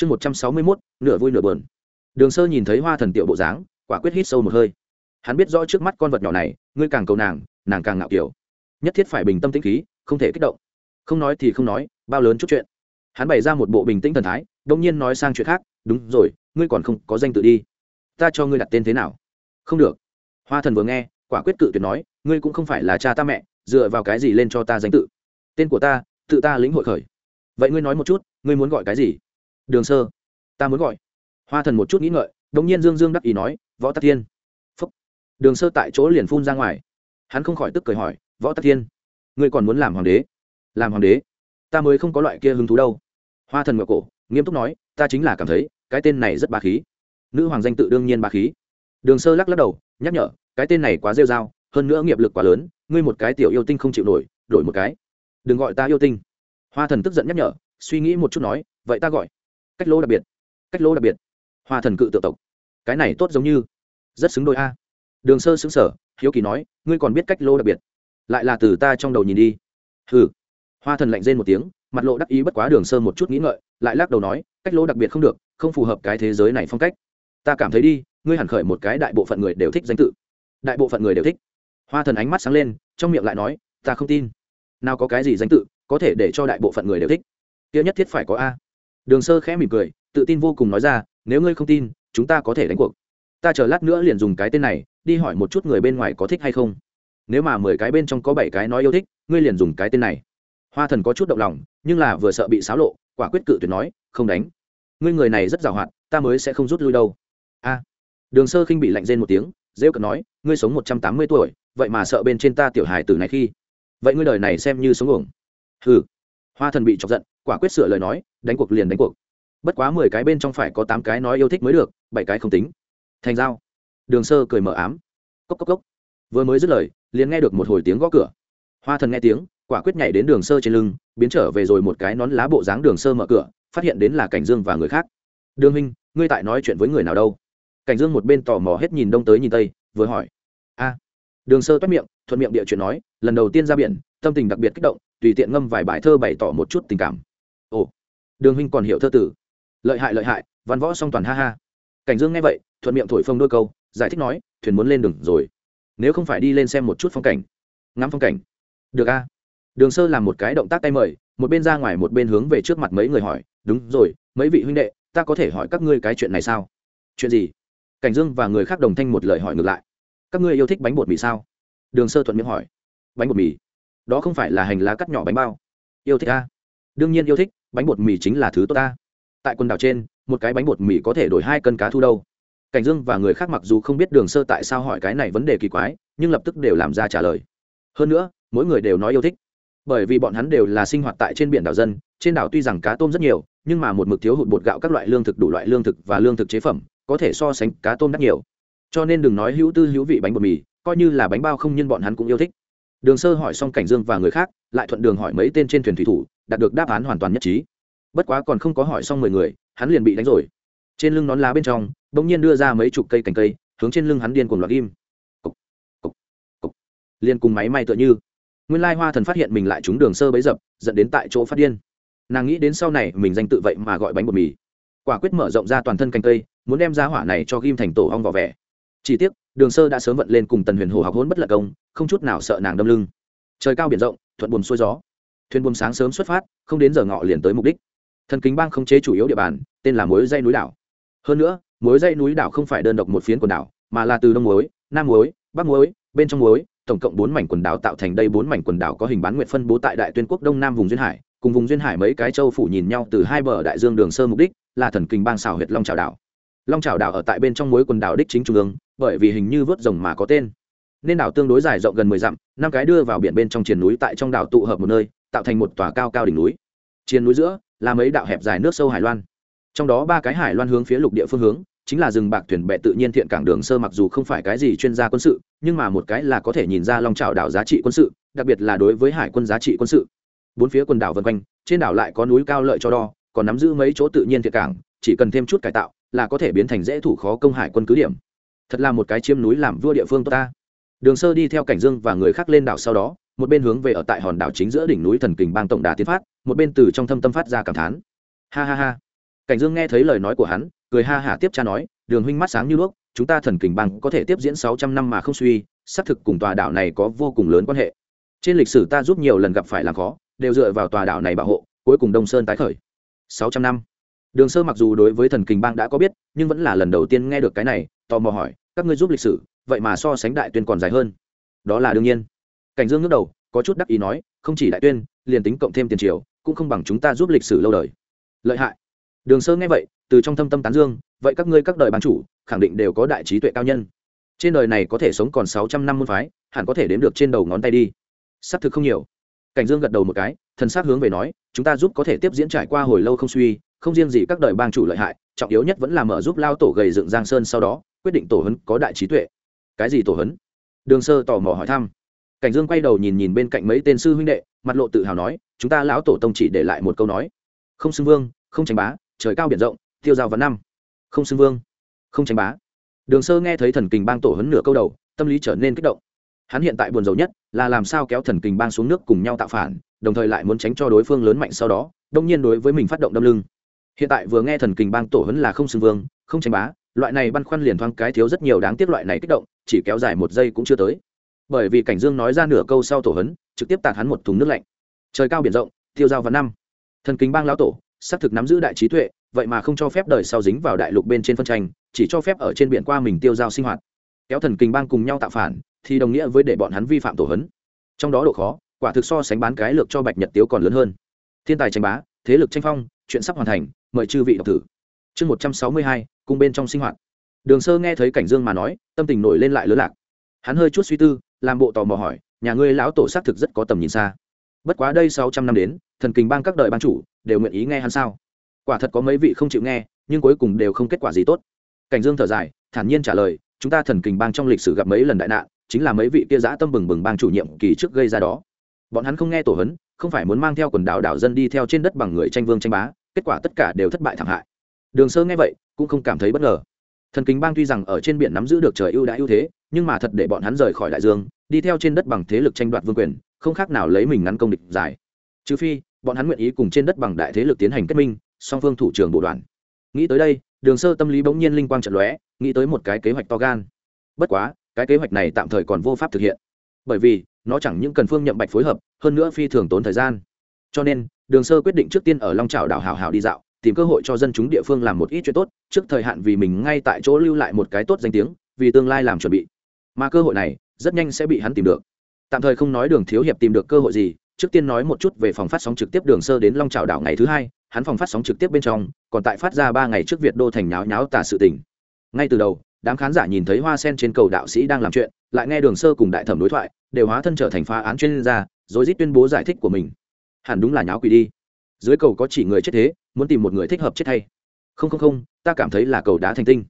chương một trăm sáu mươi mốt, nửa vui nửa bờn đường sơ nhìn thấy hoa thần tiểu bộ dáng, quả quyết hít sâu một hơi. Hắn biết rõ trước mắt con vật nhỏ này, ngươi càng cầu nàng nàng càng ngạo kiểu. Nhất thiết phải bình tâm tĩnh khí, không thể kích động. Không nói thì không nói, bao lớn chút chuyện. Hắn bày ra một bộ bình tĩnh thần thái đông nhiên nói sang chuyện khác, đúng rồi, ngươi còn không có danh tự đi. Ta cho ngươi đặt tên thế nào? Không được. Hoa thần vừa nghe, quả quyết cự tuyệt nói, ngươi cũng không phải là cha ta mẹ, dựa vào cái gì lên cho ta danh tự? Tên của ta, tự ta lĩnh hội khởi. Vậy ngươi nói một chút, ngươi muốn gọi cái gì? Đường sơ, ta muốn gọi. Hoa thần một chút nghĩ ngợi đống nhiên dương dương đắc ý nói, võ tắc thiên. Phúc. Đường sơ tại chỗ liền phun ra ngoài. Hắn không khỏi tức cười hỏi, võ tắc thiên, ngươi còn muốn làm hoàng đế? Làm hoàng đế? Ta mới không có loại kia hứng thú đâu. Hoa thần ngựa cổ, nghiêm túc nói, ta chính là cảm thấy, cái tên này rất bà khí. Nữ hoàng danh tự đương nhiên bà khí. Đường sơ lắc lắc đầu, nhắc nhở, cái tên này quá rêu r a o hơn nữa nghiệp lực quá lớn, ngươi một cái tiểu yêu tinh không chịu nổi, đổi một cái. Đừng gọi ta yêu tinh. Hoa thần tức giận nhắc nhở, suy nghĩ một chút nói, vậy ta gọi cách lỗ đặc biệt. Cách lỗ đặc biệt. Hoa thần cự tự tộc. Cái này tốt giống như. Rất xứng đôi a. Đường sơ xứng sở hiếu kỳ nói, ngươi còn biết cách lỗ đặc biệt. Lại là từ ta trong đầu nhìn đi. Hừ. Hoa thần lạnh rên một tiếng, mặt lộ đắc ý bất quá đường sơ một chút nghĩ ngợi, lại lắc đầu nói, cách lỗ đặc biệt không được, không phù hợp cái thế giới này phong cách. Ta cảm thấy đi, ngươi hẳn khởi một cái đại bộ phận người đều thích danh tự. Đại bộ phận người đều thích. Hoa thần ánh mắt sáng lên, trong miệng lại nói, ta không tin. Nào có cái gì danh tự có thể để cho đại bộ phận người đều thích? Kia nhất thiết phải có a đường sơ khẽ mỉm cười, tự tin vô cùng nói ra, nếu ngươi không tin, chúng ta có thể đánh cuộc. Ta chờ lát nữa liền dùng cái tên này, đi hỏi một chút người bên ngoài có thích hay không. Nếu mà mười cái bên trong có bảy cái nói yêu thích, ngươi liền dùng cái tên này. Hoa thần có chút động lòng, nhưng là vừa sợ bị xáo lộ, quả quyết cự tuyệt nói, không đánh. Ngươi người này rất giàu hoạt, ta mới sẽ không rút lui đâu. A. Đường sơ khinh bị lạnh rên một tiếng, rêu cợt nói, ngươi sống một trăm tám mươi tuổi, vậy mà sợ bên trên ta tiểu hài tử này khi. Vậy ngươi đời này xem như sống ổng hừ. Hoa thần bị chọc giận, quả quyết sửa lời nói đánh cuộc liền đánh cuộc. Bất quá mười cái bên trong phải có tám cái nói yêu thích mới được bảy cái không tính. Thành giao. Đường sơ cười mở ám. Cốc cốc cốc. Vừa mới dứt lời liền nghe được một hồi tiếng gõ cửa. Hoa thần nghe tiếng quả quyết nhảy đến đường sơ trên lưng biến trở về rồi một cái nón lá bộ dáng đường sơ mở cửa phát hiện đến là cảnh dương và người khác. Đường Minh, ngươi tại nói chuyện với người nào đâu? Cảnh dương một bên tò mò hết nhìn đông tới nhìn tây vừa hỏi. A. Đường sơ toát miệng thuận miệng địa chuyện nói lần đầu tiên ra biển tâm tình đặc biệt kích động tùy tiện ngâm vài bài thơ bày tỏ một chút tình cảm. Ồ đường huynh còn hiểu thơ tử. Lợi hại lợi hại, văn võ song toàn, ha ha. Cảnh dương nghe vậy, thuận miệng thổi phông đôi câu, giải thích nói, thuyền muốn lên đường rồi. Nếu không phải đi lên xem một chút phong cảnh, ngắm phong cảnh. Được a. Đường sơ làm một cái động tác tay mời, một bên ra ngoài, một bên hướng về trước mặt mấy người hỏi, đúng rồi, mấy vị huynh đệ, ta có thể hỏi các ngươi cái chuyện này sao? Chuyện gì? Cảnh dương và người khác đồng thanh một lời hỏi ngược lại. Các ngươi yêu thích bánh bột mì sao? Đường sơ thuận miệng hỏi. Bánh bột mì? Đó không phải là hành lá cắt nhỏ bánh bao. Yêu thích a. Đương nhiên yêu thích bánh bột mì chính là thứ tốt ta. Tại quần đảo trên, một cái bánh bột mì có thể đổi hai cân cá thu đâu. Cảnh dương và người khác mặc dù không biết đường sơ tại sao hỏi cái này vấn đề kỳ quái, nhưng lập tức đều làm ra trả lời. Hơn nữa, mỗi người đều nói yêu thích. Bởi vì bọn hắn đều là sinh hoạt tại trên biển đảo dân, trên đảo tuy rằng cá tôm rất nhiều, nhưng mà một mực thiếu hụt bột gạo các loại lương thực đủ loại lương thực và lương thực chế phẩm, có thể so sánh cá tôm đắt nhiều. Cho nên đừng nói hữu tư hữu vị bánh bột mì, coi như là bánh bao không nhân bọn hắn cũng yêu thích đường sơ hỏi xong cảnh dương và người khác lại thuận đường hỏi mấy tên trên thuyền thủy thủ đạt được đáp án hoàn toàn nhất trí. Bất quá còn không có hỏi xong mười người hắn liền bị đánh rồi. Trên lưng nón lá bên trong đ ỗ n g nhiên đưa ra mấy chục cây cành cây hướng trên lưng hắn điên cùng loạt ghim cục, cục, cục. liền cùng máy may tựa như. Nguyên lai hoa thần phát hiện mình lại trúng đường sơ bấy dập dẫn đến tại chỗ phát điên. Nàng nghĩ đến sau này mình danh tự vậy mà gọi bánh bột mì. Quả quyết mở rộng ra toàn thân cành cây muốn đem ra hỏa này cho ghim thành tổ hong vỏ vẻ chỉ tiếc, đường sơ đã sớm vận lên cùng tần huyền hồ học hôn bất lật công, không chút nào sợ nàng đâm lưng. Trời cao biển rộng, thuận buồm xuôi gió. Thuyền buồm sáng sớm xuất phát, không đến giờ ngọ liền tới mục đích. Thần kính bang không chế chủ yếu địa bàn, tên là mối dây núi đảo. Hơn nữa mối dây núi đảo không phải đơn độc một phiến quần đảo, mà là từ đông muối, nam muối, bắc muối, bên trong muối, tổng cộng bốn mảnh quần đảo tạo thành đây bốn mảnh quần đảo có hình bán nguyện phân bố tại đại tuyên quốc đông nam vùng duyên hải, cùng vùng duyên hải mấy cái châu phủ nhìn nhau từ hai bờ đại dương đường sơ mục đích, là thần kinh bang xào huyệt long trào đảo. Long trào đảo ở tại bên trong muối quần đảo đích chính trung ương bởi vì hình như vớt rồng mà có tên. Nên đảo tương đối dài rộng gần mười dặm, năm cái đưa vào biển bên trong triền núi tại trong đảo tụ hợp một nơi, tạo thành một tòa cao cao đỉnh núi. Triền núi giữa, là mấy đạo hẹp dài nước sâu hải loan. Trong đó ba cái hải loan hướng phía lục địa phương hướng, chính là rừng bạc thuyền bè tự nhiên thiện cảng đường sơ mặc dù không phải cái gì chuyên gia quân sự, nhưng mà một cái là có thể nhìn ra long trào đảo giá trị quân sự, đặc biệt là đối với hải quân giá trị quân sự. Bốn phía quần đảo vân quanh, trên đảo lại có núi cao lợi cho đo, còn nắm giữ mấy chỗ tự nhiên thiện cảng, chỉ cần thêm chút cải tạo là có thể biến thành dễ thủ khó công hải quân cứ điểm thật là một cái chiêm núi làm vua địa phương tốt ta. Đường sơ đi theo cảnh dương và người khác lên đảo sau đó, một bên hướng về ở tại hòn đảo chính giữa đỉnh núi thần kình bang tổng đà tiến phát, một bên từ trong thâm tâm phát ra cảm thán. Ha ha ha. Cảnh dương nghe thấy lời nói của hắn, cười ha hả tiếp cha nói, đường huynh mắt sáng như đuốc, chúng ta thần kình bang có thể tiếp diễn sáu trăm năm mà không suy, xác thực cùng tòa đảo này có vô cùng lớn quan hệ. Trên lịch sử ta giúp nhiều lần gặp phải làm khó, đều dựa vào tòa đảo này bảo hộ, cuối cùng đông sơn tái khởi. Sáu trăm năm. Đường sơ mặc dù đối với thần kình bang đã có biết, nhưng vẫn là lần đầu tiên nghe được cái này tò mò hỏi, các ngươi giúp lịch sử, vậy mà so sánh đại tuyên còn dài hơn. Đó là đương nhiên. Cảnh dương ngước đầu, có chút đắc ý nói, không chỉ đại tuyên, liền tính cộng thêm tiền triều, cũng không bằng chúng ta giúp lịch sử lâu đời. Lợi hại. Đường sơ nghe vậy, từ trong thâm tâm tán dương, vậy các ngươi các đời bán chủ, khẳng định đều có đại trí tuệ cao nhân. Trên đời này có thể sống còn sáu trăm năm môn phái, hẳn có thể đếm được trên đầu ngón tay đi. Xác thực không nhiều. Cảnh dương gật đầu một cái, thần s hướng về nói, chúng ta giúp có thể tiếp diễn trải qua hồi lâu không suy, không riêng gì các đời bang chủ lợi hại, trọng yếu nhất vẫn là mở giúp lao tổ gầy dựng giang sơn sau đó quyết định tổ hấn có đại trí tuệ. Cái gì tổ hấn đường sơ tò mò hỏi thăm. Cảnh dương quay đầu nhìn nhìn bên cạnh mấy tên sư huynh đệ, mặt lộ tự hào nói, chúng ta lão tổ tông chỉ để lại một câu nói. Không xưng vương, không tranh bá, trời cao biển rộng, tiêu giao văn năm. Không xưng vương, không tranh bá. Đường sơ nghe thấy thần kình bang tổ hấn nửa câu đầu, tâm lý trở nên kích động. Hắn hiện tại buồn rầu nhất là làm sao kéo thần kình bang xuống nước cùng nhau tạo phản, đồng thời lại muốn tránh cho đối phương lớn mạnh sau đó, đông nhiên đối với mình phát động đâm lưng. Hiện tại vừa nghe thần kình bang tổ hấn là không xưng vương, không tranh bá loại này băn khoăn liền thoáng cái thiếu rất nhiều đáng tiếc loại này kích động, chỉ kéo dài một giây cũng chưa tới. Bởi vì cảnh dương nói ra nửa câu sau tổ hấn, trực tiếp tạt hắn một thùng nước lạnh. Trời cao biển rộng, tiêu giao vào năm. Thần kính bang lão tổ, xác thực nắm giữ đại trí tuệ, vậy mà không cho phép đời sau dính vào đại lục bên trên phân tranh, chỉ cho phép ở trên biển qua mình tiêu giao sinh hoạt. Kéo thần kinh bang cùng nhau tạo phản, thì đồng nghĩa với để bọn hắn vi phạm tổ hấn. Trong đó độ khó, quả thực so sánh bán cái lược cho bạch nhật tiếu còn lớn hơn. Thiên tài tranh bá, thế lực tranh phong, chuyện sắp hoàn thành, mời chư vị đọc thử. Chương một trăm sáu mươi hai cung bên trong sinh hoạt. Đường sơ nghe thấy cảnh dương mà nói, tâm tình nổi lên lại lớn lạc. Hắn hơi chút suy tư, làm bộ tò mò hỏi, nhà ngươi lão tổ xác thực rất có tầm nhìn xa. Bất quá đây sáu trăm năm đến, thần kinh bang các đời ban chủ, đều nguyện ý nghe hắn sao? Quả thật có mấy vị không chịu nghe, nhưng cuối cùng đều không kết quả gì tốt. Cảnh dương thở dài, thản nhiên trả lời, chúng ta thần kinh bang trong lịch sử gặp mấy lần đại nạn, chính là mấy vị kia giã tâm bừng bừng bang chủ nhiệm kỳ trước gây ra đó. Bọn hắn không nghe tổ hấn, không phải muốn mang theo quần đảo đảo dân đi theo trên đất bằng người tranh vương tranh bá, kết quả tất cả đều thất bại thảm hại. Đường sơ nghe vậy cũng không cảm thấy bất ngờ. Thần kính bang tuy rằng ở trên biển nắm giữ được trời ưu đãi ưu thế, nhưng mà thật để bọn hắn rời khỏi đại dương, đi theo trên đất bằng thế lực tranh đoạt vương quyền, không khác nào lấy mình ngắn công địch giải trừ phi, bọn hắn nguyện ý cùng trên đất bằng đại thế lực tiến hành kết minh, song phương thủ trưởng bộ đoàn. Nghĩ tới đây, đường sơ tâm lý bỗng nhiên linh quang trận lóe, nghĩ tới một cái kế hoạch to gan. Bất quá, cái kế hoạch này tạm thời còn vô pháp thực hiện. Bởi vì, nó chẳng những cần phương nhậm bạch phối hợp, hơn nữa phi thường tốn thời gian. Cho nên, đường sơ quyết định trước tiên ở long trào đảo hào hào đi dạo tìm cơ hội cho dân chúng địa phương làm một ít chuyện tốt, trước thời hạn vì mình ngay tại chỗ lưu lại một cái tốt danh tiếng, vì tương lai làm chuẩn bị. Mà cơ hội này, rất nhanh sẽ bị hắn tìm được. Tạm thời không nói đường thiếu hiệp tìm được cơ hội gì, trước tiên nói một chút về phòng phát sóng trực tiếp đường sơ đến long trào đảo ngày thứ hai, hắn phòng phát sóng trực tiếp bên trong, còn tại phát ra ba ngày trước việt đô thành nháo nháo tả sự tình. Ngay từ đầu, đám khán giả nhìn thấy hoa sen trên cầu đạo sĩ đang làm chuyện, lại nghe đường sơ cùng đại thẩm đối thoại, đều hóa thân trở thành phá án chuyên gia rồi rít tuyên bố giải thích của mình. Hẳn đúng là nháo quỷ đi. Dưới cầu có chỉ người chết thế muốn tìm một người thích hợp chết thay. Không không không, ta cảm thấy là cầu đá thành tinh.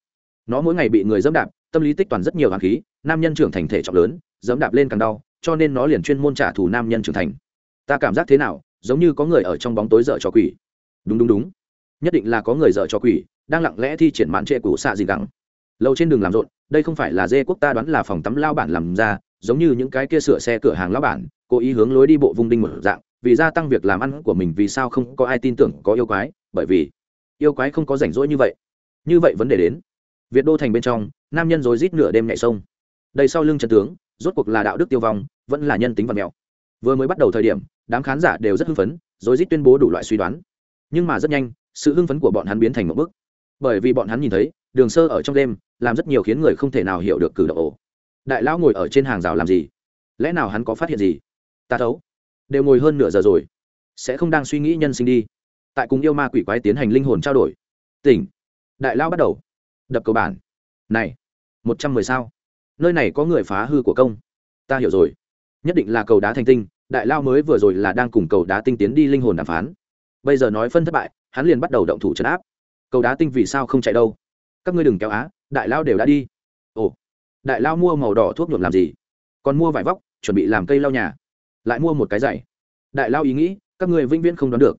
Nó mỗi ngày bị người dẫm đạp, tâm lý tích toàn rất nhiều hàng khí, nam nhân trưởng thành thể trọng lớn, dẫm đạp lên càng đau, cho nên nó liền chuyên môn trả thù nam nhân trưởng thành. Ta cảm giác thế nào? Giống như có người ở trong bóng tối dở cho quỷ. Đúng đúng đúng. Nhất định là có người dở cho quỷ, đang lặng lẽ thi triển mãn trệ cũ xạ gì gắng. Lâu trên đường làm rộn, đây không phải là dê quốc ta đoán là phòng tắm lao bản làm ra, giống như những cái kia sửa xe cửa hàng lao bản, cố ý hướng lối đi bộ vung đinh một dạng, vì gia tăng việc làm ăn của mình vì sao không có ai tin tưởng, có yêu quái bởi vì yêu quái không có rảnh rỗi như vậy. Như vậy vấn đề đến. Việt đô thành bên trong, nam nhân rồi rít nửa đêm nhảy sông. Đây sau lưng trần tướng, rốt cuộc là đạo đức tiêu vong, vẫn là nhân tính và mèo vừa mới bắt đầu thời điểm, đám khán giả đều rất hưng phấn rồi rít tuyên bố đủ loại suy đoán. Nhưng mà rất nhanh, sự hưng phấn của bọn hắn biến thành một bức bởi vì bọn hắn nhìn thấy, đường sơ ở trong đêm, làm rất nhiều khiến người không thể nào hiểu được cử động ổ đại lão ngồi ở trên hàng rào làm gì? Lẽ nào hắn có phát hiện gì? Ta thấu. Đều ngồi hơn nửa giờ rồi. Sẽ không đang suy nghĩ nhân sinh đi tại cùng yêu ma quỷ quái tiến hành linh hồn trao đổi. Tỉnh. Đại lao bắt đầu. Đập cầu bản. Này, một trăm mười sao? Nơi này có người phá hư của công. Ta hiểu rồi. Nhất định là cầu đá thành tinh, đại lao mới vừa rồi là đang cùng cầu đá tinh tiến đi linh hồn đàm phán. Bây giờ nói phân thất bại, hắn liền bắt đầu động thủ trấn áp. Cầu đá tinh vì sao không chạy đâu? Các ngươi đừng kéo á, đại lao đều đã đi. Ồ, đại lao mua màu đỏ thuốc nhuộm làm gì? Còn mua vải vóc, chuẩn bị làm cây lau nhà. Lại mua một cái giày. Đại lao ý nghĩ, các ngươi vĩnh viễn không đoán được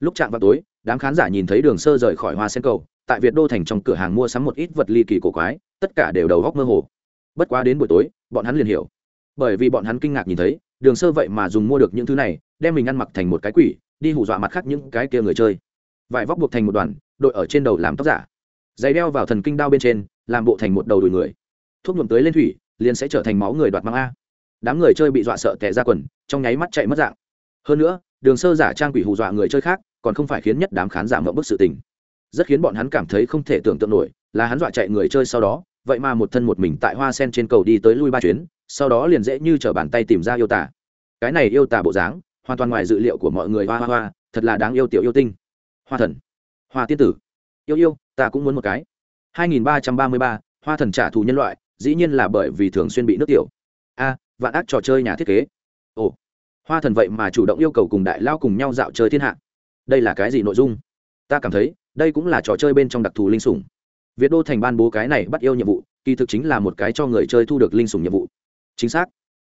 lúc chạm vào tối, đám khán giả nhìn thấy đường sơ rời khỏi hoa sen cầu, tại việt đô thành trong cửa hàng mua sắm một ít vật ly kỳ cổ quái, tất cả đều đầu góc mơ hồ. Bất quá đến buổi tối, bọn hắn liền hiểu. Bởi vì bọn hắn kinh ngạc nhìn thấy, đường sơ vậy mà dùng mua được những thứ này, đem mình ăn mặc thành một cái quỷ, đi hù dọa mặt khác những cái kia người chơi. Vải vóc buộc thành một đoàn, đội ở trên đầu làm tóc giả. Giày đeo vào thần kinh đao bên trên, làm bộ thành một đầu đùi người. Thuốc nhuộm tới lên thủy, liền sẽ trở thành máu người đoạt mang a. Đám người chơi bị dọa sợ tẻ ra quần, trong nháy mắt chạy mất dạng. Hơn nữa, đường sơ giả trang quỷ hù dọa người chơi khác còn không phải khiến nhất đám khán giả mộng bức sự tình. Rất khiến bọn hắn cảm thấy không thể tưởng tượng nổi là hắn dọa chạy người chơi sau đó vậy mà một thân một mình tại hoa sen trên cầu đi tới lui ba chuyến sau đó liền dễ như t bàn tay tìm ra yêu tả. Cái này yêu tả bộ dáng hoàn toàn ngoài dự liệu của mọi người hoa hoa hoa thật là đáng yêu tiểu yêu tinh. Hoa thần. Hoa tiên tử. Yêu yêu ta cũng muốn một cái. 2333, hoa thần trả thù nhân loại dĩ nhiên là bởi vì thường xuyên bị nước tiểu. A vạn ác trò chơi nhà thiết kế. Ồ. Hoa thần vậy mà chủ động yêu cầu cùng đại lao cùng nhau dạo chơi thiên hạ đây là cái gì nội dung? Ta cảm thấy, đây cũng là trò chơi bên trong đặc thù linh sủng. Việt đô thành ban bố cái này bắt yêu nhiệm vụ, kỳ thực chính là một cái cho người chơi thu được linh sủng nhiệm vụ. Chính xác.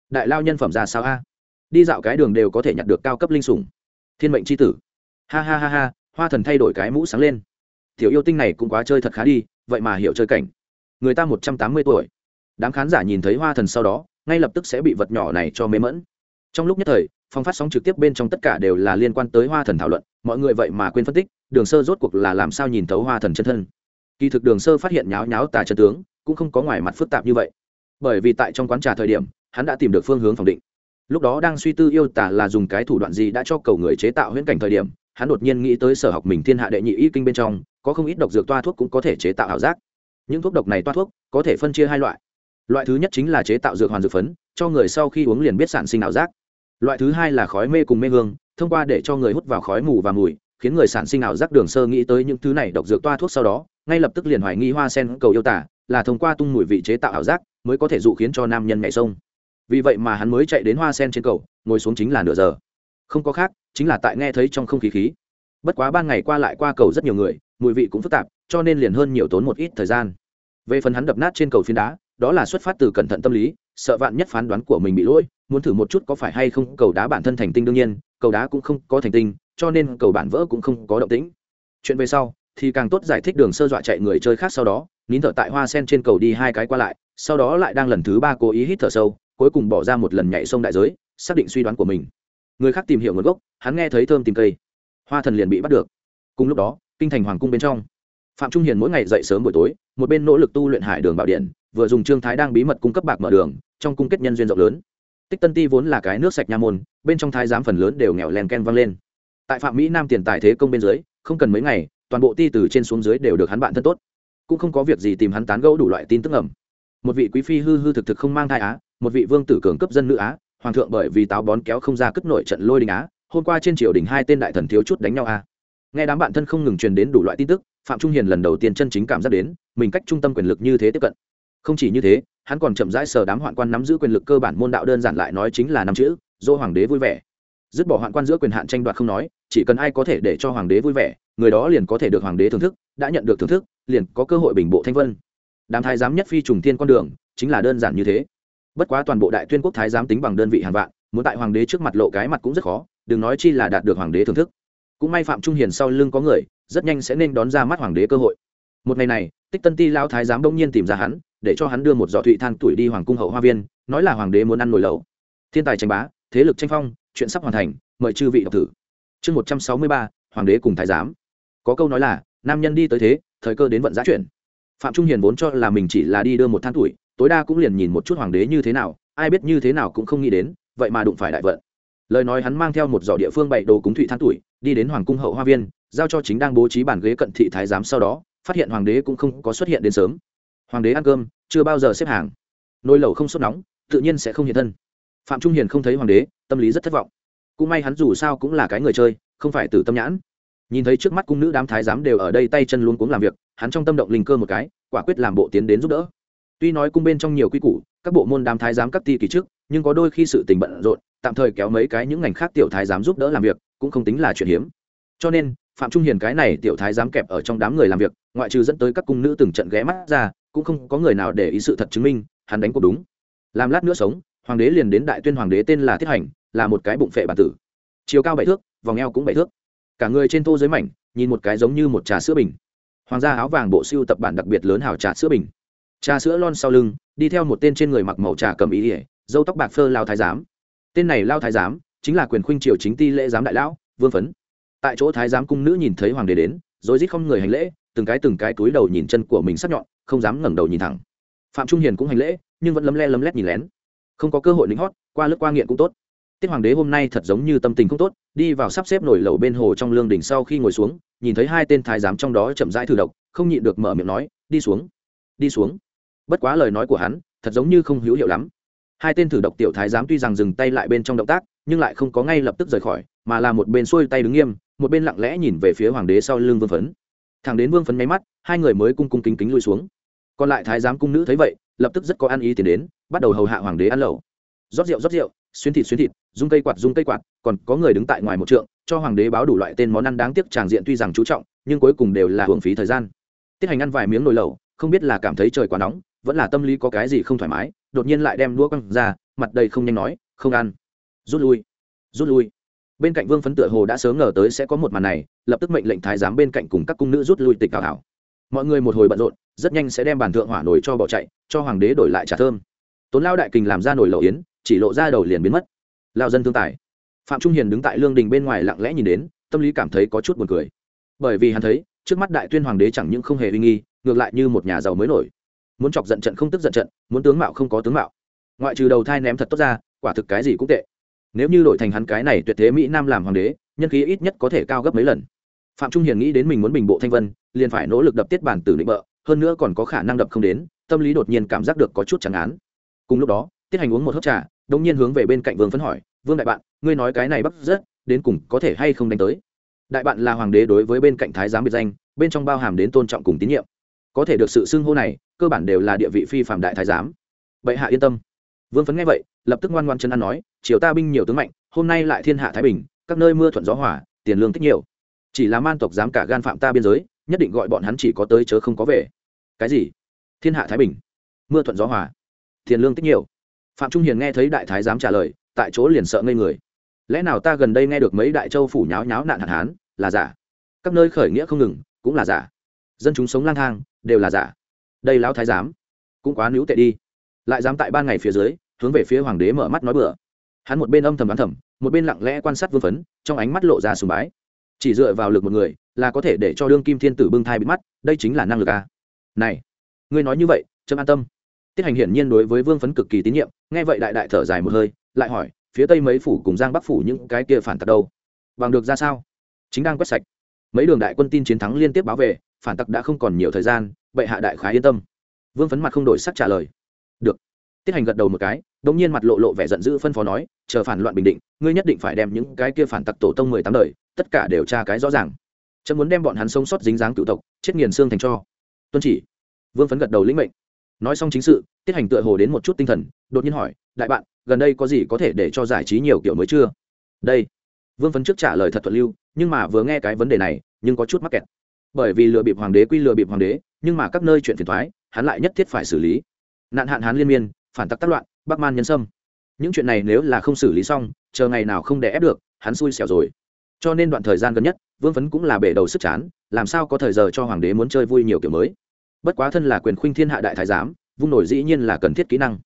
Đại lao nhân phẩm ra sao a? Đi dạo cái đường đều có thể nhặt được cao cấp linh sủng. Thiên mệnh c h i tử. Ha ha ha ha, hoa thần thay đổi cái mũ sáng lên. Tiểu yêu tinh này cũng quá chơi thật khá đi, vậy mà hiểu chơi cảnh. Người ta một trăm tám mươi tuổi. Đám khán giả nhìn thấy hoa thần sau đó, ngay lập tức sẽ bị vật nhỏ này cho mê mẫn trong lúc nhất thời phong phát sóng trực tiếp bên trong tất cả đều là liên quan tới hoa thần thảo luận, mọi người vậy mà quên phân tích, đường sơ rốt cuộc là làm sao nhìn thấu hoa thần chân thân. Kỳ thực đường sơ phát hiện nháo nháo tà chân tướng, cũng không có ngoài mặt phức tạp như vậy. Bởi vì tại trong quán trà thời điểm, hắn đã tìm được phương hướng phòng định. Lúc đó đang suy tư yêu tả là dùng cái thủ đoạn gì đã cho cầu người chế tạo huyễn cảnh thời điểm, hắn đột nhiên nghĩ tới sở học mình thiên hạ đệ nhị y kinh bên trong, có không ít độc dược toa thuốc cũng có thể chế tạo ảo giác. Những thuốc độc này toa thuốc, có thể phân chia hai loại. Loại thứ nhất chính là chế tạo dược hoàn dược phấn, cho người sau khi uống liền biết sản sinh ảo giác loại thứ hai là khói mê cùng mê hương, thông qua để cho người hút vào khói mù và mùi, khiến người sản sinh ảo giác đường sơ nghĩ tới những thứ này độc dược toa thuốc sau đó, ngay lập tức liền hoài nghi hoa sen cầu yêu tả, là thông qua tung mùi vị chế tạo ảo giác, mới có thể dụ khiến cho nam nhân nhảy sông. Vì vậy mà hắn mới chạy đến hoa sen trên cầu, ngồi xuống chính là nửa giờ. Không có khác, chính là tại nghe thấy trong không khí khí. Bất quá ban ngày qua lại qua cầu rất nhiều người, mùi vị cũng phức tạp, cho nên liền hơn nhiều tốn một ít thời gian. Về phần hắn đập nát trên cầu phiến đá, đó là xuất phát từ cẩn thận tâm lý, sợ vạn nhất phán đoán của mình bị lỗi muốn thử một chút có phải hay không cầu đá bản thân thành tinh đương nhiên, cầu đá cũng không có thành tinh, cho nên cầu bản vỡ cũng không có động tĩnh. Chuyện về sau, thì càng tốt giải thích đường sơ dọa chạy người chơi khác sau đó, nín thở tại hoa sen trên cầu đi hai cái qua lại, sau đó lại đang lần thứ ba cố ý hít thở sâu, cuối cùng bỏ ra một lần nhảy sông đại giới, xác định suy đoán của mình. Người khác tìm hiểu nguồn gốc, hắn nghe thấy thơm tìm cây. Hoa thần liền bị bắt được. Cùng lúc đó, kinh thành hoàng cung bên trong. Phạm trung hiền mỗi ngày dậy sớm buổi tối, một bên nỗ lực tu luyện hải đường bảo điện, vừa dùng trương thái đang bí mật cung cấp bạc mở đường, trong cung kết nhân duyên rộng lớn tích tân ti vốn là cái nước sạch nha môn, bên trong thái giám phần lớn đều nghèo len ken vang lên. Tại phạm mỹ nam tiền tài thế công bên dưới, không cần mấy ngày, toàn bộ ti từ trên xuống dưới đều được hắn bạn thân tốt. Cũng không có việc gì tìm hắn tán gẫu đủ loại tin tức ẩm một vị quý phi hư hư thực thực không mang thai á, một vị vương tử cường cấp dân nữ á, hoàng thượng bởi vì táo bón kéo không ra cất nội trận lôi đình á, hôm qua trên triều đình hai tên đại thần thiếu chút đánh nhau a nghe đám bạn thân không ngừng truyền đến đủ loại tin tức, phạm trung hiền lần đầu tiên chân chính cảm giác đến, mình cách trung tâm quyền lực như thế tiếp cận không chỉ như thế, hắn còn chậm rãi sờ đám hoạn quan nắm giữ quyền lực cơ bản môn đạo đơn giản lại nói chính là năm chữ dô hoàng đế vui vẻ. Dứt bỏ hoạn quan giữa quyền hạn tranh đoạt không nói, chỉ cần ai có thể để cho hoàng đế vui vẻ, người đó liền có thể được hoàng đế thưởng thức, đã nhận được thưởng thức, liền có cơ hội bình bộ thanh vân. Đám thái giám nhất phi trùng thiên con đường, chính là đơn giản như thế. Bất quá toàn bộ đại tuyên quốc thái giám tính bằng đơn vị hàng vạn, muốn tại hoàng đế trước mặt lộ cái mặt cũng rất khó, đừng nói chi là đạt được hoàng đế thưởng thức. Cũng may phạm trung hiền sau lưng có người, rất nhanh sẽ nên đón ra mắt hoàng đế cơ hội. Một ngày này, tích tân ti lao thái giám đông nhiên tìm ra hắn để cho hắn đưa một giỏ thụy than tuổi đi hoàng cung hậu hoa viên, nói là hoàng đế muốn ăn nồi lẩu. Thiên tài tranh bá, thế lực tranh phong, chuyện sắp hoàn thành, mời chư vị đọc thử. Chương một trăm sáu mươi ba, hoàng đế cùng thái giám. Có câu nói là, nam nhân đi tới thế, thời cơ đến vận giá chuyển. Phạm trung hiền vốn cho là mình chỉ là đi đưa một than tuổi, tối đa cũng liền nhìn một chút hoàng đế như thế nào, ai biết như thế nào cũng không nghĩ đến, vậy mà đụng phải đại vận. Lời nói hắn mang theo một giỏ địa phương bày đồ cúng thụy than tuổi, đi đến hoàng cung hậu hoa viên, giao cho chính đang bố trí bàn ghế cận thị thái giám sau đó, phát hiện hoàng đế cũng không có xuất hiện đến sớm hoàng đế ăn cơm, chưa bao giờ xếp hàng. Nồi lẩu không sốt nóng, tự nhiên sẽ không hiện thân. Phạm trung hiền không thấy hoàng đế, tâm lý rất thất vọng. Cũng may hắn dù sao cũng là cái người chơi, không phải từ tâm nhãn. Nhìn thấy trước mắt cung nữ đám thái giám đều ở đây tay chân luôn cuống làm việc, hắn trong tâm động linh cơ một cái, quả quyết làm bộ tiến đến giúp đỡ. Tuy nói cung bên trong nhiều quy củ, các bộ môn đám thái giám các ti kỳ trước, nhưng có đôi khi sự tình bận rộn, tạm thời kéo mấy cái những ngành khác tiểu thái giám giúp đỡ làm việc, cũng không tính là chuyện hiếm. Cho nên, phạm trung hiền cái này tiểu thái giám kẹp ở trong đám người làm việc ngoại trừ dẫn tới các cung nữ từng trận ghé mắt ra, cũng không có người nào để ý sự thật chứng minh, hắn đánh cuộc đúng. Làm lát nữa sống, hoàng đế liền đến đại tuyên hoàng đế tên là thiết hành, là một cái bụng phệ bản tử. Chiều cao bảy thước, vòng eo cũng bảy thước. Cả người trên thô dưới mảnh, nhìn một cái giống như một trà sữa bình. Hoàng gia áo vàng bộ siêu tập bản đặc biệt lớn hào trà sữa bình. Trà sữa lon sau lưng, đi theo một tên trên người mặc màu trà cầm ý ỉa, dâu tóc bạc phơ lao thái giám. Tên này lao thái giám, chính là quyền khuynh triều chính ti lễ giám đại lão, vương phấn. Tại chỗ thái giám cung nữ nhìn thấy hoàng đế đến rồi rít không người hành lễ từng cái từng cái túi đầu nhìn chân của mình sắc nhọn, không dám ngẩng đầu nhìn thẳng. Phạm trung hiền cũng hành lễ, nhưng vẫn lấm le lấm lét nhìn lén. Không có cơ hội lính hót, qua lướt qua nghiện cũng tốt. Tiết hoàng đế hôm nay thật giống như tâm tình không tốt, đi vào sắp xếp nổi lầu bên hồ trong lương đỉnh sau khi ngồi xuống, nhìn thấy hai tên thái giám trong đó chậm rãi thử độc, không nhịn được mở miệng nói, đi xuống đi xuống. Bất quá lời nói của hắn, thật giống như không hữu hiệu lắm. Hai tên thử độc tiểu thái giám tuy rằng dừng tay lại bên trong động tác, nhưng lại không có ngay lập tức rời khỏi, mà là một bên xuôi tay đứng nghiêm, một bên lặng lẽ nhìn về phía hoàng đế sau lưng vương phấn thẳng đến vương phấn nháy mắt, hai người mới cung cung kính kính lui xuống. Còn lại thái giám cung nữ thấy vậy, lập tức rất có ăn ý tiến đến, bắt đầu hầu hạ hoàng đế ăn lẩu. Rót rượu rót rượu xuyên thịt xuyên thịt dung cây quạt dung cây quạt, còn có người đứng tại ngoài một trượng, cho hoàng đế báo đủ loại tên món ăn đáng tiếc tràng diện tuy rằng chú trọng, nhưng cuối cùng đều là hưởng phí thời gian. Tiết hành ăn vài miếng nồi lẩu, không biết là cảm thấy trời quá nóng, vẫn là tâm lý có cái gì không thoải mái, đột nhiên lại đem đũa quăng ra, mặt đầy không nhanh nói, không ăn. Rút lui. Rút lui bên cạnh vương phấn tựa hồ đã sớm ngờ tới sẽ có một màn này, lập tức mệnh lệnh thái giám bên cạnh cùng các cung nữ rút lui tịch ảo. Thảo mọi người một hồi bận rộn, rất nhanh sẽ đem bàn thượng hỏa nổi cho bỏ chạy, cho hoàng đế đổi lại trà thơm. Tốn lao đại kình làm ra nổi lẩu yến, chỉ lộ ra đầu liền biến mất. Lao dân thương tài. Phạm trung hiền đứng tại lương đình bên ngoài lặng lẽ nhìn đến, tâm lý cảm thấy có chút buồn cười. Bởi vì hắn thấy, trước mắt đại tuyên hoàng đế chẳng những không hề uy nghi, ngược lại như một nhà giàu mới nổi. Muốn chọc giận trận không tức giận trận, muốn tướng mạo không có tướng mạo. Ngoại trừ đầu thai ném thật tốt ra, quả thực cái gì cũng tệ nếu như đổi thành hắn cái này tuyệt thế mỹ nam làm hoàng đế, nhân khí ít nhất có thể cao gấp mấy lần. Phạm trung hiền nghĩ đến mình muốn bình bộ thanh vân, liền phải nỗ lực đập tiết bản tử định bợ, hơn nữa còn có khả năng đập không đến, tâm lý đột nhiên cảm giác được có chút chẳng án cùng lúc đó, tiết hành uống một hớp trà, đông nhiên hướng về bên cạnh vương phấn hỏi, vương đại bạn, ngươi nói cái này bắc rất đến cùng có thể hay không đánh tới? Đại bạn là hoàng đế đối với bên cạnh thái giám biệt danh, bên trong bao hàm đến tôn trọng cùng tín nhiệm. Có thể được sự xưng hô này, cơ bản đều là địa vị phi phạm đại thái giám. Vậy hạ yên tâm vương phấn nghe vậy, lập tức ngoan ngoan chân ăn nói chiều ta binh nhiều tướng mạnh, hôm nay lại thiên hạ thái bình, các nơi mưa thuận gió hỏa tiền lương tích nhiều. Chỉ là man tộc dám cả gan phạm ta biên giới, nhất định gọi bọn hắn chỉ có tới chớ không có về. Cái gì? Thiên hạ thái bình, mưa thuận gió hòa, tiền lương tích nhiều. Phạm trung hiền nghe thấy đại thái dám trả lời, tại chỗ liền sợ ngây người. Lẽ nào ta gần đây nghe được mấy đại châu phủ nháo nháo nạn hạn hán, là giả? Các nơi khởi nghĩa không ngừng, cũng là giả. Dân chúng sống lang thang, đều là giả. Đây lão thái giám, cũng quá níu tệ đi lại dám tại ban ngày phía dưới, hướng về phía hoàng đế mở mắt nói bừa. Hắn một bên âm thầm đoán thầm, một bên lặng lẽ quan sát vương phấn, trong ánh mắt lộ ra sùng bái. Chỉ dựa vào lực một người, là có thể để cho đương kim thiên tử bưng thai bị mắt, đây chính là năng lực à. này, ngươi nói như vậy trâm an tâm. Tiết hành hiển nhiên đối với vương phấn cực kỳ tín nhiệm, nghe vậy đại đại thở dài một hơi, lại hỏi, phía tây mấy phủ cùng giang bắc phủ những cái kia phản tặc đâu? Bằng được ra sao? Chính đang quét sạch. Mấy đường đại quân tin chiến thắng liên tiếp báo về, phản tặc đã không còn nhiều thời gian, bệ hạ đại khá yên tâm. Vương phấn mặt không đổi sắc trả lời được. Tiết hành gật đầu một cái đ ỗ n g nhiên mặt lộ lộ vẻ giận dữ phân phó nói, chờ phản loạn bình định, ngươi nhất định phải đem những cái kia phản tặc tổ tông mười tám đời, tất cả đều tra cái rõ ràng. Chấm muốn đem bọn hắn sống sót dính dáng cựu tộc, chết nghiền xương thành cho. Tuân chỉ. Vương phấn gật đầu lĩnh mệnh. Nói xong chính sự, tiết hành tựa hồ đến một chút tinh thần, đột nhiên hỏi, đại bạn, gần đây có gì có thể để cho giải trí nhiều kiểu mới chưa? Đây. Vương phấn trước trả lời thật thuận lưu, nhưng mà vừa nghe cái vấn đề này, nhưng có chút mắc kẹt. Bởi vì lừa bịp hoàng đế quy lừa bịp hoàng đế, nhưng mà các nơi chuyện phiền thoái hắn lại nhất thiết phải xử lý nạn hạn hán liên miên, phản tắc tác loạn, bắc man nhân sâm. Những chuyện này nếu là không xử lý xong, chờ ngày nào không để ép được, hắn xui xẻo rồi. Cho nên đoạn thời gian gần nhất, vương phấn cũng là bể đầu sức chán, làm sao có thời giờ cho hoàng đế muốn chơi vui nhiều kiểu mới. Bất quá thân là quyền khuynh thiên hạ đại thái giám, vung nổi dĩ nhiên là cần thiết kỹ năng.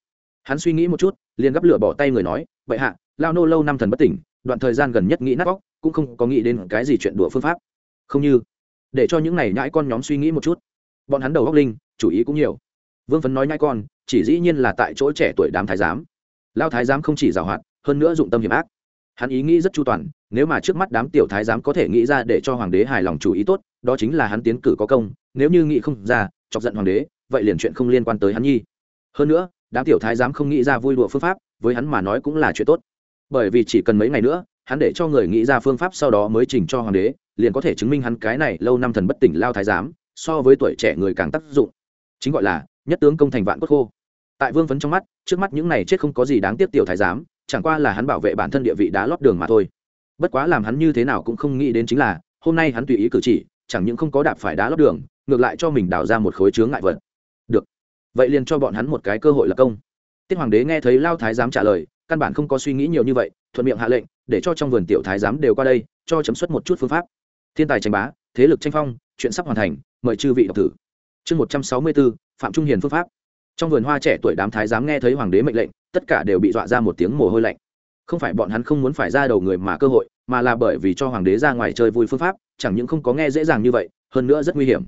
Hắn suy nghĩ một chút, liền gấp lửa bỏ tay người nói vậy hạ, lao nô lâu năm thần bất tỉnh, đoạn thời gian gần nhất nghĩ nát vóc cũng không có nghĩ đến cái gì chuyện đùa phương pháp. Không như, để cho những này nhãi con nhóm suy nghĩ một chút. Bọn hắn đầu góc linh, chủ ý cũng nhiều vương phấn nói nhai con, chỉ dĩ nhiên là tại chỗ trẻ tuổi đám thái giám. Lao thái giám không chỉ giàu hoạt hơn nữa dụng tâm hiểm ác. Hắn ý nghĩ rất chu toàn, nếu mà trước mắt đám tiểu thái giám có thể nghĩ ra để cho hoàng đế hài lòng chủ ý tốt, đó chính là hắn tiến cử có công, nếu như nghĩ không ra, chọc giận hoàng đế, vậy liền chuyện không liên quan tới hắn nhi. Hơn nữa, đám tiểu thái giám không nghĩ ra vui đùa phương pháp, với hắn mà nói cũng là chuyện tốt. Bởi vì chỉ cần mấy ngày nữa, hắn để cho người nghĩ ra phương pháp sau đó mới trình cho hoàng đế, liền có thể chứng minh hắn cái này lâu năm thần bất tỉnh lao thái giám, so với tuổi trẻ người càng tác dụng. Chính gọi là nhất tướng công thành vạn cốt khô. Tại vương vấn trong mắt, trước mắt những này chết không có gì đáng tiếc tiểu thái giám, chẳng qua là hắn bảo vệ bản thân địa vị đá lót đường mà thôi. Bất quá làm hắn như thế nào cũng không nghĩ đến chính là, hôm nay hắn tùy ý cử chỉ, chẳng những không có đạp phải đá lót đường, ngược lại cho mình đào ra một khối chướng ngại vật. Được. Vậy liền cho bọn hắn một cái cơ hội là công. Tiết hoàng đế nghe thấy lao thái giám trả lời, căn bản không có suy nghĩ nhiều như vậy, thuận miệng hạ lệnh, để cho trong vườn tiểu thái giám đều qua đây, cho chấm xuất một chút phương pháp. Thiên tài tranh bá, thế lực tranh phong, chuyện sắp hoàn thành, mời chư vị đọc thử. Chương một trăm sáu mươi bốn phạm trung hiền phương pháp. Trong vườn hoa trẻ tuổi đám thái giám nghe thấy hoàng đế mệnh lệnh, tất cả đều bị dọa ra một tiếng mồ hôi lạnh. Không phải bọn hắn không muốn phải ra đầu người mà cơ hội, mà là bởi vì cho hoàng đế ra ngoài chơi vui phương pháp, chẳng những không có nghe dễ dàng như vậy, hơn nữa rất nguy hiểm.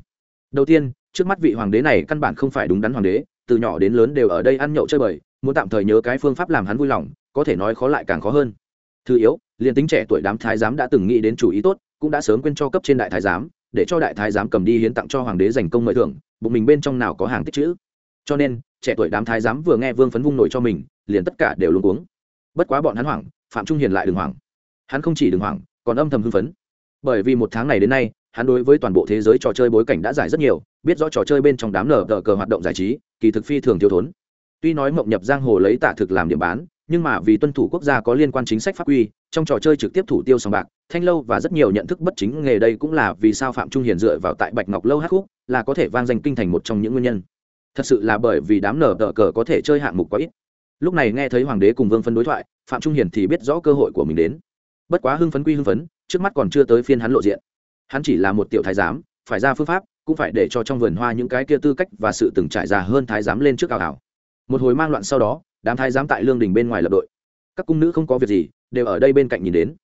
Đầu tiên, trước mắt vị hoàng đế này căn bản không phải đúng đắn hoàng đế, từ nhỏ đến lớn đều ở đây ăn nhậu chơi bời, muốn tạm thời nhớ cái phương pháp làm hắn vui lòng, có thể nói khó lại càng khó hơn. Thứ yếu, liền tính trẻ tuổi đám thái giám đã từng nghĩ đến chủ ý tốt, cũng đã sớm quên cho cấp trên đại thái giám, để cho đại thái giám cầm đi hiến tặng cho hoàng đế dành công mời thưởng bụng mình bên trong nào có hàng tích chữ. Cho nên, trẻ tuổi đám thái giám vừa nghe vương phấn vung nổi cho mình, liền tất cả đều luôn cuống. Bất quá bọn hắn hoảng, phạm trung hiền lại đừng hoảng. Hắn không chỉ đừng hoảng, còn âm thầm hưng phấn. Bởi vì một tháng này đến nay, hắn đối với toàn bộ thế giới trò chơi bối cảnh đã giải rất nhiều, biết rõ trò chơi bên trong đám nở đỡ cờ hoạt động giải trí, kỳ thực phi thường thiếu thốn. Tuy nói mộng nhập giang hồ lấy tạ thực làm điểm bán nhưng mà vì tuân thủ quốc gia có liên quan chính sách pháp quy, trong trò chơi trực tiếp thủ tiêu sòng bạc, thanh lâu và rất nhiều nhận thức bất chính nghề đây cũng là vì sao phạm trung hiền dựa vào tại bạch ngọc lâu hát khúc là có thể vang danh kinh thành một trong những nguyên nhân. Thật sự là bởi vì đám nở tờ cờ có thể chơi hạng mục quá ít. Lúc này nghe thấy hoàng đế cùng vương phân đối thoại, phạm trung hiền thì biết rõ cơ hội của mình đến. Bất quá hưng phấn quy hưng phấn, trước mắt còn chưa tới phiên hắn lộ diện. Hắn chỉ là một tiểu thái giám, phải ra phương pháp, cũng phải để cho trong vườn hoa những cái kia tư cách và sự từng trải ra hơn thái giám lên trước ảo ảo. Một hồi mang loạn sau đó đám thái giám tại lương đình bên ngoài lập đội. Các cung nữ không có việc gì, đều ở đây bên cạnh nhìn đến.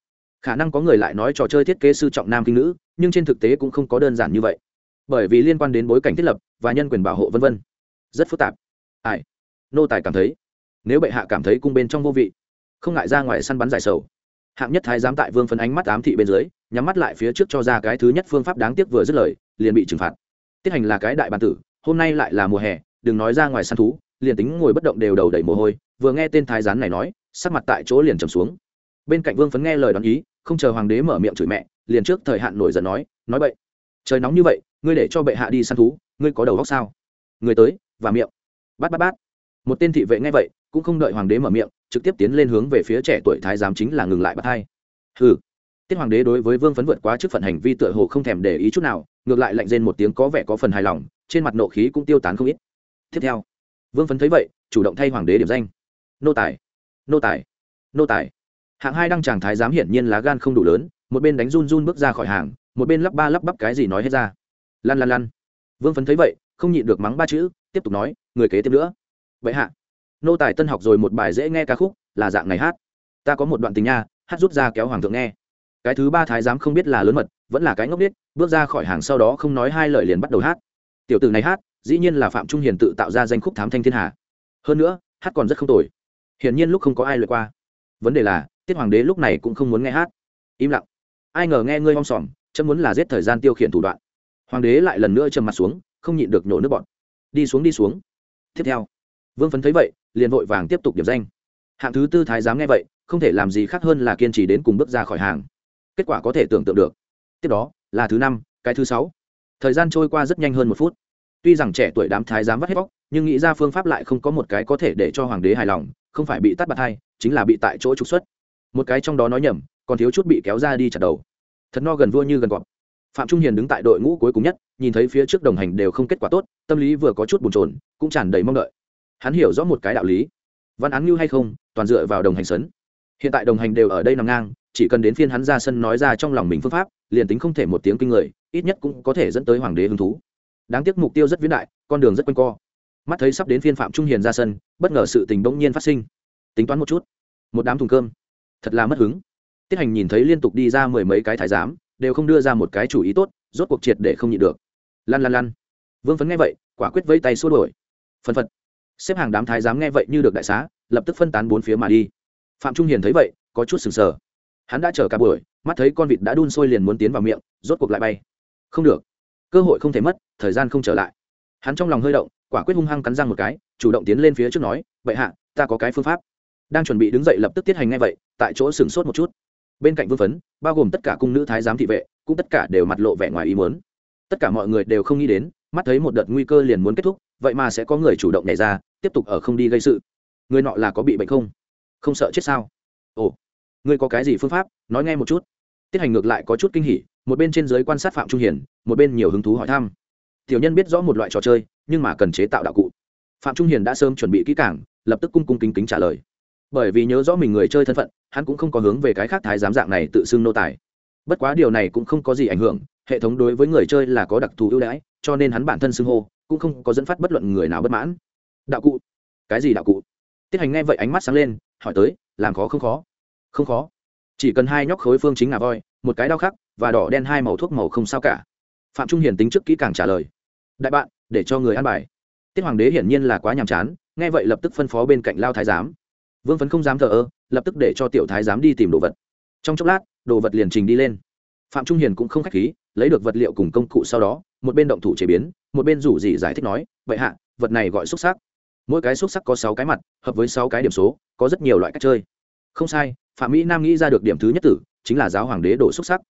Khả năng có người lại nói trò chơi thiết kế sư trọng nam kinh nữ, nhưng trên thực tế cũng không có đơn giản như vậy. Bởi vì liên quan đến bối cảnh thiết lập và nhân quyền bảo hộ v v rất phức tạp. Ai? Nô tài cảm thấy. Nếu bệ hạ cảm thấy cung bên trong vô vị, không ngại ra ngoài săn bắn giải sầu. Hạng nhất thái giám tại vương phấn ánh mắt ám thị bên dưới, nhắm mắt lại phía trước cho ra cái thứ nhất phương pháp đáng tiếc vừa dứt lời, liền bị trừng phạt. Tiết hành là cái đại bản tử, hôm nay lại là mùa hè, đừng nói ra ngoài săn thú liền tính ngồi bất động đều đầu đầy mồ hôi, vừa nghe tên thái giám này nói, sắc mặt tại chỗ liền trầm xuống. Bên cạnh vương phấn nghe lời đoán ý, không chờ hoàng đế mở miệng chửi mẹ, liền trước thời hạn nổi giận nói nói bậy, trời nóng như vậy, ngươi để cho bệ hạ đi săn thú, ngươi có đầu góc sao? Người tới, và miệng. Bát bát bát. Một tên thị vệ nghe vậy, cũng không đợi hoàng đế mở miệng, trực tiếp tiến lên hướng về phía trẻ tuổi thái giám chính là ngừng lại bắt hai. Hừ. Tiết hoàng đế đối với vương phấn vượt quá trước phận hành vi tựa hồ không thèm để ý chút nào, ngược lại lạnh rên một tiếng có vẻ có phần hài lòng, trên mặt nộ khí cũng tiêu tán không ít. Tiếp theo vương phấn thấy vậy, chủ động thay hoàng đế điểm danh. Nô tài nô tài nô tài. Hạng hai đăng tràng thái giám hiển nhiên lá gan không đủ lớn, một bên đánh run run bước ra khỏi hàng, một bên lắp ba lắp bắp cái gì nói hết ra. Lăn lăn lăn vương phấn thấy vậy, không nhịn được mắng ba chữ, tiếp tục nói, người kế tiếp nữa. Vậy hạ. Nô tài tân học rồi một bài dễ nghe ca khúc, là dạng này hát. Ta có một đoạn tình nha, hát rút ra kéo hoàng thượng nghe. Cái thứ ba thái giám không biết là lớn mật, vẫn là cái ngốc biết bước ra khỏi hàng sau đó không nói hai lời liền bắt đầu hát. Tiểu tử này hát dĩ nhiên là phạm trung hiền tự tạo ra danh khúc thám thanh thiên hà. Hơn nữa, hát còn rất không tồi. Hiển nhiên lúc không có ai lượt qua. Vấn đề là, tiết hoàng đế lúc này cũng không muốn nghe hát. Im lặng. Ai ngờ nghe ngươi om sòm, chấm muốn là giết thời gian tiêu khiển thủ đoạn. Hoàng đế lại lần nữa trầm mặt xuống, không nhịn được nhổ nước bọn đi xuống đi xuống. Tiếp theo, vương phấn thấy vậy, liền vội vàng tiếp tục điểm danh. Hạng thứ tư thái giám nghe vậy, không thể làm gì khác hơn là kiên trì đến cùng bước ra khỏi hàng. Kết quả có thể tưởng tượng được. Tiếp đó, là thứ năm, cái thứ sáu. Thời gian trôi qua rất nhanh hơn một phút tuy rằng trẻ tuổi đám thái giám vắt hết bóc, nhưng nghĩ ra phương pháp lại không có một cái có thể để cho hoàng đế hài lòng, không phải bị tắt bạt hai chính là bị tại chỗ trục xuất. Một cái trong đó nói nhầm, còn thiếu chút bị kéo ra đi chặt đầu. Thật no gần vua như gần gọt phạm trung hiền đứng tại đội ngũ cuối cùng nhất, nhìn thấy phía trước đồng hành đều không kết quả tốt, tâm lý vừa có chút bồn chồn, cũng tràn đầy mong đợi. Hắn hiểu rõ một cái đạo lý. Văn án như hay không, toàn dựa vào đồng hành sấn. Hiện tại đồng hành đều ở đây nằm ngang, chỉ cần đến phiên hắn ra sân nói ra trong lòng mình phương pháp, liền tính không thể một tiếng kinh người, ít nhất cũng có thể dẫn tới hoàng đế hứng thú đáng tiếc mục tiêu rất vĩ đại, con đường rất quanh co. Mắt thấy sắp đến phiên phạm trung hiền ra sân, bất ngờ sự tình bỗng nhiên phát sinh. Tính toán một chút. Một đám thùng cơm. Thật là mất hứng. Tiết hành nhìn thấy liên tục đi ra mười mấy cái thái giám, đều không đưa ra một cái chủ ý tốt, rốt cuộc triệt để không nhịn được. Lăn lăn lăn. Vương phấn nghe vậy, quả quyết vây tay xua đổi phân phật. Xếp hàng đám thái giám nghe vậy như được đại xá, lập tức phân tán bốn phía mà đi. Phạm trung hiền thấy vậy, có chút sừng sờ. Hắn đã chờ cả buổi, mắt thấy con vịt đã đun sôi liền muốn tiến vào miệng, rốt cuộc lại bay. Không được cơ hội không thể mất, thời gian không trở lại. Hắn trong lòng hơi động, quả quyết hung hăng cắn răng một cái, chủ động tiến lên phía trước nói vậy hạ, ta có cái phương pháp. Đang chuẩn bị đứng dậy lập tức tiết hành ngay vậy, tại chỗ sửng sốt một chút. Bên cạnh vương phấn, bao gồm tất cả cung nữ thái giám thị vệ, cũng tất cả đều mặt lộ vẻ ngoài ý muốn. Tất cả mọi người đều không nghĩ đến, mắt thấy một đợt nguy cơ liền muốn kết thúc, vậy mà sẽ có người chủ động nhảy ra, tiếp tục ở không đi gây sự. Người nọ là có bị bệnh không? Không sợ chết sao? Ồ ngươi có cái gì phương pháp? Nói nghe một chút. Tiết hành ngược lại có chút kinh hỉ, một bên trên giới quan sát phạm trung hiển một bên nhiều hứng thú hỏi thăm. Tiểu nhân biết rõ một loại trò chơi, nhưng mà cần chế tạo đạo cụ. Phạm trung hiền đã sớm chuẩn bị kỹ cảng lập tức cung cung kính kính trả lời. Bởi vì nhớ rõ mình người chơi thân phận, hắn cũng không có hướng về cái khác thái giám dạng này tự xưng nô tài. Bất quá điều này cũng không có gì ảnh hưởng, hệ thống đối với người chơi là có đặc thù ưu đãi, cho nên hắn bản thân xưng hô, cũng không có dẫn phát bất luận người nào bất mãn. Đạo cụ? Cái gì đạo cụ? Tiết hành nghe vậy ánh mắt sáng lên, hỏi tới, làm khó không khó? Không khó. Chỉ cần hai nhóc khối phương chính ngà voi, một cái đau khắc, và đỏ đen hai màu thuốc màu không sao cả phạm trung hiền tính trước kỹ càng trả lời đại bạn để cho người ăn bài tiết hoàng đế hiển nhiên là quá nhàm chán nghe vậy lập tức phân phó bên cạnh lao thái giám vương phấn không dám thờ ơ lập tức để cho tiểu thái giám đi tìm đồ vật trong chốc lát đồ vật liền trình đi lên phạm trung hiền cũng không k h á c h khí lấy được vật liệu cùng công cụ sau đó một bên động thủ chế biến một bên rủ gì giải thích nói vậy hạ vật này gọi xúc sắc mỗi cái xúc sắc có sáu cái mặt hợp với sáu cái điểm số có rất nhiều loại cách chơi không sai phạm mỹ nam nghĩ ra được điểm thứ nhất tử chính là giáo hoàng đế đổ xúc sắc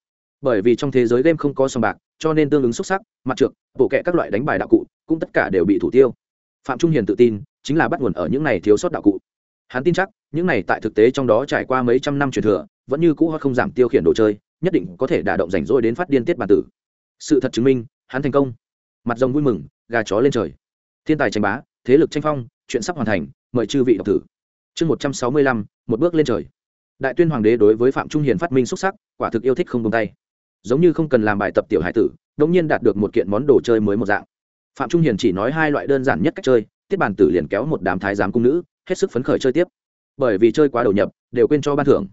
bởi vì trong thế giới game không có sòng bạc, cho nên tương ứng xuất sắc, mặt trượt bộ kệ các loại đánh bài đạo cụ, cũng tất cả đều bị thủ tiêu. Phạm trung hiền tự tin, chính là bắt nguồn ở những này thiếu sót đạo cụ. Hắn tin chắc, những này tại thực tế trong đó trải qua mấy trăm năm truyền thừa, vẫn như cũ hoặc không giảm tiêu khiển đồ chơi, nhất định có thể đả động rảnh rỗi đến phát điên tiết bản tử. Sự thật chứng minh, hắn thành công. Mặt rồng vui mừng, gà chó lên trời. Thiên tài tranh bá, thế lực tranh phong, chuyện sắp hoàn thành, mời chư vị đọc thử. Chương một trăm sáu mươi lăm, một bước lên trời. Đại tuyên hoàng đế đối với phạm trung hiền phát minh xuất sắc, quả thực yêu thích không tung tay giống như không cần làm bài tập tiểu hải tử đ nhiên đạt được một kiện món đồ chơi mới một dạng. Phạm trung hiền chỉ nói hai loại đơn giản nhất cách chơi, tiết bàn tử liền kéo một đám thái giám cung nữ, hết sức phấn khởi chơi tiếp. Bởi vì chơi quá đầu nhập, đều quên cho ban thưởng.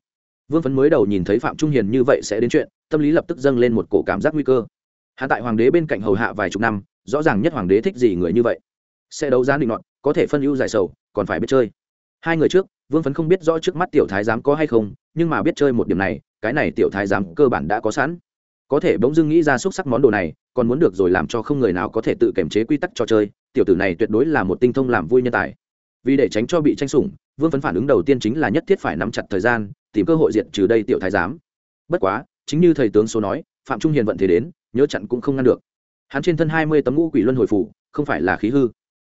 Vương phấn mới đầu nhìn thấy phạm trung hiền như vậy sẽ đến chuyện, tâm lý lập tức dâng lên một cổ cảm giác nguy cơ. Hạ tại hoàng đế bên cạnh hầu hạ vài chục năm, rõ ràng nhất hoàng đế thích gì người như vậy. Sẽ đấu giá định luận có thể phân ưu giải sầu, còn phải biết chơi. Hai người trước, vương phấn không biết rõ trước mắt tiểu thái giám có hay không, nhưng mà biết chơi một điểm này, cái này tiểu thái giám cơ bản đã có sẵn có thể bỗng dưng nghĩ ra xúc sắc món đồ này, còn muốn được rồi làm cho không người nào có thể tự kiểm chế quy tắc cho chơi, tiểu tử này tuyệt đối là một tinh thông làm vui nhân tài. Vì để tránh cho bị tranh sủng, vương phấn phản ứng đầu tiên chính là nhất thiết phải nắm chặt thời gian, tìm cơ hội diệt trừ đây tiểu thái giám. Bất quá, chính như thầy tướng số nói, phạm trung hiền vận thế đến, nhớ chặn cũng không ngăn được. Hắn trên thân hai mươi tấm ngũ quỷ luân hồi phủ, không phải là khí hư.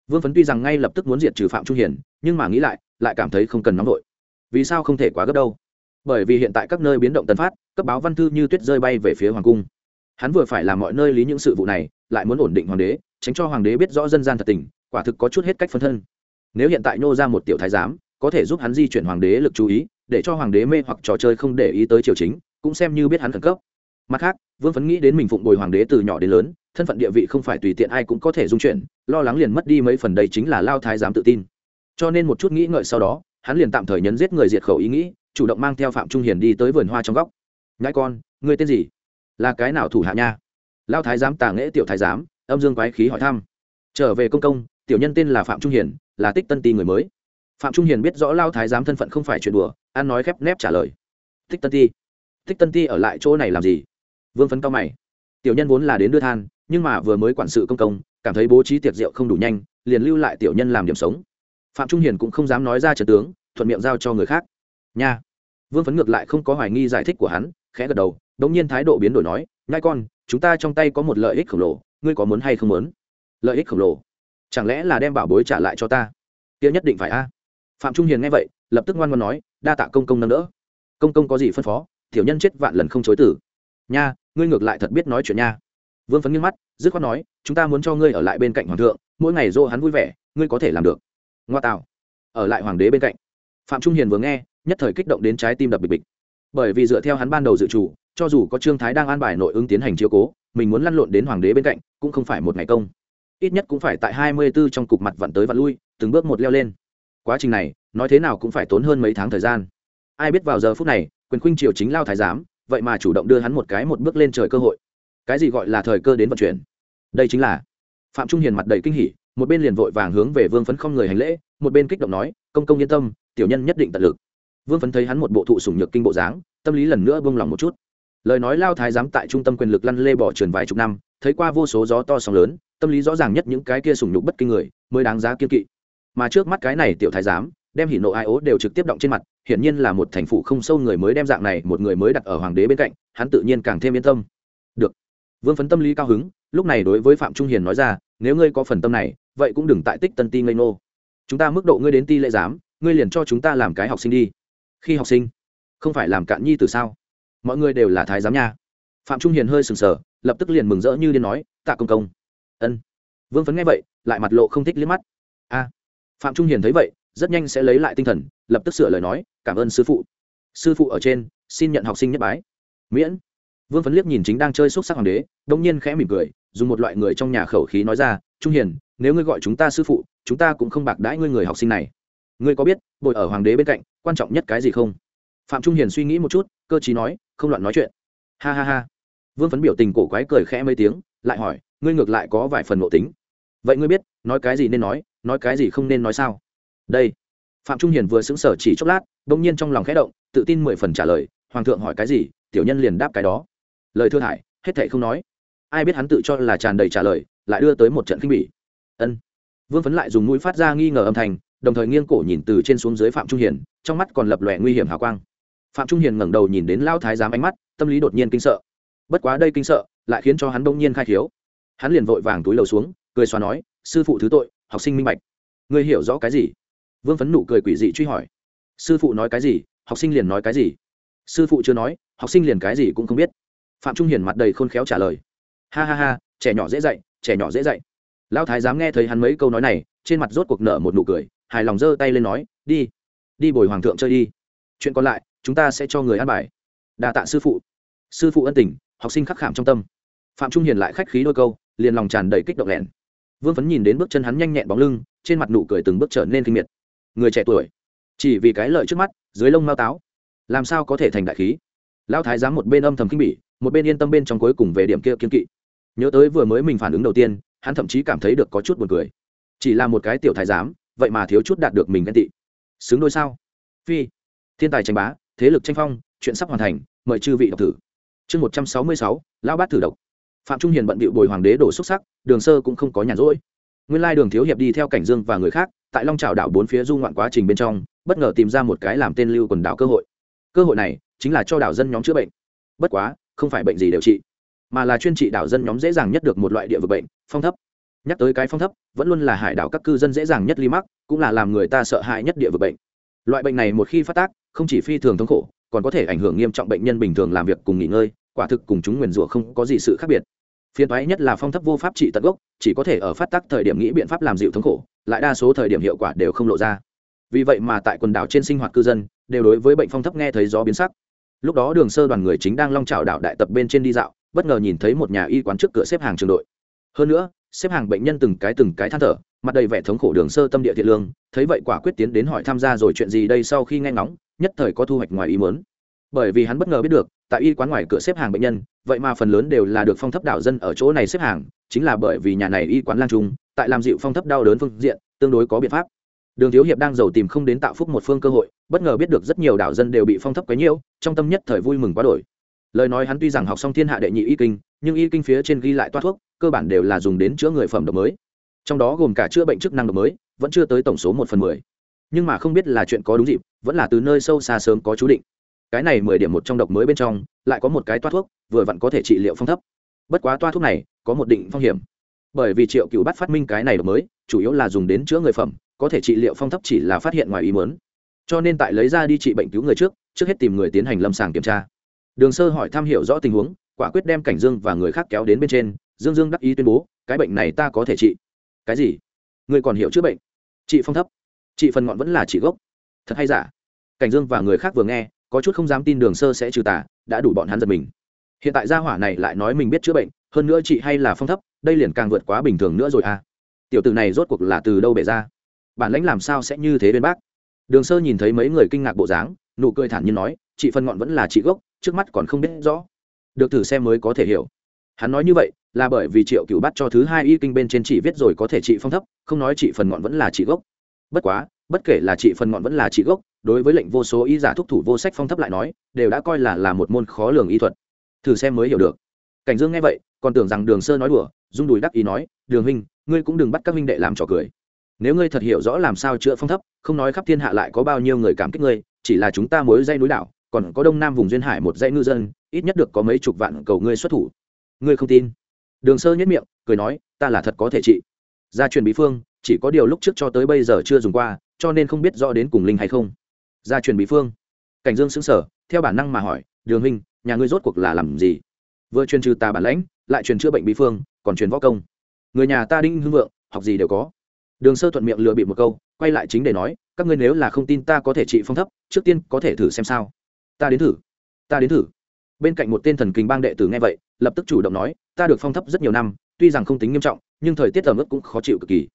Vương phấn tuy rằng ngay lập tức muốn diệt trừ phạm trung hiền, nhưng mà nghĩ lại lại cảm thấy không cần nóng vội. Vì sao không thể quá gấp đâu? Bởi vì hiện tại các nơi biến động tân phát, cấp báo văn thư như tuyết rơi bay về phía hoàng cung. Hắn vừa phải làm mọi nơi lý những sự vụ này, lại muốn ổn định hoàng đế, tránh cho hoàng đế biết rõ dân gian thật tình, quả thực có chút hết cách phân thân. Nếu hiện tại nô ra một tiểu thái giám, có thể giúp hắn di chuyển hoàng đế lực chú ý, để cho hoàng đế mê hoặc trò chơi không để ý tới triều chính, cũng xem như biết hắn khẩn cấp. Mặt khác, vương phấn nghĩ đến mình phụng bồi hoàng đế từ nhỏ đến lớn, thân phận địa vị không phải tùy tiện ai cũng có thể dung chuyển, lo lắng liền mất đi mấy phần đây chính là lao thái giám tự tin. Cho nên một chút nghĩ ngợi sau đó, hắn liền tạm thời nhấn giết người diệt khẩu ý nghĩ chủ động mang theo phạm trung hiền đi tới vườn hoa trong góc. Nhãi con, ngươi tên gì? Là cái nào thủ hạ nha? Lao thái giám tà nghễ tiểu thái giám, âm dương quái khí hỏi thăm. Trở về công công, tiểu nhân tên là phạm trung hiền, là tích tân ti người mới. Phạm trung hiền biết rõ lao thái giám thân phận không phải chuyện đùa an nói khép nép trả lời. Tích tân ti, tích tân ti ở lại chỗ này làm gì? Vương phấn cao mày. Tiểu nhân vốn là đến đưa than, nhưng mà vừa mới quản sự công công, cảm thấy bố trí tiệc rượu không đủ nhanh, liền lưu lại tiểu nhân làm điểm sống. Phạm trung hiền cũng không dám nói ra trận tướng, thuận miệng giao cho người khác. Nha vương phấn ngược lại không có hoài nghi giải thích của hắn, khẽ gật đầu, đống nhiên thái độ biến đổi nói, nhai con, chúng ta trong tay có một lợi ích khổng lồ, ngươi có muốn hay không muốn? Lợi ích khổng lồ? Chẳng lẽ là đem bảo bối trả lại cho ta? Kia nhất định phải a. Phạm trung hiền nghe vậy, lập tức ngoan ngoan nói, đa tạ công công nâng đỡ. Công công có gì phân phó? Tiểu nhân chết vạn lần không chối tử nha, ngươi ngược lại thật biết nói chuyện nha. Vương phấn nghiêng mắt, dứt khoát nói, chúng ta muốn cho ngươi ở lại bên cạnh hoàng thượng, mỗi ngày dô hắn vui vẻ, ngươi có thể làm được. Ngoa tạo, ở lại hoàng đế bên cạnh. Phạm trung hiền vừa nghe nhất thời kích động đến trái tim đập bịch bịch. Bởi vì dựa theo hắn ban đầu dự chủ cho dù có trương thái đang an bài nội ứng tiến hành chiếu cố, mình muốn lăn lộn đến hoàng đế bên cạnh, cũng không phải một ngày công. Ít nhất cũng phải tại hai mươi 24 trong cục mặt vặn tới vặn lui, từng bước một leo lên. Quá trình này, nói thế nào cũng phải tốn hơn mấy tháng thời gian. Ai biết vào giờ phút này, quyền khuynh triều chính lao thái giám, vậy mà chủ động đưa hắn một cái một bước lên trời cơ hội. Cái gì gọi là thời cơ đến vận chuyển? Đây chính là phạm trung hiền mặt đầy kinh hỉ, một bên liền vội vàng hướng về vương phấn không người hành lễ, một bên kích động nói, công công yên tâm, tiểu nhân nhất định tận lực vương phấn thấy hắn một bộ thụ sủng nhược kinh bộ dáng, tâm lý lần nữa buông lòng một chút. Lời nói lao thái giám tại trung tâm quyền lực lăn lê bỏ trườn vài chục năm, thấy qua vô số gió to sóng lớn, tâm lý rõ ràng nhất những cái kia sủng nhục bất kinh người, mới đáng giá kiên kỵ. Mà trước mắt cái này tiểu thái giám, đem hỉ nộ ai ố đều trực tiếp động trên mặt, hiển nhiên là một thành phụ không sâu người mới đem dạng này một người mới đặt ở hoàng đế bên cạnh, hắn tự nhiên càng thêm yên tâm. Được. Vương phấn tâm lý cao hứng, lúc này đối với phạm trung hiền nói ra, nếu ngươi có phần tâm này, vậy cũng đừng tại tích tân ti ngây nô chúng ta mức độ ngươi đến ti lệ giám, ngươi liền cho chúng ta làm cái học sinh đi khi học sinh, không phải làm cạn nhi từ sao? Mọi người đều là thái giám nha. Phạm trung hiền hơi sừng sờ, lập tức liền mừng rỡ như điên nói, tạ công công. Ân. Vương phấn nghe vậy, lại mặt lộ không thích liếc mắt. A. Phạm trung hiền thấy vậy, rất nhanh sẽ lấy lại tinh thần, lập tức sửa lời nói, cảm ơn sư phụ. Sư phụ ở trên, xin nhận học sinh nhất bái. Miễn. Vương phấn liếc nhìn chính đang chơi xúc sắc hoàng đế đông nhiên khẽ mỉm cười, dùng một loại người trong nhà khẩu khí nói ra, trung hiền, nếu ngươi gọi chúng ta sư phụ, chúng ta cũng không bạc đãi ngươi người học sinh này ngươi có biết, bồi ở hoàng đế bên cạnh, quan trọng nhất cái gì không? Phạm trung hiền suy nghĩ một chút, cơ chí nói, không loạn nói chuyện. Ha ha ha. Vương phấn biểu tình cổ quái cười khẽ mấy tiếng, lại hỏi, ngươi ngược lại có vài phần ngộ tính. Vậy ngươi biết, nói cái gì nên nói nói cái gì không nên nói sao? Đây. Phạm trung hiền vừa xứng sở chỉ chốc lát đ ỗ n g nhiên trong lòng khẽ động, tự tin mười phần trả lời, hoàng thượng hỏi cái gì, tiểu nhân liền đáp cái đó. Lời thưa thải, hết thệ không nói. Ai biết hắn tự cho là tràn đầy trả lời, lại đưa tới một trận khinh bỉ. Ân. Vương phấn lại dùng mũi phát ra nghi ngờ âm thanh đồng thời nghiêng cổ nhìn từ trên xuống dưới phạm trung hiền, trong mắt còn lập lòe nguy hiểm hào quang. Phạm trung hiền ngẩng đầu nhìn đến lao thái giám ánh mắt, tâm lý đột nhiên kinh sợ. Bất quá đây kinh sợ, lại khiến cho hắn đông nhiên khai thiếu hắn liền vội vàng túi lầu xuống, cười xóa nói, sư phụ thứ tội, học sinh minh bạch. Ngươi hiểu rõ cái gì? Vương phấn nụ cười quỷ dị truy hỏi. Sư phụ nói cái gì, học sinh liền nói cái gì? Sư phụ chưa nói, học sinh liền cái gì cũng không biết. Phạm trung hiền mặt đầy khôn khéo trả lời. Ha ha ha, trẻ nhỏ dễ dạy, trẻ nhỏ dễ dạy. Lão thái dám nghe thấy hắn mấy câu nói này, trên mặt rốt cuộc nợ một nụ cười hài lòng giơ tay lên nói, đi đi bồi hoàng thượng chơi đi. Chuyện còn lại, chúng ta sẽ cho người ăn bài. Đà tạ sư phụ. Sư phụ ân tình, học sinh khắc khảm trong tâm. Phạm trung hiền lại khách khí đôi câu, liền lòng tràn đầy kích động lẹn. Vương phấn nhìn đến bước chân hắn nhanh nhẹn bóng lưng, trên mặt nụ cười từng bước trở nên kinh miệt. Người trẻ tuổi, chỉ vì cái lợi trước mắt, dưới lông mao táo, làm sao có thể thành đại khí? Lão thái giám một bên âm thầm kinh bỉ, một bên yên tâm bên trong cuối cùng về điểm kia kiên kỵ. Nhớ tới vừa mới mình phản ứng đầu tiên, hắn thậm chí cảm thấy được có chút buồn cười. Chỉ là một cái tiểu thái giám vậy mà thiếu chút đạt được mình ghen tị. Xứng đôi sao? Phi, thiên tài tranh bá, thế lực tranh phong, chuyện sắp hoàn thành, mời chư vị đọc thử. Chương một trăm sáu mươi sáu, lão bát thử độc. Phạm trung hiền bận bịu bồi hoàng đế đổ xúc sắc, đường sơ cũng không có nhàn rỗi. Nguyên lai đường thiếu hiệp đi theo cảnh dương và người khác, tại long trào đảo bốn phía du ngoạn quá trình bên trong, bất ngờ tìm ra một cái làm tên lưu quần đảo cơ hội. Cơ hội này, chính là cho đảo dân nhóm chữa bệnh. Bất quá, không phải bệnh gì đều trị, mà là chuyên trị đảo dân nhóm dễ dàng nhất được một loại địa vực bệnh, phong thấp nhắc tới cái phong thấp, vẫn luôn là hải đảo các cư dân dễ dàng nhất ly mắc, cũng là làm người ta sợ hãi nhất địa vực bệnh. Loại bệnh này một khi phát tác, không chỉ phi thường thống khổ, còn có thể ảnh hưởng nghiêm trọng bệnh nhân bình thường làm việc cùng nghỉ ngơi, quả thực cùng chúng nguyền rủa không có gì sự khác biệt. Phiền thoái nhất là phong thấp vô pháp trị tận gốc, chỉ có thể ở phát tác thời điểm nghĩ biện pháp làm dịu thống khổ, lại đa số thời điểm hiệu quả đều không lộ ra. Vì vậy mà tại quần đảo trên sinh hoạt cư dân, đều đối với bệnh phong thấp nghe thấy gió biến sắc. Lúc đó đường sơ đoàn người chính đang long trào đảo đại tập bên trên đi dạo, bất ngờ nhìn thấy một nhà y quán trước cửa xếp hàng trường đội. Hơn nữa xếp hàng bệnh nhân từng cái từng cái than thở, mặt đầy vẻ thống khổ đường sơ tâm địa thiện lương, thấy vậy quả quyết tiến đến hỏi tham gia rồi chuyện gì đây sau khi nghe ngóng, nhất thời có thu hoạch ngoài ý muốn. Bởi vì hắn bất ngờ biết được, tại y quán ngoài cửa xếp hàng bệnh nhân, vậy mà phần lớn đều là được phong thấp đảo dân ở chỗ này xếp hàng, chính là bởi vì nhà này y quán lang trung, tại làm dịu phong thấp đau đớn phương diện, tương đối có biện pháp. Đường thiếu hiệp đang giàu tìm không đến tạo phúc một phương cơ hội, bất ngờ biết được rất nhiều đảo dân đều bị phong thấp quấy nhiễu trong tâm nhất thời vui mừng quá đổi. Lời nói hắn tuy rằng học xong thiên hạ đệ nhị y kinh nhưng y kinh phía trên ghi lại toa thuốc, cơ bản đều là dùng đến chữa người phẩm độc mới. Trong đó gồm cả chữa bệnh chức năng độc mới, vẫn chưa tới tổng số một phần mười. Nhưng mà không biết là chuyện có đúng dịp, vẫn là từ nơi sâu xa sớm có chú định. Cái này mười điểm một trong độc mới bên trong, lại có một cái toa thuốc, vừa vặn có thể trị liệu phong thấp. Bất quá toa thuốc này, có một định phong hiểm. Bởi vì triệu cựu bắt phát minh cái này độc mới, chủ yếu là dùng đến chữa người phẩm, có thể trị liệu phong thấp chỉ là phát hiện ngoài ý mớn cho nên tại lấy ra đi trị bệnh cứu người trước trước hết tìm người tiến hành lâm sàng kiểm tra. Đường sơ hỏi thăm hiểu rõ tình huống quả quyết đem cảnh dương và người khác kéo đến bên trên, dương dương đắc ý tuyên bố, cái bệnh này ta có thể trị. Cái gì? Người còn hiểu chữa bệnh? Chị phong thấp. Chị phần ngọn vẫn là chị gốc. Thật hay giả? Cảnh dương và người khác vừa nghe, có chút không dám tin đường sơ sẽ trừ tà, đã đủ bọn hắn giật mình. Hiện tại gia hỏa này lại nói mình biết chữa bệnh, hơn nữa chị hay là phong thấp, đây liền càng vượt quá bình thường nữa rồi à. Tiểu tử này rốt cuộc là từ đâu bể ra? Bản lãnh làm sao sẽ như thế bên bác? Đường sơ nhìn thấy mấy người kinh ngạc bộ dáng, nụ cười thản nhiên nói chị phân ngọn vẫn là chị gốc, trước mắt còn không biết rõ được thử xem mới có thể hiểu. Hắn nói như vậy là bởi vì triệu cựu bắt cho thứ hai y kinh bên trên chỉ viết rồi có thể trị phong thấp, không nói trị phần ngọn vẫn là trị gốc. Bất quá, bất kể là trị phần ngọn vẫn là trị gốc, đối với lệnh vô số y giả thúc thủ vô sách phong thấp lại nói, đều đã coi là là một môn khó lường y thuật. Thử xem mới hiểu được. Cảnh dương nghe vậy, còn tưởng rằng đường sơ nói đùa dung đùi đắc ý nói, đường huynh, ngươi cũng đừng bắt các huynh đệ làm trò cười. Nếu ngươi thật hiểu rõ làm sao chữa phong thấp, không nói khắp thiên hạ lại có bao nhiêu người cảm kích ngươi, chỉ là chúng ta mối dây núi đảo còn có đông nam vùng duyên hải một dãy ngư dân, ít nhất được có mấy chục vạn cầu ngươi xuất thủ. Ngươi không tin? Đường sơ nhất miệng, cười nói, ta là thật có thể trị. Gia truyền bí phương, chỉ có điều lúc trước cho tới bây giờ chưa dùng qua, cho nên không biết rõ đến cùng linh hay không. Gia truyền bí phương. Cảnh dương xứng sở theo bản năng mà hỏi, đường huynh, nhà ngươi rốt cuộc là làm gì? Vừa truyền trừ tà bản lãnh, lại truyền chữa bệnh bí phương, còn truyền võ công. Người nhà ta đinh hưng vượng, học gì đều có. Đường sơ thuận miệng lừa bị một câu, quay lại chính để nói, các ngươi nếu là không tin ta có thể trị phong thấp, trước tiên có thể thử xem sao ta đến thử, ta đến thử. Bên cạnh một tên thần kinh bang đệ tử nghe vậy, lập tức chủ động nói, ta được phong thấp rất nhiều năm, tuy rằng không tính nghiêm trọng, nhưng thời tiết ẩm ướt cũng khó chịu cực kỳ.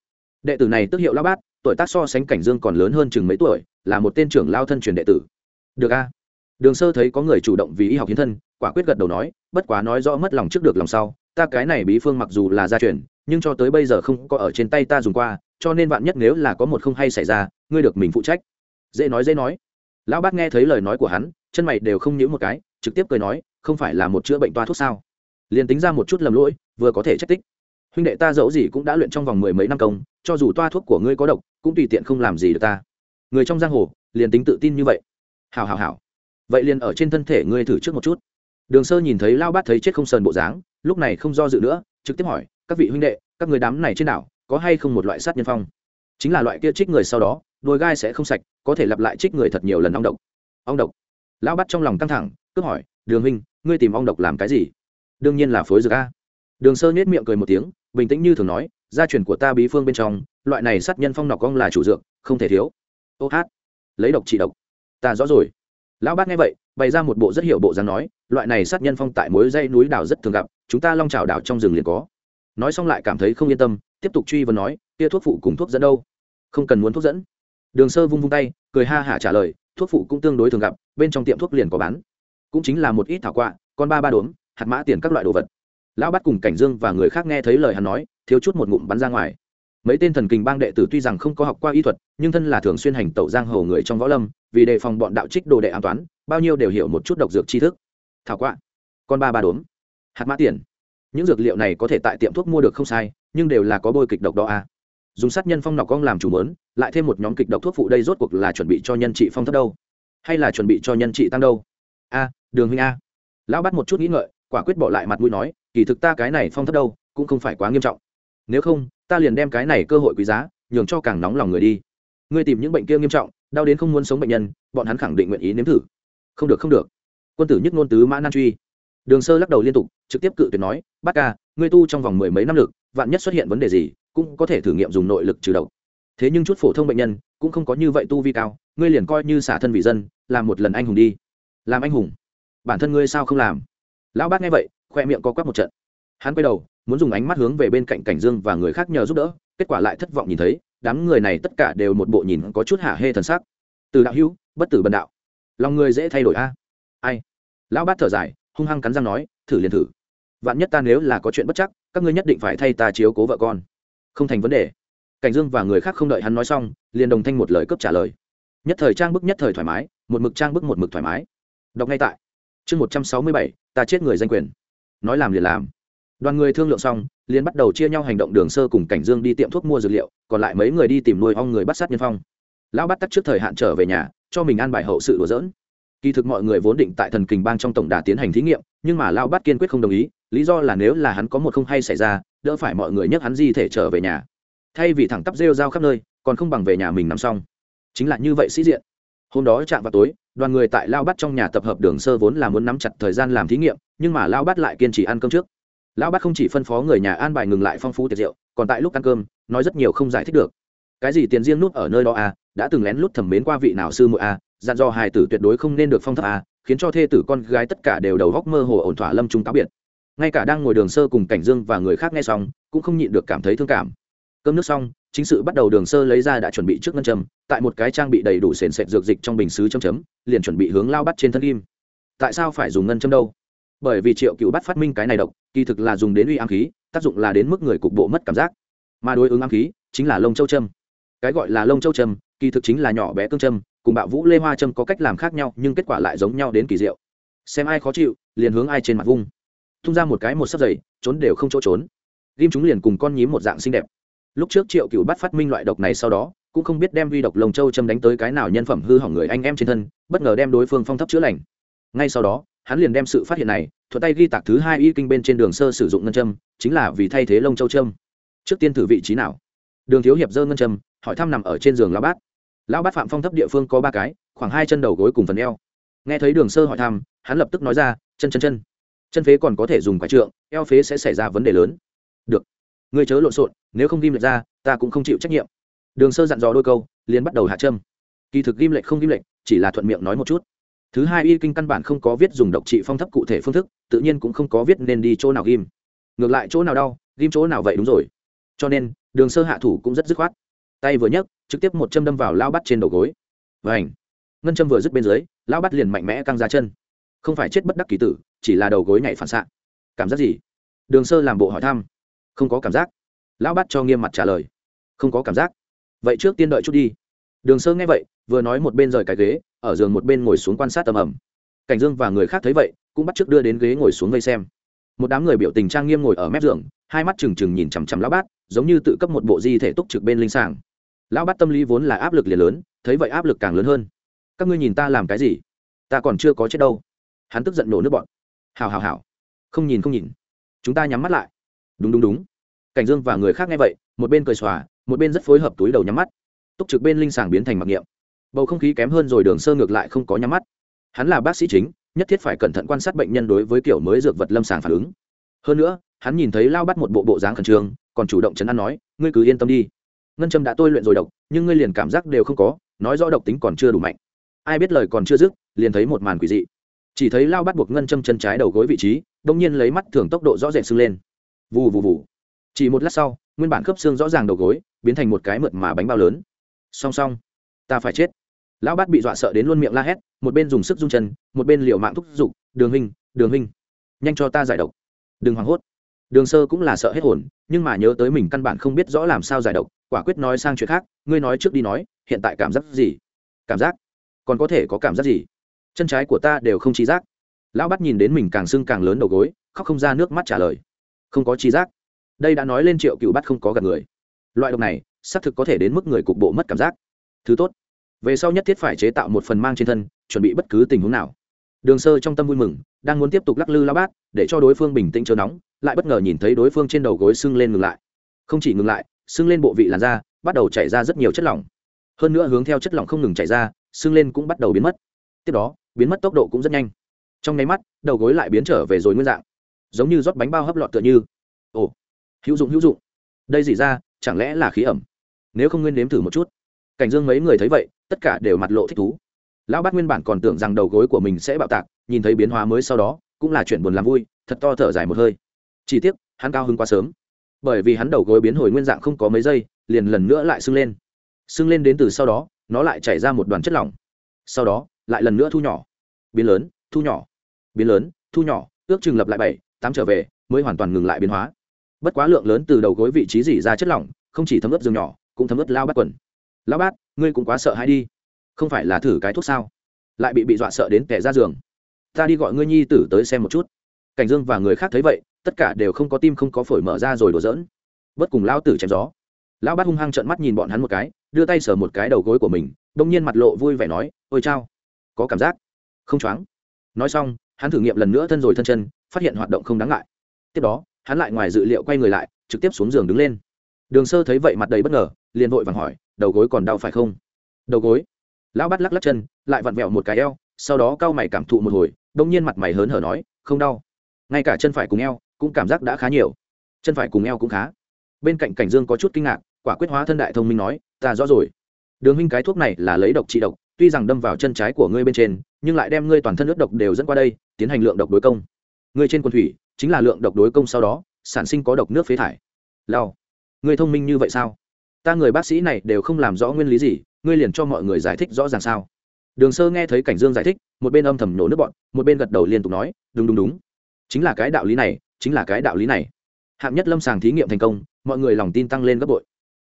Đệ tử này tức hiệu lao bát, tuổi tác so sánh cảnh dương còn lớn hơn chừng mấy tuổi, là một tên trưởng lao thân truyền đệ tử. Được a. Đường sơ thấy có người chủ động vì y học hiến thân, quả quyết gật đầu nói, bất quá nói rõ mất lòng trước được lòng sau, ta cái này bí phương mặc dù là gia truyền, nhưng cho tới bây giờ không có ở trên tay ta dùng qua, cho nên vạn nhất nếu là có một không hay xảy ra, ngươi được mình phụ trách. Dễ nói dễ nói. Lão bác nghe thấy lời nói của hắn chân mày đều không nhíu một cái, trực tiếp cười nói, không phải là một chữa bệnh toa thuốc sao? Liền tính ra một chút lầm lỗi, vừa có thể trách tích. Huynh đệ ta dẫu gì cũng đã luyện trong vòng mười mấy năm công, cho dù toa thuốc của ngươi có độc, cũng tùy tiện không làm gì được ta. Người trong giang hồ, liền tính tự tin như vậy. Hào hào hào vậy liền ở trên thân thể ngươi thử trước một chút. Đường sơ nhìn thấy lao bát thấy chết không sờn bộ dáng, lúc này không do dự nữa, trực tiếp hỏi, các vị huynh đệ, các người đám này trên đảo, có hay không một loại sát nhân phong? Chính là loại kia trích người sau đó, đôi gai sẽ không sạch, có thể lặp lại trích người thật nhiều lần ong độc. Ong độc? Lão bắt trong lòng căng thẳng, cướp hỏi, đường huynh, ngươi tìm ong độc làm cái gì? Đương nhiên là phối dược a. Đường sơ nhét miệng cười một tiếng, bình tĩnh như thường nói, gia truyền của ta bí phương bên trong, loại này sát nhân phong nọc ong là chủ dược, không thể thiếu. Ô hát, lấy độc trị độc. Ta rõ rồi. Lão bác nghe vậy, bày ra một bộ rất hiểu bộ dáng nói, loại này sát nhân phong tại mối dây núi đảo rất thường gặp, chúng ta long trào đảo trong rừng liền có. Nói xong lại cảm thấy không yên tâm, tiếp tục truy vấn nói, kia thuốc phụ cùng thuốc dẫn đâu? Không cần muốn thuốc dẫn. Đường sơ vung vung tay, cười ha hả trả lời thuốc phụ cũng tương đối thường gặp, bên trong tiệm thuốc liền có bán. Cũng chính là một ít thảo quạ, con ba ba đốm, hạt mã tiền các loại đồ vật. Lão bắt cùng cảnh dương và người khác nghe thấy lời hắn nói, thiếu chút một ngụm bắn ra ngoài. Mấy tên thần kình bang đệ tử tuy rằng không có học qua y thuật, nhưng thân là thường xuyên hành tẩu giang hồ người trong võ lâm, vì đề phòng bọn đạo trích đồ đệ an toán, bao nhiêu đều hiểu một chút độc dược tri thức. Thảo quạ, con ba ba đốm, hạt mã tiền. Những dược liệu này có thể tại tiệm thuốc mua được không sai, nhưng đều là có bôi kịch độc đó à dùng sát nhân phong nọc cong làm chủ mớn, lại thêm một nhóm kịch độc thuốc phụ đây rốt cuộc là chuẩn bị cho nhân trị phong thấp đâu? Hay là chuẩn bị cho nhân trị tăng đâu? A, đường huynh a. Lão bắt một chút nghĩ ngợi, quả quyết bỏ lại mặt mũi nói, kỳ thực ta cái này phong thấp đâu, cũng không phải quá nghiêm trọng. Nếu không, ta liền đem cái này cơ hội quý giá, nhường cho càng nóng lòng người đi. Ngươi tìm những bệnh kia nghiêm trọng, đau đến không muốn sống bệnh nhân, bọn hắn khẳng định nguyện ý nếm thử. Không được không được. Quân tử nhất ngôn tứ mã nan truy. Đường sơ lắc đầu liên tục, trực tiếp cự tuyệt nói, bác ca, ngươi tu trong vòng mười mấy năm lực, vạn nhất xuất hiện vấn đề gì cũng có thể thử nghiệm dùng nội lực trừ độc. Thế nhưng chút phổ thông bệnh nhân cũng không có như vậy tu vi cao, ngươi liền coi như xả thân vị dân, làm một lần anh hùng đi. Làm anh hùng? Bản thân ngươi sao không làm? Lão bác nghe vậy, khoe miệng có quắp một trận. Hắn quay đầu, muốn dùng ánh mắt hướng về bên cạnh cảnh dương và người khác nhờ giúp đỡ, kết quả lại thất vọng nhìn thấy, đám người này tất cả đều một bộ nhìn có chút hạ hê thần sắc. Từ đạo hữu, bất tử bần đạo. Lòng người dễ thay đổi a. Ai? Lão bát thở dài, hung hăng cắn răng nói, thử liền thử. Vạn nhất ta nếu là có chuyện bất chắc, các ngươi nhất định phải thay ta chiếu cố vợ con không thành vấn đề. Cảnh dương và người khác không đợi hắn nói xong, liền đồng thanh một lời cấp trả lời. Nhất thời trang bức nhất thời thoải mái, một mực trang bức một mực thoải mái. Đọc ngay tại. Chương một trăm sáu mươi bảy, ta chết người danh quyền. Nói làm liền làm. Đoàn người thương lượng xong, liền bắt đầu chia nhau hành động đường sơ cùng cảnh dương đi tiệm thuốc mua dược liệu, còn lại mấy người đi tìm nuôi ong người bắt sát nhân phong. Lão bắt tắt trước thời hạn trở về nhà, cho mình ăn bài hậu sự đùa dỡn kỳ thực mọi người vốn định tại thần kình bang trong tổng đà tiến hành thí nghiệm, nhưng mà lao bắt kiên quyết không đồng ý lý do là nếu là hắn có một không hay xảy ra, đỡ phải mọi người nhắc hắn di thể trở về nhà. Thay vì thẳng tắp rêu rao khắp nơi, còn không bằng về nhà mình nằm xong. Chính là như vậy sĩ diện. Hôm đó chạm vào tối, đoàn người tại lao bắt trong nhà tập hợp đường sơ vốn là muốn nắm chặt thời gian làm thí nghiệm, nhưng mà lao bắt lại kiên trì ăn cơm trước. Lão bắt không chỉ phân phó người nhà an bài ngừng lại phong phú tiệc rượu, còn tại lúc ăn cơm, nói rất nhiều không giải thích được. Cái gì tiền riêng nút ở nơi đó à đã từng lén lút thẩm mến qua vị nào sư muội à dặn dò hài tử tuyệt đối không nên được phong thấp à khiến cho thê tử con gái tất cả đều đầu góc mơ hồ ổn thỏa lâm trung táo biệt ngay cả đang ngồi đường sơ cùng cảnh dương và người khác nghe xong, cũng không nhịn được cảm thấy thương cảm. Cơm nước xong, chính sự bắt đầu đường sơ lấy ra đã chuẩn bị trước ngân châm, tại một cái trang bị đầy đủ sền sệt dược dịch trong bình xứ chấm chấm, liền chuẩn bị hướng lao bắt trên thân kim tại sao phải dùng ngân châm đâu? Bởi vì triệu cựu bắt phát minh cái này độc, kỳ thực là dùng đến uy ám khí, tác dụng là đến mức người cục bộ mất cảm giác. Mà đối ứng ám khí, chính là lông châu châm. Cái gọi là lông châu châm, kỳ thực chính là nhỏ bé cương châm, cùng bạo vũ lê hoa châm có cách làm khác nhau, nhưng kết quả lại giống nhau đến kỳ diệu. Xem ai khó chịu, liền hướng ai trên mặt vung tung ra một cái một sấp giày, trốn đều không chỗ trốn. Ghim chúng liền cùng con nhím một dạng xinh đẹp. Lúc trước triệu cựu bắt phát minh loại độc này sau đó, cũng không biết đem vi độc lồng châu châm đánh tới cái nào nhân phẩm hư hỏng người anh em trên thân, bất ngờ đem đối phương phong thấp chữa lành. Ngay sau đó, hắn liền đem sự phát hiện này, thuận tay ghi tạc thứ hai y kinh bên trên đường sơ sử dụng ngân châm, chính là vì thay thế lông châu châm. Trước tiên thử vị trí nào? Đường thiếu hiệp dơ ngân châm, hỏi thăm nằm ở trên giường lão bát. Lão bát phạm phong thấp địa phương có ba cái, khoảng hai chân đầu gối cùng phần eo. Nghe thấy đường sơ hỏi thăm, hắn lập tức nói ra, chân chân chân chân phế còn có thể dùng quái trượng, eo phế sẽ xảy ra vấn đề lớn. Được. Người chớ lộn xộn, nếu không ghim lệch ra, ta cũng không chịu trách nhiệm. Đường sơ dặn dò đôi câu, liền bắt đầu hạ châm. Kỳ thực ghim lệch không ghim lệch, chỉ là thuận miệng nói một chút. Thứ hai y kinh căn bản không có viết dùng độc trị phong thấp cụ thể phương thức, tự nhiên cũng không có viết nên đi chỗ nào ghim. Ngược lại chỗ nào đau, ghim chỗ nào vậy đúng rồi. Cho nên, đường sơ hạ thủ cũng rất dứt khoát. Tay vừa nhấc, trực tiếp một châm đâm vào lao bắt trên đầu gối. Và ảnh ngân châm vừa dứt bên dưới, lão bắt liền mạnh mẽ căng ra chân không phải chết bất đắc kỳ tử, chỉ là đầu gối nhảy phản xạ. Cảm giác gì? Đường sơ làm bộ hỏi thăm. Không có cảm giác. Lão bắt cho nghiêm mặt trả lời. Không có cảm giác. Vậy trước tiên đợi chút đi. Đường sơ nghe vậy, vừa nói một bên rời cái ghế, ở giường một bên ngồi xuống quan sát tầm ẩm. Cảnh dương và người khác thấy vậy, cũng bắt trước đưa đến ghế ngồi xuống vây xem. Một đám người biểu tình trang nghiêm ngồi ở mép giường, hai mắt trừng trừng nhìn chằm chằm lão bát, giống như tự cấp một bộ di thể túc trực bên linh sàng. Lão bát tâm lý vốn là áp lực liền lớn, thấy vậy áp lực càng lớn hơn. Các ngươi nhìn ta làm cái gì? Ta còn chưa có chết đâu hắn tức giận nổ nước bọn. Hào hào hào. Không nhìn không nhìn. Chúng ta nhắm mắt lại. Đúng đúng đúng. Cảnh dương và người khác nghe vậy, một bên cười xòa, một bên rất phối hợp túi đầu nhắm mắt. Túc trực bên linh sàng biến thành mặc niệm. Bầu không khí kém hơn rồi đường sơ ngược lại không có nhắm mắt. Hắn là bác sĩ chính, nhất thiết phải cẩn thận quan sát bệnh nhân đối với kiểu mới dược vật lâm sàng phản ứng. Hơn nữa, hắn nhìn thấy lao bắt một bộ bộ dáng khẩn trương, còn chủ động chấn an nói, ngươi cứ yên tâm đi. Ngân châm đã tôi luyện rồi độc, nhưng ngươi liền cảm giác đều không có, nói rõ độc tính còn chưa đủ mạnh. Ai biết lời còn chưa dứt, liền thấy một màn quỷ dị chỉ thấy lao bắt buộc ngân châm chân trái đầu gối vị trí, đông nhiên lấy mắt thường tốc độ rõ rệt sưng lên. Vù vù vù. Chỉ một lát sau, nguyên bản khớp xương rõ ràng đầu gối, biến thành một cái mượt mà bánh bao lớn. Song song. Ta phải chết. Lão bát bị dọa sợ đến luôn miệng la hét, một bên dùng sức rung chân, một bên liều mạng thúc giục, đường huynh đường huynh, nhanh cho ta giải độc. Đừng hoảng hốt. Đường sơ cũng là sợ hết hồn, nhưng mà nhớ tới mình căn bản không biết rõ làm sao giải độc, quả quyết nói sang chuyện khác, ngươi nói trước đi nói, hiện tại cảm giác gì? Cảm giác? Còn có thể có cảm giác gì? Chân trái của ta đều không chi giác. Lão bắt nhìn đến mình càng sưng càng lớn đầu gối, khóc không ra nước mắt trả lời. Không có chi giác. Đây đã nói lên triệu cựu bắt không có gặp người. Loại độc này, xác thực có thể đến mức người cục bộ mất cảm giác. Thứ tốt. Về sau nhất thiết phải chế tạo một phần mang trên thân, chuẩn bị bất cứ tình huống nào. Đường sơ trong tâm vui mừng, đang muốn tiếp tục lắc lư lao bát, để cho đối phương bình tĩnh chờ nóng, lại bất ngờ nhìn thấy đối phương trên đầu gối sưng lên ngừng lại. Không chỉ ngừng lại, sưng lên bộ vị làn da, bắt đầu chảy ra rất nhiều chất lỏng. Hơn nữa hướng theo chất lỏng không ngừng chảy ra, sưng lên cũng bắt đầu biến mất. Tiếp đó biến mất tốc độ cũng rất nhanh. Trong nháy mắt, đầu gối lại biến trở về rồi nguyên dạng. Giống như rót bánh bao hấp lọt tựa như. Ồ, hữu dụng hữu dụng. Đây gì ra, chẳng lẽ là khí ẩm? Nếu không nguyên nếm thử một chút. Cảnh dương mấy người thấy vậy, tất cả đều mặt lộ thích thú. Lão bát nguyên bản còn tưởng rằng đầu gối của mình sẽ bạo tạc, nhìn thấy biến hóa mới sau đó, cũng là chuyện buồn làm vui, thật to thở dài một hơi. Chỉ tiếc, hắn cao hứng quá sớm. Bởi vì hắn đầu gối biến hồi nguyên dạng không có mấy giây, liền lần nữa lại sưng lên. Sưng lên đến từ sau đó, nó lại chảy ra một đoàn chất lỏng. Sau đó lại lần nữa thu nhỏ. Biến lớn, thu nhỏ. Biến lớn, thu nhỏ, ước chừng lập lại bảy, tám trở về, mới hoàn toàn ngừng lại biến hóa. Bất quá lượng lớn từ đầu gối vị trí dỉ ra chất lỏng, không chỉ thấm ướt giường nhỏ, cũng thấm ướt lao bát quần. Lao bát, ngươi cũng quá sợ hãi đi. Không phải là thử cái thuốc sao? Lại bị bị dọa sợ đến kẻ ra giường. Ta đi gọi ngươi nhi tử tới xem một chút. Cảnh dương và người khác thấy vậy, tất cả đều không có tim không có phổi mở ra rồi đổ dỡn vớt cùng lao tử chém gió. Lão bát hung hăng trợn mắt nhìn bọn hắn một cái, đưa tay sờ một cái đầu gối của mình, đông nhiên mặt lộ vui vẻ nói, ôi chao có cảm giác. Không choáng. Nói xong, hắn thử nghiệm lần nữa thân rồi thân chân, phát hiện hoạt động không đáng ngại. Tiếp đó, hắn lại ngoài dự liệu quay người lại, trực tiếp xuống giường đứng lên. Đường sơ thấy vậy mặt đầy bất ngờ, liền vội vàng hỏi, đầu gối còn đau phải không? Đầu gối? Lão bắt lắc lắc chân, lại vặn vẹo một cái eo, sau đó cau mày cảm thụ một hồi, đông nhiên mặt mày hớn hở nói, không đau. Ngay cả chân phải cùng eo, cũng cảm giác đã khá nhiều. Chân phải cùng eo cũng khá. Bên cạnh cảnh dương có chút kinh ngạc, quả quyết hóa thân đại thông minh nói, ta rõ rồi. Đường huynh cái thuốc này là lấy độc trị độc tuy rằng đâm vào chân trái của ngươi bên trên, nhưng lại đem ngươi toàn thân nước độc đều dẫn qua đây, tiến hành lượng độc đối công. Ngươi trên quân thủy, chính là lượng độc đối công sau đó, sản sinh có độc nước phế thải. Lao ngươi thông minh như vậy sao? Ta người bác sĩ này đều không làm rõ nguyên lý gì, ngươi liền cho mọi người giải thích rõ ràng sao? Đường sơ nghe thấy cảnh dương giải thích, một bên âm thầm nổ nước bọn, một bên gật đầu liên tục nói, đúng đúng đúng. Chính là cái đạo lý này, chính là cái đạo lý này. Hạng nhất lâm sàng thí nghiệm thành công, mọi người lòng tin tăng lên gấp bội.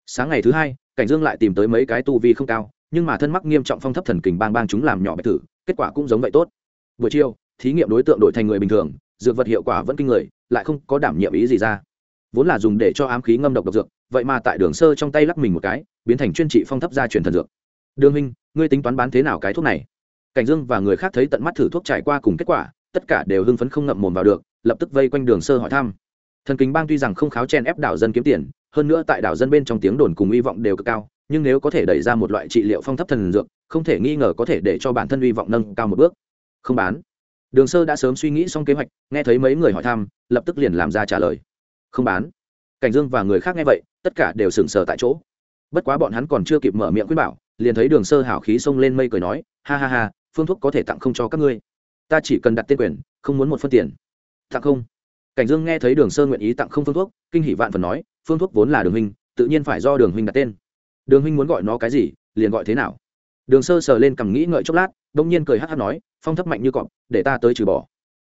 Sáng ngày thứ hai, cảnh dương lại tìm tới mấy cái tu vi không cao nhưng mà thân mắc nghiêm trọng phong thấp thần kình bang bang chúng làm nhỏ bạch thử, kết quả cũng giống vậy tốt. Buổi chiều, thí nghiệm đối tượng đổi thành người bình thường, dược vật hiệu quả vẫn kinh người, lại không có đảm nhiệm ý gì ra. Vốn là dùng để cho ám khí ngâm độc độc dược, vậy mà tại đường sơ trong tay lắc mình một cái, biến thành chuyên trị phong thấp gia truyền thần dược. Đường minh ngươi tính toán bán thế nào cái thuốc này? Cảnh dương và người khác thấy tận mắt thử thuốc trải qua cùng kết quả, tất cả đều hưng phấn không ngậm mồm vào được, lập tức vây quanh đường sơ hỏi thăm. Thần kính bang tuy rằng không kháo chen ép đảo dân kiếm tiền, hơn nữa tại đảo dân bên trong tiếng đồn cùng hy vọng đều cực cao nhưng nếu có thể đẩy ra một loại trị liệu phong thấp thần dược, không thể nghi ngờ có thể để cho bản thân hy vọng nâng cao một bước. Không bán. Đường sơ đã sớm suy nghĩ xong kế hoạch, nghe thấy mấy người hỏi thăm, lập tức liền làm ra trả lời. Không bán. Cảnh dương và người khác nghe vậy, tất cả đều sừng sờ tại chỗ. Bất quá bọn hắn còn chưa kịp mở miệng khuyên bảo, liền thấy đường sơ hảo khí xông lên mây cười nói, ha ha ha, phương thuốc có thể tặng không cho các ngươi. Ta chỉ cần đặt tên quyền, không muốn một phân tiền. Tặng không? Cảnh dương nghe thấy đường sơ nguyện ý tặng không phương thuốc, kinh hỷ vạn phần nói, phương thuốc vốn là đường huynh, tự nhiên phải do đường huynh đặt tên đường huynh muốn gọi nó cái gì, liền gọi thế nào? Đường sơ sờ lên cằm nghĩ ngợi chốc lát, đông nhiên cười hát hát nói, phong thấp mạnh như cọp, để ta tới trừ bỏ.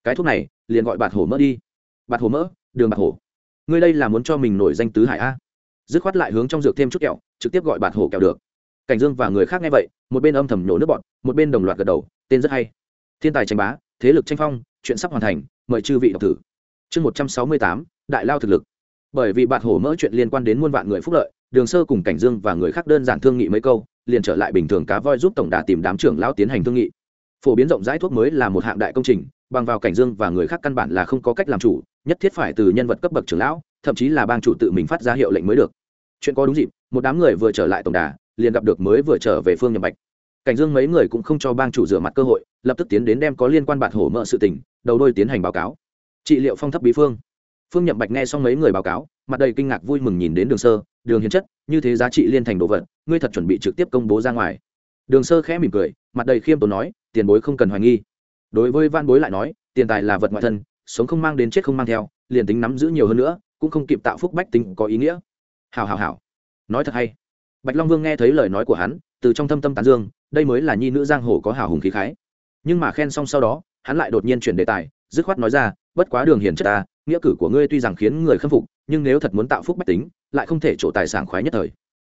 Cái thuốc này, liền gọi bạt hổ mỡ đi. Bạt hổ mỡ, đường bạt hổ. Ngươi đây là muốn cho mình nổi danh tứ hải a? Dứt khoát lại hướng trong dược thêm chút kẹo, trực tiếp gọi bạt hổ kẹo được. Cảnh dương và người khác nghe vậy, một bên âm thầm nhổ nước bọn một bên đồng loạt gật đầu, tên rất hay. Thiên tài tranh bá, thế lực tranh phong, chuyện sắp hoàn thành, mời chư vị đọc thử. Chương một trăm sáu mươi tám, đại lao thực lực. Bởi vì bạt hổ mỡ chuyện liên quan đến muôn vạn người phúc lợi đường sơ cùng cảnh dương và người khác đơn giản thương nghị mấy câu, liền trở lại bình thường cá voi giúp tổng đà tìm đám trưởng lao tiến hành thương nghị. Phổ biến rộng rãi thuốc mới là một hạng đại công trình, bằng vào cảnh dương và người khác căn bản là không có cách làm chủ, nhất thiết phải từ nhân vật cấp bậc trưởng lão, thậm chí là bang chủ tự mình phát ra hiệu lệnh mới được. Chuyện có đúng dịp, một đám người vừa trở lại tổng đà, liền gặp được mới vừa trở về phương nhậm bạch. Cảnh dương mấy người cũng không cho bang chủ rửa mặt cơ hội, lập tức tiến đến đem có liên quan bạt hổ mợ sự tình, đầu đôi tiến hành báo cáo. Trị liệu phong thấp bí phương. Phương nhậm bạch nghe xong mấy người báo cáo, mặt đầy kinh ngạc vui mừng nhìn đến đường sơ đường hiến chất, như thế giá trị liên thành đồ vật, ngươi thật chuẩn bị trực tiếp công bố ra ngoài. Đường sơ khẽ mỉm cười, mặt đầy khiêm tốn nói, tiền bối không cần hoài nghi. Đối với van bối lại nói, tiền tài là vật ngoại thân, sống không mang đến chết không mang theo, liền tính nắm giữ nhiều hơn nữa, cũng không kịp tạo phúc bách tính có ý nghĩa. Hào hào hào nói thật hay. Bạch long vương nghe thấy lời nói của hắn, từ trong thâm tâm tán dương, đây mới là nhi nữ giang hồ có hào hùng khí khái. Nhưng mà khen xong sau đó, hắn lại đột nhiên chuyển đề tài, dứt khoát nói ra, bất quá đường hiền chất ta nghĩa cử của ngươi tuy rằng khiến người khâm phục, nhưng nếu thật muốn tạo phúc bách tính, lại không thể trổ tài sản khoái nhất thời.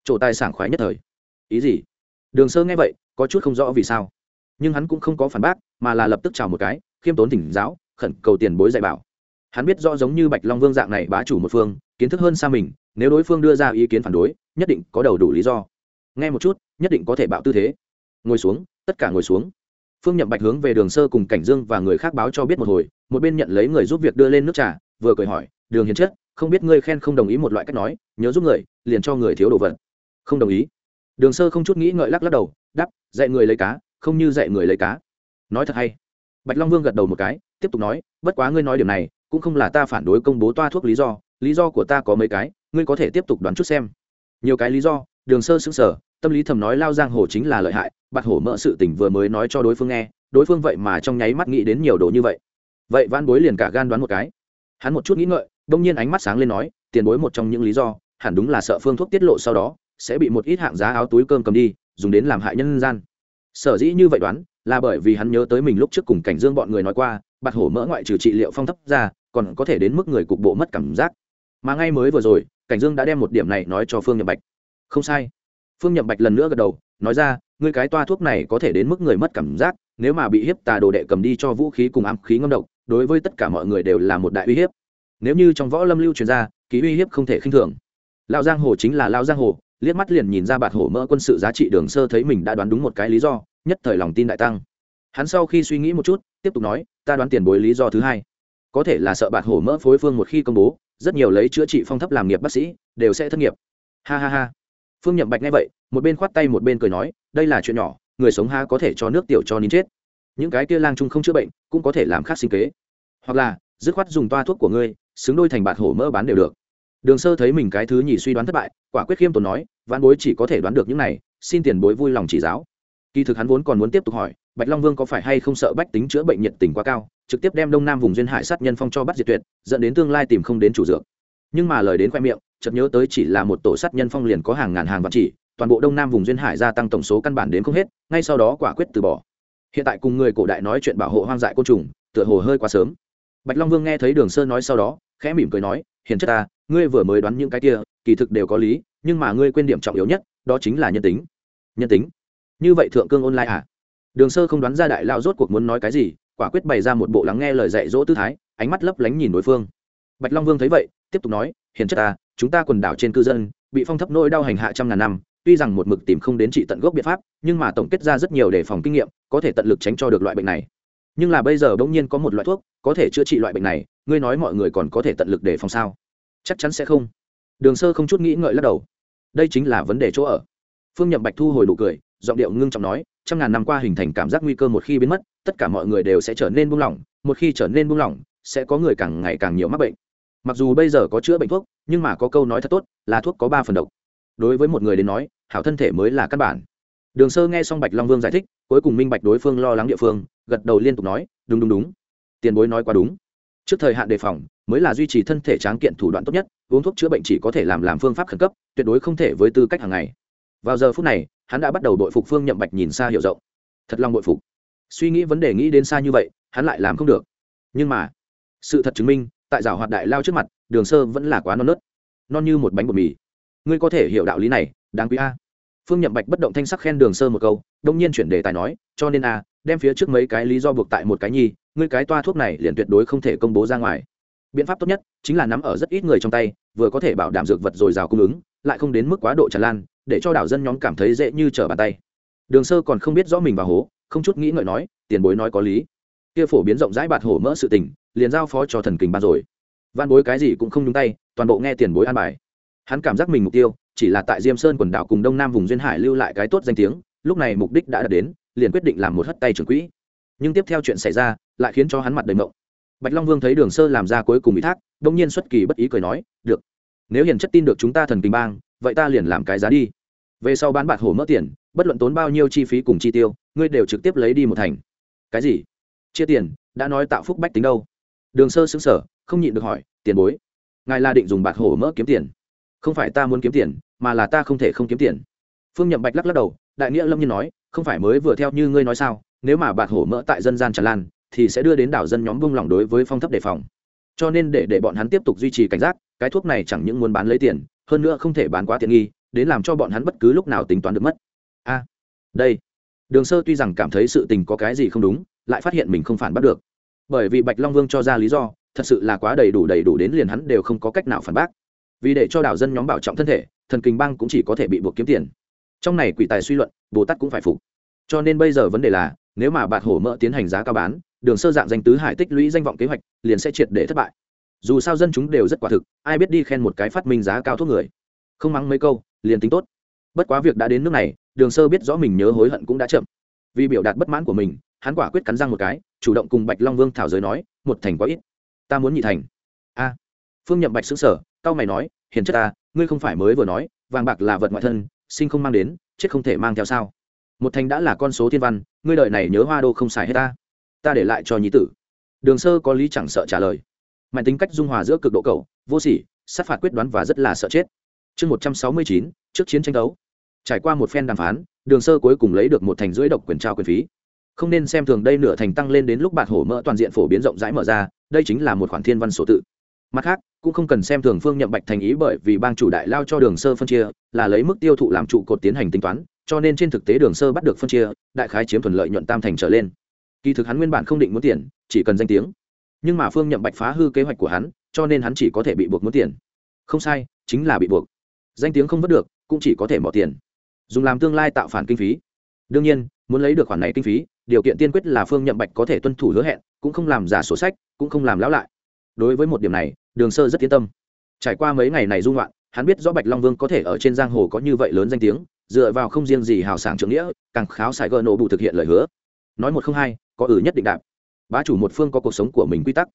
Trổ tài sản khoái nhất thời. Ý gì? Đường sơ nghe vậy, có chút không rõ vì sao. Nhưng hắn cũng không có phản bác, mà là lập tức chào một cái, khiêm tốn thỉnh giáo, khẩn cầu tiền bối dạy bảo. Hắn biết rõ giống như bạch long vương dạng này bá chủ một phương, kiến thức hơn xa mình, nếu đối phương đưa ra ý kiến phản đối, nhất định có đầu đủ lý do. Nghe một chút, nhất định có thể bạo tư thế. Ngồi xuống, tất cả ngồi xuống phương nhậm bạch hướng về đường sơ cùng cảnh dương và người khác báo cho biết một hồi, một bên nhận lấy người giúp việc đưa lên nước trà, vừa cười hỏi, đường hiền chất, không biết ngươi khen không đồng ý một loại cách nói, nhớ giúp người, liền cho người thiếu đồ vật. Không đồng ý. Đường sơ không chút nghĩ ngợi lắc lắc đầu đắp dạy người lấy cá, không như dạy người lấy cá. Nói thật hay. Bạch long vương gật đầu một cái, tiếp tục nói, bất quá ngươi nói điểm này, cũng không là ta phản đối công bố toa thuốc lý do lý do của ta có mấy cái, ngươi có thể tiếp tục đoán chút xem. Nhiều cái lý do. Đường sơ xứng sở tâm lý thầm nói lao giang hồ chính là lợi hại bạt hổ mỡ sự tình vừa mới nói cho đối phương nghe, đối phương vậy mà trong nháy mắt nghĩ đến nhiều đồ như vậy. Vậy van bối liền cả gan đoán một cái. Hắn một chút nghĩ ngợi, đông nhiên ánh mắt sáng lên nói, tiền bối một trong những lý do, hẳn đúng là sợ phương thuốc tiết lộ sau đó, sẽ bị một ít hạng giá áo túi cơm cầm đi, dùng đến làm hại nhân gian. Sở dĩ như vậy đoán, là bởi vì hắn nhớ tới mình lúc trước cùng cảnh dương bọn người nói qua bạt hổ mỡ ngoại trừ trị liệu phong thấp ra, còn có thể đến mức người cục bộ mất cảm giác. Mà ngay mới vừa rồi, cảnh dương đã đem một điểm này nói cho phương nhậm bạch. Không sai. Phương nhậm bạch lần nữa gật đầu, nói ra ngươi cái toa thuốc này có thể đến mức người mất cảm giác, nếu mà bị hiếp tà đồ đệ cầm đi cho vũ khí cùng ám khí ngâm độc, đối với tất cả mọi người đều là một đại uy hiếp. Nếu như trong võ lâm lưu truyền ra, ký uy hiếp không thể khinh thường. Lão giang hồ chính là lão giang hồ, liếc mắt liền nhìn ra bạt hổ mỡ quân sự giá trị đường sơ thấy mình đã đoán đúng một cái lý do, nhất thời lòng tin đại tăng. Hắn sau khi suy nghĩ một chút, tiếp tục nói, ta đoán tiền bối lý do thứ hai. Có thể là sợ bạt hổ mỡ phối phương một khi công bố, rất nhiều lấy chữa trị phong thấp làm nghiệp bác sĩ, đều sẽ thất nghiệp. Ha ha ha phương nhậm bạch nghe vậy, một bên khoát tay một bên cười nói, đây là chuyện nhỏ, người sống ha có thể cho nước tiểu cho nín chết. Những cái kia lang trung không chữa bệnh, cũng có thể làm khác sinh kế. Hoặc là, dứt khoát dùng toa thuốc của ngươi, xứng đôi thành bạt hổ mỡ bán đều được. Đường sơ thấy mình cái thứ nhì suy đoán thất bại, quả quyết khiêm tốn nói văn bối chỉ có thể đoán được những này, xin tiền bối vui lòng chỉ giáo. Kỳ thực hắn vốn còn muốn tiếp tục hỏi, bạch long vương có phải hay không sợ bách tính chữa bệnh nhiệt tình quá cao, trực tiếp đem đông nam vùng duyên hải sát nhân phong cho bắt diệt tuyệt, dẫn đến tương lai tìm không đến chủ dược. Nhưng mà lời đến khoe miệng chợt nhớ tới chỉ là một tổ sát nhân phong liền có hàng ngàn hàng vạn chỉ, toàn bộ đông nam vùng duyên hải gia tăng tổng số căn bản đến không hết, ngay sau đó quả quyết từ bỏ. Hiện tại cùng người cổ đại nói chuyện bảo hộ hoang dại côn trùng, tựa hồ hơi quá sớm. Bạch long vương nghe thấy đường sơn nói sau đó, khẽ mỉm cười nói, hiền chất ta, ngươi vừa mới đoán những cái kia, kỳ thực đều có lý, nhưng mà ngươi quên điểm trọng yếu nhất, đó chính là nhân tính. Nhân tính? Như vậy thượng cương online à? Đường sơ không đoán ra đại lao rốt cuộc muốn nói cái gì, quả quyết bày ra một bộ lắng nghe lời dạy dỗ tư thái, ánh mắt lấp lánh nhìn đối phương. Bạch long vương thấy vậy, tiếp tục nói, hiền chất ta chúng ta quần đảo trên cư dân, bị phong thấp nỗi đau hành hạ trăm ngàn năm, tuy rằng một mực tìm không đến trị tận gốc biện pháp, nhưng mà tổng kết ra rất nhiều đề phòng kinh nghiệm, có thể tận lực tránh cho được loại bệnh này. Nhưng là bây giờ bỗng nhiên có một loại thuốc, có thể chữa trị loại bệnh này, ngươi nói mọi người còn có thể tận lực đề phòng sao? Chắc chắn sẽ không. Đường sơ không chút nghĩ ngợi lắc đầu. Đây chính là vấn đề chỗ ở. Phương nhậm bạch thu hồi đủ cười, giọng điệu ngưng trọng nói, trăm ngàn năm qua hình thành cảm giác nguy cơ một khi biến mất, tất cả mọi người đều sẽ trở nên buông lỏng, một khi trở nên buông lỏng, sẽ có người càng ngày càng nhiều mắc bệnh mặc dù bây giờ có chữa bệnh thuốc, nhưng mà có câu nói thật tốt, là thuốc có ba phần độc. Đối với một người đến nói, hảo thân thể mới là căn bản. Đường sơ nghe xong bạch long vương giải thích, cuối cùng minh bạch đối phương lo lắng địa phương, gật đầu liên tục nói, đúng đúng đúng. Tiền bối nói quá đúng. Trước thời hạn đề phòng, mới là duy trì thân thể tráng kiện thủ đoạn tốt nhất, uống thuốc chữa bệnh chỉ có thể làm làm phương pháp khẩn cấp, tuyệt đối không thể với tư cách hàng ngày. Vào giờ phút này, hắn đã bắt đầu đội phục phương nhậm bạch nhìn xa hiểu rộng. Thật lòng đội phục. Suy nghĩ vấn đề nghĩ đến xa như vậy, hắn lại làm không được. Nhưng mà, sự thật chứng minh tại rào hoạt đại lao trước mặt, đường sơ vẫn là quá non nớt. Non như một bánh bột mì. Ngươi có thể hiểu đạo lý này, đáng quý a. Phương nhậm bạch bất động thanh sắc khen đường sơ một câu, đông nhiên chuyển đề tài nói, cho nên a, đem phía trước mấy cái lý do buộc tại một cái nhi, ngươi cái toa thuốc này liền tuyệt đối không thể công bố ra ngoài. Biện pháp tốt nhất chính là nắm ở rất ít người trong tay, vừa có thể bảo đảm dược vật dồi dào cung ứng, lại không đến mức quá độ tràn lan, để cho đảo dân nhóm cảm thấy dễ như trở bàn tay. Đường sơ còn không biết rõ mình vào hố, không chút nghĩ ngợi nói, tiền bối nói có lý kia phổ biến rộng rãi bạt hổ mỡ sự tình, liền giao phó cho thần kình ban rồi. Văn bối cái gì cũng không nhúng tay, toàn bộ nghe tiền bối an bài. Hắn cảm giác mình mục tiêu, chỉ là tại diêm sơn quần đảo cùng đông nam vùng duyên hải lưu lại cái tốt danh tiếng, lúc này mục đích đã đạt đến, liền quyết định làm một hất tay trưởng quỹ. Nhưng tiếp theo chuyện xảy ra, lại khiến cho hắn mặt đầy mộng. Bạch long vương thấy đường sơ làm ra cuối cùng bị thác đông nhiên xuất kỳ bất ý cười nói, được, nếu hiền chất tin được chúng ta thần kinh bang, vậy ta liền làm cái giá đi. Về sau bán bạc hổ mỡ tiền, bất luận tốn bao nhiêu chi phí cùng chi tiêu, ngươi đều trực tiếp lấy đi một thành. Cái gì? Chia tiền, đã nói tạo phúc bách tính đâu? Đường sơ xứng sở không nhịn được hỏi, tiền bối, ngài là định dùng bạc hổ mỡ kiếm tiền. Không phải ta muốn kiếm tiền, mà là ta không thể không kiếm tiền. Phương nhậm bạch lắc lắc đầu, đại nghĩa lâm nhiên nói, không phải mới vừa theo như ngươi nói sao, nếu mà bạc hổ mỡ tại dân gian tràn lan, thì sẽ đưa đến đảo dân nhóm bung lỏng đối với phong thấp đề phòng. Cho nên để để bọn hắn tiếp tục duy trì cảnh giác, cái thuốc này chẳng những muốn bán lấy tiền, hơn nữa không thể bán quá tiện nghi, đến làm cho bọn hắn bất cứ lúc nào tính toán được mất. A, đây. Đường sơ tuy rằng cảm thấy sự tình có cái gì không đúng lại phát hiện mình không phản bác được. Bởi vì bạch long vương cho ra lý do, thật sự là quá đầy đủ đầy đủ đến liền hắn đều không có cách nào phản bác. Vì để cho đảo dân nhóm bảo trọng thân thể, thần kinh bang cũng chỉ có thể bị buộc kiếm tiền. Trong này quỷ tài suy luận, bồ tát cũng phải phục. Cho nên bây giờ vấn đề là, nếu mà bạt hổ mỡ tiến hành giá cao bán, đường sơ dạng danh tứ hải tích lũy danh vọng kế hoạch, liền sẽ triệt để thất bại. Dù sao dân chúng đều rất quả thực, ai biết đi khen một cái phát minh giá cao thuốc người. Không mắng mấy câu, liền tính tốt. Bất quá việc đã đến nước này, đường sơ biết rõ mình nhớ hối hận cũng đã chậm. Vì biểu đạt bất mãn của mình hắn quả quyết cắn răng một cái, chủ động cùng bạch long vương thảo giới nói, một thành quá ít, ta muốn nhị thành. A. Phương nhậm bạch xứng sở tao mày nói, hiền chất ta, ngươi không phải mới vừa nói, vàng bạc là vật ngoại thân, sinh không mang đến, chết không thể mang theo sao. Một thành đã là con số thiên văn, ngươi đợi này nhớ hoa đô không xài hết ta. Ta để lại cho nhí tử. Đường sơ có lý chẳng sợ trả lời. Mạnh tính cách dung hòa giữa cực độ cầu vô sỉ, sát phạt quyết đoán và rất là sợ chết. Chương một trăm sáu mươi chín, trước chiến tranh đấu. Trải qua một phen đàm phán, đường sơ cuối cùng lấy được một thành rưỡi độc quyền trao quyền phí không nên xem thường đây nửa thành tăng lên đến lúc bạt hổ mỡ toàn diện phổ biến rộng rãi mở ra, đây chính là một khoản thiên văn số tự. Mặt khác, cũng không cần xem thường phương nhậm bạch thành ý bởi vì bang chủ đại lao cho đường sơ phân chia, là lấy mức tiêu thụ làm trụ cột tiến hành tính toán, cho nên trên thực tế đường sơ bắt được phân chia, đại khái chiếm thuận lợi nhuận tam thành trở lên. Kỳ thực hắn nguyên bản không định muốn tiền, chỉ cần danh tiếng. Nhưng mà phương nhậm bạch phá hư kế hoạch của hắn, cho nên hắn chỉ có thể bị buộc muốn tiền. Không sai, chính là bị buộc. Danh tiếng không vớt được, cũng chỉ có thể bỏ tiền. Dùng làm tương lai tạo phản kinh phí. Đương nhiên, muốn lấy được khoản này kinh phí điều kiện tiên quyết là phương nhậm bạch có thể tuân thủ hứa hẹn, cũng không làm giả sổ sách, cũng không làm lão lại. Đối với một điểm này, đường sơ rất yên tâm. Trải qua mấy ngày này dung loạn hắn biết rõ bạch long vương có thể ở trên giang hồ có như vậy lớn danh tiếng, dựa vào không riêng gì hào sảng trưởng nghĩa, càng kháo xài gờ nổ bụ thực hiện lời hứa. Nói một không hai, có ử nhất định đạp. Bá chủ một phương có cuộc sống của mình quy tắc.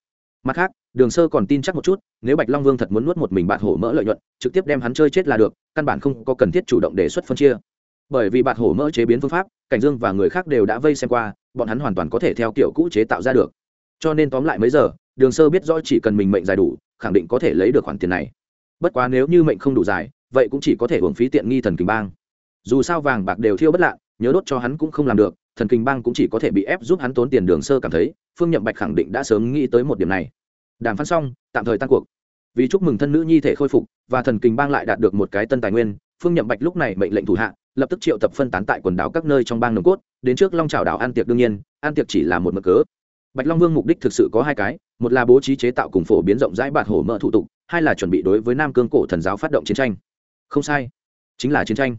Mặt khác, đường sơ còn tin chắc một chút, nếu bạch long vương thật muốn nuốt một mình bạn hổ mỡ lợi nhuận, trực tiếp đem hắn chơi chết là được, căn bản không có cần thiết chủ động đề xuất phân chia bởi vì bạt hổ mỡ chế biến phương pháp, cảnh dương và người khác đều đã vây xem qua, bọn hắn hoàn toàn có thể theo kiểu cũ chế tạo ra được. Cho nên tóm lại mấy giờ, đường sơ biết rõ chỉ cần mình mệnh dài đủ, khẳng định có thể lấy được khoản tiền này. Bất quá nếu như mệnh không đủ dài, vậy cũng chỉ có thể hưởng phí tiện nghi thần kinh bang. Dù sao vàng bạc đều thiêu bất lạ, nhớ đốt cho hắn cũng không làm được, thần kinh bang cũng chỉ có thể bị ép giúp hắn tốn tiền đường sơ cảm thấy, phương nhậm bạch khẳng định đã sớm nghĩ tới một điểm này. Đàm phán xong, tạm thời tan cuộc. Vì chúc mừng thân nữ nhi thể khôi phục, và thần kinh bang lại đạt được một cái tân tài nguyên, phương nhậm bạch lúc này mệnh lệnh thủ hạ lập tức triệu tập phân tán tại quần đảo các nơi trong bang nồng cốt, đến trước long trào đảo an tiệc đương nhiên, an tiệc chỉ là một mực cớ. Bạch long vương mục đích thực sự có hai cái, một là bố trí chế tạo cùng phổ biến rộng rãi bạt hổ mỡ thủ tục, hai là chuẩn bị đối với nam cương cổ thần giáo phát động chiến tranh. Không sai, chính là chiến tranh.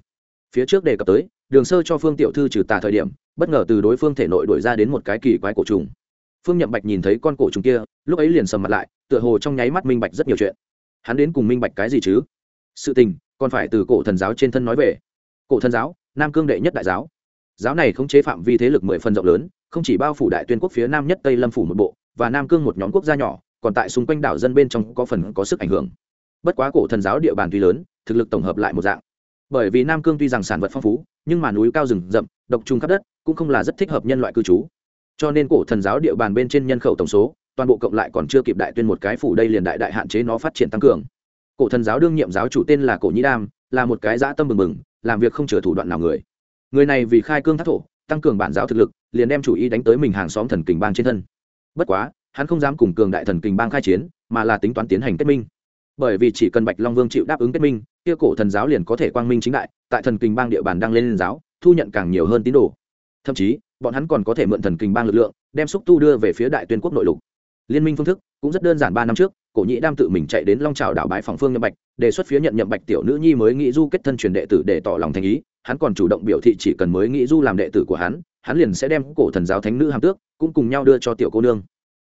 Phía trước đề cập tới, đường sơ cho phương tiểu thư trừ tà thời điểm, bất ngờ từ đối phương thể nội đổi ra đến một cái kỳ quái cổ trùng. Phương nhậm bạch nhìn thấy con cổ trùng kia, lúc ấy liền sầm mặt lại, tựa hồ trong nháy mắt minh bạch rất nhiều chuyện. Hắn đến cùng minh bạch cái gì chứ? Sự tình, còn phải từ cổ thần giáo trên thân nói về cổ thần giáo, nam cương đệ nhất đại giáo. Giáo này không chế phạm vi thế lực mười phần rộng lớn, không chỉ bao phủ đại tuyên quốc phía nam nhất tây lâm phủ một bộ, và nam cương một nhóm quốc gia nhỏ, còn tại xung quanh đảo dân bên trong có phần có sức ảnh hưởng. Bất quá cổ thần giáo địa bàn tuy lớn, thực lực tổng hợp lại một dạng. Bởi vì nam cương tuy rằng sản vật phong phú, nhưng mà núi cao rừng rậm, độc trùng khắp đất, cũng không là rất thích hợp nhân loại cư trú. Cho nên cổ thần giáo địa bàn bên trên nhân khẩu tổng số, toàn bộ cộng lại còn chưa kịp đại tuyên một cái phủ đây liền đại đại hạn chế nó phát triển tăng cường. Cổ thần giáo đương nhiệm giáo chủ tên là cổ nhĩ đam là một cái dã tâm bừng bừng, làm việc không chừa thủ đoạn nào người. Người này vì khai cương thác thổ, tăng cường bản giáo thực lực, liền đem chủ ý đánh tới mình hàng xóm thần kình bang trên thân. Bất quá, hắn không dám cùng cường đại thần kình bang khai chiến, mà là tính toán tiến hành kết minh. Bởi vì chỉ cần bạch long vương chịu đáp ứng kết minh, kia cổ thần giáo liền có thể quang minh chính đại, tại thần kình bang địa bàn đăng lên lên giáo, thu nhận càng nhiều hơn tín đồ. Thậm chí, bọn hắn còn có thể mượn thần kình bang lực lượng, đem xúc tu đưa về phía đại tuyên quốc nội lục. Liên minh phương thức cũng rất đơn giản ba năm trước cổ nhĩ đam tự mình chạy đến long trào đảo bãi phòng phương nhậm bạch, đề xuất phía nhận nhậm bạch tiểu nữ nhi mới nghĩ du kết thân truyền đệ tử để tỏ lòng thành ý. Hắn còn chủ động biểu thị chỉ cần mới nghĩ du làm đệ tử của hắn hắn liền sẽ đem cổ thần giáo thánh nữ hàm tước cũng cùng nhau đưa cho tiểu cô nương.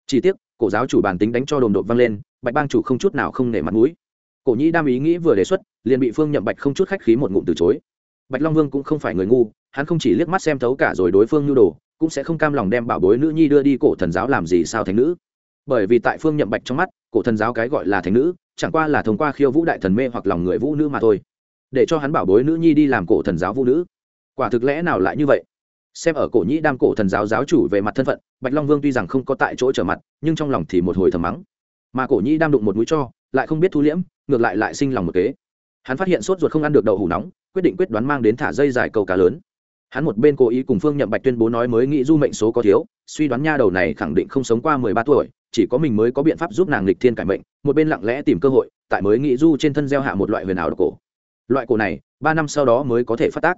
Chi tiết cổ giáo chủ bản tính đánh cho đồn đột vang lên, bạch bang chủ không chút nào không nể mặt mũi. Cổ nhĩ đam ý nghĩ vừa đề xuất, liền bị phương nhậm bạch không chút khách khí một ngụm từ chối. Bạch long vương cũng không phải người ngu, hắn không chỉ liếc mắt xem thấu cả rồi đối phương nhu đồ, cũng sẽ không cam lòng đem bảo bối nữ nhi đưa đi cổ thần giáo làm gì sao thánh nữ bởi vì tại phương nhậm bạch trong mắt, cổ thần giáo cái gọi là thánh nữ, chẳng qua là thông qua khiêu vũ đại thần mê hoặc lòng người vũ nữ mà thôi. Để cho hắn bảo bối nữ nhi đi làm cổ thần giáo vũ nữ. Quả thực lẽ nào lại như vậy? Xem ở cổ nhĩ đam cổ thần giáo giáo chủ về mặt thân phận, bạch long vương tuy rằng không có tại chỗ trở mặt, nhưng trong lòng thì một hồi thầm mắng. Mà cổ nhĩ đam đụng một mũi cho, lại không biết thu liễm, ngược lại lại sinh lòng một kế. Hắn phát hiện sốt ruột không ăn được đậu hủ nóng, quyết định quyết đoán mang đến thả dây dài câu cá lớn. Hắn một bên cố ý cùng phương nhậm bạch tuyên bố nói mới nghĩ du mệnh số có thiếu, suy đoán nha đầu này khẳng định không sống qua mười ba tuổi chỉ có mình mới có biện pháp giúp nàng lịch thiên cải mệnh, một bên lặng lẽ tìm cơ hội, tại mới nghĩ du trên thân gieo hạ một loại huyền ảo độc cổ. Loại cổ này, ba năm sau đó mới có thể phát tác.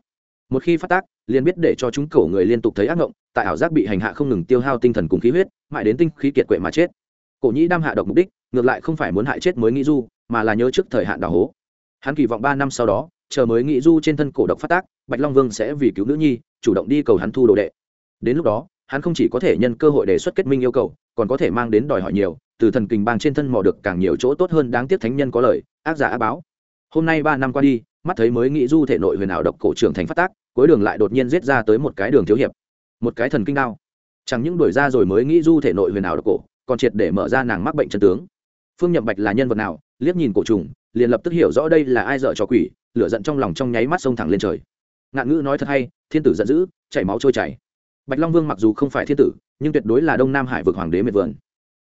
Một khi phát tác, liền biết để cho chúng cổ người liên tục thấy ác ngộng, tại ảo giác bị hành hạ không ngừng tiêu hao tinh thần cùng khí huyết, mãi đến tinh khí kiệt quệ mà chết. Cổ nhĩ đam hạ độc mục đích, ngược lại không phải muốn hại chết mới nghĩ du, mà là nhớ trước thời hạn đào hố. Hắn kỳ vọng ba năm sau đó, chờ mới nghĩ du trên thân cổ độc phát tác, bạch long vương sẽ vì cứu nữ nhi, chủ động đi cầu hắn thu đồ đệ. Đến lúc đó hắn không chỉ có thể nhân cơ hội đề xuất kết minh yêu cầu, còn có thể mang đến đòi hỏi nhiều, từ thần kình bang trên thân mò được càng nhiều chỗ tốt hơn đáng tiếc thánh nhân có lời, ác giả á báo. Hôm nay ba năm qua đi, mắt thấy mới nghĩ du thể nội huyền ảo độc cổ trưởng thành phát tác, cuối đường lại đột nhiên giết ra tới một cái đường thiếu hiệp, một cái thần kinh đao. Chẳng những đuổi ra rồi mới nghĩ du thể nội huyền ảo độc cổ, còn triệt để mở ra nàng mắc bệnh chân tướng. Phương nhậm bạch là nhân vật nào, liếc nhìn cổ trùng, liền lập tức hiểu rõ đây là ai dợ cho quỷ, lửa giận trong lòng trong nháy mắt xông thẳng lên trời. Ngạn ngữ nói thật hay, thiên tử giận dữ, chảy máu trôi chảy bạch long vương mặc dù không phải thiên tử, nhưng tuyệt đối là đông nam hải vực hoàng đế miệt vườn.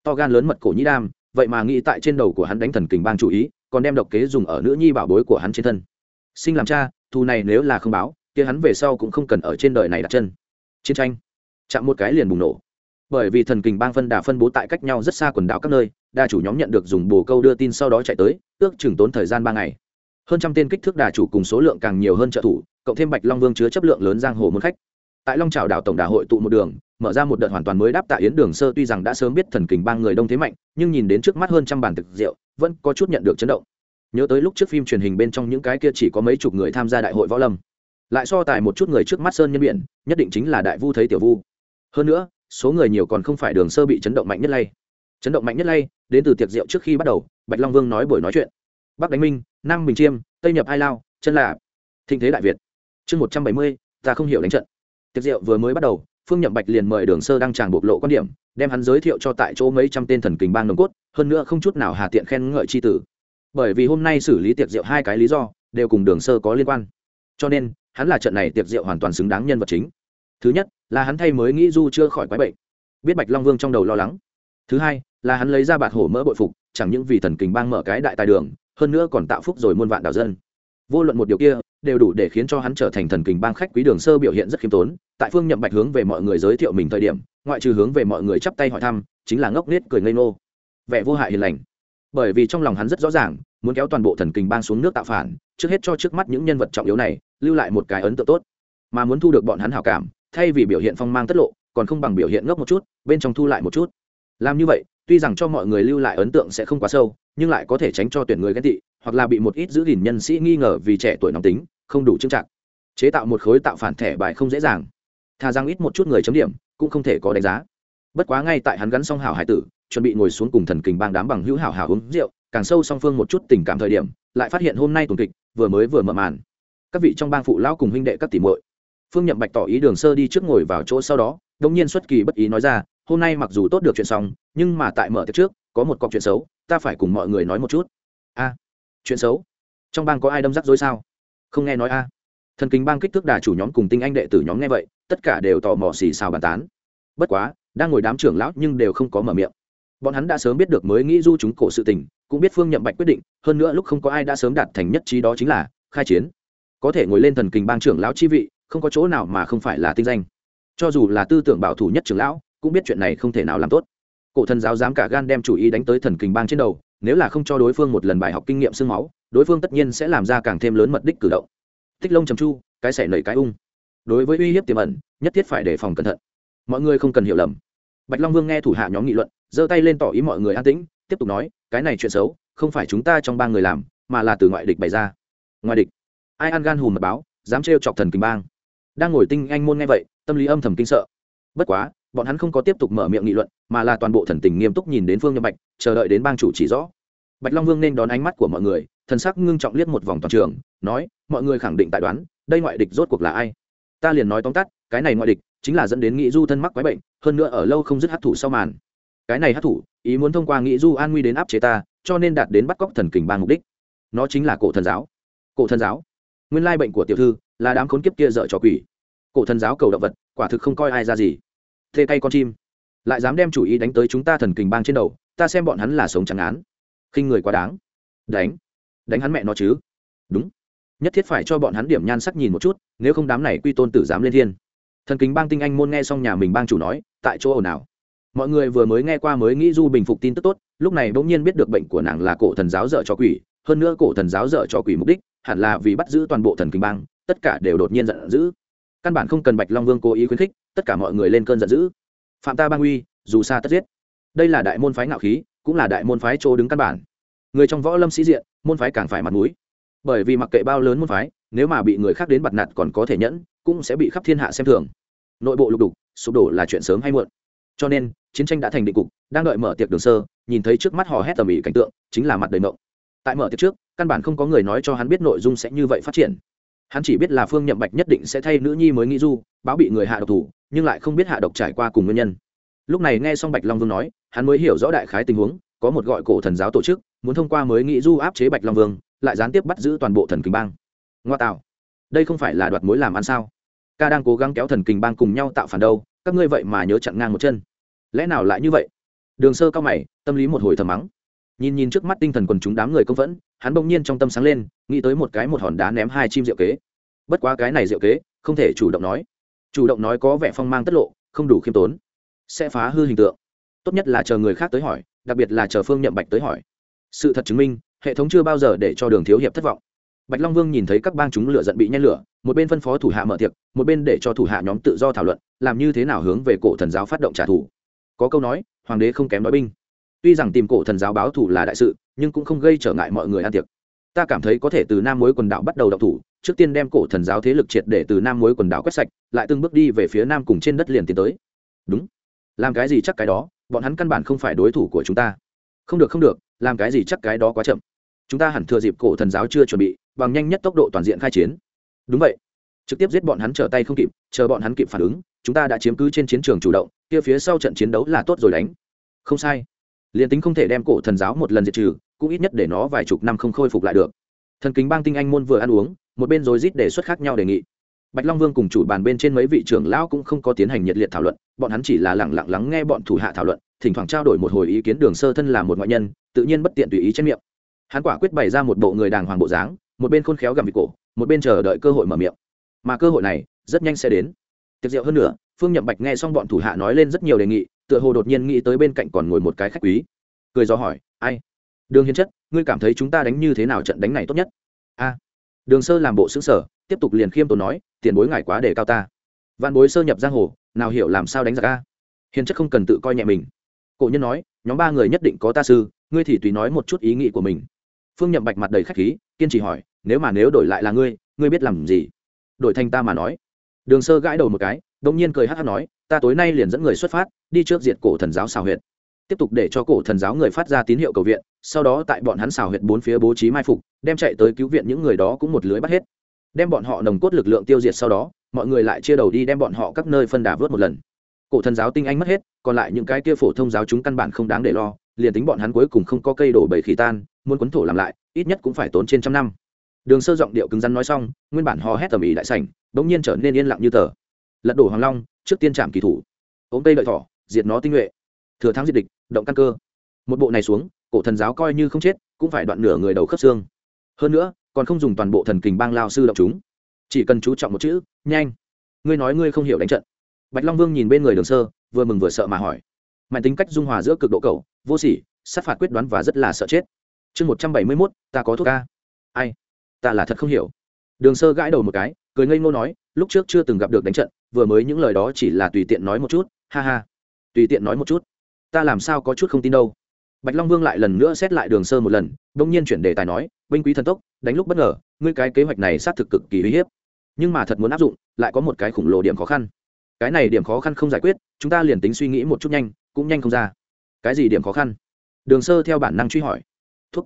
To gan lớn mật cổ nhĩ đam, vậy mà nghĩ tại trên đầu của hắn đánh thần kình bang chủ ý, còn đem độc kế dùng ở nữ nhi bảo bối của hắn trên thân. Sinh làm cha, thù này nếu là không báo, kia hắn về sau cũng không cần ở trên đời này đặt chân. Chiến tranh. Chạm một cái liền bùng nổ. Bởi vì thần kình bang phân đà phân bố tại cách nhau rất xa quần đảo các nơi, đa chủ nhóm nhận được dùng bồ câu đưa tin sau đó chạy tới, ước chừng tốn thời gian ba ngày. Hơn trăm tên kích thước đà chủ cùng số lượng càng nhiều hơn trợ thủ, cộng thêm bạch long vương chứa chấp lượng lớn giang hồ muốn khách tại long trào đảo tổng đà hội tụ một đường, mở ra một đợt hoàn toàn mới đáp tạ yến đường sơ tuy rằng đã sớm biết thần kình bang người đông thế mạnh, nhưng nhìn đến trước mắt hơn trăm bàn thực rượu, vẫn có chút nhận được chấn động. Nhớ tới lúc trước phim truyền hình bên trong những cái kia chỉ có mấy chục người tham gia đại hội võ lâm, lại so tài một chút người trước mắt sơn nhân biển, nhất định chính là đại vu thấy tiểu vu. Hơn nữa, số người nhiều còn không phải đường sơ bị chấn động mạnh nhất lay. Chấn động mạnh nhất lay, đến từ tiệc rượu trước khi bắt đầu, bạch long vương nói buổi nói chuyện. Bắc đánh minh, nam bình chiêm, tây nhập ai lao, chân là thịnh thế đại việt. Chương một trăm bảy mươi, ta không hiểu đánh trận tiệc rượu vừa mới bắt đầu, phương nhậm bạch liền mời đường sơ đăng tràng bộc lộ quan điểm, đem hắn giới thiệu cho tại chỗ mấy trăm tên thần kình bang nồng cốt, hơn nữa không chút nào hà tiện khen ngợi c h i tử. Bởi vì hôm nay xử lý tiệc rượu hai cái lý do, đều cùng đường sơ có liên quan. Cho nên, hắn là trận này tiệc rượu hoàn toàn xứng đáng nhân vật chính. Thứ nhất, là hắn thay mới nghĩ du chưa khỏi quái bệnh. Biết bạch long vương trong đầu lo lắng. Thứ hai, là hắn lấy ra bạt hổ mỡ bội phục, chẳng những vì thần kình bang mở cái đại tài đường, hơn nữa còn tạo phúc rồi muôn vạn đảo dân. Vô luận một điều kia đều đủ để khiến cho hắn trở thành thần kình bang khách quý đường sơ biểu hiện rất khiêm tốn. Tại phương nhậm bạch hướng về mọi người giới thiệu mình thời điểm, ngoại trừ hướng về mọi người chắp tay hỏi thăm, chính là ngốc nết cười ngây ngô. Vẻ vô hại hiền lành. Bởi vì trong lòng hắn rất rõ ràng, muốn kéo toàn bộ thần kình bang xuống nước tạo phản, trước hết cho trước mắt những nhân vật trọng yếu này, lưu lại một cái ấn tượng tốt. Mà muốn thu được bọn hắn hảo cảm, thay vì biểu hiện phong mang tất lộ, còn không bằng biểu hiện ngốc một chút, bên trong thu lại một chút. Làm như vậy tuy rằng cho mọi người lưu lại ấn tượng sẽ không quá sâu, nhưng lại có thể tránh cho tuyển người ghen tị, hoặc là bị một ít giữ gìn nhân sĩ nghi ngờ vì trẻ tuổi nóng tính, không đủ trưng trạng chế tạo một khối tạo phản thẻ bài không dễ dàng. Thà rằng ít một chút người chấm điểm, cũng không thể có đánh giá. Bất quá ngay tại hắn gắn xong hảo hải tử, chuẩn bị ngồi xuống cùng thần kình bang đám bằng hữu hảo hảo uống rượu, càng sâu song phương một chút tình cảm thời điểm, lại phát hiện hôm nay tuần kịch, vừa mới vừa mở màn. Các vị trong bang phụ lão cùng huynh đệ các tỷ muội. Phương nhậm bạch tỏ ý đường sơ đi trước ngồi vào chỗ sau đó, đống nhiên xuất kỳ bất ý nói ra hôm nay mặc dù tốt được chuyện xong, nhưng mà tại mở tiệc trước, có một cọc chuyện xấu, ta phải cùng mọi người nói một chút. A, chuyện xấu? Trong bang có ai đâm rắc rối sao? Không nghe nói a. Thần kính bang kích thước đà chủ nhóm cùng tinh anh đệ tử nhóm nghe vậy, tất cả đều tò mò xì xào bàn tán. Bất quá, đang ngồi đám trưởng lão nhưng đều không có mở miệng. Bọn hắn đã sớm biết được mới nghĩ du chúng cổ sự tình, cũng biết phương nhậm bạch quyết định, hơn nữa lúc không có ai đã sớm đạt thành nhất trí đó chính là khai chiến. Có thể ngồi lên thần kình bang trưởng lão chi vị, không có chỗ nào mà không phải là tinh danh. Cho dù là tư tưởng bảo thủ nhất trưởng lão cũng biết chuyện này không thể nào làm tốt. Cổ thần giáo dám cả gan đem chủ ý đánh tới thần kình bang trên đầu, nếu là không cho đối phương một lần bài học kinh nghiệm sương máu, đối phương tất nhiên sẽ làm ra càng thêm lớn mật đích cử động. Tích lông trầm chu, cái sẻ nảy cái ung. Đối với uy hiếp tiềm ẩn, nhất thiết phải đề phòng cẩn thận. Mọi người không cần hiểu lầm. Bạch long vương nghe thủ hạ nhóm nghị luận, giơ tay lên tỏ ý mọi người an tĩnh, tiếp tục nói, cái này chuyện xấu, không phải chúng ta trong ba người làm, mà là từ ngoại địch bày ra. Ngoại địch. Ai ăn gan hùm mật báo, dám trêu chọc thần kinh bang. Đang ngồi tinh anh môn nghe vậy, tâm lý âm thầm kinh sợ. Bất quá bọn hắn không có tiếp tục mở miệng nghị luận, mà là toàn bộ thần tình nghiêm túc nhìn đến phương nhâm bạch, chờ đợi đến bang chủ chỉ rõ. Bạch long vương nên đón ánh mắt của mọi người, thần sắc ngưng trọng liếc một vòng toàn trường, nói, mọi người khẳng định tại đoán, đây ngoại địch rốt cuộc là ai? Ta liền nói tóm tắt, cái này ngoại địch chính là dẫn đến nghị du thân mắc quái bệnh, hơn nữa ở lâu không dứt hát thủ sau màn. Cái này hát thủ, ý muốn thông qua nghị du an nguy đến áp chế ta, cho nên đạt đến bắt cóc thần kình bang mục đích. Nó chính là cổ thần giáo. Cổ thần giáo? Nguyên lai bệnh của tiểu thư là đám khốn kiếp kia dợ trò quỷ. Cổ thần giáo cầu động vật, quả thực không coi ai ra gì thê tay con chim. Lại dám đem chủ ý đánh tới chúng ta thần kình bang trên đầu, ta xem bọn hắn là sống chẳng án. Khinh người quá đáng. Đánh. Đánh hắn mẹ nó chứ. Đúng. Nhất thiết phải cho bọn hắn điểm nhan sắc nhìn một chút, nếu không đám này quy tôn tử dám lên thiên. Thần kính bang tinh anh môn nghe xong nhà mình bang chủ nói, tại chỗ ồn ào. Mọi người vừa mới nghe qua mới nghĩ du bình phục tin tức tốt, lúc này bỗng nhiên biết được bệnh của nàng là cổ thần giáo dở cho quỷ, hơn nữa cổ thần giáo dở cho quỷ mục đích, hẳn là vì bắt giữ toàn bộ thần kinh bang, tất cả đều đột nhiên giận dữ. Căn bản không cần bạch long vương cố ý khuyến khích tất cả mọi người lên cơn giận dữ. Phạm ta bang uy, dù xa tất giết. Đây là đại môn phái ngạo khí, cũng là đại môn phái chỗ đứng căn bản. Người trong võ lâm sĩ diện, môn phái càng phải mặt mũi. Bởi vì mặc kệ bao lớn môn phái, nếu mà bị người khác đến bặt nạt còn có thể nhẫn, cũng sẽ bị khắp thiên hạ xem thường. Nội bộ lục đục, sụp đổ là chuyện sớm hay muộn. Cho nên, chiến tranh đã thành định cục, đang đợi mở tiệc đường sơ, nhìn thấy trước mắt hò hét tầm ĩ cảnh tượng, chính là mặt đầy mộng. Tại mở tiệc trước, căn bản không có người nói cho hắn biết nội dung sẽ như vậy phát triển. Hắn chỉ biết là phương nhậm bạch nhất định sẽ thay nữ nhi mới nghĩ du, báo bị người hạ độc thủ nhưng lại không biết hạ độc trải qua cùng nguyên nhân. Lúc này nghe xong bạch long vương nói, hắn mới hiểu rõ đại khái tình huống, có một gọi cổ thần giáo tổ chức, muốn thông qua mới nghĩ du áp chế bạch long vương, lại gián tiếp bắt giữ toàn bộ thần kinh bang. Ngoa tạo. Đây không phải là đoạt mối làm ăn sao? Ca đang cố gắng kéo thần kinh bang cùng nhau tạo phản đâu, các ngươi vậy mà nhớ chặn ngang một chân. Lẽ nào lại như vậy? Đường sơ cao mày, tâm lý một hồi thầm mắng. Nhìn nhìn trước mắt tinh thần quần chúng đám người công phẫn, hắn bỗng nhiên trong tâm sáng lên, nghĩ tới một cái một hòn đá ném hai chim diệu kế. Bất quá cái này diệu kế, không thể chủ động nói chủ động nói có vẻ phong mang tất lộ, không đủ khiêm tốn. Sẽ phá hư hình tượng. Tốt nhất là chờ người khác tới hỏi, đặc biệt là chờ phương nhậm bạch tới hỏi. Sự thật chứng minh, hệ thống chưa bao giờ để cho đường thiếu hiệp thất vọng. Bạch long vương nhìn thấy các bang chúng lửa giận bị nhen lửa, một bên phân phó thủ hạ mở tiệc, một bên để cho thủ hạ nhóm tự do thảo luận, làm như thế nào hướng về cổ thần giáo phát động trả thù. Có câu nói, hoàng đế không kém nói binh. Tuy rằng tìm cổ thần giáo báo thù là đại sự, nhưng cũng không gây trở ngại mọi người ăn tiệc. Ta cảm thấy có thể từ nam mối quần đảo bắt đầu đọc thủ trước tiên đem cổ thần giáo thế lực triệt để từ nam mối quần đảo quét sạch, lại từng bước đi về phía nam cùng trên đất liền tiến tới. Đúng. Làm cái gì chắc cái đó, bọn hắn căn bản không phải đối thủ của chúng ta. Không được không được, làm cái gì chắc cái đó quá chậm. Chúng ta hẳn thừa dịp cổ thần giáo chưa chuẩn bị, bằng nhanh nhất tốc độ toàn diện khai chiến. Đúng vậy. Trực tiếp giết bọn hắn trở tay không kịp, chờ bọn hắn kịp phản ứng, chúng ta đã chiếm cứ trên chiến trường chủ động, kia phía sau trận chiến đấu là tốt rồi đánh. Không sai. Liền tính không thể đem cổ thần giáo một lần diệt trừ, cũng ít nhất để nó vài chục năm không khôi phục lại được. Thần kính bang tinh anh môn vừa ăn uống một bên rồi rít đề xuất khác nhau đề nghị. Bạch long vương cùng chủ bàn bên trên mấy vị trưởng lão cũng không có tiến hành nhiệt liệt thảo luận, bọn hắn chỉ là lẳng lặng lắng nghe bọn thủ hạ thảo luận, thỉnh thoảng trao đổi một hồi ý kiến đường sơ thân là một ngoại nhân, tự nhiên bất tiện tùy ý trên miệng. Hắn quả quyết bày ra một bộ người đàng hoàng bộ dáng, một bên khôn khéo gặm vị cổ, một bên chờ đợi cơ hội mở miệng. Mà cơ hội này rất nhanh sẽ đến. Tiệc rượu hơn nữa phương nhậm bạch nghe xong bọn thủ hạ nói lên rất nhiều đề nghị, tựa hồ đột nhiên nghĩ tới bên cạnh còn ngồi một cái khách quý. Cười do hỏi, ai? Đường hiến chất, ngươi cảm thấy chúng ta đánh như thế nào trận đánh này tốt nhất? A đường sơ làm bộ xứng sở tiếp tục liền khiêm tốn nói, tiền bối ngài quá để cao ta. Văn bối sơ nhập giang hồ, nào hiểu làm sao đánh giặc a? Hiền chất không cần tự coi nhẹ mình. Cổ nhân nói, nhóm ba người nhất định có ta sư, ngươi thì tùy nói một chút ý nghĩ của mình. Phương nhậm bạch mặt đầy khách khí, kiên trì hỏi, nếu mà nếu đổi lại là ngươi ngươi biết làm gì? Đổi thành ta mà nói. Đường sơ gãi đầu một cái đông nhiên cười hát hát nói, ta tối nay liền dẫn người xuất phát, đi trước diệt cổ thần giáo xào huyệt. Tiếp tục để cho cổ thần giáo người phát ra tín hiệu cầu viện sau đó tại bọn hắn xào huyệt bốn phía bố trí mai phục, đem chạy tới cứu viện những người đó cũng một lưới bắt hết. Đem bọn họ nồng cốt lực lượng tiêu diệt sau đó, mọi người lại chia đầu đi đem bọn họ các nơi phân đà vớt một lần. Cổ thần giáo tinh anh mất hết, còn lại những cái kia phổ thông giáo chúng căn bản không đáng để lo, liền tính bọn hắn cuối cùng không có cây đổ bầy khỉ tan, muốn quấn thổ làm lại, ít nhất cũng phải tốn trên trăm năm. Đường sơ giọng điệu cứng rắn nói xong, nguyên bản hò hét tầm ĩ đại sảnh, bỗng nhiên trở nên yên lặng như tờ. Lật đổ hoàng long, trước tiên trạm kỳ thủ. Ống cây đợi thỏ, diệt nó tinh nhuệ. Thừa thắng diệt địch, động căn cơ. Một bộ này xuống cổ thần giáo coi như không chết, cũng phải đoạn nửa người đầu khớp xương. Hơn nữa, còn không dùng toàn bộ thần kình bang lao sư động chúng. Chỉ cần chú trọng một chữ, nhanh. Ngươi nói ngươi không hiểu đánh trận. Bạch long vương nhìn bên người đường sơ, vừa mừng vừa sợ mà hỏi. Mạnh tính cách dung hòa giữa cực độ cầu vô sỉ, sát phạt quyết đoán và rất là sợ chết. Chương một trăm bảy mươi mốt, ta có thuốc ca. Ai? Ta là thật không hiểu. Đường sơ gãi đầu một cái, cười ngây ngô nói, lúc trước chưa từng gặp được đánh trận, vừa mới những lời đó chỉ là tùy tiện nói một chút, ha ha. Tùy tiện nói một chút. Ta làm sao có chút không tin đâu bạch long vương lại lần nữa xét lại đường sơ một lần đ ỗ n g nhiên chuyển đề tài nói, binh quý thần tốc, đánh lúc bất ngờ, ngươi cái kế hoạch này xác thực cực kỳ uy hiếp. Nhưng mà thật muốn áp dụng, lại có một cái khổng lồ điểm khó khăn. Cái này điểm khó khăn không giải quyết, chúng ta liền tính suy nghĩ một chút nhanh, cũng nhanh không ra. Cái gì điểm khó khăn? Đường sơ theo bản năng truy hỏi. Thuốc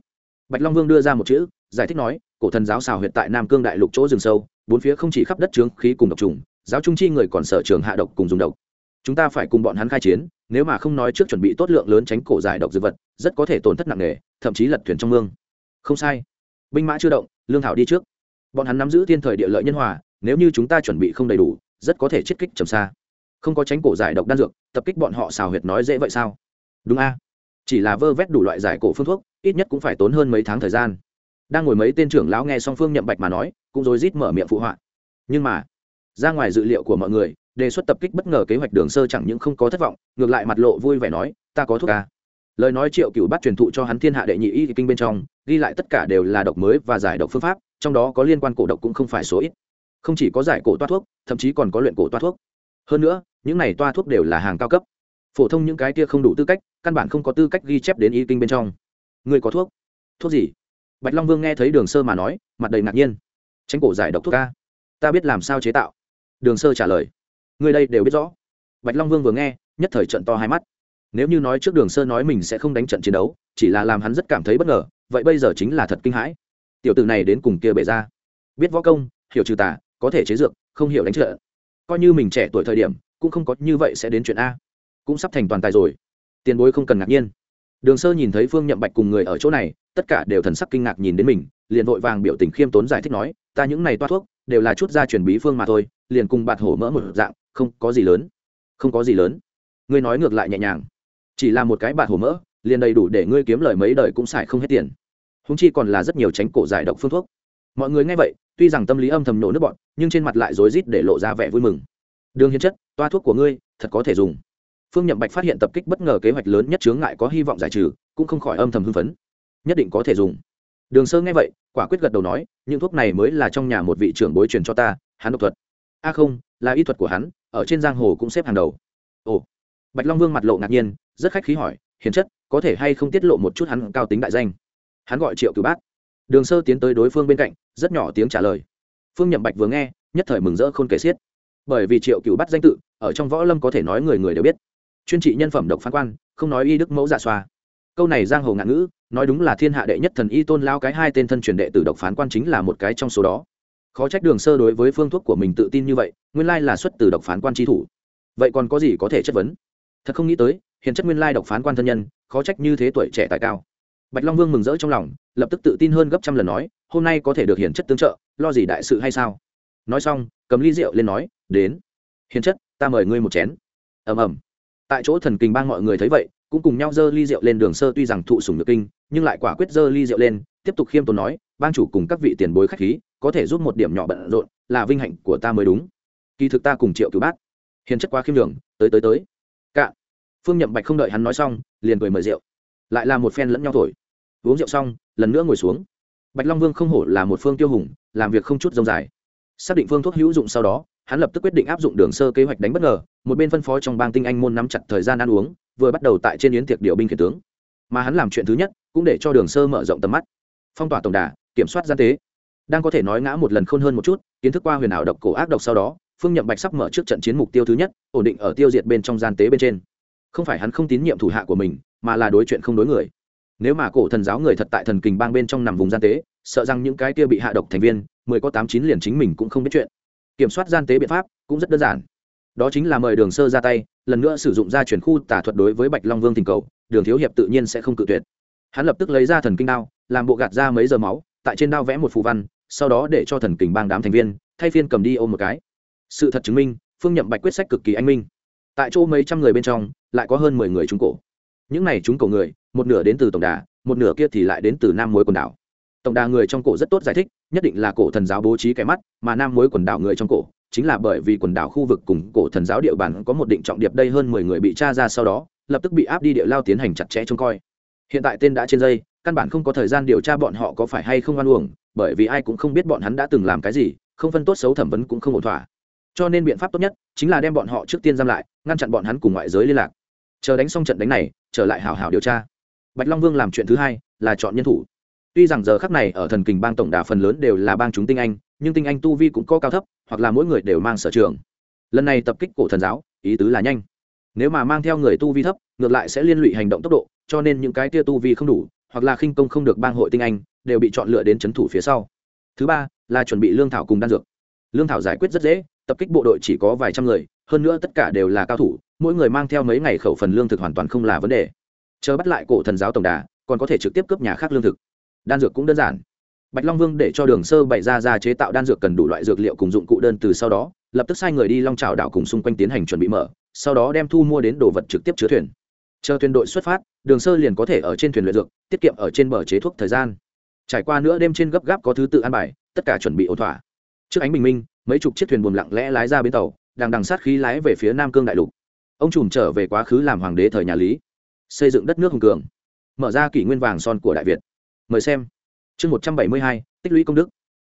bạch long vương đưa ra một chữ, giải thích nói, cổ thần giáo xào huyện tại nam cương đại lục chỗ rừng sâu, bốn phía không chỉ khắp đất trướng khí cùng độc trùng, giáo trung chi người còn sở trường hạ độc cùng dùng độc chúng ta phải cùng bọn hắn khai chiến, nếu mà không nói trước chuẩn bị tốt lượng lớn tránh cổ giải độc dược vật, rất có thể tổn thất nặng nề, thậm chí lật thuyền trong mương. Không sai. Binh mã chưa động, lương thảo đi trước. Bọn hắn nắm giữ thiên thời địa lợi nhân hòa, nếu như chúng ta chuẩn bị không đầy đủ, rất có thể chết kích trầm xa. Không có tránh cổ giải độc đan dược, tập kích bọn họ xào huyệt nói dễ vậy sao? Đúng a. Chỉ là vơ vét đủ loại giải cổ phương thuốc, ít nhất cũng phải tốn hơn mấy tháng thời gian. Đang ngồi mấy tên trưởng lão nghe song phương nhậm bạch mà nói, cũng rồi rít mở miệng phụ họa. Nhưng mà, ra ngoài dự liệu của mọi người đề xuất tập kích bất ngờ kế hoạch đường sơ chẳng những không có thất vọng, ngược lại mặt lộ vui vẻ nói, ta có thuốc ca lời nói triệu cựu bắt truyền thụ cho hắn thiên hạ đệ nhị y kinh bên trong, ghi lại tất cả đều là độc mới và giải độc phương pháp, trong đó có liên quan cổ độc cũng không phải số ít. Không chỉ có giải cổ toa thuốc, thậm chí còn có luyện cổ toa thuốc. Hơn nữa, những này toa thuốc đều là hàng cao cấp. Phổ thông những cái kia không đủ tư cách, căn bản không có tư cách ghi chép đến y kinh bên trong. Người có thuốc? Thuốc gì? Bạch long vương nghe thấy đường sơ mà nói, mặt đầy ngạc nhiên. Tránh cổ giải độc thuốc ca ta biết làm sao chế tạo. Đường sơ trả lời người đây đều biết rõ. Bạch long vương vừa nghe, nhất thời trận to hai mắt. Nếu như nói trước đường sơ nói mình sẽ không đánh trận chiến đấu, chỉ là làm hắn rất cảm thấy bất ngờ, vậy bây giờ chính là thật kinh hãi. Tiểu tử này đến cùng kia bể ra. Biết võ công, hiểu trừ tà, có thể chế dược, không hiểu đánh trợ coi như mình trẻ tuổi thời điểm, cũng không có như vậy sẽ đến chuyện a. Cũng sắp thành toàn tài rồi. Tiền bối không cần ngạc nhiên. Đường sơ nhìn thấy phương nhậm bạch cùng người ở chỗ này, tất cả đều thần sắc kinh ngạc nhìn đến mình, liền vội vàng biểu tình khiêm tốn giải thích nói, ta những này toa thuốc, đều là chút gia truyền bí phương mà thôi, liền cùng bạt hổ mỡ một dạng không có gì lớn. Không có gì lớn. Ngươi nói ngược lại nhẹ nhàng. Chỉ là một cái bạt hổ mỡ, liền đầy đủ để ngươi kiếm lời mấy đời cũng xài không hết tiền. Húng chi còn là rất nhiều tránh cổ giải độc phương thuốc. Mọi người nghe vậy, tuy rằng tâm lý âm thầm nổ nước bọn, nhưng trên mặt lại rối rít để lộ ra vẻ vui mừng. Đường hiến chất, toa thuốc của ngươi, thật có thể dùng. Phương nhậm bạch phát hiện tập kích bất ngờ kế hoạch lớn nhất chướng ngại có hy vọng giải trừ, cũng không khỏi âm thầm hưng phấn. Nhất định có thể dùng. Đường sơ nghe vậy, quả quyết gật đầu nói, những thuốc này mới là trong nhà một vị trưởng bối truyền cho ta, hắn độc thuật. A không, là y thuật của hắn ở trên giang hồ cũng xếp hàng đầu. Ồ, bạch long vương mặt lộ ngạc nhiên, rất khách khí hỏi, hiền chất, có thể hay không tiết lộ một chút hắn cao tính đại danh? Hắn gọi triệu cửu bát. Đường sơ tiến tới đối phương bên cạnh, rất nhỏ tiếng trả lời. Phương nhậm bạch vừa nghe, nhất thời mừng rỡ khôn kể xiết. Bởi vì triệu cửu bát danh tự, ở trong võ lâm có thể nói người người đều biết. Chuyên trị nhân phẩm độc phán quan, không nói y đức mẫu dạ xoa. Câu này giang hồ ngạn ngữ, nói đúng là thiên hạ đệ nhất thần y tôn lao cái hai tên thân truyền đệ tử độc phán quan chính là một cái trong số đó khó trách đường sơ đối với phương thuốc của mình tự tin như vậy, nguyên lai là xuất từ độc phán quan tri thủ. Vậy còn có gì có thể chất vấn? Thật không nghĩ tới, hiện chất nguyên lai độc phán quan thân nhân, khó trách như thế tuổi trẻ tài cao. Bạch long vương mừng rỡ trong lòng, lập tức tự tin hơn gấp trăm lần nói, hôm nay có thể được hiển chất tương trợ, lo gì đại sự hay sao? Nói xong, cầm ly rượu lên nói, đến. Hiền chất, ta mời ngươi một chén. Ầm ầm. Tại chỗ thần kinh bang mọi người thấy vậy, cũng cùng nhau dơ ly rượu lên đường sơ tuy rằng thụ sùng được kinh, nhưng lại quả quyết dơ ly rượu lên, tiếp tục khiêm tốn nói ban chủ cùng các vị tiền bối khách khí, có thể giúp một điểm nhỏ bận rộn là vinh hạnh của ta mới đúng. Kỳ thực ta cùng triệu cứu bát, hiền chất quá khiêm đường tới tới tới. Cạn. Phương nhậm bạch không đợi hắn nói xong, liền cười mời rượu. Lại là một phen lẫn nhau thổi. Uống rượu xong, lần nữa ngồi xuống. Bạch long vương không hổ là một phương tiêu hùng, làm việc không chút rông dài. Xác định phương thuốc hữu dụng sau đó, hắn lập tức quyết định áp dụng đường sơ kế hoạch đánh bất ngờ, một bên phân phó trong bang tinh anh môn nắm chặt thời gian ăn uống, vừa bắt đầu tại trên yến tiệc điều binh khiển tướng. Mà hắn làm chuyện thứ nhất, cũng để cho đường sơ mở rộng tầm mắt. Phong tỏa tổng đà kiểm soát gian tế. Đang có thể nói ngã một lần khôn hơn một chút, kiến thức qua huyền ảo độc cổ ác độc sau đó, phương nhậm bạch sắp mở trước trận chiến mục tiêu thứ nhất, ổn định ở tiêu diệt bên trong gian tế bên trên. Không phải hắn không tín nhiệm thủ hạ của mình, mà là đối chuyện không đối người. Nếu mà cổ thần giáo người thật tại thần kình bang bên trong nằm vùng gian tế, sợ rằng những cái kia bị hạ độc thành viên, mười có tám chín liền chính mình cũng không biết chuyện. Kiểm soát gian tế biện pháp cũng rất đơn giản. Đó chính là mời đường sơ ra tay, lần nữa sử dụng gia truyền khu tả thuật đối với bạch long vương tình cầu, đường thiếu hiệp tự nhiên sẽ không cự tuyệt. Hắn lập tức lấy ra thần kinh đao, làm bộ gạt ra mấy giờ máu tại trên đao vẽ một phù văn, sau đó để cho thần kình bang đám thành viên, thay phiên cầm đi ôm một cái. Sự thật chứng minh, phương nhậm bạch quyết sách cực kỳ anh minh. Tại chỗ mấy trăm người bên trong, lại có hơn mười người trúng cổ. Những này trúng cổ người, một nửa đến từ tổng đà, một nửa kia thì lại đến từ nam mối quần đảo. Tổng đà người trong cổ rất tốt giải thích, nhất định là cổ thần giáo bố trí cái mắt, mà nam mối quần đảo người trong cổ, chính là bởi vì quần đảo khu vực cùng cổ thần giáo địa bàn có một định trọng điệp đây hơn mười người bị tra ra sau đó, lập tức bị áp đi địa lao tiến hành chặt chẽ trông coi. Hiện tại tên đã trên dây căn bản không có thời gian điều tra bọn họ có phải hay không oan uổng, bởi vì ai cũng không biết bọn hắn đã từng làm cái gì, không phân tốt xấu thẩm vấn cũng không ổn thỏa. Cho nên biện pháp tốt nhất chính là đem bọn họ trước tiên giam lại, ngăn chặn bọn hắn cùng ngoại giới liên lạc. Chờ đánh xong trận đánh này, trở lại hảo hảo điều tra. Bạch long vương làm chuyện thứ hai là chọn nhân thủ. Tuy rằng giờ khắc này ở thần kình bang tổng đà phần lớn đều là bang chúng tinh anh, nhưng tinh anh tu vi cũng có cao thấp, hoặc là mỗi người đều mang sở trường. Lần này tập kích cổ thần giáo, ý tứ là nhanh. Nếu mà mang theo người tu vi thấp, ngược lại sẽ liên lụy hành động tốc độ, cho nên những cái tia tu vi không đủ hoặc là khinh công không được bang hội tinh anh, đều bị chọn lựa đến c h ấ n thủ phía sau. Thứ ba, là chuẩn bị lương thảo cùng đan dược. Lương thảo giải quyết rất dễ, tập kích bộ đội chỉ có vài trăm người, hơn nữa tất cả đều là cao thủ, mỗi người mang theo mấy ngày khẩu phần lương thực hoàn toàn không là vấn đề. Chờ bắt lại cổ thần giáo tổng đà, còn có thể trực tiếp cướp nhà khác lương thực. Đan dược cũng đơn giản. Bạch long vương để cho đường sơ bày ra ra chế tạo đan dược cần đủ loại dược liệu cùng dụng cụ đơn từ sau đó, lập tức sai người đi long trào đảo cùng xung quanh tiến hành chuẩn bị mở, sau đó đem thu mua đến đồ vật trực tiếp chứa thuyền chờ thuyền đội xuất phát, đường sơ liền có thể ở trên thuyền luyện dược, tiết kiệm ở trên bờ chế thuốc thời gian. Trải qua nữa đêm trên gấp gáp có thứ tự an bài, tất cả chuẩn bị ổn thỏa. Trước ánh bình minh, mấy chục chiếc thuyền buồm lặng lẽ lái ra bến tàu, đang đằng sát khí lái về phía nam cương đại lục. Ông trùm trở về quá khứ làm hoàng đế thời nhà lý. Xây dựng đất nước hùng cường. Mở ra kỷ nguyên vàng son của đại việt. Mời xem. Chương một trăm bảy mươi hai, tích lũy công đức.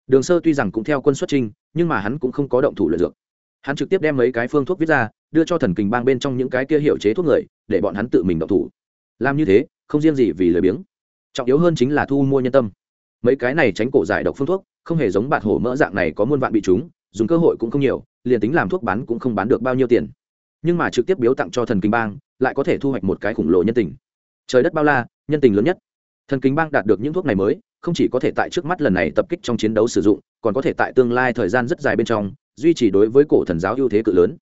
Đường sơ tuy rằng cũng theo quân xuất trinh nhưng mà hắn cũng không có động thủ luyện dược hắn trực tiếp đem mấy cái phương thuốc viết ra, đưa cho thần kình bang bên trong những cái kia hiệu chế thuốc người, để bọn hắn tự mình động thủ. Làm như thế, không riêng gì vì lười biếng. Trọng yếu hơn chính là thu mua nhân tâm. Mấy cái này tránh cổ giải độc phương thuốc, không hề giống bạt hổ mỡ dạng này có muôn vạn bị chúng, dùng cơ hội cũng không nhiều, liền tính làm thuốc bán cũng không bán được bao nhiêu tiền. Nhưng mà trực tiếp biếu tặng cho thần kinh bang, lại có thể thu hoạch một cái khủng lồ nhân tình. Trời đất bao la, nhân tình lớn nhất. Thần kinh bang đạt được những thuốc này mới, không chỉ có thể tại trước mắt lần này tập kích trong chiến đấu sử dụng, còn có thể tại tương lai thời gian rất dài bên trong duy trì đối với cổ thần giáo ưu thế cự lớn.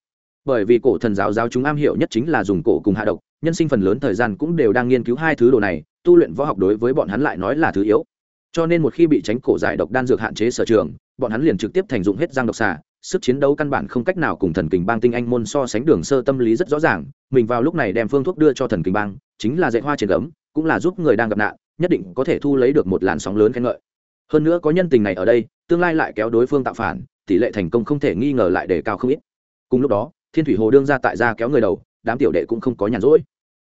Bởi vì cổ thần giáo giáo chúng am hiểu nhất chính là dùng cổ cùng hạ độc, nhân sinh phần lớn thời gian cũng đều đang nghiên cứu hai thứ đồ này, tu luyện võ học đối với bọn hắn lại nói là thứ yếu. Cho nên một khi bị tránh cổ giải độc đan dược hạn chế sở trường, bọn hắn liền trực tiếp thành dụng hết giang độc xà, sức chiến đấu căn bản không cách nào cùng thần kình bang tinh anh môn so sánh đường sơ tâm lý rất rõ ràng, mình vào lúc này đem phương thuốc đưa cho thần kình bang, chính là dạy hoa trên gấm, cũng là giúp người đang gặp nạn, nhất định có thể thu lấy được một làn sóng lớn khen ngợi. Hơn nữa có nhân tình này ở đây, tương lai lại kéo đối phương tạo phản tỷ lệ thành công không thể nghi ngờ lại đề cao không ít. Cùng lúc đó, thiên thủy hồ đương ra tại gia kéo người đầu, đám tiểu đệ cũng không có nhàn rỗi.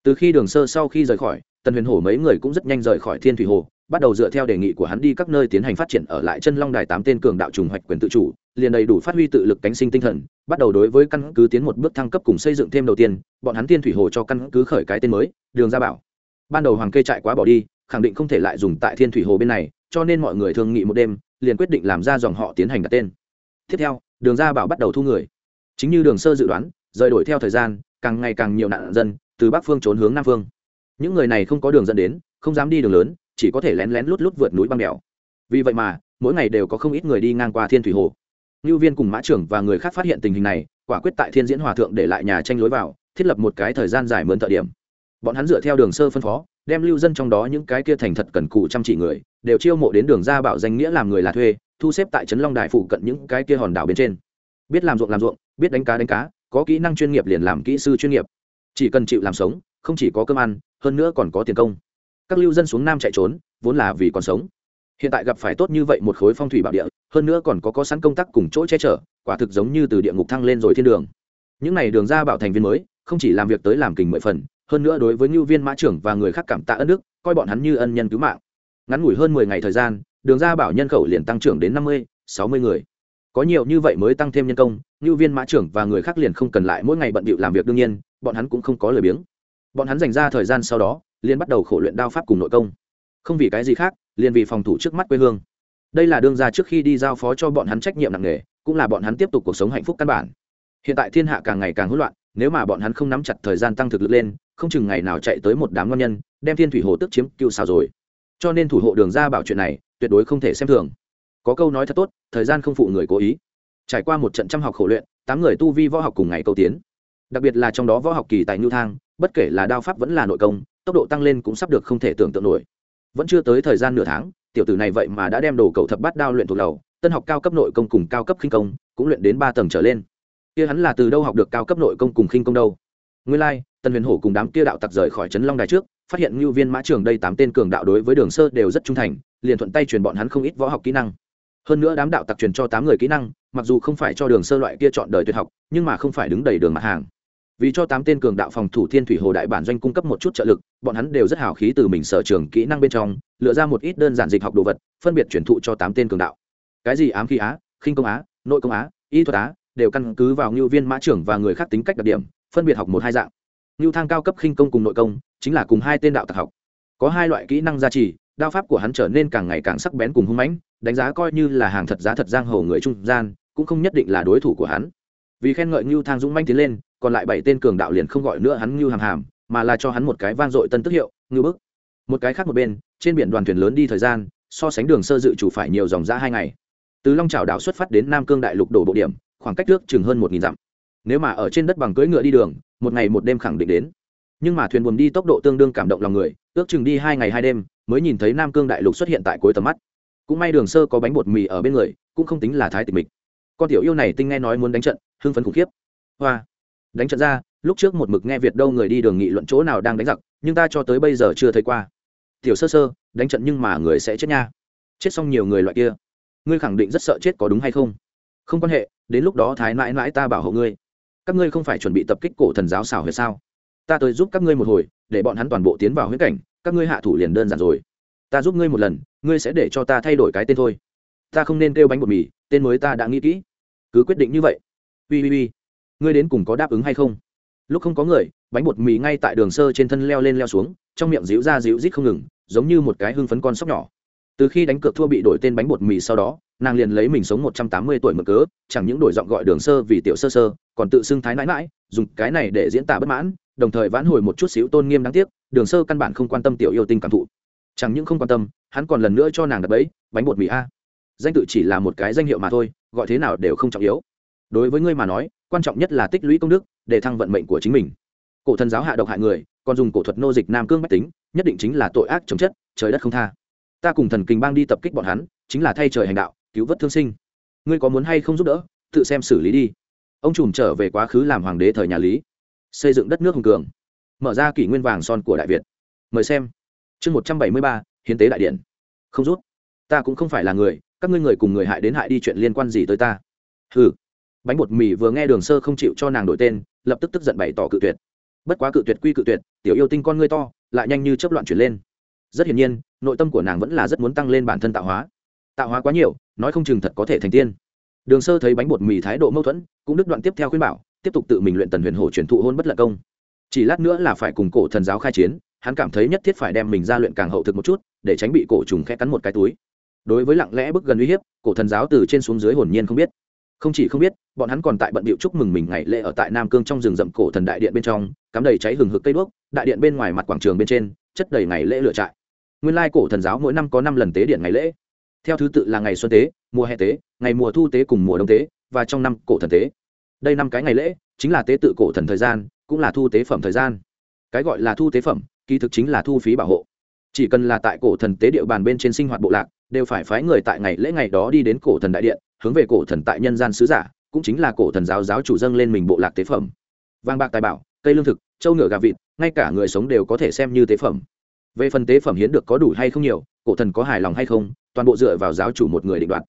Từ khi đường sơ sau khi rời khỏi, tần huyền hổ mấy người cũng rất nhanh rời khỏi thiên thủy hồ, bắt đầu dựa theo đề nghị của hắn đi các nơi tiến hành phát triển ở lại chân long đài tám tên cường đạo trùng hoạch quyền tự chủ, liền đầy đủ phát huy tự lực cánh sinh tinh thần, bắt đầu đối với căn cứ tiến một bước thăng cấp cùng xây dựng thêm đầu tiên, bọn hắn thiên thủy hồ cho căn cứ khởi cái tên mới, đường gia bảo. Ban đầu hoàng kê trại quá bỏ đi, khẳng định không thể lại dùng tại thiên thủy hồ bên này, cho nên mọi người thường nghị một đêm, liền quyết định làm ra dòng họ tiến hành đặt tên tiếp theo, đường gia bảo bắt đầu thu người. Chính như đường sơ dự đoán, rời đổi theo thời gian, càng ngày càng nhiều nạn dân từ bắc phương trốn hướng nam phương. Những người này không có đường dẫn đến, không dám đi đường lớn, chỉ có thể lén lén lút lút vượt núi băng đèo. Vì vậy mà, mỗi ngày đều có không ít người đi ngang qua thiên thủy hồ. Ngưu viên cùng mã trưởng và người khác phát hiện tình hình này, quả quyết tại thiên diễn hòa thượng để lại nhà tranh lối vào, thiết lập một cái thời gian dài mướn thợ điểm. Bọn hắn dựa theo đường sơ phân phó, đem lưu dân trong đó những cái kia thành thật cần cù chăm chỉ người, đều chiêu mộ đến đường ra bảo danh nghĩa làm người là thuê thu xếp tại trấn long đài phụ cận những cái kia hòn đảo bên trên. Biết làm ruộng làm ruộng, biết đánh cá đánh cá, có kỹ năng chuyên nghiệp liền làm kỹ sư chuyên nghiệp. Chỉ cần chịu làm sống, không chỉ có cơm ăn, hơn nữa còn có tiền công. Các lưu dân xuống nam chạy trốn, vốn là vì còn sống. Hiện tại gặp phải tốt như vậy một khối phong thủy bảo địa, hơn nữa còn có có sẵn công tác cùng chỗ che chở, quả thực giống như từ địa ngục thăng lên rồi thiên đường. Những n à y đường ra bảo thành viên mới, không chỉ làm việc tới làm kình mười phần, hơn nữa đối với ngưu viên mã trưởng và người khác cảm tạ ân đức, coi bọn hắn như ân nhân cứu mạng. Ngắn ngủi hơn mười ngày thời gian đường ra bảo nhân khẩu liền tăng trưởng đến năm mươi, sáu mươi người. Có nhiều như vậy mới tăng thêm nhân công ngưu viên mã trưởng và người khác liền không cần lại mỗi ngày bận bịu làm việc đương nhiên, bọn hắn cũng không có lời biếng. Bọn hắn dành ra thời gian sau đó, liền bắt đầu khổ luyện đao pháp cùng nội công. Không vì cái gì khác, liền vì phòng thủ trước mắt quê hương. Đây là đương ra trước khi đi giao phó cho bọn hắn trách nhiệm nặng nề, cũng là bọn hắn tiếp tục cuộc sống hạnh phúc căn bản. Hiện tại thiên hạ càng ngày càng hỗn loạn, nếu mà bọn hắn không nắm chặt thời gian tăng thực lực lên, không chừng ngày nào chạy tới một đám ngon nhân, đem thiên thủy hồ tức chiếm cựu sao rồi. Cho nên thủ hộ đường ra bảo chuyện này tuyệt đối không thể xem thường. Có câu nói thật tốt thời gian không phụ người cố ý. Trải qua một trận trăm học khổ luyện tám người tu vi võ học cùng ngày cầu tiến. Đặc biệt là trong đó võ học kỳ tại nhu thang bất kể là đao pháp vẫn là nội công tốc độ tăng lên cũng sắp được không thể tưởng tượng nổi. Vẫn chưa tới thời gian nửa tháng tiểu tử này vậy mà đã đem đồ cầu thập bát đao luyện thuộc đầu, tân học cao cấp nội công cùng cao cấp khinh công cũng luyện đến ba tầng trở lên. Kia hắn là từ đâu học được cao cấp nội công cùng khinh công đâu? Nguyên lai、like, tân huyền hổ cùng đám kia đạo tặc rời khỏi trấn long đài trước phát hiện ngưu viên mã trường đây tám tên cường đạo đối với đường sơ đều rất trung thành, liền thuận tay truyền bọn hắn không ít võ học kỹ năng. Hơn nữa đám đạo tặc truyền cho tám người kỹ năng, mặc dù không phải cho đường sơ loại kia chọn đời tuyệt học, nhưng mà không phải đứng đầy đường mặt hàng. Vì cho tám tên cường đạo phòng thủ thiên thủy hồ đại bản doanh cung cấp một chút trợ lực, bọn hắn đều rất hào khí từ mình sở trường kỹ năng bên trong, lựa ra một ít đơn giản dịch học đồ vật, phân biệt truyền thụ cho tám tên cường đạo. Cái gì ám khí á, khinh công á, nội công á, y thuật á, đều căn cứ vào ngưu viên mã trưởng và người khác tính cách đặc điểm, phân biệt học một hai dạng. Ngưu thang cao cấp khinh công cùng nội công chính là cùng hai tên đạo tặc học. Có hai loại kỹ năng gia trì, đao pháp của hắn trở nên càng ngày càng sắc bén cùng hung mãnh, đánh giá coi như là hàng thật giá thật giang hồ người trung gian, cũng không nhất định là đối thủ của hắn. Vì khen ngợi ngưu thang dũng manh tiến lên, còn lại bảy tên cường đạo liền không gọi nữa hắn ngưu hàm hàm, mà là cho hắn một cái vang dội tân tức hiệu, ngưu bức. Một cái khác một bên, trên biển đoàn thuyền lớn đi thời gian, so sánh đường sơ dự chủ phải nhiều dòng ra hai ngày. Từ long trào đảo xuất phát đến nam cương đại lục đổ bộ điểm, khoảng cách nước chừng hơn một nghìn dặm. Nếu mà ở trên đất bằng cưỡi ngựa đi đường, một ngày một đêm khẳng định đến nhưng mà thuyền buồm đi tốc độ tương đương cảm động lòng người, ước chừng đi hai ngày hai đêm, mới nhìn thấy nam cương đại lục xuất hiện tại cuối tầm mắt. Cũng may đường sơ có bánh bột mì ở bên người, cũng không tính là thái tịch mịch. Con tiểu yêu này tinh nghe nói muốn đánh trận, hưng phấn khủng khiếp. Hoa! Đánh trận ra, lúc trước một mực nghe việt đâu người đi đường nghị luận chỗ nào đang đánh giặc, nhưng ta cho tới bây giờ chưa thấy qua. Tiểu sơ sơ, đánh trận nhưng mà người sẽ chết nha. Chết xong nhiều người loại kia. Ngươi khẳng định rất sợ chết có đúng hay không? Không quan hệ, đến lúc đó thái mãi mãi ta bảo hộ ngươi. Các ngươi không phải chuẩn bị tập kích cổ thần giáo xảo hay sao? Ta tới giúp các ngươi một hồi, để bọn hắn toàn bộ tiến vào huyết cảnh, các ngươi hạ thủ liền đơn giản rồi. Ta giúp ngươi một lần, ngươi sẽ để cho ta thay đổi cái tên thôi. Ta không nên kêu bánh bột mì, tên mới ta đã nghĩ kỹ. Cứ quyết định như vậy. Ui ui ui ngươi đến cùng có đáp ứng hay không? Lúc không có người, bánh bột mì ngay tại đường sơ trên thân leo lên leo xuống, trong miệng díu ra díu rít không ngừng, giống như một cái hưng phấn con sóc nhỏ. Từ khi đánh cược thua bị đổi tên bánh bột mì sau đó, nàng liền lấy mình sống một trăm tám mươi tuổi mở cớ, chẳng những đổi giọng gọi đường sơ vì tiểu sơ sơ, còn tự xưng thái mãi mãi dùng cái này để diễn tả bất mãn đồng thời vãn hồi một chút xíu tôn nghiêm đáng tiếc, đường sơ căn bản không quan tâm tiểu yêu tinh cảm thụ. Chẳng những không quan tâm, hắn còn lần nữa cho nàng đập bẫy, bánh bột mì a. Danh tự chỉ là một cái danh hiệu mà thôi, gọi thế nào đều không trọng yếu. Đối với ngươi mà nói, quan trọng nhất là tích lũy công đức, để thăng vận mệnh của chính mình. Cổ thần giáo hạ độc hại người, còn dùng cổ thuật nô dịch nam cương bách tính, nhất định chính là tội ác chống chất, trời đất không tha. Ta cùng thần kinh bang đi tập kích bọn hắn, chính là thay trời hành đạo, cứu vớt thương sinh. Ngươi có muốn hay không giúp đỡ, tự xem xử lý đi. Ông trùm trở về quá khứ làm hoàng đế thời nhà lý xây dựng đất nước hùng cường. Mở ra kỷ nguyên vàng son của đại việt. Mời xem. Chương một trăm bảy mươi ba, hiến tế đại điện. Không rút. Ta cũng không phải là người, các ngươi người cùng người hại đến hại đi chuyện liên quan gì tới ta? Hừ. Bánh bột mì vừa nghe đường sơ không chịu cho nàng đổi tên, lập tức tức giận bày tỏ cự tuyệt. Bất quá cự tuyệt quy cự tuyệt, tiểu yêu tinh con ngươi to, lại nhanh như chấp loạn chuyển lên. Rất hiển nhiên, nội tâm của nàng vẫn là rất muốn tăng lên bản thân tạo hóa. Tạo hóa quá nhiều, nói không chừng thật có thể thành tiên. Đường sơ thấy bánh bột mì thái độ mâu thuẫn, cũng đứt đoạn tiếp theo khuyên bảo tiếp tục tự mình luyện tần huyền hổ truyền thụ hôn bất lận công. Chỉ lát nữa là phải cùng cổ thần giáo khai chiến, hắn cảm thấy nhất thiết phải đem mình ra luyện càng hậu thực một chút, để tránh bị cổ trùng khẽ cắn một cái túi. Đối với lặng lẽ bước gần uy hiếp, cổ thần giáo từ trên xuống dưới hồn nhiên không biết. Không chỉ không biết, bọn hắn còn tại bận bịu chúc mừng mình ngày lễ ở tại nam cương trong rừng rậm cổ thần đại điện bên trong, cắm đầy cháy hừng hực cây đuốc, đại điện bên ngoài mặt quảng trường bên trên, chất đầy ngày lễ lựa trại. Nguyên lai cổ thần giáo mỗi năm có năm lần tế điện ngày lễ. Theo thứ tự là ngày xuân tế, mùa hè tế, ngày mùa thu tế cùng mùa đông tế, và trong năm cổ thần tế đây năm cái ngày lễ, chính là tế tự cổ thần thời gian, cũng là thu tế phẩm thời gian. Cái gọi là thu tế phẩm, kỳ thực chính là thu phí bảo hộ. Chỉ cần là tại cổ thần tế địa bàn bên trên sinh hoạt bộ lạc, đều phải phái người tại ngày lễ ngày đó đi đến cổ thần đại điện, hướng về cổ thần tại nhân gian sứ giả, cũng chính là cổ thần giáo giáo chủ dâng lên mình bộ lạc tế phẩm. Vàng bạc tài bảo, cây lương thực châu ngựa gà vịt, ngay cả người sống đều có thể xem như tế phẩm. Về phần tế phẩm hiến được có đủ hay không nhiều, cổ thần có hài lòng hay không, toàn bộ dựa vào giáo chủ một người định đoạt.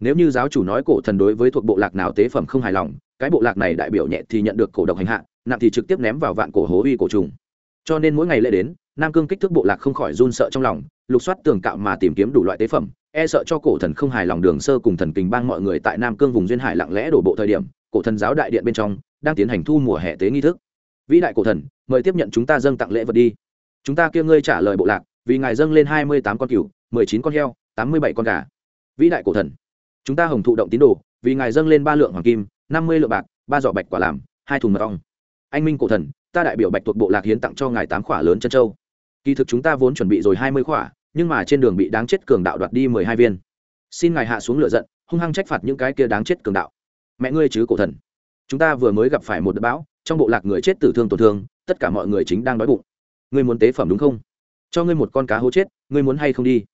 Nếu như giáo chủ nói cổ thần đối với thuộc bộ lạc nào tế phẩm không hài lòng cái bộ lạc này đại biểu nhẹ thì nhận được cổ độc hành hạ, nặng thì trực tiếp ném vào vạn cổ hố uy cổ trùng. Cho nên mỗi ngày lễ đến, nam cương kích thước bộ lạc không khỏi run sợ trong lòng, lục soát tường cạo mà tìm kiếm đủ loại tế phẩm e sợ cho cổ thần không hài lòng đường sơ cùng thần kình bang mọi người tại nam cương vùng duyên hải lặng lẽ đổ bộ thời điểm, cổ thần giáo đại điện bên trong, đang tiến hành thu mùa hè tế nghi thức. Vĩ đại cổ thần, mời tiếp nhận chúng ta dâng tặng lễ vật đi. Chúng ta kia ngươi trả lời bộ lạc, vì ngài dâng lên hai mươi tám con cừu, mười chín con heo, tám mươi bảy con gà. Vĩ đại cổ thần, chúng ta hồng thụ động tín đồ, vì ngài dâng lên ba lượng hoàng kim năm mươi lượng bạc, ba giỏ bạch quả làm, hai thùng mật ong. Anh minh cổ thần, ta đại biểu bạch thuộc bộ lạc hiến tặng cho ngài tám khỏa lớn chân châu. Kỳ thực chúng ta vốn chuẩn bị rồi hai mươi khỏa, nhưng mà trên đường bị đáng chết cường đạo đoạt đi mười hai viên. Xin ngài hạ xuống lửa giận, hung hăng trách phạt những cái kia đáng chết cường đạo. Mẹ ngươi chứ cổ thần. Chúng ta vừa mới gặp phải một đợt bão, trong bộ lạc người chết tử thương tổn thương, tất cả mọi người chính đang đói bụng. Ngươi muốn tế phẩm đúng không? Cho ngươi một con cá hố chết, ngươi muốn hay không đi?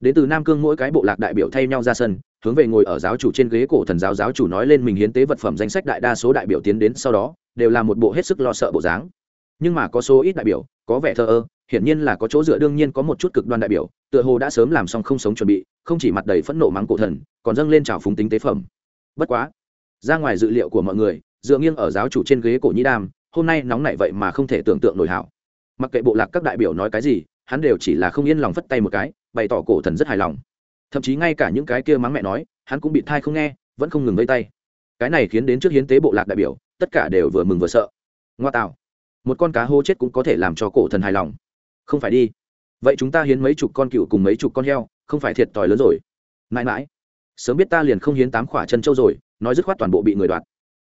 Đến từ nam cương mỗi cái bộ lạc đại biểu thay nhau ra sân hướng về ngồi ở giáo chủ trên ghế cổ thần giáo giáo chủ nói lên mình hiến tế vật phẩm danh sách đại đa số đại biểu tiến đến sau đó, đều là một bộ hết sức lo sợ bộ dáng. Nhưng mà có số ít đại biểu, có vẻ thờ ơ, hiển nhiên là có chỗ dựa đương nhiên có một chút cực đoan đại biểu, tựa hồ đã sớm làm xong không sống chuẩn bị, không chỉ mặt đầy phẫn nộ mắng cổ thần, còn dâng lên trào phúng tính tế phẩm. Bất quá, ra ngoài dự liệu của mọi người, dựa nghiêng ở giáo chủ trên ghế cổ nhĩ đam, hôm nay nóng nảy vậy mà không thể tưởng tượng nổi hảo. Mặc kệ bộ lạc các đại biểu nói cái gì, hắn đều chỉ là không yên lòng phất tay một cái, bày tỏ cổ thần rất hài lòng thậm chí ngay cả những cái kia mắng mẹ nói, hắn cũng bị thai không nghe, vẫn không ngừng vây tay. Cái này khiến đến trước hiến tế bộ lạc đại biểu, tất cả đều vừa mừng vừa sợ. Ngoa tạo, một con cá hô chết cũng có thể làm cho cổ thần hài lòng. Không phải đi. Vậy chúng ta hiến mấy chục con cựu cùng mấy chục con heo, không phải thiệt tòi lớn rồi. Mãi mãi, sớm biết ta liền không hiến tám khỏa chân châu rồi, nói dứt khoát toàn bộ bị người đoạt.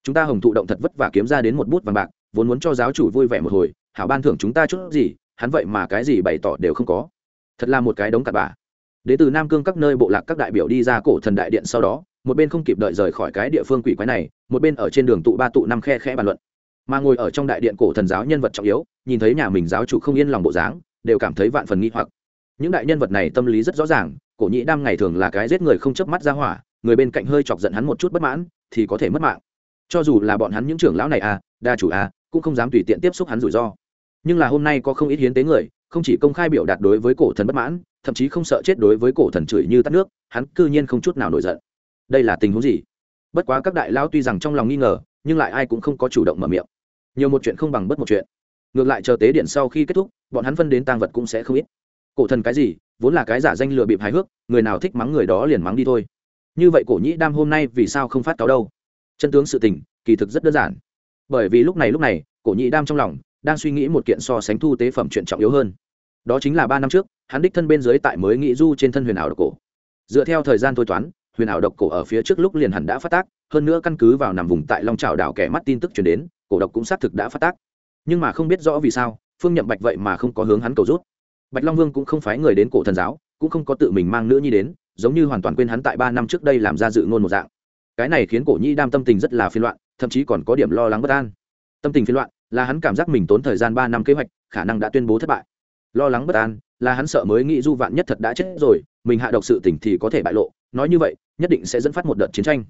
Chúng ta hồng thụ động thật vất vả kiếm ra đến một bút vàng bạc, vốn muốn cho giáo chủ vui vẻ một hồi, hảo ban thưởng chúng ta chút gì, hắn vậy mà cái gì bày tỏ đều không có. Thật là một cái đống cặn bà đến từ nam cương các nơi bộ lạc các đại biểu đi ra cổ thần đại điện sau đó, một bên không kịp đợi rời khỏi cái địa phương quỷ quái này, một bên ở trên đường tụ ba tụ năm khe khẽ bàn luận. Mà ngồi ở trong đại điện cổ thần giáo nhân vật trọng yếu, nhìn thấy nhà mình giáo chủ không yên lòng bộ dáng, đều cảm thấy vạn phần nghi hoặc. Những đại nhân vật này tâm lý rất rõ ràng, cổ nhĩ đam ngày thường là cái giết người không chớp mắt ra hỏa, người bên cạnh hơi chọc giận hắn một chút bất mãn, thì có thể mất mạng. Cho dù là bọn hắn những trưởng lão này à đa chủ à cũng không dám tùy tiện tiếp xúc hắn rủi ro. Nhưng là hôm nay có không ít hiến tế người, không chỉ công khai biểu đạt đối với cổ thần bất mãn thậm chí không sợ chết đối với cổ thần chửi như tắt nước, hắn cư nhiên không chút nào nổi giận. Đây là tình huống gì? Bất quá các đại lão tuy rằng trong lòng nghi ngờ, nhưng lại ai cũng không có chủ động mở miệng. Nhiều một chuyện không bằng bất một chuyện. Ngược lại chờ tế điện sau khi kết thúc, bọn hắn phân đến tang vật cũng sẽ không ít. Cổ thần cái gì? Vốn là cái giả danh lừa bịp hài hước, người nào thích mắng người đó liền mắng đi thôi. Như vậy cổ nhĩ đam hôm nay vì sao không phát cáo đâu? Chân tướng sự tình, kỳ thực rất đơn giản. Bởi vì lúc này lúc này, cổ nhĩ đam trong lòng đang suy nghĩ một kiện so sánh thu tế phẩm chuyện trọng yếu hơn. Đó chính là ba năm trước hắn đích thân bên dưới tại mới nghĩ du trên thân huyền ảo độc cổ. Dựa theo thời gian thôi toán, huyền ảo độc cổ ở phía trước lúc liền hẳn đã phát tác, hơn nữa căn cứ vào nằm vùng tại long trào đảo kẻ mắt tin tức chuyển đến, cổ độc cũng xác thực đã phát tác. Nhưng mà không biết rõ vì sao, phương nhậm bạch vậy mà không có hướng hắn cầu rút. Bạch long vương cũng không phái người đến cổ thần giáo, cũng không có tự mình mang nữ nhi đến, giống như hoàn toàn quên hắn tại ba năm trước đây làm ra dự ngôn một dạng. Cái này khiến cổ nhi đam tâm tình rất là phiên loạn, thậm chí còn có điểm lo lắng bất an. Tâm tình phiên loạn là hắn cảm giác mình tốn thời gian ba năm kế hoạch, khả năng đã tuyên bố thất bại. Lo lắng bất an là hắn sợ mới nghĩ du vạn nhất thật đã chết rồi mình hạ độc sự tỉnh thì có thể bại lộ nói như vậy nhất định sẽ dẫn phát một đợt chiến tranh.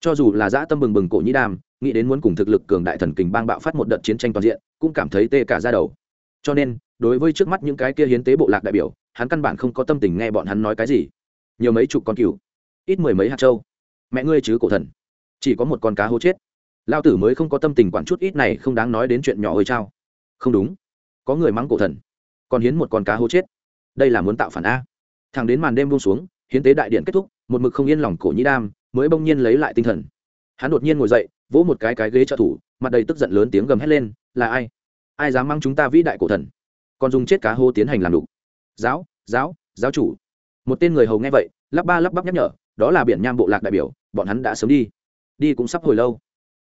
Cho dù là dã tâm bừng bừng cổ nhĩ đàm, nghĩ đến muốn cùng thực lực cường đại thần kình bang bạo phát một đợt chiến tranh toàn diện cũng cảm thấy tê cả ra đầu. Cho nên đối với trước mắt những cái kia hiến tế bộ lạc đại biểu hắn căn bản không có tâm tình nghe bọn hắn nói cái gì. Nhiều mấy chục con cừu ít mười mấy hạt trâu mẹ ngươi chứ cổ thần. Chỉ có một con cá hố chết. Lao tử mới không có tâm tình quản chút ít này không đáng nói đến chuyện nhỏ ơi trao. Không đúng. Có người mắng cổ thần còn hiến một con cá hố chết. Đây là muốn tạo phản a. Thằng đến màn đêm buông xuống, hiến tế đại điện kết thúc, một mực không yên lòng cổ nhĩ đam, mới bỗng nhiên lấy lại tinh thần. Hắn đột nhiên ngồi dậy, vỗ một cái cái ghế trợ thủ, mặt đầy tức giận lớn tiếng gầm hét lên, là ai? Ai dám mang chúng ta vĩ đại cổ thần? Còn dùng chết cá hô tiến hành làm đủ. Giáo giáo giáo chủ. Một tên người hầu nghe vậy, lắp ba lắp bắp nhắc nhở, đó là biển nham bộ lạc đại biểu, bọn hắn đã sớm đi. Đi cũng sắp hồi lâu.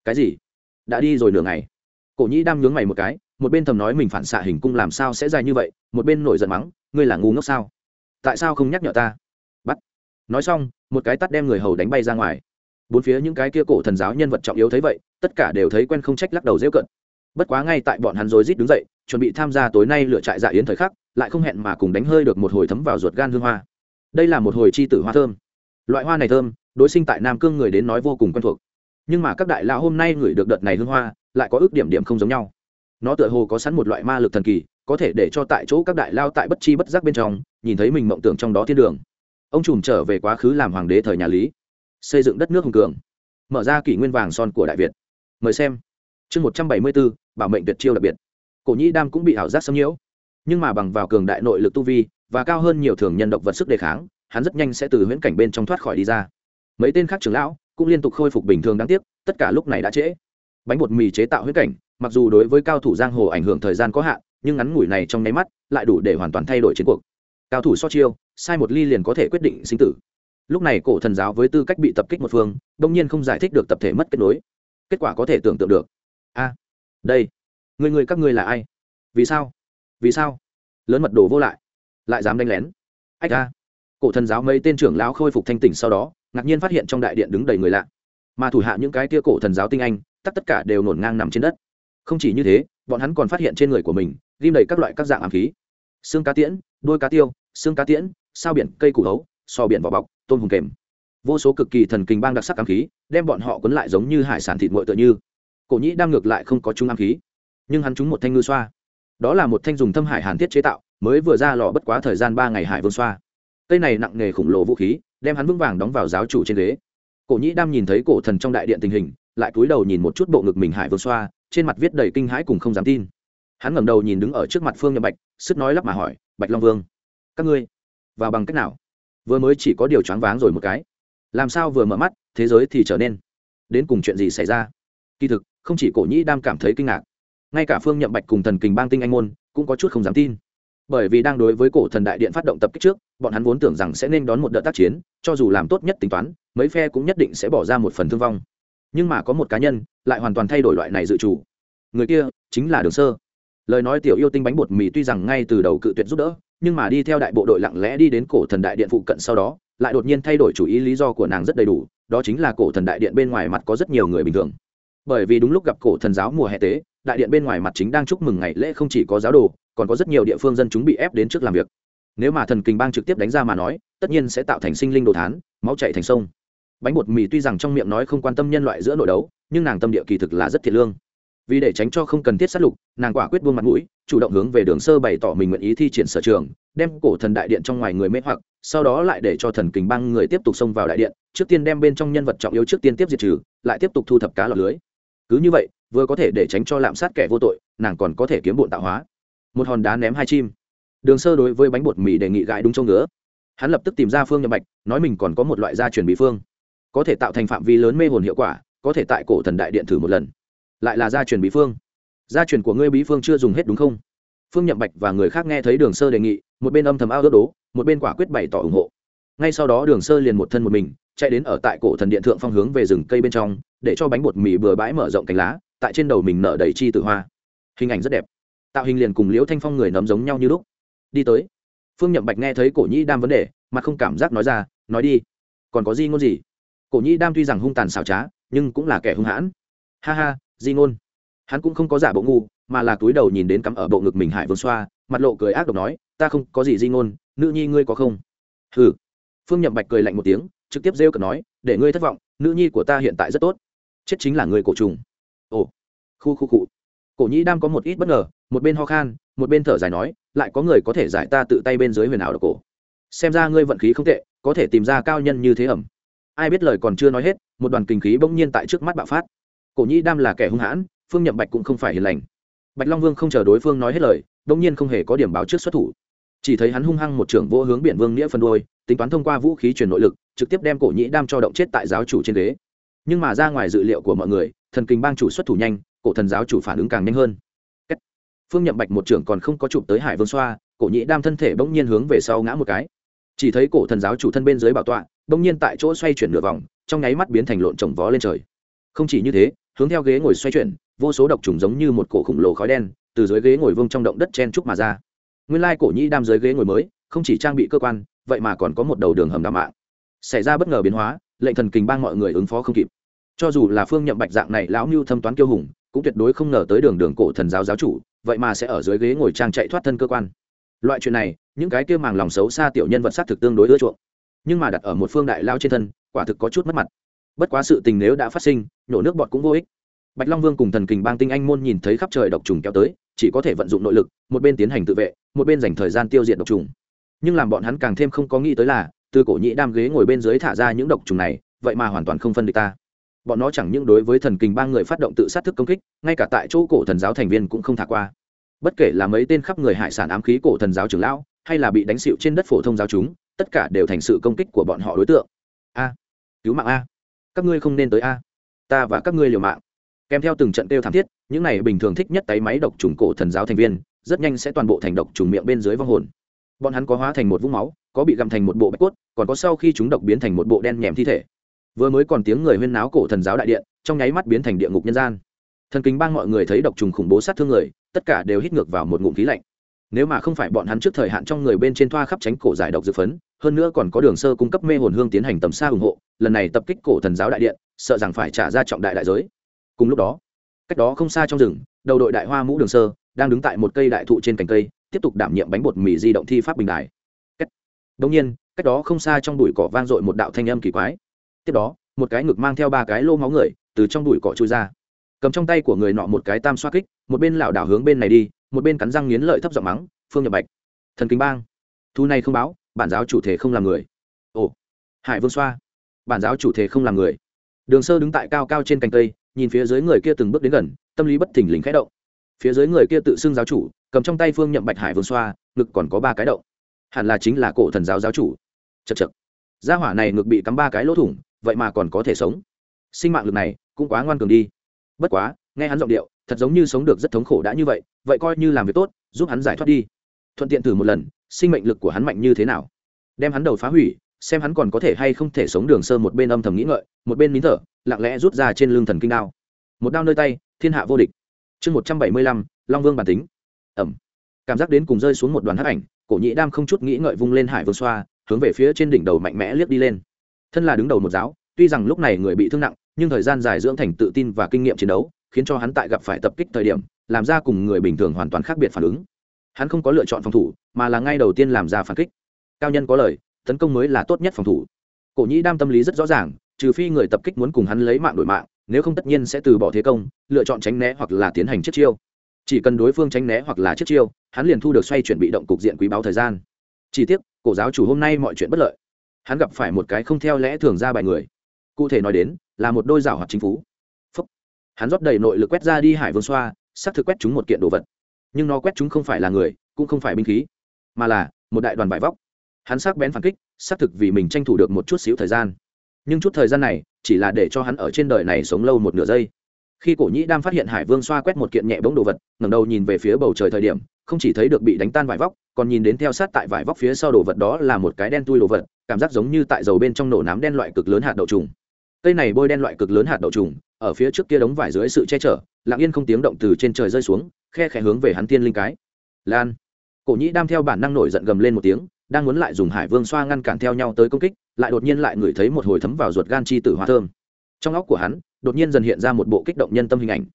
Cái gì? Đã đi rồi nửa ngày. Cổ nhĩ đam nhướng mày một cái một bên thầm nói mình phản xạ hình cung làm sao sẽ dài như vậy, một bên nổi giận mắng, ngươi là ngu ngốc sao? Tại sao không nhắc nhở ta? Bắt. Nói xong, một cái tắt đem người hầu đánh bay ra ngoài. Bốn phía những cái kia cổ thần giáo nhân vật trọng yếu thấy vậy, tất cả đều thấy quen không trách lắc đầu dễ cận. Bất quá ngay tại bọn hắn rối rít đứng dậy, chuẩn bị tham gia tối nay lựa trại dạ yến thời khắc, lại không hẹn mà cùng đánh hơi được một hồi thấm vào ruột gan hương hoa. Đây là một hồi chi tử hoa thơm. Loại hoa này thơm, đối sinh tại nam cương người đến nói vô cùng quen thuộc. Nhưng mà các đại lão hôm nay ngửi được đợt này hương hoa, lại có ước điểm điểm không giống nhau nó tựa hồ có sẵn một loại ma lực thần kỳ, có thể để cho tại chỗ các đại lao tại bất chi bất giác bên trong, nhìn thấy mình mộng tưởng trong đó thiên đường. Ông trùm trở về quá khứ làm hoàng đế thời nhà lý. Xây dựng đất nước hùng cường. Mở ra kỷ nguyên vàng son của đại việt. Mời xem. Chương một trăm bảy mươi bốn bảo mệnh tuyệt chiêu đặc biệt. Cổ nhĩ đam cũng bị ảo giác xâm nhiễu. Nhưng mà bằng vào cường đại nội lực tu vi và cao hơn nhiều thường nhân động vật sức đề kháng, hắn rất nhanh sẽ từ huyễn cảnh bên trong thoát khỏi đi ra. Mấy tên khác trưởng lão cũng liên tục khôi phục bình thường đáng tiếc, tất cả lúc này đã trễ. Bánh bột mì chế tạo huyễn cảnh mặc dù đối với cao thủ giang hồ ảnh hưởng thời gian có hạn, nhưng ngắn ngủi này trong nháy mắt lại đủ để hoàn toàn thay đổi chiến cuộc. Cao thủ so chiêu, sai một ly liền có thể quyết định sinh tử. Lúc này cổ thần giáo với tư cách bị tập kích một phương đông nhiên không giải thích được tập thể mất kết nối. Kết quả có thể tưởng tượng được. A, đây, người người các ngươi là ai? Vì sao? Vì sao? Lớn mật đồ vô lại lại dám đánh lén. Ách a cổ thần giáo mấy tên trưởng lão khôi phục thanh tỉnh sau đó, ngạc nhiên phát hiện trong đại điện đứng đầy người lạ. Mà thủ hạ những cái tia cổ thần giáo tinh anh, tất tất cả đều nổn ngang nằm trên đất không chỉ như thế, bọn hắn còn phát hiện trên người của mình, ghim đầy các loại các dạng ám khí. Xương cá tiễn đôi cá tiêu, xương cá tiễn, sao biển, cây củ hấu so biển vỏ bọc, tôm hùm kềm. Vô số cực kỳ thần kinh bang đặc sắc ám khí, đem bọn họ quấn lại giống như hải sản thịt nguội tựa như. Cổ nhĩ đang ngược lại không có chung ám khí, nhưng hắn trúng một thanh ngư xoa. Đó là một thanh dùng thâm hải hàn thiết chế tạo, mới vừa ra lò bất quá thời gian ba ngày hải vương xoa. Cây này nặng nghề khổng lồ vũ khí, đem hắn vững vàng đóng vào giáo chủ trên ghế. Cổ nhĩ đam nhìn thấy cổ thần trong đại điện tình hình, lại cúi đầu nhìn một chút bộ ngực mình hải vương xoa trên mặt viết đầy kinh hãi cùng không dám tin. Hắn ngẩng đầu nhìn đứng ở trước mặt phương nhậm bạch sức nói lắp mà hỏi, bạch long vương, các ngươi vào bằng cách nào? Vừa mới chỉ có điều choáng váng rồi một cái. Làm sao vừa mở mắt, thế giới thì trở nên đến cùng chuyện gì xảy ra? Kỳ thực, không chỉ cổ nhĩ đam cảm thấy kinh ngạc, ngay cả phương nhậm bạch cùng thần kình bang tinh anh môn cũng có chút không dám tin. Bởi vì đang đối với cổ thần đại điện phát động tập kích trước, bọn hắn vốn tưởng rằng sẽ nên đón một đợt tác chiến, cho dù làm tốt nhất tính toán, mấy phe cũng nhất định sẽ bỏ ra một phần thương vong nhưng mà có một cá nhân lại hoàn toàn thay đổi loại này dự chủ người kia chính là đường sơ. Lời nói tiểu yêu tinh bánh bột mì tuy rằng ngay từ đầu cự tuyệt giúp đỡ, nhưng mà đi theo đại bộ đội lặng lẽ đi đến cổ thần đại điện phụ cận sau đó, lại đột nhiên thay đổi chủ ý lý do của nàng rất đầy đủ, đó chính là cổ thần đại điện bên ngoài mặt có rất nhiều người bình thường. Bởi vì đúng lúc gặp cổ thần giáo mùa hè tế, đại điện bên ngoài mặt chính đang chúc mừng ngày lễ không chỉ có giáo đồ, còn có rất nhiều địa phương dân chúng bị ép đến trước làm việc. Nếu mà thần kinh bang trực tiếp đánh ra mà nói, tất nhiên sẽ tạo thành sinh linh đồ thán, máu chạy thành sông bánh bột mì tuy rằng trong miệng nói không quan tâm nhân loại giữa nội đấu, nhưng nàng tâm địa kỳ thực là rất thiệt lương. Vì để tránh cho không cần thiết sát lục, nàng quả quyết buông mặt mũi, chủ động hướng về đường sơ bày tỏ mình nguyện ý thi triển sở trường, đem cổ thần đại điện trong ngoài người mê hoặc, sau đó lại để cho thần kình bang người tiếp tục xông vào đại điện, trước tiên đem bên trong nhân vật trọng yếu trước tiên tiếp diệt trừ, lại tiếp tục thu thập cá lọc lưới. Cứ như vậy, vừa có thể để tránh cho lạm sát kẻ vô tội, nàng còn có thể kiếm bộn tạo hóa. Một hòn đá ném hai chim. Đường sơ đối với bánh bột mì đề nghị gãi đúng châu ngứa. Hắn lập tức tìm ra phương nhậm bạch nói mình còn có một loại gia truyền bí phương có thể tạo thành phạm vi lớn mê hồn hiệu quả, có thể tại cổ thần đại điện thử một lần. Lại là gia truyền bí phương. Gia truyền của ngươi bí phương chưa dùng hết đúng không? Phương nhậm bạch và người khác nghe thấy đường sơ đề nghị, một bên âm thầm ao ước đố, một bên quả quyết bày tỏ ủng hộ. Ngay sau đó đường sơ liền một thân một mình, chạy đến ở tại cổ thần điện thượng phong hướng về rừng cây bên trong, để cho bánh bột mì bừa bãi mở rộng cánh lá, tại trên đầu mình nở đầy chi tự hoa. Hình ảnh rất đẹp. Tạo hình liền cùng liễu thanh phong người nấm giống nhau như lúc. Đi tới. Phương nhậm bạch nghe thấy cổ nhĩ đam vấn đề mà không cảm giác nói ra, nói đi, còn có gì ngôn gì? Cổ nhĩ đam tuy rằng hung tàn xảo trá, nhưng cũng là kẻ hung hãn. Ha ha, di ngôn. Hắn cũng không có giả bộ ngu, mà là túi đầu nhìn đến cắm ở bộ ngực mình hải vương xoa, mặt lộ cười ác độc nói, ta không có gì di ngôn, nữ nhi ngươi có không? Hừ. Phương nhậm bạch cười lạnh một tiếng, trực tiếp rêu cờ nói, để ngươi thất vọng, nữ nhi của ta hiện tại rất tốt. Chết chính là người cổ trùng. Ồ. Khu khu cụ cổ nhĩ đam có một ít bất ngờ, một bên ho khan, một bên thở dài nói, lại có người có thể giải ta tự tay bên dưới huyền ảo độc cổ. Xem ra ngươi vận khí không tệ, có thể tìm ra cao nhân như thế ẩm ai biết lời còn chưa nói hết, một đoàn kinh khí bỗng nhiên tại trước mắt bạo phát. Cổ nhĩ đam là kẻ hung hãn, phương nhậm bạch cũng không phải hiền lành. Bạch long vương không chờ đối phương nói hết lời, bỗng nhiên không hề có điểm báo trước xuất thủ. Chỉ thấy hắn hung hăng một trưởng vô hướng biển vương nghĩa phân đôi tính toán thông qua vũ khí truyền nội lực, trực tiếp đem cổ nhĩ đam cho động chết tại giáo chủ trên ghế. Nhưng mà ra ngoài dự liệu của mọi người, thần kinh bang chủ xuất thủ nhanh, cổ thần giáo chủ phản ứng càng nhanh hơn. Phương nhậm bạch một trưởng còn không có chụp tới hải vương xoa, cổ nhĩ đam thân thể bỗng nhiên hướng về sau ngã một cái. Chỉ thấy cổ thần giáo chủ thân bên dưới bảo tọa bỗng nhiên tại chỗ xoay chuyển nửa vòng, trong nháy mắt biến thành lộn trồng vó lên trời. Không chỉ như thế, hướng theo ghế ngồi xoay chuyển, vô số độc trùng giống như một cổ khổng lồ khói đen, từ dưới ghế ngồi vông trong động đất chen trúc mà ra. Nguyên lai cổ nhĩ đam dưới ghế ngồi mới, không chỉ trang bị cơ quan, vậy mà còn có một đầu đường hầm đạm mạng. Xảy ra bất ngờ biến hóa, lệnh thần kình bang mọi người ứng phó không kịp. Cho dù là phương nhậm bạch dạng này lão mưu thâm toán kiêu hùng, cũng tuyệt đối không ngờ tới đường đường cổ thần giáo giáo chủ, vậy mà sẽ ở dưới ghế ngồi trang chạy thoát thân cơ quan. Loại chuyện này, những cái kia màng lòng xấu xa tiểu nhân vật sát thực tương đối ưa chuộng nhưng mà đặt ở một phương đại lao trên thân, quả thực có chút mất mặt. Bất quá sự tình nếu đã phát sinh nhổ nước bọt cũng vô ích. Bạch long vương cùng thần kình bang tinh anh môn nhìn thấy khắp trời độc trùng kéo tới, chỉ có thể vận dụng nội lực, một bên tiến hành tự vệ, một bên dành thời gian tiêu diệt độc trùng. Nhưng làm bọn hắn càng thêm không có nghĩ tới là, từ cổ nhĩ đam ghế ngồi bên dưới thả ra những độc trùng này, vậy mà hoàn toàn không phân địch ta. Bọn nó chẳng những đối với thần kình bang người phát động tự sát thức công kích, ngay cả tại chỗ cổ thần giáo thành viên cũng không thả qua. Bất kể là mấy tên khắp người hại sản ám khí cổ thần giáo trưởng lão, hay là bị đánh xịu trên đất phổ thông giáo chúng tất cả đều thành sự công kích của bọn họ đối tượng. A, cứu mạng a. Các ngươi không nên tới a. Ta và các ngươi liều mạng. Kèm theo từng trận tiêu thảm thiết, những này bình thường thích nhất tay máy độc trùng cổ thần giáo thành viên, rất nhanh sẽ toàn bộ thành độc trùng miệng bên dưới vong hồn. Bọn hắn có hóa thành một vũng máu, có bị gặm thành một bộ bạch cốt, còn có sau khi chúng độc biến thành một bộ đen nhèm thi thể. Vừa mới còn tiếng người huyên náo cổ thần giáo đại điện, trong nháy mắt biến thành địa ngục nhân gian. Thần kính bang mọi người thấy độc trùng khủng bố sát thương người, tất cả đều hít ngược vào một ngụm khí lạnh nếu mà không phải bọn hắn trước thời hạn trong người bên trên thoa khắp tránh cổ giải độc dược phấn, hơn nữa còn có đường sơ cung cấp mê hồn hương tiến hành tầm xa ủng hộ, lần này tập kích cổ thần giáo đại điện, sợ rằng phải trả ra trọng đại đại giới. Cùng lúc đó, cách đó không xa trong rừng, đầu đội đại hoa mũ đường sơ đang đứng tại một cây đại thụ trên cành cây, tiếp tục đảm nhiệm bánh bột mì di động thi pháp bình đài. Cách đông nhiên, cách đó không xa trong bụi cỏ vang dội một đạo thanh âm kỳ quái. Tiếp đó, một cái ngực mang theo ba cái lô máu người từ trong bụi cỏ trôi ra. Cầm trong tay của người nọ một cái tam xoa kích, một bên lảo đảo hướng bên này đi một bên cắn răng nghiến lợi thấp giọng mắng, phương nhập bạch, thần kinh bang, thu này không báo, bản giáo chủ thể không làm người. Ồ, hải vương xoa, bản giáo chủ thể không làm người. Đường sơ đứng tại cao cao trên cành cây, nhìn phía dưới người kia từng bước đến gần, tâm lý bất thình lình khẽ động. Phía dưới người kia tự xưng giáo chủ, cầm trong tay phương nhậm bạch hải vương xoa, ngực còn có ba cái động. Hẳn là chính là cổ thần giáo giáo chủ. Chật chật gia hỏa này ngực bị cắm ba cái lỗ thủng, vậy mà còn có thể sống. Sinh mạng lực này cũng quá ngoan cường đi. Bất quá, nghe hắn giọng điệu thật giống như sống được rất thống khổ đã như vậy vậy coi như làm việc tốt, giúp hắn giải thoát đi. Thuận tiện thử một lần, sinh mệnh lực của hắn mạnh như thế nào? Đem hắn đầu phá hủy, xem hắn còn có thể hay không thể sống đường sơ một bên âm thầm nghĩ ngợi, một bên nín thở, lặng lẽ rút ra trên lưng thần kinh đao. Một đao nơi tay, thiên hạ vô địch. Chương một trăm bảy mươi lăm, long vương bản tính. Ẩm. Cảm giác đến cùng rơi xuống một đoàn hắc ảnh, cổ nhị đam không chút nghĩ ngợi vung lên hải vương xoa, hướng về phía trên đỉnh đầu mạnh mẽ liếc đi lên. Thân là đứng đầu một giáo, tuy rằng lúc này người bị thương nặng, nhưng thời gian dài dưỡng thành tự tin và kinh nghiệm chiến đấu khiến cho hắn tại gặp phải tập kích thời điểm, làm ra cùng người bình thường hoàn toàn khác biệt phản ứng. Hắn không có lựa chọn phòng thủ, mà là ngay đầu tiên làm ra phản kích. Cao nhân có lời, tấn công mới là tốt nhất phòng thủ. Cổ nhĩ đam tâm lý rất rõ ràng, trừ phi người tập kích muốn cùng hắn lấy mạng đổi mạng, nếu không tất nhiên sẽ từ bỏ thế công, lựa chọn tránh né hoặc là tiến hành chiếc chiêu. Chỉ cần đối phương tránh né hoặc là chiếc chiêu, hắn liền thu được xoay chuyển bị động cục diện quý báo thời gian. Chỉ tiếc, cổ giáo chủ hôm nay mọi chuyện bất lợi. Hắn gặp phải một cái không theo lẽ thường ra bài người. Cụ thể nói đến, là một đôi rào hoạt chính phú hắn rót đầy nội lực quét ra đi hải vương xoa, xác thực quét chúng một kiện đồ vật. Nhưng nó quét chúng không phải là người, cũng không phải binh khí, mà là một đại đoàn vải vóc. Hắn sắc bén phản kích, xác thực vì mình tranh thủ được một chút xíu thời gian. Nhưng chút thời gian này, chỉ là để cho hắn ở trên đời này sống lâu một nửa giây. Khi cổ nhĩ đam phát hiện hải vương xoa quét một kiện nhẹ bóng đồ vật, ngẩng đầu nhìn về phía bầu trời thời điểm, không chỉ thấy được bị đánh tan vải vóc, còn nhìn đến theo sát tại vải vóc phía sau đồ vật đó là một cái đen tui đồ vật, cảm giác giống như tại dầu bên trong nổ nám đen loại cực lớn hạt đậu trùng. Cây này bôi đen loại cực lớn hạt đậu trùng ở phía trước kia đống vải dưới sự che chở, lặng yên không tiếng động từ trên trời rơi xuống, khe khẽ hướng về hắn tiên linh cái. Lan. Cổ nhĩ đam theo bản năng nổi giận gầm lên một tiếng, đang muốn lại dùng hải vương xoa ngăn cản theo nhau tới công kích, lại đột nhiên lại ngửi thấy một hồi thấm vào ruột gan chi tử hoa thơm. Trong óc của hắn, đột nhiên dần hiện ra một bộ kích động nhân tâm hình ảnh.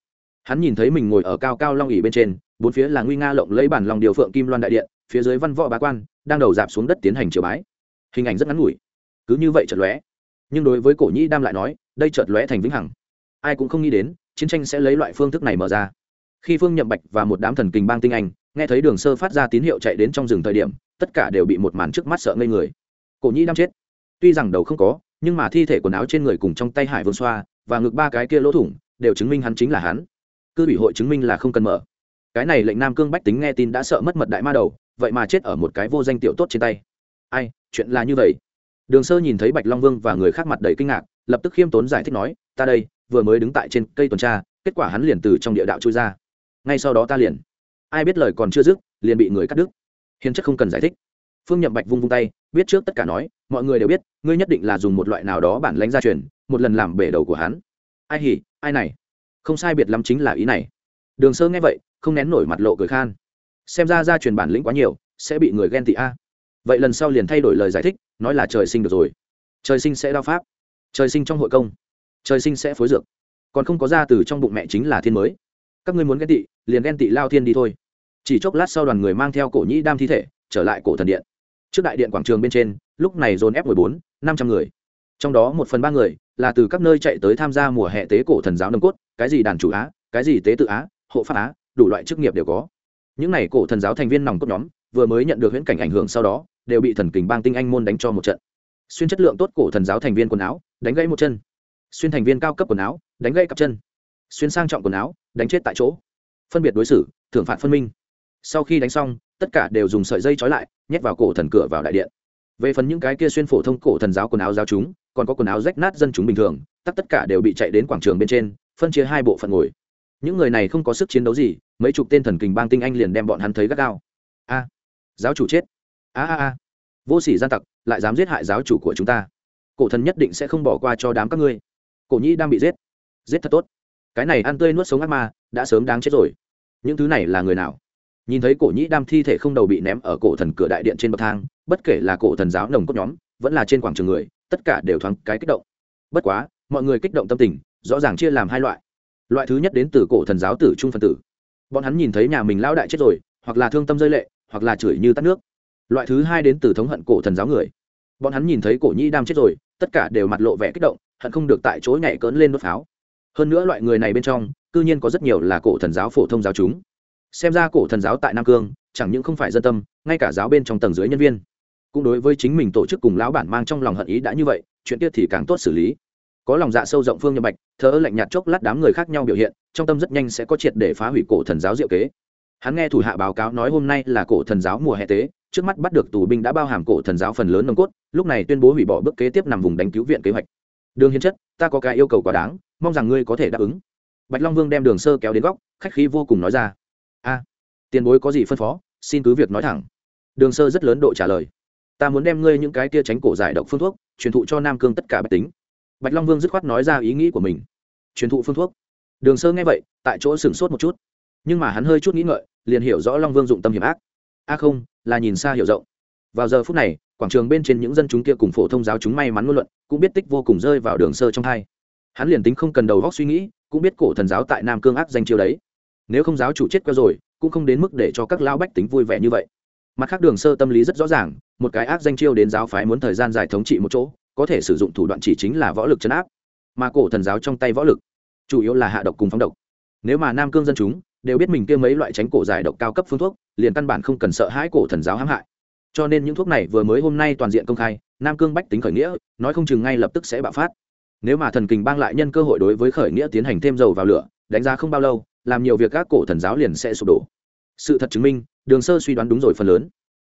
Hắn nhìn thấy mình ngồi ở cao cao long ỉ bên trên, bốn phía là nguy nga lộng lấy bản lòng điều phượng kim loan đại điện, phía dưới văn võ bá quan, đang đầu dạp xuống đất tiến hành triều bái. Hình ảnh rất ngắn ngủi. Cứ như vậy chợt lóe. Nhưng đối với cổ nhĩ đam lại nói, đây chợt lóe thành vĩnh hằng ai cũng không nghĩ đến, chiến tranh sẽ lấy loại phương thức này mở ra. Khi phương nhậm bạch và một đám thần kinh bang tinh anh, nghe thấy đường sơ phát ra tín hiệu chạy đến trong rừng thời điểm, tất cả đều bị một màn trước mắt sợ ngây người. Cổ nhĩ đam chết. Tuy rằng đầu không có, nhưng mà thi thể quần áo trên người cùng trong tay hải vương xoa và ngực ba cái kia lỗ thủng đều chứng minh hắn chính là hắn. Cư ủy hội chứng minh là không cần mở. Cái này lệnh nam cương bách tính nghe tin đã sợ mất mật đại ma đầu, vậy mà chết ở một cái vô danh tiểu tốt trên tay. Ai, chuyện là như vậy? Đường sơ nhìn thấy bạch long vương và người khác mặt đầy kinh ngạc, lập tức khiêm tốn giải thích nói, ta đây vừa mới đứng tại trên cây tuần tra, kết quả hắn liền từ trong địa đạo trôi ra. Ngay sau đó ta liền. Ai biết lời còn chưa dứt, liền bị người cắt đứt. Hiền chất không cần giải thích. Phương nhậm bạch vung vung tay, biết trước tất cả nói, mọi người đều biết, ngươi nhất định là dùng một loại nào đó bản lãnh gia truyền, một lần làm bể đầu của hắn. Ai hỉ, ai này? Không sai biệt lắm chính là ý này. Đường sơ nghe vậy, không nén nổi mặt lộ cười khan. Xem ra gia truyền bản lĩnh quá nhiều, sẽ bị người ghen tị a. Vậy lần sau liền thay đổi lời giải thích, nói là trời sinh được rồi. Trời sinh sẽ đao pháp. Trời sinh trong hội công trời sinh sẽ phối dược. Còn không có ra từ trong bụng mẹ chính là thiên mới. Các ngươi muốn ghen tị, liền ghen tị lao thiên đi thôi. Chỉ chốc lát sau đoàn người mang theo cổ nhĩ đam thi thể, trở lại cổ thần điện. Trước đại điện quảng trường bên trên, lúc này dồn ép mười bốn, năm trăm người. Trong đó một phần ba người là từ các nơi chạy tới tham gia mùa hè tế cổ thần giáo nâng cốt, cái gì đàn chủ á, cái gì tế tự á, hộ pháp á, đủ loại chức nghiệp đều có. Những n à y cổ thần giáo thành viên nòng cốt nhóm, vừa mới nhận được huyễn cảnh ảnh hưởng sau đó, đều bị thần kình bang tinh anh môn đánh cho một trận. Xuyên chất lượng tốt cổ thần giáo thành viên quần áo, đánh gãy một chân xuyên thành viên cao cấp quần áo, đánh gãy cặp chân. Xuyên sang trọng quần áo, đánh chết tại chỗ. Phân biệt đối xử, thưởng phạt phân minh. Sau khi đánh xong, tất cả đều dùng sợi dây trói lại, nhét vào cổ thần cửa vào đại điện. Về phần những cái kia xuyên phổ thông cổ thần giáo quần áo giáo chúng, còn có quần áo rách nát dân chúng bình thường, tất tất cả đều bị chạy đến quảng trường bên trên, phân chia hai bộ phận ngồi. Những người này không có sức chiến đấu gì, mấy chục tên thần kình bang tinh anh liền đem bọn hắn thấy gắt gao. A, giáo chủ chết. A a a. Vô sỉ gian tặc, lại dám giết hại giáo chủ của chúng ta. Cổ thần nhất định sẽ không bỏ qua cho đám các ngươi cổ nhĩ đang bị giết. Giết thật tốt. Cái này ăn tươi nuốt sống ác ma, đã sớm đáng chết rồi. Những thứ này là người nào? Nhìn thấy cổ nhĩ đam thi thể không đầu bị ném ở cổ thần cửa đại điện trên bậc thang, bất kể là cổ thần giáo nồng cốt nhóm, vẫn là trên quảng trường người, tất cả đều thoáng cái kích động. Bất quá, mọi người kích động tâm tình, rõ ràng chia làm hai loại. Loại thứ nhất đến từ cổ thần giáo tử trung phân tử. Bọn hắn nhìn thấy nhà mình lão đại chết rồi, hoặc là thương tâm rơi lệ, hoặc là chửi như tắt nước. Loại thứ hai đến từ thống hận cổ thần giáo người. Bọn hắn nhìn thấy cổ nhĩ đam chết rồi, tất cả đều mặt lộ vẻ kích động hận không được tại chỗ nhảy cỡn lên đốt pháo. Hơn nữa loại người này bên trong, cư nhiên có rất nhiều là cổ thần giáo phổ thông giáo chúng. Xem ra cổ thần giáo tại nam cương, chẳng những không phải dân tâm, ngay cả giáo bên trong tầng dưới nhân viên, cũng đối với chính mình tổ chức cùng lão bản mang trong lòng hận ý đã như vậy, chuyện kia thì càng tốt xử lý. Có lòng dạ sâu rộng phương nhậm bạch thơ lạnh nhạt chốc lát đám người khác nhau biểu hiện, trong tâm rất nhanh sẽ có triệt để phá hủy cổ thần giáo diệu kế. Hắn nghe thủ hạ báo cáo nói hôm nay là cổ thần giáo mùa hè tế, trước mắt bắt được tù binh đã bao hàm cổ thần giáo phần lớn nồng cốt, lúc này tuyên bố hủy bỏ bước kế tiếp nằm vùng đánh cứu viện kế hoạch đường hiến chất, ta có cái yêu cầu quá đáng, mong rằng ngươi có thể đáp ứng. Bạch long vương đem đường sơ kéo đến góc, khách khí vô cùng nói ra. A, tiền bối có gì phân phó, xin cứ việc nói thẳng. Đường sơ rất lớn độ trả lời. Ta muốn đem ngươi những cái kia tránh cổ giải độc phương thuốc, truyền thụ cho nam cương tất cả bạch tính. Bạch long vương dứt khoát nói ra ý nghĩ của mình. Truyền thụ phương thuốc. Đường sơ nghe vậy, tại chỗ sửng sốt một chút. Nhưng mà hắn hơi chút nghĩ ngợi, liền hiểu rõ long vương dụng tâm hiểm ác. A không, là nhìn xa hiểu rộng. Vào giờ phút này quảng trường bên trên những dân chúng kia cùng phổ thông giáo chúng may mắn ngôn luận, cũng biết tích vô cùng rơi vào đường sơ trong thai. Hắn liền tính không cần đầu góc suy nghĩ, cũng biết cổ thần giáo tại nam cương ác danh chiêu đấy. Nếu không giáo chủ chết qua rồi, cũng không đến mức để cho các lao bách tính vui vẻ như vậy. Mặt khác đường sơ tâm lý rất rõ ràng, một cái ác danh chiêu đến giáo phái muốn thời gian dài thống trị một chỗ, có thể sử dụng thủ đoạn chỉ chính là võ lực chấn áp. Mà cổ thần giáo trong tay võ lực, chủ yếu là hạ độc cùng phóng độc. Nếu mà nam cương dân chúng đều biết mình kia mấy loại tránh cổ giải độc cao cấp phương thuốc, liền căn bản không cần sợ hãi cổ thần giáo hãm hại cho nên những thuốc này vừa mới hôm nay toàn diện công khai, nam cương bách tính khởi nghĩa, nói không chừng ngay lập tức sẽ bạo phát. Nếu mà thần kình bang lại nhân cơ hội đối với khởi nghĩa tiến hành thêm dầu vào lửa, đánh giá không bao lâu, làm nhiều việc các cổ thần giáo liền sẽ sụp đổ. Sự thật chứng minh, đường sơ suy đoán đúng rồi phần lớn.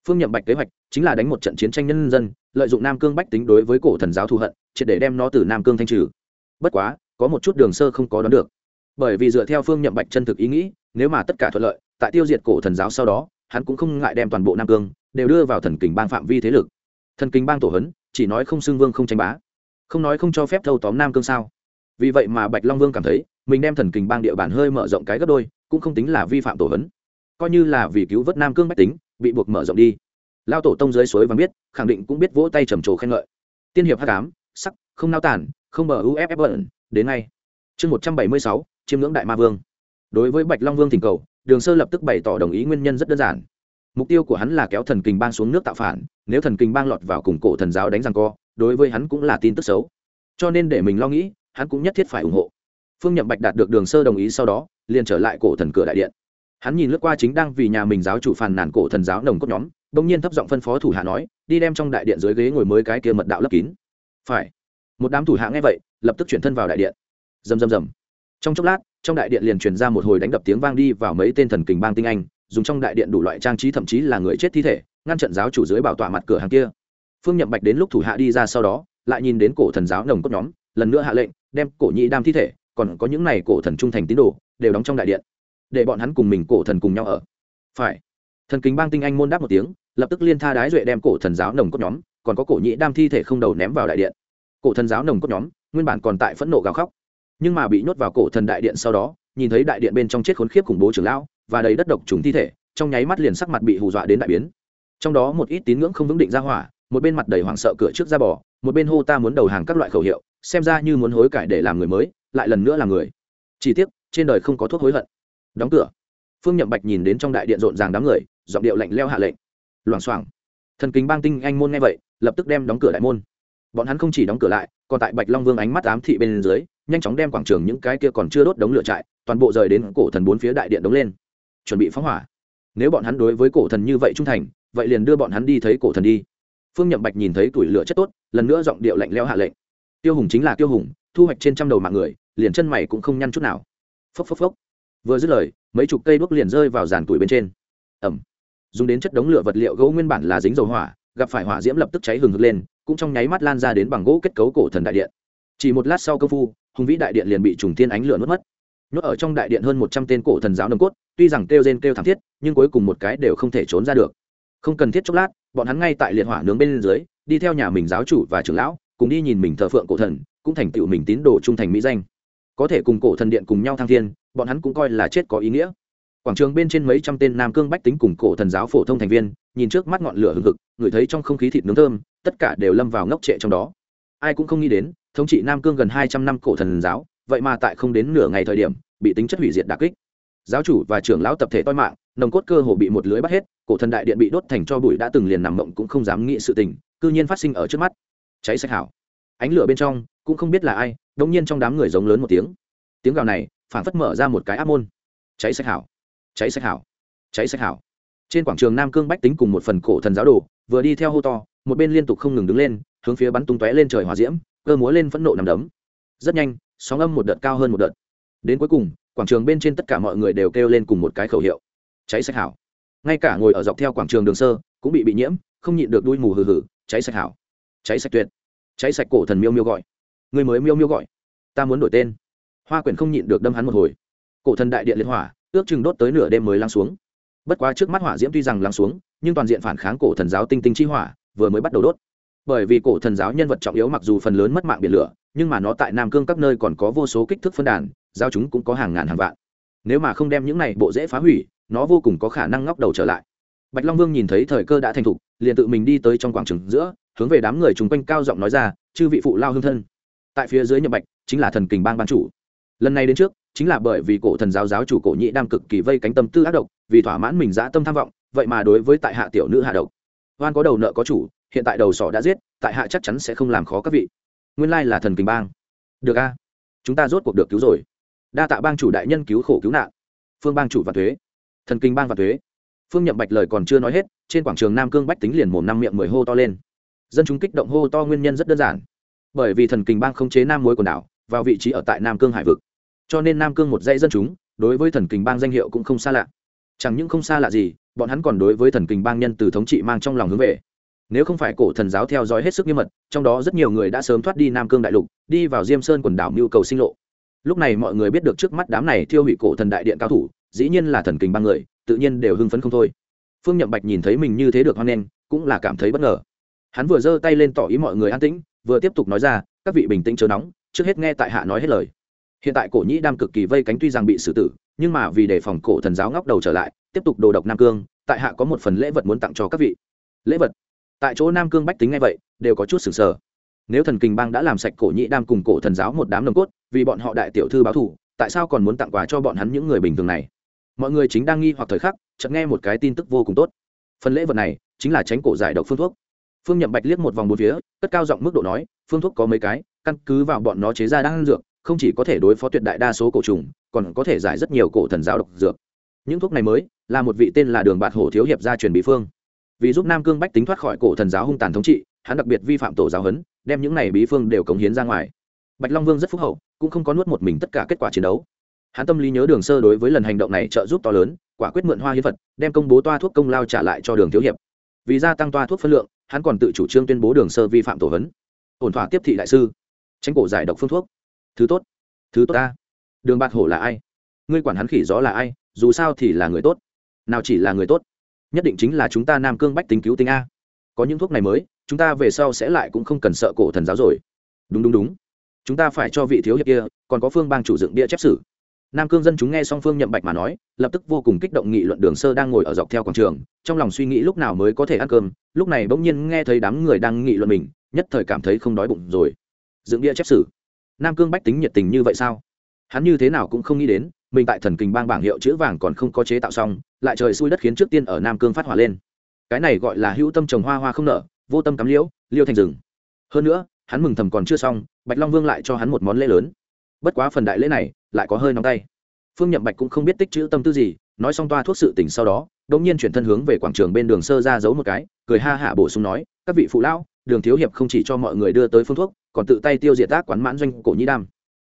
Phương nhậm bạch kế hoạch chính là đánh một trận chiến tranh nhân dân, lợi dụng nam cương bách tính đối với cổ thần giáo thù hận, triệt để đem nó từ nam cương thanh trừ. Bất quá, có một chút đường sơ không có đoán được. Bởi vì dựa theo phương nhậm bạch chân thực ý nghĩ, nếu mà tất cả thuận lợi, tại tiêu diệt cổ thần giáo sau đó, hắn cũng không ngại đem toàn bộ nam cương đều đưa vào thần kình bang phạm vi thế lực. Thần kình bang tổ hấn, chỉ nói không xưng vương không tranh bá. Không nói không cho phép thâu tóm nam cương sao? Vì vậy mà bạch long vương cảm thấy, mình đem thần kình bang địa bàn hơi mở rộng cái gấp đôi, cũng không tính là vi phạm tổ hấn. Coi như là vì cứu vớt nam cương bách tính, bị buộc mở rộng đi. Lao tổ tông dưới suối và biết, khẳng định cũng biết vỗ tay trầm trồ khen ngợi. Tiên hiệp hát cám sắc, không nao tản không mở uff bẩn, đến ngay. Chương một trăm bảy mươi sáu, chiêm ngưỡng đại ma vương. Đối với bạch long vương thỉnh cầu, đường sơ lập tức bày tỏ đồng ý nguyên nhân rất đơn giản mục tiêu của hắn là kéo thần kinh bang xuống nước tạo phản, nếu thần kinh bang lọt vào cùng cổ thần giáo đánh răng co, đối với hắn cũng là tin tức xấu. Cho nên để mình lo nghĩ, hắn cũng nhất thiết phải ủng hộ. Phương nhậm bạch đạt được đường sơ đồng ý sau đó, liền trở lại cổ thần cửa đại điện. Hắn nhìn lướt qua chính đang vì nhà mình giáo chủ phàn nàn cổ thần giáo nồng cốt nhóm, bỗng nhiên thấp giọng phân phó thủ hạ nói, đi đem trong đại điện dưới ghế ngồi mới cái kia mật đạo lấp kín. Phải. Một đám thủ hạ nghe vậy, lập tức chuyển thân vào đại điện. Rầm rầm rầm. Trong chốc lát, trong đại điện liền truyền ra một hồi đánh đập tiếng vang đi vào mấy tên thần kình bang tinh anh dùng trong đại điện đủ loại trang trí, thậm chí là người chết thi thể, ngăn trận giáo chủ dưới bảo tọa mặt cửa hàng kia. Phương nhậm bạch đến lúc thủ hạ đi ra sau đó, lại nhìn đến cổ thần giáo nồng cốt nhóm, lần nữa hạ lệnh, đem cổ nhị đam thi thể, còn có những này cổ thần trung thành tín đồ, đều đóng trong đại điện, để bọn hắn cùng mình cổ thần cùng nhau ở. Phải. Thần kính bang tinh anh môn đáp một tiếng, lập tức liên tha đái duệ đem cổ thần giáo nồng cốt nhóm, còn có cổ nhị đam thi thể không đầu ném vào đại điện. Cổ thần giáo nồng cốt nhóm, nguyên bản còn tại phẫn nộ gào khóc, nhưng mà bị nhốt vào cổ thần đại điện sau đó, nhìn thấy đại điện bên trong chết khốn khiếp khủng bố trưởng lão và đầy đất độc trùng thi thể, trong nháy mắt liền sắc mặt bị hù dọa đến đại biến. Trong đó một ít tín ngưỡng không vững định ra hỏa, một bên mặt đầy hoảng sợ cửa trước ra bò, một bên hô ta muốn đầu hàng các loại khẩu hiệu, xem ra như muốn hối cải để làm người mới, lại lần nữa là người. Chỉ tiếc, trên đời không có thuốc hối hận. Đóng cửa. Phương nhậm bạch nhìn đến trong đại điện rộn ràng đám người, giọng điệu lạnh leo hạ lệnh. Loảng xoảng. Thần kính bang tinh anh môn nghe vậy, lập tức đem đóng cửa đại môn. Bọn hắn không chỉ đóng cửa lại, còn tại bạch long vương ánh mắt ám thị bên dưới, nhanh chóng đem quảng trường những cái kia còn chưa đốt đống lửa trại, toàn bộ rời đến cổ thần bốn phía đại điện đống lên chuẩn bị phóng hỏa. Nếu bọn hắn đối với cổ thần như vậy trung thành, vậy liền đưa bọn hắn đi thấy cổ thần đi. Phương nhậm bạch nhìn thấy tuổi lửa chất tốt, lần nữa giọng điệu lạnh leo hạ lệnh. Tiêu hùng chính là tiêu hùng, thu hoạch trên trăm đầu mạng người, liền chân mày cũng không nhăn chút nào. Phốc phốc phốc. Vừa dứt lời, mấy chục cây đuốc liền rơi vào dàn tuổi bên trên. Ẩm dùng đến chất đống lửa vật liệu gỗ nguyên bản là dính dầu hỏa, gặp phải hỏa diễm lập tức cháy hừng hực lên, cũng trong nháy mắt lan ra đến bằng gỗ kết cấu cổ thần đại điện. Chỉ một lát sau công phu, hùng vĩ đại điện liền bị trùng thiên ánh lửa nuốt mất nhốt ở trong đại điện hơn một trăm tên cổ thần giáo nồng cốt, tuy rằng kêu rên kêu thảm thiết, nhưng cuối cùng một cái đều không thể trốn ra được. Không cần thiết chốc lát, bọn hắn ngay tại liệt hỏa nướng bên dưới, đi theo nhà mình giáo chủ và trưởng lão, cùng đi nhìn mình thờ phượng cổ thần, cũng thành tựu mình tín đồ trung thành mỹ danh. Có thể cùng cổ thần điện cùng nhau thăng thiên, bọn hắn cũng coi là chết có ý nghĩa. Quảng trường bên trên mấy trăm tên nam cương bách tính cùng cổ thần giáo phổ thông thành viên, nhìn trước mắt ngọn lửa hừng hực, ngửi thấy trong không khí thịt nướng thơm, tất cả đều lâm vào ngốc trệ trong đó. Ai cũng không nghĩ đến, thống trị nam cương gần hai trăm năm cổ thần giáo vậy mà tại không đến nửa ngày thời điểm, bị tính chất hủy diệt đà kích. Giáo chủ và trưởng lão tập thể toi mạng, nồng cốt cơ hồ bị một lưới bắt hết, cổ thần đại điện bị đốt thành cho bụi đã từng liền nằm mộng cũng không dám nghĩ sự tình, cư nhiên phát sinh ở trước mắt. Cháy sạch hảo. Ánh lửa bên trong, cũng không biết là ai đông nhiên trong đám người giống lớn một tiếng. Tiếng gào này phản phất mở ra một cái áp môn. Cháy sạch hảo. Cháy sạch hảo. Cháy sạch hảo. Trên quảng trường nam cương bách tính cùng một phần cổ thần giáo đồ, vừa đi theo hô to, một bên liên tục không ngừng đứng lên, hướng phía bắn tung tóe lên trời hòa diễm, cơ múa lên phẫn nộ nằm đấm. Rất nhanh sóng âm một đợt cao hơn một đợt. Đến cuối cùng, quảng trường bên trên tất cả mọi người đều kêu lên cùng một cái khẩu hiệu. Cháy sạch hảo. Ngay cả ngồi ở dọc theo quảng trường đường sơ, cũng bị bị nhiễm, không nhịn được đuôi mù hừ hừ, cháy sạch hảo. Cháy sạch tuyệt. Cháy sạch cổ thần miêu miêu gọi. Người mới miêu miêu gọi. Ta muốn đổi tên. Hoa quyển không nhịn được đâm hắn một hồi. Cổ thần đại điện liên hỏa, ước chừng đốt tới nửa đêm mới lắng xuống. Bất quá trước mắt hỏa diễm tuy rằng lắng xuống, nhưng toàn diện phản kháng cổ thần giáo tinh tinh chi hỏa, vừa mới bắt đầu đốt. Bởi vì cổ thần giáo nhân vật trọng yếu mặc dù phần lớn mất mạng biển lửa nhưng mà nó tại nam cương các nơi còn có vô số kích thước phân đàn, giao chúng cũng có hàng ngàn hàng vạn. Nếu mà không đem những này bộ dễ phá hủy, nó vô cùng có khả năng ngóc đầu trở lại. Bạch long vương nhìn thấy thời cơ đã thành thục, liền tự mình đi tới trong quảng trường giữa, hướng về đám người chung quanh cao giọng nói ra, chư vị phụ lao hương thân. Tại phía dưới nhậm bạch, chính là thần kình bang ban chủ. Lần này đến trước, chính là bởi vì cổ thần giáo giáo chủ cổ nhị đang cực kỳ vây cánh tâm tư ác độc, vì thỏa mãn mình dã tâm tham vọng, vậy mà đối với tại hạ tiểu nữ hạ độc. Oan có đầu nợ có chủ, hiện tại đầu sỏ đã giết, tại hạ chắc chắn sẽ không làm khó các vị nguyên lai là thần kình bang. Được a, chúng ta rốt cuộc được cứu rồi. Đa tạ bang chủ đại nhân cứu khổ cứu nạn. Phương bang chủ và thuế. Thần kinh bang và thuế. Phương nhậm bạch lời còn chưa nói hết, trên quảng trường nam cương bách tính liền mồm năm miệng mười hô to lên. Dân chúng kích động hô to nguyên nhân rất đơn giản. Bởi vì thần kinh bang không chế nam mối quần đảo, vào vị trí ở tại nam cương hải vực. Cho nên nam cương một dãy dân chúng, đối với thần kinh bang danh hiệu cũng không xa lạ. Chẳng những không xa lạ gì, bọn hắn còn đối với thần kinh bang nhân từ thống trị mang trong lòng hướng về nếu không phải cổ thần giáo theo dõi hết sức nghiêm mật, trong đó rất nhiều người đã sớm thoát đi nam cương đại lục, đi vào diêm sơn quần đảo mưu cầu sinh lộ. Lúc này mọi người biết được trước mắt đám này thiêu hủy cổ thần đại điện cao thủ, dĩ nhiên là thần kình ba người, tự nhiên đều hưng phấn không thôi. Phương nhậm bạch nhìn thấy mình như thế được hoan nghênh, cũng là cảm thấy bất ngờ. Hắn vừa giơ tay lên tỏ ý mọi người an tĩnh, vừa tiếp tục nói ra, các vị bình tĩnh chớ nóng, trước hết nghe tại hạ nói hết lời. Hiện tại cổ nhĩ đam cực kỳ vây cánh tuy rằng bị xử tử, nhưng mà vì đề phòng cổ thần giáo ngóc đầu trở lại, tiếp tục đồ độc nam cương, tại hạ có một phần lễ vật muốn tặng cho các vị. Lễ vật? Tại chỗ nam cương bách tính ngay vậy, đều có chút sừng sờ. Nếu thần Kinh bang đã làm sạch cổ nhĩ đam cùng cổ thần giáo một đám nồng cốt, vì bọn họ đại tiểu thư báo thù, tại sao còn muốn tặng quà cho bọn hắn những người bình thường này? Mọi người chính đang nghi hoặc thời khắc, chợt nghe một cái tin tức vô cùng tốt. Phần lễ vật này, chính là tránh cổ giải độc phương thuốc. Phương nhậm bạch liếc một vòng bốn phía, cất cao giọng mức độ nói, phương thuốc có mấy cái, căn cứ vào bọn nó chế ra đang dược, không chỉ có thể đối phó tuyệt đại đa số cổ trùng, còn có thể giải rất nhiều cổ thần giáo độc dược. Những thuốc này mới, là một vị tên là đường bạt hổ thiếu hiệp gia truyền bí phương vì giúp nam cương bách tính thoát khỏi cổ thần giáo hung tàn thống trị, hắn đặc biệt vi phạm tổ giáo huấn, đem những này bí phương đều cống hiến ra ngoài. Bạch long vương rất phúc hậu, cũng không có nuốt một mình tất cả kết quả chiến đấu. Hắn tâm lý nhớ đường sơ đối với lần hành động này trợ giúp to lớn, quả quyết mượn hoa hiến vật đem công bố toa thuốc công lao trả lại cho đường thiếu hiệp. Vì gia tăng toa thuốc phân lượng, hắn còn tự chủ trương tuyên bố đường sơ vi phạm tổ hấn ổn thỏa tiếp thị đại sư. Tránh cổ giải độc phương thuốc. Thứ tốt. Thứ tốt ta. Đường bạc hổ là ai? Ngươi quản hắn khỉ gió là ai, dù sao thì là người tốt. Nào chỉ là người tốt nhất định chính là chúng ta nam cương bách tính cứu tính a. Có những thuốc này mới, chúng ta về sau sẽ lại cũng không cần sợ cổ thần giáo rồi. Đúng đúng đúng. Chúng ta phải cho vị thiếu hiệp kia, còn có phương bang chủ dựng bia chép sử. Nam cương dân chúng nghe song phương nhậm bạch mà nói, lập tức vô cùng kích động nghị luận đường sơ đang ngồi ở dọc theo quảng trường, trong lòng suy nghĩ lúc nào mới có thể ăn cơm, lúc này bỗng nhiên nghe thấy đám người đang nghị luận mình, nhất thời cảm thấy không đói bụng rồi. Dựng bia chép sử. Nam cương bách tính nhiệt tình như vậy sao? Hắn như thế nào cũng không nghĩ đến mình tại thần kinh bang bảng hiệu chữ vàng còn không có chế tạo xong, lại trời xui đất khiến trước tiên ở nam cương phát hỏa lên. Cái này gọi là hữu tâm trồng hoa hoa không nở, vô tâm cắm liễu, liêu thành rừng. Hơn nữa, hắn mừng thầm còn chưa xong, bạch long vương lại cho hắn một món lễ lớn. Bất quá phần đại lễ này, lại có hơi nóng tay. Phương nhậm bạch cũng không biết tích chữ tâm tư gì, nói xong toa thuốc sự tỉnh sau đó đ ỗ n g nhiên chuyển thân hướng về quảng trường bên đường sơ ra giấu một cái, cười ha hả bổ sung nói, các vị phụ lão, đường thiếu hiệp không chỉ cho mọi người đưa tới phương thuốc, còn tự tay tiêu diệt tác quán mãn doanh cổ nhĩ đam.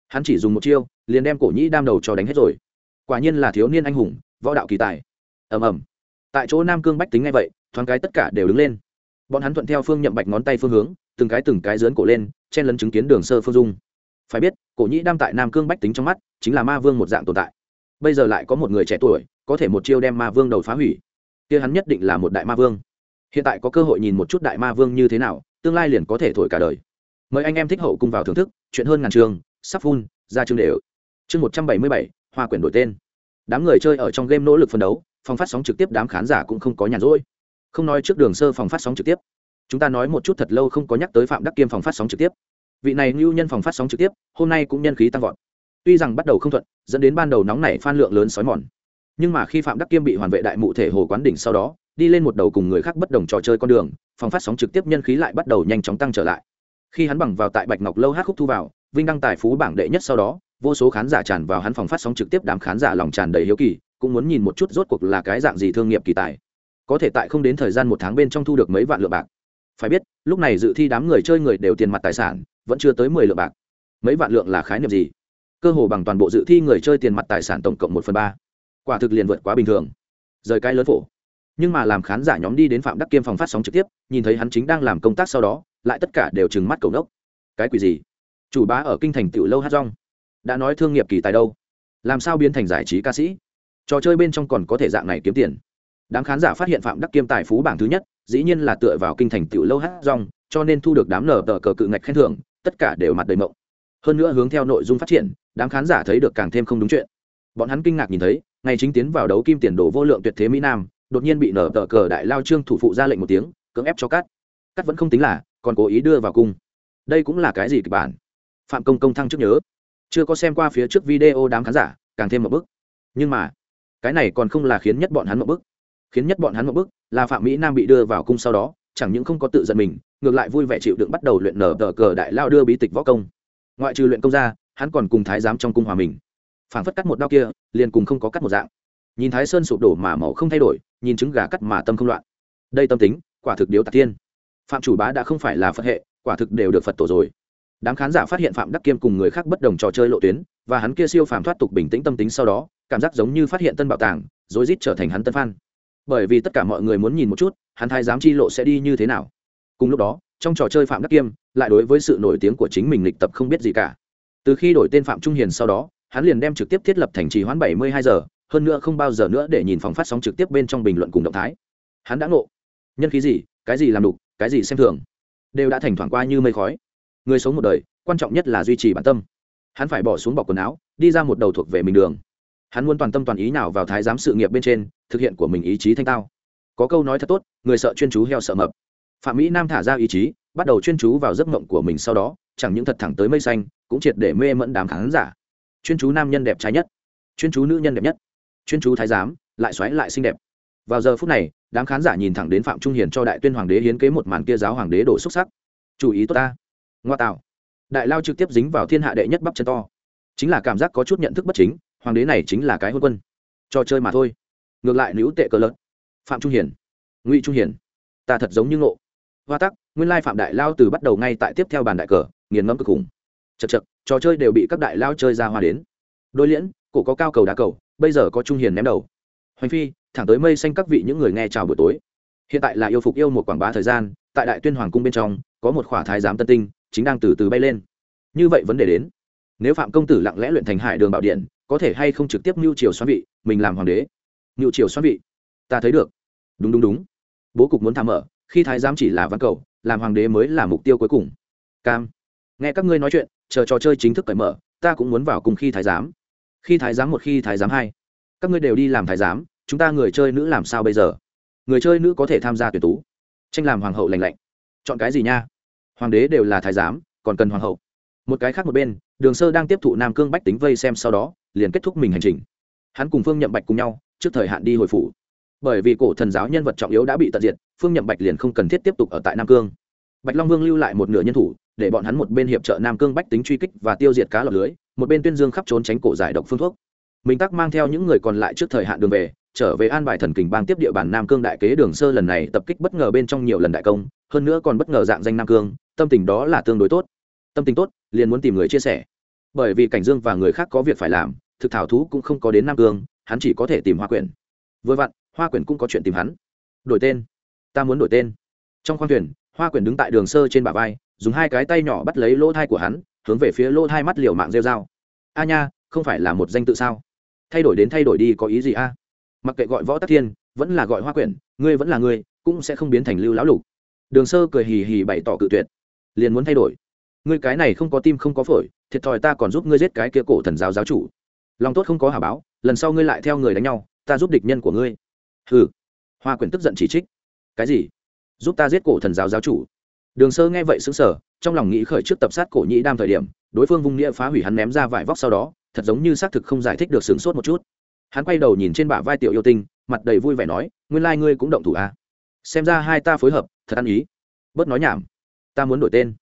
Hắn chỉ dùng một chiêu liền đem cổ nhĩ đam đầu cho đánh hết rồi. Quả nhiên là thiếu niên anh hùng, võ đạo kỳ tài. Ầm ầm. Tại chỗ nam cương bách tính ngay vậy, thoáng cái tất cả đều đứng lên. Bọn hắn thuận theo phương nhậm bạch ngón tay phương hướng, từng cái từng cái dướn cổ lên, chen lấn chứng kiến đường sơ phương dung. Phải biết, cổ nhĩ đam tại nam cương bách tính trong mắt, chính là ma vương một dạng tồn tại. Bây giờ lại có một người trẻ tuổi, có thể một chiêu đem ma vương đầu phá hủy. Kia hắn nhất định là một đại ma vương. Hiện tại có cơ hội nhìn một chút đại ma vương như thế nào, tương lai liền có thể thổi cả đời. Mời anh em thích hậu cùng vào thưởng thức, chuyện hơn ngàn trường, sắp phun ra chương đều chương một trăm bảy mươi bảy, hoa quyển đổi tên. Đám người chơi ở trong game nỗ lực phân đấu, phòng phát sóng trực tiếp đám khán giả cũng không có nhàn rỗi. Không nói trước đường sơ phòng phát sóng trực tiếp. Chúng ta nói một chút thật lâu không có nhắc tới phạm đắc kiêm phòng phát sóng trực tiếp. Vị này ngưu nhân phòng phát sóng trực tiếp, hôm nay cũng nhân khí tăng vọt. Tuy rằng bắt đầu không thuận, dẫn đến ban đầu nóng nảy phan lượng lớn sói mòn. Nhưng mà khi phạm đắc kiêm bị hoàn vệ đại mụ thể hồ quán đỉnh sau đó, đi lên một đầu cùng người khác bất đồng trò chơi con đường, phòng phát sóng trực tiếp nhân khí lại bắt đầu nhanh chóng tăng trở lại. Khi hắn bằng vào tại bạch ngọc lâu hát khúc thu vào, vinh đăng tài phú bảng đệ nhất sau đó vô số khán giả tràn vào hắn phòng phát sóng trực tiếp đám khán giả lòng tràn đầy hiếu kỳ, cũng muốn nhìn một chút rốt cuộc là cái dạng gì thương nghiệp kỳ tài. Có thể tại không đến thời gian một tháng bên trong thu được mấy vạn lượng bạc. Phải biết, lúc này dự thi đám người chơi người đều tiền mặt tài sản, vẫn chưa tới mười lượng bạc. Mấy vạn lượng là khái niệm gì? Cơ hồ bằng toàn bộ dự thi người chơi tiền mặt tài sản tổng cộng một phần ba. Quả thực liền vượt quá bình thường. Rời cái lớn phổ. Nhưng mà làm khán giả nhóm đi đến phạm đắc kiêm phòng phát sóng trực tiếp, nhìn thấy hắn chính đang làm công tác sau đó, lại tất cả đều trừng mắt cầu nốc. Cái quỷ gì? Chủ bá ở kinh thành tiểu lâu hát rong đã nói thương nghiệp kỳ tài đâu? Làm sao biến thành giải trí ca sĩ? Trò chơi bên trong còn có thể dạng này kiếm tiền. Đám khán giả phát hiện phạm đắc kiêm tài phú bảng thứ nhất, dĩ nhiên là tựa vào kinh thành tiểu lâu hát rong, cho nên thu được đám nở tờ cờ cự ngạch khen thưởng, tất cả đều mặt đầy mộng. Hơn nữa hướng theo nội dung phát triển, đám khán giả thấy được càng thêm không đúng chuyện. Bọn hắn kinh ngạc nhìn thấy, ngày chính tiến vào đấu kim tiền đồ vô lượng tuyệt thế mỹ nam, đột nhiên bị nở tờ cờ đại lao trương thủ phụ ra lệnh một tiếng, cưỡng ép cho cắt. Cắt vẫn không tính là, còn cố ý đưa vào cung. Đây cũng là cái gì kịch bản? Phạm công công thăng trước nhớ chưa có xem qua phía trước video đám khán giả, càng thêm một bức. Nhưng mà, cái này còn không là khiến nhất bọn hắn một bức. Khiến nhất bọn hắn một bức là phạm mỹ nam bị đưa vào cung sau đó, chẳng những không có tự giận mình, ngược lại vui vẻ chịu đựng bắt đầu luyện nở tờ cờ đại lao đưa bí tịch võ công. Ngoại trừ luyện công ra, hắn còn cùng thái giám trong cung hòa mình. Phảng phất cắt một đao kia, liền cùng không có cắt một dạng. Nhìn thái sơn sụp đổ mà màu không thay đổi, nhìn trứng gà cắt mà tâm không loạn. Đây tâm tính, quả thực điếu tạc tiên phạm chủ bá đã không phải là phật hệ, quả thực đều được phật tổ rồi đám khán giả phát hiện phạm đắc kiêm cùng người khác bất đồng trò chơi lộ tuyến, và hắn kia siêu phàm thoát tục bình tĩnh tâm tính sau đó, cảm giác giống như phát hiện tân bảo tàng, rối rít trở thành hắn tân phan bởi vì tất cả mọi người muốn nhìn một chút, hắn thái giám chi lộ sẽ đi như thế nào. Cùng lúc đó, trong trò chơi phạm đắc kiêm, lại đối với sự nổi tiếng của chính mình lịch tập không biết gì cả. Từ khi đổi tên phạm trung hiền sau đó, hắn liền đem trực tiếp thiết lập thành trì hoãn bảy mươi hai giờ, hơn nữa không bao giờ nữa để nhìn phòng phát sóng trực tiếp bên trong bình luận cùng động thái. Hắn đã ngộ. Nhân khí gì, cái gì làm đục, cái gì xem thường. Đều đã thành thoảng qua như mây khói người sống một đời, quan trọng nhất là duy trì bản tâm. Hắn phải bỏ xuống bọc quần áo, đi ra một đầu thuộc về mình đường. Hắn muốn toàn tâm toàn ý nào vào thái giám sự nghiệp bên trên, thực hiện của mình ý chí thanh tao. Có câu nói thật tốt, người sợ chuyên chú heo sợ mập. Phạm mỹ nam thả ra ý chí, bắt đầu chuyên chú vào giấc mộng của mình sau đó, chẳng những thật thẳng tới mây xanh, cũng triệt để mê mẫn đám khán giả. Chuyên chú nam nhân đẹp trái nhất. Chuyên chú nữ nhân đẹp nhất. Chuyên chú thái giám, lại xoáy lại xinh đẹp. Vào giờ phút này, đám khán giả nhìn thẳng đến phạm trung hiền cho đại tuyên hoàng đế hiến kế một màn kia giáo hoàng đế đổ xúc sắc. Chủ ý tốt ta ngoa tạo. Đại lao trực tiếp dính vào thiên hạ đệ nhất bắp chân to. Chính là cảm giác có chút nhận thức bất chính, hoàng đế này chính là cái hôn quân. Trò chơi mà thôi. Ngược lại nữ tệ cờ lớn phạm trung hiền ngụy trung hiền ta thật giống như ngộ. Hoa tắc, nguyên lai phạm đại lao từ bắt đầu ngay tại tiếp theo bàn đại cờ, nghiền ngẫm cực khủng. Chật chật trò chơi đều bị các đại lao chơi ra hoa đến. Đôi liễn, cổ có cao cầu đá cầu, bây giờ có trung hiền ném đầu. Hoành phi, thẳng tới mây xanh các vị những người nghe chào buổi tối. Hiện tại là yêu phục yêu một quảng bá thời gian, tại đại tuyên hoàng cung bên trong, có một khỏa thái giám tân tinh chính đang từ từ bay lên. Như vậy vấn đề đến. Nếu phạm công tử lặng lẽ luyện thành hải đường bảo điện, có thể hay không trực tiếp mưu triều xoan vị, mình làm hoàng đế? Mưu triều xoan vị, ta thấy được. Đúng đúng đúng. Bố cục muốn tham mở, khi thái giám chỉ là văn cầu, làm hoàng đế mới là mục tiêu cuối cùng. Cam, nghe các ngươi nói chuyện, chờ trò chơi chính thức cởi mở, ta cũng muốn vào cùng khi thái giám. Khi thái giám một, khi thái giám hai. Các ngươi đều đi làm thái giám, chúng ta người chơi nữ làm sao bây giờ? Người chơi nữ có thể tham gia tuyển tú. Tranh làm hoàng hậu lành lạnh. Chọn cái gì nha? Hoàng đế đều là thái giám, còn cần hoàng hậu. Một cái khác một bên, đường sơ đang tiếp thụ nam cương bách tính vây xem sau đó, liền kết thúc mình hành trình. Hắn cùng phương nhậm bạch cùng nhau, trước thời hạn đi hồi phủ. Bởi vì cổ thần giáo nhân vật trọng yếu đã bị tận diệt, phương nhậm bạch liền không cần thiết tiếp tục ở tại nam cương. Bạch long vương lưu lại một nửa nhân thủ, để bọn hắn một bên hiệp trợ nam cương bách tính truy kích và tiêu diệt cá lọc lưới, một bên tuyên dương khắp trốn tránh cổ giải độc phương thuốc. Mình tắc mang theo những người còn lại trước thời hạn đường về trở về an bài thần kình bang tiếp địa bàn nam cương đại kế đường sơ lần này tập kích bất ngờ bên trong nhiều lần đại công, hơn nữa còn bất ngờ dạng danh nam cương, tâm tình đó là tương đối tốt. Tâm tình tốt, liền muốn tìm người chia sẻ. Bởi vì cảnh dương và người khác có việc phải làm, thực thảo thú cũng không có đến nam cương, hắn chỉ có thể tìm hoa quyển. Vừa vặn, hoa quyển cũng có chuyện tìm hắn. Đổi tên. Ta muốn đổi tên. Trong khoang thuyền, hoa quyển đứng tại đường sơ trên bả vai, dùng hai cái tay nhỏ bắt lấy lỗ thai của hắn, hướng về phía lỗ thai mắt liều mạng rêu dao a nha, không phải là một danh tự sao? Thay đổi đến thay đổi đi có ý gì a? Mặc kệ gọi võ tắc thiên, vẫn là gọi hoa quyển, ngươi vẫn là ngươi, cũng sẽ không biến thành lưu lão lục. Đường sơ cười hì hì bày tỏ cự tuyệt. Liền muốn thay đổi. Ngươi cái này không có tim không có phổi, thiệt thòi ta còn giúp ngươi giết cái kia cổ thần giáo giáo chủ. Lòng tốt không có hà báo, lần sau ngươi lại theo người đánh nhau, ta giúp địch nhân của ngươi. Hừ. Hoa quyển tức giận chỉ trích. Cái gì? Giúp ta giết cổ thần giáo giáo chủ. Đường sơ nghe vậy xứng sở trong lòng nghĩ khởi trước tập sát cổ nhĩ đam thời điểm, đối phương vung nghĩa phá hủy hắn ném ra vải vóc sau đó, thật giống như xác thực không giải thích được sướng sốt một chút hắn quay đầu nhìn trên bả vai tiểu yêu tinh, mặt đầy vui vẻ nói, nguyên lai、like、ngươi cũng động thủ à. xem ra hai ta phối hợp, thật ăn ý. Bớt nói nhảm, ta muốn đổi tên.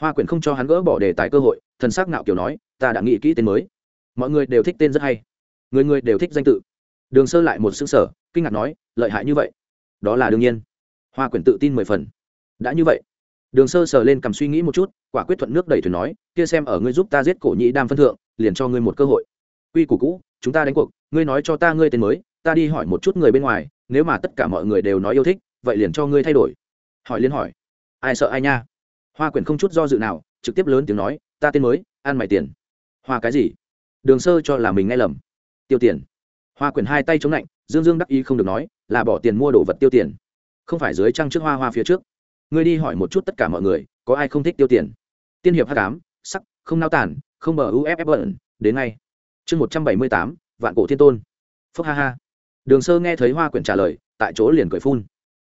Hoa quyển không cho hắn gỡ bỏ đề tài cơ hội, thần s ắ c nạo kiểu nói, ta đã nghĩ kỹ tên mới. Mọi người đều thích tên rất hay. Người người đều thích danh tự. Đường sơ lại một xứng sở kinh ngạc nói, lợi hại như vậy. Đó là đương nhiên. Hoa quyển tự tin mười phần. Đã như vậy. Đường sơ sờ lên cầm suy nghĩ một chút, quả quyết thuận nước đẩy thuyền nói, kia xem ở ngươi giúp ta giết cổ nhĩ đam phân thượng, liền cho ngươi một cơ hội. Quy củ cũ chúng ta đánh cuộc, ngươi nói cho ta ngươi tên mới, ta đi hỏi một chút người bên ngoài, nếu mà tất cả mọi người đều nói yêu thích, vậy liền cho ngươi thay đổi. Hỏi liên hỏi. Ai sợ ai nha? Hoa quyển không chút do dự nào, trực tiếp lớn tiếng nói, ta tên mới, ăn mày tiền. Hoa cái gì? Đường sơ cho là mình nghe lầm. Tiêu tiền. Hoa quyển hai tay chống lạnh, dương dương đắc ý không được nói, là bỏ tiền mua đồ vật tiêu tiền, không phải dưới trăng trước hoa hoa phía trước. Ngươi đi hỏi một chút tất cả mọi người, có ai không thích tiêu tiền? Tiên hiệp h tám sắc, không nao tản, không bờ uff bẩn, đến ngay chương một trăm bảy mươi tám, vạn cổ thiên tôn. Phúc ha ha. Đường sơ nghe thấy hoa quyển trả lời, tại chỗ liền cười phun.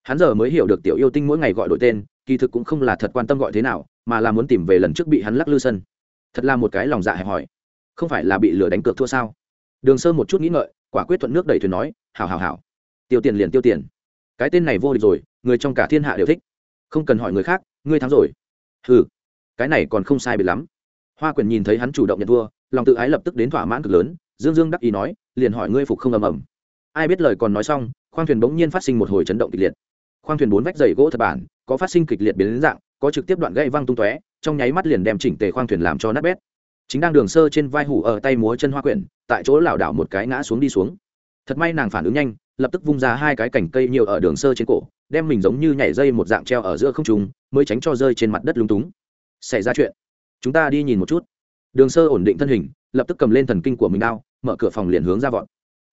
Hắn giờ mới hiểu được tiểu yêu tinh mỗi ngày gọi đổi tên, kỳ thực cũng không là thật quan tâm gọi thế nào, mà là muốn tìm về lần trước bị hắn lắc lư sân. Thật là một cái lòng dạ hẹp hòi. Không phải là bị lừa đánh cược thua sao? Đường sơ một chút nghĩ ngợi, quả quyết thuận nước đẩy thuyền nói, hảo hảo hảo. Tiêu tiền liền tiêu tiền. Cái tên này vô địch rồi, người trong cả thiên hạ đều thích. Không cần hỏi người khác, ngươi thắng rồi. Ừ cái này còn không sai biệt lắm hoa quyền nhìn thấy hắn chủ động nhận thua, lòng tự ái lập tức đến thỏa mãn cực lớn. Dương dương đắc ý nói, liền hỏi ngươi phục không ầm ầm. Ai biết lời còn nói xong, khoang thuyền bỗng nhiên phát sinh một hồi chấn động kịch liệt. Khoang thuyền bốn vách dày gỗ thật bản, có phát sinh kịch liệt biến dạng, có trực tiếp đoạn gãy văng tung tóe, trong nháy mắt liền đem chỉnh tề khoang thuyền làm cho nát bét. Chính đang đường sơ trên vai hủ ở tay múa chân hoa quyển tại chỗ lảo đảo một cái ngã xuống đi xuống. Thật may nàng phản ứng nhanh, lập tức vung ra hai cái cành cây nhiều ở đường sơ trên cổ, đem mình giống như nhảy dây một dạng treo ở giữa không trùng mới tránh cho rơi trên mặt đất lung túng. Xảy ra chuyện chúng ta đi nhìn một chút. Đường sơ ổn định thân hình, lập tức cầm lên thần kinh của mình đao, mở cửa phòng liền hướng ra vọt.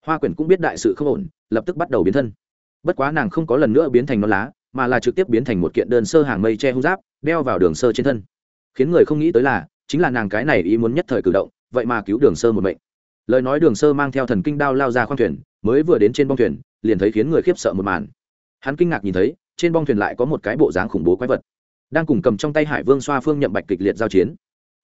Hoa quyển cũng biết đại sự không ổn, lập tức bắt đầu biến thân. Bất quá nàng không có lần nữa biến thành non lá, mà là trực tiếp biến thành một kiện đơn sơ hàng mây che hung giáp, đeo vào đường sơ trên thân. Khiến người không nghĩ tới là, chính là nàng cái này ý muốn nhất thời cử động, vậy mà cứu đường sơ một mệnh. Lời nói đường sơ mang theo thần kinh đao lao ra khoang thuyền, mới vừa đến trên bong thuyền, liền thấy khiến người khiếp sợ một màn. Hắn kinh ngạc nhìn thấy, trên bong thuyền lại có một cái bộ dáng khủng bố quái vật đang cùng cầm trong tay hải vương xoa phương nhậm bạch kịch liệt giao chiến.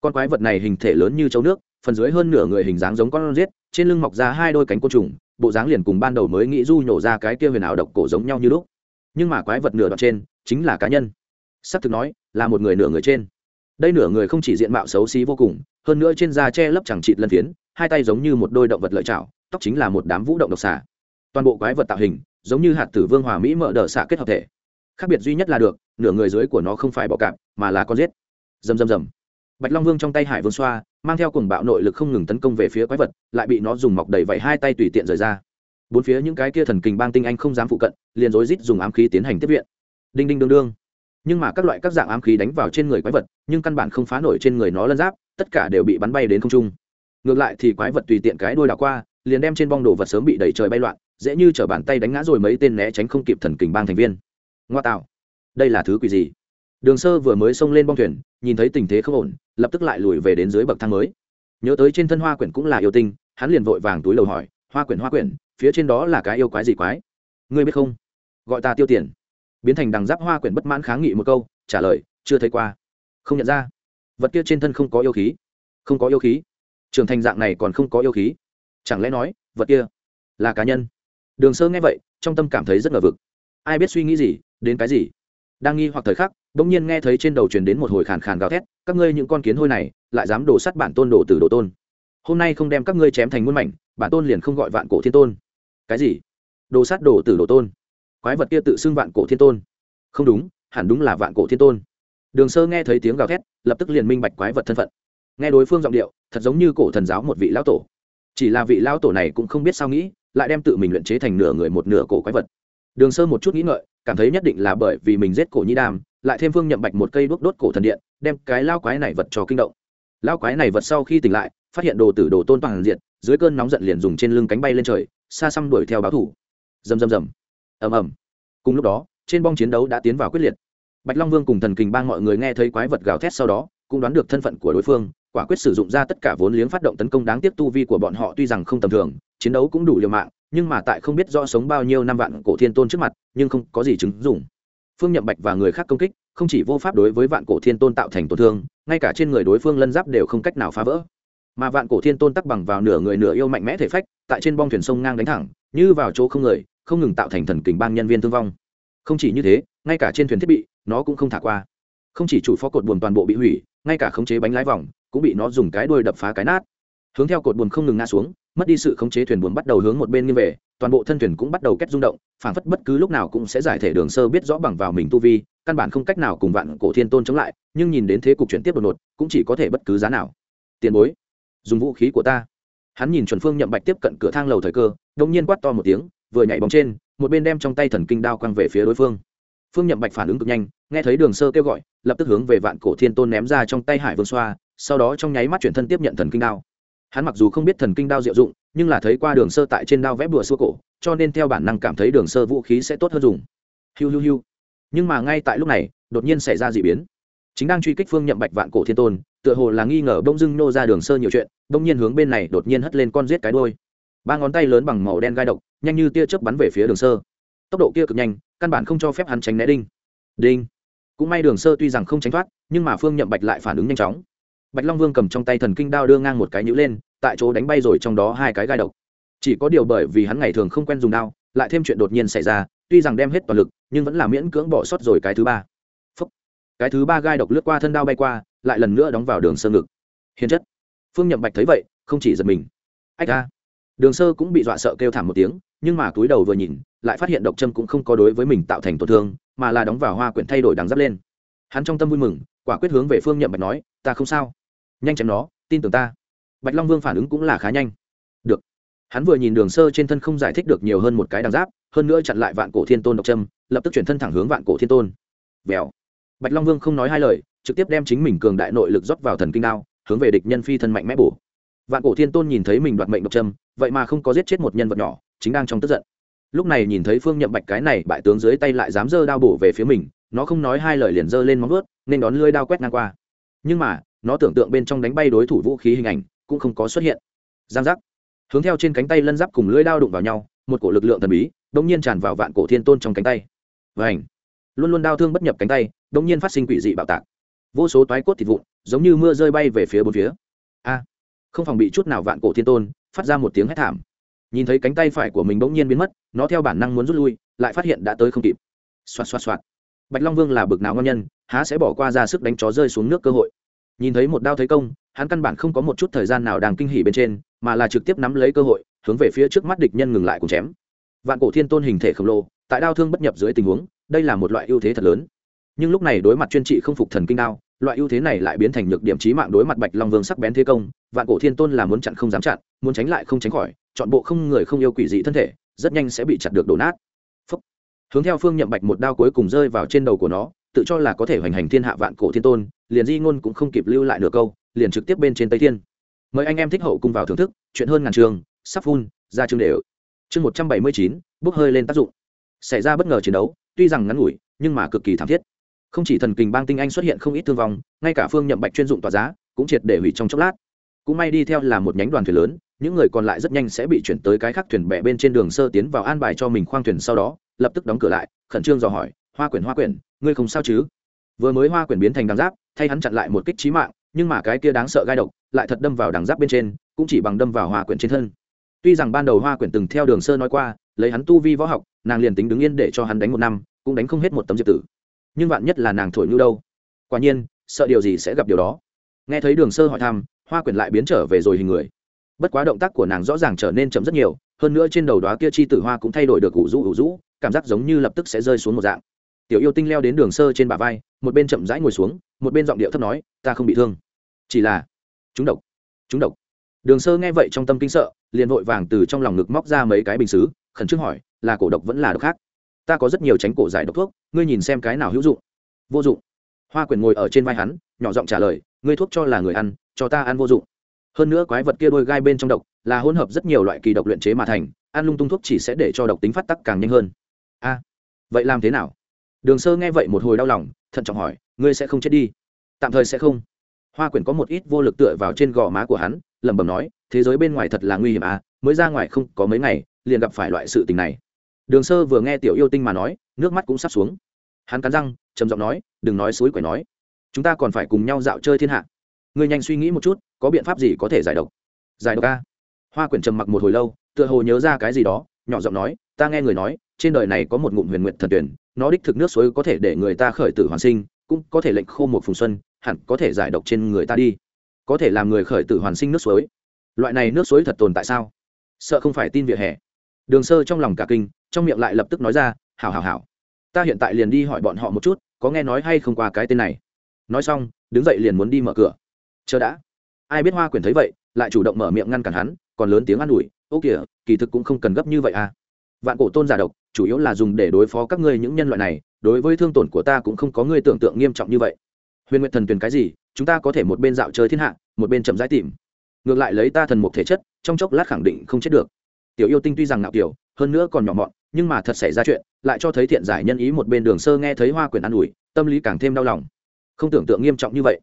Con quái vật này hình thể lớn như châu nước, phần dưới hơn nửa người hình dáng giống con rết trên lưng mọc ra hai đôi cánh côn trùng, bộ dáng liền cùng ban đầu mới nghĩ du nhổ ra cái kia huyền ảo độc cổ giống nhau như lúc. Nhưng mà quái vật nửa đoạn trên, chính là cá nhân. Sắp thực nói, là một người nửa người trên. Đây nửa người không chỉ diện mạo xấu xí vô cùng, hơn nữa trên da che lấp chẳng trịt lân phiến, hai tay giống như một đôi động vật lợi chảo tóc chính là một đám vũ động độc xả toàn bộ quái vật tạo hình, giống như hạt tử vương hòa mỹ mở đờ xạ kết hợp thể khác biệt duy nhất là được, nửa người dưới của nó không phải bọ cạp, mà là con giết. Dầm dầm dầm. Bạch long vương trong tay hải vương xoa, mang theo cùng bạo nội lực không ngừng tấn công về phía quái vật, lại bị nó dùng mọc đầy vẫy hai tay tùy tiện rời ra. Bốn phía những cái kia thần kình bang tinh anh không dám phụ cận, liền rối rít dùng ám khí tiến hành tiếp viện. Đinh đinh đương đương. Nhưng mà các loại các dạng ám khí đánh vào trên người quái vật, nhưng căn bản không phá nổi trên người nó lân giáp, tất cả đều bị bắn bay đến không trung. Ngược lại thì quái vật tùy tiện cái đuôi đảo qua, liền đem trên bong đồ vật sớm bị đẩy trời bay loạn, dễ như t bàn tay đánh ngã rồi mấy tên né tránh không kịp thần kình bang thành viên ngoa tạo. Đây là thứ quỷ gì? Đường sơ vừa mới xông lên bong thuyền, nhìn thấy tình thế không ổn, lập tức lại lùi về đến dưới bậc thang mới. Nhớ tới trên thân hoa quyển cũng là yêu tinh, hắn liền vội vàng túi lầu hỏi, hoa quyển hoa quyển, phía trên đó là cái yêu quái gì quái? Ngươi biết không? Gọi ta tiêu tiền. Biến thành đằng giáp hoa quyển bất mãn kháng nghị một câu, trả lời, chưa thấy qua. Không nhận ra. Vật kia trên thân không có yêu khí. Không có yêu khí. Trưởng thành dạng này còn không có yêu khí. Chẳng lẽ nói, vật kia là cá nhân? Đường sơ nghe vậy, trong tâm cảm thấy rất ngờ vực. Ai biết suy nghĩ gì đến cái gì? Đang nghi hoặc thời khắc, bỗng nhiên nghe thấy trên đầu truyền đến một hồi khàn khàn gào thét, các ngươi những con kiến hôi này, lại dám đổ sắt bản tôn đổ từ đồ tôn. Hôm nay không đem các ngươi chém thành muôn mảnh, bản tôn liền không gọi vạn cổ thiên tôn. Cái gì? Đồ sắt đổ từ đồ tôn. Quái vật kia tự xưng vạn cổ thiên tôn. Không đúng, hẳn đúng là vạn cổ thiên tôn. Đường sơ nghe thấy tiếng gào thét, lập tức liền minh bạch quái vật thân phận. Nghe đối phương giọng điệu, thật giống như cổ thần giáo một vị lão tổ. Chỉ là vị lão tổ này cũng không biết sao nghĩ, lại đem tự mình luyện chế thành nửa người một nửa cổ quái vật. Đường sơ một chút nghĩ ngợi cảm thấy nhất định là bởi vì mình giết cổ nhi đàm, lại thêm phương nhậm bạch một cây đuốc đốt cổ thần điện, đem cái lao quái này vật cho kinh động. Lao quái này vật sau khi tỉnh lại, phát hiện đồ tử đồ tôn toàn diện dưới cơn nóng giận liền dùng trên lưng cánh bay lên trời, xa xăm đuổi theo báo thủ. Rầm rầm rầm. Ầm ầm. Cùng lúc đó, trên bong chiến đấu đã tiến vào quyết liệt. Bạch long vương cùng thần kình bang mọi người nghe thấy quái vật gào thét sau đó, cũng đoán được thân phận của đối phương, quả quyết sử dụng ra tất cả vốn liếng phát động tấn công đáng tiếc tu vi của bọn họ tuy rằng không tầm thường, chiến đấu cũng đủ liều mạng nhưng mà tại không biết rõ sống bao nhiêu năm vạn cổ thiên tôn trước mặt, nhưng không có gì chứng dùng phương nhậm bạch và người khác công kích, không chỉ vô pháp đối với vạn cổ thiên tôn tạo thành tổn thương, ngay cả trên người đối phương lân giáp đều không cách nào phá vỡ. Mà vạn cổ thiên tôn tắc bằng vào nửa người nửa yêu mạnh mẽ thể phách, tại trên bong thuyền sông ngang đánh thẳng, như vào chỗ không người, không ngừng tạo thành thần kình bang nhân viên thương vong. Không chỉ như thế, ngay cả trên thuyền thiết bị, nó cũng không thả qua. Không chỉ chủ phó cột buồm toàn bộ bị hủy, ngay cả khống chế bánh lái vòng, cũng bị nó dùng cái đuôi đập phá cái nát. Hướng theo cột buồm không ngừng ngã xuống mất đi sự khống chế thuyền buồm bắt đầu hướng một bên nghiêng về, toàn bộ thân thuyền cũng bắt đầu kết rung động, phảng phất bất cứ lúc nào cũng sẽ giải thể đường sơ biết rõ bằng vào mình tu vi, căn bản không cách nào cùng vạn cổ thiên tôn chống lại, nhưng nhìn đến thế cục chuyển tiếp đột ngột, cũng chỉ có thể bất cứ giá nào. Tiền bối, dùng vũ khí của ta. Hắn nhìn chuẩn phương nhậm bạch tiếp cận cửa thang lầu thời cơ đông nhiên quát to một tiếng, vừa nhảy bóng trên, một bên đem trong tay thần kinh đao quăng về phía đối phương. Phương nhậm bạch phản ứng cực nhanh, nghe thấy đường sơ kêu gọi, lập tức hướng về vạn cổ thiên tôn ném ra trong tay hải vương xoa, sau đó trong nháy mắt chuyển thân tiếp nhận thần kinh đao hắn mặc dù không biết thần kinh đao diệu dụng, nhưng là thấy qua đường sơ tại trên đao vẽ bùa xua cổ, cho nên theo bản năng cảm thấy đường sơ vũ khí sẽ tốt hơn dùng. Hiu hiu hiu. Nhưng mà ngay tại lúc này, đột nhiên xảy ra d ị biến. Chính đang truy kích phương nhậm bạch vạn cổ thiên tôn, tựa hồ là nghi ngờ bông dưng nô ra đường sơ nhiều chuyện, bỗng nhiên hướng bên này đột nhiên hất lên con giết cái đôi ba ngón tay lớn bằng màu đen gai độc, nhanh như tia chớp bắn về phía đường sơ. Tốc độ kia cực nhanh, căn bản không cho phép hắn tránh né đinh. Đinh. Cũng may đường sơ tuy rằng không tránh thoát, nhưng mà phương nhậm bạch lại phản ứng nhanh chóng. Bạch long vương cầm trong tay thần kinh đao đưa ngang một cái nhữ lên tại chỗ đánh bay rồi trong đó hai cái gai độc. Chỉ có điều bởi vì hắn ngày thường không quen dùng đao, lại thêm chuyện đột nhiên xảy ra, tuy rằng đem hết toàn lực, nhưng vẫn là miễn cưỡng bỏ sót rồi cái thứ ba. Phúc. cái thứ ba gai độc lướt qua thân đao bay qua, lại lần nữa đóng vào đường sơ ngực. Hiền chất. Phương nhậm bạch thấy vậy, không chỉ giật mình. Ách a. Đường sơ cũng bị dọa sợ kêu thảm một tiếng, nhưng mà túi đầu vừa nhìn, lại phát hiện độc châm cũng không có đối với mình tạo thành tổn thương, mà là đóng vào hoa quyển thay đổi đằng giáp lên. Hắn trong tâm vui mừng, quả quyết hướng về phương nhậm bạch nói, ta không sao. Nhanh chém nó, tin tưởng ta bạch long vương phản ứng cũng là khá nhanh. Được. Hắn vừa nhìn đường sơ trên thân không giải thích được nhiều hơn một cái đằng giáp, hơn nữa chặn lại vạn cổ thiên tôn độc trâm lập tức chuyển thân thẳng hướng vạn cổ thiên tôn. Vèo. Bạch long vương không nói hai lời, trực tiếp đem chính mình cường đại nội lực rót vào thần kinh đao, hướng về địch nhân phi thân mạnh mẽ bổ. Vạn cổ thiên tôn nhìn thấy mình đoạt mệnh độc trâm vậy mà không có giết chết một nhân vật nhỏ, chính đang trong tức giận. Lúc này nhìn thấy phương nhậm bạch cái này bại tướng dưới tay lại dám dơ đao bổ về phía mình, nó không nói hai lời liền dơ lên móng vuốt, nên đón lưỡi đao quét ngang qua. Nhưng mà, nó tưởng tượng bên trong đánh bay đối thủ vũ khí hình ảnh cũng không có xuất hiện. Giang giác. Hướng theo trên cánh tay lân giáp cùng lưỡi đao đụng vào nhau, một cổ lực lượng thần bí đống nhiên tràn vào vạn cổ thiên tôn trong cánh tay. Và ảnh. luôn luôn đau thương bất nhập cánh tay đống nhiên phát sinh quỷ dị bạo tạc. Vô số toái cốt thịt vụn, giống như mưa rơi bay về phía bốn phía. A. Không phòng bị chút nào vạn cổ thiên tôn, phát ra một tiếng hét thảm. Nhìn thấy cánh tay phải của mình bỗng nhiên biến mất, nó theo bản năng muốn rút lui, lại phát hiện đã tới không kịp. Xoạt xoạt xoạt. Bạch long vương là bực nào ngon nhân, há sẽ bỏ qua ra sức đánh chó rơi xuống nước cơ hội nhìn thấy một đao thấy công, hắn căn bản không có một chút thời gian nào đang kinh hỉ bên trên, mà là trực tiếp nắm lấy cơ hội, hướng về phía trước mắt địch nhân ngừng lại cùng chém. Vạn cổ thiên tôn hình thể khổng lồ, tại đao thương bất nhập dưới tình huống, đây là một loại ưu thế thật lớn. Nhưng lúc này đối mặt chuyên trị không phục thần kinh đao, loại ưu thế này lại biến thành nhược điểm trí mạng đối mặt bạch long vương sắc bén thế công, vạn cổ thiên tôn là muốn chặn không dám chặn, muốn tránh lại không tránh khỏi, chọn bộ không người không yêu quỷ dị thân thể, rất nhanh sẽ bị chặt được đổ nát. Phúc. hướng theo phương nhậm bạch một đao cuối cùng rơi vào trên đầu của nó tự cho là có thể hoành hành thiên hạ vạn cổ thiên tôn, liền di ngôn cũng không kịp lưu lại nửa câu, liền trực tiếp bên trên tây thiên. Mời anh em thích hậu cùng vào thưởng thức, chuyện hơn ngàn trường, sắp phun, ra chương đều. Chương một trăm bảy mươi chín, bốc hơi lên tác dụng. Xảy ra bất ngờ chiến đấu, tuy rằng ngắn ngủi, nhưng mà cực kỳ thảm thiết. Không chỉ thần kình bang tinh anh xuất hiện không ít thương vong, ngay cả phương nhậm bạch chuyên dụng tòa giá, cũng triệt để hủy trong chốc lát. Cũng may đi theo là một nhánh đoàn thuyền lớn, những người còn lại rất nhanh sẽ bị chuyển tới cái khác thuyền bè bên trên đường sơ tiến vào an bài cho mình khoang thuyền sau đó, lập tức đóng cửa lại, khẩn trương dò hỏi, hoa quyển hoa quyển ngươi không sao chứ? Vừa mới hoa quyển biến thành đằng giáp, thay hắn chặn lại một kích trí mạng, nhưng mà cái kia đáng sợ gai độc lại thật đâm vào đằng giáp bên trên, cũng chỉ bằng đâm vào hoa quyển trên thân. Tuy rằng ban đầu hoa quyển từng theo đường sơ nói qua, lấy hắn tu vi võ học, nàng liền tính đứng yên để cho hắn đánh một năm, cũng đánh không hết một tấm diệp tử. Nhưng vạn nhất là nàng thổi như đâu? Quả nhiên, sợ điều gì sẽ gặp điều đó. Nghe thấy đường sơ hỏi thăm, hoa quyển lại biến trở về rồi hình người. Bất quá động tác của nàng rõ ràng trở nên chậm rất nhiều, hơn nữa trên đầu đó kia chi tử hoa cũng thay đổi được ủ rũ ủ rũ, cảm giác giống như lập tức sẽ rơi xuống một dạng tiểu yêu tinh leo đến đường sơ trên bả vai, một bên chậm rãi ngồi xuống, một bên giọng điệu thấp nói, ta không bị thương. Chỉ là, chúng độc chúng độc. Đường sơ nghe vậy trong tâm kinh sợ, liền vội vàng từ trong lòng ngực móc ra mấy cái bình xứ, khẩn trương hỏi, là cổ độc vẫn là độc khác? Ta có rất nhiều tránh cổ giải độc thuốc, ngươi nhìn xem cái nào hữu dụng. Vô dụng. Hoa quyển ngồi ở trên vai hắn, nhỏ giọng trả lời, ngươi thuốc cho là người ăn, cho ta ăn vô dụng. Hơn nữa quái vật kia đôi gai bên trong độc, là hỗn hợp rất nhiều loại kỳ độc luyện chế mà thành, ăn lung tung thuốc chỉ sẽ để cho độc tính phát tắc càng nhanh hơn. A, vậy làm thế nào? Đường sơ nghe vậy một hồi đau lòng, thận trọng hỏi, ngươi sẽ không chết đi? Tạm thời sẽ không. Hoa quyển có một ít vô lực tựa vào trên gò má của hắn, lẩm bẩm nói, thế giới bên ngoài thật là nguy hiểm à mới ra ngoài không có mấy ngày, liền gặp phải loại sự tình này. Đường sơ vừa nghe tiểu yêu tinh mà nói, nước mắt cũng sắp xuống. Hắn cắn răng, trầm giọng nói, đừng nói suối quẻ nói. Chúng ta còn phải cùng nhau dạo chơi thiên hạ. Ngươi nhanh suy nghĩ một chút, có biện pháp gì có thể giải độc? Giải độc a hoa quyển trầm mặc một hồi lâu, tựa hồ nhớ ra cái gì đó, nhỏ giọng nói, ta nghe người nói, trên đời này có một ngụm huyền nguyện thần tuyển nó đích thực nước suối có thể để người ta khởi tử hoàn sinh, cũng có thể lệnh khô một phùng xuân, hẳn có thể giải độc trên người ta đi. Có thể làm người khởi tử hoàn sinh nước suối. Loại này nước suối thật tồn tại sao? Sợ không phải tin vỉa hè. Đường sơ trong lòng cả kinh, trong miệng lại lập tức nói ra, hảo hảo hảo. Ta hiện tại liền đi hỏi bọn họ một chút, có nghe nói hay không qua cái tên này? Nói xong, đứng dậy liền muốn đi mở cửa. Chờ đã. Ai biết hoa quyển thấy vậy, lại chủ động mở miệng ngăn cản hắn, còn lớn tiếng an ủi, ô kìa, kỳ thực cũng không cần gấp như vậy à. Vạn cổ tôn giả độc chủ yếu là dùng để đối phó các ngươi những nhân loại này, đối với thương tổn của ta cũng không có ngươi tưởng tượng nghiêm trọng như vậy. Huyền nguyện thần tuyển cái gì, chúng ta có thể một bên dạo chơi thiên hạ, một bên chậm rãi tìm. Ngược lại lấy ta thần một thể chất, trong chốc lát khẳng định không chết được. Tiểu yêu tinh tuy rằng nạo kiểu, hơn nữa còn nhỏ mọn, nhưng mà thật xảy ra chuyện, lại cho thấy thiện giải nhân ý một bên đường sơ nghe thấy hoa quyển an ủi, tâm lý càng thêm đau lòng. Không tưởng tượng nghiêm trọng như vậy.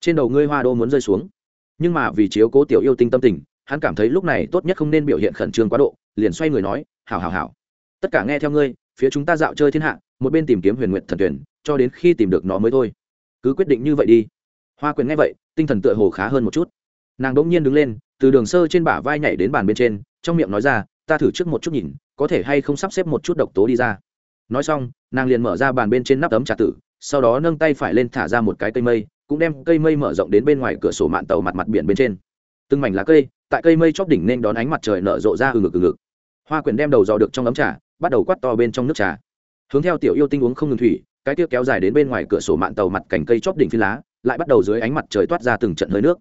Trên đầu ngươi hoa đô muốn rơi xuống. Nhưng mà vì chiếu cố tiểu yêu tinh tâm tình, hắn cảm thấy lúc này tốt nhất không nên biểu hiện khẩn trương quá độ, liền xoay người nói, hảo hảo hảo tất cả nghe theo ngươi, phía chúng ta dạo chơi thiên hạ, một bên tìm kiếm huyền nguyện thần tuyển, cho đến khi tìm được nó mới thôi. Cứ quyết định như vậy đi. Hoa quyền nghe vậy, tinh thần tựa hồ khá hơn một chút. Nàng đ ỗ n g nhiên đứng lên, từ đường sơ trên bả vai nhảy đến bàn bên trên, trong miệng nói ra, ta thử trước một chút nhìn, có thể hay không sắp xếp một chút độc tố đi ra. Nói xong, nàng liền mở ra bàn bên trên nắp ấm trà tử, sau đó nâng tay phải lên thả ra một cái cây mây, cũng đem cây mây mở rộng đến bên ngoài cửa sổ mạn tàu mặt mặt biển bên trên. Từng mảnh lá cây, tại cây mây chóp đỉnh nên đón ánh mặt trời nở rộ ra ừ ngực ừ ngực hoa quyển đem đầu dò được trong ấm trà bắt đầu quát to bên trong nước trà. Hướng theo tiểu yêu tinh uống không ngừng thủy, cái tiêu kéo dài đến bên ngoài cửa sổ mạn tàu mặt cành cây chóp đỉnh phi lá, lại bắt đầu dưới ánh mặt trời toát ra từng trận hơi nước.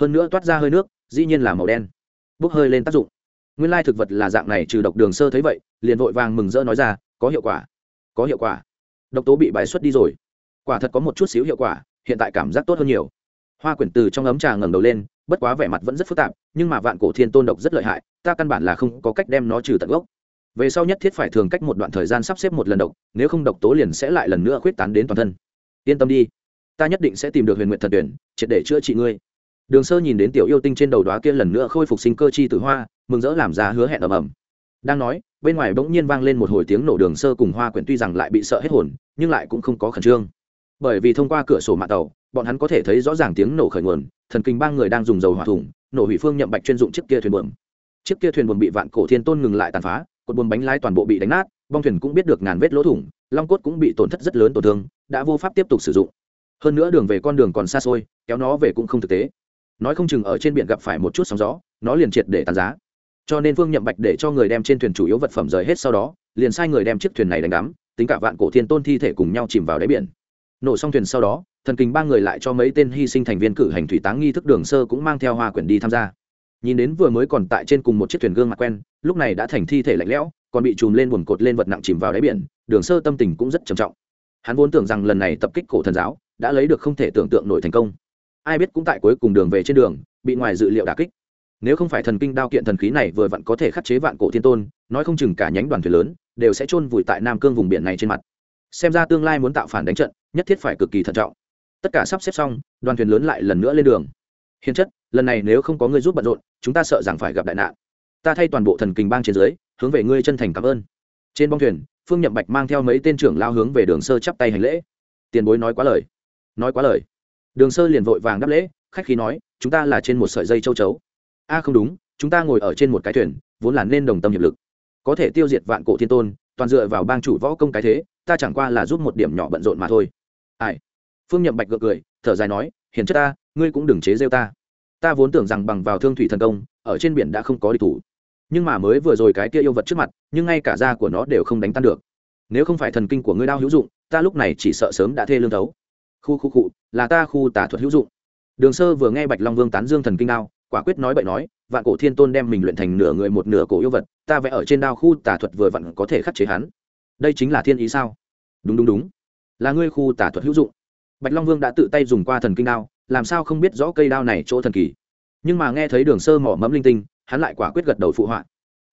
Hơn nữa toát ra hơi nước, dĩ nhiên là màu đen. Bốc hơi lên tác dụng. Nguyên lai thực vật là dạng này, trừ độc đường sơ thấy vậy, liền vội vàng mừng rỡ nói ra, có hiệu quả. Có hiệu quả. Độc tố bị bài xuất đi rồi. Quả thật có một chút xíu hiệu quả, hiện tại cảm giác tốt hơn nhiều. Hoa quyển từ trong ấm trà ngẩng đầu lên, bất quá vẻ mặt vẫn rất phức tạp, nhưng mà vạn cổ thiên tôn độc rất lợi hại, ta căn bản là không có cách đem nó trừ tận gốc về sau nhất thiết phải thường cách một đoạn thời gian sắp xếp một lần độc, nếu không độc tố liền sẽ lại lần nữa khuyết tán đến toàn thân. Yên tâm đi, ta nhất định sẽ tìm được huyền nguyện thần tuyển, triệt để chữa trị ngươi. Đường sơ nhìn đến tiểu yêu tinh trên đầu đoá kia lần nữa khôi phục sinh cơ chi tử hoa, mừng rỡ làm ra hứa hẹn ầm ầm. Đang nói, bên ngoài bỗng nhiên vang lên một hồi tiếng nổ đường sơ cùng hoa quyển tuy rằng lại bị sợ hết hồn, nhưng lại cũng không có khẩn trương. Bởi vì thông qua cửa sổ mạng tàu, bọn hắn có thể thấy rõ ràng tiếng nổ khởi nguồn, thần kinh ba người đang dùng dầu hỏa thủng, nổ hủy phương nhậm bạch chuyên dụng chiếc kia thuyền buồm. Chiếc kia thuyền buồm bị vạn cổ thiên tôn ngừng lại tàn phá cột buồm bánh lái toàn bộ bị đánh nát, bong thuyền cũng biết được ngàn vết lỗ thủng, long cốt cũng bị tổn thất rất lớn tổn thương, đã vô pháp tiếp tục sử dụng. Hơn nữa đường về con đường còn xa xôi, kéo nó về cũng không thực tế. Nói không chừng ở trên biển gặp phải một chút sóng gió, nó liền triệt để tàn giá cho nên phương nhậm bạch để cho người đem trên thuyền chủ yếu vật phẩm rời hết sau đó, liền sai người đem chiếc thuyền này đánh đắm, tính cả vạn cổ thiên tôn thi thể cùng nhau chìm vào đáy biển. Nổ xong thuyền sau đó, thần kinh ba người lại cho mấy tên hy sinh thành viên cử hành thủy táng nghi thức đường sơ cũng mang theo hoa quyển đi tham gia nhìn đến vừa mới còn tại trên cùng một chiếc thuyền gương mặt quen, lúc này đã thành thi thể lạnh lẽo, còn bị chùm lên buồn cột lên vật nặng chìm vào đáy biển, đường sơ tâm tình cũng rất trầm trọng. Hắn vốn tưởng rằng lần này tập kích cổ thần giáo đã lấy được không thể tưởng tượng nổi thành công. Ai biết cũng tại cuối cùng đường về trên đường, bị ngoài dự liệu đà kích. Nếu không phải thần kinh đao kiện thần khí này vừa vặn có thể khắc chế vạn cổ thiên tôn, nói không chừng cả nhánh đoàn thuyền lớn đều sẽ chôn vùi tại nam cương vùng biển này trên mặt. Xem ra tương lai muốn tạo phản đánh trận, nhất thiết phải cực kỳ thận trọng. Tất cả sắp xếp xong, đoàn thuyền lớn lại lần nữa lên đường. Hiền chất, lần này nếu không có người giúp bận rộn chúng ta sợ rằng phải gặp đại nạn. Ta thay toàn bộ thần kinh bang trên dưới, hướng về ngươi chân thành cảm ơn. Trên bong thuyền, phương nhậm bạch mang theo mấy tên trưởng lao hướng về đường sơ chắp tay hành lễ. Tiền bối nói quá lời. Nói quá lời. Đường sơ liền vội vàng đáp lễ, khách khí nói, chúng ta là trên một sợi dây châu chấu. A, không đúng, chúng ta ngồi ở trên một cái thuyền, vốn là nên đồng tâm hiệp lực. Có thể tiêu diệt vạn cổ thiên tôn, toàn dựa vào bang chủ võ công cái thế, ta chẳng qua là giúp một điểm nhỏ bận rộn mà thôi. Ai? Phương nhậm bạch gượng cười, thở dài nói, hiền chất ta, ngươi cũng đừng chế rêu ta ta vốn tưởng rằng bằng vào thương thủy thần công, ở trên biển đã không có địch thủ. Nhưng mà mới vừa rồi cái kia yêu vật trước mặt, nhưng ngay cả da của nó đều không đánh tan được. Nếu không phải thần kinh của ngươi đao hữu dụng, ta lúc này chỉ sợ sớm đã thê lương thấu. Khu khu cụ là ta khu tả thuật hữu dụng. Đường sơ vừa nghe bạch long vương tán dương thần kinh đao quả quyết nói bậy nói, vạn cổ thiên tôn đem mình luyện thành nửa người một nửa cổ yêu vật, ta vẽ ở trên đao khu tả thuật vừa vặn có thể khắc chế hắn. Đây chính là thiên ý sao? Đúng đúng đúng. Là ngươi khu tả thuật hữu dụng bạch long vương đã tự tay dùng qua thần kinh đao, làm sao không biết rõ cây đao này chỗ thần kỳ. Nhưng mà nghe thấy đường sơ mỏ mẫm linh tinh, hắn lại quả quyết gật đầu phụ họa.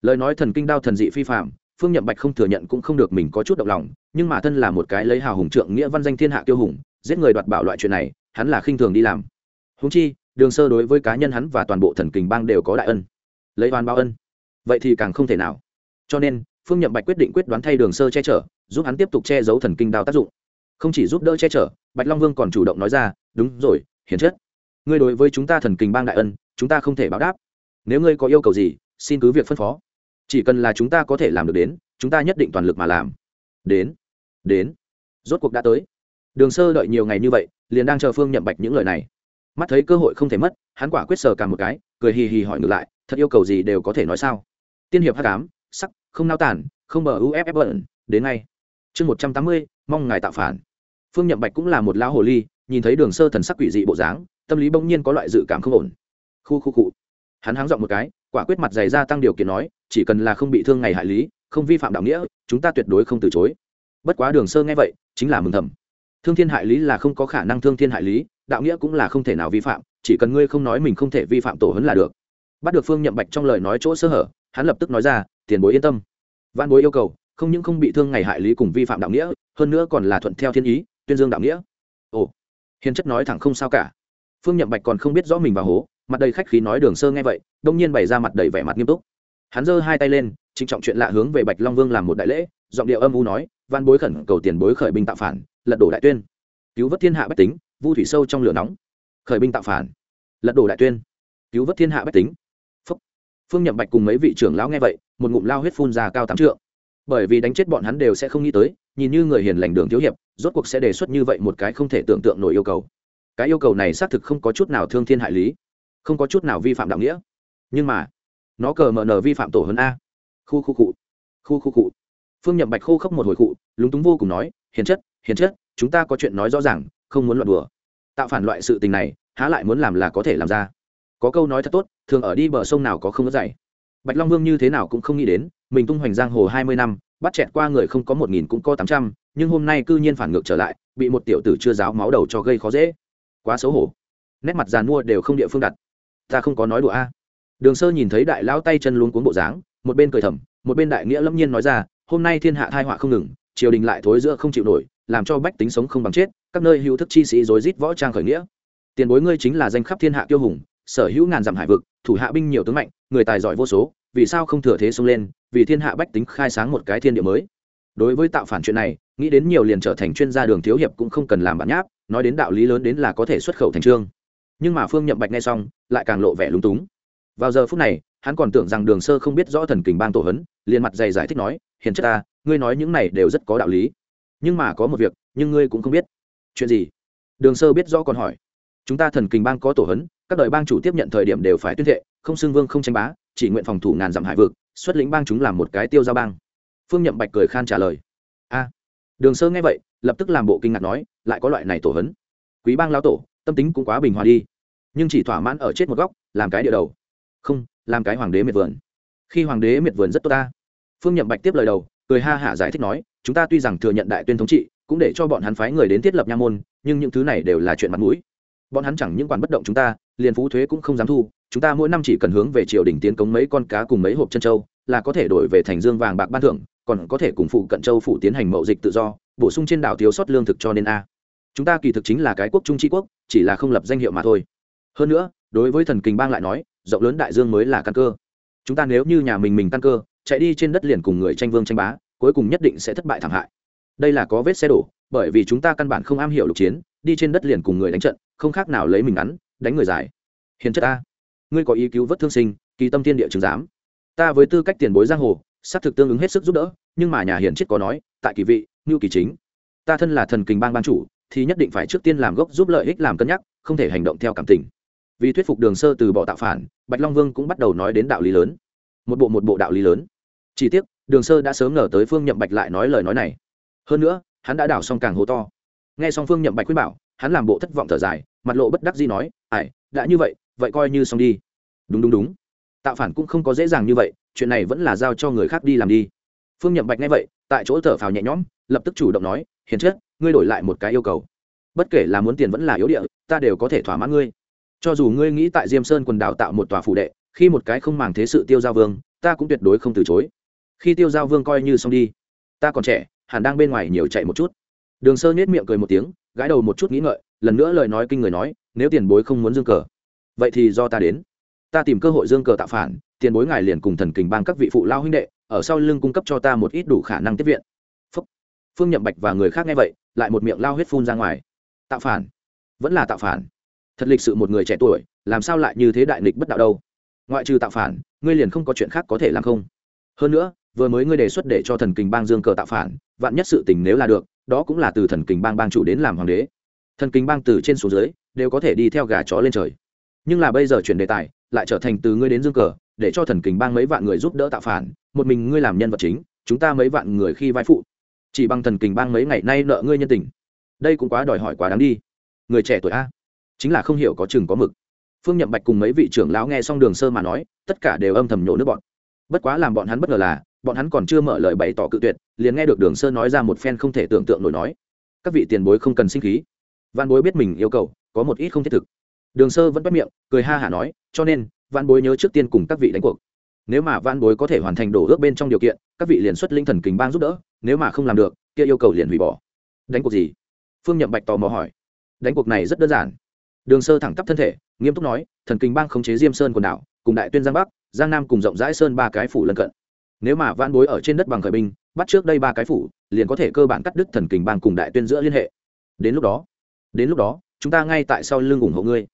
Lời nói thần kinh đao thần dị phi phạm phương nhậm bạch không thừa nhận cũng không được mình có chút động lòng, nhưng mà thân là một cái lấy hào hùng trượng nghĩa văn danh thiên hạ tiêu hùng, giết người đoạt bảo loại chuyện này, hắn là khinh thường đi làm. Húng chi, đường sơ đối với cá nhân hắn và toàn bộ thần kinh bang đều có đại ân, lấy oan báo ân. Vậy thì càng không thể nào. Cho nên, phương nhậm bạch quyết định quyết đoán thay đường sơ che chở, giúp hắn tiếp tục che giấu thần kinh đao tác dụng không chỉ giúp đỡ che chở, bạch long vương còn chủ động nói ra, đúng rồi, hiền chất, ngươi đối với chúng ta thần kinh bang đại ân, chúng ta không thể báo đáp. Nếu ngươi có yêu cầu gì, xin cứ việc phân phó. Chỉ cần là chúng ta có thể làm được đến, chúng ta nhất định toàn lực mà làm. Đến đến, rốt cuộc đã tới. Đường sơ đợi nhiều ngày như vậy, liền đang chờ phương nhậm bạch những lời này. Mắt thấy cơ hội không thể mất, hắn quả quyết sờ cả một cái, cười hì hì hỏi ngược lại, thật yêu cầu gì đều có thể nói sao? Tiên hiệp h tám sắc, không nao tản không bờ uff bẩn đến ngay. Chương một trăm tám mươi, mong ngài tạo phản phương nhậm bạch cũng là một lão hồ ly, nhìn thấy đường sơ thần sắc quỷ dị bộ dáng, tâm lý bỗng nhiên có loại dự cảm không ổn. Khu khu cụ hắn háng dọn một cái, quả quyết mặt dày ra tăng điều kiện nói, chỉ cần là không bị thương ngày hại lý, không vi phạm đạo nghĩa, chúng ta tuyệt đối không từ chối. Bất quá đường sơ nghe vậy, chính là mừng thầm. Thương thiên hại lý là không có khả năng thương thiên hại lý, đạo nghĩa cũng là không thể nào vi phạm, chỉ cần ngươi không nói mình không thể vi phạm tổ hấn là được. Bắt được phương nhậm bạch trong lời nói chỗ sơ hở, hắn lập tức nói ra, tiền bối yên tâm. Văn bối yêu cầu, không những không bị thương ngày hại lý cùng vi phạm đạo nghĩa, hơn nữa còn là thuận theo thiên ý tuyên dương đạo nghĩa. Ồ, hiền chất nói thẳng không sao cả. Phương nhậm bạch còn không biết rõ mình vào hố, mặt đầy khách khí nói đường sơ nghe vậy, đông nhiên bày ra mặt đầy vẻ mặt nghiêm túc. Hắn giơ hai tay lên, trịnh trọng chuyện lạ hướng về bạch long vương làm một đại lễ, giọng điệu âm u nói văn bối khẩn cầu tiền bối khởi binh tạo phản, lật đổ đại tuyên. Cứu vớt thiên hạ bách tính, vu thủy sâu trong lửa nóng. Khởi binh tạo phản, lật đổ đại tuyên. Cứu vớt thiên hạ bách tính. Phúc. phương nhậm bạch cùng mấy vị trưởng lão nghe vậy, một ngụm lao huyết phun ra cao tám trượng bởi vì đánh chết bọn hắn đều sẽ không nghĩ tới, nhìn như người hiền lành đường thiếu hiệp, rốt cuộc sẽ đề xuất như vậy một cái không thể tưởng tượng nổi yêu cầu. Cái yêu cầu này xác thực không có chút nào thương thiên hại lý, không có chút nào vi phạm đạo nghĩa. Nhưng mà, nó cờ mờ nờ vi phạm tổ hơn a. Khu khu cụ khu khu cụ phương nhậm bạch khô khốc một hồi cụ lúng túng vô cùng nói, hiền chất hiền chất, chúng ta có chuyện nói rõ ràng, không muốn loạn đùa. Tạo phản loại sự tình này, há lại muốn làm là có thể làm ra. Có câu nói thật tốt, thường ở đi bờ sông nào có không có dày bạch long vương như thế nào cũng không nghĩ đến mình tung hoành giang hồ hai mươi năm, bắt chẹt qua người không có một nghìn cũng có tám trăm, nhưng hôm nay cư nhiên phản ngược trở lại, bị một tiểu tử chưa giáo máu đầu cho gây khó dễ. Quá xấu hổ. Nét mặt giàn mua đều không địa phương đặt. Ta không có nói đùa a. Đường sơ nhìn thấy đại lão tay chân luống cuống bộ dáng, một bên cười thầm, một bên đại nghĩa lâm nhiên nói ra, hôm nay thiên hạ thai họa không ngừng, triều đình lại thối giữa không chịu nổi, làm cho bách tính sống không bằng chết, các nơi hữu thức chi sĩ rối rít võ trang khởi nghĩa. Tiền bối ngươi chính là danh khắp thiên hạ tiêu hùng, sở hữu ngàn dặm hải vực, thủ hạ binh nhiều tướng mạnh, người tài giỏi vô số, vì sao không thừa thế xông lên vì thiên hạ bách tính khai sáng một cái thiên địa mới. Đối với tạo phản chuyện này, nghĩ đến nhiều liền trở thành chuyên gia đường thiếu hiệp cũng không cần làm bản nháp, nói đến đạo lý lớn đến là có thể xuất khẩu thành trương. Nhưng mà phương nhậm bạch nghe xong, lại càng lộ vẻ lúng túng. Vào giờ phút này, hắn còn tưởng rằng đường sơ không biết rõ thần kình bang tổ hấn, liền mặt dày giải thích nói, hiền chất ta, ngươi nói những này đều rất có đạo lý. Nhưng mà có một việc, nhưng ngươi cũng không biết. Chuyện gì? Đường sơ biết rõ còn hỏi. Chúng ta thần kình bang có tổ hấn, các đời bang chủ tiếp nhận thời điểm đều phải tuyên thệ, không xưng vương không tranh bá, chỉ nguyện phòng thủ ngàn dặm hải vực xuất lĩnh bang chúng làm một cái tiêu giao bang. Phương nhậm bạch cười khan trả lời. A, đường sơ nghe vậy, lập tức làm bộ kinh ngạc nói, lại có loại này tổ hấn. Quý bang lão tổ, tâm tính cũng quá bình hòa đi. Nhưng chỉ thỏa mãn ở chết một góc, làm cái địa đầu. Không, làm cái hoàng đế miệt vườn. Khi hoàng đế miệt vườn rất tốt ta. Phương nhậm bạch tiếp lời đầu, cười ha hả giải thích nói, chúng ta tuy rằng thừa nhận đại tuyên thống trị, cũng để cho bọn hắn phái người đến thiết lập nha môn, nhưng những thứ này đều là chuyện mặt mũi. Bọn hắn chẳng những quản bất động chúng ta liền phú thuế cũng không dám thu, chúng ta mỗi năm chỉ cần hướng về triều đình tiến cống mấy con cá cùng mấy hộp chân châu là có thể đổi về thành dương vàng bạc ban thưởng, còn có thể cùng phụ cận châu phụ tiến hành mậu dịch tự do, bổ sung trên đảo thiếu sót lương thực cho nên a. Chúng ta kỳ thực chính là cái quốc trung tri quốc, chỉ là không lập danh hiệu mà thôi. Hơn nữa, đối với thần kinh bang lại nói, rộng lớn đại dương mới là căn cơ. Chúng ta nếu như nhà mình mình căn cơ, chạy đi trên đất liền cùng người tranh vương tranh bá, cuối cùng nhất định sẽ thất bại thảm hại. Đây là có vết xe đổ, bởi vì chúng ta căn bản không am hiểu lục chiến, đi trên đất liền cùng người đánh trận, không khác nào lấy mình ngắn đánh người giải hiền chất ta ngươi có ý cứu vớt thương sinh, kỳ tâm thiên địa chứng giám. Ta với tư cách tiền bối giang hồ, xác thực tương ứng hết sức giúp đỡ, nhưng mà nhà hiền chết có nói, tại kỳ vị, ngưu kỳ chính. Ta thân là thần kình bang ban chủ, thì nhất định phải trước tiên làm gốc giúp lợi ích làm cân nhắc, không thể hành động theo cảm tình. Vì thuyết phục đường sơ từ bỏ tạo phản, bạch long vương cũng bắt đầu nói đến đạo lý lớn. Một bộ một bộ đạo lý lớn. Chỉ tiếc, đường sơ đã sớm ngờ tới phương nhậm bạch lại nói lời nói này. Hơn nữa, hắn đã đảo xong càng hố to. Nghe xong phương nhậm bạch khuyên bảo, hắn làm bộ thất vọng thở dài mặt lộ bất đắc gì nói ải đã như vậy vậy coi như xong đi. Đúng đúng đúng. Tạo phản cũng không có dễ dàng như vậy, chuyện này vẫn là giao cho người khác đi làm đi. Phương nhậm bạch nghe vậy, tại chỗ thở phào nhẹ nhõm, lập tức chủ động nói, hiền chết ngươi đổi lại một cái yêu cầu. Bất kể là muốn tiền vẫn là yếu địa, ta đều có thể thỏa mãn ngươi. Cho dù ngươi nghĩ tại diêm sơn quần đảo tạo một tòa phủ đệ, khi một cái không màng thế sự tiêu giao vương, ta cũng tuyệt đối không từ chối. Khi tiêu giao vương coi như xong đi. Ta còn trẻ, hẳn đang bên ngoài nhiều chạy một chút. Đường sơ nhét miệng cười một tiếng, gãi đầu một chút nghĩ ngợi lần nữa lời nói kinh người nói, nếu tiền bối không muốn dương cờ, vậy thì do ta đến. Ta tìm cơ hội dương cờ tạo phản, tiền bối ngài liền cùng thần kình bang các vị phụ lao huynh đệ, ở sau lưng cung cấp cho ta một ít đủ khả năng tiếp viện. Phúc. phương nhậm bạch và người khác nghe vậy, lại một miệng lao huyết phun ra ngoài. Tạo phản? Vẫn là tạo phản? Thật lịch sự một người trẻ tuổi, làm sao lại như thế đại nghịch bất đạo đâu? Ngoại trừ tạo phản, ngươi liền không có chuyện khác có thể làm không? Hơn nữa, vừa mới ngươi đề xuất để cho thần kình bang dương cờ tạo phản, vạn nhất sự tình nếu là được, đó cũng là từ thần kình bang bang chủ đến làm hoàng đế thần kinh bang từ trên xuống dưới, đều có thể đi theo gà chó lên trời. Nhưng là bây giờ chuyển đề tài, lại trở thành từ ngươi đến dương cờ, để cho thần kinh bang mấy vạn người giúp đỡ tạo phản, một mình ngươi làm nhân vật chính, chúng ta mấy vạn người khi vai phụ. Chỉ bằng thần kinh bang mấy ngày nay nợ ngươi nhân tình. Đây cũng quá đòi hỏi quá đáng đi. Người trẻ tuổi a. Chính là không hiểu có chừng có mực. Phương nhậm bạch cùng mấy vị trưởng lão nghe xong đường sơ mà nói, tất cả đều âm thầm nhổ nước bọn. Bất quá làm bọn hắn bất ngờ là, bọn hắn còn chưa mở lời bày tỏ cự tuyệt, liền nghe được đường sơ nói ra một phen không thể tưởng tượng nổi nói. Các vị tiền bối không cần sinh khí văn bối biết mình yêu cầu, có một ít không thiết thực. Đường sơ vẫn bắt miệng, cười ha hả nói, cho nên, văn bối nhớ trước tiên cùng các vị đánh cuộc. Nếu mà văn bối có thể hoàn thành đổ ước bên trong điều kiện, các vị liền xuất linh thần kình bang giúp đỡ, nếu mà không làm được, kia yêu cầu liền hủy bỏ. Đánh cuộc gì? Phương nhậm bạch tò mò hỏi. Đánh cuộc này rất đơn giản. Đường sơ thẳng tắp thân thể, nghiêm túc nói, thần kinh bang khống chế diêm sơn quần đảo, cùng đại tuyên giang bắc, giang nam cùng rộng rãi sơn ba cái phủ lân cận. Nếu mà van bối ở trên đất bằng khởi binh, bắt trước đây ba cái phủ, liền có thể cơ bản cắt đứt thần kinh bang cùng đại tuyên giữa liên hệ. Đến lúc đó đến lúc đó, chúng ta ngay tại sau lưng ủng hộ ngươi.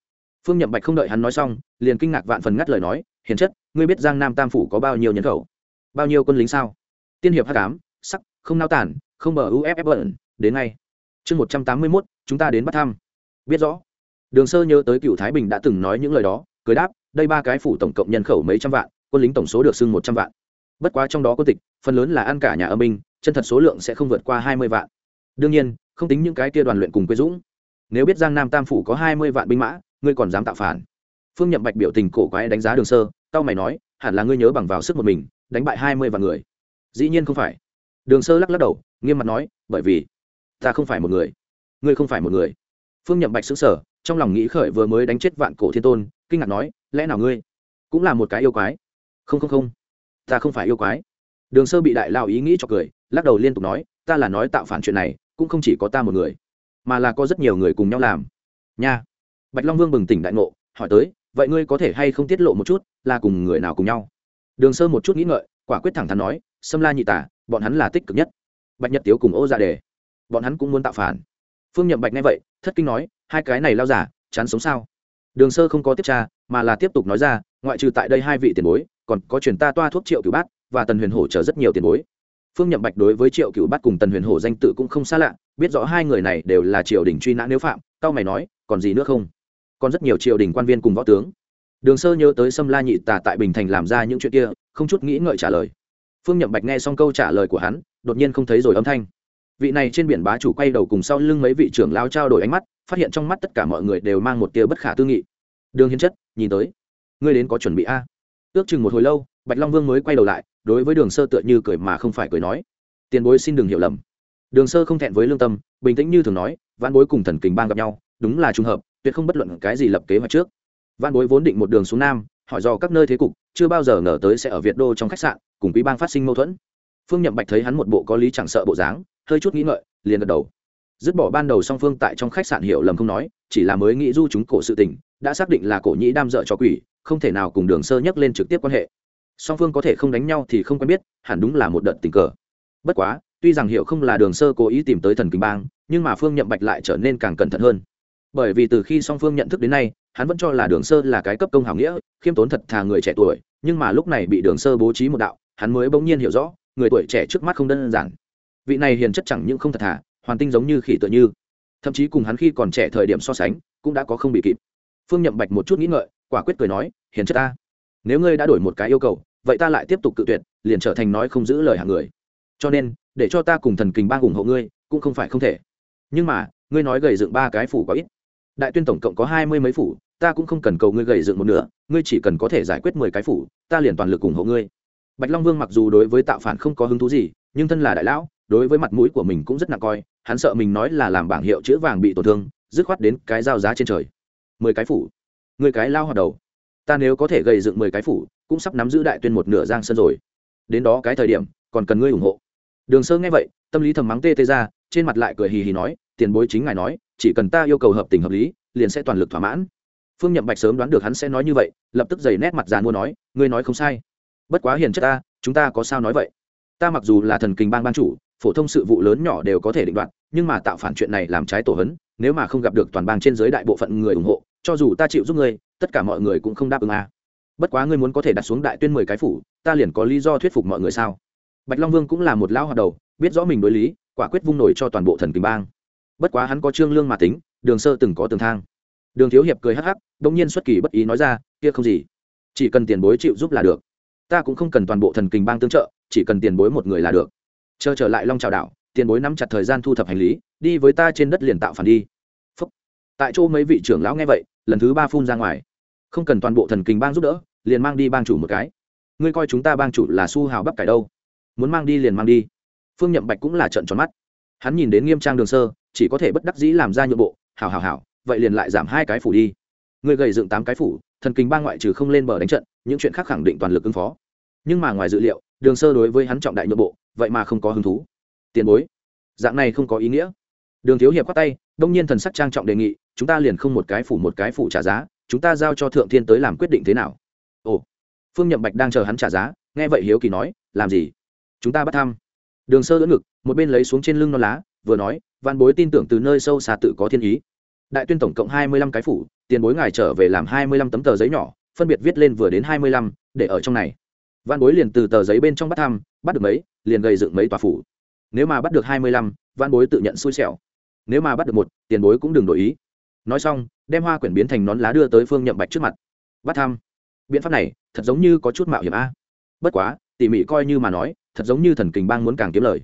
Phương nhậm bạch không đợi hắn nói xong, liền kinh ngạc vạn phần ngắt lời nói, hiền chất, ngươi biết giang nam tam phủ có bao nhiêu nhân khẩu? Bao nhiêu quân lính sao? Tiên hiệp h tám sắc, không nao tản, không bờ uff bẩn, đến ngay. Chương một trăm tám mươi mốt, chúng ta đến bắt thăm. Biết rõ. Đường sơ nhớ tới cựu thái bình đã từng nói những lời đó, cười đáp, đây ba cái phủ tổng cộng nhân khẩu mấy trăm vạn, quân lính tổng số được xưng một trăm vạn. Bất quá trong đó quân tịch, phần lớn là ăn cả nhà âm binh, chân thật số lượng sẽ không vượt qua hai mươi vạn. Đương nhiên, không tính những cái kia đoàn luyện cùng quê dũng nếu biết giang nam tam phủ có hai mươi vạn binh mã, ngươi còn dám tạo phản? Phương nhậm bạch biểu tình cổ quái đánh giá đường sơ tao mày nói, hẳn là ngươi nhớ bằng vào sức một mình, đánh bại hai mươi vạn người. Dĩ nhiên không phải. Đường sơ lắc lắc đầu, nghiêm mặt nói, bởi vì ta không phải một người. Ngươi không phải một người. Phương nhậm bạch xứng sở trong lòng nghĩ khởi vừa mới đánh chết vạn cổ thiên tôn, kinh ngạc nói, lẽ nào ngươi cũng là một cái yêu quái? Không không không. Ta không phải yêu quái. Đường sơ bị đại lao ý nghĩ cho cười, lắc đầu liên tục nói, ta là nói tạo phản chuyện này, cũng không chỉ có ta một người mà là có rất nhiều người cùng nhau làm. Nha. Bạch long vương bừng tỉnh đại ngộ, hỏi tới, vậy ngươi có thể hay không tiết lộ một chút, là cùng người nào cùng nhau? Đường sơ một chút nghĩ ngợi, quả quyết thẳng thắn nói xâm la nhị tả bọn hắn là tích cực nhất. Bạch nhật tiếu cùng ô ra đề, bọn hắn cũng muốn tạo phản. Phương nhậm bạch nghe vậy, thất kinh nói, hai cái này lao giả, chán sống sao? Đường sơ không có tiếp tra, mà là tiếp tục nói ra, ngoại trừ tại đây hai vị tiền bối, còn có truyền ta toa thuốc triệu cửu bát và tần huyền hổ chờ rất nhiều tiền bối phương nhậm bạch đối với triệu cửu bát cùng tần huyền hổ danh tự cũng không xa lạ, biết rõ hai người này đều là triều đình truy nã nếu phạm, cao mày nói, còn gì nữa không? Còn rất nhiều triều đình quan viên cùng võ tướng. Đường sơ nhớ tới sâm la nhị tà tại bình thành làm ra những chuyện kia, không chút nghĩ ngợi trả lời. Phương nhậm bạch nghe xong câu trả lời của hắn, đột nhiên không thấy rồi âm thanh. Vị này trên biển bá chủ quay đầu cùng sau lưng mấy vị trưởng lao trao đổi ánh mắt, phát hiện trong mắt tất cả mọi người đều mang một tia bất khả tư nghị. Đường hiến chất, nhìn tới. Ngươi đến có chuẩn bị a? Ước chừng một hồi lâu, bạch long vương mới quay đầu lại đối với đường sơ tựa như cười mà không phải cười nói. Tiền bối xin đừng hiểu lầm. Đường sơ không thẹn với lương tâm, bình tĩnh như thường nói văn bối cùng thần kình bang gặp nhau, đúng là trùng hợp, tuyệt không bất luận cái gì lập kế hoạch trước. Văn bối vốn định một đường xuống nam, hỏi do các nơi thế cục, chưa bao giờ ngờ tới sẽ ở việt đô trong khách sạn, cùng quý bang phát sinh mâu thuẫn. Phương nhậm bạch thấy hắn một bộ có lý chẳng sợ bộ dáng, hơi chút nghĩ ngợi, liền gật đầu. Dứt bỏ ban đầu song phương tại trong khách sạn hiểu lầm không nói, chỉ là mới nghĩ du chúng cổ sự tình, đã xác định là cổ nhĩ đam dợ cho quỷ, không thể nào cùng đường sơ nhắc lên trực tiếp quan hệ song phương có thể không đánh nhau thì không quen biết, hẳn đúng là một đợt tình cờ. Bất quá, tuy rằng hiểu không là đường sơ cố ý tìm tới thần kinh bang, nhưng mà phương nhậm bạch lại trở nên càng cẩn thận hơn. Bởi vì từ khi song phương nhận thức đến nay, hắn vẫn cho là đường sơ là cái cấp công hảo nghĩa, khiêm tốn thật thà người trẻ tuổi, nhưng mà lúc này bị đường sơ bố trí một đạo, hắn mới bỗng nhiên hiểu rõ, người tuổi trẻ trước mắt không đơn giản. Vị này hiền chất chẳng những không thật thà, hoàn tinh giống như khỉ tựa như. Thậm chí cùng hắn khi còn trẻ thời điểm so sánh, cũng đã có không bị kịp. Phương nhậm bạch một chút nghĩ ngợi, quả quyết cười nói, hiền chất ta, nếu ngươi đã đổi một cái yêu cầu vậy ta lại tiếp tục cự tuyệt, liền trở thành nói không giữ lời hàng người. Cho nên, để cho ta cùng thần kình bang ủng hộ ngươi, cũng không phải không thể. Nhưng mà, ngươi nói gầy dựng ba cái phủ có ít. Đại tuyên tổng cộng có hai mươi mấy phủ, ta cũng không cần cầu ngươi gầy dựng một nửa, ngươi chỉ cần có thể giải quyết mười cái phủ, ta liền toàn lực ủng hộ ngươi. Bạch long vương mặc dù đối với tạo phản không có hứng thú gì, nhưng thân là đại lão, đối với mặt mũi của mình cũng rất nặng coi, hắn sợ mình nói là làm bảng hiệu chữ vàng bị tổn thương, dứt khoát đến cái giao giá trên trời. Mười cái phủ. Người cái lao hoạt đầu ta nếu có thể gây dựng mười cái phủ, cũng sắp nắm giữ đại tuyên một nửa giang sơn rồi. Đến đó cái thời điểm, còn cần ngươi ủng hộ. Đường sơ nghe vậy, tâm lý thầm mắng tê tê ra, trên mặt lại cười hì hì nói, tiền bối chính ngài nói, chỉ cần ta yêu cầu hợp tình hợp lý, liền sẽ toàn lực thỏa mãn. Phương nhậm bạch sớm đoán được hắn sẽ nói như vậy, lập tức dày nét mặt giàn mua nói, ngươi nói không sai. Bất quá hiền chất ta, chúng ta có sao nói vậy? Ta mặc dù là thần kinh bang ban chủ, phổ thông sự vụ lớn nhỏ đều có thể định đoạt, nhưng mà tạo phản chuyện này làm trái tổ hấn, nếu mà không gặp được toàn bang trên giới đại bộ phận người ủng hộ, cho dù ta chịu giúp ngươi tất cả mọi người cũng không đáp ứng à. bất quá ngươi muốn có thể đặt xuống đại tuyên mười cái phủ, ta liền có lý do thuyết phục mọi người sao? Bạch long vương cũng là một lão hoạt đầu, biết rõ mình đối lý, quả quyết vung nổi cho toàn bộ thần kinh bang. Bất quá hắn có trương lương mà tính, đường sơ từng có tường thang. Đường thiếu hiệp cười hắc hắc đông nhiên xuất kỳ bất ý nói ra, kia không gì, chỉ cần tiền bối chịu giúp là được. Ta cũng không cần toàn bộ thần kinh bang tương trợ, chỉ cần tiền bối một người là được. Chờ trở lại long trào đảo tiền bối nắm chặt thời gian thu thập hành lý, đi với ta trên đất liền tạo phản đi. Phúc. tại chỗ mấy vị trưởng lão nghe vậy, lần thứ ba phun ra ngoài không cần toàn bộ thần kinh bang giúp đỡ liền mang đi bang chủ một cái. Ngươi coi chúng ta bang chủ là su hào bắp cải đâu? Muốn mang đi liền mang đi. Phương nhậm bạch cũng là trận tròn mắt. Hắn nhìn đến nghiêm trang đường sơ chỉ có thể bất đắc dĩ làm ra nhượng bộ hào hào hào, vậy liền lại giảm hai cái phủ đi. Ngươi gầy dựng tám cái phủ thần kinh bang ngoại trừ không lên bờ đánh trận những chuyện khác khẳng định toàn lực ứng phó. Nhưng mà ngoài dự liệu đường sơ đối với hắn trọng đại nhượng bộ vậy mà không có hứng thú. Tiền bối dạng này không có ý nghĩa. Đường thiếu hiệp khoát tay đông nhiên thần sắc trang trọng đề nghị chúng ta liền không một cái phủ một cái phủ trả giá chúng ta giao cho thượng thiên tới làm quyết định thế nào? Ồ, phương nhậm bạch đang chờ hắn trả giá, nghe vậy hiếu kỳ nói, làm gì? Chúng ta bắt thăm. Đường sơ đỡ ngực, một bên lấy xuống trên lưng non lá, vừa nói văn bối tin tưởng từ nơi sâu xa tự có thiên ý. Đại tuyên tổng cộng hai mươi lăm cái phủ, tiền bối ngài trở về làm hai mươi lăm tấm tờ giấy nhỏ, phân biệt viết lên vừa đến hai mươi lăm, để ở trong này. Văn bối liền từ tờ giấy bên trong bắt thăm, bắt được mấy, liền gây dựng mấy tòa phủ. Nếu mà bắt được hai mươi lăm văn bối tự nhận xui xẻo. Nếu mà bắt được một, tiền bối cũng đừng đổi ý nói xong, đem hoa quyển biến thành nón lá đưa tới phương nhậm bạch trước mặt. Bắt thăm. Biện pháp này thật giống như có chút mạo hiểm a. Bất quá, tỉ mỉ coi như mà nói, thật giống như thần kình bang muốn càng kiếm lời.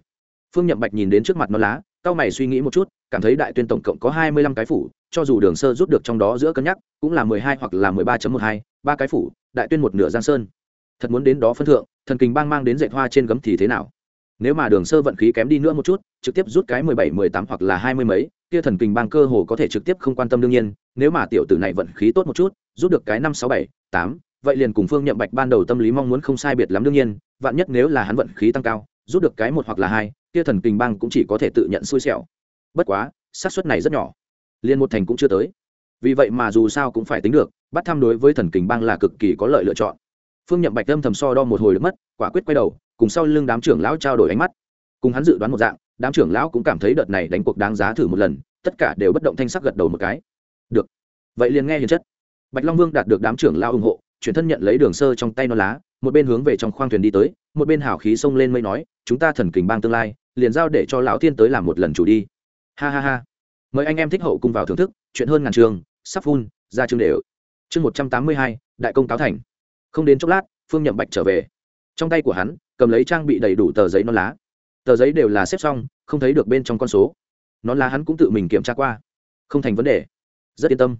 Phương nhậm bạch nhìn đến trước mặt nón lá cao mày suy nghĩ một chút, cảm thấy đại tuyên tổng cộng có hai mươi lăm cái phủ, cho dù đường sơ rút được trong đó giữa cân nhắc, cũng là mười hai hoặc là mười ba một hai, ba cái phủ, đại tuyên một nửa giang sơn. Thật muốn đến đó phân thượng, thần kình bang mang đến dạy hoa trên gấm thì thế nào? Nếu mà đường sơ vận khí kém đi nữa một chút, trực tiếp rút cái mười bảy, mười tám hoặc là hai mươi mấy, kia thần kình bang cơ hồ có thể trực tiếp không quan tâm đương nhiên, nếu mà tiểu tử này vận khí tốt một chút, rút được cái năm, sáu, bảy, tám, vậy liền cùng phương nhậm bạch ban đầu tâm lý mong muốn không sai biệt lắm đương nhiên, vạn nhất nếu là hắn vận khí tăng cao, rút được cái một hoặc là hai, kia thần kình bang cũng chỉ có thể tự nhận xui xẻo. Bất quá, xác suất này rất nhỏ. Liền một thành cũng chưa tới. Vì vậy mà dù sao cũng phải tính được, bắt tham đối với thần kình bang là cực kỳ có lợi lựa chọn phương nhậm bạch âm thầm so đo một hồi được mất, quả quyết quay đầu, cùng sau lưng đám trưởng lão trao đổi ánh mắt. Cùng hắn dự đoán một dạng, đám trưởng lão cũng cảm thấy đợt này đánh cuộc đáng giá thử một lần, tất cả đều bất động thanh sắc gật đầu một cái. Được. Vậy liền nghe hiền chất. Bạch long vương đạt được đám trưởng lão ủng hộ, chuyển thân nhận lấy đường sơ trong tay non lá, một bên hướng về trong khoang thuyền đi tới, một bên hào khí xông lên mây nói, chúng ta thần kình bang tương lai, liền giao để cho lão thiên tới làm một lần chủ đi. Ha ha ha. Mời anh em thích hậu cùng vào thưởng thức, chuyện hơn ngàn trường, sắp phun ra chương đều. Chương một trăm tám mươi hai, đại công cáo thành không đến chốc lát, phương nhậm bạch trở về. Trong tay của hắn, cầm lấy trang bị đầy đủ tờ giấy non lá. Tờ giấy đều là xếp xong, không thấy được bên trong con số. Nón lá hắn cũng tự mình kiểm tra qua. Không thành vấn đề. Rất yên tâm.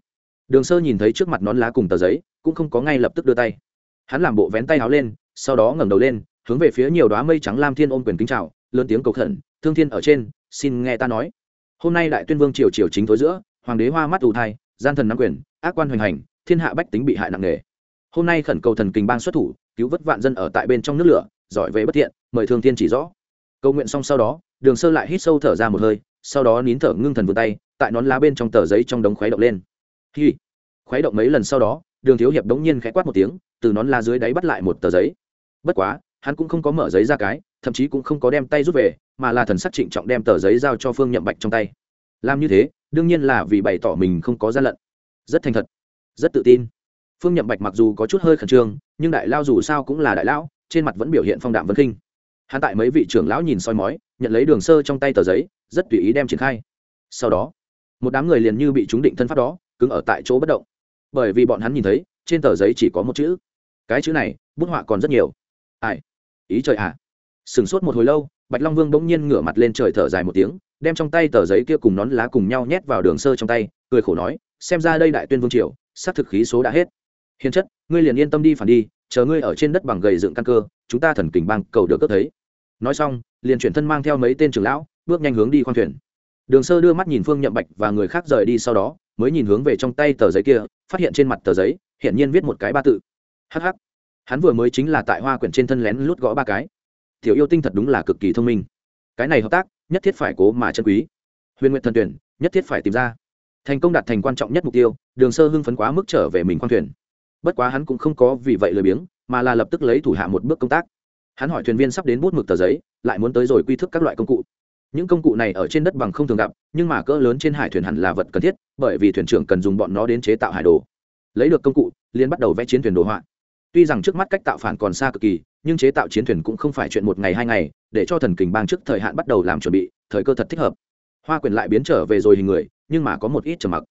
Đường sơ nhìn thấy trước mặt nón lá cùng tờ giấy, cũng không có ngay lập tức đưa tay. Hắn làm bộ vén tay áo lên, sau đó ngẩng đầu lên, hướng về phía nhiều đoá mây trắng lam thiên ôm quyền kính chào, lớn tiếng cầu khẩn, thương thiên ở trên, xin nghe ta nói. Hôm nay đại tuyên vương triều triều chính tối giữa, hoàng đế hoa mắt ù thai, gian thần nắm quyền, ác quan hoành hành, thiên hạ bách tính bị hại nặng nề hôm nay khẩn cầu thần kình bang xuất thủ, cứu vớt vạn dân ở tại bên trong nước lửa, giỏi về bất thiện, mời thương thiên chỉ rõ. Cầu nguyện xong sau đó, đường sơ lại hít sâu thở ra một hơi, sau đó nín thở ngưng thần vươn tay, tại nón lá bên trong tờ giấy trong đống khuấy động lên. Hi. Khuấy động mấy lần sau đó, đường thiếu hiệp đống nhiên khẽ quát một tiếng, từ nón lá dưới đáy bắt lại một tờ giấy. Bất quá, hắn cũng không có mở giấy ra cái, thậm chí cũng không có đem tay rút về, mà là thần sắc trịnh trọng đem tờ giấy giao cho phương nhậm bạch trong tay. Làm như thế, đương nhiên là vì bày tỏ mình không có gian lận. Rất thành thật. Rất tự tin phương nhậm bạch mặc dù có chút hơi khẩn trương, nhưng đại lao dù sao cũng là đại lão, trên mặt vẫn biểu hiện phong đạm vân khinh. Hắn tại mấy vị trưởng lão nhìn soi mói, nhận lấy đường sơ trong tay tờ giấy, rất tùy ý đem triển khai. Sau đó, một đám người liền như bị trúng định thân pháp đó, cứng ở tại chỗ bất động. Bởi vì bọn hắn nhìn thấy, trên tờ giấy chỉ có một chữ. Cái chữ này, bút họa còn rất nhiều. Ai? Ý trời ạ. À. sửng sốt một hồi lâu, bạch long vương bỗng nhiên ngửa mặt lên trời thở dài một tiếng, đem trong tay tờ giấy kia cùng nón lá cùng nhau nhét vào đường sơ trong tay, cười khổ nói, xem ra đây đại tuyên vương triều, xác thực khí số đã hết hiền chất, ngươi liền yên tâm đi phản đi, chờ ngươi ở trên đất bằng gầy dựng căn cơ, chúng ta thần kình bang cầu được cất thấy. Nói xong, liền chuyển thân mang theo mấy tên trưởng lão, bước nhanh hướng đi khoang thuyền. Đường sơ đưa mắt nhìn phương nhậm bạch và người khác rời đi sau đó, mới nhìn hướng về trong tay tờ giấy kia, phát hiện trên mặt tờ giấy hiện nhiên viết một cái ba tự. Hh hắn vừa mới chính là tại hoa quyển trên thân lén lút gõ ba cái. Tiểu yêu tinh thật đúng là cực kỳ thông minh. Cái này hợp tác, nhất thiết phải cố mà chân quý. Huyền nguyện thần tuyển, nhất thiết phải tìm ra. Thành công đạt thành quan trọng nhất mục tiêu, đường sơ hưng phấn quá mức trở về mình khoang thuyền bất quá hắn cũng không có vì vậy lười biếng, mà là lập tức lấy thủ hạ một bước công tác. Hắn hỏi thuyền viên sắp đến bút mực tờ giấy, lại muốn tới rồi quy thức các loại công cụ. Những công cụ này ở trên đất bằng không thường gặp, nhưng mà cỡ lớn trên hải thuyền hẳn là vật cần thiết, bởi vì thuyền trưởng cần dùng bọn nó đến chế tạo hải đồ. Lấy được công cụ liên bắt đầu vẽ chiến thuyền đồ họa. Tuy rằng trước mắt cách tạo phản còn xa cực kỳ, nhưng chế tạo chiến thuyền cũng không phải chuyện một ngày hai ngày, để cho thần kình bang trước thời hạn bắt đầu làm chuẩn bị, thời cơ thật thích hợp. Hoa quyền lại biến trở về rồi hình người, nhưng mà có một ít trầm mặc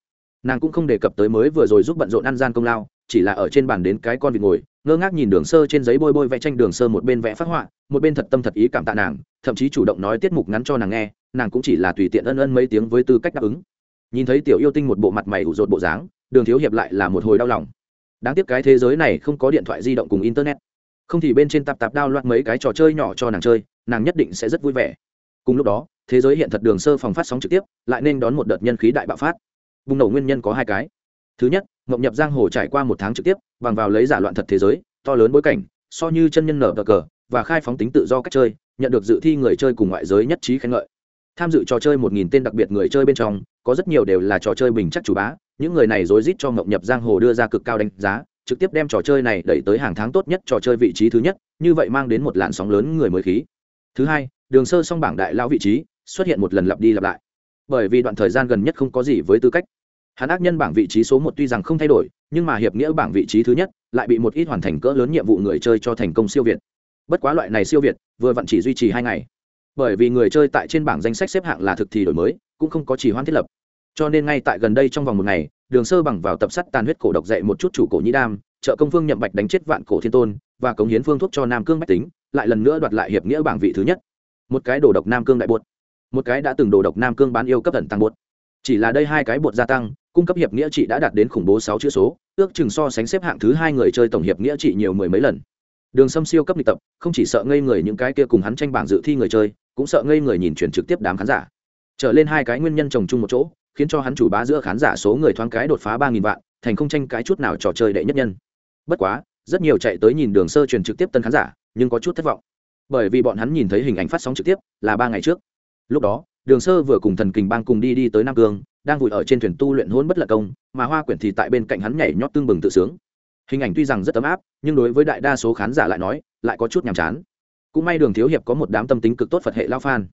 nàng cũng không đề cập tới mới vừa rồi giúp bận rộn ăn gian công lao, chỉ là ở trên bàn đến cái con vịt ngồi, ngơ ngác nhìn đường sơ trên giấy bôi bôi vẽ tranh đường sơ một bên vẽ phát họa, một bên thật tâm thật ý cảm tạ nàng, thậm chí chủ động nói tiết mục ngắn cho nàng nghe, nàng cũng chỉ là tùy tiện ân ân mấy tiếng với tư cách đáp ứng. Nhìn thấy tiểu yêu tinh một bộ mặt mày ủ rột bộ dáng, đường thiếu hiệp lại là một hồi đau lòng. Đáng tiếc cái thế giới này không có điện thoại di động cùng internet. Không thì bên trên tạp tạp đao loạn mấy cái trò chơi nhỏ cho nàng chơi, nàng nhất định sẽ rất vui vẻ. Cùng lúc đó, thế giới hiện thật đường sơ phòng phát sóng trực tiếp, lại nên đón một đợt nhân khí đại bạo phát bùng nổ nguyên nhân có hai cái. Thứ nhất ngậm nhập giang hồ trải qua một tháng trực tiếp, bằng vào lấy giả loạn thật thế giới, to lớn bối cảnh, so như chân nhân nở cờ cờ, và khai phóng tính tự do cách chơi, nhận được dự thi người chơi cùng ngoại giới nhất trí khen ngợi. Tham dự trò chơi một nghìn tên đặc biệt người chơi bên trong, có rất nhiều đều là trò chơi bình chắc chủ bá, những người này rối rít cho ngậm nhập giang hồ đưa ra cực cao đánh giá, trực tiếp đem trò chơi này đẩy tới hàng tháng tốt nhất trò chơi vị trí thứ nhất, như vậy mang đến một làn sóng lớn người mới khí. Thứ hai, đường sơ song bảng đại lão vị trí, xuất hiện một lần lặp đi lặp lại bởi vì đoạn thời gian gần nhất không có gì với tư cách. Hắn ác nhân bảng vị trí số một tuy rằng không thay đổi, nhưng mà hiệp nghĩa bảng vị trí thứ nhất lại bị một ít hoàn thành cỡ lớn nhiệm vụ người chơi cho thành công siêu việt. Bất quá loại này siêu việt vừa vặn chỉ duy trì hai ngày. Bởi vì người chơi tại trên bảng danh sách xếp hạng là thực thì đổi mới, cũng không có chỉ hoãn thiết lập. Cho nên ngay tại gần đây trong vòng một ngày, đường sơ bằng vào tập sắt tàn huyết cổ độc dạy một chút chủ cổ nhĩ đam, trợ công phương nhậm bạch đánh chết vạn cổ thiên tôn, và cống hiến phương thuốc cho nam cương bách tính, lại lần nữa đoạt lại hiệp nghĩa bảng vị thứ nhất. Một cái đồ độc nam cương đại bột một cái đã từng đồ độc nam cương bán yêu cấp thần tăng bột. Chỉ là đây hai cái bột gia tăng, cung cấp hiệp nghĩa trị đã đạt đến khủng bố sáu chữ số, ước chừng so sánh xếp hạng thứ hai người chơi tổng hiệp nghĩa trị nhiều mười mấy lần. Đường xâm siêu cấp lịch tập, không chỉ sợ ngây người những cái kia cùng hắn tranh bảng dự thi người chơi, cũng sợ ngây người nhìn chuyển trực tiếp đám khán giả. Trở lên hai cái nguyên nhân trồng chung một chỗ, khiến cho hắn chủ bá giữa khán giả số người thoáng cái đột phá ba nghìn vạn, thành không tranh cái chút nào trò chơi đệ nhất nhân. Bất quá, rất nhiều chạy tới nhìn đường sơ truyền trực tiếp tân khán giả, nhưng có chút thất vọng. Bởi vì bọn hắn nhìn thấy hình ảnh phát sóng trực tiếp là ba ngày trước lúc đó, đường sơ vừa cùng thần kình bang cùng đi đi tới nam cương, đang vùi ở trên thuyền tu luyện hôn bất lật công, mà hoa quyển thì tại bên cạnh hắn nhảy nhót tương bừng tự sướng. Hình ảnh tuy rằng rất ấm áp, nhưng đối với đại đa số khán giả lại nói, lại có chút nhàm chán. Cũng may đường thiếu hiệp có một đám tâm tính cực tốt phật hệ lao phan.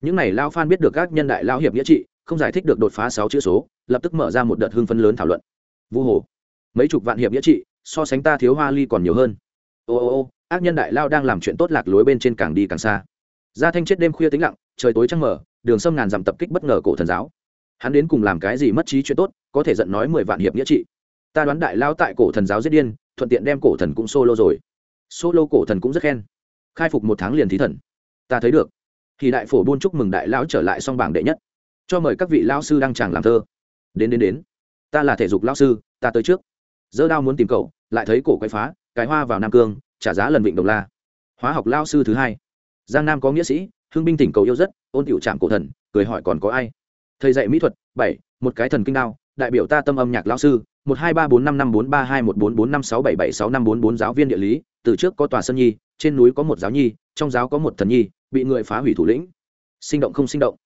Những này lao phan biết được các nhân đại lao hiệp nghĩa trị, không giải thích được đột phá sáu chữ số, lập tức mở ra một đợt hưng phấn lớn thảo luận. Vu hồ, mấy chục vạn hiệp nghĩa trị, so sánh ta thiếu hoa ly còn nhiều hơn. Ô ô ô, ác nhân đại lao đang làm chuyện tốt lạc lối bên trên càng đi càng xa gia thanh chết đêm khuya tĩnh lặng, trời tối trăng mở đường sâm ngàn dặm tập kích bất ngờ cổ thần giáo. Hắn đến cùng làm cái gì mất trí chuyện tốt, có thể giận nói mười vạn hiệp nghĩa trị. Ta đoán đại lao tại cổ thần giáo giết điên, thuận tiện đem cổ thần cũng solo rồi. Solo cổ thần cũng rất khen. Khai phục một tháng liền thí thần. Ta thấy được. Thì đại phổ buôn chúc mừng đại lão trở lại song bảng đệ nhất. Cho mời các vị lão sư đăng tràng làm thơ. Đến đến đến. Ta là thể dục lão sư, ta tới trước. Dơ đao muốn tìm cậu, lại thấy cổ quay phá, cái hoa vào nam cương, trả giá lần vịnh đồng la. Hóa học lao sư thứ hai giang nam có nghĩa sĩ hương binh tỉnh cầu yêu rất, ôn tiểu trạm cổ thần, cười hỏi còn có ai? Thầy dạy mỹ thuật, bảy, một cái thần kinh đao, đại biểu ta tâm âm nhạc lao sư, một hai ba bốn năm năm bốn ba hai một bốn bốn năm sáu bảy bảy sáu năm bốn bốn giáo viên địa lý, từ trước có tòa sân nhi, trên núi có một giáo nhi, trong giáo có một thần nhi, bị người phá hủy thủ lĩnh. Sinh động không sinh động?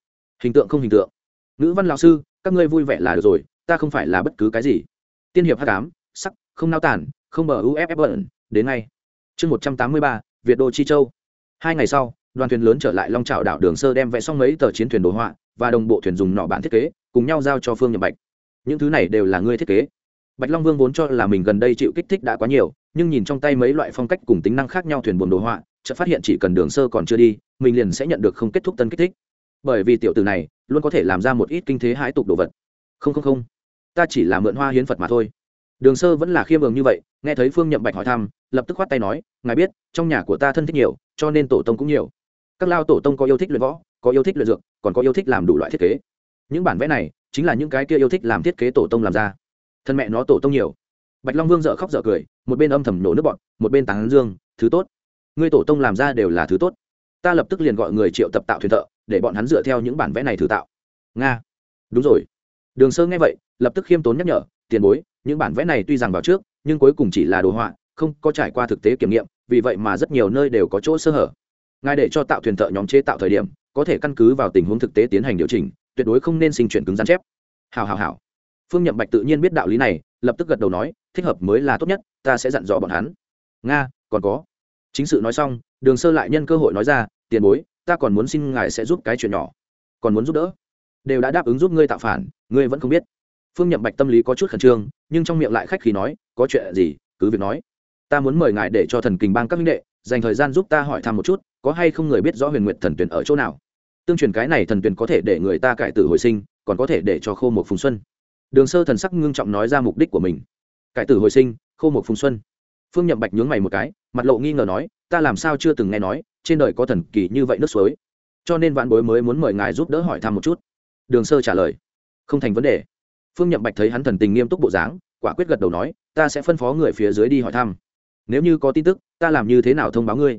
Hình tượng không hình tượng? Ngữ văn lao sư, các ngươi vui vẻ là được rồi, ta không phải là bất cứ cái gì. Tiên hiệp h tám sắc, không nao tản không bờ uff bẩn, đến ngay. Chương một trăm tám mươi ba, việt đô chi châu hai ngày sau, đoàn thuyền lớn trở lại long trào đảo đường sơ đem vẽ xong mấy tờ chiến thuyền đồ họa và đồng bộ thuyền dùng nọ bản thiết kế, cùng nhau giao cho phương nhậm bạch. Những thứ này đều là ngươi thiết kế. Bạch long vương vốn cho là mình gần đây chịu kích thích đã quá nhiều, nhưng nhìn trong tay mấy loại phong cách cùng tính năng khác nhau thuyền buồn đồ họa, chợt phát hiện chỉ cần đường sơ còn chưa đi, mình liền sẽ nhận được không kết thúc tân kích thích. Bởi vì tiểu tử này luôn có thể làm ra một ít kinh thế hãi tục đồ vật. Không không không. Ta chỉ là mượn hoa hiến phật mà thôi đường sơ vẫn là khiêm ường như vậy, nghe thấy phương nhậm bạch hỏi thăm, lập tức khoát tay nói, ngài biết, trong nhà của ta thân thích nhiều, cho nên tổ tông cũng nhiều. Các lao tổ tông có yêu thích luyện võ, có yêu thích luyện dược, còn có yêu thích làm đủ loại thiết kế. Những bản vẽ này, chính là những cái kia yêu thích làm thiết kế tổ tông làm ra. Thân mẹ nó tổ tông nhiều. Bạch long vương dợ khóc dợ cười, một bên âm thầm nổ nước bọn, một bên tán dương, thứ tốt. Ngươi tổ tông làm ra đều là thứ tốt. Ta lập tức liền gọi người triệu tập tạo thuyền thợ, để bọn hắn dựa theo những bản vẽ này thử tạo. Nga. Đúng rồi. Đường sơ nghe vậy, lập tức khiêm tốn nhắc nhở, tiền bối những bản vẽ này tuy rằng vào trước, nhưng cuối cùng chỉ là đồ họa, không có trải qua thực tế kiểm nghiệm, vì vậy mà rất nhiều nơi đều có chỗ sơ hở. Ngài để cho tạo thuyền thợ nhóm chế tạo thời điểm, có thể căn cứ vào tình huống thực tế tiến hành điều chỉnh, tuyệt đối không nên sinh chuyển cứng rắn chép. Hào hào hào. Phương nhậm bạch tự nhiên biết đạo lý này, lập tức gật đầu nói, thích hợp mới là tốt nhất, ta sẽ dặn dò bọn hắn. Nga, còn có. Chính sự nói xong, đường sơ lại nhân cơ hội nói ra, tiền bối, ta còn muốn xin ngài sẽ giúp cái chuyện nhỏ, còn muốn giúp đỡ. Đều đã đáp ứng giúp ngươi tạo phản, ngươi vẫn không biết phương nhậm bạch tâm lý có chút khẩn trương, nhưng trong miệng lại khách khí nói, có chuyện gì, cứ việc nói. Ta muốn mời ngài để cho thần kình bang các minh đệ, dành thời gian giúp ta hỏi thăm một chút, có hay không người biết rõ huyền nguyện thần tuyển ở chỗ nào? Tương truyền cái này thần tuyển có thể để người ta cải tử hồi sinh, còn có thể để cho khô một phùng xuân. Đường sơ thần sắc ngưng trọng nói ra mục đích của mình. Cải tử hồi sinh, khô một phùng xuân. Phương nhậm bạch nhướng mày một cái, mặt lộ nghi ngờ nói, ta làm sao chưa từng nghe nói, trên đời có thần kỳ như vậy nước suối. Cho nên vạn bối mới muốn mời ngài giúp đỡ hỏi thăm một chút. Đường sơ trả lời, không thành vấn đề phương nhậm bạch thấy hắn thần tình nghiêm túc bộ dáng, quả quyết gật đầu nói, ta sẽ phân phó người phía dưới đi hỏi thăm. Nếu như có tin tức, ta làm như thế nào thông báo ngươi?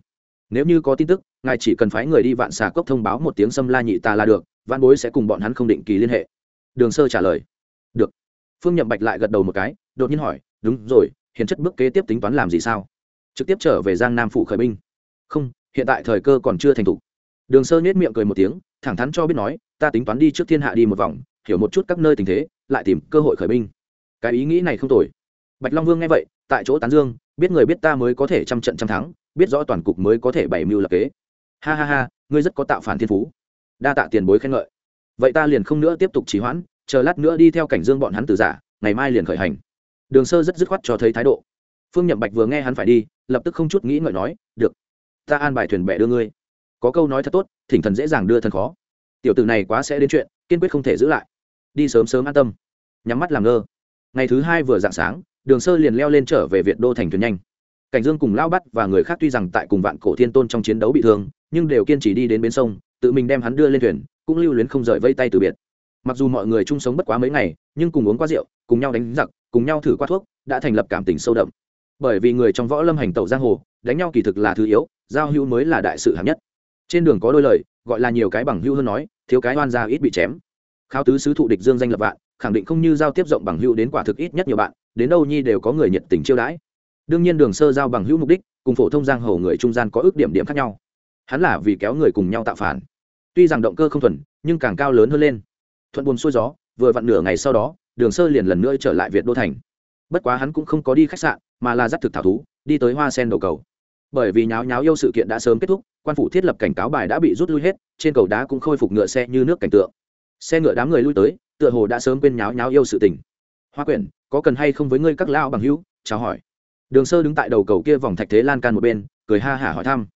Nếu như có tin tức, ngài chỉ cần phái người đi vạn xà cốc thông báo một tiếng xâm la nhị ta là được văn bối sẽ cùng bọn hắn không định kỳ liên hệ. Đường sơ trả lời, được. Phương nhậm bạch lại gật đầu một cái, đột nhiên hỏi, đúng rồi hiện chất bước kế tiếp tính toán làm gì sao? Trực tiếp trở về giang nam phụ khởi binh. Không, hiện tại thời cơ còn chưa thành thục. Đường sơ nhét miệng cười một tiếng, thẳng thắn cho biết nói ta tính toán đi trước thiên hạ đi một vòng, hiểu một chút các nơi tình thế, lại tìm cơ hội khởi binh. Cái ý nghĩ này không tồi. Bạch long vương nghe vậy, tại chỗ tán dương, biết người biết ta mới có thể trăm trận trăm thắng, biết rõ toàn cục mới có thể bày mưu lập kế. Ha ha ha, ngươi rất có tạo phản thiên phú. Đa tạ tiền bối khen ngợi. Vậy ta liền không nữa tiếp tục trì hoãn, chờ lát nữa đi theo cảnh dương bọn hắn từ giả, ngày mai liền khởi hành. Đường sơ rất dứt khoát cho thấy thái độ. Phương nhậm bạch vừa nghe hắn phải đi, lập tức không chút nghĩ ngợi nói, được, ta an bài thuyền bè đưa ngươi. Có câu nói thật tốt, thỉnh thần dễ dàng đưa thần khó tiểu tử này quá sẽ đến chuyện, kiên quyết không thể giữ lại. Đi sớm sớm an tâm. Nhắm mắt làm ngơ. Ngày thứ hai vừa dạng sáng, đường sơ liền leo lên trở về việt đô thành thuyền nhanh. Cảnh dương cùng lao bắt và người khác tuy rằng tại cùng vạn cổ thiên tôn trong chiến đấu bị thương, nhưng đều kiên trì đi đến bến sông, tự mình đem hắn đưa lên thuyền, cũng lưu luyến không rời vây tay từ biệt. Mặc dù mọi người chung sống bất quá mấy ngày, nhưng cùng uống quá rượu, cùng nhau đánh giặc, cùng nhau thử qua thuốc, đã thành lập cảm tình sâu đậm. Bởi vì người trong võ lâm hành tẩu giang hồ, đánh nhau kỳ thực là thứ yếu, giao hữu mới là đại sự hạng nhất. Trên đường có đôi lời gọi là nhiều cái bằng hữu hơn nói, thiếu cái oan ra ít bị chém. Khao tứ sứ thụ địch dương danh lập vạn, khẳng định không như giao tiếp rộng bằng hữu đến quả thực ít nhất nhiều bạn, đến đâu nhi đều có người nhiệt tình chiêu đãi. Đương nhiên đường sơ giao bằng hữu mục đích, cùng phổ thông giang hồ người trung gian có ước điểm điểm khác nhau. Hắn là vì kéo người cùng nhau tạo phản. Tuy rằng động cơ không thuần, nhưng càng cao lớn hơn lên. Thuận buồn xuôi gió, vừa vặn nửa ngày sau đó, đường sơ liền lần nữa trở lại việt đô thành. Bất quá hắn cũng không có đi khách sạn, mà là dắt thực thảo thú, đi tới hoa sen đầu cầu bởi vì nháo nháo yêu sự kiện đã sớm kết thúc, quan phủ thiết lập cảnh cáo bài đã bị rút lui hết, trên cầu đá cũng khôi phục ngựa xe như nước cảnh tượng. Xe ngựa đám người lui tới, tựa hồ đã sớm quên nháo nháo yêu sự tình. Hoa quyển, có cần hay không với ngươi các lao bằng hữu? Chào hỏi. Đường sơ đứng tại đầu cầu kia vòng thạch thế lan can một bên, cười ha hả hỏi thăm.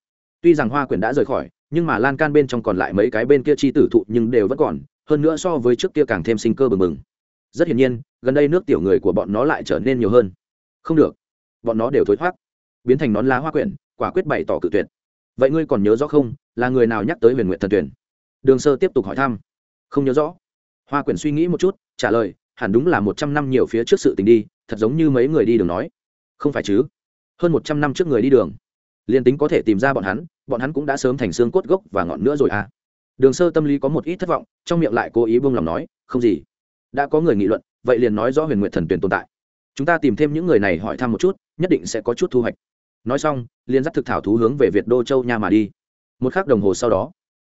Tuy rằng hoa quyển đã rời khỏi, nhưng mà lan can bên trong còn lại mấy cái bên kia chi tử thụ nhưng đều vẫn còn, hơn nữa so với trước kia càng thêm sinh cơ bừng bừng. Rất hiển nhiên, gần đây nước tiểu người của bọn nó lại trở nên nhiều hơn. Không được. Bọn nó đều thối thoát. Biến thành nón lá hoa quyển quả quyết bày tỏ cự tuyệt. Vậy ngươi còn nhớ rõ không? Là người nào nhắc tới huyền nguyện thần tuyển? Đường sơ tiếp tục hỏi thăm. Không nhớ rõ. Hoa quyển suy nghĩ một chút, trả lời, hẳn đúng là một trăm năm nhiều phía trước sự tình đi, thật giống như mấy người đi đường nói. Không phải chứ? Hơn một trăm năm trước người đi đường. Liền tính có thể tìm ra bọn hắn bọn hắn cũng đã sớm thành xương cốt gốc và ngọn nữa rồi à. Đường sơ tâm lý có một ít thất vọng, trong miệng lại cố ý buông lòng nói, không gì. Đã có người nghị luận, vậy liền nói rõ huyền nguyện thần tuyển tồn tại. Chúng ta tìm thêm những người này hỏi thăm một chút, nhất định sẽ có chút thu hoạch nói xong, liền dắt thực thảo thú hướng về việt đô châu nha mà đi. Một k h ắ c đồng hồ sau đó,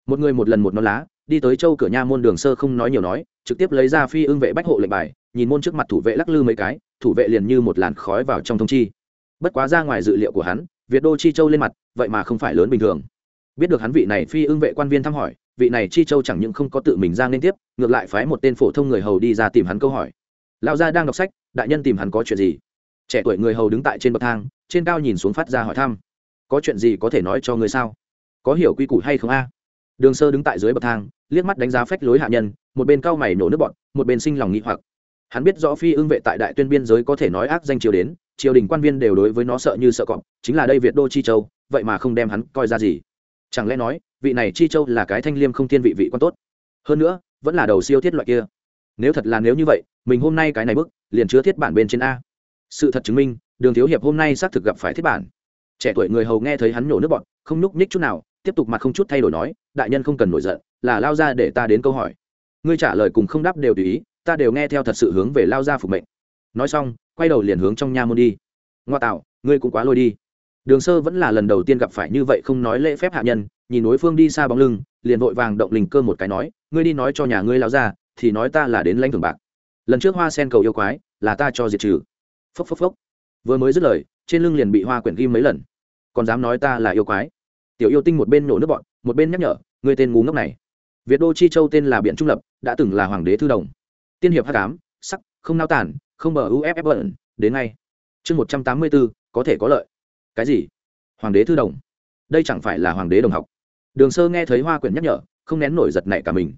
một người một lần một non lá, đi tới châu cửa nha môn đường sơ không nói nhiều nói, trực tiếp lấy ra phi ưng vệ bách hộ lệnh bài, nhìn môn trước mặt thủ vệ lắc lư mấy cái, thủ vệ liền như một làn khói vào trong thông chi. Bất quá ra ngoài dự liệu của hắn, việt đô chi châu lên mặt, vậy mà không phải lớn bình thường. Biết được hắn vị này phi ưng vệ quan viên thăm hỏi, vị này chi châu chẳng những không có tự mình ra liên tiếp, ngược lại phái một tên phổ thông người hầu đi ra tìm hắn câu hỏi. Lão gia đang đọc sách, đại nhân tìm hắn có chuyện gì? Trẻ tuổi người hầu đứng tại trên bậc thang trên cao nhìn xuống phát ra hỏi thăm. Có chuyện gì có thể nói cho người sao? Có hiểu quy củ hay không a? Đường sơ đứng tại dưới bậc thang, liếc mắt đánh giá phách lối hạ nhân, một bên cao mày nổ nước bọn, một bên sinh lòng nghĩ hoặc. Hắn biết rõ phi ưng vệ tại đại tuyên biên giới có thể nói ác danh triều đến, triều đình quan viên đều đối với nó sợ như sợ cọp, chính là đây việt đô chi châu, vậy mà không đem hắn coi ra gì. Chẳng lẽ nói, vị này chi châu là cái thanh liêm không thiên vị vị quan tốt? Hơn nữa, vẫn là đầu siêu thiết loại kia. Nếu thật là nếu như vậy, mình hôm nay cái này bức, liền chứa thiết bản bên trên a. Sự thật chứng minh đường thiếu hiệp hôm nay xác thực gặp phải thiết bản. Trẻ tuổi người hầu nghe thấy hắn nhổ nước bọn không nhúc nhích chút nào, tiếp tục mặt không chút thay đổi nói, đại nhân không cần nổi giận, là lao ra để ta đến câu hỏi. Ngươi trả lời cùng không đáp đều tùy ý, ta đều nghe theo thật sự hướng về lao ra phục mệnh. Nói xong, quay đầu liền hướng trong nha môn đi. Ngoa tạo, ngươi cũng quá lôi đi. Đường sơ vẫn là lần đầu tiên gặp phải như vậy không nói lễ phép hạ nhân, nhìn đối phương đi xa bóng lưng, liền vội vàng động linh cơ một cái nói, ngươi đi nói cho nhà ngươi lao ra, thì nói ta là đến lãnh thưởng bạc. Lần trước hoa sen cầu yêu quái, là ta cho diệt trừ. Phốc phốc phốc vừa mới dứt lời, trên lưng liền bị hoa quyển ghim mấy lần. Còn dám nói ta là yêu quái. Tiểu yêu tinh một bên nổ nước bọn, một bên nhắc nhở, người tên ngu ngốc này. Việt đô chi châu tên là biện trung lập, đã từng là hoàng đế thư đồng. Tiên hiệp h tám sắc, không nao tản không bờ uff bẩn, đến ngay. Chương một trăm tám mươi bốn có thể có lợi. Cái gì? Hoàng đế thư đồng. Đây chẳng phải là hoàng đế đồng học. Đường sơ nghe thấy hoa quyển nhắc nhở, không nén nổi giật nảy cả mình.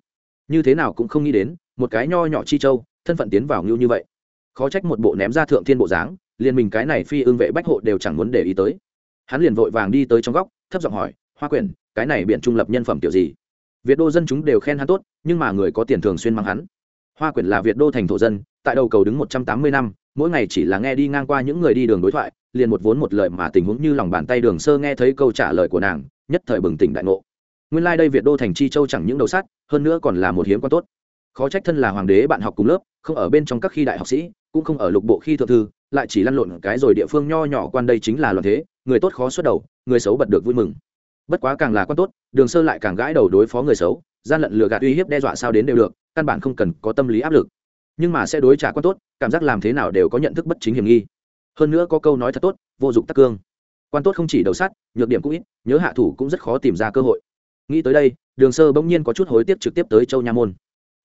Như thế nào cũng không nghĩ đến, một cái nho nhỏ chi châu, thân phận tiến vào ngưu như vậy. Khó trách một bộ ném ra thượng thiên bộ dáng liền mình cái này phi ương vệ bách hộ đều chẳng muốn để ý tới. Hắn liền vội vàng đi tới trong góc, thấp giọng hỏi, hoa quyển, cái này biện trung lập nhân phẩm kiểu gì? Việt đô dân chúng đều khen hắn tốt, nhưng mà người có tiền thường xuyên mang hắn. Hoa quyển là việt đô thành thổ dân, tại đầu cầu đứng một trăm tám mươi năm, mỗi ngày chỉ là nghe đi ngang qua những người đi đường đối thoại, liền một vốn một lời mà tình huống như lòng bàn tay đường sơ nghe thấy câu trả lời của nàng, nhất thời bừng tỉnh đại ngộ. Nguyên lai、like、đây việt đô thành chi châu chẳng những đầu sắt, hơn nữa còn là một hiếm quan tốt khó trách thân là hoàng đế bạn học cùng lớp, không ở bên trong các khi đại học sĩ, cũng không ở lục bộ khi thượng thư, lại chỉ lăn lộn cái rồi địa phương nho nhỏ quan đây chính là loạn thế, người tốt khó xuất đầu, người xấu bật được vui mừng. Bất quá càng là quan tốt, đường sơ lại càng gãi đầu đối phó người xấu, gian lận lừa gạt uy hiếp đe dọa sao đến đều được, căn bản không cần có tâm lý áp lực. Nhưng mà sẽ đối trả quan tốt, cảm giác làm thế nào đều có nhận thức bất chính hiểm nghi. Hơn nữa có câu nói thật tốt, vô dụng tắc cương. Quan tốt không chỉ đầu sát, nhược điểm cũng ít, nhớ hạ thủ cũng rất khó tìm ra cơ hội. Nghĩ tới đây, đường sơ bỗng nhiên có chút hối tiếc trực tiếp tới châu nha môn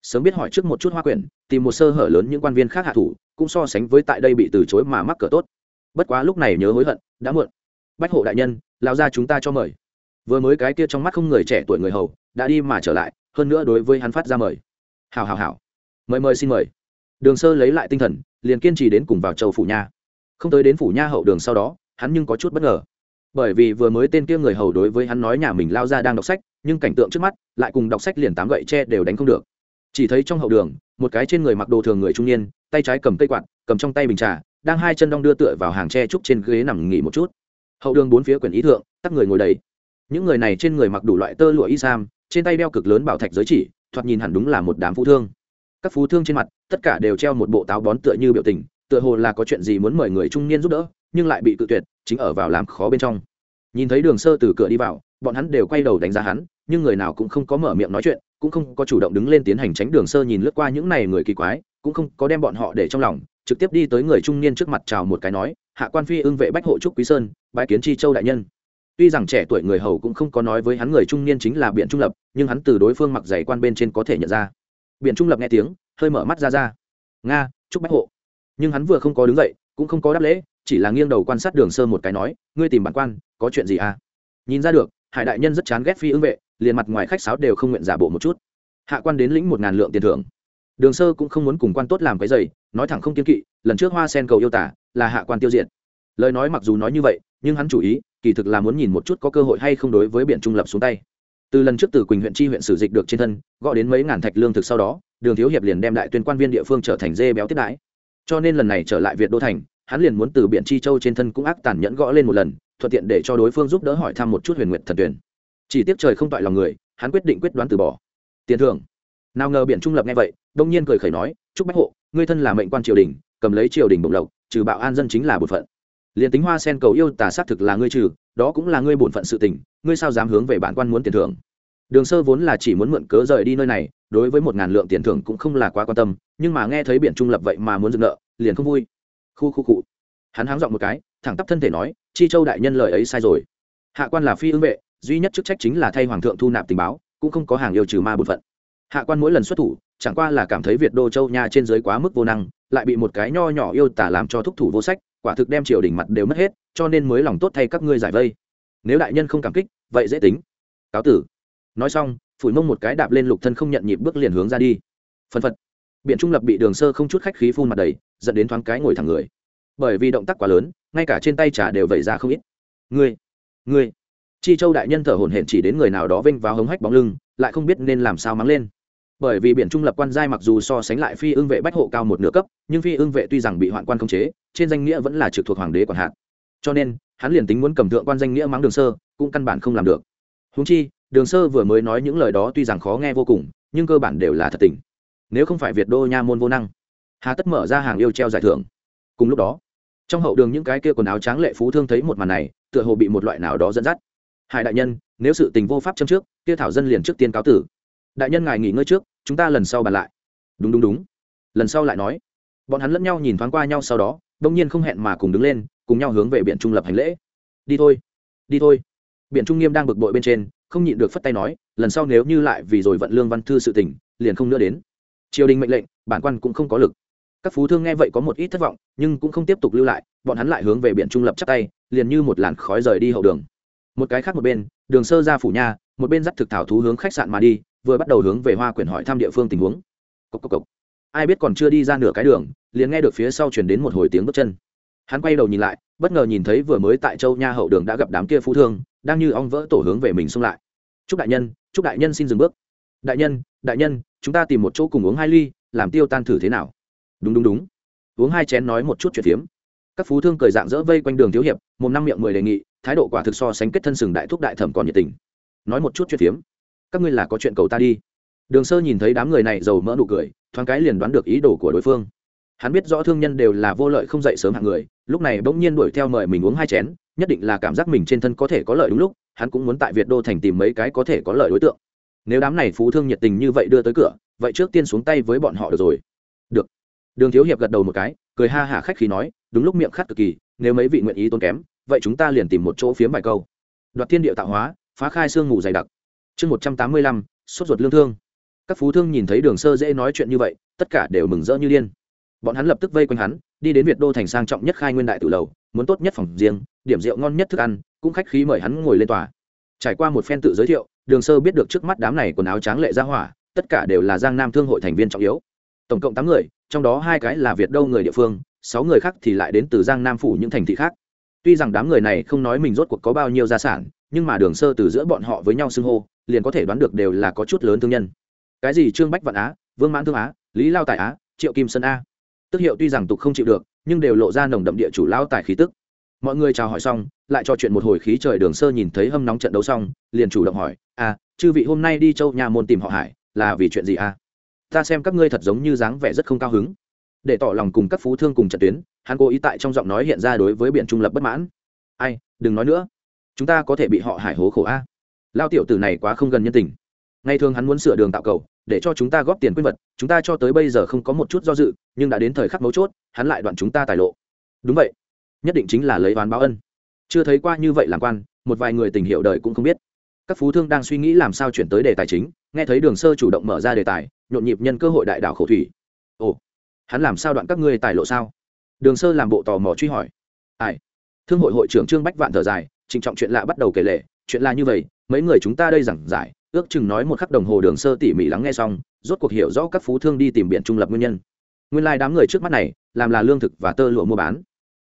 sớm biết hỏi trước một chút hoa quyển, tìm một sơ hở lớn những quan viên khác hạ thủ, cũng so sánh với tại đây bị từ chối mà mắc cỡ tốt. Bất quá lúc này nhớ hối hận, đã muộn. Bách hộ đại nhân lao ra chúng ta cho mời. Vừa mới cái kia trong mắt không người trẻ tuổi người hầu, đã đi mà trở lại, hơn nữa đối với hắn phát ra mời. Hào hào hào mời mời xin mời. Đường sơ lấy lại tinh thần, liền kiên trì đến cùng vào châu phủ nha. Không tới đến phủ nha hậu đường sau đó, hắn nhưng có chút bất ngờ. Bởi vì vừa mới tên kia người hầu đối với hắn nói nhà mình lao ra đang đọc sách, nhưng cảnh tượng trước mắt, lại cùng đọc sách liền tám gậy tre đều đánh không được chỉ thấy trong hậu đường, một cái trên người mặc đồ thường người trung niên, tay trái cầm cây quạt, cầm trong tay bình trà, đang hai chân đong đưa tựa vào hàng tre trúc trên ghế nằm nghỉ một chút. Hậu đường bốn phía quyển ý thượng, tắc người ngồi đầy. Những người này trên người mặc đủ loại tơ lụa y sam, trên tay đeo cực lớn bảo thạch giới chỉ, thoạt nhìn hẳn đúng là một đám phú thương. Các phú thương trên mặt, tất cả đều treo một bộ táo bón tựa như biểu tình, tựa hồ là có chuyện gì muốn mời người trung niên giúp đỡ, nhưng lại bị cự tuyệt, chính ở vào làm khó bên trong. Nhìn thấy đường sơ từ cửa đi vào, bọn hắn đều quay đầu đánh giá hắn nhưng người nào cũng không có mở miệng nói chuyện, cũng không có chủ động đứng lên tiến hành tránh đường sơ nhìn lướt qua những này người kỳ quái, cũng không có đem bọn họ để trong lòng, trực tiếp đi tới người trung niên trước mặt chào một cái nói, hạ quan phi ưng vệ bách hộ trúc quý sơn, bái kiến chi châu đại nhân. Tuy rằng trẻ tuổi người hầu cũng không có nói với hắn người trung niên chính là biện trung lập, nhưng hắn từ đối phương mặc giày quan bên trên có thể nhận ra. Biện trung lập nghe tiếng, hơi mở mắt ra ra. Nga, trúc bách hộ. Nhưng hắn vừa không có đứng dậy, cũng không có đáp lễ, chỉ là nghiêng đầu quan sát đường sơ một cái nói, ngươi tìm bản quan, có chuyện gì à? Nhìn ra được, hải đại nhân rất chán ghét phi ưng vệ liền mặt ngoài khách sáo đều không nguyện giả bộ một chút. Hạ quan đến lĩnh một ngàn lượng tiền thưởng. Đường sơ cũng không muốn cùng quan tốt làm cái giày, nói thẳng không kiên kỵ, lần trước hoa sen cầu yêu tả, là hạ quan tiêu diệt. Lời nói mặc dù nói như vậy, nhưng hắn chủ ý, kỳ thực là muốn nhìn một chút có cơ hội hay không đối với biển trung lập xuống tay. Từ lần trước từ quỳnh huyện chi huyện sử dịch được trên thân gọi đến mấy ngàn thạch lương thực sau đó, đường thiếu hiệp liền đem đại tuyên quan viên địa phương trở thành dê béo tiết đãi. Cho nên lần này trở lại việt đô thành, hắn liền muốn từ biển chi châu trên thân cũng ác tàn nhẫn gõ lên một lần, thuận tiện để cho đối phương giúp đỡ hỏi thăm một chút huyền nguyện thần tuyển chỉ tiếc trời không toại lòng người, hắn quyết định quyết đoán từ bỏ. Tiền thưởng. Nào ngờ biển trung lập nghe vậy, đông nhiên cười khẩy nói chúc bách hộ, ngươi thân là mệnh quan triều đình, cầm lấy triều đình bổng lộc, trừ bạo an dân chính là bổn phận. Liền tính hoa sen cầu yêu tà xác thực là ngươi trừ, đó cũng là ngươi bổn phận sự tình, ngươi sao dám hướng về bản quan muốn tiền thưởng? Đường sơ vốn là chỉ muốn mượn cớ rời đi nơi này, đối với một ngàn lượng tiền thưởng cũng không là quá quan tâm, nhưng mà nghe thấy biển trung lập vậy mà muốn dừng nợ, liền không vui. Khu khu cụ hắn háng giọng một cái, thẳng tắp thân thể nói, chi châu đại nhân lời ấy sai rồi. Hạ quan là phi ưng vệ duy nhất chức trách chính là thay hoàng thượng thu nạp tình báo, cũng không có hàng yêu trừ ma bột phận. Hạ quan mỗi lần xuất thủ, chẳng qua là cảm thấy việt đô châu nha trên dưới quá mức vô năng, lại bị một cái nho nhỏ yêu tả làm cho thúc thủ vô sách, quả thực đem triều đình mặt đều mất hết, cho nên mới lòng tốt thay các ngươi giải vây. Nếu đại nhân không cảm kích, vậy dễ tính. Cáo tử. Nói xong, phủi mông một cái đạp lên lục thân không nhận nhịp bước liền hướng ra đi. Phân phật. Biện trung lập bị đường sơ không chút khách khí phun mặt đầy, dẫn đến thoáng cái ngồi thẳng người. Bởi vì động tác quá lớn, ngay cả trên tay trà đều vẩy ra không ít. Ngươi. Ngươi chi châu đại nhân thở hổn hển chỉ đến người nào đó vênh vào hống hách bóng lưng, lại không biết nên làm sao mắng lên. Bởi vì biển trung lập quan giai mặc dù so sánh lại phi ương vệ bách hộ cao một nửa cấp, nhưng phi ương vệ tuy rằng bị hoạn quan khống chế, trên danh nghĩa vẫn là trực thuộc hoàng đế quản hạt. Cho nên, hắn liền tính muốn cầm thượng quan danh nghĩa mắng đường sơ, cũng căn bản không làm được. Húng chi, đường sơ vừa mới nói những lời đó tuy rằng khó nghe vô cùng, nhưng cơ bản đều là thật tình. Nếu không phải việt đô nha môn vô năng, hà tất mở ra hàng yêu treo giải thưởng. Cùng lúc đó, trong hậu đường những cái kia quần áo tráng lệ phú thương thấy một màn này, tựa hồ bị một loại nào đó dẫn dắt hải đại nhân, nếu sự tình vô pháp châm trước, kia thảo dân liền trước tiên cáo tử. Đại nhân ngài nghỉ ngơi trước, chúng ta lần sau bàn lại. Đúng đúng đúng. Lần sau lại nói. Bọn hắn lẫn nhau nhìn thoáng qua nhau sau đó, đông nhiên không hẹn mà cùng đứng lên, cùng nhau hướng về biển trung lập hành lễ. Đi thôi. Đi thôi. Biển trung nghiêm đang bực bội bên trên, không nhịn được phất tay nói, lần sau nếu như lại vì rồi vận lương văn thư sự tỉnh liền không nữa đến. Triều đình mệnh lệnh, bản quan cũng không có lực. Các phú thương nghe vậy có một ít thất vọng, nhưng cũng không tiếp tục lưu lại, bọn hắn lại hướng về biển trung lập chắc tay, liền như một làn khói rời đi hậu đường một cái khác một bên, đường sơ ra phủ nha một bên dắt thực thảo thú hướng khách sạn mà đi, vừa bắt đầu hướng về hoa quyển hỏi thăm địa phương tình huống. Cốc cốc cốc. ai biết còn chưa đi ra nửa cái đường, liền nghe được phía sau chuyển đến một hồi tiếng bước chân. Hắn quay đầu nhìn lại, bất ngờ nhìn thấy vừa mới tại châu nha hậu đường đã gặp đám kia phú thương, đang như ong vỡ tổ hướng về mình xông lại. Chúc đại nhân, chúc đại nhân xin dừng bước. Đại nhân đại nhân, chúng ta tìm một chỗ cùng uống hai ly, làm tiêu tan thử thế nào? Đúng đúng đúng. Uống hai chén nói một chút chuyện phiếm các phú thương cười dạng dỡ vây quanh đường thiếu hiệp một năm miệng mười đề nghị, thái độ quả thực so sánh kết thân sừng đại thúc đại thẩm còn nhiệt tình. Nói một chút chuyện phiếm. Các ngươi là có chuyện cầu ta đi. Đường sơ nhìn thấy đám người này giàu mỡ nụ cười, thoáng cái liền đoán được ý đồ của đối phương. Hắn biết rõ thương nhân đều là vô lợi không dậy sớm hạng người, lúc này bỗng nhiên đuổi theo mời mình uống hai chén, nhất định là cảm giác mình trên thân có thể có lợi đúng lúc, hắn cũng muốn tại việt đô thành tìm mấy cái có thể có lợi đối tượng. Nếu đám này phú thương nhiệt tình như vậy đưa tới cửa, vậy trước tiên xuống tay với bọn họ được rồi. Được. Đường thiếu hiệp gật đầu một cái cười ha hả khách khí nói, đúng lúc miệng khát cực kỳ, nếu mấy vị nguyện ý tốn kém, vậy chúng ta liền tìm một chỗ phiếm vài câu. Đoạt thiên địa tạo hóa, phá khai xương ngủ dày đặc. Chương một trăm tám mươi lăm, sốt ruột lương thương. Các phú thương nhìn thấy đường sơ dễ nói chuyện như vậy, tất cả đều mừng rỡ như điên. Bọn hắn lập tức vây quanh hắn, đi đến việt đô thành sang trọng nhất khai nguyên đại tử lầu, muốn tốt nhất phòng riêng, điểm rượu ngon nhất thức ăn, cũng khách khí mời hắn ngồi lên tòa. Trải qua một phen tự giới thiệu, đường sơ biết được trước mắt đám này quần áo tráng lệ ra hỏa, tất cả đều là giang nam thương hội thành viên trọng yếu. Tổng cộng tám người trong đó hai cái là việt đâu người địa phương, sáu người khác thì lại đến từ giang nam phủ những thành thị khác. Tuy rằng đám người này không nói mình rốt cuộc có bao nhiêu gia sản, nhưng mà đường sơ từ giữa bọn họ với nhau xưng hô, liền có thể đoán được đều là có chút lớn thương nhân. Cái gì trương bách vạn á, vương mãn thương á, lý lao tài á, triệu kim sơn a tức hiệu tuy rằng tục không chịu được, nhưng đều lộ ra nồng đậm địa chủ lao tài khí tức. Mọi người chào hỏi xong, lại trò chuyện một hồi khí trời đường sơ nhìn thấy hâm nóng trận đấu xong, liền chủ động hỏi à chư vị hôm nay đi châu nhà môn tìm họ hải, là vì chuyện gì à? Ta xem các ngươi thật giống như dáng vẻ rất không cao hứng. Để tỏ lòng cùng các phú thương cùng trận tuyến, hắn cố ý tại trong giọng nói hiện ra đối với biện trung lập bất mãn. Ai, đừng nói nữa. Chúng ta có thể bị họ hải hố khổ a. Lao tiểu tử này quá không gần nhân tình. Ngày thường hắn muốn sửa đường tạo cầu, để cho chúng ta góp tiền quyên vật, chúng ta cho tới bây giờ không có một chút do dự, nhưng đã đến thời khắc mấu chốt, hắn lại đoạn chúng ta tài lộ. Đúng vậy. Nhất định chính là lấy oán báo ân. Chưa thấy qua như vậy làm quan, một vài người tình hiệu đời cũng không biết các phú thương đang suy nghĩ làm sao chuyển tới đề tài chính, nghe thấy đường sơ chủ động mở ra đề tài, nhộn nhịp nhân cơ hội đại đảo khổ thủy. Ồ, hắn làm sao đoạn các ngươi tài lộ sao? Đường sơ làm bộ tò mò truy hỏi. Ai? Thương hội hội trưởng trương bách vạn thở dài, trịnh trọng chuyện lạ bắt đầu kể lệ chuyện là như vậy, mấy người chúng ta đây giảng giải, ước chừng nói một khắc đồng hồ đường sơ tỉ mỉ lắng nghe xong, rốt cuộc hiểu rõ các phú thương đi tìm biện trung lập nguyên nhân. Nguyên lai、like、đám người trước mắt này, làm là lương thực và tơ lụa mua bán.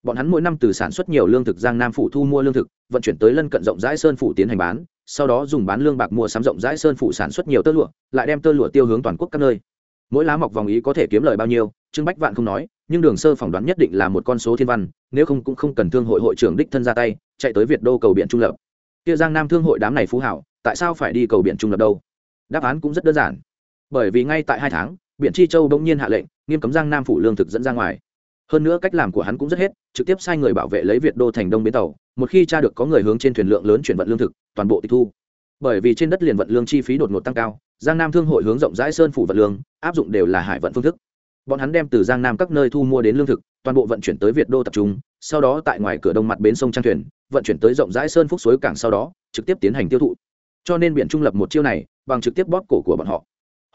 Bọn hắn mỗi năm từ sản xuất nhiều lương thực giang nam phủ thu mua lương thực, vận chuyển tới lân cận rộng rãi sơn phủ tiến hành bán sau đó dùng bán lương bạc mua sắm rộng rãi sơn phủ sản xuất nhiều tơ lụa, lại đem tơ lụa tiêu hướng toàn quốc các nơi. Mỗi lá mọc vòng ý có thể kiếm lời bao nhiêu, trương bách vạn không nói, nhưng đường sơ phỏng đoán nhất định là một con số thiên văn, nếu không cũng không cần thương hội hội trưởng đích thân ra tay, chạy tới việt đô cầu biện trung lập. Kia giang nam thương hội đám này phú hảo, tại sao phải đi cầu biện trung lập đâu? Đáp án cũng rất đơn giản. Bởi vì ngay tại hai tháng biện chi châu bỗng nhiên hạ lệnh, nghiêm cấm giang nam phủ lương thực dẫn ra ngoài hơn nữa cách làm của hắn cũng rất hết, trực tiếp sai người bảo vệ lấy việt đô thành đông bến tàu, một khi cha được có người hướng trên thuyền lượng lớn chuyển vận lương thực, toàn bộ tịch thu. Bởi vì trên đất liền vận lương chi phí đột ngột tăng cao, giang nam thương hội hướng rộng rãi sơn phủ vận lương, áp dụng đều là hải vận phương thức. Bọn hắn đem từ giang nam các nơi thu mua đến lương thực, toàn bộ vận chuyển tới việt đô tập trung, sau đó tại ngoài cửa đông mặt bến sông trang thuyền, vận chuyển tới rộng rãi sơn phúc suối cảng sau đó, trực tiếp tiến hành tiêu thụ. Cho nên biển trung lập một chiêu này, bằng trực tiếp bóp cổ của bọn họ.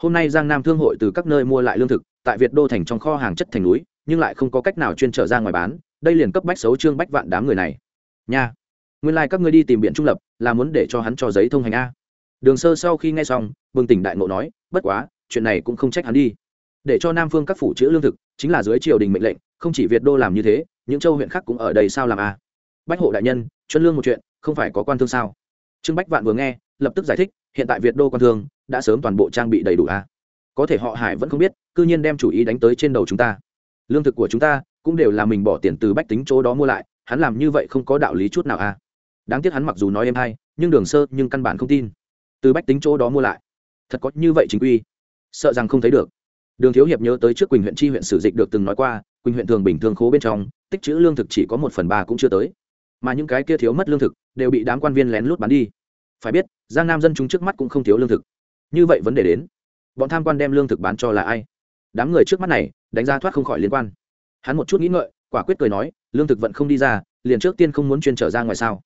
Hôm nay giang nam thương hội từ các nơi mua lại lương thực, tại việt đô thành trong kho hàng chất thành núi nhưng lại không có cách nào chuyên trở ra ngoài bán, đây liền cấp bách xấu trương bách vạn đám người này. Nha, nguyên lai、like、các ngươi đi tìm biện trung lập, là muốn để cho hắn cho giấy thông hành a. Đường sơ sau khi nghe xong, bừng tỉnh đại ngộ nói, bất quá, chuyện này cũng không trách hắn đi. Để cho nam phương các phủ chữ lương thực, chính là dưới triều đình mệnh lệnh, không chỉ việt đô làm như thế, những châu huyện khác cũng ở đây sao làm a? Bách hộ đại nhân chuân lương một chuyện, không phải có quan thương sao? Trương bách vạn vừa nghe, lập tức giải thích, hiện tại việt đô quan thương, đã sớm toàn bộ trang bị đầy đủ a. Có thể họ hải vẫn không biết, cư nhiên đem chủ ý đánh tới trên đầu chúng ta lương thực của chúng ta cũng đều là mình bỏ tiền từ bách tính chỗ đó mua lại, hắn làm như vậy không có đạo lý chút nào à? đáng tiếc hắn mặc dù nói em hay, nhưng đường sơ nhưng căn bản không tin. Từ bách tính chỗ đó mua lại. Thật có như vậy chính quy? Sợ rằng không thấy được. Đường thiếu hiệp nhớ tới trước quỳnh huyện chi huyện sử dịch được từng nói qua, quỳnh huyện thường bình thường khố bên trong, tích chữ lương thực chỉ có một phần ba cũng chưa tới. Mà những cái kia thiếu mất lương thực đều bị đám quan viên lén lút bán đi. Phải biết, giang nam dân chúng trước mắt cũng không thiếu lương thực. Như vậy vấn đề đến, bọn tham quan đem lương thực bán cho là ai? Đám người trước mắt này đánh ra thoát không khỏi liên quan. Hắn một chút nghĩ ngợi, quả quyết cười nói, lương thực vẫn không đi ra, liền trước tiên không muốn chuyên trở ra ngoài sao?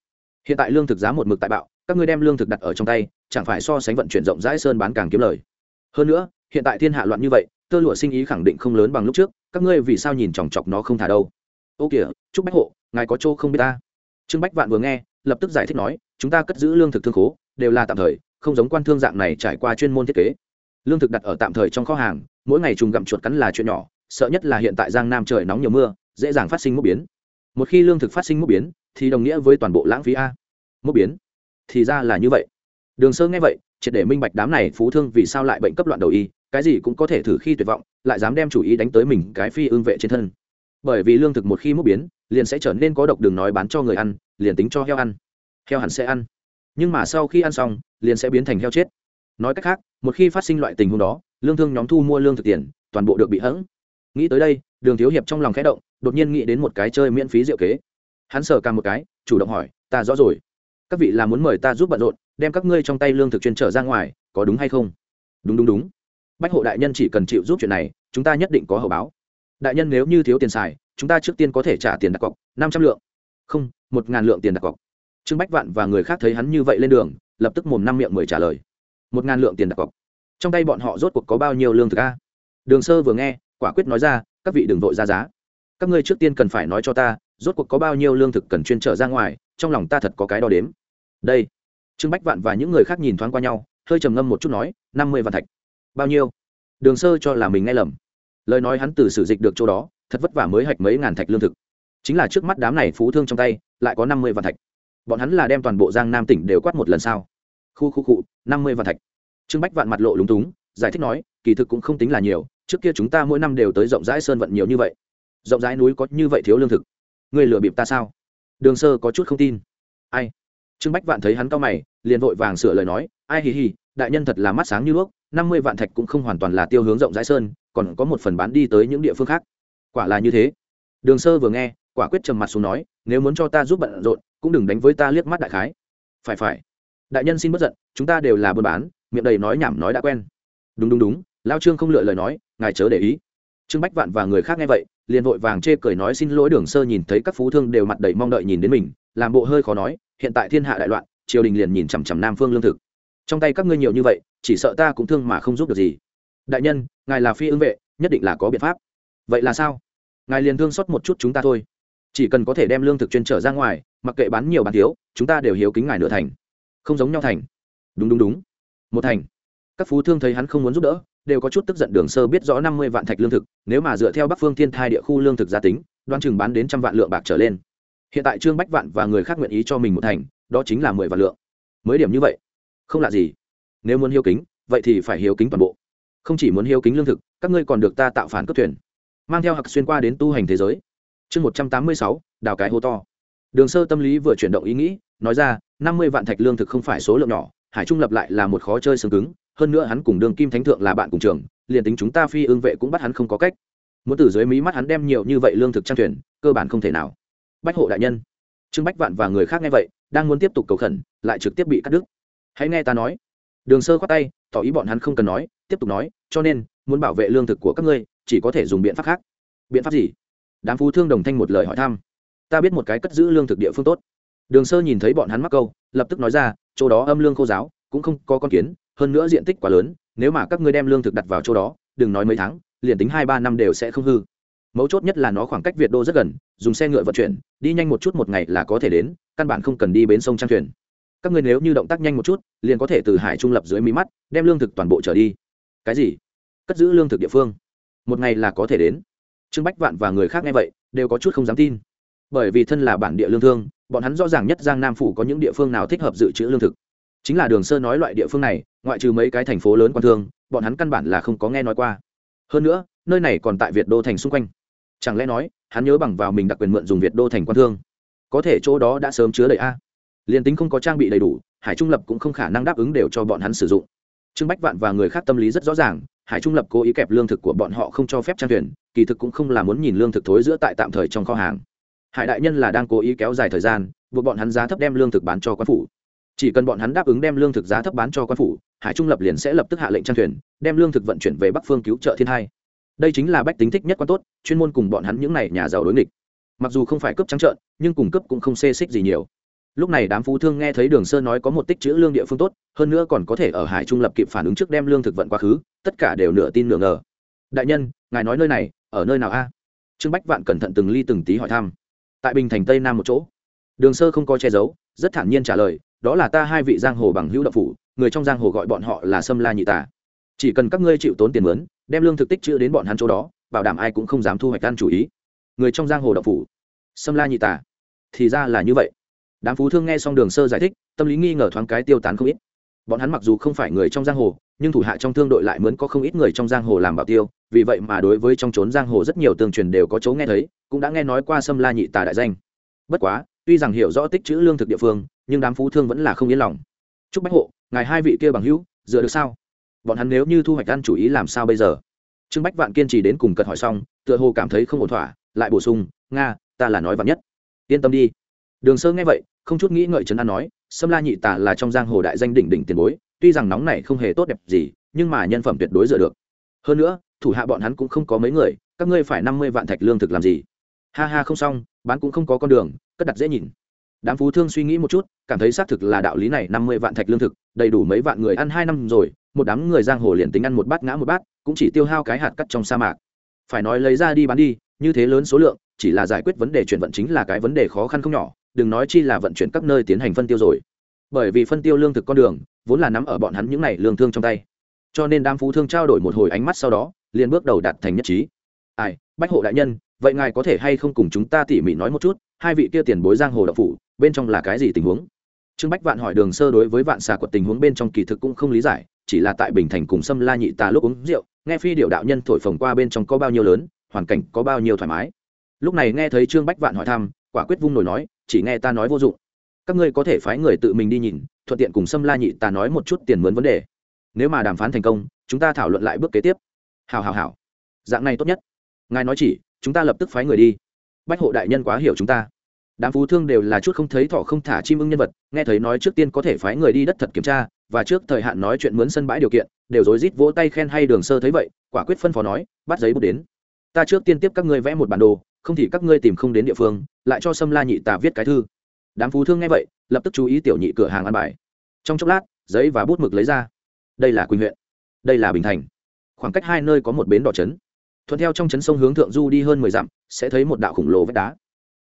Hiện tại lương thực giá một mực tại bạo, các ngươi đem lương thực đặt ở trong tay, chẳng phải so sánh vận chuyển rộng rãi sơn bán càng kiếm lời. Hơn nữa, hiện tại thiên hạ loạn như vậy, tơ lụa sinh ý khẳng định không lớn bằng lúc trước, các ngươi vì sao nhìn chòng chọc nó không thả đâu? Ô kìa, chúc bách hộ, ngài có chỗ không biết ta? Trương bách vạn vừa nghe, lập tức giải thích nói, chúng ta cất giữ lương thực thương khố, đều là tạm thời, không giống quan thương dạng này trải qua chuyên môn thiết kế. Lương thực đặt ở tạm thời trong kho hàng, mỗi ngày trùng gặm chuột cắn là chuyện nhỏ sợ nhất là hiện tại giang nam trời nóng nhiều mưa, dễ dàng phát sinh mốc biến. Một khi lương thực phát sinh mốc biến, thì đồng nghĩa với toàn bộ lãng phí a. Mốc biến? Thì ra là như vậy. Đường sơ nghe vậy, triệt để minh bạch đám này phú thương vì sao lại bệnh cấp loạn đầu y, cái gì cũng có thể thử khi tuyệt vọng, lại dám đem chủ ý đánh tới mình, cái phi ương vệ trên thân. Bởi vì lương thực một khi mốc biến, liền sẽ trở nên có độc đường nói bán cho người ăn, liền tính cho heo ăn. Heo hẳn sẽ ăn. Nhưng mà sau khi ăn xong, liền sẽ biến thành heo chết. Nói cách khác, một khi phát sinh loại tình huống đó, lương thương nhóm thu mua lương thực tiền, toàn bộ được bị hẫng nghĩ tới đây, đường thiếu hiệp trong lòng khẽ động, đột nhiên nghĩ đến một cái chơi miễn phí diệu kế. Hắn sờ càng một cái, chủ động hỏi, ta rõ rồi. Các vị là muốn mời ta giúp bận rộn, đem các ngươi trong tay lương thực chuyên trở ra ngoài, có đúng hay không? Đúng đúng đúng. Bách hộ đại nhân chỉ cần chịu giúp chuyện này, chúng ta nhất định có hậu báo. Đại nhân nếu như thiếu tiền xài, chúng ta trước tiên có thể trả tiền đặt cọc, năm trăm lượng. Không, một ngàn lượng tiền đặt cọc. Trương bách vạn và người khác thấy hắn như vậy lên đường, lập tức mồm năm miệng mười trả lời. Một ngàn lượng tiền đặt cọc. Trong tay bọn họ rốt cuộc có bao nhiêu lương thực a? Đường sơ vừa nghe quả quyết nói ra, các vị đừng vội ra giá. Các ngươi trước tiên cần phải nói cho ta, rốt cuộc có bao nhiêu lương thực cần chuyên trở ra ngoài, trong lòng ta thật có cái đo đếm. Đây. Trương bách vạn và những người khác nhìn thoáng qua nhau, hơi trầm ngâm một chút nói, năm mươi vạn thạch. Bao nhiêu? Đường sơ cho là mình nghe lầm. Lời nói hắn từ sử dịch được chỗ đó, thật vất vả mới hạch mấy ngàn thạch lương thực. Chính là trước mắt đám này phú thương trong tay, lại có năm mươi vạn thạch. Bọn hắn là đem toàn bộ giang nam tỉnh đều quát một lần sao? Khu khu cụ năm mươi vạn thạch. Trương bách vạn mặt lộ lúng túng, giải thích nói, kỳ thực cũng không tính là nhiều trước kia chúng ta mỗi năm đều tới rộng rãi sơn vận nhiều như vậy. Rộng rãi núi có như vậy thiếu lương thực. Người lừa bịp ta sao? Đường sơ có chút không tin. Ai? Trương bách vạn thấy hắn cao mày, liền vội vàng sửa lời nói, ai hì hì, đại nhân thật là mắt sáng như đuốc, năm mươi vạn thạch cũng không hoàn toàn là tiêu hướng rộng rãi sơn, còn có một phần bán đi tới những địa phương khác. Quả là như thế. Đường sơ vừa nghe, quả quyết trầm mặt xuống nói, nếu muốn cho ta giúp bận rộn, cũng đừng đánh với ta liếc mắt đại khái. Phải phải. Đại nhân xin bất giận, chúng ta đều là buôn bán, miệng đầy nói nhảm nói đã quen. Đúng đúng đúng lao trương không lựa lời nói, ngài chớ để ý. Trương bách vạn và người khác nghe vậy, liền vội vàng chê cười nói, xin lỗi, đường sơ nhìn thấy các phú thương đều mặt đầy mong đợi nhìn đến mình, làm bộ hơi khó nói, hiện tại thiên hạ đại loạn, triều đình liền nhìn chằm chằm nam phương lương thực. Trong tay các ngươi nhiều như vậy, chỉ sợ ta cũng thương mà không giúp được gì. Đại nhân, ngài là phi ứng vệ, nhất định là có biện pháp. Vậy là sao? Ngài liền thương xót một chút chúng ta thôi. Chỉ cần có thể đem lương thực chuyên trở ra ngoài, mặc kệ bán nhiều bán thiếu, chúng ta đều hiếu kính ngài nửa thành. Không giống nhau thành. Đúng đúng đúng. Một thành. Các phú thương thấy hắn không muốn giúp đỡ đều có chút tức giận đường sơ biết rõ năm mươi vạn thạch lương thực, nếu mà dựa theo bắc phương thiên thai địa khu lương thực gia tính, đoan chừng bán đến trăm vạn lượng bạc trở lên. Hiện tại trương bách vạn và người khác nguyện ý cho mình một thành, đó chính là mười vạn lượng. Mới điểm như vậy, không lạ gì. Nếu muốn hiếu kính, vậy thì phải hiếu kính toàn bộ. Không chỉ muốn hiếu kính lương thực, các ngươi còn được ta tạo phản cấp thuyền. Mang theo hặc xuyên qua đến tu hành thế giới. Chương một trăm tám mươi sáu, đào cái hố to. Đường sơ tâm lý vừa chuyển động ý nghĩ, nói ra, năm mươi vạn thạch lương thực không phải số lượng nhỏ, hải trung lập lại là một khó chơi xương cứng hơn nữa hắn cùng đường kim thánh thượng là bạn cùng trường, liền tính chúng ta phi ương vệ cũng bắt hắn không có cách. Muốn từ dưới mí mắt hắn đem nhiều như vậy lương thực trang thuyền, cơ bản không thể nào. Bách hộ đại nhân. Trương bách vạn và người khác nghe vậy, đang muốn tiếp tục cầu khẩn, lại trực tiếp bị cắt đứt. Hãy nghe ta nói. Đường sơ khoát tay, tỏ ý bọn hắn không cần nói, tiếp tục nói, cho nên, muốn bảo vệ lương thực của các ngươi, chỉ có thể dùng biện pháp khác. Biện pháp gì? Đám phú thương đồng thanh một lời hỏi thăm. Ta biết một cái cất giữ lương thực địa phương tốt. Đường sơ nhìn thấy bọn hắn mắc câu, lập tức nói ra, chỗ đó âm lương khô giáo, cũng không có con kiến hơn nữa diện tích quá lớn, nếu mà các ngươi đem lương thực đặt vào chỗ đó, đừng nói mấy tháng, liền tính hai ba năm đều sẽ không hư. Mấu chốt nhất là nó khoảng cách việt đô rất gần, dùng xe ngựa vận chuyển, đi nhanh một chút một ngày là có thể đến, căn bản không cần đi bến sông trang thuyền. Các ngươi nếu như động tác nhanh một chút, liền có thể từ hải trung lập dưới mí mắt, đem lương thực toàn bộ trở đi. Cái gì? Cất giữ lương thực địa phương. Một ngày là có thể đến. Trương bách vạn và người khác nghe vậy, đều có chút không dám tin. Bởi vì thân là bản địa lương thương, bọn hắn rõ ràng nhất giang nam phủ có những địa phương nào thích hợp dự trữ lương thực. Chính là đường sơ nói loại địa phương này ngoại trừ mấy cái thành phố lớn quan thương, bọn hắn căn bản là không có nghe nói qua. Hơn nữa, nơi này còn tại việt đô thành xung quanh. Chẳng lẽ nói, hắn nhớ bằng vào mình đặc quyền mượn dùng việt đô thành quan thương? Có thể chỗ đó đã sớm chứa đầy a. Liền tính không có trang bị đầy đủ, hải trung lập cũng không khả năng đáp ứng đều cho bọn hắn sử dụng. Trương bách vạn và người khác tâm lý rất rõ ràng, hải trung lập cố ý kẹp lương thực của bọn họ không cho phép trang thuyền, kỳ thực cũng không là muốn nhìn lương thực thối giữa tại tạm thời trong kho hàng. Hải đại nhân là đang cố ý kéo dài thời gian, buộc bọn hắn giá thấp đem lương thực bán cho quan phủ chỉ cần bọn hắn đáp ứng đem lương thực giá thấp bán cho quan phủ, hải trung lập liền sẽ lập tức hạ lệnh trang thuyền, đem lương thực vận chuyển về bắc phương cứu trợ thiên hai. Đây chính là bách tính thích nhất quan tốt, chuyên môn cùng bọn hắn những n à y nhà giàu đối nghịch. Mặc dù không phải cấp trắng trợn, nhưng cùng cấp cũng không xê xích gì nhiều. Lúc này đám phú thương nghe thấy đường sơ nói có một tích chữ lương địa phương tốt, hơn nữa còn có thể ở hải trung lập kịp phản ứng trước đem lương thực vận quá khứ, tất cả đều nửa tin nửa ngờ. Đại nhân, ngài nói nơi này, ở nơi nào a? Trương bách vạn cẩn thận từng ly từng tí hỏi thăm. Tại bình thành tây nam một chỗ. Đường sơ không có che giấu, rất thản nhiên trả lời đó là ta hai vị giang hồ bằng hữu đậu phủ, người trong giang hồ gọi bọn họ là sâm la nhị tả chỉ cần các ngươi chịu tốn tiền mướn, đem lương thực tích chữ đến bọn hắn chỗ đó, bảo đảm ai cũng không dám thu hoạch ăn chủ ý. Người trong giang hồ đậu phủ, sâm la nhị tả thì ra là như vậy. Đám phú thương nghe xong đường sơ giải thích, tâm lý nghi ngờ thoáng cái tiêu tán không ít. Bọn hắn mặc dù không phải người trong giang hồ, nhưng thủ hạ trong thương đội lại mướn có không ít người trong giang hồ làm bảo tiêu, vì vậy mà đối với trong trốn giang hồ rất nhiều tương truyền đều có chỗ nghe thấy, cũng đã nghe nói qua sâm la nhị tà đại danh. Bất quá tuy rằng hiểu rõ tích chữ lương thực địa phương, nhưng đám phú thương vẫn là không yên lòng. Chúc bách hộ, ngài hai vị kia bằng hữu, dựa được sao? Bọn hắn nếu như thu hoạch ăn chủ ý làm sao bây giờ? Trương bách vạn kiên trì đến cùng cật hỏi xong, tựa hồ cảm thấy không ổn thỏa, lại bổ sung, nga, ta là nói vạn nhất. Yên tâm đi. Đường sơ nghe vậy, không chút nghĩ ngợi trấn an nói, sâm la nhị tả là trong giang hồ đại danh đỉnh đỉnh tiền bối, tuy rằng nóng này không hề tốt đẹp gì, nhưng mà nhân phẩm tuyệt đối dựa được. Hơn nữa, thủ hạ bọn hắn cũng không có mấy người, các ngươi phải năm mươi vạn thạch lương thực làm gì? Ha ha không xong, bán cũng không có con đường, cất đặt dễ nhìn. Đám phú thương suy nghĩ một chút, cảm thấy xác thực là đạo lý này, năm mươi vạn thạch lương thực, đầy đủ mấy vạn người ăn hai năm rồi, một đám người giang hồ liền tính ăn một bát ngã một bát, cũng chỉ tiêu hao cái hạt cắt trong sa mạc. Phải nói lấy ra đi bán đi, như thế lớn số lượng, chỉ là giải quyết vấn đề chuyển vận chính là cái vấn đề khó khăn không nhỏ, đừng nói chi là vận chuyển các nơi tiến hành phân tiêu rồi. Bởi vì phân tiêu lương thực con đường, vốn là nắm ở bọn hắn những này lương thương trong tay. Cho nên đám phú thương trao đổi một hồi ánh mắt sau đó, liền bước đầu đạt thành nhất trí. Ai, bách hộ đại nhân vậy ngài có thể hay không cùng chúng ta tỉ mỉ nói một chút, hai vị kia tiền bối giang hồ đậu phủ, bên trong là cái gì tình huống? Trương bách vạn hỏi đường sơ đối với vạn xà quật tình huống bên trong kỳ thực cũng không lý giải, chỉ là tại bình thành cùng sâm la nhị tà lúc uống rượu, nghe phi điệu đạo nhân thổi phồng qua bên trong có bao nhiêu lớn, hoàn cảnh có bao nhiêu thoải mái. Lúc này nghe thấy trương bách vạn hỏi thăm, quả quyết vung nổi nói, chỉ nghe ta nói vô dụng. Các ngươi có thể phái người tự mình đi nhìn, thuận tiện cùng sâm la nhị ta nói một chút tiền mướn vấn đề. Nếu mà đàm phán thành công, chúng ta thảo luận lại bước kế tiếp. Hào hào hào dạng này tốt nhất. Ngài nói chỉ chúng ta lập tức phái người đi. Bách hộ đại nhân quá hiểu chúng ta. Đám phú thương đều là chút không thấy thọ không thả chim ưng nhân vật, nghe thấy nói trước tiên có thể phái người đi đất thật kiểm tra, và trước thời hạn nói chuyện mướn sân bãi điều kiện, đều rối rít vỗ tay khen hay đường sơ thấy vậy, quả quyết phân phó nói, bắt giấy bút đến. Ta trước tiên tiếp các ngươi vẽ một bản đồ, không thì các ngươi tìm không đến địa phương, lại cho sâm la nhị tà viết cái thư. Đám phú thương nghe vậy, lập tức chú ý tiểu nhị cửa hàng ăn bài. Trong chốc lát, giấy và bút mực lấy ra. Đây là quỳnh huyện. Đây là bình thành. Khoảng cách hai nơi có một bến đỏ trấn thuận theo trong chấn sông hướng thượng du đi hơn mười dặm, sẽ thấy một đạo khổng lồ vách đá.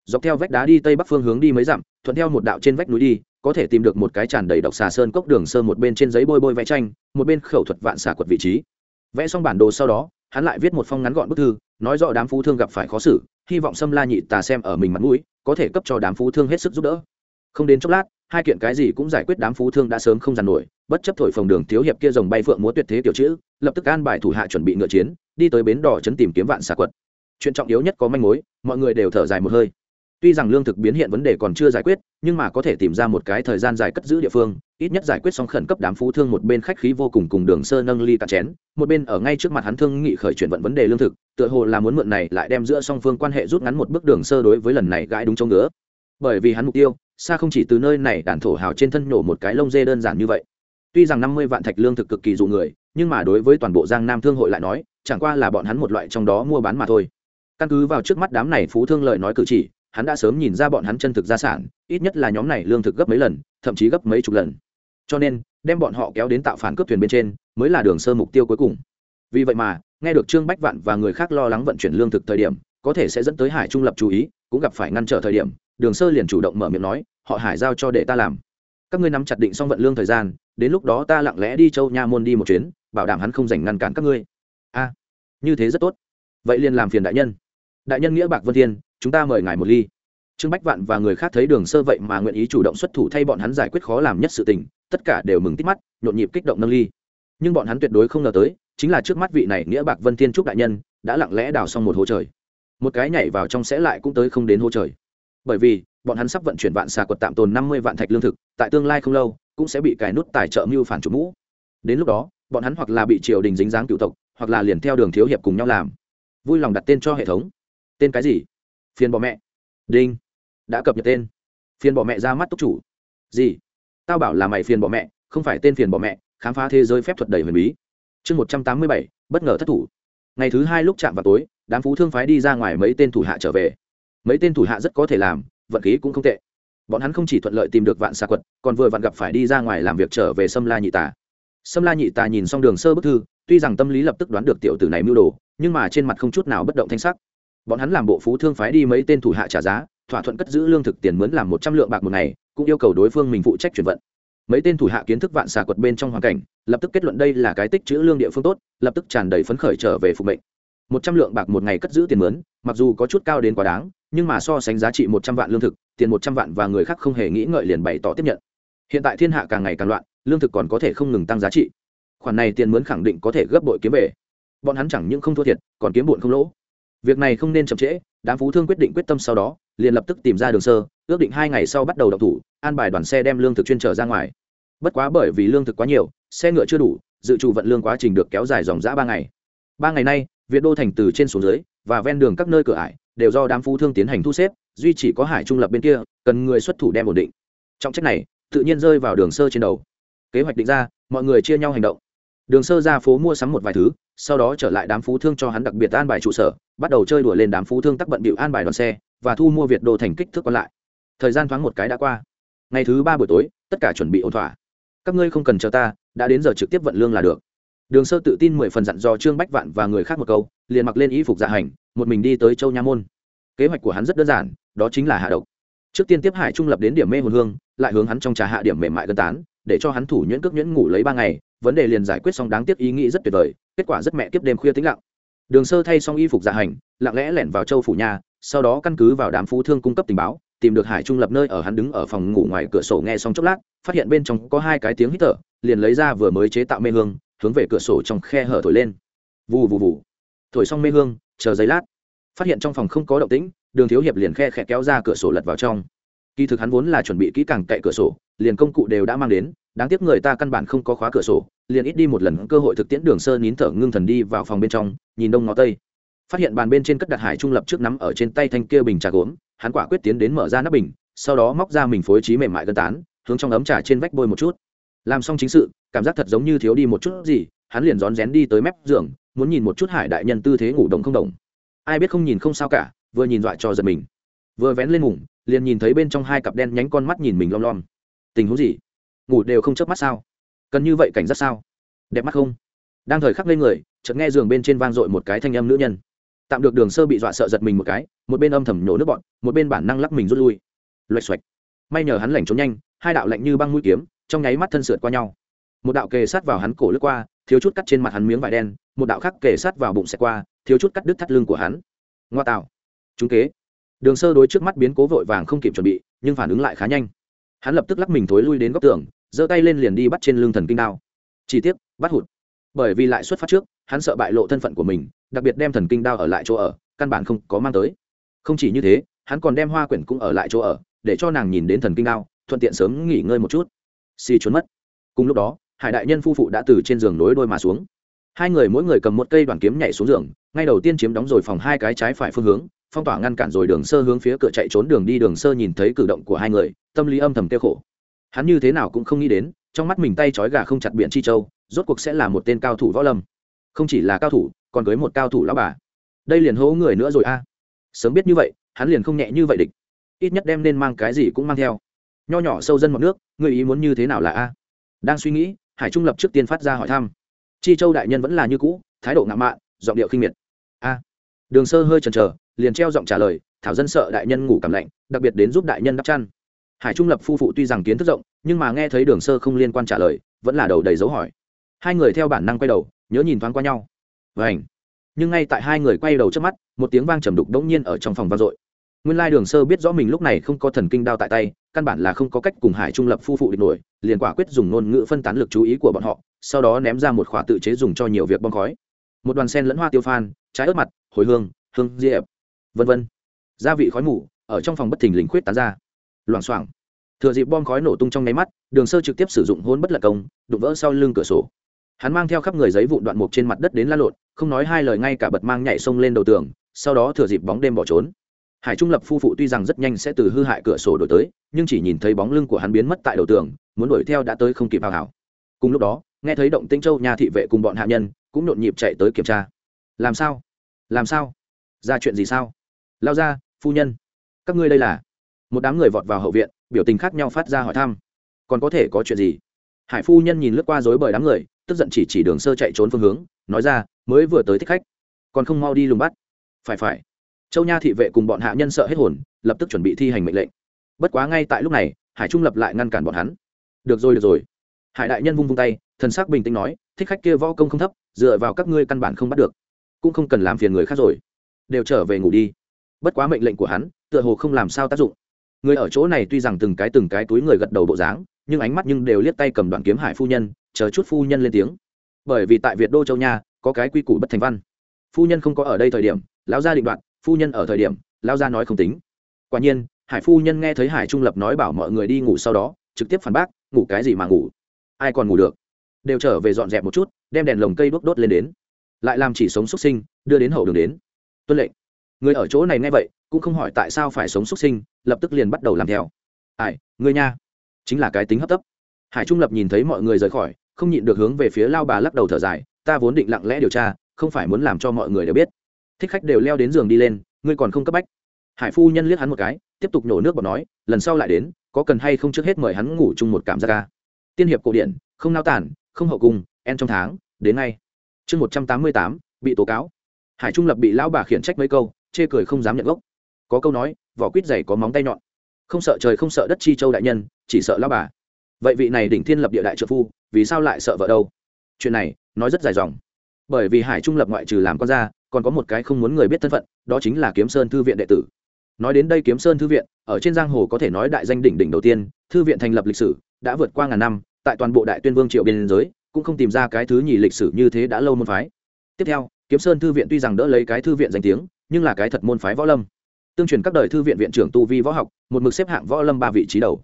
Dọc theo vách đá đi tây bắc phương hướng đi mấy dặm, thuận theo một đạo trên vách núi đi, có thể tìm được một cái tràn đầy độc xà sơn cốc đường sơ một bên trên giấy bôi bôi vẽ tranh, một bên khẩu thuật vạn xà quật vị trí. Vẽ xong bản đồ sau đó, hắn lại viết một phong ngắn gọn bức thư, nói rõ đám phú thương gặp phải khó xử, hy vọng sâm la nhị tà xem ở mình mặt mũi, có thể cấp cho đám phú thương hết sức giúp đỡ không đến chốc lát, hai kiện cái gì cũng giải quyết đám phú thương đã sớm không dàn nổi, bất chấp thổi phồng đường thiếu hiệp kia rồng bay phượng múa tuyệt thế tiểu chữ, lập tức an bài thủ hạ chuẩn bị ngựa chiến, đi tới bến đỏ chấn tìm kiếm vạn xà quật. Chuyện trọng yếu nhất có manh mối, mọi người đều thở dài một hơi. Tuy rằng lương thực biến hiện vấn đề còn chưa giải quyết, nhưng mà có thể tìm ra một cái thời gian dài cất giữ địa phương, ít nhất giải quyết xong khẩn cấp đám phú thương một bên khách khí vô cùng cùng đường sơ nâng ly cạn chén, một bên ở ngay trước mặt hắn thương nghị khởi chuyển vận vấn đề lương thực, tựa hồ là muốn mượn này lại đem giữa song phương quan hệ rút ngắn một bước đường sơ đối với lần này gãi đúng chỗ ngứa. Bởi vì hắn mục tiêu xa không chỉ từ nơi này đàn thổ hào trên thân nổ một cái lông dê đơn giản như vậy. Tuy rằng năm mươi vạn thạch lương thực cực kỳ dụ người, nhưng mà đối với toàn bộ giang nam thương hội lại nói, chẳng qua là bọn hắn một loại trong đó mua bán mà thôi. Căn cứ vào trước mắt đám này phú thương lợi nói cử chỉ, hắn đã sớm nhìn ra bọn hắn chân thực gia sản, ít nhất là nhóm này lương thực gấp mấy lần, thậm chí gấp mấy chục lần. Cho nên, đem bọn họ kéo đến tạo phản cướp thuyền bên trên, mới là đường sơ mục tiêu cuối cùng. Vì vậy mà, nghe được trương bách vạn và người khác lo lắng vận chuyển lương thực thời điểm, có thể sẽ dẫn tới hải trung lập chú ý, cũng gặp phải ngăn trở thời điểm đường sơ liền chủ động mở miệng nói, họ hải giao cho để ta làm. Các ngươi nắm chặt định xong vận lương thời gian, đến lúc đó ta lặng lẽ đi châu nha môn đi một chuyến, bảo đảm hắn không dành ngăn cản các ngươi. A, như thế rất tốt. Vậy liền làm phiền đại nhân. Đại nhân nghĩa bạc vân thiên, chúng ta mời ngài một ly. Trương bách vạn và người khác thấy đường sơ vậy mà nguyện ý chủ động xuất thủ thay bọn hắn giải quyết khó làm nhất sự tình, tất cả đều mừng tít mắt, nhộn nhịp kích động nâng ly. Nhưng bọn hắn tuyệt đối không ngờ tới, chính là trước mắt vị này nghĩa bạc vân thiên trúc đại nhân, đã lặng lẽ đào xong một hố trời. Một cái nhảy vào trong sẽ lại cũng tới không đến hố trời bởi vì, bọn hắn sắp vận chuyển vạn xà quật tạm tồn năm mươi vạn thạch lương thực, tại tương lai không lâu, cũng sẽ bị cài nút tài trợ mưu phản chủ mũ. Đến lúc đó, bọn hắn hoặc là bị triều đình dính dáng cựu tộc, hoặc là liền theo đường thiếu hiệp cùng nhau làm. Vui lòng đặt tên cho hệ thống. Tên cái gì? Phiền bỏ mẹ. Đinh. Đã cập nhật tên. Phiền bỏ mẹ ra mắt túc chủ. Gì? Tao bảo là mày phiền bỏ mẹ, không phải tên phiền bỏ mẹ, khám phá thế giới phép thuật đầy huyền bí. Chương một trăm tám mươi bảy, bất ngờ thất thủ. Ngày thứ hai lúc chạm vào tối, đám phú thương phái đi ra ngoài mấy tên thủ hạ trở về mấy tên thủ hạ rất có thể làm, vận khí cũng không tệ. Bọn hắn không chỉ thuận lợi tìm được vạn xà quật, còn vừa vặn gặp phải đi ra ngoài làm việc trở về sâm la nhị tà. Sâm la nhị tà nhìn xong đường sơ bức thư, tuy rằng tâm lý lập tức đoán được tiểu tử này mưu đồ, nhưng mà trên mặt không chút nào bất động thanh sắc. Bọn hắn làm bộ phú thương phái đi mấy tên thủ hạ trả giá, thỏa thuận cất giữ lương thực tiền mướn làm một trăm lượng bạc một ngày, cũng yêu cầu đối phương mình phụ trách chuyển vận. Mấy tên thủ hạ kiến thức vạn xà quật bên trong hoàn cảnh, lập tức kết luận đây là cái tích chữ lương địa phương tốt, lập tức tràn đầy phấn khởi trở về phục mệnh. Một trăm lượng bạc một ngày cất giữ tiền mướn, mặc dù có chút cao đến quá đáng nhưng mà so sánh giá trị một trăm vạn lương thực, tiền một trăm vạn và người khác không hề nghĩ ngợi liền bày tỏ tiếp nhận. Hiện tại thiên hạ càng ngày càng loạn, lương thực còn có thể không ngừng tăng giá trị. Khoản này tiền mướn khẳng định có thể gấp bội kiếm về. Bọn hắn chẳng những không thua thiệt, còn kiếm bụn không lỗ. Việc này không nên chậm trễ, đám phú thương quyết định quyết tâm sau đó, liền lập tức tìm ra đường sơ, ước định hai ngày sau bắt đầu đọc thủ, an bài đoàn xe đem lương thực chuyên trở ra ngoài. Bất quá bởi vì lương thực quá nhiều, xe ngựa chưa đủ, dự trù vận lương quá trình được kéo dài dòng dã ba ngày. Ba ngày nay, việt đô thành từ trên xuống dưới và ven đường các nơi cửa ải đều do đám phú thương tiến hành thu xếp, duy chỉ có hải trung lập bên kia, cần người xuất thủ đem ổn định. Trọng trách này, tự nhiên rơi vào đường sơ trên đầu. Kế hoạch định ra, mọi người chia nhau hành động. Đường sơ ra phố mua sắm một vài thứ, sau đó trở lại đám phú thương cho hắn đặc biệt an bài trụ sở, bắt đầu chơi đùa lên đám phú thương tắc bận bịu an bài đoàn xe, và thu mua việt đồ thành kích thước còn lại. Thời gian thoáng một cái đã qua. Ngày thứ ba buổi tối, tất cả chuẩn bị ổn thỏa. Các ngươi không cần chờ ta, đã đến giờ trực tiếp vận lương là được. Đường sơ tự tin mười phần dặn do trương bách vạn và người khác một câu liền mặc lên y phục dạ hành, một mình đi tới châu nha môn. Kế hoạch của hắn rất đơn giản, đó chính là hạ độc. Trước tiên tiếp hải trung lập đến điểm mê hồn hương, lại hướng hắn trong trà hạ điểm mềm mại gân tán, để cho hắn thủ nhuyễn cước nhuyễn ngủ lấy ba ngày, vấn đề liền giải quyết xong đáng tiếc ý nghĩ rất tuyệt vời, kết quả rất mẹ tiếp đêm khuya tĩnh lặng. Đường sơ thay xong y phục dạ hành, lặng lẽ lẻn vào châu phủ nhà sau đó căn cứ vào đám phú thương cung cấp tình báo, tìm được hải trung lập nơi ở hắn đứng ở phòng ngủ ngoài cửa sổ nghe xong chốc lát, phát hiện bên trong có hai cái tiếng hít thở, liền lấy ra vừa mới chế tạo mê hương, hướng về cửa sổ trong khe hở thổi lên. Vù vù vù thổi xong mê hương, chờ giấy lát. Phát hiện trong phòng không có động tĩnh, đường thiếu hiệp liền khe khẽ kéo ra cửa sổ lật vào trong. Kỳ thực hắn vốn là chuẩn bị kỹ càng cậy cửa sổ, liền công cụ đều đã mang đến, đáng tiếc người ta căn bản không có khóa cửa sổ, liền ít đi một lần cơ hội thực tiễn đường sơ nín thở ngưng thần đi vào phòng bên trong, nhìn đông ngó tây. Phát hiện bàn bên trên cất đặt hải trung lập trước nắm ở trên tay thanh kia bình trà gốm, hắn quả quyết tiến đến mở ra nắp bình, sau đó móc ra mình phối trí mềm mại gân tán, hướng trong ấm trà trên vách bôi một chút. Làm xong chính sự, cảm giác thật giống như thiếu đi một chút gì hắn liền rón rén đi tới mép giường, muốn nhìn một chút hải đại nhân tư thế ngủ đồng không đồng. Ai biết không nhìn không sao cả, vừa nhìn dọa cho giật mình. Vừa vén lên ngủ liền nhìn thấy bên trong hai cặp đen nhánh con mắt nhìn mình lom lom. Tình huống gì? Ngủ đều không chớp mắt sao? Cần như vậy cảnh giác sao? Đẹp mắt không? Đang thời khắc lên người, chợt nghe giường bên trên vang dội một cái thanh âm nữ nhân. Tạm được đường sơ bị dọa sợ giật mình một cái, một bên âm thầm nhổ nước bọn một bên bản năng lắc mình rút lui. Loạch xoạch. May nhờ hắn lảnh trốn nhanh, hai đạo lạnh như băng mũi kiếm, trong nháy mắt thân sượt qua nhau. Một đạo kề sát vào hắn cổ lướt qua thiếu chút cắt trên mặt hắn miếng vải đen, một đạo khắc kề sát vào bụng xẹt qua, thiếu chút cắt đứt thắt lưng của hắn. Ngoa tạo. Chúng kế. Đường sơ đối trước mắt biến cố vội vàng không kịp chuẩn bị, nhưng phản ứng lại khá nhanh. Hắn lập tức lắc mình thối lui đến góc tường, giơ tay lên liền đi bắt trên lưng thần kinh đao. Chi tiết bắt hụt. Bởi vì lại xuất phát trước, hắn sợ bại lộ thân phận của mình, đặc biệt đem thần kinh đao ở lại chỗ ở, căn bản không có mang tới. Không chỉ như thế, hắn còn đem hoa quyển cũng ở lại chỗ ở, để cho nàng nhìn đến thần kinh đao, thuận tiện sớm nghỉ ngơi một chút. Xì trốn mất. Cùng lúc đó hải đại nhân phu phụ đã từ trên giường nối đôi mà xuống. Hai người mỗi người cầm một cây đoàn kiếm nhảy xuống giường, ngay đầu tiên chiếm đóng rồi phòng hai cái trái phải phương hướng, phong tỏa ngăn cản rồi đường sơ hướng phía cửa chạy trốn đường đi đường sơ nhìn thấy cử động của hai người, tâm lý âm thầm tiêu khổ. Hắn như thế nào cũng không nghĩ đến, trong mắt mình tay trói gà không chặt biện chi châu, rốt cuộc sẽ là một tên cao thủ võ lâm. Không chỉ là cao thủ, còn cưới một cao thủ lão bà. Đây liền hố người nữa rồi a. Sớm biết như vậy, hắn liền không nhẹ như vậy địch. Ít nhất đem nên mang cái gì cũng mang theo. Nho nhỏ sâu dân mọc nước, người ý muốn như thế nào là a? Đang suy nghĩ hải trung lập trước tiên phát ra hỏi thăm. Chi châu đại nhân vẫn là như cũ, thái độ ngạo mạn, giọng điệu khinh miệt. A. Đường sơ hơi chần chờ, liền treo giọng trả lời, thảo dân sợ đại nhân ngủ cảm lạnh, đặc biệt đến giúp đại nhân đắp chăn. Hải trung lập phu phụ tuy rằng kiến thức rộng, nhưng mà nghe thấy đường sơ không liên quan trả lời, vẫn là đầu đầy dấu hỏi. Hai người theo bản năng quay đầu, nhớ nhìn thoáng qua nhau. Vảnh nhưng ngay tại hai người quay đầu trước mắt, một tiếng vang trầm đục đống nhiên ở trong phòng vang dội nguyên lai đường sơ biết rõ mình lúc này không có thần kinh đao tại tay, căn bản là không có cách cùng hải trung lập phu phụ địch nổi, liền quả quyết dùng ngôn ngữ phân tán lực chú ý của bọn họ, sau đó ném ra một khỏa tự chế dùng cho nhiều việc bong khói. Một đoàn sen lẫn hoa tiêu phan, trái ớt mặt, hồi hương hương diệp, vân vân. Gia vị khói mù, ở trong phòng bất thình lình khuyết tán ra. Loảng xoảng. Thừa dịp bom khói nổ tung trong nháy mắt, đường sơ trực tiếp sử dụng hôn bất lật công, đụng vỡ sau lưng cửa sổ. Hắn mang theo khắp người giấy vụn đoạn mục trên mặt đất đến la lộn, không nói hai lời ngay cả bật mang nhảy sông lên đầu tường, sau đó thừa dịp bóng đêm bỏ trốn hải trung lập phu phụ tuy rằng rất nhanh sẽ từ hư hại cửa sổ đổi tới, nhưng chỉ nhìn thấy bóng lưng của hắn biến mất tại đầu tường, muốn đuổi theo đã tới không kịp hào hào. Cùng lúc đó, nghe thấy động tĩnh châu nhà thị vệ cùng bọn hạ nhân, cũng nhộn nhịp chạy tới kiểm tra. Làm sao? Làm sao? Ra chuyện gì sao? Lao ra, phu nhân, các ngươi đây là? Một đám người vọt vào hậu viện, biểu tình khác nhau phát ra hỏi thăm. Còn có thể có chuyện gì? Hải phu nhân nhìn lướt qua dối bởi đám người, tức giận chỉ chỉ đường sơ chạy trốn phương hướng, nói ra, mới vừa tới thích khách, còn không mau đi lùng bắt. Phải phải châu nha thị vệ cùng bọn hạ nhân sợ hết hồn, lập tức chuẩn bị thi hành mệnh lệnh. Bất quá ngay tại lúc này, hải trung lập lại ngăn cản bọn hắn. Được rồi được rồi. Hải đại nhân vung vung tay, thần sắc bình tĩnh nói, thích khách kia võ công không thấp, dựa vào các ngươi căn bản không bắt được. Cũng không cần làm phiền người khác rồi. Đều trở về ngủ đi. Bất quá mệnh lệnh của hắn, tựa hồ không làm sao tác dụng. Người ở chỗ này tuy rằng từng cái từng cái túi người gật đầu bộ dáng, nhưng ánh mắt nhưng đều liếc tay cầm đoạn kiếm hải phu nhân, chờ chút phu nhân lên tiếng. Bởi vì tại việt đô châu nha, có cái quy củ bất thành văn. Phu nhân không có ở đây thời điểm, lão gia định đoạn phu nhân ở thời điểm, lão gia nói không tính. Quả nhiên, hải phu nhân nghe thấy hải trung lập nói bảo mọi người đi ngủ sau đó, trực tiếp phản bác, ngủ cái gì mà ngủ? Ai còn ngủ được? Đều trở về dọn dẹp một chút, đem đèn lồng cây đốt đốt lên đến. Lại làm chỉ sống xuất sinh, đưa đến hậu đường đến. Tuân lệnh. Người ở chỗ này nghe vậy, cũng không hỏi tại sao phải sống xuất sinh, lập tức liền bắt đầu làm theo. Ai người nha. Chính là cái tính hấp tấp. Hải trung lập nhìn thấy mọi người rời khỏi, không nhịn được hướng về phía lao bà lắc đầu thở dài, ta vốn định lặng lẽ điều tra, không phải muốn làm cho mọi người đều biết thích khách đều leo đến giường đi lên, ngươi còn không cấp bách. Hải phu nhân liếc hắn một cái, tiếp tục nhổ nước bọt nói, lần sau lại đến, có cần hay không trước hết mời hắn ngủ chung một cảm giác ca. Tiên hiệp cổ điển, không nao tản, không hậu cung, en trong tháng, đến ngay. Chương một trăm tám mươi tám, bị tố cáo. Hải trung lập bị lão bà khiển trách mấy câu, chê cười không dám nhận gốc. Có câu nói, vỏ quýt dày có móng tay nhọn. Không sợ trời không sợ đất chi châu đại nhân, chỉ sợ lão bà. Vậy vị này đỉnh thiên lập địa đại trợ phu, vì sao lại sợ vợ đâu? Chuyện này, nói rất dài dòng bởi vì hải trung lập ngoại trừ làm con ra, còn có một cái không muốn người biết thân phận, đó chính là kiếm sơn thư viện đệ tử. Nói đến đây kiếm sơn thư viện, ở trên giang hồ có thể nói đại danh đỉnh đỉnh đầu tiên, thư viện thành lập lịch sử, đã vượt qua ngàn năm, tại toàn bộ đại tuyên vương triệu biên giới, cũng không tìm ra cái thứ nhì lịch sử như thế đã lâu môn phái. Tiếp theo, kiếm sơn thư viện tuy rằng đỡ lấy cái thư viện danh tiếng, nhưng là cái thật môn phái võ lâm. Tương truyền các đời thư viện viện trưởng tu vi võ học, một mực xếp hạng võ lâm ba vị trí đầu.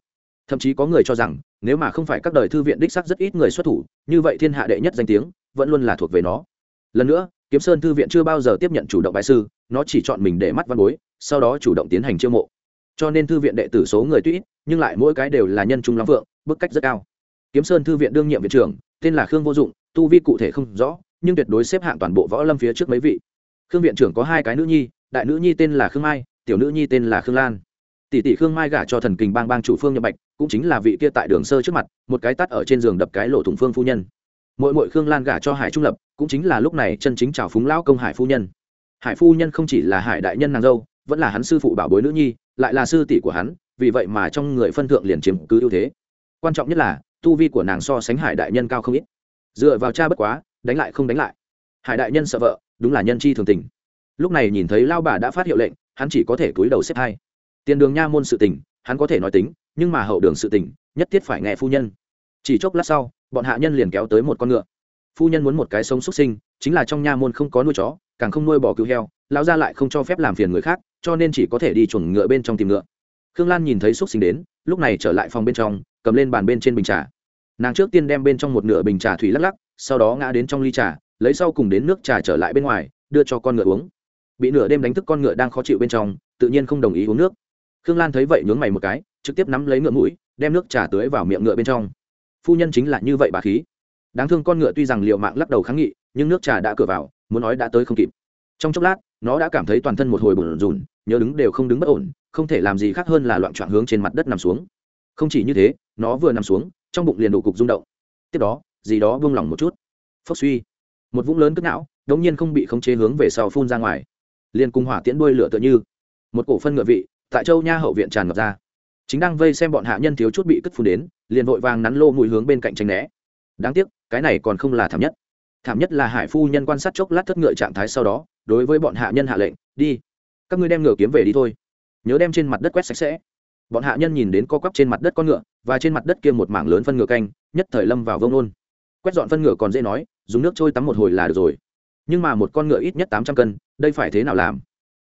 Thậm chí có người cho rằng, nếu mà không phải các đời thư viện đích sắc rất ít người xuất thủ, như vậy thiên hạ đệ nhất danh tiếng, vẫn luôn là thuộc về nó lần nữa, kiếm sơn thư viện chưa bao giờ tiếp nhận chủ động bài sư, nó chỉ chọn mình để mắt văn bối, sau đó chủ động tiến hành chiêu mộ. Cho nên thư viện đệ tử số người tuy ít, nhưng lại mỗi cái đều là nhân trung lắm vượng bức cách rất cao. Kiếm sơn thư viện đương nhiệm viện trưởng, tên là khương vô dụng, tu vi cụ thể không rõ, nhưng tuyệt đối xếp hạng toàn bộ võ lâm phía trước mấy vị. Khương viện trưởng có hai cái nữ nhi, đại nữ nhi tên là khương mai, tiểu nữ nhi tên là khương lan. Tỷ tỷ khương mai gả cho thần kình bang bang chủ phương nhậm bạch, cũng chính là vị kia tại đường sơ trước mặt, một cái tắt ở trên giường đập cái lộ thủng phương phu nhân mỗi mỗi khương lan gả cho hải trung lập cũng chính là lúc này chân chính chào phúng lão công hải phu nhân hải phu nhân không chỉ là hải đại nhân nàng dâu vẫn là hắn sư phụ bảo bối nữ nhi lại là sư tỷ của hắn vì vậy mà trong người phân thượng liền chiếm cứ ưu thế quan trọng nhất là tu vi của nàng so sánh hải đại nhân cao không ít dựa vào cha bất quá đánh lại không đánh lại hải đại nhân sợ vợ đúng là nhân chi thường tình lúc này nhìn thấy lao bà đã phát hiệu lệnh hắn chỉ có thể cúi đầu xếp hai tiền đường nha môn sự tình hắn có thể nói tính nhưng mà hậu đường sự tình nhất thiết phải nghe phu nhân chỉ chốc lát sau, bọn hạ nhân liền kéo tới một con ngựa. Phu nhân muốn một cái sống xuất sinh, chính là trong nha môn không có nuôi chó, càng không nuôi bò cứu heo, lão ra lại không cho phép làm phiền người khác, cho nên chỉ có thể đi chuồng ngựa bên trong tìm ngựa. Khương lan nhìn thấy xuất sinh đến, lúc này trở lại phòng bên trong, cầm lên bàn bên trên bình trà. Nàng trước tiên đem bên trong một nửa bình trà thủy lắc lắc, sau đó ngã đến trong ly trà, lấy sau cùng đến nước trà trở lại bên ngoài, đưa cho con ngựa uống. Bị nửa đêm đánh thức con ngựa đang khó chịu bên trong, tự nhiên không đồng ý uống nước. Khương lan thấy vậy nhướng mày một cái, trực tiếp nắm lấy ngựa mũi, đem nước trà tưới vào miệng ngựa bên trong phu nhân chính là như vậy bà khí. Đáng thương con ngựa tuy rằng liệu mạng lắc đầu kháng nghị, nhưng nước trà đã cửa vào, muốn nói đã tới không kịp. Trong chốc lát, nó đã cảm thấy toàn thân một hồi bùn rùn, nhớ đứng đều không đứng bất ổn, không thể làm gì khác hơn là loạn trọn hướng trên mặt đất nằm xuống. Không chỉ như thế, nó vừa nằm xuống, trong bụng liền đủ cục rung động. Tiếp đó, gì đó buông lỏng một chút. Phốc suy. Một vũng lớn cất não, đống nhiên không bị khống chế hướng về sau phun ra ngoài. Liền cung hỏa tiễn đuôi lửa tựa như. Một cổ phân ngựa vị, tại châu nha hậu viện tràn ngập ra chính đang vây xem bọn hạ nhân thiếu chút bị cất phun đến, liền vội vàng nắn lô mùi hướng bên cạnh tranh né. Đáng tiếc, cái này còn không là thảm nhất. Thảm nhất là hải phu nhân quan sát chốc lát thất ngựa trạng thái sau đó, đối với bọn hạ nhân hạ lệnh, đi, các ngươi đem ngựa kiếm về đi thôi. Nhớ đem trên mặt đất quét sạch sẽ. Bọn hạ nhân nhìn đến co quắp trên mặt đất con ngựa, và trên mặt đất kia một mảng lớn phân ngựa canh, nhất thời lâm vào vông nôn. Quét dọn phân ngựa còn dễ nói, dùng nước trôi tắm một hồi là được rồi. Nhưng mà một con ngựa ít nhất tám trăm cân, đây phải thế nào làm?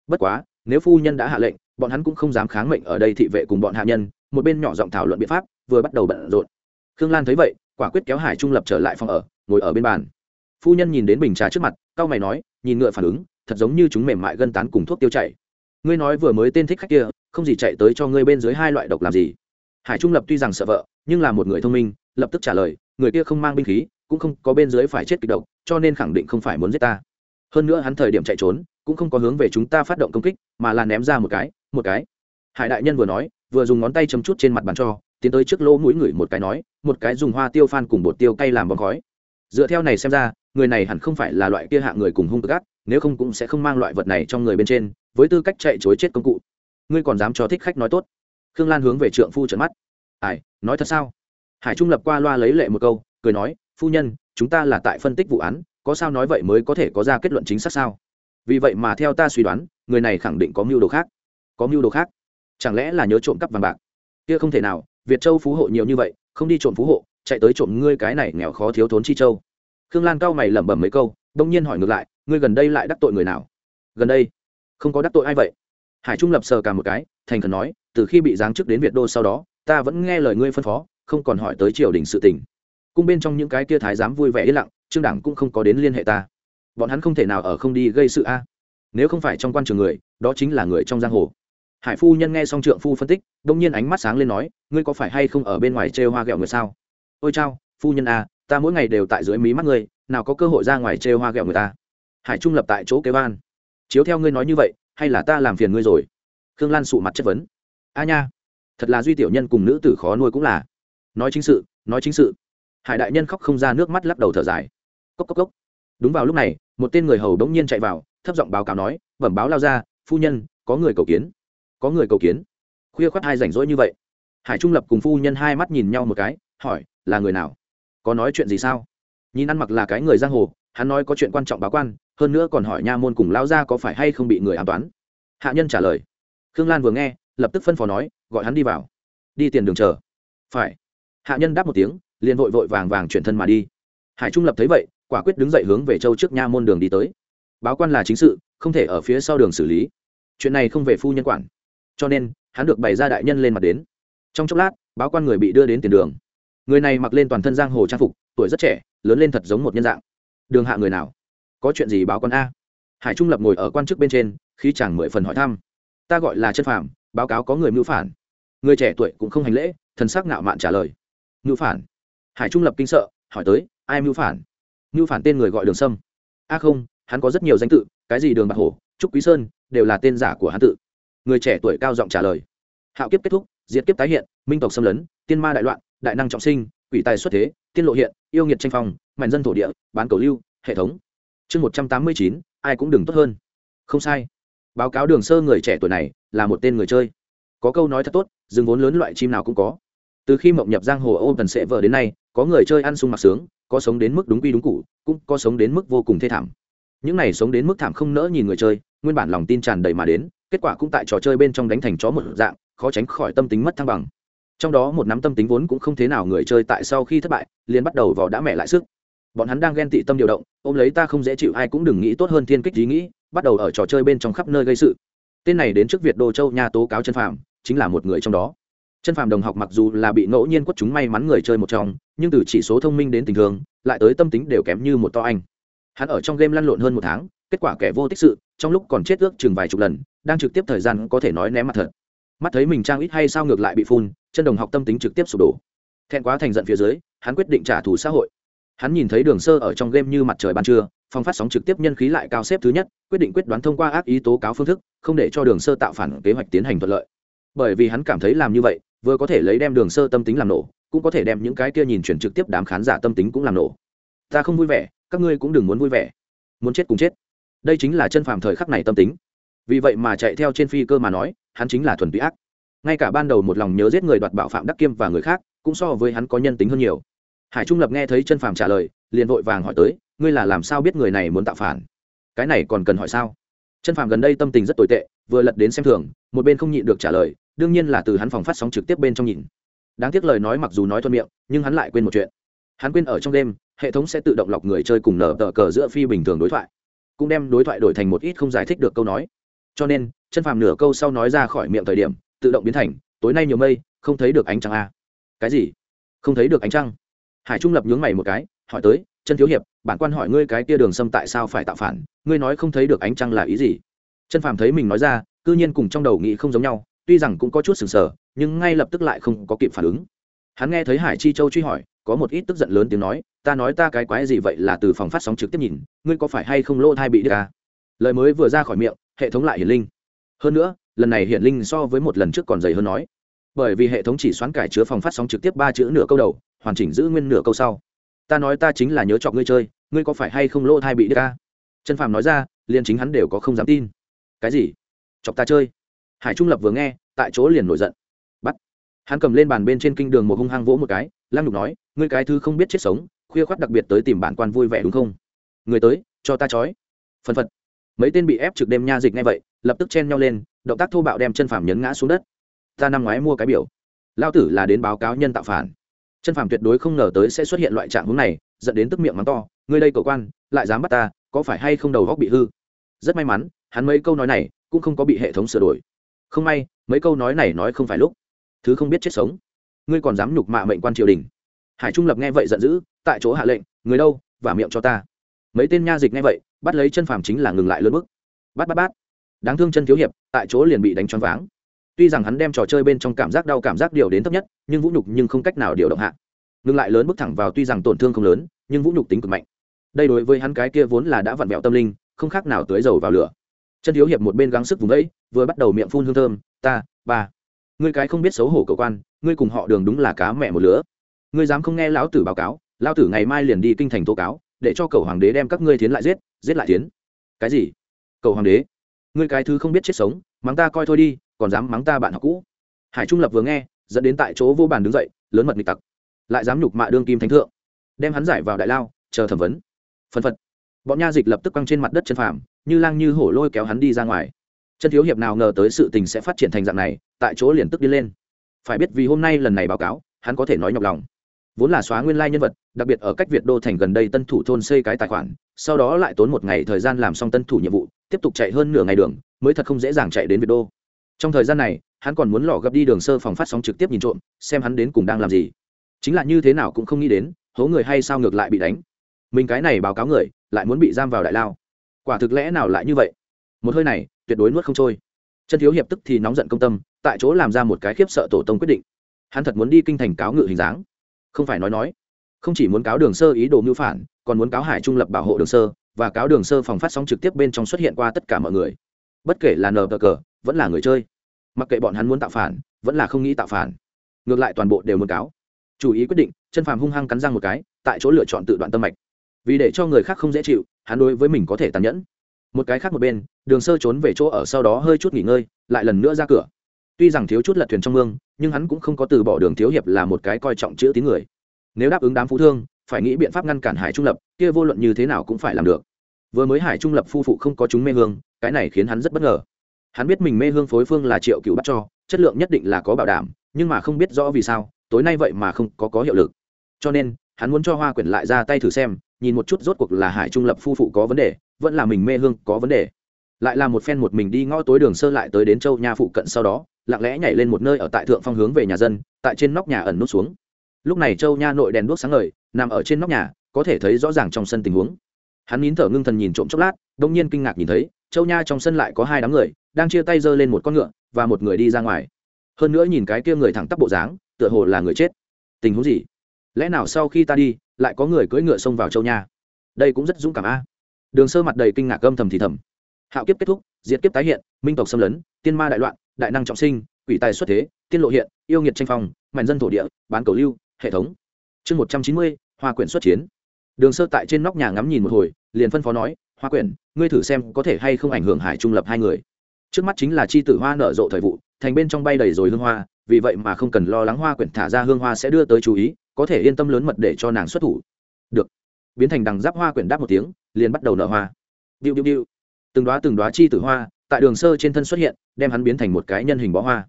Bất quá, nếu phu nhân đã hạ lệnh bọn hắn cũng không dám kháng mệnh ở đây thị vệ cùng bọn hạ nhân, một bên nhỏ giọng thảo luận biện pháp, vừa bắt đầu bận rộn. Khương lan thấy vậy, quả quyết kéo hải trung lập trở lại phòng ở, ngồi ở bên bàn. Phu nhân nhìn đến bình trà trước mặt, cau mày nói, nhìn ngựa phản ứng, thật giống như chúng mềm mại gân tán cùng thuốc tiêu chảy. Ngươi nói vừa mới tên thích khách kia, không gì chạy tới cho ngươi bên dưới hai loại độc làm gì? Hải trung lập tuy rằng sợ vợ, nhưng là một người thông minh, lập tức trả lời, người kia không mang binh khí, cũng không có bên dưới phải chết kịch độc, cho nên khẳng định không phải muốn giết ta. Hơn nữa hắn thời điểm chạy trốn, cũng không có hướng về chúng ta phát động công kích, mà là ném ra một cái một cái. Hải đại nhân vừa nói, vừa dùng ngón tay chấm chút trên mặt bàn cho, tiến tới trước lỗ mũi người một cái nói, một cái dùng hoa tiêu phan cùng bột tiêu cay làm bóng khói. Dựa theo này xem ra, người này hẳn không phải là loại kia hạ người cùng hung cực ác, nếu không cũng sẽ không mang loại vật này trong người bên trên, với tư cách chạy chối chết công cụ. Ngươi còn dám cho thích khách nói tốt. Khương lan hướng về trượng phu trợn mắt. Ai, nói thật sao? Hải trung lập qua loa lấy lệ một câu, cười nói, phu nhân, chúng ta là tại phân tích vụ án, có sao nói vậy mới có thể có ra kết luận chính xác sao? Vì vậy mà theo ta suy đoán, người này khẳng định có mưu đồ khác có mưu đồ khác. Chẳng lẽ là nhớ trộm cắp vàng bạc? Kia không thể nào, việt châu phú hộ nhiều như vậy, không đi trộm phú hộ, chạy tới trộm ngươi cái này nghèo khó thiếu thốn chi châu. Khương lan cao mày lẩm bẩm mấy câu, đông nhiên hỏi ngược lại, ngươi gần đây lại đắc tội người nào? Gần đây? Không có đắc tội ai vậy? Hải trung lập sờ cả một cái, thành khẩn nói, từ khi bị giáng chức đến việt đô sau đó, ta vẫn nghe lời ngươi phân phó, không còn hỏi tới triều đình sự tình. Cung bên trong những cái kia thái giám vui vẻ yên lặng, trương đảng cũng không có đến liên hệ ta. Bọn hắn không thể nào ở không đi gây sự a. Nếu không phải trong quan trường người, đó chính là người trong giang hồ hải phu nhân nghe xong trượng phu phân tích đông nhiên ánh mắt sáng lên nói ngươi có phải hay không ở bên ngoài chê hoa ghẹo người sao? Ôi chao phu nhân à, ta mỗi ngày đều tại dưới mí mắt ngươi nào có cơ hội ra ngoài chê hoa ghẹo người ta? Hải trung lập tại chỗ kế ban chiếu theo ngươi nói như vậy hay là ta làm phiền ngươi rồi? Khương lan sụ mặt chất vấn. A nha thật là duy tiểu nhân cùng nữ tử khó nuôi cũng là. Nói chính sự nói chính sự. Hải đại nhân khóc không ra nước mắt lắc đầu thở dài. Cốc cốc cốc. Đúng vào lúc này một tên người hầu đống nhiên chạy vào thấp giọng báo cáo nói bẩm báo lao ra phu nhân có người cầu kiến có người cầu kiến. Khuya khoắt hai rảnh rỗi như vậy. Hải trung lập cùng phu nhân hai mắt nhìn nhau một cái, hỏi, là người nào? Có nói chuyện gì sao? Nhìn ăn mặc là cái người giang hồ, hắn nói có chuyện quan trọng báo quan, hơn nữa còn hỏi nha môn cùng lao ra có phải hay không bị người an toán. Hạ nhân trả lời. Khương lan vừa nghe, lập tức phân phó nói, gọi hắn đi vào. Đi tiền đường chờ. Phải. Hạ nhân đáp một tiếng, liền vội vội vàng vàng chuyển thân mà đi. Hải trung lập thấy vậy, quả quyết đứng dậy hướng về châu trước nha môn đường đi tới. Báo quan là chính sự, không thể ở phía sau đường xử lý. Chuyện này không về phu nhân quản cho nên hắn được bày ra đại nhân lên mặt đến. Trong chốc lát, báo quan người bị đưa đến tiền đường. Người này mặc lên toàn thân giang hồ trang phục, tuổi rất trẻ, lớn lên thật giống một nhân dạng. Đường hạ người nào? Có chuyện gì báo quan a? Hải trung lập ngồi ở quan chức bên trên khi chàng mười phần hỏi thăm. Ta gọi là chân phạm báo cáo có người mưu phản. Người trẻ tuổi cũng không hành lễ, thần sắc ngạo mạn trả lời. Mưu phản? Hải trung lập kinh sợ, hỏi tới, ai mưu phản? Mưu phản tên người gọi đường sâm. A không, hắn có rất nhiều danh tự, cái gì đường bạc hổ, trúc quý sơn, đều là tên giả của hắn tự người trẻ tuổi cao giọng trả lời. Hạo kiếp kết thúc, diệt kiếp tái hiện, minh tộc xâm lấn, tiên ma đại loạn, đại năng trọng sinh, quỷ tài xuất thế, tiên lộ hiện, yêu nghiệt tranh phong mạnh dân thổ địa, bán cầu lưu, hệ thống. Chương một trăm tám mươi chín, ai cũng đừng tốt hơn. Không sai. Báo cáo đường sơ người trẻ tuổi này là một tên người chơi. Có câu nói thật tốt, rừng vốn lớn loại chim nào cũng có. Từ khi mộng nhập giang hồ ô tần sệ vợ đến nay, có người chơi ăn sung mặc sướng, có sống đến mức đúng quy đúng cụ cũng có sống đến mức vô cùng thê thảm. Những này sống đến mức thảm không nỡ nhìn người chơi, nguyên bản lòng tin tràn đầy mà đến kết quả cũng tại trò chơi bên trong đánh thành chó một dạng, khó tránh khỏi tâm tính mất thăng bằng. Trong đó một nắm tâm tính vốn cũng không thế nào người chơi tại sau khi thất bại, liền bắt đầu vào đã mẹ lại sức. Bọn hắn đang ghen tị tâm điều động, ôm lấy ta không dễ chịu ai cũng đừng nghĩ tốt hơn thiên kích ý nghĩ, bắt đầu ở trò chơi bên trong khắp nơi gây sự. Tên này đến trước việt đô châu nhà tố cáo chân phạm chính là một người trong đó. Chân phạm đồng học mặc dù là bị ngẫu nhiên quất chúng may mắn người chơi một trong, nhưng từ chỉ số thông minh đến tình thường lại tới tâm tính đều kém như một to anh. Hắn ở trong game lăn lộn hơn một tháng kết quả kẻ vô tích sự, trong lúc còn chết ước chừng vài chục lần, đang trực tiếp thời gian có thể nói ném mặt thật. Mắt thấy mình trang ít hay sao ngược lại bị phun, chân đồng học tâm tính trực tiếp sụp đổ. Thẹn quá thành giận phía dưới, hắn quyết định trả thù xã hội. Hắn nhìn thấy đường sơ ở trong game như mặt trời ban trưa, phong phát sóng trực tiếp nhân khí lại cao xếp thứ nhất, quyết định quyết đoán thông qua ác ý tố cáo phương thức, không để cho đường sơ tạo phản kế hoạch tiến hành thuận lợi. Bởi vì hắn cảm thấy làm như vậy, vừa có thể lấy đem đường sơ tâm tính làm nổ, cũng có thể đem những cái kia nhìn chuyển trực tiếp đám khán giả tâm tính cũng làm nổ. Ta không vui vẻ, các ngươi cũng đừng muốn vui vẻ. Muốn chết cùng chết đây chính là chân phàm thời khắc này tâm tính. Vì vậy mà chạy theo trên phi cơ mà nói, hắn chính là thuần túy ác. Ngay cả ban đầu một lòng nhớ giết người đoạt bảo phạm đắc kiêm và người khác, cũng so với hắn có nhân tính hơn nhiều. Hải trung lập nghe thấy chân phàm trả lời, liền vội vàng hỏi tới, ngươi là làm sao biết người này muốn tạo phản? Cái này còn cần hỏi sao? Chân phàm gần đây tâm tình rất tồi tệ, vừa lật đến xem thường, một bên không nhịn được trả lời, đương nhiên là từ hắn phòng phát sóng trực tiếp bên trong nhìn. Đáng tiếc lời nói mặc dù nói thuận miệng, nhưng hắn lại quên một chuyện. Hắn quên ở trong đêm, hệ thống sẽ tự động lọc người chơi cùng nở tờ cờ giữa phi bình thường đối thoại cũng đem đối thoại đổi thành một ít không giải thích được câu nói. Cho nên, chân phàm nửa câu sau nói ra khỏi miệng thời điểm, tự động biến thành, tối nay nhiều mây, không thấy được ánh trăng a à? cái gì? Không thấy được ánh trăng? Hải trung lập nhướng mày một cái, hỏi tới, chân thiếu hiệp, bản quan hỏi ngươi cái tia đường xâm tại sao phải tạo phản? Ngươi nói không thấy được ánh trăng là ý gì? Chân phàm thấy mình nói ra, cư nhiên cùng trong đầu nghĩ không giống nhau, tuy rằng cũng có chút sừng sờ, nhưng ngay lập tức lại không có kịp phản ứng. Hắn nghe thấy hải chi châu truy hỏi có một ít tức giận lớn tiếng nói, ta nói ta cái quái gì vậy là từ phòng phát sóng trực tiếp nhìn, ngươi có phải hay không lỗ thai bị đi à? lời mới vừa ra khỏi miệng, hệ thống lại hiển linh. Hơn nữa, lần này hiển linh so với một lần trước còn dày hơn nói. Bởi vì hệ thống chỉ xoán cải chứa phòng phát sóng trực tiếp ba chữ nửa câu đầu, hoàn chỉnh giữ nguyên nửa câu sau. Ta nói ta chính là nhớ chọc ngươi chơi, ngươi có phải hay không lỗ thai bị đi à? chân phàm nói ra, liền chính hắn đều có không dám tin. Cái gì? Chọc ta chơi? Hải trung lập vừa nghe, tại chỗ liền nổi giận hắn cầm lên bàn bên trên kinh đường một hung hăng vỗ một cái, lăng nhục nói, ngươi cái thứ không biết chết sống, khuya khoắt đặc biệt tới tìm bản quan vui vẻ đúng không? Người tới, cho ta trói. Phân phật. Mấy tên bị ép trực đêm nha dịch ngay vậy, lập tức chen nhau lên, động tác thô bạo đem chân phàm nhấn ngã xuống đất. Ta năm ngoái mua cái biểu. Lao tử là đến báo cáo nhân tạo phản. Chân phàm tuyệt đối không ngờ tới sẽ xuất hiện loại trạng hướng này dẫn đến tức miệng mắng to, ngươi đây cầu quan, lại dám bắt ta, có phải hay không đầu góc bị hư? Rất may mắn, hắn mấy câu nói này cũng không có bị hệ thống sửa đổi. Không may, mấy câu nói này nói không phải lúc thứ không biết chết sống. Ngươi còn dám nhục mạ mệnh quan triều đình. Hải trung lập nghe vậy giận dữ, tại chỗ hạ lệnh, người đâu và miệng cho ta. Mấy tên nha dịch nghe vậy, bắt lấy chân phàm chính là ngừng lại lớn mức bắt bắt bắt đáng thương chân thiếu hiệp, tại chỗ liền bị đánh choáng váng. Tuy rằng hắn đem trò chơi bên trong cảm giác đau cảm giác điều đến thấp nhất, nhưng vũ nhục nhưng không cách nào điều động hạ. Ngừng lại lớn bước thẳng vào tuy rằng tổn thương không lớn, nhưng vũ nhục tính cực mạnh. Đây đối với hắn cái kia vốn là đã vặn vẹo tâm linh, không khác nào tưới dầu vào lửa. Chân thiếu hiệp một bên gắng sức vùng ấy vừa bắt đầu miệng phun hương thơm, ta, ba ngươi cái không biết xấu hổ cậu quan, ngươi cùng họ đường đúng là cá mẹ một lứa. Ngươi dám không nghe lão tử báo cáo, lão tử ngày mai liền đi kinh thành tố cáo, để cho cầu hoàng đế đem các ngươi tiến lại giết giết lại tiến cái gì? Cầu hoàng đế? Ngươi cái thứ không biết chết sống, mắng ta coi thôi đi, còn dám mắng ta bạn học cũ. Hải trung lập vừa nghe, dẫn đến tại chỗ vô bàn đứng dậy, lớn mật nghịch tặc. Lại dám nhục mạ đương kim thánh thượng. Đem hắn giải vào đại lao, chờ thẩm vấn. Phân phật. Bọn nha dịch lập tức quăng trên mặt đất chân phàm, như lang như hổ lôi kéo hắn đi ra ngoài chân thiếu hiệp nào ngờ tới sự tình sẽ phát triển thành dạng này, tại chỗ liền tức đi lên. Phải biết vì hôm nay lần này báo cáo, hắn có thể nói nhọc lòng. Vốn là xóa nguyên lai nhân vật, đặc biệt ở cách việt đô thành gần đây tân thủ thôn xây cái tài khoản, sau đó lại tốn một ngày thời gian làm xong tân thủ nhiệm vụ, tiếp tục chạy hơn nửa ngày đường, mới thật không dễ dàng chạy đến việt đô. Trong thời gian này, hắn còn muốn lò gấp đi đường sơ phòng phát sóng trực tiếp nhìn trộm, xem hắn đến cùng đang làm gì. Chính là như thế nào cũng không nghĩ đến, hố người hay sao ngược lại bị đánh. Mình cái này báo cáo người, lại muốn bị giam vào đại lao. Quả thực lẽ nào lại như vậy? Một hơi này, tuyệt đối nuốt không trôi. Chân thiếu hiệp tức thì nóng giận công tâm, tại chỗ làm ra một cái khiếp sợ tổ tông quyết định. Hắn thật muốn đi kinh thành cáo ngự hình dáng. Không phải nói nói. Không chỉ muốn cáo đường sơ ý đồ mưu phản, còn muốn cáo hải trung lập bảo hộ đường sơ, và cáo đường sơ phòng phát sóng trực tiếp bên trong xuất hiện qua tất cả mọi người. Bất kể là nờ cờ, vẫn là người chơi. Mặc kệ bọn hắn muốn tạo phản, vẫn là không nghĩ tạo phản. Ngược lại toàn bộ đều muốn cáo. Chủ ý quyết định chân phàm hung hăng cắn răng một cái, tại chỗ lựa chọn tự đoạn tâm mạch. Vì để cho người khác không dễ chịu, hắn đối với mình có thể tàn nhẫn một cái khác một bên, đường sơ trốn về chỗ ở sau đó hơi chút nghỉ ngơi, lại lần nữa ra cửa. Tuy rằng thiếu chút lật thuyền trong mương, nhưng hắn cũng không có từ bỏ đường thiếu hiệp là một cái coi trọng chữ tín người. Nếu đáp ứng đám phú thương, phải nghĩ biện pháp ngăn cản hải trung lập, kia vô luận như thế nào cũng phải làm được. Vừa mới hải trung lập phu phụ không có chúng mê hương, cái này khiến hắn rất bất ngờ. Hắn biết mình mê hương phối phương là triệu cựu bắt cho, chất lượng nhất định là có bảo đảm, nhưng mà không biết rõ vì sao, tối nay vậy mà không có có hiệu lực. Cho nên, hắn muốn cho hoa quyển lại ra tay thử xem nhìn một chút rốt cuộc là hải trung lập phu phụ có vấn đề, vẫn là mình mê hương có vấn đề. Lại là một phen một mình đi ngõ tối đường sơ lại tới đến châu nha phụ cận sau đó, lặng lẽ nhảy lên một nơi ở tại thượng phong hướng về nhà dân, tại trên nóc nhà ẩn nút xuống. Lúc này châu nha nội đèn đuốc sáng ngời, nằm ở trên nóc nhà, có thể thấy rõ ràng trong sân tình huống. Hắn nín thở ngưng thần nhìn trộm chốc lát, đông nhiên kinh ngạc nhìn thấy, châu nha trong sân lại có hai đám người, đang chia tay giơ lên một con ngựa, và một người đi ra ngoài. Hơn nữa nhìn cái kia người thẳng tắp bộ dáng, tựa hồ là người chết. Tình huống gì? Lẽ nào sau khi ta đi lại có người cưỡi ngựa xông vào châu nha. Đây cũng rất dũng cảm a. Đường sơ mặt đầy kinh ngạc âm thầm thì thầm. Hạo kiếp kết thúc, diệt kiếp tái hiện, minh tộc xâm lấn, tiên ma đại loạn, đại năng trọng sinh, quỷ tài xuất thế, tiên lộ hiện, yêu nghiệt tranh phong mạnh dân thổ địa, bán cầu lưu, hệ thống. Chương một trăm chín mươi, hoa quyển xuất chiến. Đường sơ tại trên nóc nhà ngắm nhìn một hồi, liền phân phó nói, hoa quyển, ngươi thử xem có thể hay không ảnh hưởng hải trung lập hai người. Trước mắt chính là chi tử hoa nở rộ thời vụ, thành bên trong bay đầy rồi hương hoa, vì vậy mà không cần lo lắng hoa quyển thả ra hương hoa sẽ đưa tới chú ý có thể yên tâm lớn mật để cho nàng xuất thủ. Được. Biến thành đằng giáp hoa quyển đáp một tiếng, liền bắt đầu nở hoa. Điệu điệu điệu từng đoá từng đoá chi tử hoa tại đường sơ trên thân xuất hiện, đem hắn biến thành một cái nhân hình bó hoa.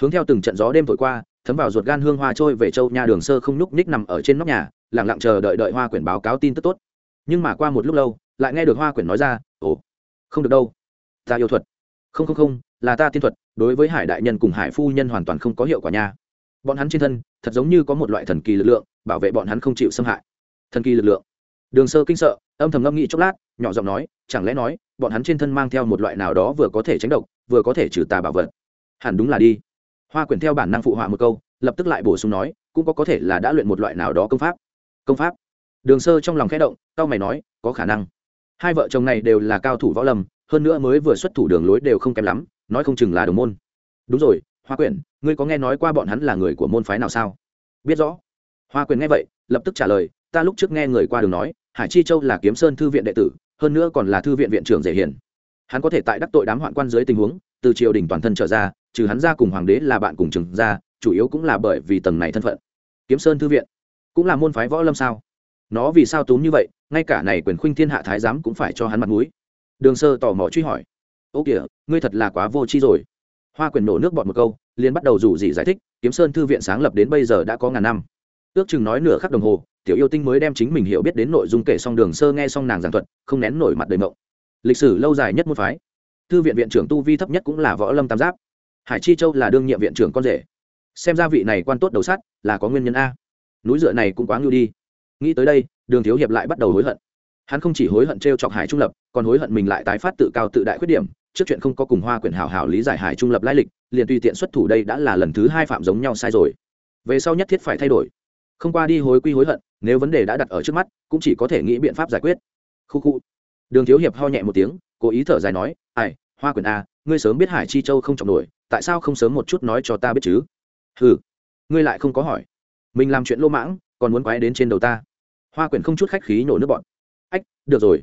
Hướng theo từng trận gió đêm thổi qua, thấm vào ruột gan hương hoa trôi về châu nhà đường sơ không nhúc ních nằm ở trên nóc nhà lẳng lặng chờ đợi đợi hoa quyển báo cáo tin tức tốt. Nhưng mà qua một lúc lâu, lại nghe được hoa quyển nói ra, ồ, không được đâu. Ta yêu thuật. Không không không, là ta tiên thuật, đối với hải đại nhân cùng hải phu nhân hoàn toàn không có hiệu quả nha bọn hắn trên thân, thật giống như có một loại thần kỳ lực lượng, bảo vệ bọn hắn không chịu xâm hại. Thần kỳ lực lượng. Đường sơ kinh sợ, âm thầm ngâm nghĩ chốc lát, nhỏ giọng nói, chẳng lẽ nói, bọn hắn trên thân mang theo một loại nào đó vừa có thể tránh độc, vừa có thể trừ tà bảo vật? Hẳn đúng là đi. Hoa quyển theo bản năng phụ họa một câu, lập tức lại bổ sung nói, cũng có có thể là đã luyện một loại nào đó công pháp. Công pháp? Đường sơ trong lòng khẽ động tao mày nói, có khả năng. Hai vợ chồng này đều là cao thủ võ lâm, hơn nữa mới vừa xuất thủ đường lối đều không kém lắm, nói không chừng là đồng môn. Đúng rồi, hoa quyển ngươi có nghe nói qua bọn hắn là người của môn phái nào sao? Biết rõ. Hoa Quyền nghe vậy, lập tức trả lời, ta lúc trước nghe người qua đường nói, hải chi châu là kiếm sơn thư viện đệ tử, hơn nữa còn là thư viện viện trưởng dễ hiền hắn có thể tại đắc tội đám hoạn quan dưới tình huống, từ triều đình toàn thân trở ra, trừ hắn ra cùng hoàng đế là bạn cùng trường ra, chủ yếu cũng là bởi vì tầng này thân phận. Kiếm sơn thư viện, cũng là môn phái võ lâm sao? Nó vì sao túm như vậy, ngay cả này quyền khuynh thiên hạ thái giám cũng phải cho hắn mặt mũi. Đường sơ tò mò truy hỏi, ô kìa, ngươi thật là quá vô tri rồi. Hoa quyền nổ nước bọt một câu liền bắt đầu rủ gì giải thích, kiếm sơn thư viện sáng lập đến bây giờ đã có ngàn năm. Ước chừng nói nửa khắc đồng hồ, tiểu yêu tinh mới đem chính mình hiểu biết đến nội dung kể xong đường sơ nghe xong nàng giảng thuật, không nén nổi mặt đầy mộng. Lịch sử lâu dài nhất môn phái. Thư viện viện trưởng tu vi thấp nhất cũng là võ lâm tam giáp. Hải chi châu là đương nhiệm viện trưởng con rể. Xem ra vị này quan tốt đầu sát là có nguyên nhân a. Núi dựa này cũng quá ngưu đi. Nghĩ tới đây, đường thiếu hiệp lại bắt đầu hối hận. Hắn không chỉ hối hận t r e o chọc hải trung lập, còn hối hận mình lại tái phát tự cao tự đại khuyết điểm trước chuyện không có cùng hoa quyển hảo hảo lý giải hải trung lập lai lịch, liền tùy tiện xuất thủ đây đã là lần thứ hai phạm giống nhau sai rồi. Về sau nhất thiết phải thay đổi. Không qua đi hối quy hối hận, nếu vấn đề đã đặt ở trước mắt, cũng chỉ có thể nghĩ biện pháp giải quyết. Khu khu. Đường thiếu hiệp ho nhẹ một tiếng, cố ý thở dài nói ai hoa quyển a, ngươi sớm biết hải chi châu không trọng nổi, tại sao không sớm một chút nói cho ta biết chứ? Ừ ngươi lại không có hỏi. Mình làm chuyện lô mãng, còn muốn quái đến trên đầu ta. Hoa quyển không chút khách khí nổ nước bọn. Ách, được rồi.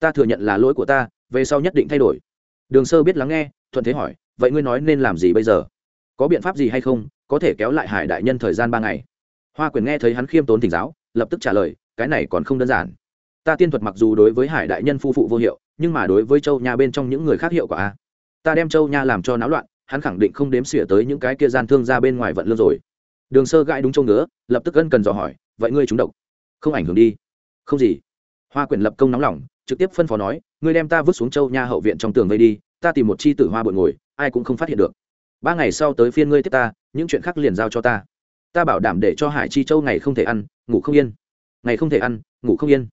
Ta thừa nhận là lỗi của ta, về sau nhất định thay đổi đường sơ biết lắng nghe, thuận thế hỏi, vậy ngươi nói nên làm gì bây giờ? Có biện pháp gì hay không? Có thể kéo lại hải đại nhân thời gian ba ngày? Hoa quyền nghe thấy hắn khiêm tốn thỉnh giáo, lập tức trả lời, cái này còn không đơn giản. Ta tiên thuật mặc dù đối với hải đại nhân phu phụ vô hiệu, nhưng mà đối với châu nha bên trong những người khác hiệu quả a. Ta đem châu nha làm cho náo loạn, hắn khẳng định không đếm xỉa tới những cái kia gian thương ra bên ngoài vận lương rồi. Đường sơ gãi đúng châu ngứa, lập tức ân cần dò hỏi, vậy ngươi trúng độc không ảnh hưởng đi? Không gì. Hoa Quyền lập công nóng lòng trực tiếp phân phó nói, ngươi đem ta vứt xuống châu nha hậu viện trong tường vây đi, ta tìm một chi tử hoa bội ngồi, ai cũng không phát hiện được. Ba ngày sau tới phiên ngươi tiếp ta, những chuyện khác liền giao cho ta. Ta bảo đảm để cho hải chi châu ngày không thể ăn, ngủ không yên. Ngày không thể ăn, ngủ không yên.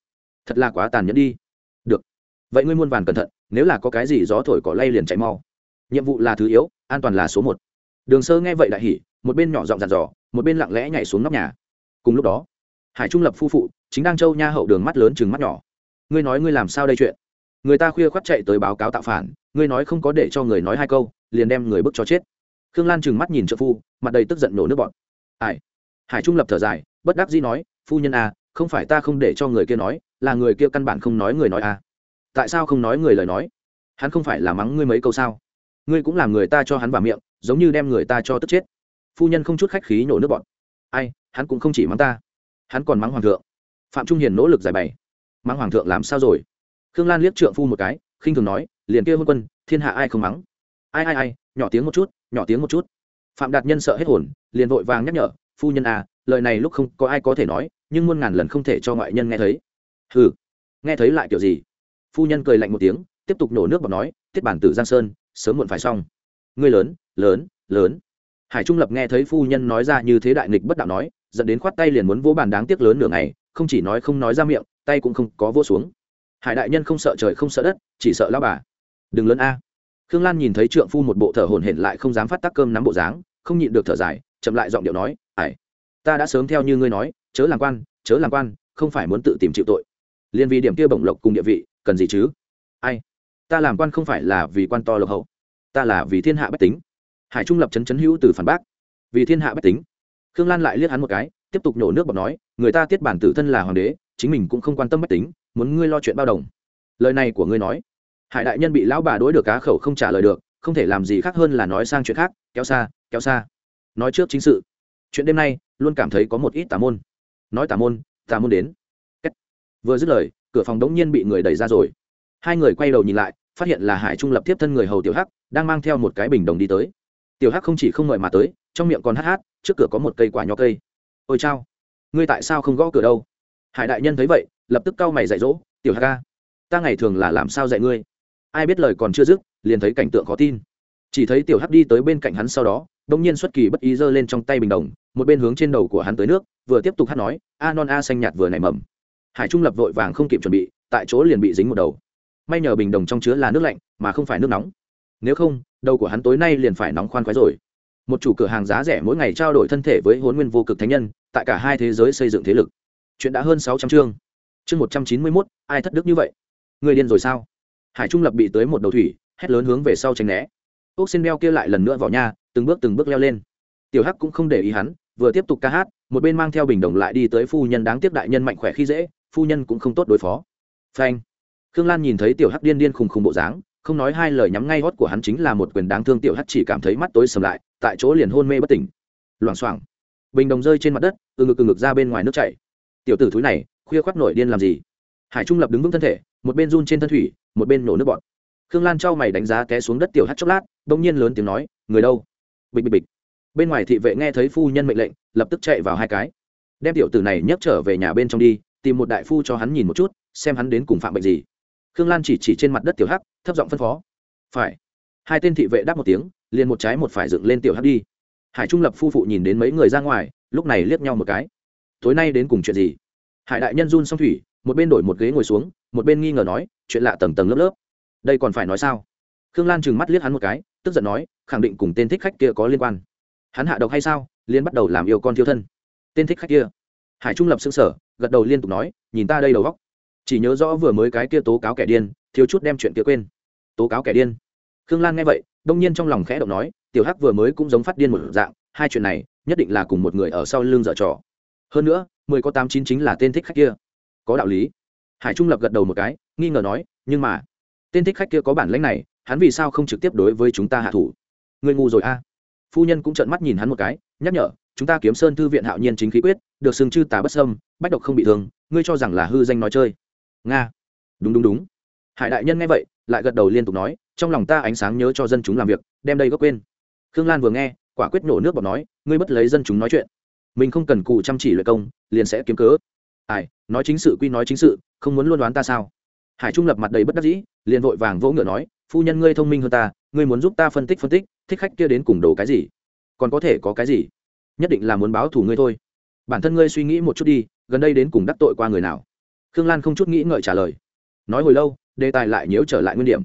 Thật là quá tàn nhẫn đi. Được. Vậy ngươi muôn vàn cẩn thận, nếu là có cái gì gió thổi cỏ lay liền chạy mau. Nhiệm vụ là thứ yếu, an toàn là số một. Đường sơ nghe vậy đại hỉ, một bên nhỏ giọng dàn dò, một bên lặng lẽ nhảy xuống nóc nhà. Cùng lúc đó, hải trung lập phu phụ, chính đang châu nha hậu đường mắt lớn chừng mắt nhỏ ngươi nói ngươi làm sao đây chuyện? Người ta khuya khoắt chạy tới báo cáo tạo phản, ngươi nói không có để cho người nói hai câu, liền đem người bức cho chết. Khương lan chừng mắt nhìn trợ phu, mặt đầy tức giận nổ nước bọn ai? Hải trung lập thở dài, bất đắc dĩ nói, phu nhân à không phải ta không để cho người kia nói, là người kia căn bản không nói người nói à. Tại sao không nói người lời nói? Hắn không phải là mắng ngươi mấy câu sao? Ngươi cũng làm người ta cho hắn vào miệng, giống như đem người ta cho tức chết. Phu nhân không chút khách khí nổ nước bọn ai, hắn cũng không chỉ mắng ta, hắn còn mắng hoàng thượng. Phạm trung hiền nỗ lực giải bày mắng hoàng thượng làm sao rồi? Khương lan liếc trượng phu một cái, khinh thường nói, liền kia hôn quân, thiên hạ ai không mắng? Ai ai ai, nhỏ tiếng một chút, nhỏ tiếng một chút. Phạm đạt nhân sợ hết hồn, liền vội vàng nhắc nhở, phu nhân à lời này lúc không có ai có thể nói, nhưng muôn ngàn lần không thể cho ngoại nhân nghe thấy. Ừ nghe thấy lại kiểu gì? Phu nhân cười lạnh một tiếng, tiếp tục nổ nước bọt nói, tiết bản tử giang sơn, sớm muộn phải xong. Ngươi lớn lớn lớn. Hải trung lập nghe thấy phu nhân nói ra như thế đại nghịch bất đạo nói dẫn đến khoát tay liền muốn vỗ bàn đáng tiếc lớn nửa ngày, không chỉ nói không nói ra miệng tay cũng không có vô xuống. Hải đại nhân không sợ trời không sợ đất, chỉ sợ lao bà. Đừng lớn a. Khương lan nhìn thấy trượng phu một bộ thở hổn hển lại không dám phát tác cơm nắm bộ dáng, không nhịn được thở dài, chậm lại giọng điệu nói ải ta đã sớm theo như ngươi nói, chớ làm quan, chớ làm quan, không phải muốn tự tìm chịu tội. Liên vì điểm kia bổng lộc cùng địa vị, cần gì chứ? Ai? Ta làm quan không phải là vì quan to lộc hậu, ta là vì thiên hạ bách tính. Hải trung lập chấn chấn hữu từ phản bác. Vì thiên hạ bách tính. Khương lan lại liếc hắn một cái, tiếp tục nhổ nước bọt nói, người ta tiết bản tử thân là hoàng đế chính mình cũng không quan tâm bách tính, muốn ngươi lo chuyện bao đồng. Lời này của ngươi nói, hải đại nhân bị lão bà đối được cá khẩu không trả lời được, không thể làm gì khác hơn là nói sang chuyện khác, kéo xa kéo xa. Nói trước chính sự. Chuyện đêm nay, luôn cảm thấy có một ít tà môn. Nói tà môn tà môn đến. Kết. vừa dứt lời, cửa phòng đống nhiên bị người đẩy ra rồi. Hai người quay đầu nhìn lại, phát hiện là hải trung lập tiếp thân người hầu tiểu hắc, đang mang theo một cái bình đồng đi tới. Tiểu hắc không chỉ không mời mà tới, trong miệng còn hát hát, trước cửa có một cây quả nho cây. Ôi chao, ngươi tại sao không gõ cửa đâu? Hải đại nhân thấy vậy, lập tức cau mày dạy dỗ, tiểu hà ca, ta ngày thường là làm sao dạy ngươi? Ai biết lời còn chưa dứt, liền thấy cảnh tượng khó tin. Chỉ thấy tiểu hắc đi tới bên cạnh hắn sau đó đông nhiên xuất kỳ bất ý giơ lên trong tay bình đồng, một bên hướng trên đầu của hắn tới nước, vừa tiếp tục hát nói, a non a xanh nhạt vừa nảy mầm. Hải trung lập vội vàng không kịp chuẩn bị, tại chỗ liền bị dính một đầu. May nhờ bình đồng trong chứa là nước lạnh, mà không phải nước nóng. Nếu không, đầu của hắn tối nay liền phải nóng khoan khoái rồi. Một chủ cửa hàng giá rẻ mỗi ngày trao đổi thân thể với hôn nguyên vô cực thánh nhân, tại cả hai thế giới xây dựng thế lực chuyện đã hơn sáu trăm chương. Chương một trăm chín mươi mốt, ai thất đức như vậy? Người điên rồi sao? Hải trung lập bị tới một đầu thủy, hét lớn hướng về sau tránh né. Ốc xin đeo kia lại lần nữa vào nhà, từng bước từng bước leo lên. Tiểu hắc cũng không để ý hắn, vừa tiếp tục ca hát, một bên mang theo bình đồng lại đi tới phu nhân đáng tiếc đại nhân mạnh khỏe khi dễ, phu nhân cũng không tốt đối phó. Phanh. Khương lan nhìn thấy tiểu hắc điên điên khùng khùng bộ dáng, không nói hai lời nhắm ngay hót của hắn chính là một quyền đáng thương tiểu hắc chỉ cảm thấy mắt tối sầm lại, tại chỗ liền hôn mê bất tỉnh. Loảng xoảng. Bình đồng rơi trên mặt đất, từ ngực từ ngực ra bên ngoài nước chảy tiểu tử thúi này, khuya khoác nổi điên làm gì? Hải trung lập đứng vững thân thể, một bên run trên thân thủy, một bên nổ nước bọt. Khương lan trao mày đánh giá té xuống đất tiểu hát chốc lát, bỗng nhiên lớn tiếng nói, người đâu? Bịch bịch bịch. Bên ngoài thị vệ nghe thấy phu nhân mệnh lệnh, lập tức chạy vào hai cái. Đem tiểu tử này nhấc trở về nhà bên trong đi, tìm một đại phu cho hắn nhìn một chút, xem hắn đến cùng phạm bệnh gì. Khương lan chỉ chỉ trên mặt đất tiểu hắc, thấp giọng phân phó. Phải. Hai tên thị vệ đáp một tiếng, liền một trái một phải dựng lên tiểu hắc đi. Hải trung lập phu phụ nhìn đến mấy người ra ngoài, lúc này liếc nhau một cái tối nay đến cùng chuyện gì? Hải đại nhân run xong thủy, một bên đổi một ghế ngồi xuống, một bên nghi ngờ nói, chuyện lạ tầng tầng lớp lớp. Đây còn phải nói sao? Khương lan trừng mắt liếc hắn một cái, tức giận nói, khẳng định cùng tên thích khách kia có liên quan. Hắn hạ độc hay sao? Liên bắt đầu làm yêu con thiếu thân. Tên thích khách kia. Hải trung lập xương sở gật đầu liên tục nói, nhìn ta đây đầu góc. Chỉ nhớ rõ vừa mới cái kia tố cáo kẻ điên, thiếu chút đem chuyện kia quên. Tố cáo kẻ điên. Khương lan nghe vậy, đông nhiên trong lòng khẽ động nói, tiểu hắc vừa mới cũng giống phát điên một dạng, hai chuyện này, nhất định là cùng một người ở sau lưng dở trò hơn nữa, mười có tám chín chính là tên thích khách kia. Có đạo lý. Hải trung lập gật đầu một cái, nghi ngờ nói, nhưng mà, tên thích khách kia có bản lãnh này, hắn vì sao không trực tiếp đối với chúng ta hạ thủ? Người ngu rồi a. Phu nhân cũng trợn mắt nhìn hắn một cái, nhắc nhở, chúng ta kiếm sơn thư viện hạo nhiên chính khí quyết, được xưng chư tà bất sâm bách độc không bị thương, ngươi cho rằng là hư danh nói chơi. Nga. Đúng đúng đúng. Hải đại nhân nghe vậy, lại gật đầu liên tục nói, trong lòng ta ánh sáng nhớ cho dân chúng làm việc, đem đây gốc quên. Khương lan vừa nghe, quả quyết nổ nước bọt nói, ngươi bất lấy dân chúng nói chuyện mình không cần cụ chăm chỉ luyện công, liền sẽ kiếm cớ. Ai, nói chính sự quy nói chính sự, không muốn luôn đoán ta sao? Hải trung lập mặt đầy bất đắc dĩ, liền vội vàng vỗ ngựa nói, phu nhân ngươi thông minh hơn ta, ngươi muốn giúp ta phân tích phân tích, thích khách kia đến cùng đồ cái gì? Còn có thể có cái gì? Nhất định là muốn báo thù ngươi thôi. Bản thân ngươi suy nghĩ một chút đi, gần đây đến cùng đắc tội qua người nào? Khương lan không chút nghĩ ngợi trả lời. Nói hồi lâu, đề tài lại nhiễu trở lại nguyên điểm.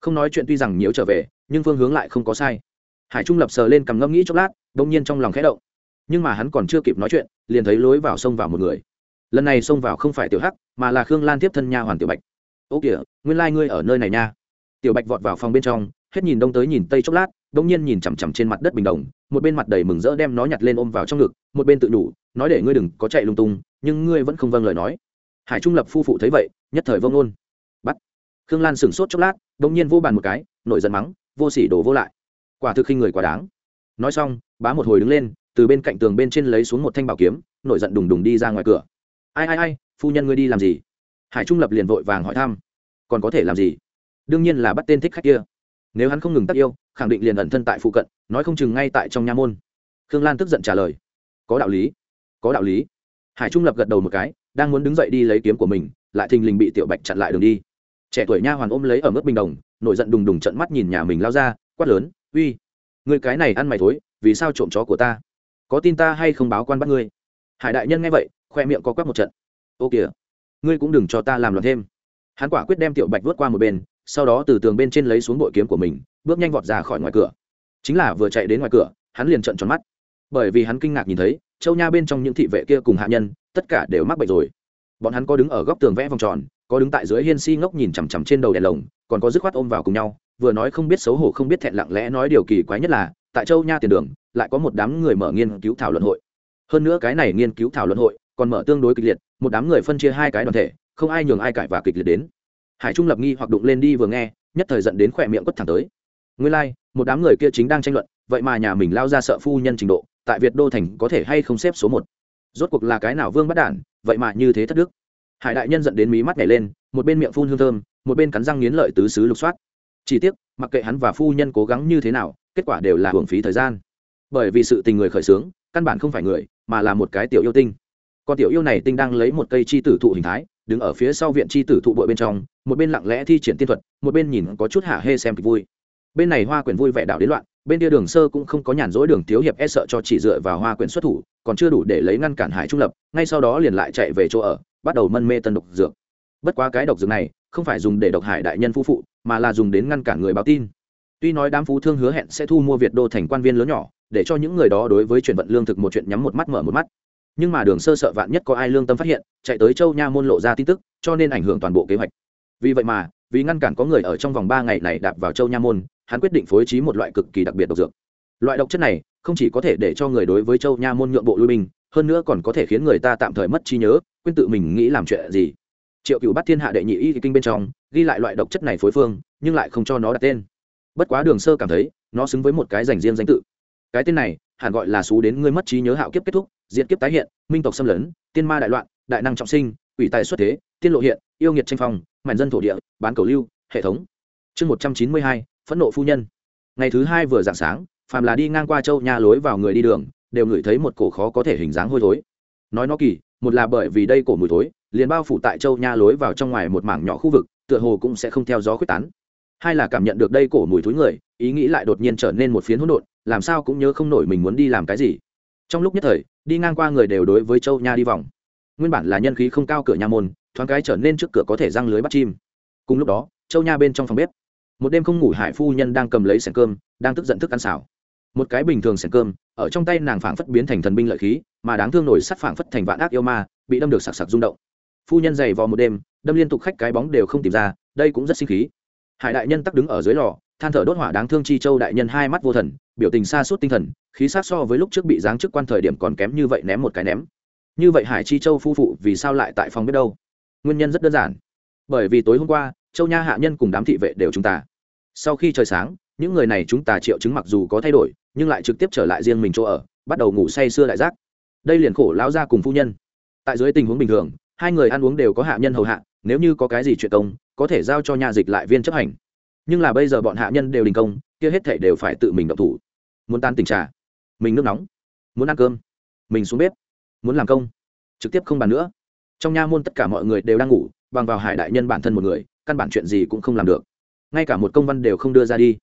Không nói chuyện tuy rằng nhiễu trở về, nhưng phương hướng lại không có sai. Hải trung lập sờ lên cầm ngâm nghĩ chốc lát đ ỗ n g nhiên trong lòng khẽ động nhưng mà hắn còn chưa kịp nói chuyện, liền thấy lối vào sông vào một người. Lần này xông vào không phải tiểu hắc, mà là khương lan tiếp thân nha hoàn tiểu bạch. Ô kìa, nguyên lai、like、ngươi ở nơi này nha. Tiểu bạch vọt vào phòng bên trong, hết nhìn đông tới nhìn tây chốc lát đ ỗ n g nhiên nhìn chằm chằm trên mặt đất bình đồng, một bên mặt đầy mừng rỡ đem nó nhặt lên ôm vào trong ngực, một bên tự đủ, nói để ngươi đừng có chạy lung tung, nhưng ngươi vẫn không vâng lời nói. Hải trung lập phu phụ thấy vậy, nhất thời vông ôn bắt. Khương lan sửng sốt chốc lát đ ỗ n g nhiên vô bàn một cái, nổi giận mắng, vô s ỉ đổ vô lại. Quả thực khi người quá đáng. Nói xong, bá một hồi đứng lên từ bên cạnh tường bên trên lấy xuống một thanh bảo kiếm, nổi giận đùng đùng đi ra ngoài cửa. Ai ai ai, phu nhân ngươi đi làm gì? Hải trung lập liền vội vàng hỏi thăm. Còn có thể làm gì? Đương nhiên là bắt tên thích khách kia. Nếu hắn không ngừng tắc yêu, khẳng định liền ẩn thân tại phụ cận, nói không chừng ngay tại trong nha môn. Khương lan tức giận trả lời. Có đạo lý, có đạo lý. Hải trung lập gật đầu một cái, đang muốn đứng dậy đi lấy kiếm của mình, lại thình lình bị tiểu bạch chặn lại đường đi. Trẻ tuổi nha hoàn ôm lấy ở mức bình đồng, nổi giận đùng đùng trận mắt nhìn nhà mình lao ra, quát lớn, uy người cái này ăn mày thối, vì sao trộm chó của ta? Có tin ta hay không báo quan bắt ngươi? Hải đại nhân nghe vậy, khoe miệng có quắc một trận. Ô kìa, ngươi cũng đừng cho ta làm loạn thêm. Hắn quả quyết đem tiểu bạch vớt qua một bên, sau đó từ tường bên trên lấy xuống bội kiếm của mình, bước nhanh vọt ra khỏi ngoài cửa. Chính là vừa chạy đến ngoài cửa, hắn liền trận tròn mắt. Bởi vì hắn kinh ngạc nhìn thấy, châu nha bên trong những thị vệ kia cùng hạ nhân, tất cả đều mắc bệnh rồi. Bọn hắn có đứng ở góc tường vẽ vòng tròn, có đứng tại dưới hiên si ngốc nhìn chằm chằm trên đầu đèn lồng, còn có dứt khoát ôm vào cùng nhau, vừa nói không biết xấu hổ không biết thẹn lặng lẽ nói điều kỳ quái nhất là tại châu nha tiền đường lại có một đám người mở nghiên cứu thảo luận hội. Hơn nữa cái này nghiên cứu thảo luận hội còn mở tương đối kịch liệt một đám người phân chia hai cái đoàn thể không ai nhường ai cãi và kịch liệt đến. Hải trung lập nghi hoặc đụng lên đi vừa nghe nhất thời dẫn đến khỏe miệng quất thẳng tới. Nguyên lai、like, một đám người kia chính đang tranh luận vậy mà nhà mình lao ra sợ phu nhân trình độ tại việt đô thành có thể hay không xếp số một? Rốt cuộc là cái nào vương bắt đản vậy mà như thế thất đức. Hải đại nhân dẫn đến mí mắt nhảy lên một bên miệng phun hương thơm một bên cắn răng nghiến lợi tứ xứ lục soát. Chỉ tiếc mặc kệ hắn và phu nhân cố gắng như thế nào kết quả đều là hưởng phí thời gian. Bởi vì sự tình người khởi xướng, căn bản không phải người, mà là một cái tiểu yêu tinh. Con tiểu yêu này tinh đang lấy một cây chi tử thụ hình thái, đứng ở phía sau viện chi tử thụ bội bên trong, một bên lặng lẽ thi triển tiên thuật, một bên nhìn có chút hạ hê xem kịch vui. Bên này hoa quyển vui vẻ đảo đến loạn, bên kia đường sơ cũng không có nhàn rỗi đường thiếu hiệp e sợ cho chỉ dựa vào hoa quyển xuất thủ, còn chưa đủ để lấy ngăn cản hải trung lập, ngay sau đó liền lại chạy về chỗ ở, bắt đầu mân mê tân độc dược. Bất quá cái độc dược này, không phải dùng để độc hải đại nhân phu phụ, mà là dùng đến ngăn cản người báo tin tuy nói đám phú thương hứa hẹn sẽ thu mua việt đô thành quan viên lớn nhỏ, để cho những người đó đối với chuyển vận lương thực một chuyện nhắm một mắt mở một mắt. Nhưng mà đường sơ sợ vạn nhất có ai lương tâm phát hiện, chạy tới châu nha môn lộ ra tin tức, cho nên ảnh hưởng toàn bộ kế hoạch. Vì vậy mà, vì ngăn cản có người ở trong vòng ba ngày này đạp vào châu nha môn, hắn quyết định phối trí một loại cực kỳ đặc biệt độc dược. Loại độc chất này không chỉ có thể để cho người đối với châu nha môn nhượng bộ lui binh, hơn nữa còn có thể khiến người ta tạm thời mất trí nhớ, quên tự mình nghĩ làm chuyện gì. Triệu cửu bắt thiên hạ đệ nhị y kinh bên trong, ghi lại loại độc chất này phối phương, nhưng lại không cho nó đặt tên bất quá đường sơ cảm thấy, nó xứng với một cái dành riêng danh tự. Cái tên này, hẳn gọi là xú đến ngươi mất trí nhớ hạo kiếp kết thúc diện kiếp tái hiện, minh tộc xâm lấn, tiên ma đại loạn, đại năng trọng sinh ủy tài xuất thế, tiên lộ hiện, yêu nghiệt tranh phong, mảnh dân thổ địa, bán cầu lưu, hệ thống. Chương một trăm chín mươi hai, phẫn nộ phu nhân. Ngày thứ hai vừa dạng sáng, phàm là đi ngang qua châu nha lối vào người đi đường, đều ngửi thấy một cổ khó có thể hình dáng hôi thối. Nói nó kỳ, một là bởi vì đây cổ mùi thối, liền bao phủ tại châu nha lối vào trong ngoài một mảng nhỏ khu vực, tựa hồ cũng sẽ không theo gió khuếch tán hai là cảm nhận được đây cổ mùi thối người, ý nghĩ lại đột nhiên trở nên một phiến hỗn độn, làm sao cũng nhớ không nổi mình muốn đi làm cái gì. Trong lúc nhất thời, đi ngang qua người đều đối với châu nha đi vòng. Nguyên bản là nhân khí không cao cửa nha môn, thoáng cái trở nên trước cửa có thể răng lưới bắt chim. Cùng lúc đó, châu nha bên trong phòng bếp. Một đêm không ngủ hải phu nhân đang cầm lấy sẻng cơm, đang tức giận thức ăn xảo một cái bình thường sẻng cơm, ở trong tay nàng phảng phất biến thành thần binh lợi khí, mà đáng thương nổi sắt phảng phất thành vạn ác yêu ma, bị đâm được sặc sặc rung động. Phu nhân dày vò một đêm, đâm liên tục khách cái bóng đều không tìm ra, đây cũng rất sinh khí hải đại nhân tắc đứng ở dưới lò, than thở đốt hỏa đáng thương chi châu đại nhân hai mắt vô thần, biểu tình xa suốt tinh thần, khí sát so với lúc trước bị giáng chức quan thời điểm còn kém như vậy ném một cái ném. Như vậy hải chi châu phu phụ vì sao lại tại phòng biết đâu? Nguyên nhân rất đơn giản. Bởi vì tối hôm qua, châu nha hạ nhân cùng đám thị vệ đều chúng ta. Sau khi trời sáng, những người này chúng ta triệu chứng mặc dù có thay đổi, nhưng lại trực tiếp trở lại riêng mình chỗ ở, bắt đầu ngủ say sưa đại giác đây liền khổ lão ra cùng phu nhân. Tại dưới tình huống bình thường, hai người ăn uống đều có hạ nhân hầu hạ nếu như có cái gì chuyện công, có thể giao cho nhà dịch lại viên chấp hành. Nhưng là bây giờ bọn hạ nhân đều đình công, kia hết thể đều phải tự mình động thủ. Muốn tan tình trà, mình nước nóng. Muốn ăn cơm, mình xuống bếp. Muốn làm công, trực tiếp không bàn nữa. Trong nha môn tất cả mọi người đều đang ngủ, bằng vào hải đại nhân bản thân một người, căn bản chuyện gì cũng không làm được. Ngay cả một công văn đều không đưa ra đi.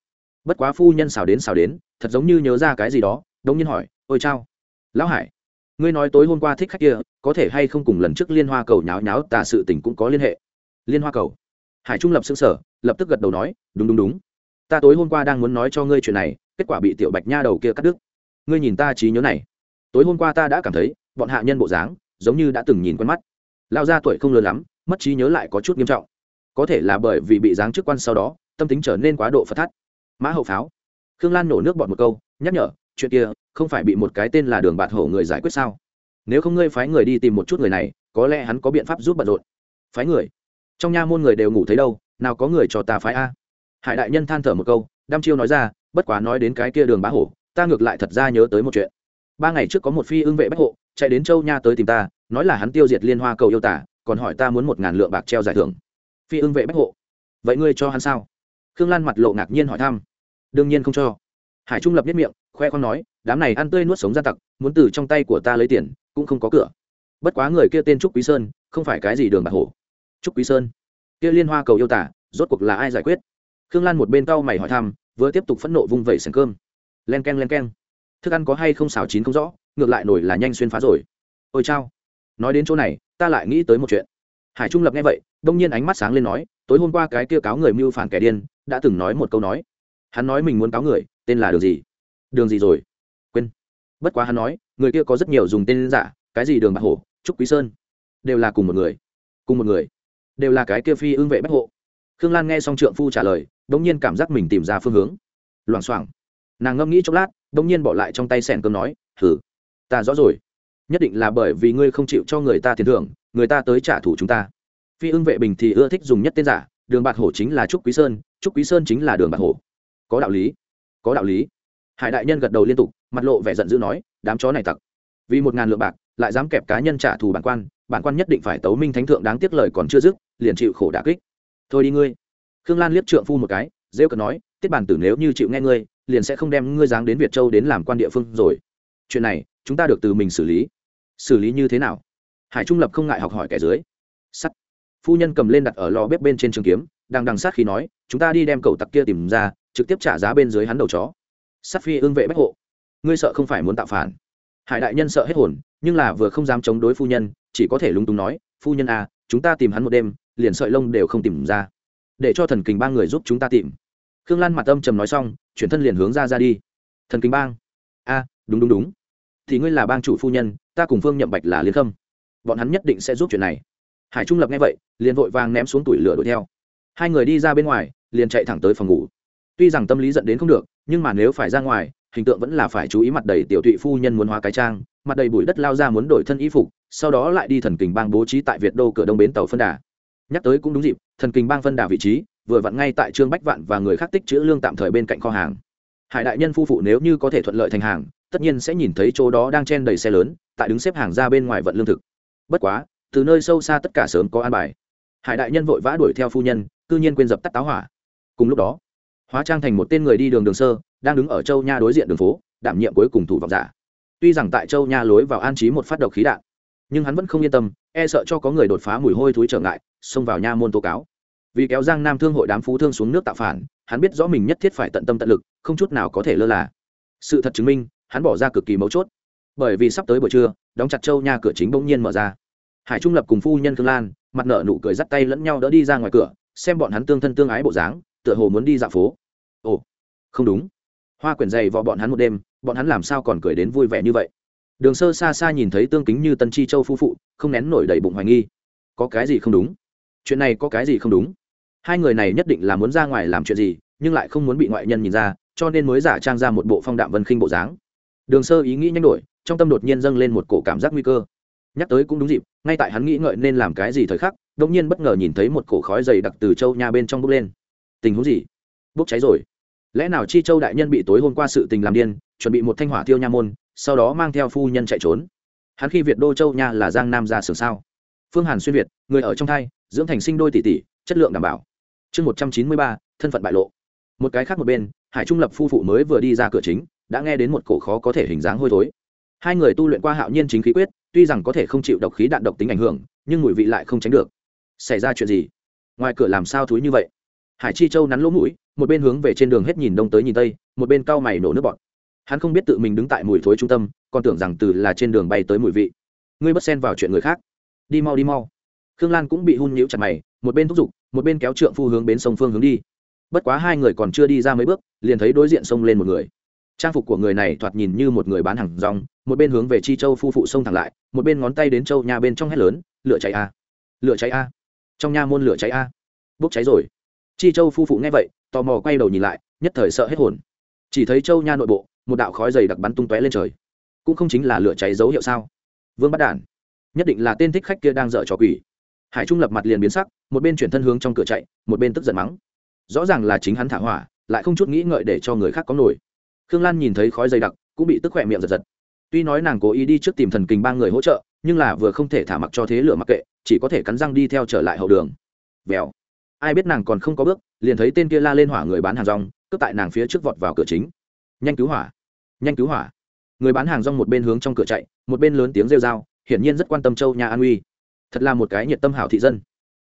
Bất quá phu nhân xào đến xào đến, thật giống như nhớ ra cái gì đó, đống nhiên hỏi, ôi chao, lão hải ngươi nói tối hôm qua thích khách kia, có thể hay không cùng lần trước liên hoa cầu nháo nháo tà sự tình cũng có liên hệ? Liên hoa cầu? Hải trung lập xương sở lập tức gật đầu nói, đúng đúng đúng. Ta tối hôm qua đang muốn nói cho ngươi chuyện này, kết quả bị tiểu bạch nha đầu kia cắt đứt. Ngươi nhìn ta trí nhớ này. Tối hôm qua ta đã cảm thấy, bọn hạ nhân bộ dáng, giống như đã từng nhìn quen mắt. Lao ra tuổi không lớn lắm, mất trí nhớ lại có chút nghiêm trọng. Có thể là bởi vì bị giáng chức quan sau đó, tâm tính trở nên quá độ phật thắt. Mã hậu pháo. Khương lan nổ nước bọt một câu, nhắc nhở, chuyện kia không phải bị một cái tên là đường bạt hổ người giải quyết sao? Nếu không ngươi phái người đi tìm một chút người này, có lẽ hắn có biện pháp giúp bận rộn. Phái người? Trong nha môn người đều ngủ thấy đâu, nào có người cho ta phái a. Hải đại nhân than thở một câu, đăm chiêu nói ra, bất quá nói đến cái kia đường bá hổ, ta ngược lại thật ra nhớ tới một chuyện. Ba ngày trước có một phi ưng vệ bách hộ, chạy đến châu nha tới tìm ta, nói là hắn tiêu diệt liên hoa cầu yêu tả, còn hỏi ta muốn một ngàn lượng bạc treo giải thưởng. Phi ưng vệ bách hộ? Vậy ngươi cho hắn sao? Khương lan mặt lộ ngạc nhiên hỏi thăm. Đương nhiên không cho. Hải trung lập nhất miệng, khoe con nói đám này ăn tươi nuốt sống ra tặc, muốn từ trong tay của ta lấy tiền, cũng không có cửa. Bất quá người kia tên trúc quý sơn, không phải cái gì đường bạc hổ. Trúc quý sơn, kia liên hoa cầu yêu tả, rốt cuộc là ai giải quyết? Khương lan một bên cau mày hỏi thăm, vừa tiếp tục phẫn nộ vung vẩy sành cơm. Len k e n len k e n thức ăn có hay không xào chín không rõ, ngược lại nổi là nhanh xuyên phá rồi. Ôi chao. Nói đến chỗ này, ta lại nghĩ tới một chuyện. Hải trung lập nghe vậy, đông nhiên ánh mắt sáng lên nói, tối hôm qua cái kia cáo người mưu phản kẻ điên, đã từng nói một câu nói. Hắn nói mình muốn cáo người, tên là đường gì? Đường gì rồi? Bất quá hắn nói, người kia có rất nhiều dùng tên giả, cái gì đường bạc hổ, trúc quý sơn, đều là cùng một người. Cùng một người. Đều là cái kia phi ương vệ bách hộ. Khương lan nghe xong trượng phu trả lời đ ỗ n g nhiên cảm giác mình tìm ra phương hướng. Loảng xoảng. Nàng ngâm nghĩ chốc lát đ ỗ n g nhiên bỏ lại trong tay sẻn cơm nói thử ta rõ rồi. Nhất định là bởi vì ngươi không chịu cho người ta tiền thưởng, người ta tới trả thù chúng ta. Phi ưng vệ bình thì ưa thích dùng nhất tên giả, đường bạc hổ chính là trúc quý sơn, trúc quý sơn chính là đường bạc hổ. Có đạo lý. Có đạo lý. Hải đại nhân gật đầu liên tục mặt lộ vẻ giận dữ nói, đám chó này tặc. Vì một ngàn lượng bạc, lại dám kẹp cá nhân trả thù bản quan bản quan nhất định phải tấu minh thánh thượng đáng tiếc lời còn chưa dứt, liền chịu khổ đả kích. Thôi đi ngươi. Khương lan liếc trượng phu một cái, rêu cần nói, tiết bản tử nếu như chịu nghe ngươi, liền sẽ không đem ngươi giáng đến việt châu đến làm quan địa phương rồi. Chuyện này, chúng ta được từ mình xử lý. Xử lý như thế nào? Hải trung lập không ngại học hỏi kẻ dưới. Sắt. Phu nhân cầm lên đặt ở lò bếp bên trên trường kiếm, đang đằng sát khi nói, chúng ta đi đem cầu tặc kia tìm ra, trực tiếp trả giá bên dưới hắn đầu chó. Sắt phi ương vệ bách hộ ngươi sợ không phải muốn tạo phản. Hải đại nhân sợ hết hồn, nhưng là vừa không dám chống đối phu nhân, chỉ có thể lúng túng nói, phu nhân à chúng ta tìm hắn một đêm, liền sợi lông đều không tìm ra. Để cho thần kình ba người giúp chúng ta tìm. Khương lan mặt âm trầm nói xong, chuyển thân liền hướng ra ra đi. Thần kình bang. A, đúng đúng đúng. Thì ngươi là bang chủ phu nhân, ta cùng phương nhậm bạch là liên khâm. Bọn hắn nhất định sẽ giúp chuyện này. Hải trung lập nghe vậy, liền vội vàng ném xuống tủi lửa đuổi theo. Hai người đi ra bên ngoài, liền chạy thẳng tới phòng ngủ. Tuy rằng tâm lý dẫn đến không được, nhưng mà nếu phải ra ngoài hình tượng vẫn là phải chú ý mặt đầy tiểu tụy phu nhân muốn hóa cái trang, mặt đầy bụi đất lao ra muốn đổi thân y phục, sau đó lại đi thần kình bang bố trí tại việt đô cửa đông bến tàu phân đà. Nhắc tới cũng đúng dịp, thần kình bang phân đà vị trí, vừa vặn ngay tại trương bách vạn và người khác tích chữ lương tạm thời bên cạnh kho hàng. Hải đại nhân phu phụ nếu như có thể thuận lợi thành hàng, tất nhiên sẽ nhìn thấy chỗ đó đang chen đầy xe lớn, tại đứng xếp hàng ra bên ngoài vận lương thực. Bất quá, từ nơi sâu xa tất cả sớm có an bài. Hải đại nhân vội vã đuổi theo phu nhân, cư nhiên quên dập tắt táo hỏa. Cùng lúc đó, hóa trang thành một tên người đi đường đường sơ đang đứng ở châu nha đối diện đường phố, đảm nhiệm cuối cùng thủ vọng giả. Tuy rằng tại châu nha lối vào an trí một phát độc khí đạn, nhưng hắn vẫn không yên tâm e sợ cho có người đột phá mùi hôi thúi trở ngại, xông vào nha môn tố cáo. Vì kéo giang nam thương hội đám phú thương xuống nước tạo phản, hắn biết rõ mình nhất thiết phải tận tâm tận lực, không chút nào có thể lơ là. Sự thật chứng minh, hắn bỏ ra cực kỳ mấu chốt. Bởi vì sắp tới buổi trưa, đóng chặt châu nha cửa chính bỗng nhiên mở ra. Hải trung lập cùng phu nhân thương lan, mặt nợ nụ cười dắt tay lẫn nhau đỡ đi ra ngoài cửa, xem bọn hắn tương thân tương ái bộ dáng, tựa hồ muốn đi dạo phố. Ồ, không đúng hoa quyển dày vò bọn hắn một đêm, bọn hắn làm sao còn cười đến vui vẻ như vậy? Đường sơ xa xa nhìn thấy tương kính như tân chi châu phu phụ, không nén nổi đầy bụng hoài nghi. Có cái gì không đúng? Chuyện này có cái gì không đúng? Hai người này nhất định là muốn ra ngoài làm chuyện gì, nhưng lại không muốn bị ngoại nhân nhìn ra, cho nên mới giả trang ra một bộ phong đạm vân khinh bộ dáng. Đường sơ ý nghĩ nhanh đổi, trong tâm đột nhiên dâng lên một cổ cảm giác nguy cơ. Nhắc tới cũng đúng dịp, ngay tại hắn nghĩ ngợi nên làm cái gì thời khắc, đột nhiên bất ngờ nhìn thấy một cổ khói dày đặc từ châu nha bên trong bốc lên. Tình huống gì? Bốc cháy rồi lẽ nào chi châu đại nhân bị tối hôm qua sự tình làm điên, chuẩn bị một thanh hỏa tiêu nha môn, sau đó mang theo phu nhân chạy trốn? Hắn khi việt đô châu nha là giang nam ra sưởng sao? Phương hàn xuyên việt, người ở trong thai, dưỡng thành sinh đôi tỷ tỷ, chất lượng đảm bảo. Chương một trăm chín mươi ba, thân phận bại lộ. Một cái khác một bên, hải trung lập phu phụ mới vừa đi ra cửa chính, đã nghe đến một cổ khó có thể hình dáng hôi thối. Hai người tu luyện qua hạo nhiên chính khí quyết, tuy rằng có thể không chịu độc khí đạn độc tính ảnh hưởng, nhưng mùi vị lại không tránh được. Xảy ra chuyện gì? Ngoài cửa làm sao thúi như vậy? Hải chi châu nắn lỗ mũi một bên hướng về trên đường hết nhìn đông tới nhìn tây, một bên cau mày nổ nước bọt. Hắn không biết tự mình đứng tại mùi thối trung tâm, còn tưởng rằng từ là trên đường bay tới mùi vị. Ngươi bất xen vào chuyện người khác. Đi mau đi mau. Khương lan cũng bị hun nhíu chặt mày, một bên thúc giục, một bên kéo trượng phu hướng bến sông phương hướng đi. Bất quá hai người còn chưa đi ra mấy bước, liền thấy đối diện sông lên một người. Trang phục của người này thoạt nhìn như một người bán hàng rong, một bên hướng về chi châu phu phụ sông thẳng lại, một bên ngón tay đến châu nhà bên trong hét lớn, lửa cháy a! Lửa cháy a! Trong nhà môn lửa cháy a! Bốc cháy rồi. Chi châu phu phụ nghe vậy tò mò quay đầu nhìn lại, nhất thời sợ hết hồn. Chỉ thấy châu nha nội bộ, một đạo khói dày đặc bắn tung tóe lên trời. Cũng không chính là lửa cháy dấu hiệu sao? Vương bắt đản, nhất định là tên thích khách kia đang dở trò quỷ. Hải trung lập mặt liền biến sắc, một bên chuyển thân hướng trong cửa chạy, một bên tức giận mắng. Rõ ràng là chính hắn thả hỏa, lại không chút nghĩ ngợi để cho người khác có nổi. Khương lan nhìn thấy khói dày đặc, cũng bị tức khỏe miệng giật giật. Tuy nói nàng cố ý đi trước tìm thần kình ba người hỗ trợ, nhưng là vừa không thể thả mặc cho thế lửa mặc kệ, chỉ có thể cắn răng đi theo trở lại hậu đường. Vèo ai biết nàng còn không có bước, liền thấy tên kia la lên hỏa người bán hàng rong, cướp tại nàng phía trước vọt vào cửa chính. Nhanh cứu hỏa, nhanh cứu hỏa. Người bán hàng rong một bên hướng trong cửa chạy, một bên lớn tiếng rêu r a o hiển nhiên rất quan tâm châu nhà an uy. Thật là một cái nhiệt tâm hảo thị dân.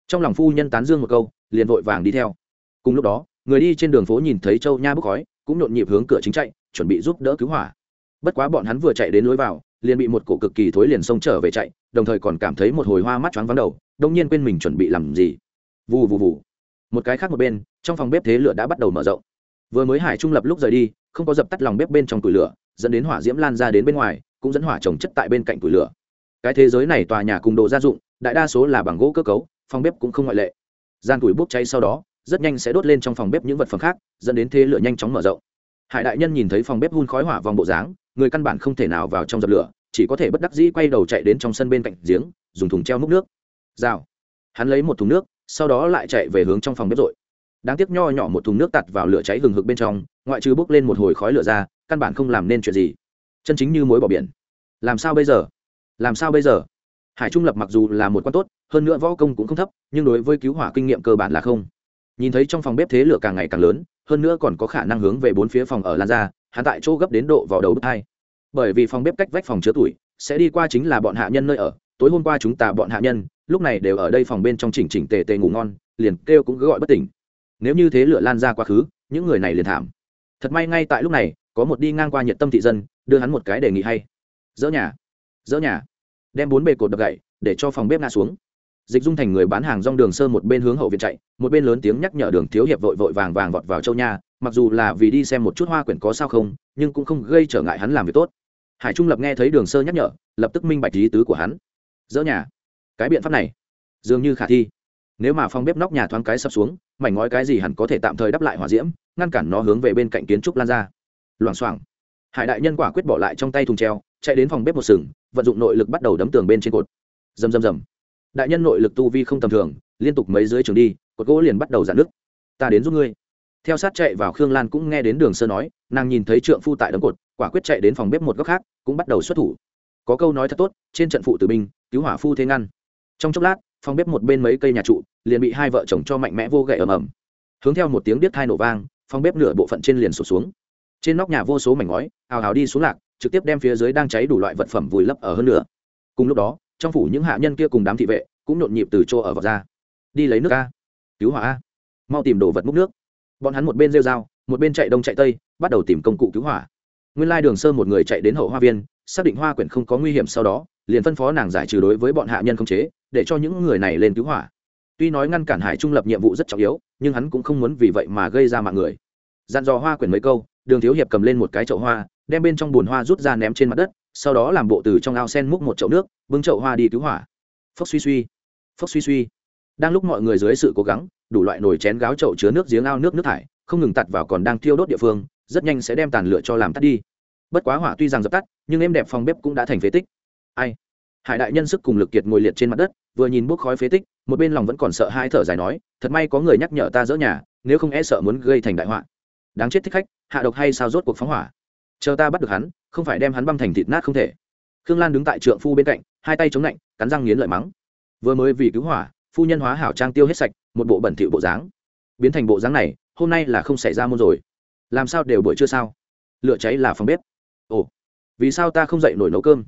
Trong lòng phu nhân tán dương một câu, liền vội vàng đi theo. Cùng lúc đó, người đi trên đường phố nhìn thấy châu nha bốc khói, cũng nhộn nhịp hướng cửa chính chạy, chuẩn bị giúp đỡ cứu hỏa. Bất quá bọn hắn vừa chạy đến lối vào, liền bị một cổ cực kỳ thối liền xông trở về chạy, đồng thời còn cảm thấy một hồi hoa mắt choáng vắng đầu, đông nhiên quên mình chuẩn bị làm gì vù vù vù. Một cái khác một bên, trong phòng bếp thế lửa đã bắt đầu mở rộng. Vừa mới hải trung lập lúc rời đi, không có dập tắt lòng bếp bên trong tủi lửa, dẫn đến hỏa diễm lan ra đến bên ngoài, cũng dẫn hỏa trồng chất tại bên cạnh tủi lửa. Cái thế giới này tòa nhà cùng đồ gia dụng, đại đa số là bằng gỗ cơ cấu, phòng bếp cũng không ngoại lệ. Gian củi bốc cháy sau đó, rất nhanh sẽ đốt lên trong phòng bếp những vật phẩm khác, dẫn đến thế lửa nhanh chóng mở rộng. Hải đại nhân nhìn thấy phòng bếp hun khói hỏa vòng bộ dáng, người căn bản không thể nào vào trong dập lửa, chỉ có thể bất đắc dĩ quay đầu chạy đến trong sân bên cạnh giếng, dùng thùng treo múc nước. Rào. Hắn lấy một thùng nước sau đó lại chạy về hướng trong phòng bếp rồi đáng tiếc nho nhỏ một thùng nước tạt vào lửa cháy hừng hực bên trong, ngoại trừ bốc lên một hồi khói lửa ra, căn bản không làm nên chuyện gì. Chân chính như mối bỏ biển. Làm sao bây giờ? Làm sao bây giờ? Hải trung lập mặc dù là một quan tốt, hơn nữa võ công cũng không thấp, nhưng đối với cứu hỏa kinh nghiệm cơ bản là không. Nhìn thấy trong phòng bếp thế lửa càng ngày càng lớn, hơn nữa còn có khả năng hướng về bốn phía phòng ở lan ra, hắn tại chỗ gấp đến độ vào đầu bức hai. Bởi vì phòng bếp cách vách phòng chứa tuổi, sẽ đi qua chính là bọn hạ nhân nơi ở tối hôm qua chúng ta bọn hạ nhân, lúc này đều ở đây phòng bên trong chỉnh chỉnh tề tề ngủ ngon, liền kêu cũng cứ gọi bất tỉnh. Nếu như thế lửa lan ra quá khứ, những người này liền thảm. Thật may ngay tại lúc này, có một đi ngang qua nhiệt tâm thị dân, đưa hắn một cái đề nghị hay. Dỡ nhà dỡ nhà. Đem bốn bề cột đập gậy, để cho phòng bếp ngã xuống. Dịch dung thành người bán hàng rong đường sơ một bên hướng hậu viện chạy, một bên lớn tiếng nhắc nhở đường thiếu hiệp vội vội vàng vàng vọt vào châu nha, mặc dù là vì đi xem một chút hoa quyển có sao không, nhưng cũng không gây trở ngại hắn làm việc tốt. Hải trung lập nghe thấy đường sơ nhắc nhở, lập tức minh bạch lý tứ của hắn dỡ nhà. Cái biện pháp này, dường như khả thi. Nếu mà phòng bếp nóc nhà thoáng cái sập xuống, mảnh ngói cái gì hẳn có thể tạm thời đắp lại hỏa diễm, ngăn cản nó hướng về bên cạnh kiến trúc lan ra. Loảng xoảng. Hải đại nhân quả quyết bỏ lại trong tay thùng treo, chạy đến phòng bếp một sừng, vận dụng nội lực bắt đầu đấm tường bên trên cột. Rầm rầm rầm. Đại nhân nội lực tu vi không tầm thường, liên tục mấy dưới trường đi, cột gỗ liền bắt đầu giãn nước ta đến giúp ngươi. Theo sát chạy vào khương lan cũng nghe đến đường sơ nói, nàng nhìn thấy trượng phu tại đấm cột, quả quyết chạy đến phòng bếp một góc khác, cũng bắt đầu xuất thủ có câu nói thật tốt, trên trận phụ tử binh, cứu hỏa phu thế ngăn. Trong chốc lát, phòng bếp một bên mấy cây nhà trụ, liền bị hai vợ chồng cho mạnh mẽ vô gậy ầm ầm. Hướng theo một tiếng biết thai nổ vang, phòng bếp nửa bộ phận trên liền sụt xuống. Trên nóc nhà vô số mảnh ngói, ào ào đi xuống lạc, trực tiếp đem phía dưới đang cháy đủ loại vật phẩm vùi lấp ở hơn nữa cùng lúc đó, trong phủ những hạ nhân kia cùng đám thị vệ cũng nhộn nhịp từ chỗ ở vào ra. Đi lấy nước a. Cứu hỏa a. Mau tìm đồ vật múc nước. Bọn hắn một bên rêu dao một bên chạy đông chạy tây, bắt đầu tìm công cụ cứu hỏa. Nguyên lai đường sơ một người chạy đến hậu hoa viên xác định hoa quyển không có nguy hiểm sau đó, liền phân phó nàng giải trừ đối với bọn hạ nhân không chế, để cho những người này lên cứu hỏa. Tuy nói ngăn cản hải trung lập nhiệm vụ rất trọng yếu, nhưng hắn cũng không muốn vì vậy mà gây ra mạng người. Dặn dò hoa quyển mấy câu, đường thiếu hiệp cầm lên một cái chậu hoa, đem bên trong bùn hoa rút ra ném trên mặt đất, sau đó làm bộ từ trong ao sen múc một chậu nước, bưng chậu hoa đi cứu hỏa. Phốc suy suy, phốc suy suy. Đang lúc mọi người dưới sự cố gắng, đủ loại nồi chén gáo chậu chứa nước giếng ao nước nước thải, không ngừng tặt vào còn đang thiêu đốt địa phương, rất nhanh sẽ đem tàn lửa cho làm tắt đi bất quá hỏa tuy rằng dập tắt, nhưng em đẹp phòng bếp cũng đã thành phế tích. Ai? Hải đại nhân sức cùng lực kiệt ngồi liệt trên mặt đất, vừa nhìn bốc khói phế tích, một bên lòng vẫn còn sợ hai thở dài nói, thật may có người nhắc nhở ta dỡ nhà, nếu không e sợ muốn gây thành đại họa. Đáng chết thích khách, hạ độc hay sao rốt cuộc phóng hỏa? Chờ ta bắt được hắn, không phải đem hắn băm thành thịt nát không thể. Khương lan đứng tại trượng phu bên cạnh, hai tay chống lạnh, cắn răng nghiến lợi mắng. Vừa mới vì cứu hỏa, phu nhân hóa hảo trang tiêu hết sạch, một bộ bẩn thỉu bộ dáng. Biến thành bộ dáng này, hôm nay là không xảy ra môn rồi. Làm sao đều buổi chưa sao? Lửa cháy là phòng bếp ồ, vì sao ta không dậy nổi nấu cơm?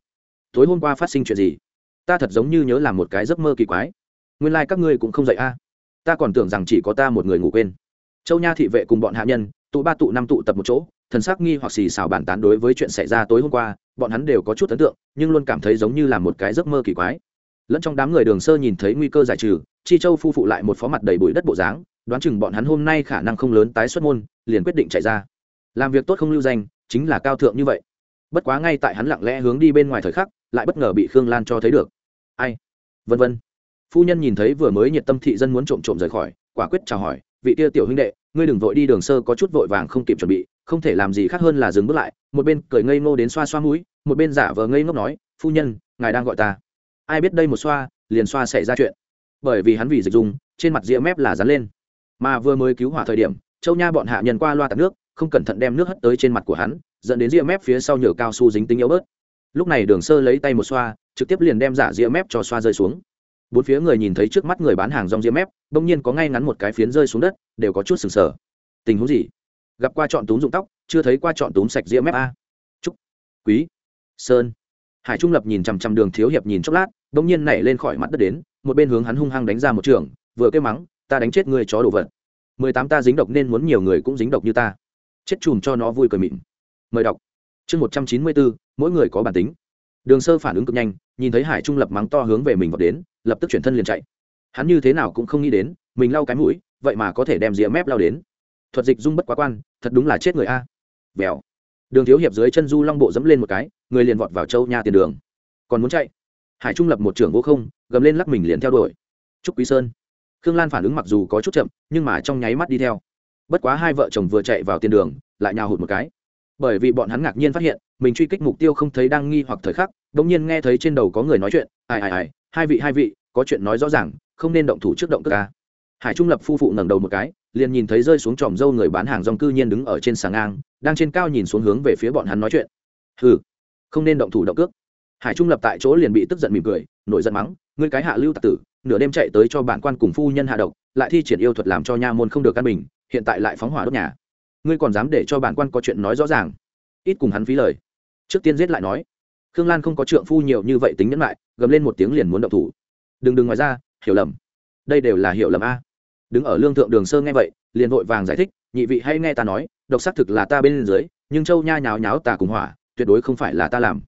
Tối hôm qua phát sinh chuyện gì? Ta thật giống như nhớ làm một cái giấc mơ kỳ quái. Nguyên lai、like、các ngươi cũng không dậy a ta còn tưởng rằng chỉ có ta một người ngủ quên. Châu nha thị vệ cùng bọn hạ nhân, tụ ba tụ năm tụ tập một chỗ, thần sắc nghi hoặc xì xào bàn tán đối với chuyện xảy ra tối hôm qua, bọn hắn đều có chút ấn tượng, nhưng luôn cảm thấy giống như là một cái giấc mơ kỳ quái. Lẫn trong đám người đường sơ nhìn thấy nguy cơ giải trừ, chi châu phu phụ lại một phó mặt đầy bụi đất bộ dáng, đoán chừng bọn hắn hôm nay khả năng không lớn tái xuất môn, liền quyết định chạy ra. Làm việc tốt không lưu danh, chính là cao thượng như vậy bất quá ngay tại hắn lặng lẽ hướng đi bên ngoài thời khắc, lại bất ngờ bị khương lan cho thấy được. Ai? Vân vân. Phu nhân nhìn thấy vừa mới nhiệt tâm thị dân muốn trộm trộm rời khỏi, quả quyết chào hỏi, vị tia tiểu huynh đệ, ngươi đừng vội đi đường sơ, có chút vội vàng không kịp chuẩn bị, không thể làm gì khác hơn là dừng bước lại. Một bên cười ngây ngô đến xoa xoa mũi, một bên giả vờ ngây ngốc nói, phu nhân, ngài đang gọi ta. Ai biết đây một xoa, liền xoa xảy ra chuyện. Bởi vì hắn vì dịch dùng trên mặt ria mép là dán lên. Mà vừa mới cứu hỏa thời điểm, châu nha bọn hạ nhân qua loa tạt nước, không cẩn thận đem nước hất tới trên mặt của hắn dẫn đến ria mép phía sau nhựa cao su dính tính yếu bớt. Lúc này đường sơ lấy tay một xoa, trực tiếp liền đem giả ria mép cho xoa rơi xuống. Bốn phía người nhìn thấy trước mắt người bán hàng rong ria mép, bỗng nhiên có ngay ngắn một cái phiến rơi xuống đất, đều có chút sừng sờ. Tình huống gì? Gặp qua chọn túm dụng tóc, chưa thấy qua chọn túm sạch ria mép a. Trúc quý. Sơn. Hải trung lập nhìn chằm chằm đường thiếu hiệp nhìn chốc lát, bỗng nhiên nảy lên khỏi mặt đất đến, một bên hướng hắn hung hăng đánh ra một trường, vừa kêu mắng, ta đánh chết ngươi chó đồ vật. Mười tám ta dính độc nên muốn nhiều người cũng dính độc như ta. Chết chùm cho nó vui cười mịn mời đọc. Chương một trăm chín mươi bốn, mỗi người có bản tính. Đường sơ phản ứng cực nhanh, nhìn thấy hải trung lập mắng to hướng về mình vào đến, lập tức chuyển thân liền chạy. Hắn như thế nào cũng không nghĩ đến, mình lau cái mũi, vậy mà có thể đem rìa mép lao đến. Thuật dịch dung bất quá quan, thật đúng là chết người a. Vèo. Đường thiếu hiệp dưới chân du long bộ dẫm lên một cái, người liền vọt vào châu nhà tiền đường. Còn muốn chạy? Hải trung lập một trưởng vô không, gầm lên lắc mình liền theo đuổi. Trúc quý sơn. Khương lan phản ứng mặc dù có chút chậm, nhưng mà trong nháy mắt đi theo. Bất quá hai vợ chồng vừa chạy vào tiền đường, lại nhào hụt một cái bởi vì bọn hắn ngạc nhiên phát hiện, mình truy kích mục tiêu không thấy đang nghi hoặc thời khắc đ ỗ n g nhiên nghe thấy trên đầu có người nói chuyện, ai ai ai, hai vị hai vị, có chuyện nói rõ ràng, không nên động thủ trước động cơ ca hải trung lập phu phụ ngẩng đầu một cái, liền nhìn thấy rơi xuống tròm dâu người bán hàng dòng cư nhiên đứng ở trên sàng ngang, đang trên cao nhìn xuống hướng về phía bọn hắn nói chuyện. Ừ không nên động thủ động cước. Hải trung lập tại chỗ liền bị tức giận mỉm cười, nổi giận mắng, ngươi cái hạ lưu tạc tử, nửa đêm chạy tới cho bản quan cùng phu nhân hạ độc, lại thi triển yêu thuật làm cho nha môn không được căn bình, hiện tại lại phóng hỏa đốt nhà ngươi còn dám để cho bản quan có chuyện nói rõ ràng. Ít cùng hắn phí lời. Trước tiên giết lại nói. Khương lan không có trượng phu nhiều như vậy tính nhẫn lại gầm lên một tiếng liền muốn động thủ. Đừng đừng ngoài ra, hiểu lầm. Đây đều là hiểu lầm a. Đứng ở lương thượng đường sơ nghe vậy, liền vội vàng giải thích, nhị vị hay nghe ta nói, độc xác thực là ta bên dưới, nhưng châu nha nháo nháo tà cùng hỏa, tuyệt đối không phải là ta làm.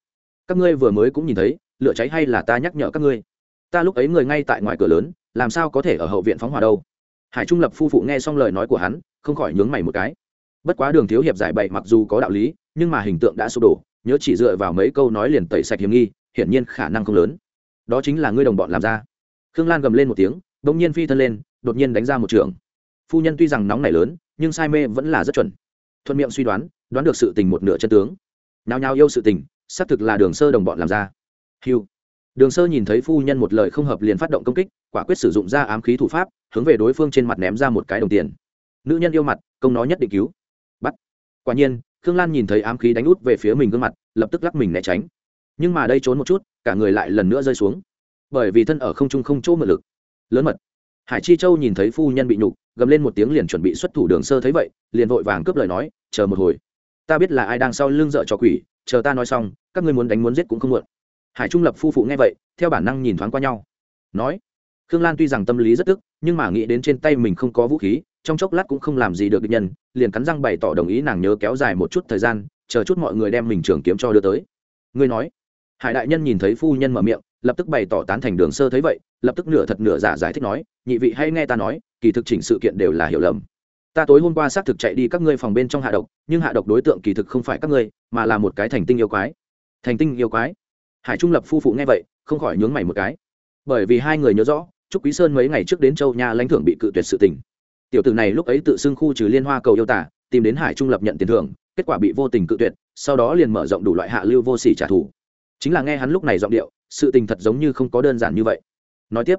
Các ngươi vừa mới cũng nhìn thấy, lửa cháy hay là ta nhắc nhở các ngươi? Ta lúc ấy người ngay tại ngoài cửa lớn, làm sao có thể ở hậu viện phóng hỏa đâu? Hải trung lập phu phụ nghe xong lời nói của hắn, không khỏi nhướng mày một cái bất quá đường thiếu hiệp giải bày mặc dù có đạo lý, nhưng mà hình tượng đã sụp đổ, nhớ chỉ dựa vào mấy câu nói liền tẩy sạch hiểm nghi, hiển nhiên khả năng không lớn. Đó chính là ngươi đồng bọn làm ra. Khương lan gầm lên một tiếng đ ỗ n g nhiên phi thân lên, đột nhiên đánh ra một trường. Phu nhân tuy rằng nóng nảy lớn, nhưng sai mê vẫn là rất chuẩn. Thuận miệng suy đoán đoán được sự tình một nửa chân tướng. Nào nhào yêu sự tình, xác thực là đường sơ đồng bọn làm ra. Hiu đường sơ nhìn thấy phu nhân một lời không hợp liền phát động công kích, quả quyết sử dụng ra ám khí thủ pháp, hướng về đối phương trên mặt ném ra một cái đồng tiền. Nữ nhân yêu mặt, công nó nhất định cứu quả nhiên, khương lan nhìn thấy ám khí đánh út về phía mình gương mặt, lập tức lắc mình né tránh. Nhưng mà đây trốn một chút, cả người lại lần nữa rơi xuống. Bởi vì thân ở không trung không chỗ mượn lực. Lớn mật. Hải chi châu nhìn thấy phu nhân bị nhục, gầm lên một tiếng liền chuẩn bị xuất thủ đường sơ thấy vậy, liền vội vàng cướp lời nói, chờ một hồi. Ta biết là ai đang sau lưng dợ cho quỷ, chờ ta nói xong, các ngươi muốn đánh muốn giết cũng không muộn. Hải trung lập phu phụ nghe vậy, theo bản năng nhìn thoáng qua nhau. Nói. Khương lan tuy rằng tâm lý rất tức, nhưng mà nghĩ đến trên tay mình không có vũ khí trong chốc lát cũng không làm gì được địch nhân, liền cắn răng bày tỏ đồng ý nàng nhớ kéo dài một chút thời gian, chờ chút mọi người đem mình trường kiếm cho đưa tới. Ngươi nói. Hải đại nhân nhìn thấy phu nhân mở miệng, lập tức bày tỏ tán thành đường sơ thấy vậy, lập tức nửa thật nửa giả giải thích nói, nhị vị hay nghe ta nói, kỳ thực chỉnh sự kiện đều là hiểu lầm. Ta tối hôm qua xác thực chạy đi các ngươi phòng bên trong hạ độc, nhưng hạ độc đối tượng kỳ thực không phải các ngươi, mà là một cái thành tinh yêu quái. Thành tinh yêu quái? Hải trung lập phu phụ nghe vậy, không khỏi nhướng mày một cái. Bởi vì hai người nhớ rõ, trúc quý sơn mấy ngày trước đến châu nha lãnh thưởng bị cự tuyệt sự tình tiểu tử này lúc ấy tự xưng khu trừ liên hoa cầu yêu tả, tìm đến hải trung lập nhận tiền thưởng, kết quả bị vô tình cự tuyệt, sau đó liền mở rộng đủ loại hạ lưu vô sỉ trả thù. Chính là nghe hắn lúc này giọng điệu, sự tình thật giống như không có đơn giản như vậy. Nói tiếp,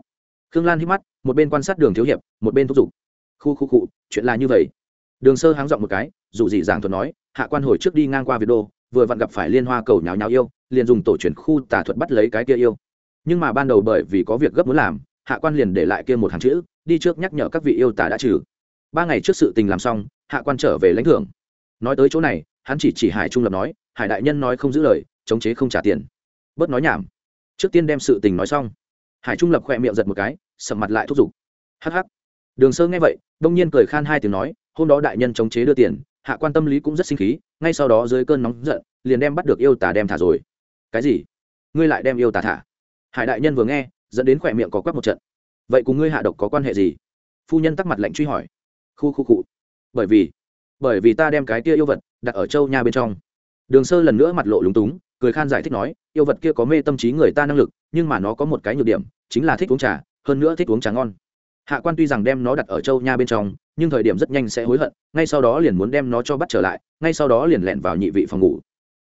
khương lan hít mắt, một bên quan sát đường thiếu hiệp, một bên thúc giục. Khu khu cụ chuyện là như vậy. Đường sơ háng giọng một cái, dù gì giảng thuật nói, hạ quan hồi trước đi ngang qua việt đô, vừa vặn gặp phải liên hoa cầu nhào nhào yêu, liền dùng tổ truyền khu tà thuật bắt lấy cái kia yêu. Nhưng mà ban đầu bởi vì có việc gấp muốn làm hạ quan liền để lại kia một hàng chữ, đi trước nhắc nhở các vị yêu tả đã trừ. Ba ngày trước sự tình làm xong, hạ quan trở về lãnh thưởng. Nói tới chỗ này, hắn chỉ chỉ hải trung lập nói, hải đại nhân nói không giữ lời, chống chế không trả tiền. Bớt nói nhảm. Trước tiên đem sự tình nói xong. Hải trung lập khỏe miệng giật một cái, sầm mặt lại thúc giục. Hh đường sơ nghe vậy, đông nhiên cười khan hai tiếng nói, hôm đó đại nhân chống chế đưa tiền, hạ quan tâm lý cũng rất sinh khí, ngay sau đó dưới cơn nóng giận, liền đem bắt được yêu tà đem thả rồi. Cái gì? Ngươi lại đem yêu tà thả? Hải đại nhân vừa nghe dẫn đến khỏe miệng có quắc một trận. Vậy cùng ngươi hạ độc có quan hệ gì? Phu nhân tắc mặt lạnh truy hỏi. Khu khu cụ bởi vì bởi vì ta đem cái kia yêu vật đặt ở châu nha bên trong. Đường sơ lần nữa mặt lộ lúng túng, cười khan giải thích nói, yêu vật kia có mê tâm trí người ta năng lực, nhưng mà nó có một cái nhược điểm, chính là thích uống trà, hơn nữa thích uống trà ngon. Hạ quan tuy rằng đem nó đặt ở châu nha bên trong, nhưng thời điểm rất nhanh sẽ hối hận, ngay sau đó liền muốn đem nó cho bắt trở lại, ngay sau đó liền lẹn vào nhị vị phòng ngủ.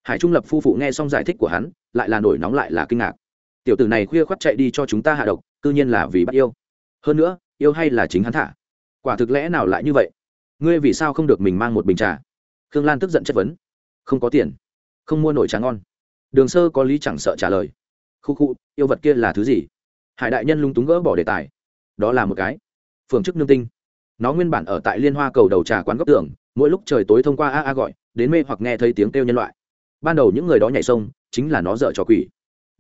Hải trung lập phu phụ nghe xong giải thích của hắn, lại là nổi nóng lại là kinh ngạc tiểu tử này khuya khoắt chạy đi cho chúng ta hạ độc tự nhiên là vì bắt yêu. Hơn nữa, yêu hay là chính hắn thả? Quả thực lẽ nào lại như vậy? Ngươi vì sao không được mình mang một bình trà? Khương lan tức giận chất vấn. Không có tiền, không mua nổi trà ngon. Đường sơ có lý chẳng sợ trả lời. Khu khu, yêu vật kia là thứ gì? Hải đại nhân lung túng gỡ bỏ đề tài. Đó là một cái. Phường chức nương tinh. Nó nguyên bản ở tại liên hoa cầu đầu trà quán góc tường, mỗi lúc trời tối thông qua a a gọi, đến mê hoặc nghe thấy tiếng kêu nhân loại. Ban đầu những người đó nhảy sông, chính là nó dở trò quỷ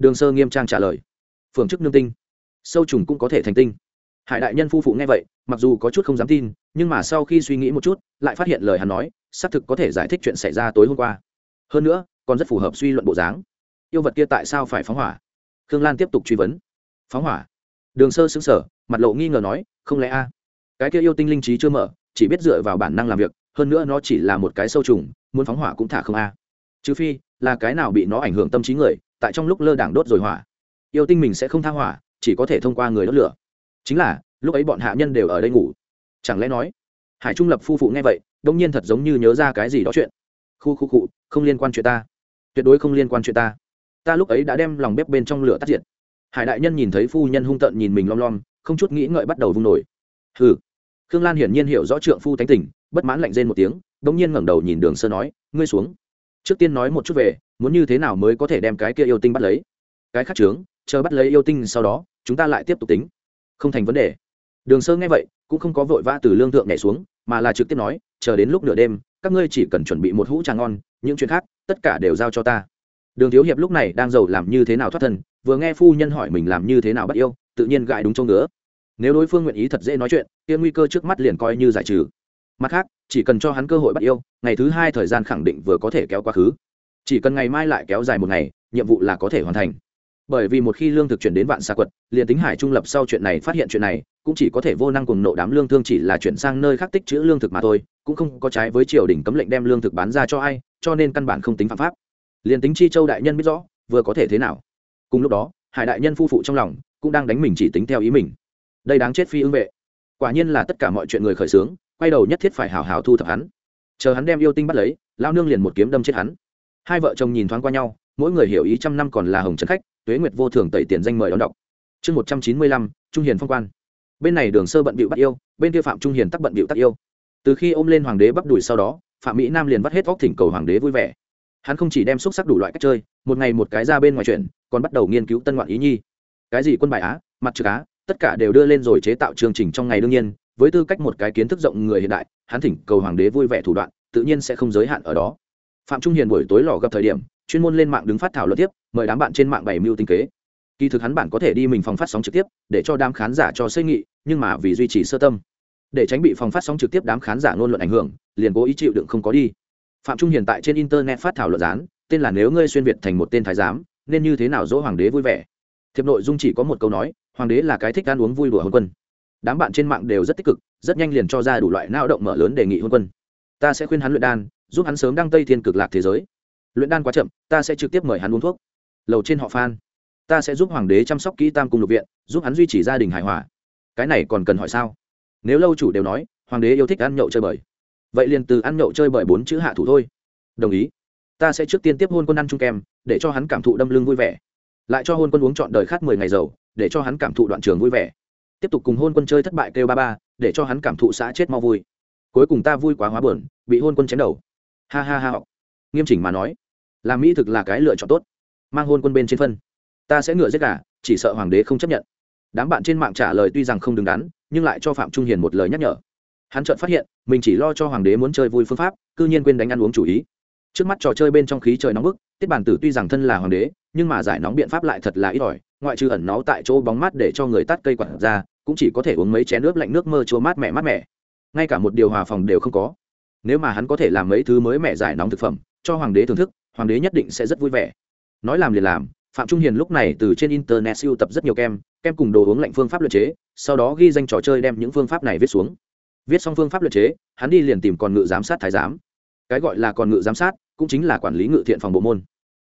đường sơ nghiêm trang trả lời. Phường chức nương tinh. Sâu trùng cũng có thể thành tinh. Hải đại nhân phu phụ nghe vậy, mặc dù có chút không dám tin, nhưng mà sau khi suy nghĩ một chút, lại phát hiện lời hắn nói, xác thực có thể giải thích chuyện xảy ra tối hôm qua. Hơn nữa, còn rất phù hợp suy luận bộ dáng. Yêu vật kia tại sao phải phóng hỏa? Khương lan tiếp tục truy vấn. Phóng hỏa? Đường sơ xứng sở mặt lộ nghi ngờ nói, không lẽ a? Cái kia yêu tinh linh trí chưa mở, chỉ biết dựa vào bản năng làm việc, hơn nữa nó chỉ là một cái sâu trùng, muốn phóng hỏa cũng thả không a. Trừ phi, là cái nào bị nó ảnh hưởng tâm trí người tại trong lúc lơ đảng đốt rồi hỏa. Yêu tinh mình sẽ không tha hỏa, chỉ có thể thông qua người đốt lửa. Chính là, lúc ấy bọn hạ nhân đều ở đây ngủ. Chẳng lẽ nói, hải trung lập phu phụ nghe vậy, đông nhiên thật giống như nhớ ra cái gì đó chuyện. Khu khu cụ không liên quan chuyện ta. Tuyệt đối không liên quan chuyện ta. Ta lúc ấy đã đem lòng bếp bên trong lửa tắt diệt. Hải đại nhân nhìn thấy phu nhân hung tợn nhìn mình lom lom, không chút nghĩ ngợi bắt đầu vung nổi. Hừ. Khương lan hiển nhiên hiểu rõ trượng phu tánh tình, bất mãn lạnh rên một tiếng đ ỗ n g nhiên ngẩng đầu nhìn đường sơ nói, ngươi xuống trước tiên nói một chút về, muốn như thế nào mới có thể đem cái kia yêu tinh bắt lấy? Cái khác trướng chờ bắt lấy yêu tinh sau đó, chúng ta lại tiếp tục tính. Không thành vấn đề. Đường sơ nghe vậy, cũng không có vội vã từ lương thượng nhảy xuống, mà là trực tiếp nói, chờ đến lúc nửa đêm, các ngươi chỉ cần chuẩn bị một hũ trà ngon, những chuyện khác, tất cả đều giao cho ta. Đường thiếu hiệp lúc này đang giàu làm như thế nào thoát thân, vừa nghe phu nhân hỏi mình làm như thế nào bắt yêu, tự nhiên gại đúng chỗ ngứa. Nếu đối phương nguyện ý thật dễ nói chuyện, kia nguy cơ trước mắt liền coi như giải trừ mặt khác, chỉ cần cho hắn cơ hội bắt yêu, ngày thứ hai thời gian khẳng định vừa có thể kéo quá khứ. Chỉ cần ngày mai lại kéo dài một ngày, nhiệm vụ là có thể hoàn thành. Bởi vì một khi lương thực chuyển đến vạn xa quật, liền tính hải trung lập sau chuyện này phát hiện chuyện này, cũng chỉ có thể vô năng cùng nộ đám lương thương chỉ là chuyển sang nơi khác tích chữ lương thực mà thôi, cũng không có trái với triều đình cấm lệnh đem lương thực bán ra cho ai, cho nên căn bản không tính phạm pháp. Liền tính chi châu đại nhân biết rõ, vừa có thể thế nào. Cùng lúc đó, hải đại nhân phu phụ trong lòng cũng đang đánh mình chỉ tính theo ý mình. Đây đáng chết phi ưng vệ. Quả nhiên là tất cả mọi chuyện người khởi xướng quay đầu nhất thiết phải hào hào thu thập hắn. Chờ hắn đem yêu tinh bắt lấy lao nương liền một kiếm đâm chết hắn. Hai vợ chồng nhìn thoáng qua nhau, mỗi người hiểu ý trăm năm còn là hồng trấn khách, tuế nguyệt vô thường tẩy tiền danh mời đón đọc. Chương một trăm chín mươi lăm, trung hiền phong quan. Bên này đường sơ bận bịu bắt yêu, bên kia phạm trung hiền tắc bận bịu tắc yêu. Từ khi ôm lên hoàng đế bắp đùi sau đó, phạm mỹ nam liền vắt hết vóc thỉnh cầu hoàng đế vui vẻ. Hắn không chỉ đem xúc sắc đủ loại cách chơi, một ngày một cái ra bên ngoài chuyện, còn bắt đầu nghiên cứu tân ngoạn ý nhi. Cái gì quân bài á, mặt trực á, tất cả đều đưa lên rồi chế tạo chương trình trong ngày đương nhiên với tư cách một cái kiến thức rộng người hiện đại, hắn thỉnh cầu hoàng đế vui vẻ thủ đoạn, tự nhiên sẽ không giới hạn ở đó. Phạm trung hiền buổi tối lò gặp thời điểm, chuyên môn lên mạng đứng phát thảo luận tiếp, mời đám bạn trên mạng bày mưu tinh kế. Kỳ thực hắn bản có thể đi mình phòng phát sóng trực tiếp, để cho đám khán giả cho xây nghị nhưng mà vì duy trì sơ tâm. Để tránh bị phòng phát sóng trực tiếp đám khán giả ngôn luận ảnh hưởng, liền cố ý chịu đựng không có đi. Phạm trung hiền tại trên internet phát thảo luận gián, tên là nếu ngươi xuyên việt thành một tên thái giám, nên như thế nào dỗ hoàng đế vui vẻ? Thiệp nội dung chỉ có một câu nói, hoàng đế là cái thích ăn uống vui đùa hôn quân đám bạn trên mạng đều rất tích cực, rất nhanh liền cho ra đủ loại lao động mở lớn đề nghị hôn quân. Ta sẽ khuyên hắn luyện đan, giúp hắn sớm đăng tây thiên cực lạc thế giới. Luyện đan quá chậm, ta sẽ trực tiếp mời hắn uống thuốc. Lầu trên họ phan. Ta sẽ giúp hoàng đế chăm sóc kỹ tam cung lục viện, giúp hắn duy trì gia đình hài hòa. Cái này còn cần hỏi sao? Nếu lâu chủ đều nói, hoàng đế yêu thích ăn nhậu chơi bời. Vậy liền từ ăn nhậu chơi bời bốn chữ hạ thủ thôi. Đồng ý. Ta sẽ trước tiên tiếp hôn quân ăn chung kem, để cho hắn cảm thụ đâm lưng vui vẻ. Lại cho hôn quân uống trọn đời khát mười ngày dầu, để cho hắn cảm thụ đoạn trường vui vẻ tiếp tục cùng hôn quân chơi thất bại kêu ba ba, để cho hắn cảm thụ xã chết mau vui. Cuối cùng ta vui quá hóa bờn bị hôn quân chém đầu. Ha ha ha học. Nghiêm chỉnh mà nói làm mỹ thực là cái lựa chọn tốt. Mang hôn quân bên trên phân. Ta sẽ ngựa giết gà, chỉ sợ hoàng đế không chấp nhận. Đám bạn trên mạng trả lời tuy rằng không đứng đắn, nhưng lại cho phạm trung hiền một lời nhắc nhở. Hắn chợt phát hiện, mình chỉ lo cho hoàng đế muốn chơi vui phương pháp, cư nhiên quên đánh ăn uống chủ ý. Trước mắt trò chơi bên trong khí trời nóng bức, tiết bản tử tuy rằng thân là hoàng đế, nhưng mà giải nóng biện pháp lại thật là ít ỏi ngoại trừ ẩn náu tại chỗ bóng mát để cho người tắt cây quạt ra, cũng chỉ có thể uống mấy chén nước lạnh nước mơ chua mát mẻ mát mẻ ngay cả một điều hòa phòng đều không có. Nếu mà hắn có thể làm mấy thứ mới mẻ giải nóng thực phẩm, cho hoàng đế thưởng thức, hoàng đế nhất định sẽ rất vui vẻ. Nói làm liền làm, phạm trung hiền lúc này từ trên internet siêu tập rất nhiều kem kem cùng đồ uống lạnh phương pháp luật chế, sau đó ghi danh trò chơi đem những phương pháp này viết xuống. Viết xong phương pháp luật chế, hắn đi liền tìm con ngự giám sát thái giám. Cái gọi là con ngự giám sát, cũng chính là quản lý ngự thiện phòng bộ môn.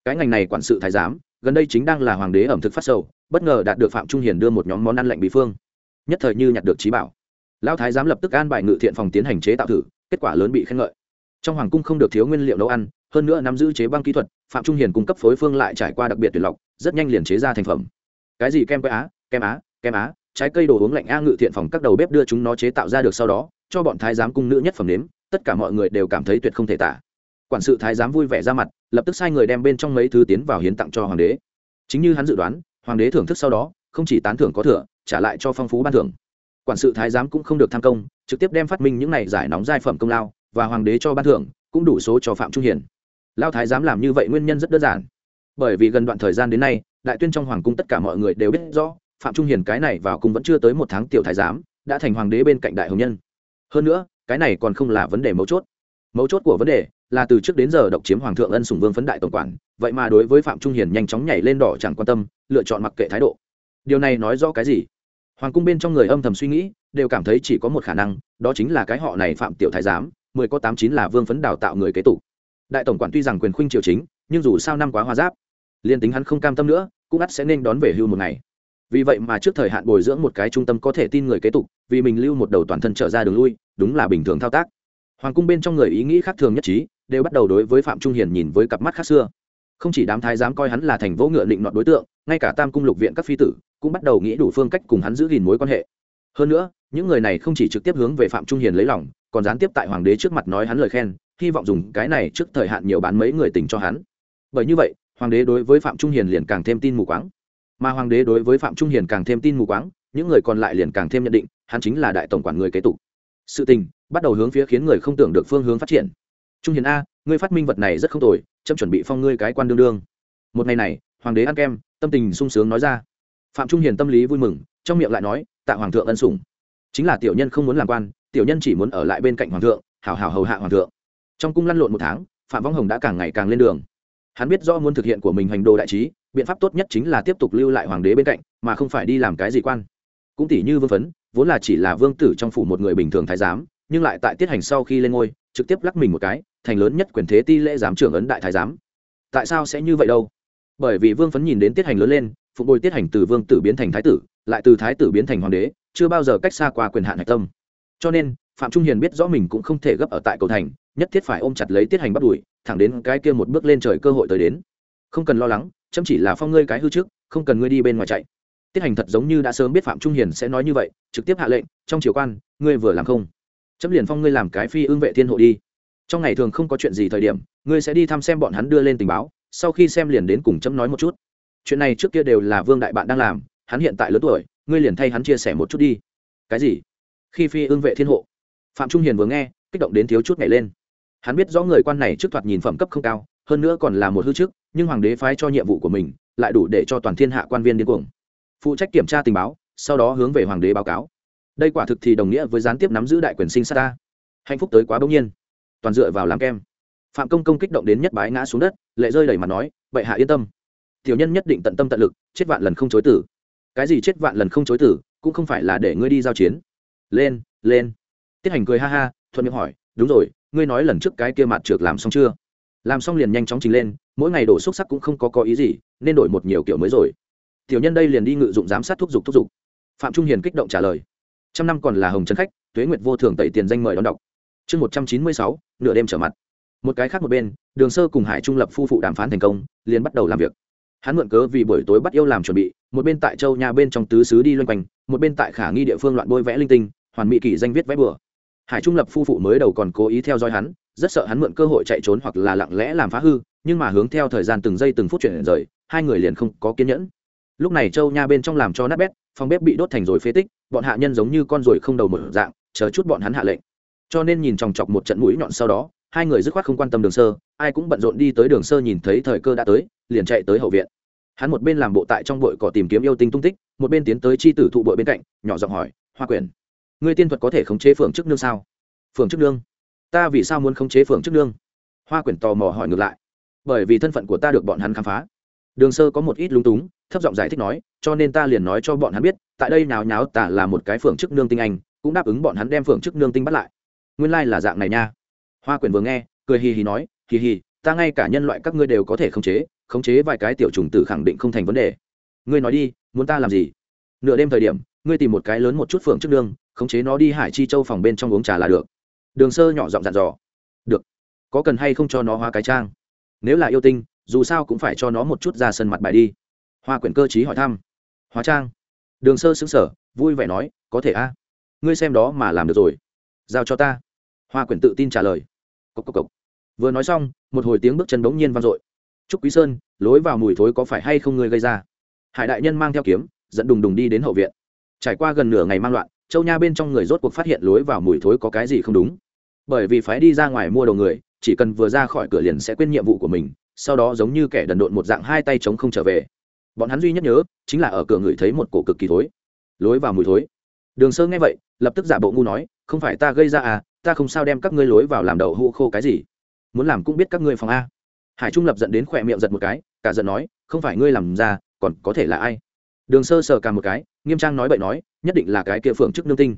Cái ngành này quản sự thái giám gần đây chính đang là hoàng đế ẩm thực phát sầu, bất ngờ đạt được phạm trung hiền đưa một nhóm món ăn lạnh bí phương. Nhất thời như nhặt được trí bảo. Lão thái giám lập tức an bài ngự thiện phòng tiến hành chế tạo thử, kết quả lớn bị khen ngợi. Trong hoàng cung không được thiếu nguyên liệu nấu ăn, hơn nữa nắm giữ chế băng kỹ thuật, phạm trung hiền cung cấp phối phương lại trải qua đặc biệt tuyệt lọc, rất nhanh liền chế ra thành phẩm. Cái gì kem quế á, kem á kem á, trái cây đồ uống lạnh a ngự thiện phòng các đầu bếp đưa chúng nó chế tạo ra được sau đó, cho bọn thái giám cung nữ nhất phẩm nếm, tất cả mọi người đều cảm thấy tuyệt không thể tả quản sự thái giám vui vẻ ra mặt, lập tức sai người đem bên trong mấy thứ tiến vào hiến tặng cho hoàng đế. Chính như hắn dự đoán, hoàng đế thưởng thức sau đó, không chỉ tán thưởng có thừa, trả lại cho phong phú ban thưởng. Quản sự thái giám cũng không được tham công, trực tiếp đem phát minh những này giải nóng giai phẩm công lao và hoàng đế cho ban thưởng, cũng đủ số cho phạm trung hiền. Lao thái giám làm như vậy nguyên nhân rất đơn giản. Bởi vì gần đoạn thời gian đến nay, đại tuyên trong hoàng cung tất cả mọi người đều biết rõ, phạm trung hiền cái này vào cung vẫn chưa tới một tháng tiểu thái giám, đã thành hoàng đế bên cạnh đại hồng nhân. Hơn nữa, cái này còn không là vấn đề mấu chốt. Mấu chốt của vấn đề là từ trước đến giờ độc chiếm hoàng thượng ân sủng vương phấn đại tổng quản, vậy mà đối với phạm trung hiền nhanh chóng nhảy lên đỏ chẳng quan tâm, lựa chọn mặc kệ thái độ. Điều này nói rõ cái gì? Hoàng cung bên trong người âm thầm suy nghĩ, đều cảm thấy chỉ có một khả năng, đó chính là cái họ này phạm tiểu thái giám, mười có tám chín là vương phấn đào tạo người kế tục. Đại tổng quản tuy rằng quyền khuynh triều chính, nhưng dù sao năm quá hoa giáp, liên tính hắn không cam tâm nữa, cũng ắt sẽ nên đón về hưu một ngày. Vì vậy mà trước thời hạn bồi dưỡng một cái trung tâm có thể tin người kế tục, vì mình lưu một đầu toàn thân trở ra đường lui, đúng là bình thường thao tác. Hoàng cung bên trong người ý nghĩ khác thường nhất trí đều bắt đầu đối với phạm trung hiền nhìn với cặp mắt khác xưa. Không chỉ đám thái dám coi hắn là thành vỗ ngựa định nọt đối tượng, ngay cả tam cung lục viện các phi tử cũng bắt đầu nghĩ đủ phương cách cùng hắn giữ gìn mối quan hệ. Hơn nữa, những người này không chỉ trực tiếp hướng về phạm trung hiền lấy lòng, còn gián tiếp tại hoàng đế trước mặt nói hắn lời khen, hy vọng dùng cái này trước thời hạn nhiều bán mấy người tình cho hắn. Bởi như vậy, hoàng đế đối với phạm trung hiền liền càng thêm tin mù quáng. Mà hoàng đế đối với phạm trung hiền càng thêm tin mù quáng, những người còn lại liền càng thêm nhận định, hắn chính là đại tổng quản người kế tục. Sự tình bắt đầu hướng phía khiến người không tưởng được phương hướng phát triển trung hiền a, ngươi phát minh vật này rất không tồi, chấm chuẩn bị phong ngươi cái quan đương đương. Một ngày này, hoàng đế ăn kem, tâm tình sung sướng nói ra. Phạm trung hiền tâm lý vui mừng, trong miệng lại nói, tạ hoàng thượng ân sủng. Chính là tiểu nhân không muốn làm quan, tiểu nhân chỉ muốn ở lại bên cạnh hoàng thượng, hảo hảo hầu hạ hoàng thượng. Trong cung lăn lộn một tháng, phạm vong hồng đã càng ngày càng lên đường. Hắn biết do muốn thực hiện của mình hành đồ đại trí, biện pháp tốt nhất chính là tiếp tục lưu lại hoàng đế bên cạnh, mà không phải đi làm cái gì quan. Cũng tỷ như vương phấn, vốn là chỉ là vương tử trong phủ một người bình thường thái giám, nhưng lại tại tiết hành sau khi lên ngôi trực tiếp lắc mình một cái, thành lớn nhất quyền thế ti lễ giám trưởng ấn đại thái giám. Tại sao sẽ như vậy đâu? Bởi vì vương phấn nhìn đến tiết hành lớn lên, phục bồi tiết hành từ vương tử biến thành thái tử, lại từ thái tử biến thành hoàng đế, chưa bao giờ cách xa qua quyền hạn hạch tâm. Cho nên, phạm trung hiền biết rõ mình cũng không thể gấp ở tại cầu thành, nhất thiết phải ôm chặt lấy tiết hành bắt đuổi, thẳng đến cái kia một bước lên trời cơ hội tới đến. Không cần lo lắng, chấm chỉ là phong ngươi cái hư trước, không cần ngươi đi bên ngoài chạy. Tiết hành thật giống như đã sớm biết phạm trung hiền sẽ nói như vậy, trực tiếp hạ lệnh, trong triều quan, ngươi vừa làm không? Chấm liền phong ngươi làm cái phi ương vệ thiên hộ đi. Trong ngày thường không có chuyện gì thời điểm, ngươi sẽ đi thăm xem bọn hắn đưa lên tình báo, sau khi xem liền đến cùng chấm nói một chút. Chuyện này trước kia đều là vương đại bạn đang làm, hắn hiện tại lớn tuổi, ngươi liền thay hắn chia sẻ một chút đi. Cái gì? Khi phi ương vệ thiên hộ. Phạm trung hiền vừa nghe, kích động đến thiếu chút ngày lên. Hắn biết rõ người quan này trước thoạt nhìn phẩm cấp không cao, hơn nữa còn là một hư chức nhưng hoàng đế phái cho nhiệm vụ của mình, lại đủ để cho toàn thiên hạ quan viên điên cuồng. Phụ trách kiểm tra tình báo, sau đó hướng về hoàng đế báo cáo đây quả thực thì đồng nghĩa với gián tiếp nắm giữ đại quyền sinh sát ta. Hạnh phúc tới quá bỗng nhiên. Toàn dựa vào làm kem. Phạm công công kích động đến nhất bái ngã xuống đất, lệ rơi đầy mặt nói vậy hạ yên tâm. Tiểu nhân nhất định tận tâm tận lực, chết vạn lần không chối tử. Cái gì chết vạn lần không chối tử, cũng không phải là để ngươi đi giao chiến. Lên lên. Tiết hành cười ha ha, thuận miệng hỏi, đúng rồi, ngươi nói lần trước cái kia mặt trượt làm xong chưa? Làm xong liền nhanh chóng trình lên, mỗi ngày đổ xúc sắc cũng không có có ý gì, nên đổi một nhiều kiểu mới rồi. Tiểu nhân đây liền đi ngự dụng giám sát thúc giục thúc giục. Phạm trung hiền kích động trả lời trăm năm còn là hồng trấn khách, tuế nguyệt vô thường tẩy tiền danh mời đón đọc. Chương một trăm chín mươi sáu, nửa đêm trở mặt. Một cái khác một bên, đường sơ cùng hải trung lập phu phụ đàm phán thành công, liền bắt đầu làm việc. Hắn mượn cớ vì buổi tối bắt yêu làm chuẩn bị, một bên tại châu nhà bên trong tứ xứ đi loanh quanh, một bên tại khả nghi địa phương loạn bôi vẽ linh tinh, hoàn mỹ kỷ danh viết vẽ bừa. Hải trung lập phu phụ mới đầu còn cố ý theo dõi hắn, rất sợ hắn mượn cơ hội chạy trốn hoặc là lặng lẽ làm phá hư, nhưng mà hướng theo thời gian từng giây từng phút chuyển rời, hai người liền không có kiên nhẫn. Lúc này châu nha bên trong làm cho nát bét phòng bếp bị đốt thành rồi phế tích, bọn hạ nhân giống như con ruồi không đầu một dạng, chờ chút bọn hắn hạ lệnh. Cho nên nhìn chòng chọc một trận mũi nhọn sau đó, hai người dứt khoát không quan tâm đường sơ, ai cũng bận rộn đi tới đường sơ nhìn thấy thời cơ đã tới, liền chạy tới hậu viện. Hắn một bên làm bộ tại trong bụi cỏ tìm kiếm yêu tinh tung tích, một bên tiến tới chi tử thụ bụi bên cạnh, nhỏ giọng hỏi, hoa quyền ngươi tiên thuật có thể khống chế phượng chức nương sao? Phượng chức nương? Ta vì sao muốn khống chế phượng chức nương? Hoa Quyền tò mò hỏi ngược lại. Bởi vì thân phận của ta được bọn hắn khám phá. Đường sơ có một ít lúng túng thấp giọng giải thích nói, cho nên ta liền nói cho bọn hắn biết, tại đây nào nháo tả là một cái phượng chức nương tinh anh, cũng đáp ứng bọn hắn đem phượng chức nương tinh bắt lại. Nguyên lai、like、là dạng này nha. Hoa Quyền vừa nghe, cười hì hì nói, hì hì, ta ngay cả nhân loại các ngươi đều có thể khống chế khống chế vài cái tiểu trùng tử khẳng định không thành vấn đề. Ngươi nói đi, muốn ta làm gì? Nửa đêm thời điểm, ngươi tìm một cái lớn một chút phượng chức nương, khống chế nó đi hải chi châu phòng bên trong uống trà là được. Đường sơ nhỏ giọng dặn dò. Được. Có cần hay không cho nó hóa cái trang? Nếu là yêu tinh, dù sao cũng phải cho nó một chút ra sân mặt bài đi hoa quyển cơ chí hỏi thăm. Hóa trang. Đường sơ xứng sở vui vẻ nói, có thể a. Ngươi xem đó mà làm được rồi. Giao cho ta. Hoa quyển tự tin trả lời. Cốc cốc cốc. vừa nói xong, một hồi tiếng bước chân bỗng nhiên vang dội. Trúc quý sơn, lối vào mùi thối có phải hay không ngươi gây ra? Hải đại nhân mang theo kiếm, dẫn đùng đùng đi đến hậu viện. Trải qua gần nửa ngày mang loạn, châu nha bên trong người rốt cuộc phát hiện lối vào mùi thối có cái gì không đúng. Bởi vì phái đi ra ngoài mua đồ người, chỉ cần vừa ra khỏi cửa liền sẽ quên nhiệm vụ của mình, sau đó giống như kẻ đần độn một dạng hai tay chống không trở về bọn hắn duy nhất nhớ chính là ở cửa người thấy một cổ cực kỳ thối, lối vào mùi thối. Đường sơ nghe vậy, lập tức giả bộ ngu nói, không phải ta gây ra à ta không sao đem các ngươi lối vào làm đậu hũ khô cái gì. Muốn làm cũng biết các ngươi phòng a. Hải trung lập dẫn đến khỏe miệng giật một cái, cả giận nói, không phải ngươi làm ra, còn có thể là ai? Đường sơ sờ cả một cái, nghiêm trang nói bậy nói, nhất định là cái kia phượng chức nương tinh.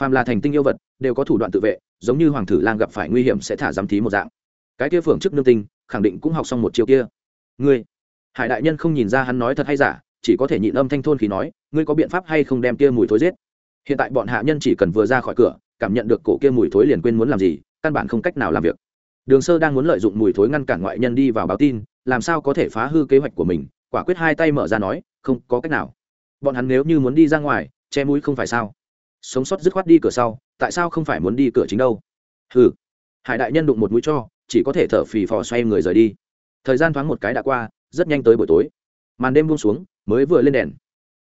Phàm là thành tinh yêu vật, đều có thủ đoạn tự vệ, giống như hoàng thử lang gặp phải nguy hiểm sẽ thả giám thí một dạng. Cái kia phượng chức nương tinh, khẳng định cũng học xong một chiều kia. Ngươi hải đại nhân không nhìn ra hắn nói thật hay giả, chỉ có thể nhịn âm thanh thôn khi nói, ngươi có biện pháp hay không đem kia mùi thối giết? Hiện tại bọn hạ nhân chỉ cần vừa ra khỏi cửa, cảm nhận được cổ kia mùi thối liền quên muốn làm gì, căn bản không cách nào làm việc. Đường sơ đang muốn lợi dụng mùi thối ngăn cản ngoại nhân đi vào báo tin, làm sao có thể phá hư kế hoạch của mình, quả quyết hai tay mở ra nói, không, có cách nào. Bọn hắn nếu như muốn đi ra ngoài, che mũi không phải sao? Sống sót dứt khoát đi cửa sau, tại sao không phải muốn đi cửa chính đâu? Ừ hải đại nhân đụng một mũi cho, chỉ có thể thở phì phò xoay người rời đi. Thời gian thoáng một cái đã qua rất nhanh tới buổi tối. Màn đêm buông xuống, mới vừa lên đèn.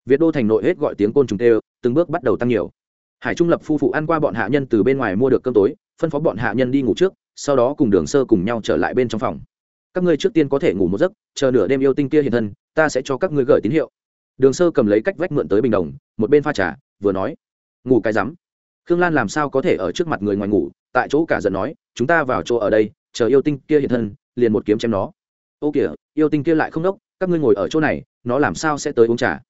Việt đô thành nội hết gọi tiếng côn trùng tê từng bước bắt đầu tăng nhiều. Hải trung lập phu phụ ăn qua bọn hạ nhân từ bên ngoài mua được cơm tối, phân phó bọn hạ nhân đi ngủ trước, sau đó cùng đường sơ cùng nhau trở lại bên trong phòng. Các ngươi trước tiên có thể ngủ một giấc, chờ nửa đêm yêu tinh kia hiện thân, ta sẽ cho các ngươi gửi tín hiệu. Đường sơ cầm lấy cách vách mượn tới bình đồng, một bên pha trà, vừa nói, ngủ cái rắm. Khương lan làm sao có thể ở trước mặt người ngoài ngủ, tại chỗ cả giận nói, chúng ta vào chỗ ở đây, chờ yêu tinh kia hiện thân, liền một kiếm chém nó ô kìa, yêu tinh kia lại không đốc, các ngươi ngồi ở chỗ này, nó làm sao sẽ tới uống trà?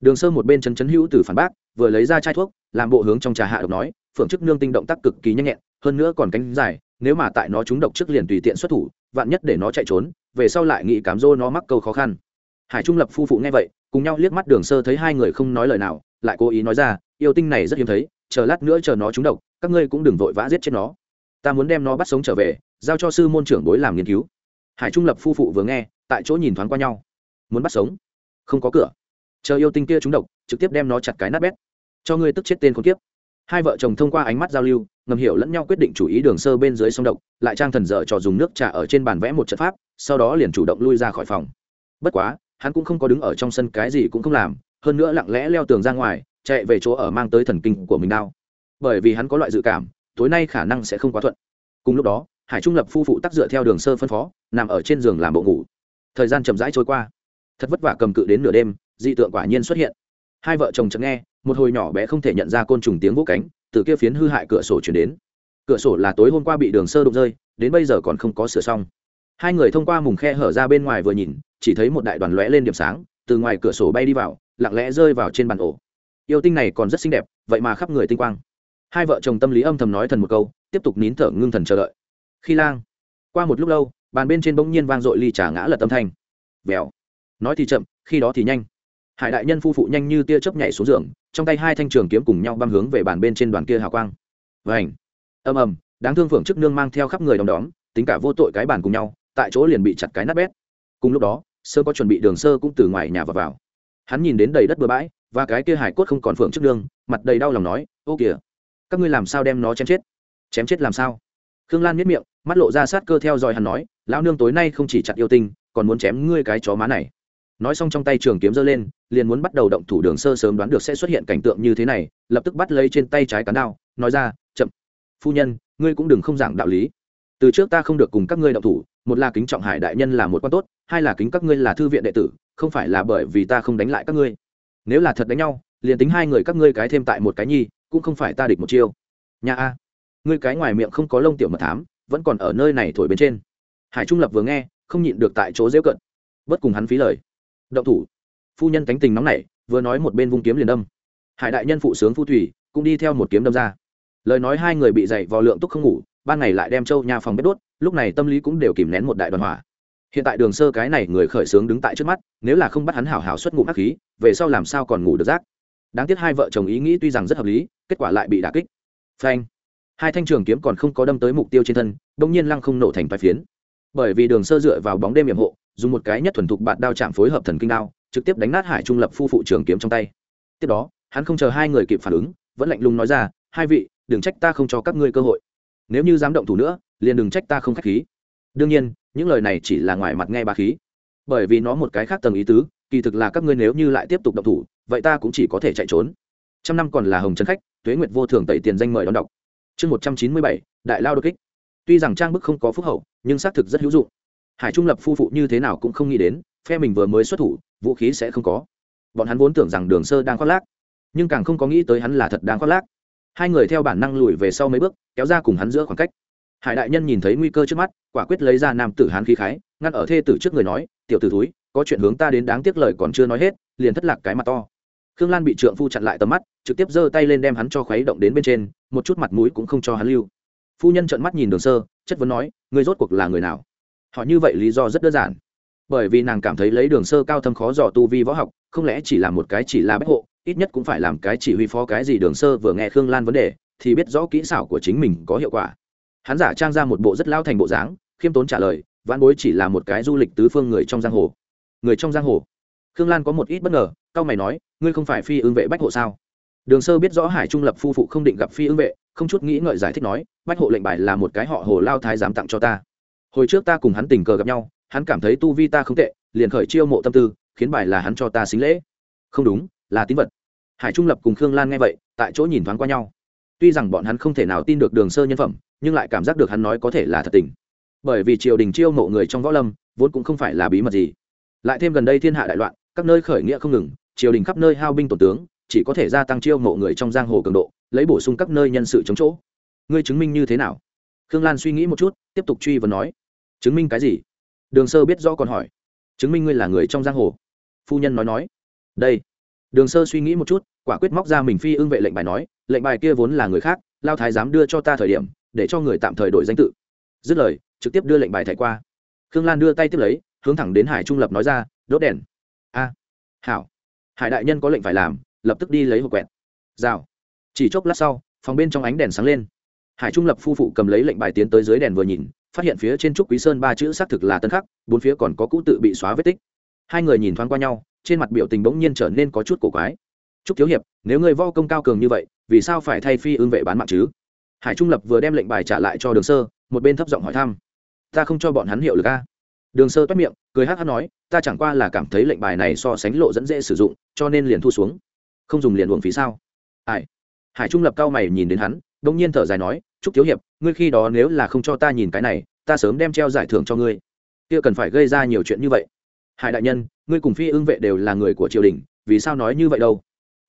Đường sơ một bên chấn chấn hữu từ phản bác, vừa lấy ra chai thuốc, làm bộ hướng trong trà hạ độc nói phượng chức nương tinh động tác cực kỳ nhanh nhẹn, hơn nữa còn cánh dài, nếu mà tại nó trúng độc trước liền tùy tiện xuất thủ, vạn nhất để nó chạy trốn, về sau lại nghĩ cám dô nó mắc câu khó khăn. Hải trung lập phu phụ nghe vậy, cùng nhau liếc mắt đường sơ thấy hai người không nói lời nào, lại cố ý nói ra, yêu tinh này rất hiếm thấy, chờ lát nữa chờ nó trúng độc, các ngươi cũng đừng vội vã giết chết nó. Ta muốn đem nó bắt sống trở về, giao cho sư môn trưởng bối làm nghiên cứu hải trung lập phu phụ vừa nghe tại chỗ nhìn thoáng qua nhau. Muốn bắt sống? Không có cửa. Chờ yêu tinh kia trúng độc trực tiếp đem nó chặt cái nát bét. Cho ngươi tức chết tên khốn kiếp. Hai vợ chồng thông qua ánh mắt giao lưu ngầm hiểu lẫn nhau quyết định chủ ý đường sơ bên dưới sông độc lại trang thần dở trò dùng nước trà ở trên bàn vẽ một trận pháp sau đó liền chủ động lui ra khỏi phòng. Bất quá hắn cũng không có đứng ở trong sân cái gì cũng không làm hơn nữa lặng lẽ leo tường ra ngoài chạy về chỗ ở mang tới thần kinh của mình đau, bởi vì hắn có loại dự cảm tối nay khả năng sẽ không quá thuận. Cùng lúc đó hải trung lập phu phụ tắc dựa theo đường sơ phân phó nằm ở trên giường làm bộ ngủ. Thời gian chậm rãi trôi qua. Thật vất vả cầm cự đến nửa đêm, dị tượng quả nhiên xuất hiện. Hai vợ chồng chợt nghe, một hồi nhỏ bé không thể nhận ra côn trùng tiếng vỗ cánh, từ kia phiến hư hại cửa sổ chuyển đến. Cửa sổ là tối hôm qua bị đường sơ đụng rơi, đến bây giờ còn không có sửa xong. Hai người thông qua mùng khe hở ra bên ngoài vừa nhìn, chỉ thấy một đại đoàn lóe lên điểm sáng, từ ngoài cửa sổ bay đi vào, lặng lẽ rơi vào trên bàn ổ. Yêu tinh này còn rất xinh đẹp, vậy mà khắp người tinh quang. Hai vợ chồng tâm lý âm thầm nói thần một câu, tiếp tục nín thở ngưng thần chờ đợi. Khi lang, qua một lúc lâu bàn bên trên bỗng nhiên vang dội ly trà ngã lật âm thanh. Vèo. Nói thì chậm khi đó thì nhanh. Hải đại nhân phu phụ nhanh như tia chớp nhảy xuống giường trong tay hai thanh trường kiếm cùng nhau băm hướng về bàn bên trên đoàn kia hào quang. Vảnh ầm ầm đáng thương phượng chức nương mang theo khắp người đom đóm tính cả vô tội cái bàn cùng nhau tại chỗ liền bị chặt cái nát bét. Cùng lúc đó sơ có chuẩn bị đường sơ cũng từ ngoài nhà vào, vào. hắn nhìn đến đầy đất bừa bãi và cái kia hải cốt không còn phượng chức nương mặt đầy đau lòng nói ô kìa các ngươi làm sao đem nó chém chết? Chém chết làm sao? Khương lan miết miệng mắt lộ ra sát cơ theo dõi hắn nói lão nương tối nay không chỉ chặt yêu tinh, còn muốn chém ngươi cái chó má này. Nói xong trong tay trường kiếm giơ lên, liền muốn bắt đầu động thủ đường sơ sớm đoán được sẽ xuất hiện cảnh tượng như thế này, lập tức bắt lấy trên tay trái cán đao, nói ra, chậm. Phu nhân, ngươi cũng đừng không giảng đạo lý. Từ trước ta không được cùng các ngươi động thủ, một là kính trọng hải đại nhân là một quan tốt, hai là kính các ngươi là thư viện đệ tử, không phải là bởi vì ta không đánh lại các ngươi. Nếu là thật đánh nhau, liền tính hai người các ngươi cái thêm tại một cái nhi, cũng không phải ta địch một chiêu. Nhà a, ngươi cái ngoài miệng không có lông tiểu mật thám, vẫn còn ở nơi này thổi bên trên hải trung lập vừa nghe, không nhịn được tại chỗ dễ cận bất cùng hắn phí lời. Động thủ. Phu nhân cánh tình nóng nảy, vừa nói một bên vung kiếm liền đâm. Hải đại nhân phụ sướng phu thủy, cũng đi theo một kiếm đâm ra. Lời nói hai người bị dậy vào lượng túc không ngủ, ban ngày lại đem châu nhà phòng bếp đốt, lúc này tâm lý cũng đều kìm nén một đại đoàn hỏa. Hiện tại đường sơ cái này người khởi sướng đứng tại trước mắt, nếu là không bắt hắn hảo hảo xuất ngủ hắc khí, về sau làm sao còn ngủ được rác đáng tiếc hai vợ chồng ý nghĩ tuy rằng rất hợp lý, kết quả lại bị đả kích. Phanh. Hai thanh trường kiếm còn không có đâm tới mục tiêu trên thân bỗng nhiên lăng không nổ thành vài phiến bởi vì đường sơ dựa vào bóng đêm hiểm hộ, dùng một cái nhất thuần thục bạn đao chạm phối hợp thần kinh đao, trực tiếp đánh nát hải trung lập phu phụ trường kiếm trong tay. Tiếp đó, hắn không chờ hai người kịp phản ứng, vẫn lạnh lùng nói ra, hai vị, đừng trách ta không cho các ngươi cơ hội. Nếu như dám động thủ nữa, liền đừng trách ta không k h á c h khí. Đương nhiên, những lời này chỉ là ngoài mặt nghe bà khí. Bởi vì nó một cái khác tầng ý tứ, kỳ thực là các ngươi nếu như lại tiếp tục động thủ, vậy ta cũng chỉ có thể chạy trốn. Trăm năm còn là hồng trấn khách, tuế nguyệt vô thường tẩy tiền danh mời đón đọc. Chương một trăm chín mươi bảy, đại lao đột kích tuy rằng trang bức không có phúc hậu, nhưng xác thực rất hữu dụng. Hải trung lập phu phụ như thế nào cũng không nghĩ đến, phe mình vừa mới xuất thủ, vũ khí sẽ không có. Bọn hắn vốn tưởng rằng đường sơ đang khoác lác, nhưng càng không có nghĩ tới hắn là thật đang khoác lác. Hai người theo bản năng lùi về sau mấy bước, kéo ra cùng hắn giữa khoảng cách. Hải đại nhân nhìn thấy nguy cơ trước mắt, quả quyết lấy ra nam tử hán khí khái, ngăn ở thê tử trước người nói, tiểu tử túi có chuyện hướng ta đến đáng tiếc lời còn chưa nói hết, liền thất lạc cái mặt to. Khương lan bị trượng phu chặn lại tầm mắt, trực tiếp giơ tay lên đem hắn cho khuấy động đến bên trên, một chút mặt mũi cũng không cho hắn lưu phu nhân trợn mắt nhìn đường sơ, chất vấn nói, Ngươi rốt cuộc là người nào? Họ như vậy lý do rất đơn giản. Bởi vì nàng cảm thấy lấy đường sơ cao thâm khó dò tu vi võ học, không lẽ chỉ là một cái chỉ là bách hộ, ít nhất cũng phải làm cái chỉ huy phó cái gì đường sơ vừa nghe khương lan vấn đề, thì biết rõ kỹ xảo của chính mình có hiệu quả. Hắn giả trang ra một bộ rất lao thành bộ dáng, khiêm tốn trả lời văn bối chỉ là một cái du lịch tứ phương người trong giang hồ. Người trong giang hồ? Khương lan có một ít bất ngờ cao mày nói, ngươi không phải phi ương vệ bách hộ sao? Đường sơ biết rõ hải trung lập phu phụ không định gặp phi ương vệ không chút nghĩ ngợi giải thích nói, bách hộ lệnh bài là một cái họ hồ lao thái dám tặng cho ta. Hồi trước ta cùng hắn tình cờ gặp nhau, hắn cảm thấy tu vi ta không tệ, liền khởi chiêu mộ tâm tư, khiến bài là hắn cho ta xính lễ. Không đúng, là tín vật. Hải trung lập cùng khương lan nghe vậy, tại chỗ nhìn thoáng qua nhau. Tuy rằng bọn hắn không thể nào tin được đường sơ nhân phẩm, nhưng lại cảm giác được hắn nói có thể là thật tình. Bởi vì triều đình chiêu mộ người trong võ lâm, vốn cũng không phải là bí mật gì. Lại thêm gần đây thiên hạ đại loạn, các nơi khởi nghĩa không ngừng, triều đình khắp nơi hao binh tổ tướng, chỉ có thể gia tăng chiêu mộ người trong giang hồ cường độ lấy bổ sung các nơi nhân sự chống chỗ. Ngươi chứng minh như thế nào? Khương lan suy nghĩ một chút, tiếp tục truy vấn nói. Chứng minh cái gì? Đường sơ biết rõ còn hỏi. Chứng minh ngươi là người trong giang hồ. Phu nhân nói nói. Đây. Đường sơ suy nghĩ một chút, quả quyết móc ra mình phi ưng vệ lệnh bài nói, lệnh bài kia vốn là người khác, lao thái dám đưa cho ta thời điểm, để cho người tạm thời đổi danh tự. Dứt lời, trực tiếp đưa lệnh bài thẻ qua. Khương lan đưa tay tiếp lấy, hướng thẳng đến hải trung lập nói ra, đốt đèn. A, hảo. Hải đại nhân có lệnh phải làm, lập tức đi lấy hộp quẹt. Rào chỉ chốc lát sau, phòng bên trong ánh đèn sáng lên. Hải trung lập phu phụ cầm lấy lệnh bài tiến tới dưới đèn vừa nhìn, phát hiện phía trên trúc quý sơn ba chữ xác thực là tân khắc, bốn phía còn có cũ tự bị xóa vết tích. Hai người nhìn thoáng qua nhau, trên mặt biểu tình bỗng nhiên trở nên có chút cổ quái. Trúc thiếu hiệp, nếu người vo công cao cường như vậy, vì sao phải thay phi ưng vệ bán mạng chứ? Hải trung lập vừa đem lệnh bài trả lại cho đường sơ, một bên thấp giọng hỏi thăm. Ta không cho bọn hắn hiệu lực a. Đường sơ toét miệng, cười hát hát nói, ta chẳng qua là cảm thấy lệnh bài này so sánh lộ dẫn dễ sử dụng, cho nên liền thu xuống. Không dùng liền uổng phí sao? Ai? Hải trung lập cao mày nhìn đến hắn đông nhiên thở dài nói chúc thiếu hiệp, ngươi khi đó nếu là không cho ta nhìn cái này, ta sớm đem treo giải thưởng cho ngươi. Kia cần phải gây ra nhiều chuyện như vậy. Hải đại nhân, ngươi cùng phi ưng vệ đều là người của triều đình, vì sao nói như vậy đâu?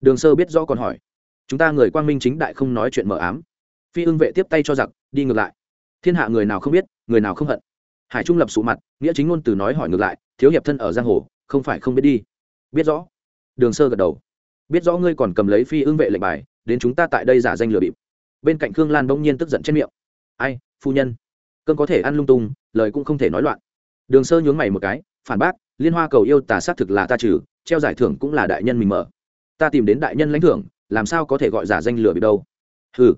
Đường sơ biết rõ còn hỏi. Chúng ta người quang minh chính đại không nói chuyện mờ ám. Phi ưng vệ tiếp tay cho giặc, đi ngược lại. Thiên hạ người nào không biết, người nào không hận. Hải trung lập sụ mặt, nghĩa chính ngôn từ nói hỏi ngược lại, thiếu hiệp thân ở giang hồ, không phải không biết đi. Biết rõ. Đường sơ gật đầu. Biết rõ ngươi còn cầm lấy phi ưng vệ lệnh bài đến chúng ta tại đây giả danh lừa bịp. Bên cạnh khương lan bỗng nhiên tức giận trên miệng. Ai, phu nhân? Cơn có thể ăn lung tung, lời cũng không thể nói loạn. Đường sơ nhướng mày một cái, phản bác, liên hoa cầu yêu tà xác thực là ta trừ, treo giải thưởng cũng là đại nhân mình mở. Ta tìm đến đại nhân lãnh thưởng, làm sao có thể gọi giả danh lừa bịp đâu? Hừ.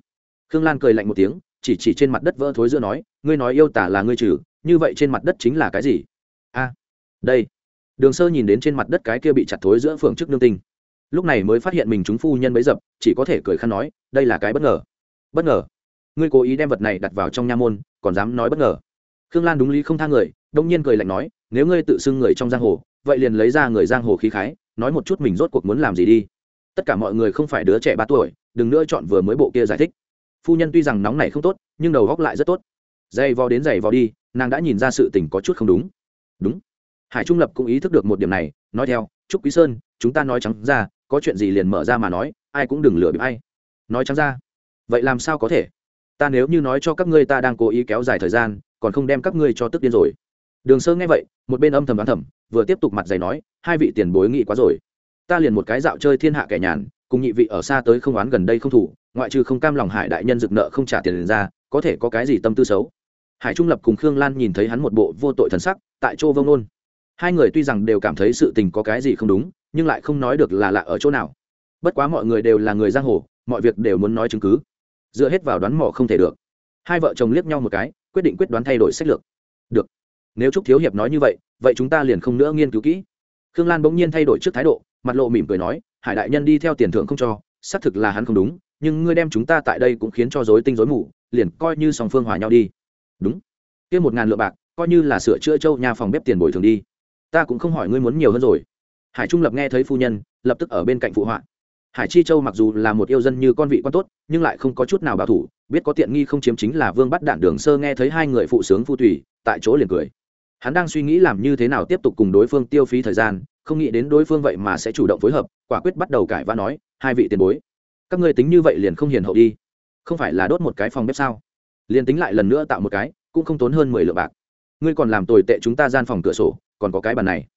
Khương lan cười lạnh một tiếng, chỉ chỉ trên mặt đất vỡ thối giữa nói, ngươi nói yêu tả là ngươi trừ, như vậy trên mặt đất chính là cái gì? A, đây. Đường sơ nhìn đến trên mặt đất cái kia bị chặt thối giữa phường chức nương tinh lúc này mới phát hiện mình chúng phu nhân bấy dập, chỉ có thể cười khăn nói, đây là cái bất ngờ. Bất ngờ? Ngươi cố ý đem vật này đặt vào trong nha môn, còn dám nói bất ngờ? Khương lan đúng lý không tha người, đông nhiên cười lạnh nói, nếu ngươi tự xưng người trong giang hồ, vậy liền lấy ra người giang hồ khí khái, nói một chút mình rốt cuộc muốn làm gì đi. Tất cả mọi người không phải đứa trẻ ba tuổi, đừng nữa chọn vừa mới bộ kia giải thích. Phu nhân tuy rằng nóng này không tốt, nhưng đầu góc lại rất tốt. Dày vò đến dày vò đi, nàng đã nhìn ra sự tình có chút không đúng. Đúng. Hải trung lập cũng ý thức được một điểm này, nói theo, trúc quý sơn, chúng ta nói trắng ra có chuyện gì liền mở ra mà nói, ai cũng đừng lừa bịp ai. Nói trắng ra, vậy làm sao có thể? Ta nếu như nói cho các ngươi ta đang cố ý kéo dài thời gian, còn không đem các ngươi cho tức điên rồi. Đường sơ nghe vậy, một bên âm thầm đoán thầm, vừa tiếp tục mặt giày nói, hai vị tiền bối nghị quá rồi. Ta liền một cái dạo chơi thiên hạ kẻ nhàn, cùng nhị vị ở xa tới không oán gần đây không thủ, ngoại trừ không cam lòng hải đại nhân dựng nợ không trả tiền liền ra, có thể có cái gì tâm tư xấu? Hải trung lập cùng khương lan nhìn thấy hắn một bộ vô tội thần sắc, tại chỗ vông nôn hai người tuy rằng đều cảm thấy sự tình có cái gì không đúng nhưng lại không nói được là lạ ở chỗ nào. Bất quá mọi người đều là người giang hồ, mọi việc đều muốn nói chứng cứ. Dựa hết vào đoán mò không thể được. Hai vợ chồng liếc nhau một cái, quyết định quyết đoán thay đổi sách lược. Được. Nếu trúc thiếu hiệp nói như vậy vậy chúng ta liền không nữa nghiên cứu kỹ. Khương lan bỗng nhiên thay đổi trước thái độ, mặt lộ mỉm cười nói, hải đại nhân đi theo tiền thưởng không cho, xác thực là hắn không đúng, nhưng ngươi đem chúng ta tại đây cũng khiến cho dối tinh dối mù, liền coi như song phương hòa nhau đi. Đúng. Kia một ngàn lượng bạc, coi như là sửa chữa châu nhà phòng bếp tiền bồi thường đi. Ta cũng không hỏi ngươi muốn nhiều hơn rồi hải trung lập nghe thấy phu nhân, lập tức ở bên cạnh phụ họa. Hải chi châu mặc dù là một yêu dân như con vị quan tốt, nhưng lại không có chút nào bảo thủ, biết có tiện nghi không chiếm chính là vương bắt đạn đường sơ nghe thấy hai người phụ sướng phu tùy, tại chỗ liền cười. Hắn đang suy nghĩ làm như thế nào tiếp tục cùng đối phương tiêu phí thời gian, không nghĩ đến đối phương vậy mà sẽ chủ động phối hợp, quả quyết bắt đầu cãi và nói, hai vị tiền bối, các ngươi tính như vậy liền không hiền hậu đi. Không phải là đốt một cái phòng bếp sao? Liền tính lại lần nữa tạo một cái, cũng không tốn hơn mười lượng bạc. Ngươi còn làm tồi tệ chúng ta gian phòng cửa sổ, còn có cái bàn này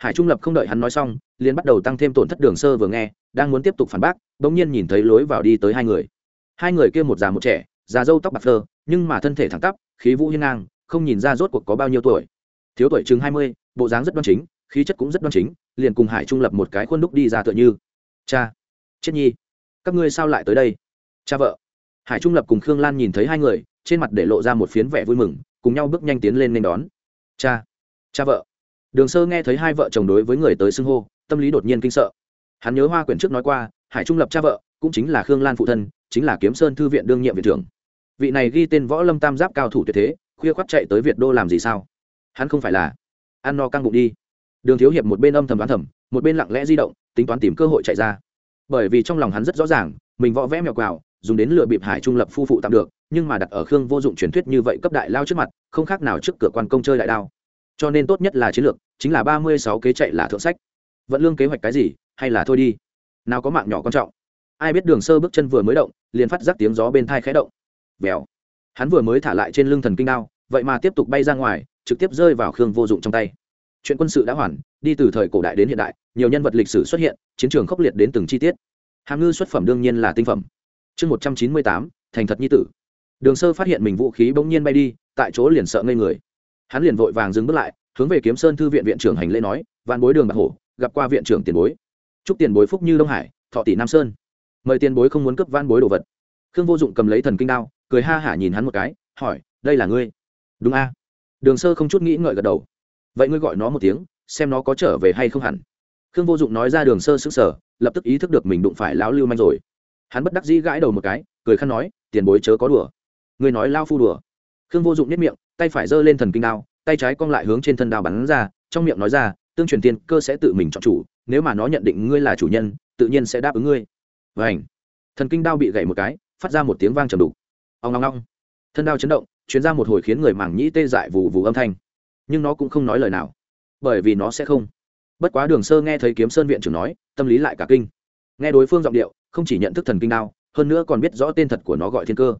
hải trung lập không đợi hắn nói xong, liền bắt đầu tăng thêm tổn thất đường sơ vừa nghe, đang muốn tiếp tục phản bác, bỗng nhiên nhìn thấy lối vào đi tới hai người. Hai người kia một già một trẻ, già dâu tóc bạc phơ, nhưng mà thân thể thẳng tắp, khí vũ hiên ngang, không nhìn ra rốt cuộc có bao nhiêu tuổi. Thiếu tuổi chừng hai mươi, bộ dáng rất đoan chính, khí chất cũng rất đoan chính, liền cùng hải trung lập một cái khuôn đúc đi ra tựa như. Cha, chết nhi, các ngươi sao lại tới đây? Cha vợ. Hải trung lập cùng khương lan nhìn thấy hai người, trên mặt để lộ ra một phiến vẻ vui mừng, cùng nhau bước nhanh tiến lên nên đón. Cha cha vợ đường sơ nghe thấy hai vợ chồng đối với người tới xưng hô, tâm lý đột nhiên kinh sợ. Hắn nhớ hoa quyển trước nói qua, hải trung lập cha vợ, cũng chính là khương lan phụ thân, chính là kiếm sơn thư viện đương nhiệm viện trưởng. Vị này ghi tên võ lâm tam giáp cao thủ tuyệt thế, khuya khoắt chạy tới việt đô làm gì sao? Hắn không phải là ăn no căng bụng đi. Đường thiếu hiệp một bên âm thầm đoán thầm, một bên lặng lẽ di động, tính toán tìm cơ hội chạy ra. Bởi vì trong lòng hắn rất rõ ràng, mình võ vẽ mèo quào, dùng đến lựa bịp hải trung lập phu phụ tạm được, nhưng mà đặt ở khương vô dụng truyền thuyết như vậy cấp đại lao trước mặt, không khác nào trước cửa quan công chơi đại đao cho nên tốt nhất là chiến lược, chính là ba mươi sáu kế chạy là thượng sách. Vận lương kế hoạch cái gì, hay là thôi đi. Nào có mạng nhỏ quan trọng. Ai biết đường sơ bước chân vừa mới động, liền phát giác tiếng gió bên thai khẽ động. Vèo. Hắn vừa mới thả lại trên lưng thần kinh đao, vậy mà tiếp tục bay ra ngoài, trực tiếp rơi vào khương vô dụng trong tay. Chuyện quân sự đã hoàn, đi từ thời cổ đại đến hiện đại, nhiều nhân vật lịch sử xuất hiện, chiến trường khốc liệt đến từng chi tiết. Hàm ngư xuất phẩm đương nhiên là tinh phẩm. Chương một trăm chín mươi tám, thành thật nhi tử. Đường sơ phát hiện mình vũ khí bỗng nhiên bay đi, tại chỗ liền sợ ngây người hắn liền vội vàng dừng bước lại, hướng về kiếm sơn thư viện viện trưởng hành lễ nói van bối đường bạc hổ, gặp qua viện trưởng tiền bối. Chúc tiền bối phúc như đông hải, thọ tỷ nam sơn. Mời tiền bối không muốn cấp van bối đồ vật. Khương vô dụng cầm lấy thần kinh đao, cười ha hả nhìn hắn một cái, hỏi, đây là ngươi? Đúng a. Đường sơ không chút nghĩ ngợi gật đầu. Vậy ngươi gọi nó một tiếng, xem nó có trở về hay không hẳn. Khương vô dụng nói ra đường sơ xứng sở lập tức ý thức được mình đụng phải lão lưu manh rồi. Hắn bất đắc dĩ gãi đầu một cái, cười khăn nói, tiền bối chớ có đùa. Người nói lao phu đùa. Khương vô dụng nhất miệng tay phải giơ lên thần kinh đao, tay trái cong lại hướng trên thân đao bắn ra, trong miệng nói ra, tương truyền tiên cơ sẽ tự mình chọn chủ, nếu mà nó nhận định ngươi là chủ nhân, tự nhiên sẽ đáp ứng ngươi. Và ảnh thần kinh đao bị gãy một cái, phát ra một tiếng vang trầm đục. Ông ngong ngong thân đao chấn động chuyến ra một hồi khiến người mảng nhĩ tê dại vù vù âm thanh. Nhưng nó cũng không nói lời nào, bởi vì nó sẽ không. Bất quá đường sơ nghe thấy kiếm sơn viện trưởng nói, tâm lý lại cả kinh. Nghe đối phương giọng điệu, không chỉ nhận thức thần kinh đao, hơn nữa còn biết rõ tên thật của nó gọi thiên cơ.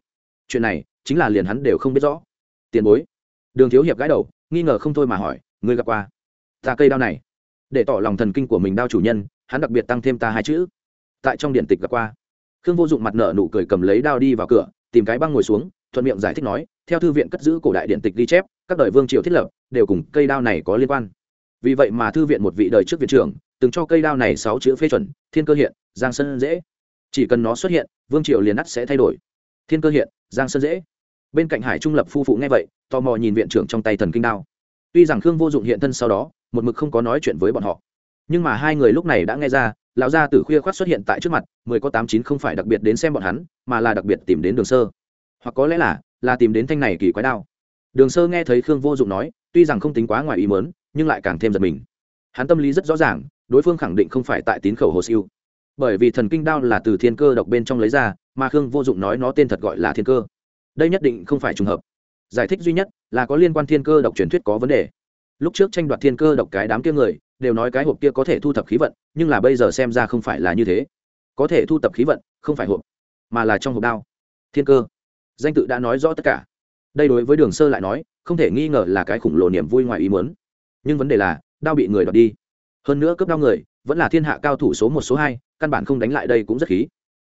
Chuyện này, chính là liền hắn đều không biết rõ tiền bối. Đường thiếu hiệp gãi đầu, nghi ngờ không thôi mà hỏi, ngươi gặp qua ta cây đao này? Để tỏ lòng thần kinh của mình đao chủ nhân, hắn đặc biệt tăng thêm ta hai chữ. Tại trong điện tịch gặp qua. Khương vô dụng mặt nợ nụ cười cầm lấy đao đi vào cửa, tìm cái băng ngồi xuống, thuận miệng giải thích nói, theo thư viện cất giữ cổ đại điện tịch ghi chép, các đời vương triều thiết lập, đều cùng cây đao này có liên quan. Vì vậy mà thư viện một vị đời trước viện trưởng, từng cho cây đao này sáu chữ phê chuẩn, thiên cơ hiện, giang sơn dễ. Chỉ cần nó xuất hiện, vương triều liền ắt sẽ thay đổi. Thiên cơ hiện, giang sơn dễ bên cạnh hải trung lập phu phụ nghe vậy, tò mò nhìn viện trưởng trong tay thần kinh đao. Tuy rằng khương vô dụng hiện thân sau đó, một mực không có nói chuyện với bọn họ. Nhưng mà hai người lúc này đã nghe ra, lão gia tử khuya khoát xuất hiện tại trước mặt, mười có tám chín không phải đặc biệt đến xem bọn hắn, mà là đặc biệt tìm đến đường sơ. Hoặc có lẽ là là tìm đến thanh này kỳ quái đao. Đường sơ nghe thấy khương vô dụng nói, tuy rằng không tính quá ngoài ý mớn nhưng lại càng thêm giật mình. Hắn tâm lý rất rõ ràng, đối phương khẳng định không phải tại tín khẩu hồ siêu. Bởi vì thần kinh đao là từ thiên cơ độc bên trong lấy ra, mà khương vô dụng nói nó tên thật gọi là thiên cơ đây nhất định không phải trùng hợp. Giải thích duy nhất là có liên quan thiên cơ độc truyền thuyết có vấn đề. Lúc trước tranh đoạt thiên cơ độc cái đám kia người, đều nói cái hộp kia có thể thu thập khí vận, nhưng là bây giờ xem ra không phải là như thế. Có thể thu thập khí vận, không phải hộp, mà là trong hộp đao. Thiên cơ. Danh tự đã nói rõ tất cả. Đây đối với đường sơ lại nói, không thể nghi ngờ là cái khủng lồ niềm vui ngoài ý muốn. Nhưng vấn đề là, đao bị người đoạt đi. Hơn nữa cướp đao người, vẫn là thiên hạ cao thủ số một, số hai, căn bản không đánh lại đây cũng rất khí.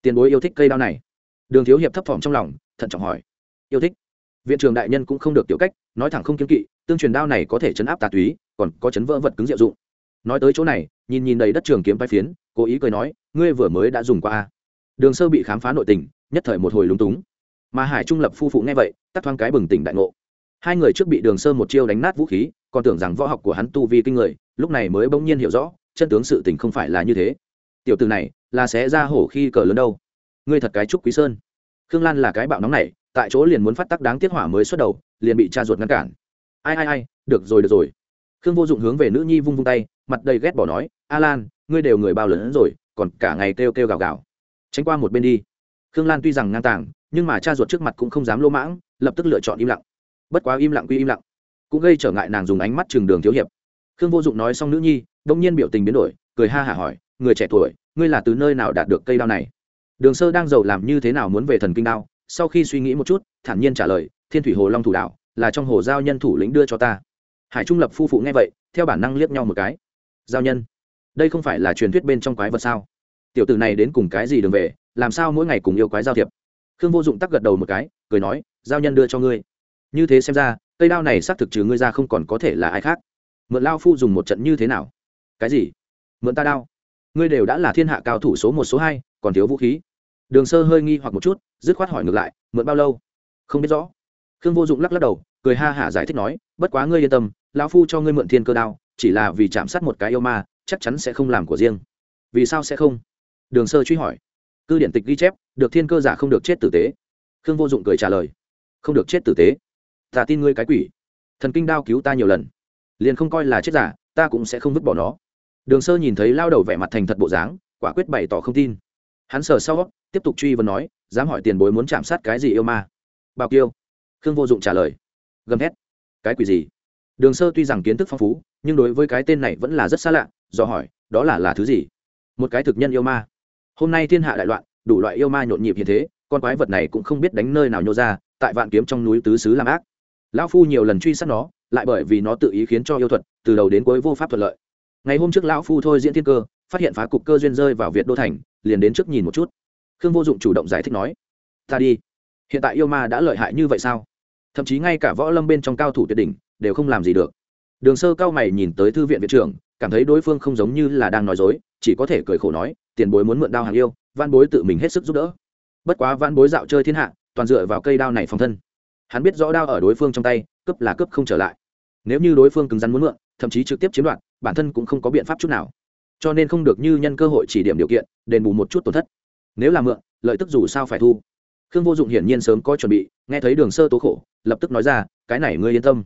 Tiền bối yêu thích cây đao này. Đường thiếu hiệp thấp thỏm trong lòng, thận trọng hỏi yêu thích. Viện trường đại nhân cũng không được tiểu cách, nói thẳng không kiếm kỵ, tương truyền đao này có thể chấn áp tà túy, còn có chấn vỡ vật cứng diệu dụng. Nói tới chỗ này, nhìn nhìn đầy đất trường kiếm vai phiến, cố ý cười nói, ngươi vừa mới đã dùng qua đường sơ bị khám phá nội tình, nhất thời một hồi lúng túng. Mà hải trung lập phu phụ nghe vậy, tắt thoáng cái bừng tỉnh đại ngộ. Hai người trước bị đường sơ một chiêu đánh nát vũ khí, còn tưởng rằng võ học của hắn tu vi kinh người, lúc này mới bỗng nhiên hiểu rõ, chân tướng sự tình không phải là như thế. Tiểu từ này, là sẽ ra hổ khi cờ lớn đâu. Ngươi thật cái trúc quý sơn. Khương lan là cái bạo nóng này tại chỗ liền muốn phát tắc đáng tiết hỏa mới xuất đầu, liền bị cha ruột ngăn cản. Ai ai ai, được rồi được rồi. Khương vô dụng hướng về nữ nhi vung vung tay, mặt đầy ghét bỏ nói a lan ngươi đều người bao lớn rồi, còn cả ngày kêu kêu gào gào. Tránh qua một bên đi. Khương lan tuy rằng ngang tàng, nhưng mà cha ruột trước mặt cũng không dám lỗ mãng, lập tức lựa chọn im lặng. Bất quá im lặng quy im lặng, cũng gây trở ngại nàng dùng ánh mắt trường đường thiếu hiệp. Khương vô dụng nói xong nữ nhi đông nhiên biểu tình biến đổi, cười ha hả hỏi, người trẻ tuổi, ngươi là từ nơi nào đạt được cây đao này? Đường sơ đang giàu làm như thế nào muốn về thần kinh đao sau khi suy nghĩ một chút, thản nhiên trả lời, thiên thủy hồ long thủ đạo, là trong hồ giao nhân thủ lĩnh đưa cho ta. Hải trung lập phu phụ nghe vậy, theo bản năng liếc nhau một cái. Giao nhân? Đây không phải là truyền thuyết bên trong quái vật sao? Tiểu tử này đến cùng cái gì đường về, làm sao mỗi ngày cùng yêu quái giao thiệp? Khương vô dụng tắc gật đầu một cái, cười nói, giao nhân đưa cho ngươi. Như thế xem ra, cây đao này xác thực trừ ngươi ra không còn có thể là ai khác. Mượn lao phu dùng một trận như thế nào? Cái gì? Mượn ta đao? Ngươi đều đã là thiên hạ cao thủ số một, số hai, còn thiếu vũ khí. Đường sơ hơi nghi hoặc một chút dứt khoát hỏi ngược lại, mượn bao lâu? Không biết rõ. Khương vô dụng lắc lắc đầu, cười ha hả giải thích nói, bất quá ngươi yên tâm, lão phu cho ngươi mượn thiên cơ đao, chỉ là vì chạm sát một cái yêu ma, chắc chắn sẽ không làm của riêng. Vì sao sẽ không? Đường sơ truy hỏi. Cư điện tịch ghi chép, được thiên cơ giả không được chết tử tế. Khương vô dụng cười trả lời. Không được chết tử tế? Ta tin ngươi cái quỷ. Thần kinh đao cứu ta nhiều lần, liền không coi là chết giả, ta cũng sẽ không vứt bỏ nó. Đường sơ nhìn thấy lao đầu vẻ mặt thành thật bộ dáng, quả quyết bày tỏ không tin. Hắn sờ sau, tiếp tục truy vấn nói dám hỏi tiền bối muốn chạm sát cái gì yêu ma? Bao kiêu. Khương vô dụng trả lời. Gầm hét. Cái quỷ gì? Đường sơ tuy rằng kiến thức phong phú, nhưng đối với cái tên này vẫn là rất xa lạ, do hỏi, đó là là thứ gì? Một cái thực nhân yêu ma. Hôm nay thiên hạ đại loạn, đủ loại yêu ma nhộn nhịp như thế, con quái vật này cũng không biết đánh nơi nào nhô ra, tại vạn kiếm trong núi tứ xứ làm ác. Lão phu nhiều lần truy sát nó, lại bởi vì nó tự ý khiến cho yêu thuật từ đầu đến cuối vô pháp thuận lợi. Ngày hôm trước lão phu thôi diễn thiên cơ, phát hiện phá cục cơ duyên rơi vào việt đô thành, liền đến trước nhìn một chút khương vô dụng chủ động giải thích nói, ta đi. Hiện tại yêu ma đã lợi hại như vậy sao? Thậm chí ngay cả võ lâm bên trong cao thủ tuyệt đỉnh đều không làm gì được. Đường sơ cao mày nhìn tới thư viện viện trưởng, cảm thấy đối phương không giống như là đang nói dối, chỉ có thể cười khổ nói, tiền bối muốn mượn đao hàng yêu, văn bối tự mình hết sức giúp đỡ. Bất quá văn bối dạo chơi thiên hạ, toàn dựa vào cây đao này phòng thân. Hắn biết rõ đao ở đối phương trong tay, cướp là cướp không trở lại. Nếu như đối phương cứng rắn muốn mượn, thậm chí trực tiếp chiếm đoạt, bản thân cũng không có biện pháp chút nào. Cho nên không được như nhân cơ hội chỉ điểm điều kiện, đền bù một chút tổn thất nếu là mượn, lợi tức dù sao phải thu. Khương vô dụng hiển nhiên sớm có chuẩn bị, nghe thấy đường sơ tố khổ, lập tức nói ra, cái này ngươi yên tâm.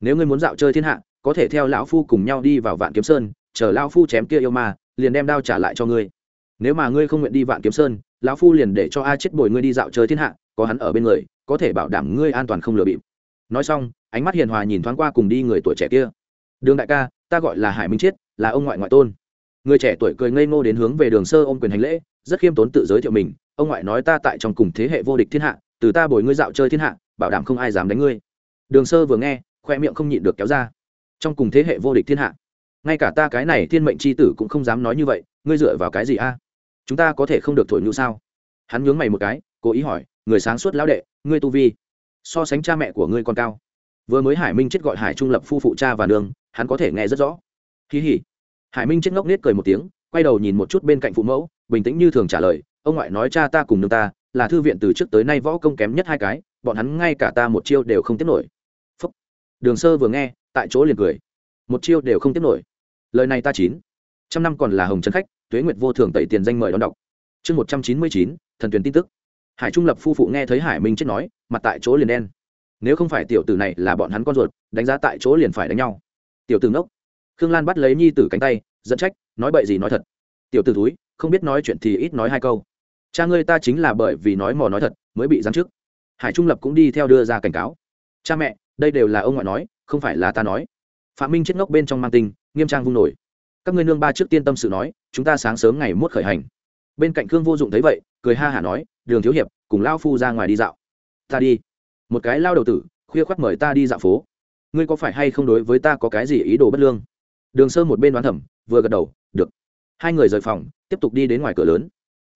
Nếu ngươi muốn dạo chơi thiên hạ, có thể theo lão phu cùng nhau đi vào vạn kiếm sơn, chờ lão phu chém kia yêu ma, liền đem đao trả lại cho ngươi. Nếu mà ngươi không nguyện đi vạn kiếm sơn, lão phu liền để cho a chết bồi ngươi đi dạo chơi thiên hạ, có hắn ở bên người, có thể bảo đảm ngươi an toàn không lừa bịp. Nói xong, ánh mắt hiền hòa nhìn thoáng qua cùng đi người tuổi trẻ kia. Đường đại ca, ta gọi là hải minh chiết, là ông ngoại ngoại tôn người trẻ tuổi cười ngây ngô đến hướng về đường sơ ôm quyền hành lễ rất khiêm tốn tự giới thiệu mình ông ngoại nói ta tại trong cùng thế hệ vô địch thiên hạ từ ta bồi ngươi dạo chơi thiên hạ bảo đảm không ai dám đánh ngươi. Đường sơ vừa nghe khoe miệng không nhịn được kéo ra. Trong cùng thế hệ vô địch thiên hạ ngay cả ta cái này thiên mệnh c h i tử cũng không dám nói như vậy ngươi dựa vào cái gì a? Chúng ta có thể không được thổi nhu sao? Hắn nhướng mày một cái cố ý hỏi người sáng suốt lão đệ ngươi tu vi so sánh cha mẹ của ngươi còn cao. Vừa mới hải minh chết gọi hải trung lập phu phụ cha và Đường, hắn có thể nghe rất rõ. Kỳ hỉ hải minh chết ngốc nết cười một tiếng, quay đầu nhìn một chút bên cạnh phụ mẫu, bình tĩnh như thường trả lời, ông ngoại nói cha ta cùng nương ta, là thư viện từ trước tới nay võ công kém nhất hai cái, bọn hắn ngay cả ta một chiêu đều không tiếp nổi. Phúc. đường sơ vừa nghe, tại chỗ liền cười. Một chiêu đều không tiếp nổi. Lời này ta chín. Trăm năm còn là hồng trấn khách, tuế nguyệt vô thường tẩy tiền danh mời đón đọc. Chương một trăm chín mươi chín, thần tuyển tin tức. Hải trung lập phu phụ nghe thấy hải minh chết nói, mặt tại chỗ liền đen. Nếu không phải tiểu tử này là bọn hắn con ruột, đánh giá tại chỗ liền phải đánh nhau. Tiểu tử ngốc khương lan bắt lấy nhi tử cánh tay dẫn trách, nói bậy gì nói thật. Tiểu tử túi không biết nói chuyện thì ít nói hai câu. Cha ngươi ta chính là bởi vì nói mò nói thật mới bị giáng chức. Hải trung lập cũng đi theo đưa ra cảnh cáo. Cha mẹ, đây đều là ông ngoại nói, không phải là ta nói. Phạm minh chết ngốc bên trong mang tinh, nghiêm trang vung nổi. Các ngươi nương ba trước tiên tâm sự nói, chúng ta sáng sớm ngày mốt khởi hành. Bên cạnh khương vô dụng thấy vậy, cười ha hả nói, đường thiếu hiệp, cùng lao phu ra ngoài đi dạo. Ta đi. Một cái lao đầu tử, khuya khoác mời ta đi dạo phố. Ngươi có phải hay không đối với ta có cái gì ý đồ bất lương? Đường sơ một bên đoán thẩm vừa gật đầu, được. Hai người rời phòng, tiếp tục đi đến ngoài cửa lớn.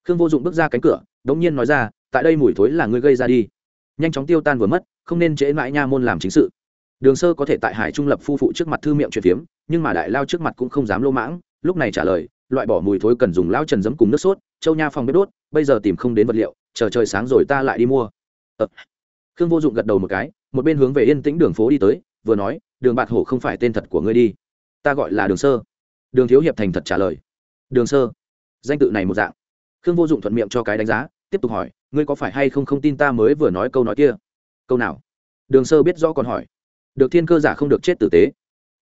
Khương vô dụng bước ra cánh cửa đ ỗ n g nhiên nói ra, tại đây mùi thối là ngươi gây ra đi. Nhanh chóng tiêu tan vừa mất, không nên trễ mãi nha môn làm chính sự. Đường sơ có thể tại hải trung lập phu phụ trước mặt thư miệng chuyện phiếm, nhưng mà đại lao trước mặt cũng không dám lô mãng, lúc này trả lời, loại bỏ mùi thối cần dùng lao trần giấm cùng nước sốt, châu nha phòng bếp đốt, bây giờ tìm không đến vật liệu, chờ trời sáng rồi ta lại đi mua. Ờ. khương vô dụng gật đầu một cái, một bên hướng về yên tĩnh đường phố đi tới, vừa nói, đường bạt hổ không phải tên thật của ngươi đi ta gọi là đường sơ. Đường thiếu hiệp thành thật trả lời. Đường sơ. Danh tự này một dạng. Khương vô dụng thuận miệng cho cái đánh giá tiếp tục hỏi ngươi có phải hay không không tin ta mới vừa nói câu nói kia? Câu nào? Đường sơ biết rõ còn hỏi. Được thiên cơ giả không được chết tử tế.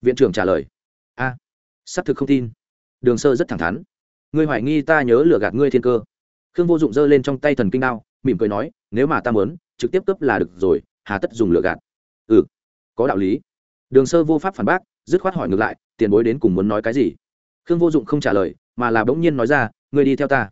Viện trưởng trả lời. A à, xác thực không tin. Đường sơ rất thẳng thắn. Ngươi hoài nghi ta nhớ lừa gạt ngươi thiên cơ. Khương vô dụng giơ lên trong tay thần kinh đao mỉm cười nói nếu mà ta muốn trực tiếp cấp là được rồi hà tất dùng lừa gạt. Ừ có đạo lý. Đường sơ vô pháp phản bác dứt khoát hỏi ngược lại, tiền bối đến cùng muốn nói cái gì? Khương vô dụng không trả lời, mà là bỗng nhiên nói ra, ngươi đi theo ta.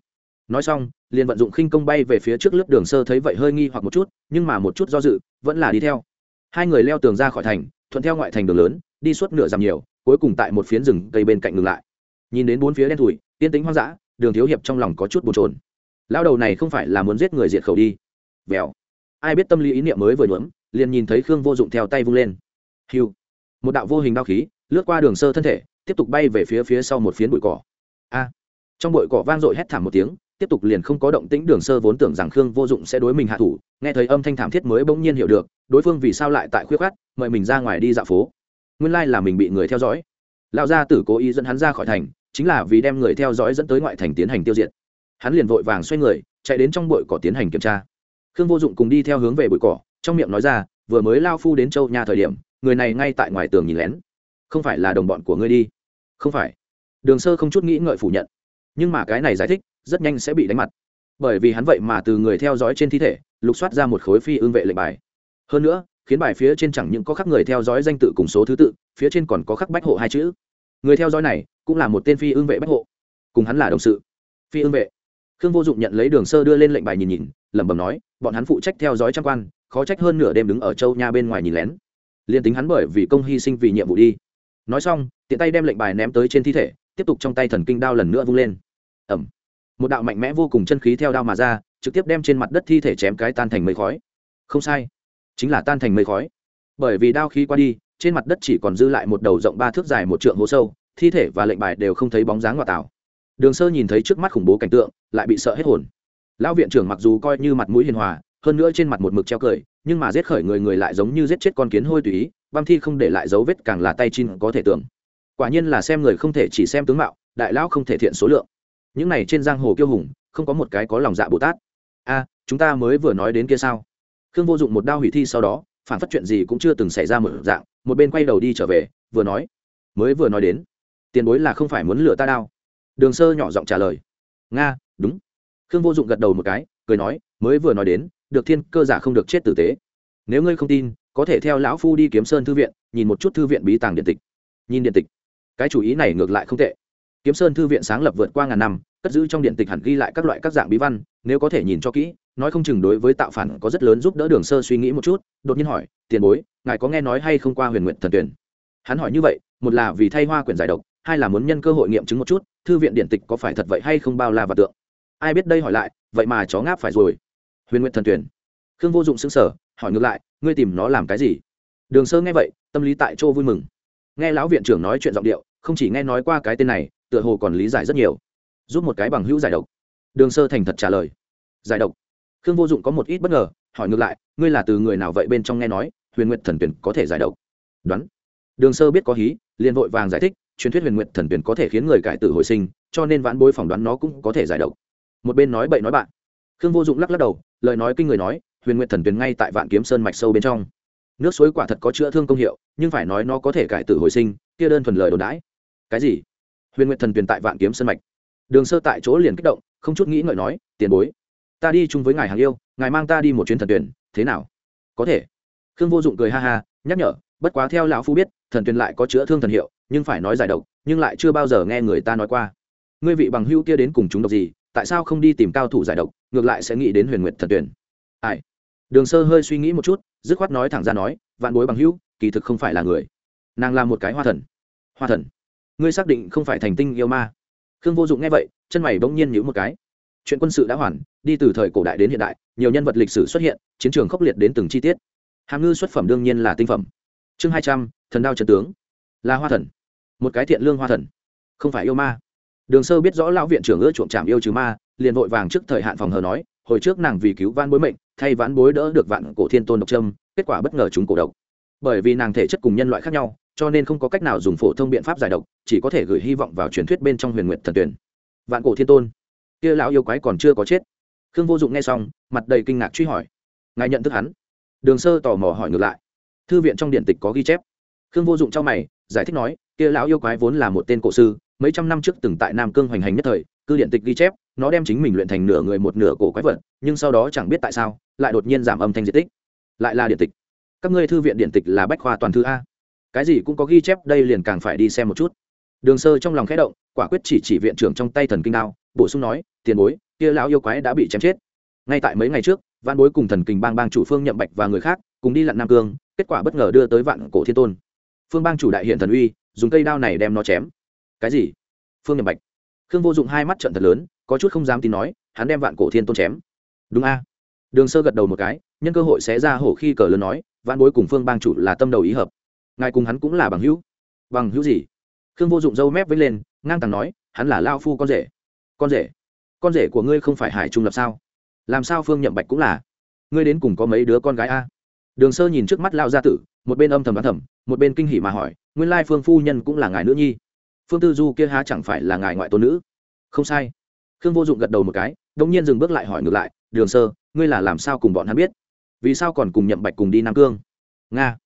Nói xong, liền vận dụng khinh công bay về phía trước lớp đường sơ thấy vậy hơi nghi hoặc một chút, nhưng mà một chút do dự, vẫn là đi theo. Hai người leo tường ra khỏi thành, thuận theo ngoại thành đường lớn, đi suốt nửa dặm nhiều, cuối cùng tại một phiến rừng cây bên cạnh ngừng lại. Nhìn đến bốn phía đen thủi tiên tính hoang dã, đường thiếu hiệp trong lòng có chút bồn trồn lao đầu này không phải là muốn giết người diệt khẩu đi. Vèo. Ai biết tâm lý ý niệm mới vừa nhuỡm liền nhìn thấy khương vô dụng theo tay vung lên. Hiu một đạo vô hình đao khí, lướt qua đường sơ thân thể, tiếp tục bay về phía phía sau một phiến bụi cỏ. A! Trong bụi cỏ vang dội hét thảm một tiếng, tiếp tục liền không có động tĩnh, đường sơ vốn tưởng rằng khương vô dụng sẽ đối mình hạ thủ, nghe thấy âm thanh thảm thiết mới bỗng nhiên hiểu được, đối phương vì sao lại tại khuyết khát mời mình ra ngoài đi dạo phố. Nguyên lai là mình bị người theo dõi. Lão gia tử cố ý dẫn hắn ra khỏi thành, chính là vì đem người theo dõi dẫn tới ngoại thành tiến hành tiêu diệt. Hắn liền vội vàng xoay người, chạy đến trong bụi cỏ tiến hành kiểm tra. Khương vô dụng cùng đi theo hướng về bụi cỏ, trong miệng nói ra, vừa mới lao phu đến châu nhà thời điểm người này ngay tại ngoài tường nhìn lén. Không phải là đồng bọn của ngươi đi. Không phải. Đường sơ không chút nghĩ ngợi phủ nhận. Nhưng mà cái này giải thích, rất nhanh sẽ bị đánh mặt. Bởi vì hắn vậy mà từ người theo dõi trên thi thể, lục soát ra một khối phi ương vệ lệnh bài. Hơn nữa, khiến bài phía trên chẳng những có khắc người theo dõi danh tự cùng số thứ tự, phía trên còn có khắc bách hộ hai chữ. Người theo dõi này, cũng là một tên phi ương vệ bách hộ. Cùng hắn là đồng sự. Phi ương vệ. Khương vô dụng nhận lấy đường sơ đưa lên lệnh bài nhìn nhìn, lẩm bẩm nói, bọn hắn phụ trách theo dõi trang quan, khó trách hơn nửa đêm đứng ở châu nha bên ngoài nhìn lén liền tính hắn bởi vì công hy sinh vì nhiệm vụ đi. Nói xong, tiện tay đem lệnh bài ném tới trên thi thể, tiếp tục trong tay thần kinh đao lần nữa vung lên. Ẩm. Một đạo mạnh mẽ vô cùng chân khí theo đao mà ra, trực tiếp đem trên mặt đất thi thể chém cái tan thành mây khói. Không sai. Chính là tan thành mây khói. Bởi vì đao khí qua đi, trên mặt đất chỉ còn dư lại một đầu rộng ba thước dài một trượng hố sâu, thi thể và lệnh bài đều không thấy bóng dáng ngoại tảo đường sơ nhìn thấy trước mắt khủng bố cảnh tượng, lại bị sợ hết hồn. Lão viện trưởng mặc dù coi như mặt mũi hiền hòa, hơn nữa trên mặt một mực treo cười nhưng mà giết khởi người người lại giống như giết chết con kiến hôi tùy ý, băm thi không để lại dấu vết càng là tay chin có thể tưởng. Quả nhiên là xem người không thể chỉ xem tướng mạo, đại lão không thể thiện số lượng. Những này trên giang hồ kiêu hùng, không có một cái có lòng dạ bồ tát. A, chúng ta mới vừa nói đến kia sao? Khương vô dụng một đao hủy thi sau đó, phản phát chuyện gì cũng chưa từng xảy ra một dạng, một bên quay đầu đi trở về, vừa nói, mới vừa nói đến, tiền bối là không phải muốn lừa ta đao. Đường sơ nhỏ giọng trả lời, nga, đúng. Khương vô dụng gật đầu một cái, cười nói, mới vừa nói đến được thiên cơ giả không được chết tử tế. Nếu ngươi không tin, có thể theo lão phu đi kiếm sơn thư viện, nhìn một chút thư viện bí tàng điện tịch. Nhìn điện tịch. Cái chủ ý này ngược lại không tệ. Kiếm sơn thư viện sáng lập vượt qua ngàn năm, cất giữ trong điện tịch hẳn ghi lại các loại các dạng bí văn, nếu có thể nhìn cho kỹ, nói không chừng đối với tạo phản có rất lớn giúp đỡ đường sơ suy nghĩ một chút, đột nhiên hỏi, tiền bối, ngài có nghe nói hay không qua huyền nguyện thần tuyển? Hắn hỏi như vậy, một là vì thay hoa quyển giải độc, hai là muốn nhân cơ hội nghiệm chứng một chút, thư viện điện tịch có phải thật vậy hay không bao la và tượng. Ai biết đây hỏi lại, vậy mà chó ngáp phải rồi huyền nguyện thần tuyển. Khương vô dụng xứng sở hỏi ngược lại, ngươi tìm nó làm cái gì? Đường sơ nghe vậy, tâm lý tại chỗ vui mừng. Nghe lão viện trưởng nói chuyện giọng điệu, không chỉ nghe nói qua cái tên này, tựa hồ còn lý giải rất nhiều. Giúp một cái bằng hữu giải độc. Đường sơ thành thật trả lời. Giải độc? Khương vô dụng có một ít bất ngờ, hỏi ngược lại, ngươi là từ người nào vậy bên trong nghe nói, huyền nguyện thần tuyển có thể giải độc? Đoán. Đường sơ biết có hí, liền vội vàng giải thích, truyền thuyết huyền nguyện thần tuyển có thể khiến người cải tử hồi sinh, cho nên vãn bối phỏng đoán nó cũng có thể giải độc. Một bên nói bậy nói bạn khương vô dụng lắc lắc đầu, lời nói kinh người nói, huyền nguyện thần tuyển ngay tại vạn kiếm sơn mạch sâu bên trong. Nước suối quả thật có chữa thương công hiệu, nhưng phải nói nó có thể cải tử hồi sinh, kia đơn thuần lời đồn đãi. Cái gì? Huyền nguyện thần tuyển tại vạn kiếm sơn mạch. Đường sơ tại chỗ liền kích động, không chút nghĩ ngợi nói, tiền bối, ta đi chung với ngài hàng yêu, ngài mang ta đi một chuyến thần tuyển thế nào? Có thể. Khương vô dụng cười ha ha, nhắc nhở, bất quá theo lão phu biết, thần tuyển lại có chữa thương thần hiệu, nhưng phải nói giải độc, nhưng lại chưa bao giờ nghe người ta nói qua. Ngươi vị bằng hữu kia đến cùng chúng độc gì tại sao không đi tìm cao thủ giải độc, ngược lại sẽ nghĩ đến huyền nguyệt thần tuyển. Ai? Đường sơ hơi suy nghĩ một chút, dứt khoát nói thẳng ra nói, vạn bối bằng hữu, kỳ thực không phải là người. Nàng là một cái hoa thần. Hoa thần. Ngươi xác định không phải thành tinh yêu ma. Khương vô dụng nghe vậy, chân mày bỗng nhiên nhữ một cái. Chuyện quân sự đã hoàn, đi từ thời cổ đại đến hiện đại, nhiều nhân vật lịch sử xuất hiện, chiến trường khốc liệt đến từng chi tiết. Hàm ngư xuất phẩm đương nhiên là tinh phẩm. Chương hai trăm, thần đao trần tướng. Là hoa thần. Một cái thiện lương hoa thần. Không phải yêu ma đường sơ biết rõ lão viện trưởng ưa chuộng trảm yêu trừ ma, liền vội vàng trước thời hạn phòng hờ nói, hồi trước nàng vì cứu van bối mệnh, thay vãn bối đỡ được vạn cổ thiên tôn độc trâm kết quả bất ngờ chúng cổ độc. Bởi vì nàng thể chất cùng nhân loại khác nhau, cho nên không có cách nào dùng phổ thông biện pháp giải độc, chỉ có thể gửi hy vọng vào truyền thuyết bên trong huyền nguyện thần tuyển. Vạn cổ thiên tôn, kia lão yêu quái còn chưa có chết. Khương vô dụng nghe xong, mặt đầy kinh ngạc truy hỏi. Ngài nhận thức hắn? Đường sơ tò mò hỏi ngược lại. Thư viện trong điện tịch có ghi chép. Khương vô dụng cho mày, giải thích nói, kia lão yêu quái vốn là một tên cổ sư mấy trăm năm trước từng tại nam cương hoành hành nhất thời, cư điện tịch ghi chép, nó đem chính mình luyện thành nửa người một nửa cổ quái vật, nhưng sau đó chẳng biết tại sao, lại đột nhiên giảm âm thanh diện tích. Lại là điện tịch. Các ngươi thư viện điện tịch là bách khoa toàn thư a. Cái gì cũng có ghi chép, đây liền càng phải đi xem một chút. Đường sơ trong lòng khẽ động, quả quyết chỉ chỉ viện trưởng trong tay thần kinh đao, bổ sung nói, tiền bối, kia lão yêu quái đã bị chém chết. Ngay tại mấy ngày trước văn bối cùng thần kinh bang bang chủ phương nhậm bạch và người khác cùng đi lặn nam cương, kết quả bất ngờ đưa tới vạn cổ thiên tôn. Phương bang chủ đại hiện thần uy, dùng cây đao này đem nó chém cái gì? Phương nhậm bạch. Khương vô dụng hai mắt trận thật lớn, có chút không dám tin nói, hắn đem vạn cổ thiên tôn chém. Đúng a. Đường sơ gật đầu một cái, nhân cơ hội sẽ ra hổ khi cờ lớn nói, vạn bối cùng phương bang chủ là tâm đầu ý hợp. Ngài cùng hắn cũng là bằng hữu. Bằng hữu gì? Khương vô dụng dâu mép với lên, ngang tàng nói, hắn là lao phu con rể. Con rể? Con rể của ngươi không phải hải trung lập sao? Làm sao phương nhậm bạch cũng là? Ngươi đến cùng có mấy đứa con gái a? Đường sơ nhìn trước mắt lao gia tử, một bên âm thầm đoán thầm, một bên kinh hỉ mà hỏi, nguyên lai phương phu nhân cũng là ngài nữ nhi phương tư du kia há chẳng phải là ngài ngoại tôn nữ? Không sai. Khương vô dụng gật đầu một cái đông nhiên dừng bước lại hỏi ngược lại, đường sơ, ngươi là làm sao cùng bọn hắn biết? Vì sao còn cùng nhậm bạch cùng đi nam cương? Nga.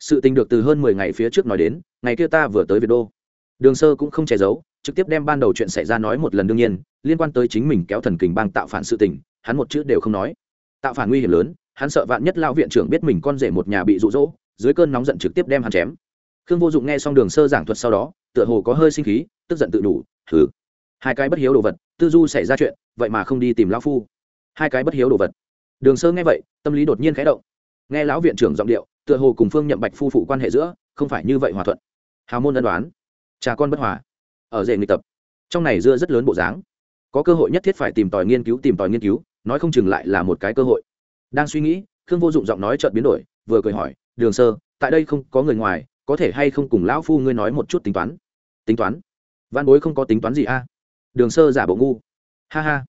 Sự tình được từ hơn mười ngày phía trước nói đến, ngày kia ta vừa tới việt đô. Đường sơ cũng không che giấu, trực tiếp đem ban đầu chuyện xảy ra nói một lần đương nhiên, liên quan tới chính mình kéo thần kình bang tạo phản sự tình, hắn một chữ đều không nói. Tạo phản nguy hiểm lớn, hắn sợ vạn nhất lao viện trưởng biết mình con rể một nhà bị rụ rỗ dưới cơn nóng giận trực tiếp đem hắn chém khương vô dụng nghe xong đường sơ giảng thuật sau đó, tựa hồ có hơi sinh khí, tức giận tự đủ thử hai cái bất hiếu đồ vật, tư du xảy ra chuyện, vậy mà không đi tìm lão phu. Hai cái bất hiếu đồ vật? Đường sơ nghe vậy, tâm lý đột nhiên khẽ động. Nghe lão viện trưởng giọng điệu, tựa hồ cùng phương nhậm bạch phu phụ quan hệ giữa, không phải như vậy hòa thuận. Hào môn ân đoán cha con bất hòa, ở dễ nghịch tập. Trong này dưa rất lớn bộ dáng. Có cơ hội nhất thiết phải tìm tòi nghiên cứu, tìm tòi nghiên cứu, nói không chừng lại là một cái cơ hội. Đang suy nghĩ, khương vô dụng giọng nói chợt biến đổi, vừa cười hỏi, đường sơ, tại đây không có người ngoài có thể hay không cùng lão phu ngươi nói một chút tính toán? Tính toán? Văn bối không có tính toán gì a đường sơ giả bộ ngu. Ha ha.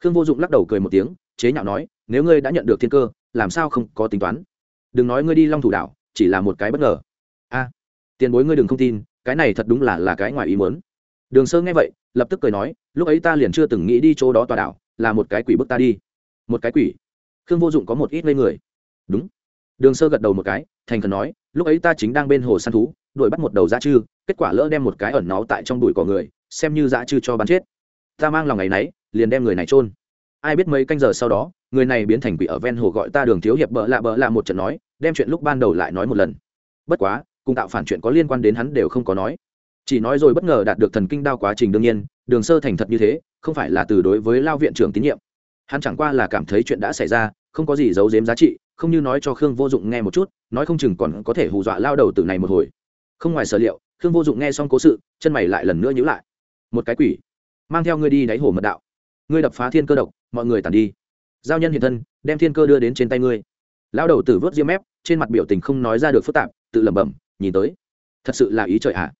Khương vô dụng lắc đầu cười một tiếng, chế nhạo nói, nếu ngươi đã nhận được thiên cơ, làm sao không có tính toán? Đừng nói ngươi đi long thủ đảo, chỉ là một cái bất ngờ. A, tiền bối ngươi đừng không tin, cái này thật đúng là là cái ngoài ý muốn. Đường sơ nghe vậy, lập tức cười nói, lúc ấy ta liền chưa từng nghĩ đi chỗ đó tòa đảo, là một cái quỷ bức ta đi. Một cái quỷ. Khương vô dụng có một ít ngây người. Đúng đường sơ gật đầu một cái, thành khẩn nói, lúc ấy ta chính đang bên hồ săn thú, đuổi bắt một đầu dã chư, kết quả lỡ đem một cái ẩn náu tại trong bụi cỏ người, xem như dã chư cho bắn chết. Ta mang lòng ngày nấy, liền đem người này trôn ai biết mấy canh giờ sau đó, người này biến thành quỷ ở ven hồ gọi ta đường thiếu hiệp bợ lạ bợ lạ một trận nói, đem chuyện lúc ban đầu lại nói một lần. Bất quá, cùng tạo phản chuyện có liên quan đến hắn đều không có nói. Chỉ nói rồi bất ngờ đạt được thần kinh đao quá trình đương nhiên, đường sơ thành thật như thế, không phải là từ đối với lao viện trưởng tín nhiệm. Hắn chẳng qua là cảm thấy chuyện đã xảy ra, không có gì giấu giếm giá trị không như nói cho khương vô dụng nghe một chút, nói không chừng còn có thể hù dọa lao đầu từ này một hồi. Không ngoài sở liệu, khương vô dụng nghe xong cố sự, chân mày lại lần nữa nhữ lại. Một cái quỷ, mang theo ngươi đi đáy hồ mật đạo. Ngươi đập phá thiên cơ độc, mọi người tàn đi. Giao nhân hiện thân, đem thiên cơ đưa đến trên tay ngươi. Lao đầu tử vớt diêm mép, trên mặt biểu tình không nói ra được phức tạp, tự lẩm bẩm, nhìn tới. Thật sự là ý trời ạ. À?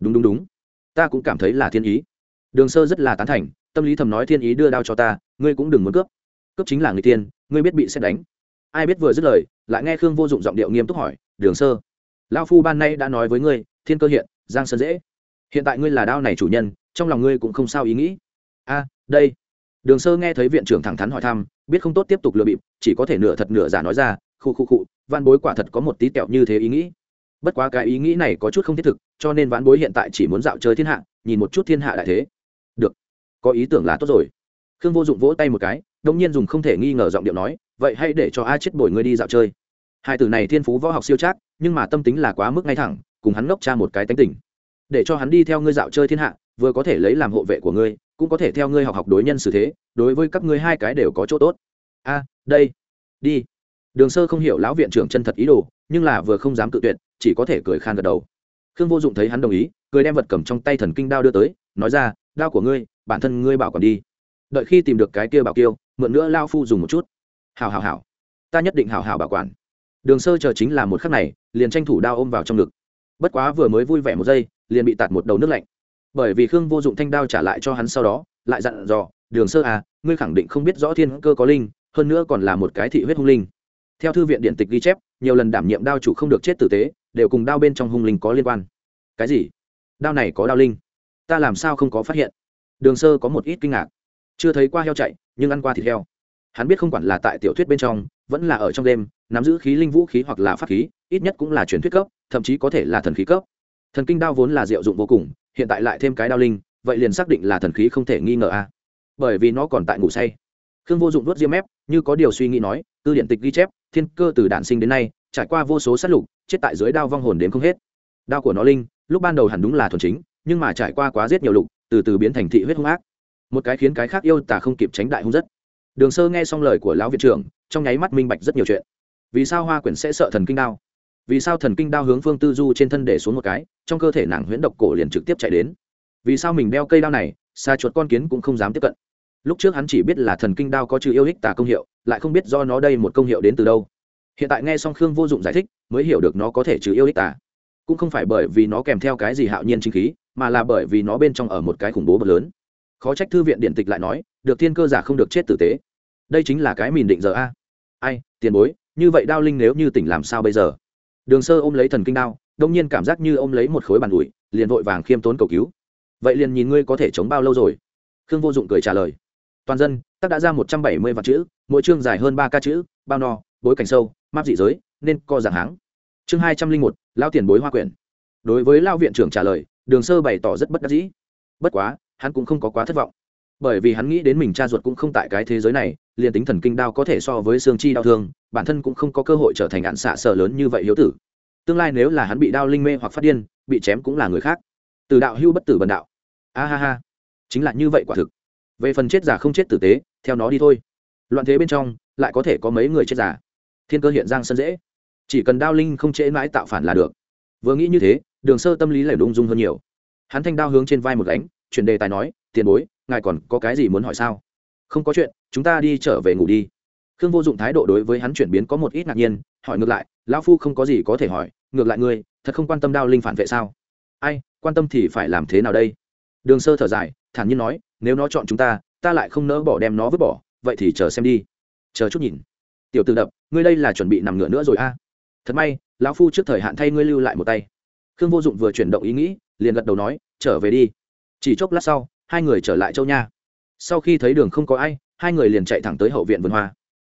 đúng đúng đúng. Ta cũng cảm thấy là thiên ý. Đường sơ rất là tán thành, tâm lý thầm nói thiên ý đưa đao cho ta, ngươi cũng đừng muốn cướp. Cướp chính là người tiên, ngươi biết bị xét đánh ai biết vừa dứt lời, lại nghe khương vô dụng giọng điệu nghiêm túc hỏi, đường sơ lao phu ban nay đã nói với ngươi, thiên cơ hiện, giang sơn dễ. Hiện tại ngươi là đao này chủ nhân, trong lòng ngươi cũng không sao ý nghĩ. A, đây. Đường sơ nghe thấy viện trưởng thẳng thắn hỏi thăm, biết không tốt tiếp tục lừa bịp, chỉ có thể nửa thật nửa giả nói ra khu khu khu văn bối quả thật có một tí kẹo như thế ý nghĩ. Bất quá cái ý nghĩ này có chút không thiết thực, cho nên ván bối hiện tại chỉ muốn dạo chơi thiên hạ, nhìn một chút thiên hạ đại thế. Được, có ý tưởng là tốt rồi. Khương vô dụng vỗ tay một cái đông nhiên dùng không thể nghi ngờ giọng điệu nói vậy hãy để cho a chết bồi ngươi đi dạo chơi. Hai từ này thiên phú võ học siêu trác, nhưng mà tâm tính là quá mức ngay thẳng, cùng hắn ngốc cha một cái tánh tình. Để cho hắn đi theo ngươi dạo chơi thiên hạ, vừa có thể lấy làm hộ vệ của ngươi, cũng có thể theo ngươi học học đối nhân xử thế, đối với các ngươi hai cái đều có chỗ tốt. A, đây, đi. Đường sơ không hiểu lão viện trưởng chân thật ý đồ, nhưng là vừa không dám cự tuyệt, chỉ có thể cười khan gật đầu. Khương vô dụng thấy hắn đồng ý, cười đem vật cầm trong tay thần kinh đao đưa tới, nói ra, đao của ngươi, bản thân ngươi bảo còn đi. Đợi khi tìm được cái kia bảo kiêu, mượn nữa lao phu dùng một chút hào hào hào. Ta nhất định hào hào bảo quản. Đường sơ chờ chính là một khắc này, liền tranh thủ đao ôm vào trong ngực. Bất quá vừa mới vui vẻ một giây, liền bị tạt một đầu nước lạnh. Bởi vì khương vô dụng thanh đao trả lại cho hắn sau đó, lại dặn dò, đường sơ à ngươi khẳng định không biết rõ thiên cơ có linh, hơn nữa còn là một cái thị huyết hung linh. Theo thư viện điện tịch ghi chép, nhiều lần đảm nhiệm đao chủ không được chết tử tế, đều cùng đao bên trong hung linh có liên quan. Cái gì? Đao này có đao linh? Ta làm sao không có phát hiện? Đường sơ có một ít kinh ngạc. Chưa thấy qua heo chạy, nhưng ăn qua thịt heo hắn biết không quản là tại tiểu thuyết bên trong, vẫn là ở trong đêm, nắm giữ khí linh vũ khí hoặc là pháp khí, ít nhất cũng là truyền thuyết cấp, thậm chí có thể là thần khí cấp. Thần kinh đao vốn là diệu dụng vô cùng, hiện tại lại thêm cái đao linh, vậy liền xác định là thần khí không thể nghi ngờ a. Bởi vì nó còn tại ngủ say. Khương vô dụng đốt diêm mép, như có điều suy nghĩ nói, tư điện tịch ghi chép, thiên cơ từ đản sinh đến nay, trải qua vô số sát lục, chết tại dưới đao vong hồn đến không hết. Đao của nó linh, lúc ban đầu hẳn đúng là thuần chính, nhưng mà trải qua quá giết nhiều lục, từ từ biến thành thị huyết hung ác. Một cái khiến cái khác yêu tả không kịp tránh đại hung rất đường sơ nghe xong lời của lão viện trưởng, trong nháy mắt minh bạch rất nhiều chuyện. Vì sao hoa quyển sẽ sợ thần kinh đao vì sao thần kinh đao hướng phương tư du trên thân để xuống một cái, trong cơ thể nàng huyễn độc cổ liền trực tiếp chạy đến? Vì sao mình đeo cây đao này, xa chuột con kiến cũng không dám tiếp cận? Lúc trước hắn chỉ biết là thần kinh đao có chữ yêu ích tả công hiệu, lại không biết do nó đây một công hiệu đến từ đâu. Hiện tại nghe xong khương vô dụng giải thích, mới hiểu được nó có thể trừ yêu ích tả cũng không phải bởi vì nó kèm theo cái gì hạo nhiên chính khí, mà là bởi vì nó bên trong ở một cái khủng bố lớn. Khó trách thư viện điện tịch lại nói, được thiên cơ giả không được chết tử tế đây chính là cái mìn định giờ a. Ai, tiền bối, như vậy đao linh nếu như tỉnh làm sao bây giờ? Đường sơ ôm lấy thần kinh đao, đông nhiên cảm giác như ôm lấy một khối bàn ủi, liền vội vàng khiêm tốn cầu cứu. Vậy liền nhìn ngươi có thể chống bao lâu rồi? Khương vô dụng cười trả lời. Toàn dân, tác đã ra một trăm bảy mươi vạn chữ, mỗi chương dài hơn ba ca chữ, bao no, bối cảnh sâu, map dị giới, nên co dạng háng. Chương hai trăm linh một, lao tiền bối hoa quyển. Đối với lao viện trưởng trả lời, đường sơ bày tỏ rất bất đắc dĩ. Bất quá, hắn cũng không có quá thất vọng bởi vì hắn nghĩ đến mình cha ruột cũng không tại cái thế giới này, liền tính thần kinh đao có thể so với xương chi đau thương, bản thân cũng không có cơ hội trở thành ạn xạ sở lớn như vậy hiếu tử. Tương lai nếu là hắn bị đao linh mê hoặc phát điên, bị chém cũng là người khác. Từ đạo hưu bất tử bần đạo. A ha ha. Chính là như vậy quả thực. Về phần chết giả không chết tử tế, theo nó đi thôi. Loạn thế bên trong, lại có thể có mấy người chết giả thiên cơ hiện giang sân dễ. Chỉ cần đao linh không trễ mãi tạo phản là được. Vừa nghĩ như thế, đường sơ tâm lý lẻ lung dung hơn nhiều. Hắn thanh đao hướng trên vai một gánh, chuyển đề tài nói, tiền bối ngài còn có cái gì muốn hỏi sao? Không có chuyện, chúng ta đi trở về ngủ đi. Khương vô dụng thái độ đối với hắn chuyển biến có một ít ngạc nhiên, hỏi ngược lại, lão phu không có gì có thể hỏi, ngược lại ngươi, thật không quan tâm đao linh phản vệ sao? Ai, quan tâm thì phải làm thế nào đây? Đường sơ thở dài, thản nhiên nói, nếu nó chọn chúng ta ta lại không nỡ bỏ đem nó vứt bỏ, vậy thì chờ xem đi. Chờ chút nhìn. Tiểu tự đập, ngươi đây là chuẩn bị nằm ngửa nữa rồi a. Thật may, lão phu trước thời hạn thay ngươi lưu lại một tay. Khương vô dụng vừa chuyển động ý nghĩ, liền gật đầu nói, trở về đi. Chỉ chốc lát sau hai người trở lại châu nha. Sau khi thấy đường không có ai, hai người liền chạy thẳng tới hậu viện vườn hoa.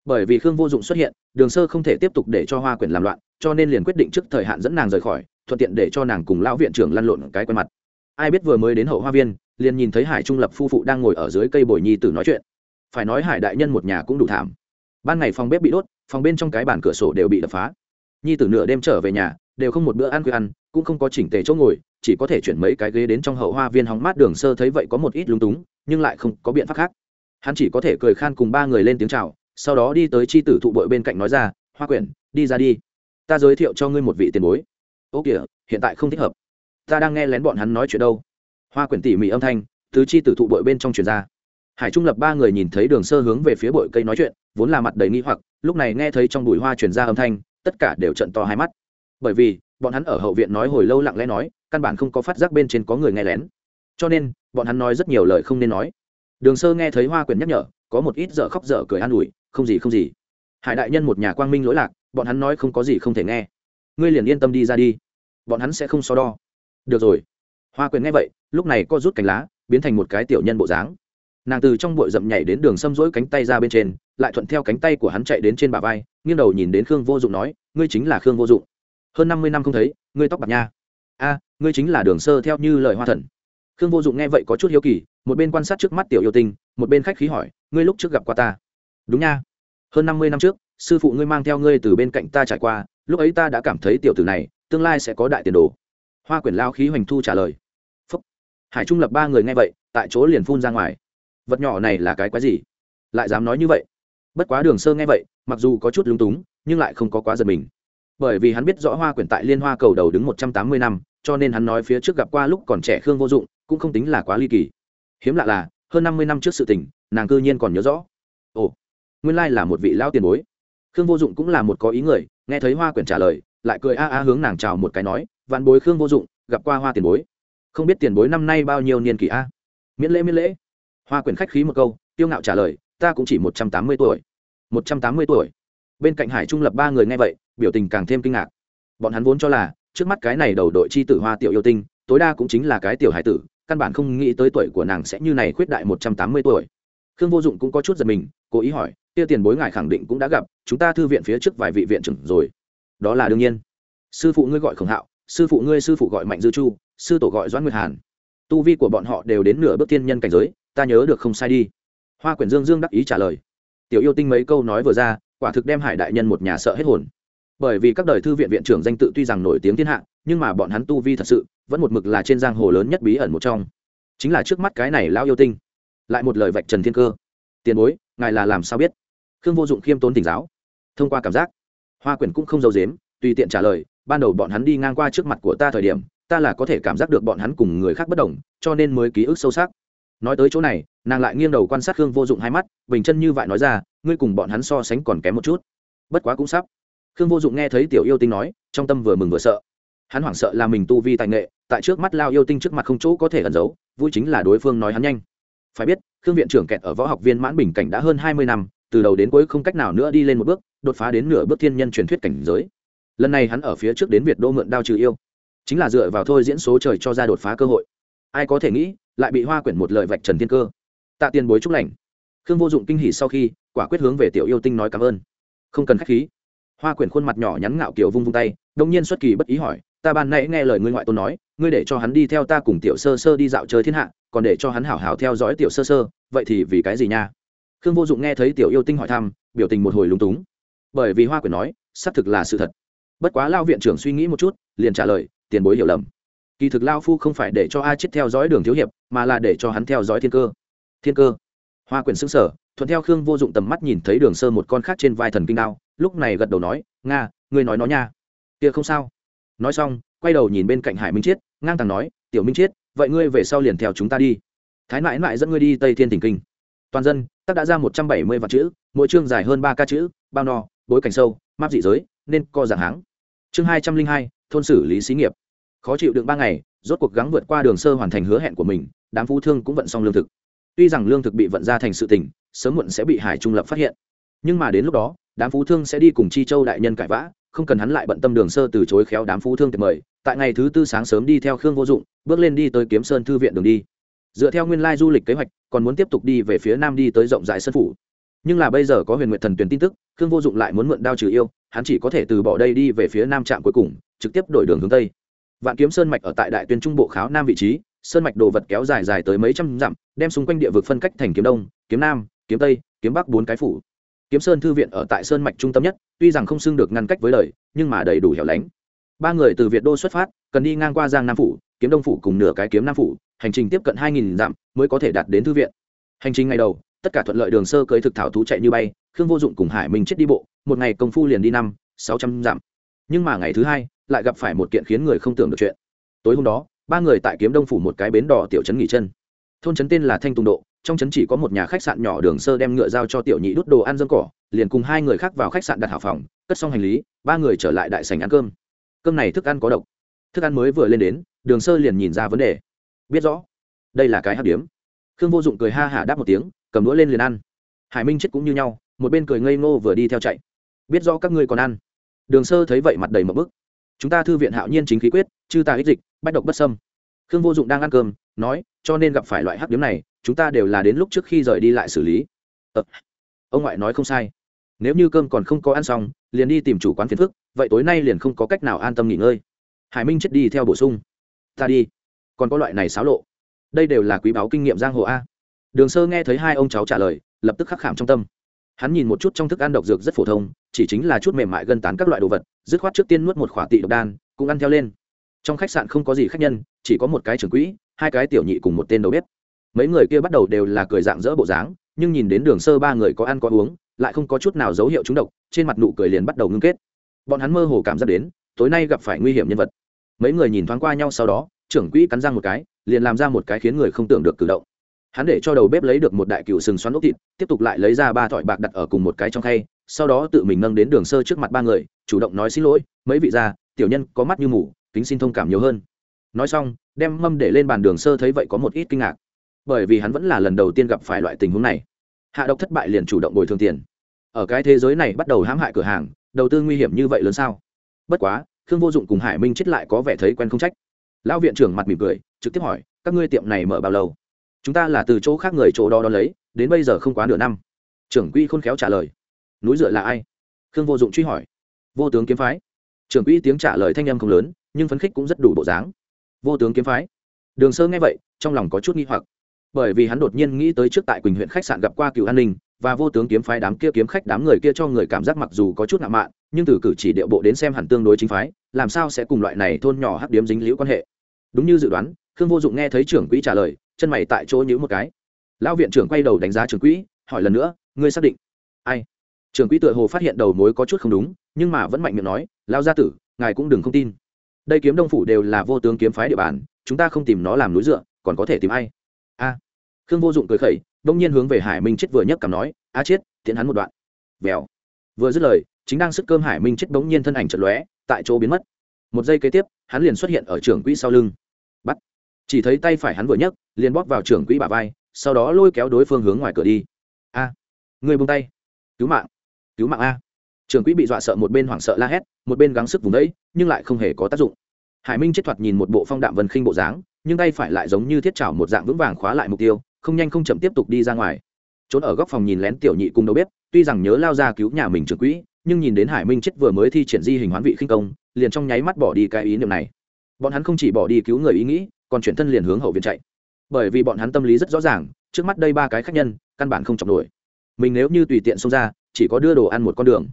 Bởi vì khương vô dụng xuất hiện, đường sơ không thể tiếp tục để cho hoa quyển làm loạn, cho nên liền quyết định trước thời hạn dẫn nàng rời khỏi, thuận tiện để cho nàng cùng lão viện trưởng lăn lộn cái quen mặt. Ai biết vừa mới đến hậu hoa viên, liền nhìn thấy hải trung lập phu phụ đang ngồi ở dưới cây bồi nhi tử nói chuyện. Phải nói hải đại nhân một nhà cũng đủ thảm. Ban ngày phòng bếp bị đốt, phòng bên trong cái bàn cửa sổ đều bị đập phá. Nhi tử nửa đêm trở về nhà, đều không một bữa ăn khuya ăn cũng không có chỉnh tề chỗ ngồi, chỉ có thể chuyển mấy cái ghế đến trong hậu hoa viên hóng mát đường sơ thấy vậy có một ít lúng túng, nhưng lại không có biện pháp khác. Hắn chỉ có thể cười khan cùng ba người lên tiếng chào, sau đó đi tới chi tử thụ bội bên cạnh nói ra, hoa quyển, đi ra đi. Ta giới thiệu cho ngươi một vị tiền bối. Ô kìa, hiện tại không thích hợp. Ta đang nghe lén bọn hắn nói chuyện đâu. Hoa quyển tỉ mỉ âm thanh thứ chi tử thụ bội bên trong truyền ra. Hải trung lập ba người nhìn thấy đường sơ hướng về phía bội cây nói chuyện, vốn là mặt đầy nghi hoặc, lúc này nghe thấy trong bụi hoa truyền ra âm thanh, tất cả đều trận to hai mắt. Bởi vì bọn hắn ở hậu viện nói hồi lâu lặng lẽ nói, căn bản không có phát giác bên trên có người nghe lén. Cho nên, bọn hắn nói rất nhiều lời không nên nói. Đường sơ nghe thấy hoa quyển nhắc nhở, có một ít dở khóc dở cười an ủi, không gì không gì. Hải đại nhân một nhà quang minh lỗi lạc, bọn hắn nói không có gì không thể nghe. Ngươi liền yên tâm đi ra đi, bọn hắn sẽ không so đo. Được rồi. Hoa quyền nghe vậy, lúc này co rút cành lá, biến thành một cái tiểu nhân bộ dáng. Nàng từ trong bụi rậm nhảy đến đường xâm rỗi cánh tay ra bên trên, lại thuận theo cánh tay của hắn chạy đến trên bả vai, nghiêng đầu nhìn đến khương vô dụng nói, ngươi chính là khương vô dụng hơn năm mươi năm không thấy, ngươi tóc bạc nha. A, ngươi chính là đường sơ theo như lời hoa thần. Khương vô dụng nghe vậy có chút hiếu kỳ, một bên quan sát trước mắt tiểu yêu tinh, một bên khách khí hỏi, ngươi lúc trước gặp qua ta? Đúng nha. Hơn năm mươi năm trước, sư phụ ngươi mang theo ngươi từ bên cạnh ta trải qua, lúc ấy ta đã cảm thấy tiểu tử này, tương lai sẽ có đại tiền đồ. Hoa quyển lao khí hoành thu trả lời. Phúc. hải trung lập ba người nghe vậy, tại chỗ liền phun ra ngoài. Vật nhỏ này là cái quái gì? Lại dám nói như vậy. Bất quá đường sơ nghe vậy, mặc dù có chút lúng túng, nhưng lại không có quá giật mình bởi vì hắn biết rõ hoa quyển tại liên hoa cầu đầu đứng một trăm tám mươi năm, cho nên hắn nói phía trước gặp qua lúc còn trẻ khương vô dụng, cũng không tính là quá ly kỳ. Hiếm lạ là, hơn năm mươi năm trước sự tình, nàng cư nhiên còn nhớ rõ. Ồ, nguyên lai là một vị lão tiền bối. Khương vô dụng cũng là một có ý người, nghe thấy hoa quyển trả lời, lại cười a a hướng nàng chào một cái nói, vạn bối khương vô dụng, gặp qua hoa tiền bối. Không biết tiền bối năm nay bao nhiêu niên kỷ a? Miễn lễ miễn lễ. Hoa quyển khách khí một câu tiêu ngạo trả lời, ta cũng chỉ một trăm tám mươi tuổi. Một trăm tám mươi tuổi? Bên cạnh hải trung lập ba người nghe vậy, biểu tình càng thêm kinh ngạc. Bọn hắn vốn cho là, trước mắt cái này đầu đội chi tử hoa tiểu yêu tinh, tối đa cũng chính là cái tiểu hải tử, căn bản không nghĩ tới tuổi của nàng sẽ như này khuyết đại một trăm tám mươi tuổi. Khương vô dụng cũng có chút giật mình, cố ý hỏi kia tiền bối ngài khẳng định cũng đã gặp, chúng ta thư viện phía trước vài vị viện trưởng rồi. Đó là đương nhiên. Sư phụ ngươi gọi khổng hạo, sư phụ ngươi sư phụ gọi mạnh dư chu, sư tổ gọi doãn nguyệt hàn. Tu vi của bọn họ đều đến nửa bước tiên nhân cảnh giới, ta nhớ được không sai đi. Hoa quyển dương dương đắc ý trả lời. Tiểu yêu tinh mấy câu nói vừa ra quả thực đem hải đại nhân một nhà sợ hết hồn. Bởi vì các đời thư viện viện trưởng danh tự tuy rằng nổi tiếng thiên hạ, nhưng mà bọn hắn tu vi thật sự vẫn một mực là trên giang hồ lớn nhất bí ẩn một trong. Chính là trước mắt cái này lao yêu tinh. Lại một lời vạch trần thiên cơ. Tiền bối, ngài là làm sao biết? Khương vô dụng khiêm tốn tỉnh giáo. Thông qua cảm giác, hoa quyển cũng không giấu dếm tùy tiện trả lời, ban đầu bọn hắn đi ngang qua trước mặt của ta thời điểm, ta là có thể cảm giác được bọn hắn cùng người khác bất đồng, cho nên mới ký ức sâu sắc. Nói tới chỗ này, nàng lại nghiêng đầu quan sát khương vô dụng hai mắt, bình chân như vậy nói ra ngươi cùng bọn hắn so sánh còn kém một chút. Bất quá cũng sắp. Khương vô dụng nghe thấy tiểu yêu tinh nói, trong tâm vừa mừng vừa sợ. Hắn hoảng sợ là mình tu vi tài nghệ, tại trước mắt lao yêu tinh trước mặt không chỗ có thể ẩn giấu, vui chính là đối phương nói hắn nhanh. Phải biết, khương viện trưởng kẹt ở võ học viên mãn bình cảnh đã hơn hai mươi năm, từ đầu đến cuối không cách nào nữa đi lên một bước, đột phá đến nửa bước thiên nhân truyền thuyết cảnh giới. Lần này hắn ở phía trước đến việt đô mượn đao trừ yêu. Chính là dựa vào thôi diễn số trời cho ra đột phá cơ hội. Ai có thể nghĩ, lại bị hoa quyển một lời vạch trần thiên cơ. Tạ tiền bối chúc lành. Khương vô dụng kinh hỉ sau khi quả quyết hướng về tiểu yêu tinh nói cảm ơn. Không cần k h á c h khí. Hoa quyển khuôn mặt nhỏ nhắn ngạo kiểu vung vung tay, đông nhiên xuất kỳ bất ý hỏi, ta ban nãy nghe lời ngươi ngoại tôn nói, ngươi để cho hắn đi theo ta cùng tiểu sơ sơ đi dạo chơi thiên hạ, còn để cho hắn hảo hảo theo dõi tiểu sơ sơ, vậy thì vì cái gì nha? Khương vô dụng nghe thấy tiểu yêu tinh hỏi thăm, biểu tình một hồi lúng túng. Bởi vì hoa quyển nói, xác thực là sự thật. Bất quá lao viện trưởng suy nghĩ một chút, liền trả lời, tiền bối hiểu lầm. Kỳ thực lao phu không phải để cho a chết theo dõi đường thiếu hiệp, mà là để cho hắn theo dõi thiên cơ. Thiên cơ? Hoa quyển xứng sở thuận theo khương vô dụng tầm mắt nhìn thấy đường sơ một con khác trên vai thần kinh đao, lúc này gật đầu nói, nga, ngươi nói nó nha. Kia không sao. Nói xong, quay đầu nhìn bên cạnh hải minh chiết, ngang tàng nói, tiểu minh chiết, vậy ngươi về sau liền theo chúng ta đi. Thái mãi mãi dẫn ngươi đi tây thiên tỉnh kinh. Toàn dân, tắc đã ra một trăm bảy mươi vạn chữ, mỗi chương dài hơn ba ca chữ, bao no, bối cảnh sâu, map dị giới, nên co giảng háng. Chương hai trăm linh hai, thôn xử lý xí nghiệp. Khó chịu được ba ngày, rốt cuộc gắng vượt qua đường sơ hoàn thành hứa hẹn của mình, đám phú thương cũng vận xong lương thực. Tuy rằng lương thực bị vận ra thành sự tình sớm muộn sẽ bị hải trung lập phát hiện. Nhưng mà đến lúc đó, đám phú thương sẽ đi cùng chi châu đại nhân cãi vã, không cần hắn lại bận tâm đường sơ từ chối khéo đám phú thương tiệc mời. Tại ngày thứ tư sáng sớm đi theo khương vô dụng, bước lên đi tới kiếm sơn thư viện đường đi. Dựa theo nguyên lai du lịch kế hoạch, còn muốn tiếp tục đi về phía nam đi tới rộng rãi sân phủ. Nhưng là bây giờ có huyền nguyện thần tuyển tin tức, khương vô dụng lại muốn mượn đao trừ yêu, hắn chỉ có thể từ bỏ đây đi về phía nam trạm cuối cùng, trực tiếp đổi đường hướng tây. Vạn kiếm sơn mạch ở tại đại tuyên trung bộ kháo nam vị trí, sơn mạch đồ vật kéo dài dài tới mấy trăm dặm, đem xung quanh địa vực phân cách thành kiếm đông, kiếm nam kiếm tây, kiếm bắc bốn cái phủ. Kiếm sơn thư viện ở tại sơn mạch trung tâm nhất, tuy rằng không xưng được ngăn cách với lời nhưng mà đầy đủ hẻo lánh. Ba người từ việt đô xuất phát, cần đi ngang qua giang nam phủ, kiếm đông phủ cùng nửa cái kiếm nam phủ, hành trình tiếp cận hai nghìn dặm mới có thể đạt đến thư viện. Hành trình ngày đầu, tất cả thuận lợi đường sơ cưới thực thảo thú chạy như bay, khương vô dụng cùng hải minh chết đi bộ, một ngày công phu liền đi năm, sáu trăm dặm. Nhưng mà ngày thứ hai, lại gặp phải một kiện khiến người không tưởng được chuyện. Tối hôm đó, ba người tại kiếm đông phủ một cái bến đỏ tiểu trấn nghỉ chân. Thôn trấn tên là thanh tùng độ trong trấn chỉ có một nhà khách sạn nhỏ đường sơ đem ngựa giao cho tiểu nhị đút đồ ăn dâm cỏ, liền cùng hai người khác vào khách sạn đặt hảo phòng, cất xong hành lý, ba người trở lại đại sành ăn cơm. Cơm này thức ăn có độc. Thức ăn mới vừa lên đến, đường sơ liền nhìn ra vấn đề. Biết rõ, đây là cái hấp điếm. Khương vô dụng cười ha hả đáp một tiếng, cầm đũa lên liền ăn. Hải minh chết cũng như nhau, một bên cười ngây ngô vừa đi theo chạy. Biết rõ các ngươi còn ăn. Đường sơ thấy vậy mặt đầy một bức. Chúng ta thư viện hạo nhiên chính khí quyết, chư ta ích dịch, bách độc bất sâm khương vô dụng đang ăn cơm, nói, cho nên gặp phải loại hắc điếm này chúng ta đều là đến lúc trước khi rời đi lại xử lý. Ờ, ông ngoại nói không sai. Nếu như cơm còn không có ăn xong liền đi tìm chủ quán phiền phức vậy tối nay liền không có cách nào an tâm nghỉ ngơi. Hải minh chết đi theo bổ sung. Ta đi. Còn có loại này xáo lộ. Đây đều là quý báu kinh nghiệm giang hồ a. Đường sơ nghe thấy hai ông cháu trả lời lập tức khắc khảm trong tâm. Hắn nhìn một chút trong thức ăn độc dược rất phổ thông chỉ chính là chút mềm mại gân tán các loại đồ vật dứt khoát trước tiên nuốt một khỏa tị độc đan cũng ăn theo lên. Trong khách sạn không có gì khách nhân chỉ có một cái trưởng quỹ hai cái tiểu nhị cùng một tên đầu bếp mấy người kia bắt đầu đều là cười dạng dỡ bộ dáng, nhưng nhìn đến đường sơ ba người có ăn có uống, lại không có chút nào dấu hiệu trúng độc, trên mặt nụ cười liền bắt đầu ngưng kết. Bọn hắn mơ hồ cảm giác đến, tối nay gặp phải nguy hiểm nhân vật. Mấy người nhìn thoáng qua nhau sau đó, trưởng quỹ cắn răng một cái, liền làm ra một cái khiến người không tưởng được cử động. Hắn để cho đầu bếp lấy được một đại cựu sừng xoắn ốc thịt, tiếp tục lại lấy ra ba thỏi bạc đặt ở cùng một cái trong khay, sau đó tự mình nâng đến đường sơ trước mặt ba người, chủ động nói xin lỗi, mấy vị gia, tiểu nhân có mắt như mủ kính xin thông cảm nhiều hơn. Nói xong, đem mâm để lên bàn đường sơ thấy vậy có một ít kinh ngạc bởi vì hắn vẫn là lần đầu tiên gặp phải loại tình huống này. Hạ độc thất bại liền chủ động bồi thường tiền. Ở cái thế giới này bắt đầu hãm hại cửa hàng, đầu tư nguy hiểm như vậy lớn sao? Bất quá, khương vô dụng cùng hải minh chết lại có vẻ thấy quen không trách. Lão viện trưởng mặt mỉm cười, trực tiếp hỏi, các ngươi tiệm này mở bao lâu? Chúng ta là từ chỗ khác người chỗ đó đón lấy, đến bây giờ không quá nửa năm. Trưởng quỹ khôn khéo trả lời. Núi dựa là ai? Khương vô dụng truy hỏi. Vô tướng kiếm phái. Trưởng quỹ tiếng trả lời thanh âm không lớn, nhưng phấn khích cũng rất đủ bộ dáng. Vô tướng kiếm phái. Đường sơ nghe vậy, trong lòng có chút nghi hoặc bởi vì hắn đột nhiên nghĩ tới trước tại quỳnh huyện khách sạn gặp qua cựu an ninh, và vô tướng kiếm phái đám kia kiếm khách đám người kia cho người cảm giác mặc dù có chút ngạo mạn, nhưng từ cử chỉ điệu bộ đến xem hẳn tương đối chính phái, làm sao sẽ cùng loại này thôn nhỏ hắc điếm dính liễu quan hệ. Đúng như dự đoán, khương vô dụng nghe thấy trưởng quỹ trả lời, chân mày tại chỗ nhữ một cái. Lão viện trưởng quay đầu đánh giá trưởng quỹ, hỏi lần nữa, ngươi xác định ai? Trưởng quỹ tựa hồ phát hiện đầu mối có chút không đúng, nhưng mà vẫn mạnh miệng nói lao gia tử, ngài cũng đừng không tin. Đây kiếm đông phủ đều là vô tướng kiếm phái địa bàn, chúng ta không tìm nó làm núi dựa, còn có thể tìm ai? A. Khương vô dụng cười khẩy, đông nhiên hướng về hải minh chết vừa nhấc cảm nói, a chết, tiễn hắn một đoạn. Vèo. Vừa dứt lời, chính đang sức cơm hải minh chết bỗng nhiên thân ảnh chật lóe, tại chỗ biến mất. Một giây kế tiếp, hắn liền xuất hiện ở trưởng quỹ sau lưng. Bắt. Chỉ thấy tay phải hắn vừa nhấc, liền bóp vào trưởng quỹ bà vai, sau đó lôi kéo đối phương hướng ngoài cửa đi. A. Người buông tay. Cứu mạng. Cứu mạng a. Trưởng quỹ bị dọa sợ một bên hoảng sợ la hét, một bên gắng sức vùng đấy nhưng lại không hề có tác dụng. Hải minh chết thoạt nhìn một bộ phong đạm vân khinh bộ dáng nhưng tay phải lại giống như thiết chảo một dạng vững vàng khóa lại mục tiêu, không nhanh không chậm tiếp tục đi ra ngoài. Trốn ở góc phòng nhìn lén tiểu nhị cùng đầu bếp, tuy rằng nhớ lao ra cứu nhà mình trưởng quỹ, nhưng nhìn đến hải minh chết vừa mới thi triển di hình hoán vị khinh công, liền trong nháy mắt bỏ đi cái ý niệm này. Bọn hắn không chỉ bỏ đi cứu người ý nghĩ, còn chuyển thân liền hướng hậu viện chạy. Bởi vì bọn hắn tâm lý rất rõ ràng, trước mắt đây ba cái khách nhân, căn bản không chọc nổi. Mình nếu như tùy tiện xông ra, chỉ có đưa đồ ăn một con đường.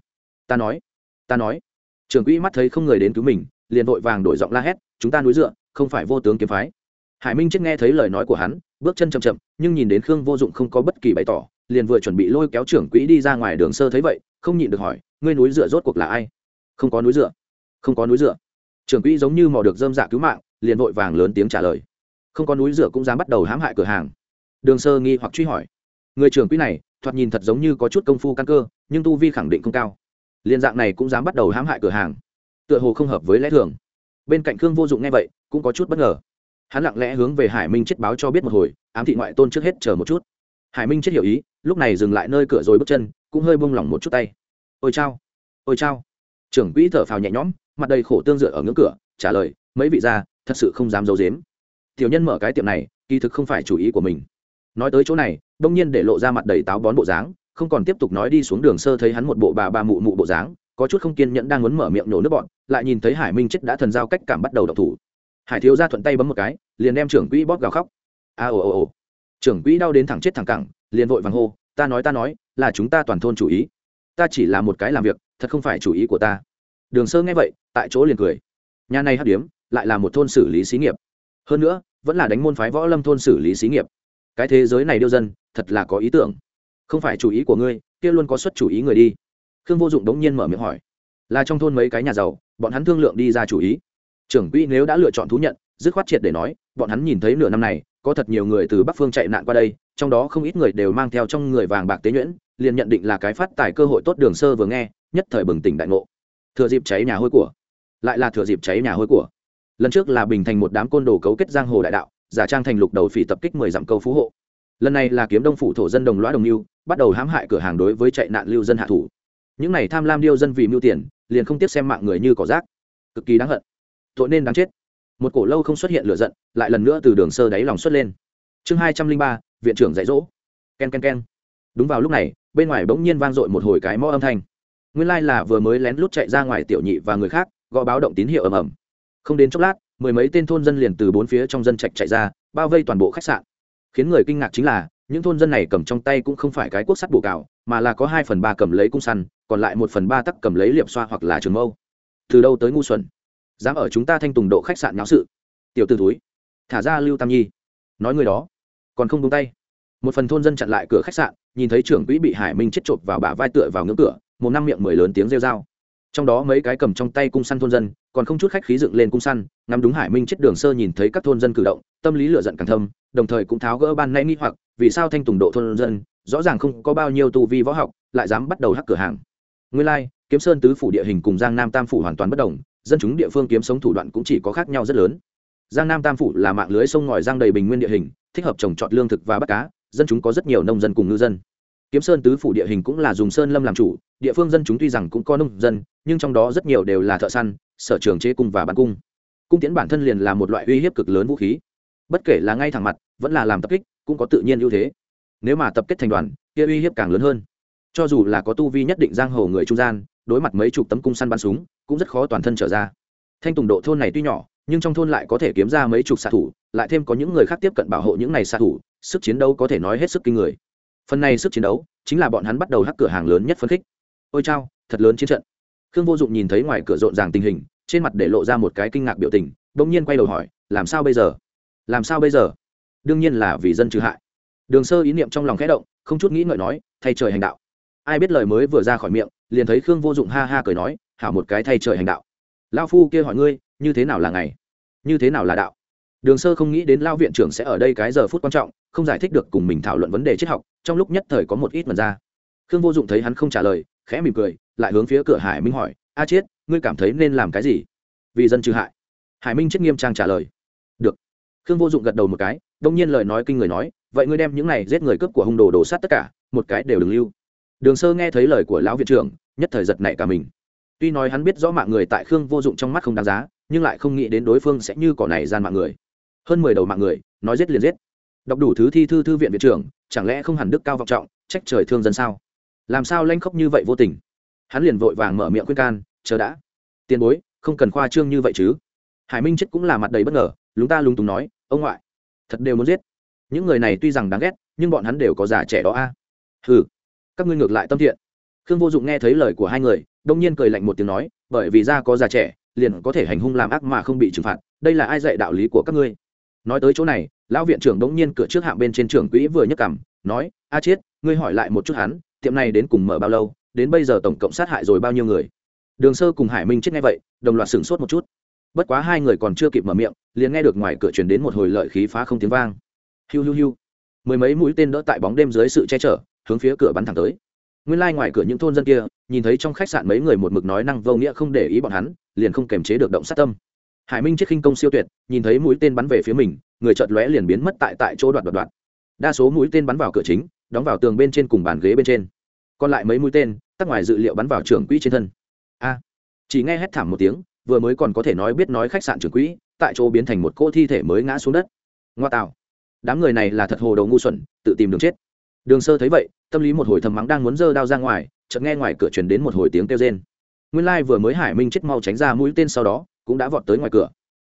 Ta nói ta nói. Trưởng quỹ mắt thấy không người đến cứu mình, liền vội vàng đổi giọng la hét, chúng ta núi dựa, không phải vô tướng kiếm phái hải minh chết nghe thấy lời nói của hắn, bước chân chậm chậm, nhưng nhìn đến khương vô dụng không có bất kỳ bày tỏ, liền vừa chuẩn bị lôi kéo trưởng quỹ đi ra ngoài đường sơ thấy vậy, không nhịn được hỏi, ngươi núi dựa rốt cuộc là ai? Không có núi dựa. Không có núi dựa. Trưởng quỹ giống như mò được dơm dạ cứu mạng, liền vội vàng lớn tiếng trả lời. Không có núi dựa cũng dám bắt đầu hãm hại cửa hàng. Đường sơ nghi hoặc truy hỏi. Người trưởng quỹ này, thoạt nhìn thật giống như có chút công phu căn cơ, nhưng tu vi khẳng định không cao. Liên dạng này cũng dám bắt đầu hãm hại cửa hàng. Tựa hồ không hợp với lẽ thường. Bên cạnh khương vô dụng nghe vậy, cũng có chút bất ngờ hắn lặng lẽ hướng về hải minh chết báo cho biết một hồi, ám thị ngoại tôn trước hết chờ một chút. Hải minh chết hiểu ý, lúc này dừng lại nơi cửa rồi bước chân, cũng hơi bông lỏng một chút tay. Ôi chao ôi chao. Trưởng quỹ thở phào nhẹ nhõm, mặt đầy khổ tương dựa ở ngưỡng cửa, trả lời, mấy vị gia, thật sự không dám giấu dếm tiểu nhân mở cái tiệm này, kỳ thực không phải chủ ý của mình. Nói tới chỗ này, đông nhiên để lộ ra mặt đầy táo bón bộ dáng, không còn tiếp tục nói đi xuống đường sơ thấy hắn một bộ bà ba mụ mụ bộ dáng, có chút không kiên nhẫn đang muốn mở miệng nổ nước bọn, lại nhìn thấy hải minh chết đã thần giao cách cảm bắt đầu độc thủ hải thiếu gia thuận tay bấm một cái, liền đem trưởng quỹ bóp gào khóc. A ồ ồ ồ. Trưởng quỹ đau đến thẳng chết thẳng cẳng, liền vội vàng hô, ta nói ta nói, là chúng ta toàn thôn chủ ý. Ta chỉ là một cái làm việc, thật không phải chủ ý của ta. Đường sơ nghe vậy, tại chỗ liền cười. Nhà này hát điếm, lại là một thôn xử lý xí nghiệp. Hơn nữa, vẫn là đánh môn phái võ lâm thôn xử lý xí nghiệp. Cái thế giới này điêu dân, thật là có ý tưởng. Không phải chủ ý của ngươi, kia luôn có xuất chủ ý người đi. Khương vô dụng đống nhiên mở miệng hỏi. Là trong thôn mấy cái nhà giàu, bọn hắn thương lượng đi ra chủ ý trưởng quỹ nếu đã lựa chọn thú nhận dứt khoát triệt để nói bọn hắn nhìn thấy nửa năm này có thật nhiều người từ bắc phương chạy nạn qua đây trong đó không ít người đều mang theo trong người vàng bạc tế nhuyễn liền nhận định là cái phát tài cơ hội tốt đường sơ vừa nghe nhất thời bừng tỉnh đại ngộ. Thừa dịp cháy nhà hôi của lại là thừa dịp cháy nhà hôi của. Lần trước là bình thành một đám côn đồ cấu kết giang hồ đại đạo giả trang thành lục đầu phỉ tập kích mười dặm câu phú hộ. Lần này là kiếm đông phủ thổ dân đồng loa đồng lưu, bắt đầu hãm hại cửa hàng đối với chạy nạn lưu dân hạ thủ. Những này tham lam điêu dân vì mưu tiền liền không tiếp xem mạng người như cỏ rác. Cực kỳ đáng hận tội nên đáng chết. Một cổ lâu không xuất hiện lửa giận, lại lần nữa từ đường sơ đáy lòng xuất lên. Chương hai trăm linh ba, viện trưởng dạy dỗ. K e n k e n k e n đúng vào lúc này, bên ngoài bỗng nhiên vang dội một hồi cái mõ âm thanh. Nguyên lai là vừa mới lén lút chạy ra ngoài tiểu nhị và người khác, gõ báo động tín hiệu ầm ầm. Không đến chốc lát, mười mấy tên thôn dân liền từ bốn phía trong dân trạch chạy ra, bao vây toàn bộ khách sạn. Khiến người kinh ngạc chính là, những thôn dân này cầm trong tay cũng không phải cái cuốc sắt bổ cào, mà là có hai phần ba cầm lấy cung săn, còn lại một phần ba tắc cầm lấy liệp xoa hoặc là trường mâu. Từ đâu tới ngu xuẩn? Dám ở chúng ta thanh tùng độ khách sạn nháo sự. Tiểu t ử túi thả ra lưu tam nhi. Nói người đó còn không tung tay. Một phần thôn dân chặn lại cửa khách sạn nhìn thấy trưởng quỹ bị hải minh chết chộp vào bả vai tựa vào ngưỡng cửa một năm miệng mười lớn tiếng rêu dao trong đó mấy cái cầm trong tay cung săn thôn dân còn không chút khách khí dựng lên cung săn ngắm đúng hải minh chết đường sơ nhìn thấy các thôn dân cử động tâm lý lựa giận càng thâm đồng thời cũng tháo gỡ ban nay nghi hoặc vì sao thanh tùng độ thôn dân rõ ràng không có bao nhiêu tu vi võ học lại dám bắt đầu hắc cửa hàng. Nguyên lai、like, kiếm sơn tứ phủ địa hình cùng giang nam tam phủ hoàn toàn bất đồng dân chúng địa phương kiếm sống thủ đoạn cũng chỉ có khác nhau rất lớn. Giang nam tam phủ là mạng lưới sông ngòi giang đầy bình nguyên địa hình, thích hợp trồng trọt lương thực và bắt cá, dân chúng có rất nhiều nông dân cùng ngư dân. Kiếm sơn tứ phủ địa hình cũng là dùng sơn lâm làm chủ, địa phương dân chúng tuy rằng cũng có nông dân, nhưng trong đó rất nhiều đều là thợ săn, sở trường chế cung và bán cung. Cung tiễn bản thân liền là một loại uy hiếp cực lớn vũ khí. Bất kể là ngay thẳng mặt, vẫn là làm tập kích, cũng có tự nhiên ưu thế. Nếu mà tập kết thành đoàn, kia uy hiếp càng lớn hơn. Cho dù là có tu vi nhất định giang hồ người trung gian đối mặt mấy chục tấm cung săn bắn súng, cũng rất khó toàn thân trở ra. Thanh tùng độ thôn này tuy nhỏ, nhưng trong thôn lại có thể kiếm ra mấy chục xạ thủ, lại thêm có những người khác tiếp cận bảo hộ những này xạ thủ, sức chiến đấu có thể nói hết sức kinh người. Phần này sức chiến đấu, chính là bọn hắn bắt đầu hắc cửa hàng lớn nhất phân khích. Ôi chao, thật lớn chiến trận. Khương vô dụng nhìn thấy ngoài cửa rộn ràng tình hình, trên mặt để lộ ra một cái kinh ngạc biểu tình, bỗng nhiên quay đầu hỏi, làm sao bây giờ? Làm sao bây giờ? Đương nhiên là vì dân trừ hại. Đường sơ ý niệm trong lòng khẽ động, không chút nghĩ ngợi nói, thay trời hành đạo. Ai biết lời mới vừa ra khỏi miệng liền thấy khương vô dụng ha ha cười nói, hảo một cái thay trời hành đạo. Lao phu kia hỏi ngươi, như thế nào là ngày? Như thế nào là đạo? Đường sơ không nghĩ đến lao viện trưởng sẽ ở đây cái giờ phút quan trọng, không giải thích được cùng mình thảo luận vấn đề triết học, trong lúc nhất thời có một ít mật ra. Khương vô dụng thấy hắn không trả lời, khẽ mỉm cười, lại hướng phía cửa hải minh hỏi, a chiết ngươi cảm thấy nên làm cái gì? Vì dân trừ hại. Hải minh chết nghiêm trang trả lời, được. Khương vô dụng gật đầu một cái, đông nhiên lời nói kinh người nói, vậy ngươi đem những này giết người cướp của hung đồ đổ sát tất cả, một cái đều đừng lưu đường sơ nghe thấy lời của lão viện trưởng, nhất thời giật nảy cả mình. Tuy nói hắn biết rõ mạng người tại khương vô dụng trong mắt không đáng giá, nhưng lại không nghĩ đến đối phương sẽ như cỏ này gian mạng người. Hơn mười đầu mạng người, nói giết liền giết. Đọc đủ thứ thi thư thư viện viện trưởng, chẳng lẽ không hẳn đức cao vọng trọng, trách trời thương dân sao? Làm sao lanh khóc như vậy vô tình? Hắn liền vội vàng mở miệng khuyên can, chờ đã. Tiền bối, không cần khoa trương như vậy chứ. Hải minh chết cũng là mặt đầy bất ngờ, lúng ta lúng túng nói, ông ngoại, thật đều muốn giết. Những người này tuy rằng đáng ghét, nhưng bọn hắn đều có già trẻ đó a. À? ừ các ngươi ngược lại tâm thiện. Khương vô dụng nghe thấy lời của hai người, đông nhiên cười lạnh một tiếng nói, bởi vì da có già trẻ, liền có thể hành hung làm ác mà không bị trừng phạt, đây là ai dạy đạo lý của các ngươi? Nói tới chỗ này, lão viện trưởng đống nhiên cửa trước hạng bên trên trưởng quỹ vừa nhấc cằm, nói, a chiết, ngươi hỏi lại một chút hắn, tiệm này đến cùng mở bao lâu, đến bây giờ tổng cộng sát hại rồi bao nhiêu người? Đường sơ cùng hải minh chết ngay vậy, đồng loạt sửng sốt một chút. Bất quá hai người còn chưa kịp mở miệng, liền nghe được ngoài cửa truyền đến một hồi lợi khí phá không tiếng vang. Hiu hiu hiu. Mười mấy mũi tên đỡ tại bóng đêm dưới sự che chở hướng phía cửa bắn thẳng tới. Nguyên lai ngoài cửa những thôn dân kia, nhìn thấy trong khách sạn mấy người một mực nói năng vô nghĩa không để ý bọn hắn, liền không kềm chế được động sát tâm. Hải minh chiếc khinh công siêu tuyệt, nhìn thấy mũi tên bắn về phía mình, người chợt lóe liền biến mất tại tại chỗ đoạt đoạt đoạt. Đa số mũi tên bắn vào cửa chính, đóng vào tường bên trên cùng bàn ghế bên trên. Còn lại mấy mũi tên, tắc ngoài dự liệu bắn vào trưởng quỹ trên thân. A! Chỉ nghe hét thảm một tiếng, vừa mới còn có thể nói biết nói khách sạn trưởng quỹ, tại chỗ biến thành một cô thi thể mới ngã xuống đất. Ngoa tạo! Đám người này là thật hồ đầu ngu xuẩn, tự tìm đường chết đường sơ thấy vậy, tâm lý một hồi thầm mắng đang muốn giơ đao ra ngoài, chợt nghe ngoài cửa truyền đến một hồi tiếng kêu rên. Nguyên lai vừa mới hải minh chết mau tránh ra mũi tên sau đó, cũng đã vọt tới ngoài cửa.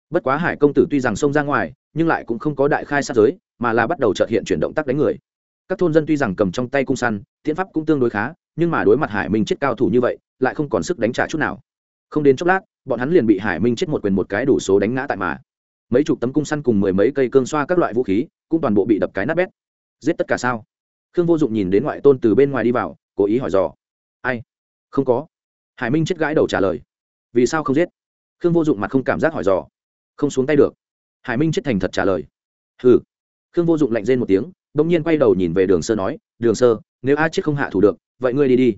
Bất quá hải công tử tuy rằng xông ra ngoài, nhưng lại cũng không có đại khai sát giới, mà là bắt đầu trợt hiện chuyển động tác đánh người. Các thôn dân tuy rằng cầm trong tay cung săn tiễn pháp cũng tương đối khá, nhưng mà đối mặt hải minh chết cao thủ như vậy, lại không còn sức đánh trả chút nào. Không đến chốc lát, bọn hắn liền bị hải minh chết một quyền một cái đủ số đánh ngã tại mà. Mấy chục tấm cung săn cùng mười mấy cây cương xoa các loại vũ khí, cũng toàn bộ bị đập cái nát bét. Giết tất cả sao? Khương vô dụng nhìn đến ngoại tôn từ bên ngoài đi vào, cố ý hỏi dò. Ai? Không có. Hải minh chết gãi đầu trả lời. Vì sao không giết? Khương vô dụng mặt không cảm giác hỏi dò. Không xuống tay được. Hải minh chết thành thật trả lời. Hừ. Khương vô dụng lạnh rên một tiếng đ ỗ n g nhiên quay đầu nhìn về đường sơ nói, đường sơ, nếu a chết không hạ thủ được, vậy ngươi đi đi.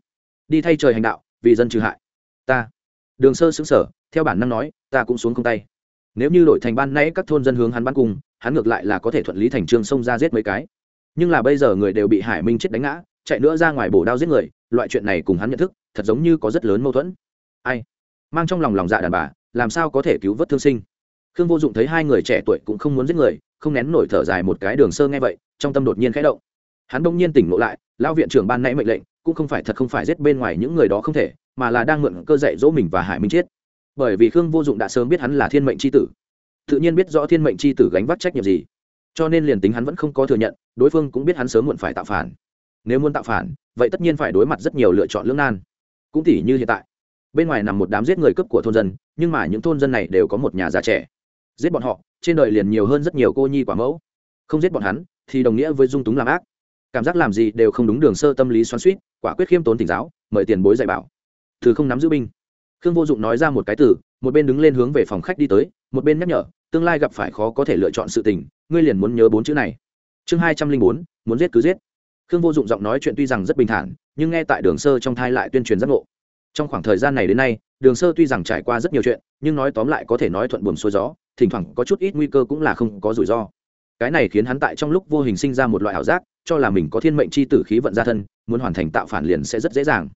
Đi thay trời hành đạo, vì dân trừ hại. Ta. Đường sơ xứng sở theo bản năng nói, ta cũng xuống không tay. Nếu như đổi thành ban nãy các thôn dân hướng hắn bắn cùng, hắn ngược lại là có thể thuận lý thành trương xông ra giết mấy cái nhưng là bây giờ người đều bị hải minh chết đánh ngã, chạy nữa ra ngoài bổ đao giết người, loại chuyện này cùng hắn nhận thức, thật giống như có rất lớn mâu thuẫn. Ai? Mang trong lòng lòng dạ đàn bà, làm sao có thể cứu vớt thương sinh? Khương vô dụng thấy hai người trẻ tuổi cũng không muốn giết người, không nén nổi thở dài một cái đường sơ nghe vậy, trong tâm đột nhiên khẽ động. Hắn đông nhiên tỉnh ngộ lại lao viện trưởng ban nãy mệnh lệnh, cũng không phải thật không phải giết bên ngoài những người đó không thể, mà là đang mượn cơ dạy dỗ mình và hải minh chết. Bởi vì khương vô dụng đã sớm biết hắn là thiên mệnh c h i tử. Tự nhiên biết rõ thiên mệnh c h i tử gánh vác trách nhiệm gì cho nên liền tính hắn vẫn không có thừa nhận, đối phương cũng biết hắn sớm muộn phải tạo phản. Nếu muốn tạo phản, vậy tất nhiên phải đối mặt rất nhiều lựa chọn lưỡng nan. Cũng tỉ như hiện tại, bên ngoài nằm một đám giết người cướp của thôn dân, nhưng mà những thôn dân này đều có một nhà già trẻ. Giết bọn họ, trên đời liền nhiều hơn rất nhiều cô nhi quả mẫu. Không giết bọn hắn, thì đồng nghĩa với dung túng làm ác. Cảm giác làm gì đều không đúng đường sơ tâm lý xoắn suýt quả quyết khiêm tốn tỉnh giáo, mời tiền bối dạy bảo. Thứ không nắm giữ binh. Khương vô dụng nói ra một cái từ, một bên đứng lên hướng về phòng khách đi tới, một bên nhắc nhở tương lai gặp phải khó có thể lựa chọn sự tình, ngươi liền muốn nhớ bốn chữ này. Chương hai trăm linh bốn, muốn giết cứ giết. Khương vô dụng giọng nói chuyện tuy rằng rất bình thản, nhưng nghe tại đường sơ trong thai lại tuyên truyền giác ngộ. Trong khoảng thời gian này đến nay, đường sơ tuy rằng trải qua rất nhiều chuyện, nhưng nói tóm lại có thể nói thuận buồm xuôi gió, thỉnh thoảng có chút ít nguy cơ cũng là không có rủi ro. Cái này khiến hắn tại trong lúc vô hình sinh ra một loại ảo giác, cho là mình có thiên mệnh c h i tử khí vận gia thân, muốn hoàn thành tạo phản liền sẽ rất dễ dàng.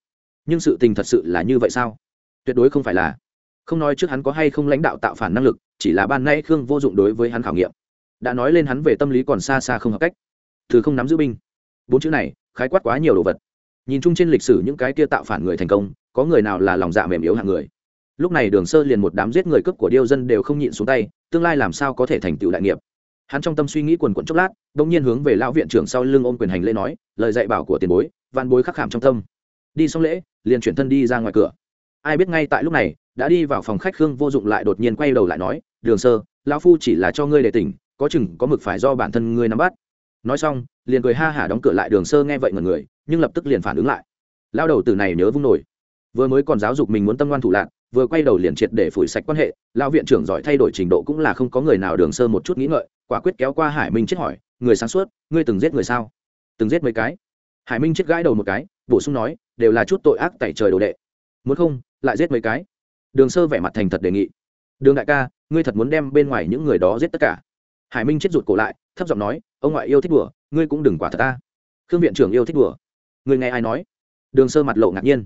Nhưng sự tình thật sự là như vậy sao? Tuyệt đối không phải là không nói trước hắn có hay không lãnh đạo tạo phản năng lực, chỉ là ban nay khương vô dụng đối với hắn khảo nghiệm. Đã nói lên hắn về tâm lý còn xa xa không hợp cách. Thứ không nắm giữ binh. Bốn chữ này, khái quát quá nhiều đồ vật. Nhìn chung trên lịch sử những cái kia tạo phản người thành công, có người nào là lòng dạ mềm yếu hạng người? Lúc này đường sơ liền một đám giết người cướp của điêu dân đều không nhịn xuống tay, tương lai làm sao có thể thành tựu đại nghiệp? Hắn trong tâm suy nghĩ quần quận chốc lát đ ỗ n g nhiên hướng về lão viện trưởng sau lưng ôm quyền hành lễ nói, lời dạy bảo của tiền bối văn bối khắc hàm trong tâm. Đi xong lễ, liền chuyển thân đi ra ngoài cửa. Ai biết ngay tại lúc này đã đi vào phòng khách khương vô dụng lại đột nhiên quay đầu lại nói, đường sơ, lão phu chỉ là cho ngươi để tỉnh, có chừng có mực phải do bản thân ngươi nắm bắt. Nói xong, liền cười ha hả đóng cửa lại, đường sơ nghe vậy ngần người, nhưng lập tức liền phản ứng lại. Lao đầu từ này nhớ vung nổi. Vừa mới còn giáo dục mình muốn tâm ngoan thủ lạc, vừa quay đầu liền triệt để phủi sạch quan hệ lao viện trưởng giỏi thay đổi trình độ cũng là không có người nào đường sơ một chút nghĩ ngợi, quả quyết kéo qua hải minh chết hỏi, người sáng suốt, ngươi từng giết người sao? Từng giết mấy cái. Hải minh chết gãi đầu một cái, bổ sung nói, đều là chút tội ác tại trời đồ đệ. Muốn không, lại giết mấy cái? Đường sơ vẻ mặt thành thật đề nghị. Đường đại ca, ngươi thật muốn đem bên ngoài những người đó giết tất cả? Hải minh chết rụt cổ lại, thấp giọng nói, ông ngoại yêu thích đùa, ngươi cũng đừng quả thật ta. Khương viện trưởng yêu thích đùa. Ngươi nghe ai nói? Đường sơ mặt lộ ngạc nhiên.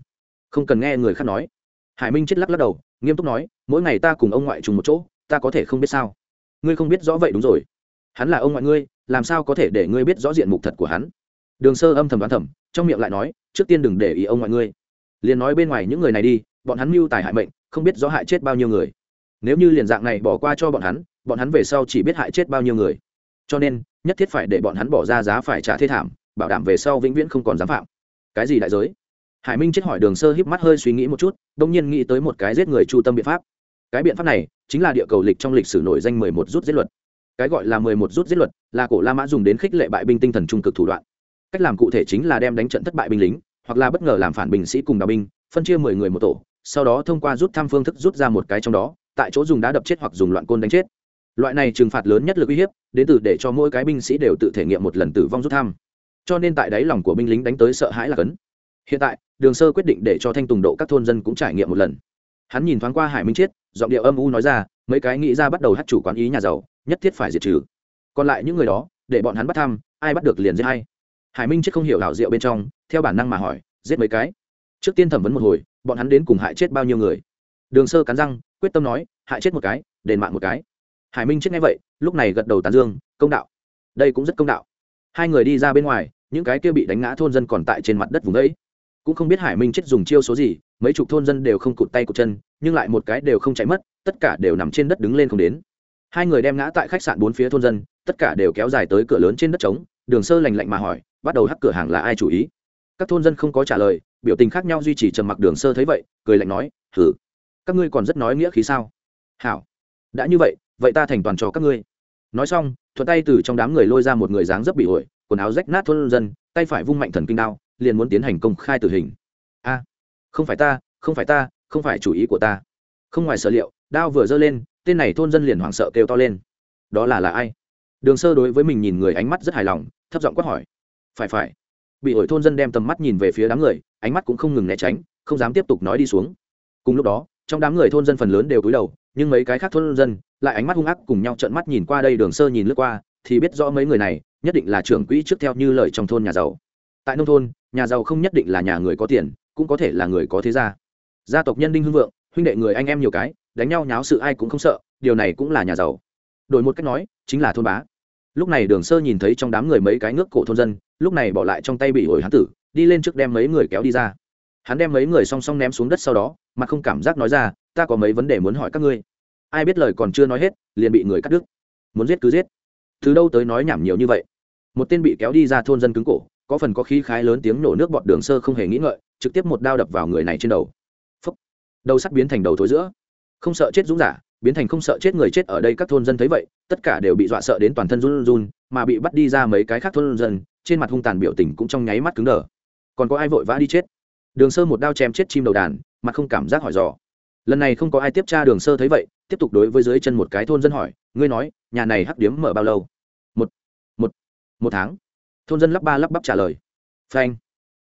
Không cần nghe người khác nói. Hải minh chết lắc lắc đầu, nghiêm túc nói, mỗi ngày ta cùng ông ngoại trùng một chỗ, ta có thể không biết sao? Ngươi không biết rõ vậy đúng rồi. Hắn là ông ngoại ngươi, làm sao có thể để ngươi biết rõ diện mục thật của hắn? Đường sơ âm thầm đoán thầm, trong miệng lại nói, trước tiên đừng để ý ông ngoại ngươi. Liền nói bên ngoài những người này đi, bọn hắn mưu tài hại mệnh không biết rõ hại chết bao nhiêu người. Nếu như liền dạng này bỏ qua cho bọn hắn bọn hắn về sau chỉ biết hại chết bao nhiêu người. Cho nên, nhất thiết phải để bọn hắn bỏ ra giá phải trả thế thảm, bảo đảm về sau vĩnh viễn không còn dám phạm. Cái gì đại giới? Hải minh chết hỏi đường sơ híp mắt hơi suy nghĩ một chút, đông nhiên nghĩ tới một cái giết người chu tâm biện pháp. Cái biện pháp này chính là địa cầu lịch trong lịch sử nổi danh mười một rút giết luật. Cái gọi là mười một rút giết luật là cổ la mã dùng đến khích lệ bại binh tinh thần trung cực thủ đoạn. Cách làm cụ thể chính là đem đánh trận thất bại binh lính, hoặc là bất ngờ làm phản binh sĩ cùng đào binh, phân chia mười người một tổ sau đó thông qua rút thăm phương thức rút ra một cái trong đó, tại chỗ dùng đá đập chết hoặc dùng loạn côn đánh chết. Loại này trừng phạt lớn nhất lực uy hiếp, đến từ để cho mỗi cái binh sĩ đều tự thể nghiệm một lần tử vong rút thăm. Cho nên tại đáy lòng của binh lính đánh tới sợ hãi là cấn. Hiện tại, đường sơ quyết định để cho thanh tùng độ các thôn dân cũng trải nghiệm một lần. Hắn nhìn thoáng qua hải minh chiết, giọng điệu âm u nói ra, mấy cái nghĩ ra bắt đầu hát chủ quán ý nhà giàu, nhất thiết phải diệt trừ. Còn lại những người đó, để bọn hắn bắt thăm, ai bắt được liền giết hay hải minh chết không hiểu hảo rượu bên trong, theo bản năng mà hỏi, giết mấy cái? Trước tiên thẩm vấn một hồi, bọn hắn đến cùng hại chết bao nhiêu người? Đường sơ cắn răng, quyết tâm nói, hại chết một cái, đền mạng một cái. Hải minh chết ngay vậy, lúc này gật đầu tán dương, công đạo. Đây cũng rất công đạo. Hai người đi ra bên ngoài, những cái kia bị đánh ngã thôn dân còn tại trên mặt đất vùng đấy. Cũng không biết hải minh chết dùng chiêu số gì, mấy chục thôn dân đều không cụt tay cụt chân, nhưng lại một cái đều không chạy mất, tất cả đều nằm trên đất đứng lên không đến. Hai người đem ngã tại khách sạn bốn phía thôn dân, tất cả đều kéo dài tới cửa lớn trên đất trống, đường sơ lành lạnh mà hỏi, bắt đầu hắc cửa hàng là ai chủ ý? Các thôn dân không có trả lời, biểu tình khác nhau duy trì trầm mặc đường sơ thấy vậy, cười lạnh nói thử các ngươi còn rất nói nghĩa khí sao? Hảo. Đã như vậy vậy ta thành toàn cho các ngươi. Nói xong, thuận tay từ trong đám người lôi ra một người dáng dấp bị ổi, quần áo rách nát thôn dân, tay phải vung mạnh thần kinh đao, liền muốn tiến hành công khai tử hình. A, không phải ta, không phải ta, không phải chủ ý của ta. Không ngoài sở liệu, đao vừa giơ lên, tên này thôn dân liền hoảng sợ kêu to lên. Đó là là ai? Đường sơ đối với mình nhìn người ánh mắt rất hài lòng, thấp giọng quát hỏi. Phải phải bị ổi thôn dân đem tầm mắt nhìn về phía đám người, ánh mắt cũng không ngừng né tránh, không dám tiếp tục nói đi xuống. Cùng lúc đó, trong đám người thôn dân phần lớn đều cúi đầu, nhưng mấy cái khác thôn dân lại ánh mắt hung ác cùng nhau trợn mắt nhìn qua đây đường sơ nhìn lướt qua, thì biết rõ mấy người này nhất định là trưởng quỹ trước theo như lời trong thôn nhà giàu. Tại nông thôn, nhà giàu không nhất định là nhà người có tiền, cũng có thể là người có thế gia. Gia tộc nhân đinh hưng vượng, huynh đệ người anh em nhiều cái, đánh nhau nháo sự ai cũng không sợ, điều này cũng là nhà giàu. Đổi một cách nói, chính là thôn bá lúc này đường sơ nhìn thấy trong đám người mấy cái nước cổ thôn dân, lúc này bỏ lại trong tay bị ổi hán tử, đi lên trước đem mấy người kéo đi ra. Hắn đem mấy người song song ném xuống đất sau đó, mà không cảm giác nói ra, ta có mấy vấn đề muốn hỏi các ngươi. Ai biết lời còn chưa nói hết, liền bị người cắt đứt. Muốn giết cứ giết. Từ đâu tới nói nhảm nhiều như vậy? Một tên bị kéo đi ra thôn dân cứng cổ, có phần có khí khái lớn tiếng nổ nước bọt đường sơ không hề nghĩ ngợi, trực tiếp một đao đập vào người này trên đầu. Phúc. đầu sắt biến thành đầu thối giữa. Không sợ chết dũng giả biến thành không sợ chết người chết ở đây các thôn dân thấy vậy, tất cả đều bị dọa sợ đến toàn thân run run, mà bị bắt đi ra mấy cái khác thôn dân, trên mặt hung tàn biểu tình cũng trong nháy mắt cứng đờ. Còn có ai vội vã đi chết? Đường sơ một đao chém chết chim đầu đàn, mặt không cảm giác hỏi dò. Lần này không có ai tiếp tra đường sơ thấy vậy, tiếp tục đối với dưới chân một cái thôn dân hỏi, ngươi nói, nhà này hắc điếm mở bao lâu? Một một một tháng. Thôn dân lắp ba lắp bắp trả lời. Phanh.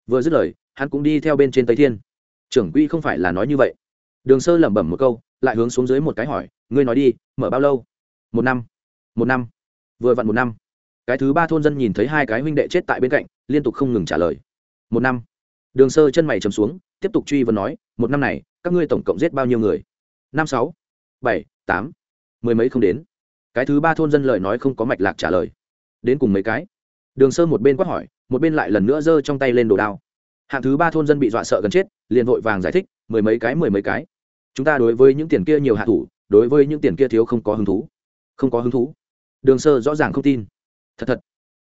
Vừa dứt lời, hắn cũng đi theo bên trên tây thiên. Trưởng quỹ không phải là nói như vậy. Đường sơ lẩm bẩm một câu lại hướng xuống dưới một cái hỏi, ngươi nói đi, mở bao lâu? Một năm. Một năm. Vừa vặn một năm. Cái thứ ba thôn dân nhìn thấy hai cái huynh đệ chết tại bên cạnh, liên tục không ngừng trả lời. Một năm. Đường sơ chân mày chầm xuống, tiếp tục truy vấn nói, một năm này, các ngươi tổng cộng giết bao nhiêu người? Năm sáu, bảy, tám, mười mấy không đến. Cái thứ ba thôn dân lời nói không có mạch lạc trả lời. Đến cùng mấy cái? Đường sơ một bên quát hỏi, một bên lại lần nữa giơ trong tay lên đồ đao. Hạng thứ ba thôn dân bị dọa sợ gần chết, liền vội vàng giải thích, mười mấy cái, mười mấy cái chúng ta đối với những tiền kia nhiều hạ thủ, đối với những tiền kia thiếu không có hứng thú. Không có hứng thú? Đường sơ rõ ràng không tin. Thật thật.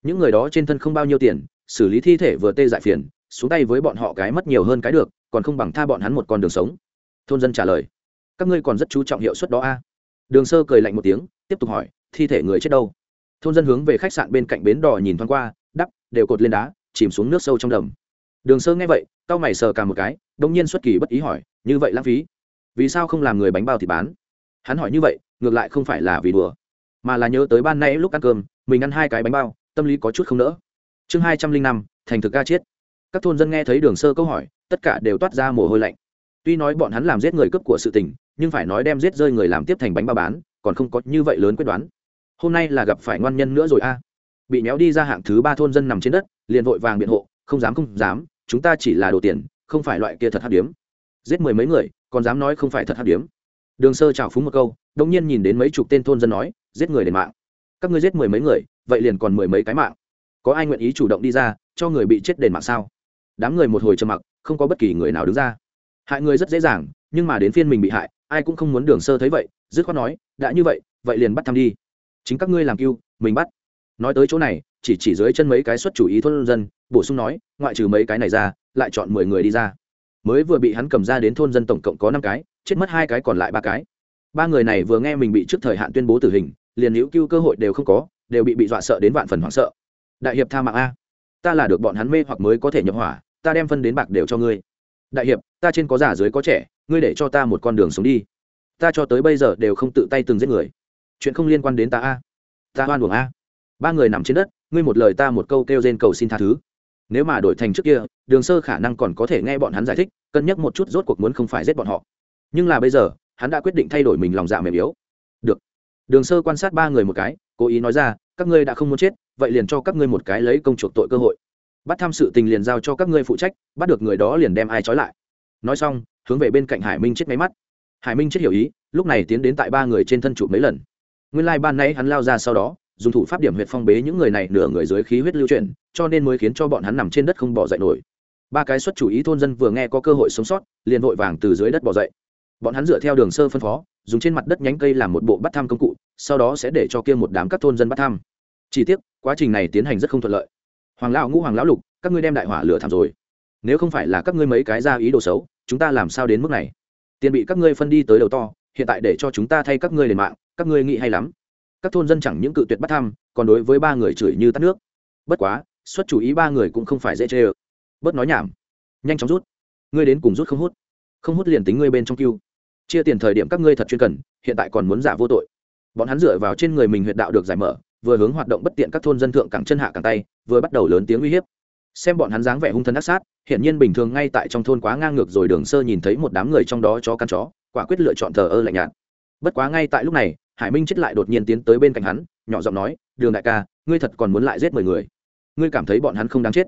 Những người đó trên thân không bao nhiêu tiền, xử lý thi thể vừa tê dại phiền, xuống tay với bọn họ cái mất nhiều hơn cái được, còn không bằng tha bọn hắn một con đường sống. Thôn dân trả lời. Các ngươi còn rất chú trọng hiệu suất đó a. Đường sơ cười lạnh một tiếng, tiếp tục hỏi, thi thể người chết đâu? Thôn dân hướng về khách sạn bên cạnh bến đò nhìn thoáng qua, đắp, đều cột lên đá, chìm xuống nước sâu trong đầm. Đường sơ nghe vậy c a o mày sờ cả một cái, đông nhiên xuất kỳ bất ý hỏi, như vậy lãng phí? Vì sao không làm người bánh bao thì bán? Hắn hỏi như vậy, ngược lại không phải là vì đùa, mà là nhớ tới ban nay lúc ăn cơm, mình ăn hai cái bánh bao, tâm lý có chút không nỡ. Chương hai trăm linh năm, thành thực ca chiết các thôn dân nghe thấy đường sơ câu hỏi, tất cả đều toát ra mồ hôi lạnh. Tuy nói bọn hắn làm giết người cấp của sự tình, nhưng phải nói đem giết rơi người làm tiếp thành bánh bao bán, còn không có như vậy lớn quyết đoán. Hôm nay là gặp phải ngoan nhân nữa rồi a. Bị méo đi ra hạng thứ ba thôn dân nằm trên đất, liền vội vàng biện hộ, không dám không dám, chúng ta chỉ là đồ tiền, không phải loại kia thật hát điếm giết mười mấy người, còn dám nói không phải thật hát điếm. Đường sơ trào phúng một câu đông nhiên nhìn đến mấy chục tên thôn dân nói, giết người đền mạng. Các ngươi giết mười mấy người, vậy liền còn mười mấy cái mạng. Có ai nguyện ý chủ động đi ra, cho người bị chết đền mạng sao? Đám người một hồi trầm mặc, không có bất kỳ người nào đứng ra. Hại người rất dễ dàng, nhưng mà đến phiên mình bị hại, ai cũng không muốn đường sơ thấy vậy, dứt khoát nói, đã như vậy vậy liền bắt thăm đi. Chính các ngươi làm cưu mình bắt. Nói tới chỗ này, chỉ chỉ dưới chân mấy cái xuất chủ ý thôn dân, bổ sung nói, ngoại trừ mấy cái này ra, lại chọn mười người đi ra mới vừa bị hắn cầm ra đến thôn dân tổng cộng có năm cái, chết mất hai cái còn lại ba cái. Ba người này vừa nghe mình bị trước thời hạn tuyên bố tử hình, liền hữu cứu cơ hội đều không có, đều bị bị dọa sợ đến vạn phần hoảng sợ. Đại hiệp tha mạng a. Ta là được bọn hắn mê hoặc mới có thể nhập hỏa, ta đem phân đến bạc đều cho ngươi. Đại hiệp, ta trên có già dưới có trẻ, ngươi để cho ta một con đường sống đi. Ta cho tới bây giờ đều không tự tay từng giết người. Chuyện không liên quan đến ta a. Ta hoan uổng a. Ba người nằm trên đất, ngươi một lời ta một câu kêu rên cầu xin tha thứ nếu mà đổi thành trước kia, đường sơ khả năng còn có thể nghe bọn hắn giải thích, cân nhắc một chút rốt cuộc muốn không phải giết bọn họ. Nhưng là bây giờ, hắn đã quyết định thay đổi mình lòng dạ mềm yếu. Được. Đường sơ quan sát ba người một cái, cố ý nói ra, các ngươi đã không muốn chết, vậy liền cho các ngươi một cái lấy công chuộc tội cơ hội. Bắt tham sự tình liền giao cho các ngươi phụ trách, bắt được người đó liền đem ai trói lại. Nói xong, hướng về bên cạnh hải minh chết máy mắt. Hải minh chết hiểu ý, lúc này tiến đến tại ba người trên thân chụp mấy lần. Nguyên lai、like、ban nãy hắn lao ra sau đó dùng thủ pháp điểm huyệt phong bế những người này nửa người dưới khí huyết lưu chuyển, cho nên mới khiến cho bọn hắn nằm trên đất không bỏ dậy nổi. Ba cái xuất chủ ý thôn dân vừa nghe có cơ hội sống sót, liền vội vàng từ dưới đất bỏ dậy. Bọn hắn dựa theo đường sơ phân phó, dùng trên mặt đất nhánh cây làm một bộ bắt thăm công cụ, sau đó sẽ để cho kia một đám các thôn dân bắt thăm. Chỉ tiếc, quá trình này tiến hành rất không thuận lợi. Hoàng lão, ngũ hoàng lão lục, các ngươi đem đại hỏa lửa thảm rồi. Nếu không phải là các ngươi mấy cái ra ý đồ xấu, chúng ta làm sao đến mức này? Tiền bị các ngươi phân đi tới đầu to, hiện tại để cho chúng ta thay các ngươi lên mạng, các ngươi nghĩ hay lắm các thôn dân chẳng những cự tuyệt bắt thăm, còn đối với ba người chửi như tắt nước. Bất quá, xuất chủ ý ba người cũng không phải dễ chê ơ. Bớt nói nhảm. Nhanh chóng rút. Ngươi đến cùng rút không hút. Không hút liền tính ngươi bên trong cưu chia tiền thời điểm các ngươi thật chuyên cần, hiện tại còn muốn giả vô tội. Bọn hắn dựa vào trên người mình huyện đạo được giải mở, vừa hướng hoạt động bất tiện các thôn dân thượng cẳng chân hạ cẳng tay, vừa bắt đầu lớn tiếng uy hiếp. Xem bọn hắn dáng vẻ hung thân ác sát hiện nhiên bình thường ngay tại trong thôn quá ngang ngược rồi đường sơ nhìn thấy một đám người trong đó chó căn chó, quả quyết lựa chọn thờ ơ lạnh nhạt. Bất quá ngay tại lúc này hải minh chết lại đột nhiên tiến tới bên cạnh hắn, nhỏ giọng nói, đường đại ca, ngươi thật còn muốn lại giết mười người? Ngươi cảm thấy bọn hắn không đáng chết?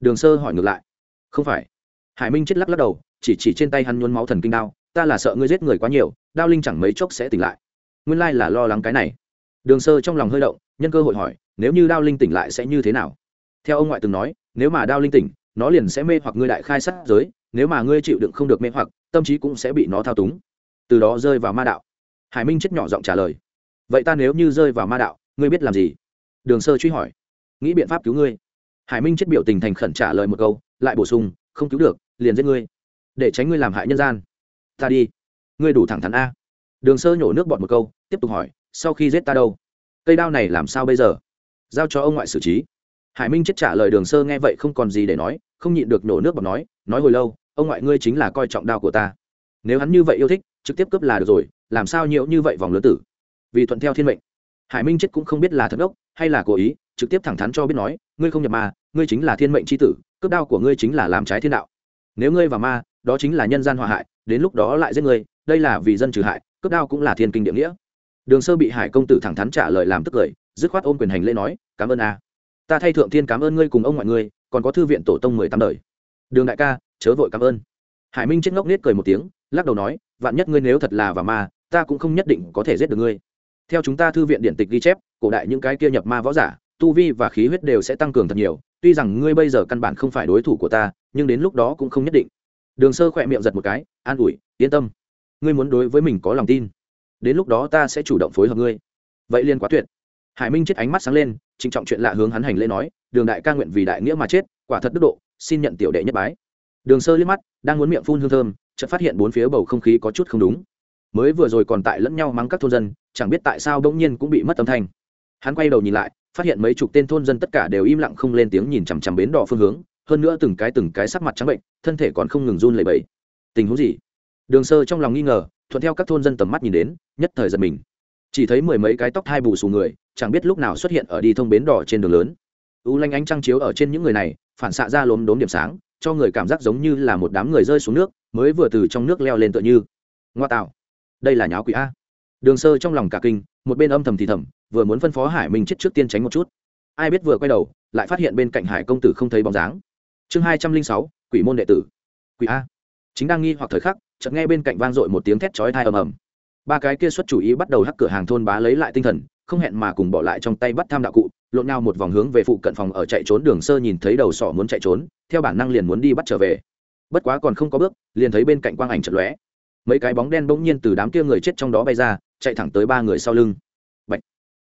Đường sơ hỏi ngược lại, không phải. Hải minh chết lắc lắc đầu, chỉ chỉ trên tay hắn nhuốm máu thần kinh đao, ta là sợ ngươi giết người quá nhiều, đao linh chẳng mấy chốc sẽ tỉnh lại. Nguyên lai là lo lắng cái này. Đường sơ trong lòng hơi động, nhân cơ hội hỏi, nếu như đao linh tỉnh lại sẽ như thế nào? Theo ông ngoại từng nói, nếu mà đao linh tỉnh, nó liền sẽ mê hoặc ngươi đại khai sát giới, nếu mà ngươi chịu đựng không được mê hoặc, tâm trí cũng sẽ bị nó thao túng. Từ đó rơi vào ma đạo hải minh chết nhỏ giọng trả lời. Vậy ta nếu như rơi vào ma đạo, ngươi biết làm gì? Đường sơ truy hỏi. Nghĩ biện pháp cứu ngươi. Hải minh chết biểu tình thành khẩn trả lời một câu, lại bổ sung, không cứu được, liền giết ngươi. Để tránh ngươi làm hại nhân gian. Ta đi. Ngươi đủ thẳng thắn a. Đường sơ nhổ nước bọt một câu, tiếp tục hỏi, sau khi giết ta đâu? Cây đao này làm sao bây giờ? Giao cho ông ngoại xử trí. Hải minh chết trả lời đường sơ nghe vậy không còn gì để nói, không nhịn được nổ nước bọt nói nói hồi lâu, ông ngoại ngươi chính là coi trọng đao của ta. Nếu hắn như vậy yêu thích, trực tiếp cướp là được rồi làm sao nhiều như vậy vòng lớn tử? Vì thuận theo thiên mệnh. Hải minh chết cũng không biết là thật ốc hay là cố ý, trực tiếp thẳng thắn cho biết nói, ngươi không nhập ma, ngươi chính là thiên mệnh c h i tử, cướp đao của ngươi chính là làm trái thiên đạo. Nếu ngươi và ma, đó chính là nhân gian hòa hại, đến lúc đó lại giết ngươi, đây là vì dân trừ hại, cướp đao cũng là thiên kinh địa nghĩa. Đường sơ bị hải công tử thẳng thắn trả lời làm tức cười, dứt khoát ôm quyền hành lễ nói, cảm ơn a. Ta thay thượng thiên cảm ơn ngươi cùng ông ngoại ngươi, còn có thư viện tổ tông mười tám đời. Đường đại ca, chớ vội cảm ơn. Hải minh chết ngốc nết cười một tiếng, lắc đầu nói, vạn nhất ngươi nếu thật là và ma ta cũng không nhất định có thể giết được ngươi. Theo chúng ta thư viện điện tịch ghi chép, cổ đại những cái kia nhập ma võ giả, tu vi và khí huyết đều sẽ tăng cường thật nhiều, tuy rằng ngươi bây giờ căn bản không phải đối thủ của ta, nhưng đến lúc đó cũng không nhất định. Đường sơ khỏe miệng giật một cái, an ủi, yên tâm. Ngươi muốn đối với mình có lòng tin. Đến lúc đó ta sẽ chủ động phối hợp ngươi. Vậy liên quá tuyệt. Hải minh chết ánh mắt sáng lên, trịnh trọng chuyện lạ hướng hắn hành lễ nói, đường đại ca nguyện vì đại nghĩa mà chết, quả thật đức độ, xin nhận tiểu đệ nhất bái. Đường sơ liếc mắt, đang muốn miệng phun hương thơm, chợt phát hiện bốn phía bầu không khí có chút không đúng mới vừa rồi còn tại lẫn nhau mắng các thôn dân, chẳng biết tại sao bỗng nhiên cũng bị mất âm thanh. Hắn quay đầu nhìn lại, phát hiện mấy chục tên thôn dân tất cả đều im lặng không lên tiếng nhìn chằm chằm bến đỏ phương hướng, hơn nữa từng cái từng cái sắc mặt trắng bệnh, thân thể còn không ngừng run lẩy bẩy. Tình huống gì? Đường sơ trong lòng nghi ngờ, thuận theo các thôn dân tầm mắt nhìn đến, nhất thời giật mình. Chỉ thấy mười mấy cái tóc hai bù xù người, chẳng biết lúc nào xuất hiện ở đi thông bến đỏ trên đường lớn. U lanh ánh trăng chiếu ở trên những người này, phản xạ ra lốm đốm điểm sáng, cho người cảm giác giống như là một đám người rơi xuống nước, mới vừa từ trong nước leo lên tựa như. Ngoa tạo đây là nháo quỷ a. Đường sơ trong lòng cả kinh, một bên âm thầm thì thầm, vừa muốn phân phó hải minh chết trước tiên tránh một chút. Ai biết vừa quay đầu, lại phát hiện bên cạnh hải công tử không thấy bóng dáng. Chương hai trăm linh sáu, quỷ môn đệ tử. Quỷ a. Chính đang nghi hoặc thời khắc, chợt nghe bên cạnh vang dội một tiếng thét chói thai ầm ầm. Ba cái kia xuất chủ ý bắt đầu hắc cửa hàng thôn bá lấy lại tinh thần, không hẹn mà cùng bỏ lại trong tay bắt tham đạo cụ, lộn nhau một vòng hướng về phụ cận phòng ở chạy trốn đường sơ nhìn thấy đầu sỏ muốn chạy trốn, theo bản năng liền muốn đi bắt trở về. Bất quá còn không có bước, liền thấy bên cạnh quang ảnh chật lóe mấy cái bóng đen bỗng nhiên từ đám kia người chết trong đó bay ra, chạy thẳng tới ba người sau lưng. Bạch.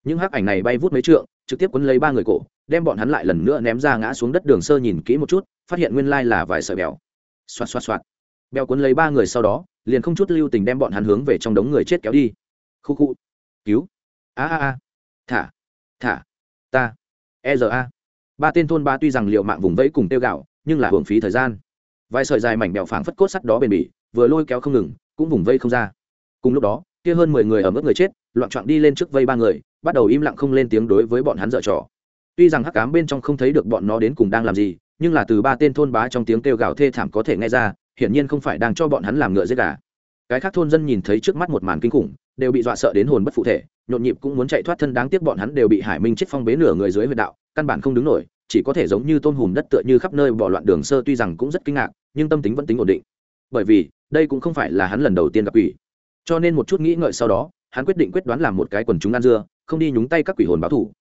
những hắc ảnh này bay vút mấy trượng, trực tiếp quấn lấy ba người cổ, đem bọn hắn lại lần nữa ném ra ngã xuống đất đường sơ nhìn kỹ một chút, phát hiện nguyên lai là vài sợi bèo. Xoạt xoạt xoạt. Bèo quấn lấy ba người sau đó, liền không chút lưu tình đem bọn hắn hướng về trong đống người chết kéo đi. Khu khu. Cứu. A a a. Thả. Thả. Ta. E r a. Ba tên thôn ba tuy rằng liệu mạng vùng vẫy cùng tiêu gạo, nhưng là hưởng phí thời gian. Vài sợi dài mảnh bèo phảng phất cốt sắt đó bền bỉ, vừa lôi kéo không ngừng cũng vùng vây không ra. Cùng lúc đó, kia hơn mười người ở mức người chết, loạn trọn đi lên trước vây ba người, bắt đầu im lặng không lên tiếng đối với bọn hắn dở trò. Tuy rằng hắc cám bên trong không thấy được bọn nó đến cùng đang làm gì, nhưng là từ ba tên thôn bá trong tiếng kêu gào thê thảm có thể nghe ra, hiển nhiên không phải đang cho bọn hắn làm ngựa giết gà. Cái khác thôn dân nhìn thấy trước mắt một màn kinh khủng, đều bị dọa sợ đến hồn bất phụ thể, nhộn nhịp cũng muốn chạy thoát thân đáng tiếc bọn hắn đều bị hải minh chết phong bế nửa người dưới huyệt đạo, căn bản không đứng nổi, chỉ có thể giống như tôm hùm đất tựa như khắp nơi bỏ loạn đường sơ tuy rằng cũng rất kinh ngạc, nhưng tâm tính vẫn tính ổn định. Bởi vì đây cũng không phải là hắn lần đầu tiên gặp quỷ. Cho nên một chút nghĩ ngợi sau đó, hắn quyết định quyết đoán làm một cái quần chúng ăn dưa, không đi nhúng tay các quỷ hồn báo thủ.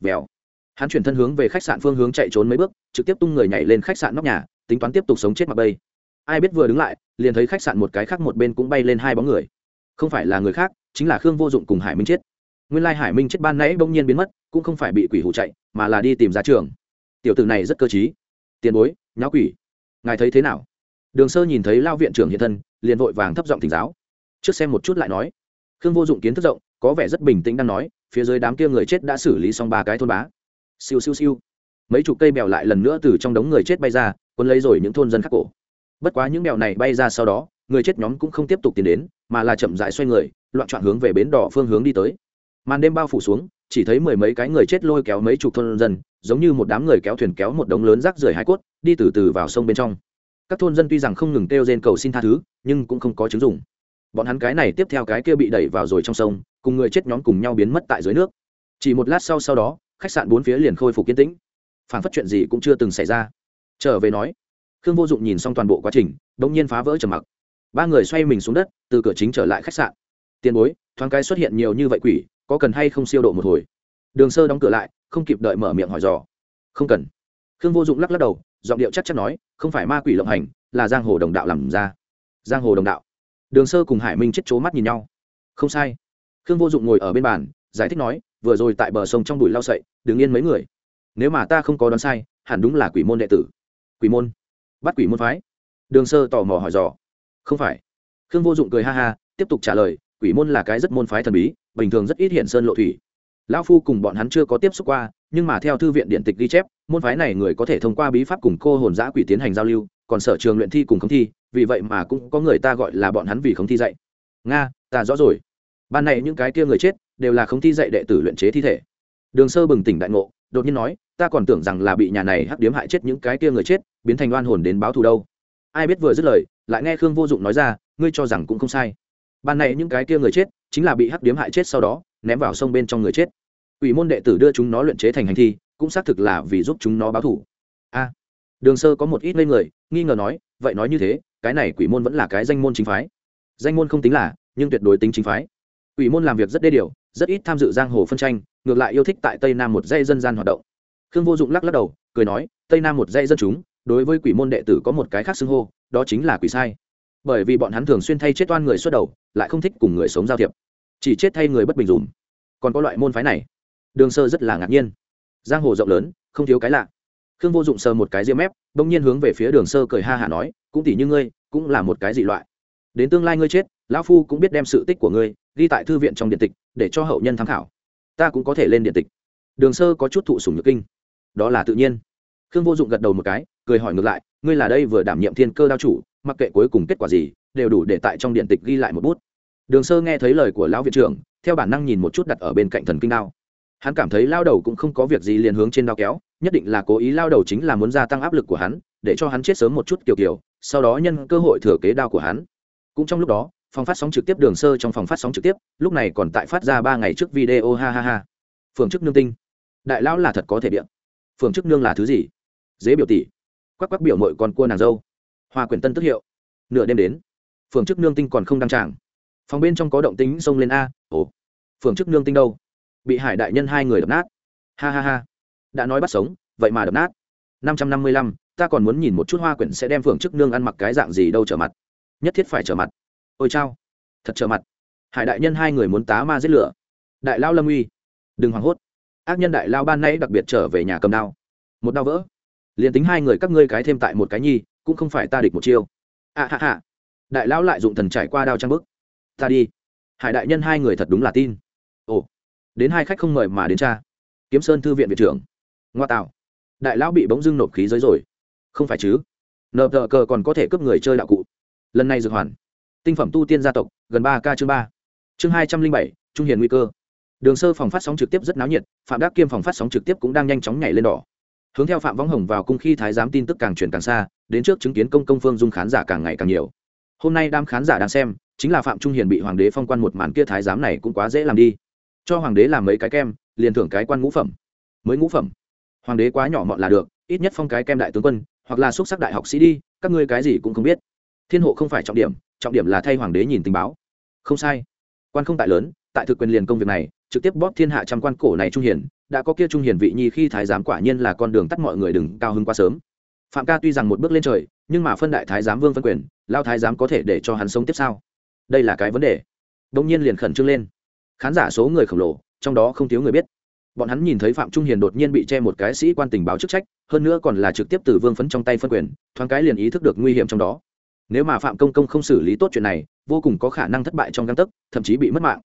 Vèo. Hắn chuyển thân hướng về khách sạn phương hướng chạy trốn mấy bước, trực tiếp tung người nhảy lên khách sạn nóc nhà, tính toán tiếp tục sống chết mặc bây ai biết vừa đứng lại, liền thấy khách sạn một cái khác một bên cũng bay lên hai bóng người. Không phải là người khác, chính là khương vô dụng cùng hải minh chết. Nguyên lai hải minh chết ban nãy bỗng nhiên biến mất, cũng không phải bị quỷ hụ chạy, mà là đi tìm ra trường. Tiểu tử này rất cơ t tiền bối, nháo quỷ. Ngài thấy thế nào? Đường sơ nhìn thấy lao viện trưởng hiện thân, liền vội vàng thấp giọng thỉnh giáo. Trước xem một chút lại nói. Khương vô dụng kiến thức rộng, có vẻ rất bình tĩnh đang nói, phía dưới đám kia người chết đã xử lý xong ba cái thôn bá. Siêu siêu siêu. Mấy chục cây bèo lại lần nữa từ trong đống người chết bay ra quân lấy rồi những thôn dân khắc cổ. Bất quá những bèo này bay ra sau đó, người chết nhóm cũng không tiếp tục tiến đến, mà là chậm dại xoay người, loạn trọn hướng về bến đỏ phương hướng đi tới. Màn đêm bao phủ xuống, chỉ thấy mười mấy cái người chết lôi kéo mấy chục thôn dân, giống như một đám người kéo thuyền kéo một đống lớn rác rưởi hai cốt, đi từ từ vào sông bên trong các thôn dân tuy rằng không ngừng kêu rên cầu xin tha thứ, nhưng cũng không có chứng dụng. Bọn hắn cái này tiếp theo cái kia bị đẩy vào rồi trong sông, cùng người chết nhóm cùng nhau biến mất tại dưới nước. Chỉ một lát sau sau đó, khách sạn bốn phía liền khôi phục kiến tĩnh. Phản phất chuyện gì cũng chưa từng xảy ra. Trở về nói, khương vô dụng nhìn xong toàn bộ quá trình đ ỗ n g nhiên phá vỡ trầm mặc. Ba người xoay mình xuống đất, từ cửa chính trở lại khách sạn. Tiền bối, thoáng cái xuất hiện nhiều như vậy quỷ, có cần hay không siêu độ một hồi? Đường sơ đóng cửa lại, không kịp đợi mở miệng hỏi dò. Không cần. Khương vô dụng lắc lắc đầu giọng điệu chắc chắn nói, không phải ma quỷ lộng hành, là giang hồ đồng đạo làm ra. Giang hồ đồng đạo. Đường sơ cùng hải minh chết chố mắt nhìn nhau. Không sai. Khương vô dụng ngồi ở bên bàn, giải thích nói, vừa rồi tại bờ sông trong bụi lao sậy, đứng yên mấy người. Nếu mà ta không có đoán sai, hẳn đúng là quỷ môn đệ tử. Quỷ môn? Bắt quỷ môn phái? Đường sơ tò mò hỏi dò. Không phải. Khương vô dụng cười ha ha, tiếp tục trả lời, quỷ môn là cái rất môn phái thần bí, bình thường rất ít hiện sơn lộ thủy. Lão phu cùng bọn hắn chưa có tiếp xúc qua, nhưng mà theo thư viện điện tịch ghi chép môn phái này người có thể thông qua bí pháp cùng cô hồn giã quỷ tiến hành giao lưu, còn sở trường luyện thi cùng không thi, vì vậy mà cũng có người ta gọi là bọn hắn vì không thi dạy. Nga, ta rõ rồi. Ban này những cái kia người chết, đều là không thi dạy đệ tử luyện chế thi thể. Đường sơ bừng tỉnh đại ngộ, đột nhiên nói, ta còn tưởng rằng là bị nhà này hắc điếm hại chết những cái kia người chết, biến thành oan hồn đến báo thù đâu. Ai biết vừa dứt lời, lại nghe khương vô dụng nói ra, ngươi cho rằng cũng không sai. Ban này những cái kia người chết, chính là bị hắc điếm hại chết sau đó, ném vào sông bên trong người chết. Ủy môn đệ tử đưa chúng nó luyện chế thành hành thi cũng xác thực là vì giúp chúng nó báo thù a, đường sơ có một ít ngây người, nghi ngờ nói, vậy nói như thế, cái này quỷ môn vẫn là cái danh môn chính phái. Danh môn không tính là, nhưng tuyệt đối tính chính phái. Quỷ môn làm việc rất đê điều, rất ít tham dự giang hồ phân tranh, ngược lại yêu thích tại tây nam một dây dân gian hoạt động. Khương vô dụng lắc lắc đầu, cười nói, tây nam một dây dân chúng, đối với quỷ môn đệ tử có một cái khác xưng hô, đó chính là quỷ sai. Bởi vì bọn hắn thường xuyên thay chết oan người xuất đầu, lại không thích cùng người sống giao thiệp. Chỉ chết thay người bất bình dùm. Còn có loại môn phái này. Đường sơ rất là ngạc nhiên giang hồ rộng lớn, không thiếu cái lạ. Khương vô dụng sờ một cái diêm mép đ ỗ n g nhiên hướng về phía đường sơ cười ha hả nói, cũng tỷ như ngươi, cũng là một cái dị loại. Đến tương lai ngươi chết, lão phu cũng biết đem sự tích của ngươi ghi tại thư viện trong điện tịch, để cho hậu nhân tham khảo. Ta cũng có thể lên điện tịch. Đường sơ có chút thụ sùng nhược kinh. Đó là tự nhiên. Khương vô dụng gật đầu một cái, cười hỏi ngược lại, ngươi là đây vừa đảm nhiệm thiên cơ đao chủ, mặc kệ cuối cùng kết quả gì, đều đủ để tại trong điện tịch ghi lại một bút. Đường sơ nghe thấy lời của lão viện trưởng, theo bản năng nhìn một chút đặt ở bên cạnh thần kinh đao hắn cảm thấy lao đầu cũng không có việc gì liền hướng trên đao kéo, nhất định là cố ý lao đầu chính là muốn gia tăng áp lực của hắn, để cho hắn chết sớm một chút kiểu kiểu, sau đó nhân cơ hội thừa kế đao của hắn. Cũng trong lúc đó, phòng phát sóng trực tiếp đường sơ trong phòng phát sóng trực tiếp, lúc này còn tại phát ra ba ngày trước video, ha ha ha. Phường chức nương tinh. Đại lão là thật có thể điện. Phường chức nương là thứ gì? Dế biểu tỷ. Quắc quắc biểu mội con cua nàng dâu. Hoa quyển tân tức hiệu. Nửa đêm đến phường chức nương tinh còn không đăng tràng. Phòng bên trong có động tính xông lên a, ồ. Phường chức nương tinh đâu? Bị hải đại nhân hai người đập nát. Ha ha ha. Đã nói bắt sống, vậy mà đập nát. Năm trăm năm mươi lăm, ta còn muốn nhìn một chút hoa quyển sẽ đem phượng chức nương ăn mặc cái dạng gì đâu trở mặt. Nhất thiết phải trở mặt. Ôi chao. Thật trở mặt. Hải đại nhân hai người muốn tá ma giết lửa. Đại lao lâm uy. Đừng hoảng hốt. Ác nhân đại lao ban nay đặc biệt trở về nhà cầm đao. Một đao vỡ. Liền tính hai người các ngươi cái thêm tại một cái nhi, cũng không phải ta địch một chiêu. À ha ha. Đại lão lại dụng thần trải qua đao trang bức. Ta đi. Hải đại nhân hai người thật đúng là tin. Ồ đến hai khách không mời mà đến cha. Kiếm sơn thư viện viện trưởng. Ngoa tạo. Đại lão bị bỗng dưng nộp khí giới rồi. Không phải chứ? Nợ tờ cờ còn có thể cướp người chơi đạo cụ. Lần này dược hoàn. Tinh phẩm tu tiên gia tộc, gần ba k chương ba. Chương hai trăm linh bảy, trung hiền nguy cơ. Đường sơ phòng phát sóng trực tiếp rất náo nhiệt, phạm đắc kiêm phòng phát sóng trực tiếp cũng đang nhanh chóng nhảy lên đỏ. Hướng theo phạm võng hồng vào cung khi thái giám tin tức càng chuyển càng xa, đến trước chứng kiến công công phương dung khán giả càng ngày càng nhiều. Hôm nay đám khán giả đang xem, chính là phạm trung hiền bị hoàng đế phong quan một màn kia thái giám này cũng quá dễ làm đi cho hoàng đế làm mấy cái kem, liền thưởng cái quan ngũ phẩm. Mới ngũ phẩm. Hoàng đế quá nhỏ mọn là được, ít nhất phong cái kem đại tướng quân, hoặc là xúc sắc đại học sĩ đi, các ngươi cái gì cũng không biết. Thiên hộ không phải trọng điểm trọng điểm là thay hoàng đế nhìn tình báo. Không sai. Quan không tại lớn, tại thực quyền liền công việc này, trực tiếp bóp thiên hạ trăm quan cổ này trung hiển đã có kia trung hiền vị nhi khi thái giám quả nhiên là con đường tắt mọi người đừng cao hứng quá sớm. Phạm ca tuy rằng một bước lên trời, nhưng mà phân đại thái giám vương phân quyền, lao thái giám có thể để cho hắn sống tiếp sau đây là cái vấn đề. Đông nhiên liền khẩn trương lên khán giả số người khổng lồ, trong đó không thiếu người biết. Bọn hắn nhìn thấy phạm trung hiền đột nhiên bị che một cái sĩ quan tình báo chức trách, hơn nữa còn là trực tiếp từ vương phấn trong tay phân quyền, thoáng cái liền ý thức được nguy hiểm trong đó. Nếu mà phạm công công không xử lý tốt chuyện này, vô cùng có khả năng thất bại trong găng tấc, thậm chí bị mất mạng.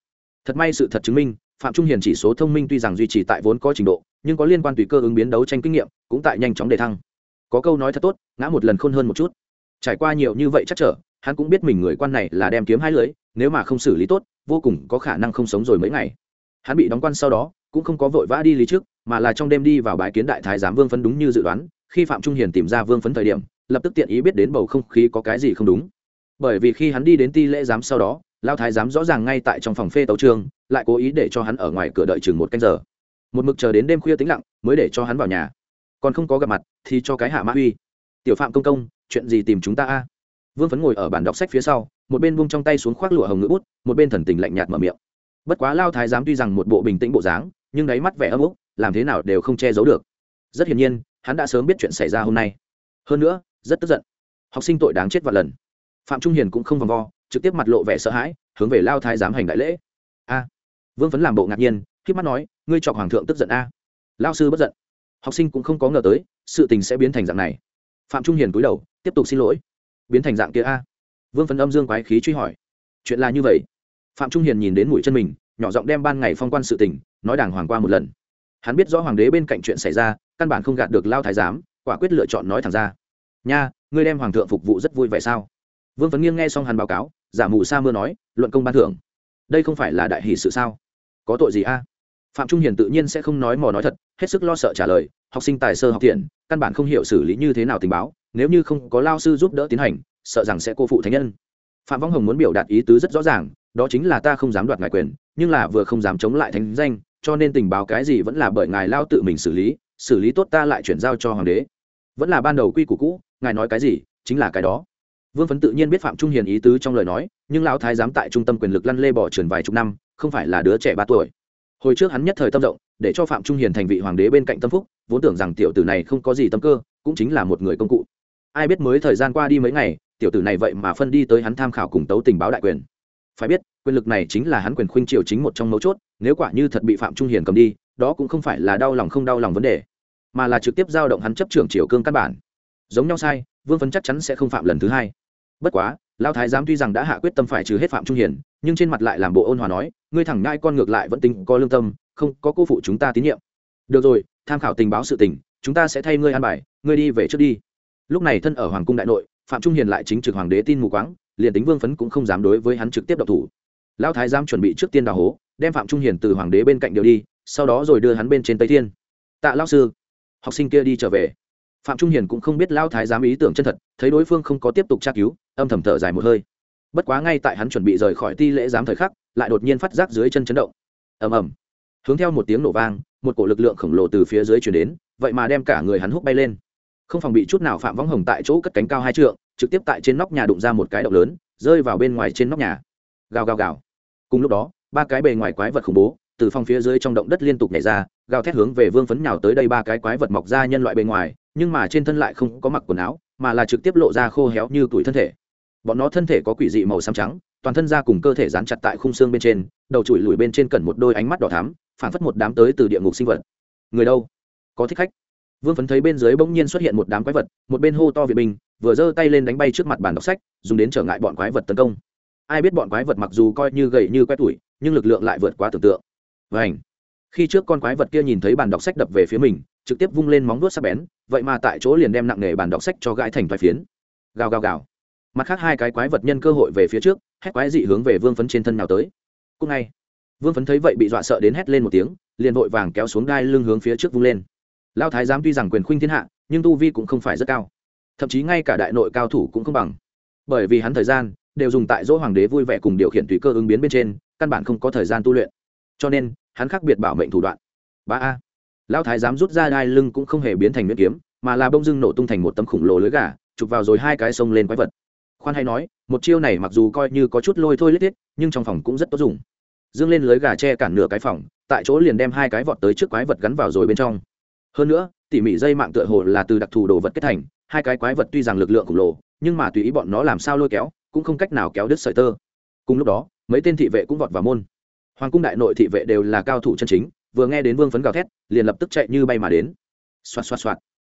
Thật may sự thật chứng minh, phạm trung hiền chỉ số thông minh tuy rằng duy trì tại vốn có trình độ, nhưng có liên quan tùy cơ ứng biến đấu tranh kinh nghiệm, cũng tại nhanh chóng đề thăng. Có câu nói thật tốt, ngã một lần khôn hơn một chút. Trải qua nhiều như vậy chắc trở hắn cũng biết mình người quan này là đem kiếm hai lưới, nếu mà không xử lý tốt, vô cùng có khả năng không sống rồi mấy ngày. Hắn bị đóng quan sau đó, cũng không có vội vã đi lý trước, mà là trong đêm đi vào bãi kiến đại thái giám vương phấn đúng như dự đoán, khi phạm trung hiền tìm ra vương phấn thời điểm, lập tức tiện ý biết đến bầu không khí có cái gì không đúng. Bởi vì khi hắn đi đến ti lễ giám sau đó lao thái giám rõ ràng ngay tại trong phòng phê tấu trường, lại cố ý để cho hắn ở ngoài cửa đợi chừng một canh giờ. Một mực chờ đến đêm khuya tĩnh lặng, mới để cho hắn vào nhà. Còn không có gặp mặt, thì cho cái hạ mã uy. Tiểu phạm công công, chuyện gì tìm chúng ta a? Vương phấn ngồi ở bàn đọc sách phía sau, một bên bung trong tay xuống khoác lụa hồng ngữ bút, một bên thần tình lạnh nhạt mở miệng. Bất quá lao thái giám tuy rằng một bộ bình tĩnh bộ dáng, nhưng đáy mắt vẻ âm úc làm thế nào đều không che giấu được. Rất hiển nhiên, hắn đã sớm biết chuyện xảy ra hôm nay. Hơn nữa, rất tức giận. Học sinh tội đáng chết vạn lần. Phạm trung hiền cũng không vòng vo, trực tiếp mặt lộ vẻ sợ hãi, hướng về lao thái giám hành đại lễ. A. Vương phấn làm bộ ngạc nhiên khi mắt nói, ngươi chọc hoàng thượng tức giận a. Lao sư bất giận. Học sinh cũng không có ngờ tới, sự tình sẽ biến thành dạng này. Phạm trung hiền cúi đầu, tiếp tục xin lỗi biến thành dạng kia a. Vương phấn âm dương quái khí truy hỏi. Chuyện là như vậy. Phạm trung hiền nhìn đến mũi chân mình, nhỏ giọng đem ban ngày phong quan sự tình, nói đàng hoàng qua một lần. Hắn biết rõ hoàng đế bên cạnh chuyện xảy ra, căn bản không gạt được lao thái giám, quả quyết lựa chọn nói thẳng ra. Nha, ngươi đem hoàng thượng phục vụ rất vui vẻ sao? Vương vấn nghiêng nghe xong hắn báo cáo, giả mù sa mưa nói, luận công ban thưởng, đây không phải là đại hỷ sự sao? Có tội gì a? Phạm trung hiền tự nhiên sẽ không nói mò nói thật, hết sức lo sợ trả lời, học sinh tài sơ học thiện, căn bản không hiểu xử lý như thế nào tình báo nếu như không có lao sư giúp đỡ tiến hành, sợ rằng sẽ cô phụ thánh nhân. Phạm Võng hồng muốn biểu đạt ý tứ rất rõ ràng, đó chính là ta không dám đoạt ngài quyền, nhưng là vừa không dám chống lại thánh danh, cho nên tình báo cái gì vẫn là bởi ngài lao tự mình xử lý xử lý tốt ta lại chuyển giao cho hoàng đế. Vẫn là ban đầu quy củ cũ, ngài nói cái gì, chính là cái đó. Vương phấn tự nhiên biết phạm trung hiền ý tứ trong lời nói, nhưng lão thái giám tại trung tâm quyền lực lăn lê bỏ trườn vài chục năm, không phải là đứa trẻ ba tuổi. Hồi trước hắn nhất thời tâm rộng, để cho phạm trung hiền thành vị hoàng đế bên cạnh tâm phúc, vốn tưởng rằng tiểu tử này không có gì tâm cơ, cũng chính là một người công cụ ai biết mới thời gian qua đi mấy ngày, tiểu tử này vậy mà phân đi tới hắn tham khảo cùng tấu tình báo đại quyền. Phải biết, quyền lực này chính là hắn quyền khuynh triều chính một trong mấu chốt, nếu quả như thật bị phạm trung hiền cầm đi, đó cũng không phải là đau lòng không đau lòng vấn đề, mà là trực tiếp giao động hắn chấp trưởng triều cương căn bản. Giống nhau sai, vương phấn chắc chắn sẽ không phạm lần thứ hai. Bất quá lao thái giám tuy rằng đã hạ quyết tâm phải trừ hết phạm trung hiền, nhưng trên mặt lại làm bộ ôn hòa nói, ngươi thẳng ngai con ngược lại vẫn tính có lương tâm, không, có cô phụ chúng ta tín nhiệm. Được rồi, tham khảo tình báo sự tình, chúng ta sẽ thay ngươi an bài, ngươi đi về trước đi lúc này thân ở hoàng cung đại nội, phạm trung hiền lại chính trực hoàng đế tin mù quáng, liền tính vương phấn cũng không dám đối với hắn trực tiếp độc thủ. Lao thái giám chuẩn bị trước tiên đào hố, đem phạm trung hiền từ hoàng đế bên cạnh điều đi, sau đó rồi đưa hắn bên trên tây thiên. Tạ lao sư, học sinh kia đi trở về. Phạm trung hiền cũng không biết lao thái giám ý tưởng chân thật, thấy đối phương không có tiếp tục tra cứu, âm thầm thở dài một hơi. Bất quá ngay tại hắn chuẩn bị rời khỏi ti lễ giám thời khắc, lại đột nhiên phát giác dưới chân chấn động. Ầm ầm. Hướng theo một tiếng nổ vang, một cổ lực lượng khổng lồ từ phía dưới chuyển đến, vậy mà đem cả người hắn hút bay lên không phòng bị chút nào phạm võng hồng tại chỗ cất cánh cao hai trượng, trực tiếp tại trên nóc nhà đụng ra một cái động lớn, rơi vào bên ngoài trên nóc nhà. Gào gào gào. Cùng lúc đó, ba cái bề ngoài quái vật khủng bố, từ phòng phía dưới trong động đất liên tục nhảy ra, gào thét hướng về vương phấn nhào tới đây ba cái quái vật mọc ra nhân loại bề ngoài, nhưng mà trên thân lại không có mặc quần áo, mà là trực tiếp lộ ra khô héo như tuổi thân thể. Bọn nó thân thể có quỷ dị màu xám trắng, toàn thân da cùng cơ thể dán chặt tại khung xương bên trên, đầu chùi lùi bên trên cần một đôi ánh mắt đỏ thắm, phản phất một đám tới từ địa ngục sinh vật. Người đâu? Có thích khách vương phấn thấy bên dưới bỗng nhiên xuất hiện một đám quái vật, một bên hô to viện binh, vừa giơ tay lên đánh bay trước mặt bàn đọc sách, dùng đến trở ngại bọn quái vật tấn công. Ai biết bọn quái vật mặc dù coi như gầy như quét tuổi, nhưng lực lượng lại vượt quá tưởng tượng. Vảnh khi trước con quái vật kia nhìn thấy bàn đọc sách đập về phía mình, trực tiếp vung lên móng vuốt sắc bén, vậy mà tại chỗ liền đem nặng nề bàn đọc sách cho gãi thành vài phiến. Gào gào gào! Mặt khác hai cái quái vật nhân cơ hội về phía trước, hét quái dị hướng về vương phấn trên thân nào tới. Cùng ngay! Vương phấn thấy vậy bị dọa sợ đến hét lên một tiếng, liền vội vàng kéo xuống đai lưng hướng phía trước vung lên lao thái giám tuy rằng quyền khuynh thiên hạ, nhưng tu vi cũng không phải rất cao. Thậm chí ngay cả đại nội cao thủ cũng không bằng. Bởi vì hắn thời gian đều dùng tại dỗ hoàng đế vui vẻ cùng điều khiển tùy cơ ứng biến bên trên, căn bản không có thời gian tu luyện. Cho nên, hắn khác biệt bảo mệnh thủ đoạn. Ba a. Lao thái giám rút ra đai lưng cũng không hề biến thành miễn kiếm, mà là bông dưng nổ tung thành một tấm khủng lồ lưới gà, chụp vào rồi hai cái sông lên quái vật. Khoan hay nói, một chiêu này mặc dù coi như có chút lôi thôi lết thiết nhưng trong phòng cũng rất tốt dùng. Dương lên lưới gà che cản nửa cái phòng, tại chỗ liền đem hai cái vọt tới trước quái vật gắn vào rồi bên trong hơn nữa, tỉ mỉ dây mạng tựa hồ là từ đặc thù đồ vật kết thành, hai cái quái vật tuy rằng lực lượng khổng lồ, nhưng mà tùy ý bọn nó làm sao lôi kéo, cũng không cách nào kéo đứt sợi tơ. Cùng lúc đó, mấy tên thị vệ cũng vọt vào môn. Hoàng cung đại nội thị vệ đều là cao thủ chân chính, vừa nghe đến vương phấn gào thét, liền lập tức chạy như bay mà đến. Xoạt xoạt xoạt.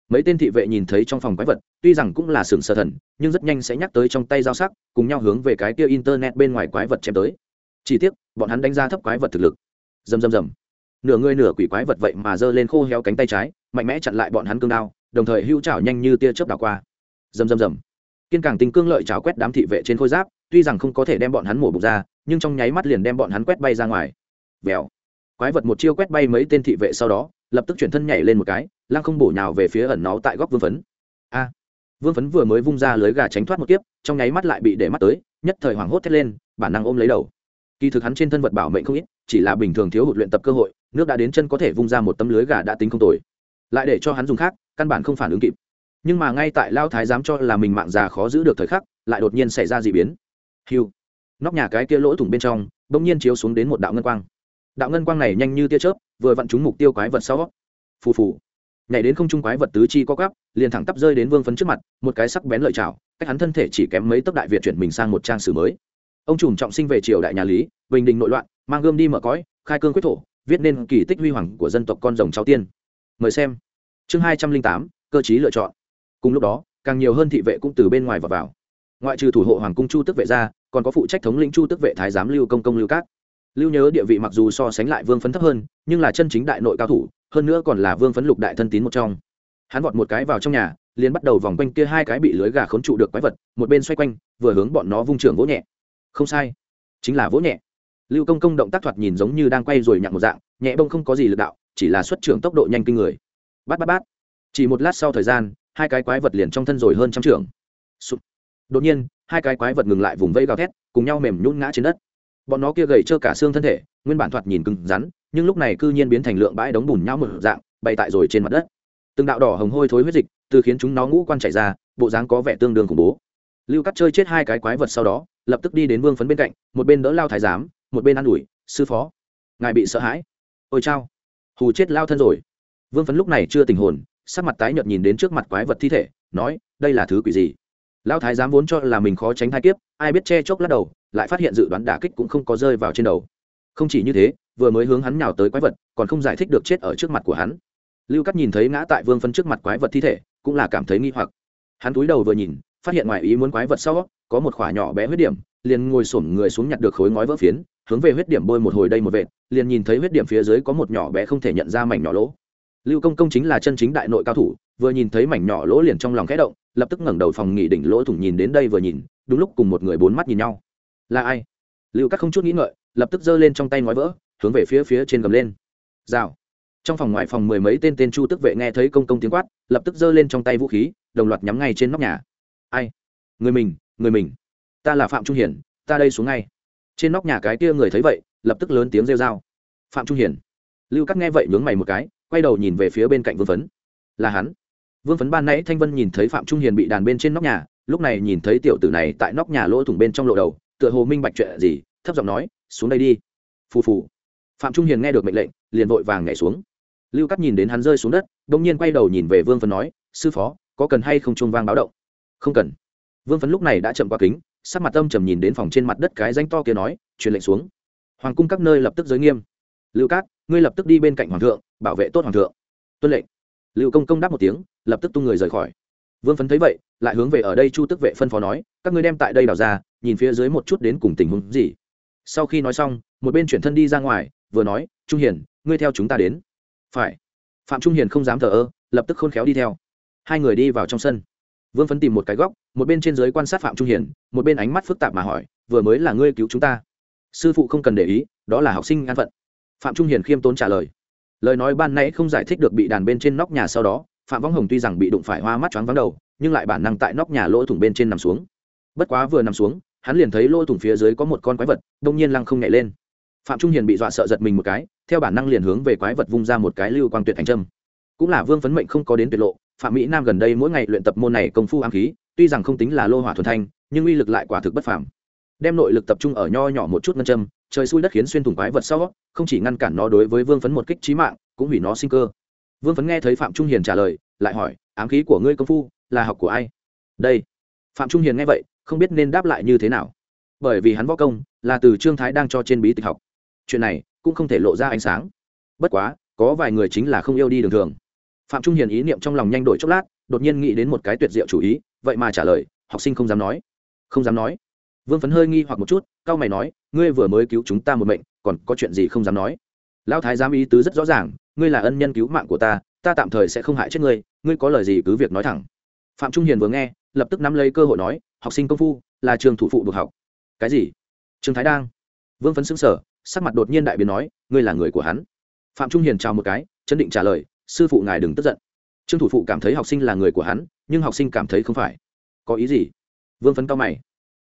Mấy tên thị vệ nhìn thấy trong phòng quái vật, tuy rằng cũng là sừng sơ thần, nhưng rất nhanh sẽ nhắc tới trong tay dao sắc, cùng nhau hướng về cái kia internet bên ngoài quái vật chém tới. Chỉ tiếc, bọn hắn đánh ra thấp quái vật thực lực. Dầm dầm dầm nửa người nửa quỷ quái vật vậy mà giơ lên khô héo cánh tay trái, mạnh mẽ chặn lại bọn hắn cương đao, đồng thời hưu chảo nhanh như tia chớp đảo qua. Rầm rầm rầm. Kiên càng tinh cương lợi chảo quét đám thị vệ trên khôi giáp, tuy rằng không có thể đem bọn hắn mổ bụng ra, nhưng trong nháy mắt liền đem bọn hắn quét bay ra ngoài. Vèo. Quái vật một chiêu quét bay mấy tên thị vệ sau đó, lập tức chuyển thân nhảy lên một cái, lăng không bổ nhào về phía ẩn náu tại góc vương phấn. A. Vương phấn vừa mới vung ra lưới gà tránh thoát một kiếp, trong nháy mắt lại bị để mắt tới, nhất thời hoảng hốt thét lên, bản năng ôm lấy đầu. Kỳ thực hắn trên thân vật bảo mệnh không ít, chỉ là bình thường thiếu hụt luyện tập cơ hội nước đã đến chân có thể vung ra một tấm lưới gà đã tính không tồi. Lại để cho hắn dùng khác, căn bản không phản ứng kịp. Nhưng mà ngay tại lao thái dám cho là mình mạng già khó giữ được thời khắc, lại đột nhiên xảy ra d ị biến. Hiu! Nóc nhà cái kia lỗ thủng bên trong đ ỗ n g nhiên chiếu xuống đến một đạo ngân quang. Đạo ngân quang này nhanh như tia chớp, vừa vặn trúng mục tiêu quái vật sau. Phù phù! Nhảy đến không trung quái vật tứ chi co cắp liền thẳng tắp rơi đến vương phấn trước mặt, một cái sắc bén lợi chảo cách hắn thân thể chỉ kém mấy tấc đại việt chuyển mình sang một trang sử mới. Ông trùm trọng sinh về triều đại nhà lý, bình định nội loạn, mang gươm đi mở cõi, khai cương quyết thổ viết nên kỳ tích huy hoàng của dân tộc con rồng cháu tiên. Mời xem. Chương hai trăm linh tám, cơ chí lựa chọn. Cùng lúc đó, càng nhiều hơn thị vệ cũng từ bên ngoài và vào. Ngoại trừ thủ hộ hoàng cung chu tức vệ ra, còn có phụ trách thống lĩnh chu tức vệ thái giám lưu công công lưu cát. Lưu nhớ địa vị mặc dù so sánh lại vương phấn thấp hơn, nhưng là chân chính đại nội cao thủ, hơn nữa còn là vương phấn lục đại thân tín một trong. Hắn vọt một cái vào trong nhà, liền bắt đầu vòng quanh kia hai cái bị lưới gà khốn trụ được quái vật, một bên xoay quanh, vừa hướng bọn nó vung trường vỗ nhẹ. Không sai. Chính là vỗ nhẹ lưu công công động tác thoạt nhìn giống như đang quay rồi nhặng một dạng, nhẹ bông không có gì lực đạo, chỉ là xuất trưởng tốc độ nhanh kinh người. Bát bát bát. Chỉ một lát sau thời gian, hai cái quái vật liền trong thân rồi hơn trăm trưởng. Sụp. đột nhiên, hai cái quái vật ngừng lại vùng vây gào thét, cùng nhau mềm nhún ngã trên đất. Bọn nó kia gầy trơ cả xương thân thể, nguyên bản thoạt nhìn cứng rắn, nhưng lúc này cư nhiên biến thành lượng bãi đống bùn nhau một dạng bay tại rồi trên mặt đất. Từng đạo đỏ hồng hôi thối huyết dịch từ khiến chúng nó ngũ quan chảy ra, bộ dáng có vẻ tương đương khủng bố. Lưu cắt chơi chết hai cái quái vật sau đó, lập tức đi đến vương phấn bên cạnh, một bên đỡ lao thái giám một bên ă n ủi, sư phó, ngài bị sợ hãi. Ôi chao, hù chết lao thân rồi. Vương phấn lúc này chưa tình hồn, sắc mặt tái nhợt nhìn đến trước mặt quái vật thi thể, nói, đây là thứ quỷ gì? Lao thái giám vốn cho là mình khó tránh thai kiếp, ai biết che chốc lắc đầu, lại phát hiện dự đoán đả kích cũng không có rơi vào trên đầu. Không chỉ như thế, vừa mới hướng hắn nhào tới quái vật, còn không giải thích được chết ở trước mặt của hắn. Lưu cắt nhìn thấy ngã tại vương phấn trước mặt quái vật thi thể, cũng là cảm thấy nghi hoặc. Hắn túi đầu vừa nhìn, phát hiện ngoài ý muốn quái vật sau, có một khỏa nhỏ bé huyết điểm, liền ngồi xổm người xuống nhặt được khối ngói vỡ phiến hướng về huyết điểm bôi một hồi đây một vệt, liền nhìn thấy huyết điểm phía dưới có một nhỏ bé không thể nhận ra mảnh nhỏ lỗ. Lưu công công chính là chân chính đại nội cao thủ, vừa nhìn thấy mảnh nhỏ lỗ liền trong lòng khẽ động, lập tức ngẩng đầu phòng nghỉ đỉnh lỗ thủng nhìn đến đây vừa nhìn, đúng lúc cùng một người bốn mắt nhìn nhau. Là ai? Lưu các không chút nghĩ ngợi, lập tức giơ lên trong tay ngói vỡ, hướng về phía phía trên gầm lên. Rào. Trong phòng ngoài phòng mười mấy tên tên chu tức vệ nghe thấy công công tiếng quát, lập tức giơ lên trong tay vũ khí, đồng loạt nhắm ngay trên nóc nhà. Ai? Người mình người mình. Ta là phạm trung hiển, ta đây xuống ngay trên nóc nhà cái kia người thấy vậy, lập tức lớn tiếng rêu r phạm trung hiển. Lưu cắt nghe vậy nhướng mày một cái, quay đầu nhìn về phía bên cạnh vương phấn. Là hắn. Vương phấn ban nãy thanh vân nhìn thấy phạm trung hiền bị đàn bên trên nóc nhà, lúc này nhìn thấy tiểu tử này tại nóc nhà lỗ thủng bên trong lộ đầu, tựa hồ minh bạch chuyện gì, thấp giọng nói, xuống đây đi. Phù phù. Phạm trung hiền nghe được mệnh lệnh, liền vội vàng nhảy xuống. Lưu cắt nhìn đến hắn rơi xuống đất đ ỗ n g nhiên quay đầu nhìn về vương phấn nói, sư phó, có cần hay không trung vang báo động? Không cần. Vương phấn lúc này đã chậm qua kính sắc mặt tâm trầm nhìn đến phòng trên mặt đất cái danh to kia nói, truyền lệnh xuống. Hoàng cung các nơi lập tức giới nghiêm. Lưu cát, ngươi lập tức đi bên cạnh hoàng thượng, bảo vệ tốt hoàng thượng. Tuân lệnh. Lưu công công đáp một tiếng, lập tức tung người rời khỏi. Vương phấn thấy vậy, lại hướng về ở đây chu tức vệ phân phó nói, các ngươi đem tại đây đào ra, nhìn phía dưới một chút đến cùng tình huống gì. Sau khi nói xong, một bên chuyển thân đi ra ngoài, vừa nói, trung hiền, ngươi theo chúng ta đến. Phải. Phạm trung hiền không dám thờ ơ, lập tức khôn khéo đi theo. Hai người đi vào trong sân. Vương phấn tìm một cái góc một bên trên dưới quan sát phạm trung hiền một bên ánh mắt phức tạp mà hỏi, vừa mới là ngươi cứu chúng ta? Sư phụ không cần để ý, đó là học sinh an phận. Phạm trung hiền khiêm tốn trả lời. Lời nói ban nãy không giải thích được bị đàn bên trên nóc nhà sau đó, phạm võng hồng tuy rằng bị đụng phải hoa mắt choáng vắng đầu, nhưng lại bản năng tại nóc nhà lỗ thủng bên trên nằm xuống. Bất quá vừa nằm xuống, hắn liền thấy lỗ thủng phía dưới có một con quái vật, đông nhiên lăng không nhảy lên. Phạm trung hiền bị dọa sợ giật mình một cái, theo bản năng liền hướng về quái vật vung ra một cái lưu quang tuyệt thành trâm cũng là vương phấn mệnh không có đến tuyệt lộ, phạm mỹ nam gần đây mỗi ngày luyện tập môn này công phu ám khí tuy rằng không tính là lô hỏa thuần thanh, nhưng uy lực lại quả thực bất phàm. Đem nội lực tập trung ở nho nhỏ một chút ngân châm, trời xui đất khiến xuyên thủng quái vật sau, không chỉ ngăn cản nó đối với vương phấn một kích trí mạng, cũng hủy nó sinh cơ. Vương phấn nghe thấy phạm trung hiền trả lời, lại hỏi, ám khí của ngươi công phu, là học của ai? Đây. Phạm trung hiền nghe vậy, không biết nên đáp lại như thế nào. Bởi vì hắn võ công, là từ trương thái đang cho trên bí tịch học. Chuyện này, cũng không thể lộ ra ánh sáng. Bất quá, có vài người chính là không yêu đi đường thường. Phạm trung hiền ý niệm trong lòng nhanh đổi chốc lát, đột nhiên nghĩ đến một cái tuyệt diệu chủ ý vậy mà trả lời, học sinh không dám nói. Không dám nói. Vương phấn hơi nghi hoặc một chút, cao mày nói, ngươi vừa mới cứu chúng ta một mệnh, còn có chuyện gì không dám nói? Lão thái giám ý tứ rất rõ ràng, ngươi là ân nhân cứu mạng của ta ta tạm thời sẽ không hại chết ngươi ngươi có lời gì cứ việc nói thẳng. Phạm trung hiền vừa nghe, lập tức nắm lấy cơ hội nói, học sinh công phu, là trường thủ phụ được học. Cái gì? Trương thái đang. Vương phấn xứng sở sắc mặt đột nhiên đại biến nói, ngươi là người của hắn. Phạm trung hiền chào một cái, chấn định trả lời, sư phụ ngài đừng tức giận. Trương thủ phụ cảm thấy học sinh là người của hắn nhưng học sinh cảm thấy không phải. Có ý gì? Vương phấn cao mày.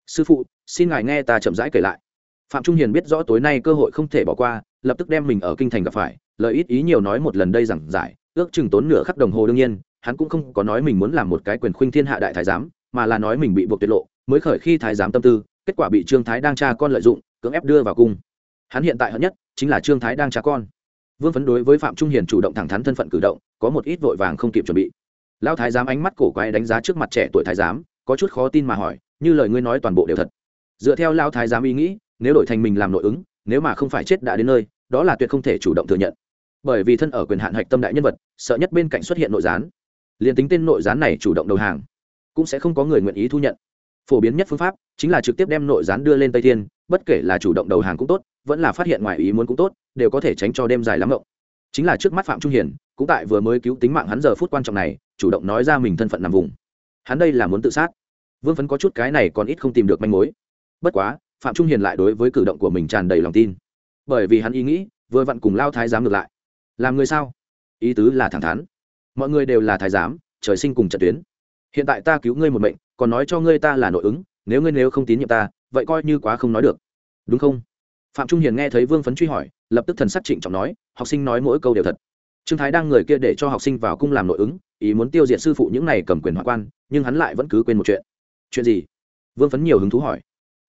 Sư phụ, xin ngài nghe ta chậm rãi kể lại. Phạm trung hiền biết rõ tối nay cơ hội không thể bỏ qua, lập tức đem mình ở kinh thành gặp phải, lời ít ý nhiều nói một lần đây rằng giải, ước chừng tốn nửa khắc đồng hồ đương nhiên, hắn cũng không có nói mình muốn làm một cái quyền khuynh thiên hạ đại thái giám, mà là nói mình bị buộc tiết lộ, mới khởi khi thái giám tâm tư, kết quả bị trương thái đang tra con lợi dụng, cưỡng ép đưa vào cung. Hắn hiện tại hận nhất chính là trương thái đang tra con. Vương phấn đối với phạm trung hiền chủ động thẳng thắn thân phận cử động, có một ít vội vàng không kịp chuẩn bị lão thái giám ánh mắt cổ quái đánh giá trước mặt trẻ tuổi thái giám, có chút khó tin mà hỏi, như lời ngươi nói toàn bộ đều thật. Dựa theo Lão thái giám ý nghĩ, nếu đổi thành mình làm nội ứng, nếu mà không phải chết đã đến nơi, đó là tuyệt không thể chủ động thừa nhận. Bởi vì thân ở quyền hạn hạch tâm đại nhân vật, sợ nhất bên cạnh xuất hiện nội gián. Liền tính tên nội gián này chủ động đầu hàng, cũng sẽ không có người nguyện ý thu nhận. Phổ biến nhất phương pháp chính là trực tiếp đem nội gián đưa lên tây thiên, bất kể là chủ động đầu hàng cũng tốt, vẫn là phát hiện ngoài ý muốn cũng tốt, đều có thể tránh cho đêm dài lắm rộng chính là trước mắt phạm trung hiền cũng tại vừa mới cứu tính mạng hắn giờ phút quan trọng này chủ động nói ra mình thân phận nằm vùng. Hắn đây là muốn tự sát. Vương phấn có chút cái này còn ít không tìm được manh mối. Bất quá, phạm trung hiền lại đối với cử động của mình tràn đầy lòng tin. Bởi vì hắn ý nghĩ, vừa vặn cùng lao thái giám ngược lại. Làm người sao? Ý tứ là thẳng thắn. Mọi người đều là thái giám, trời sinh cùng trận tuyến. Hiện tại ta cứu ngươi một mệnh, còn nói cho ngươi ta là nội ứng, nếu ngươi nếu không tín nhiệm ta, vậy coi như quá không nói được. Đúng không? Phạm trung hiền nghe thấy vương phấn truy hỏi, lập tức thần sắc trịnh trọng nói, học sinh nói mỗi câu đều thật trương thái đang người kia để cho học sinh vào cung làm nội ứng, ý muốn tiêu diệt sư phụ những này cầm quyền hoa quan, nhưng hắn lại vẫn cứ quên một chuyện. Chuyện gì? Vương phấn nhiều hứng thú hỏi.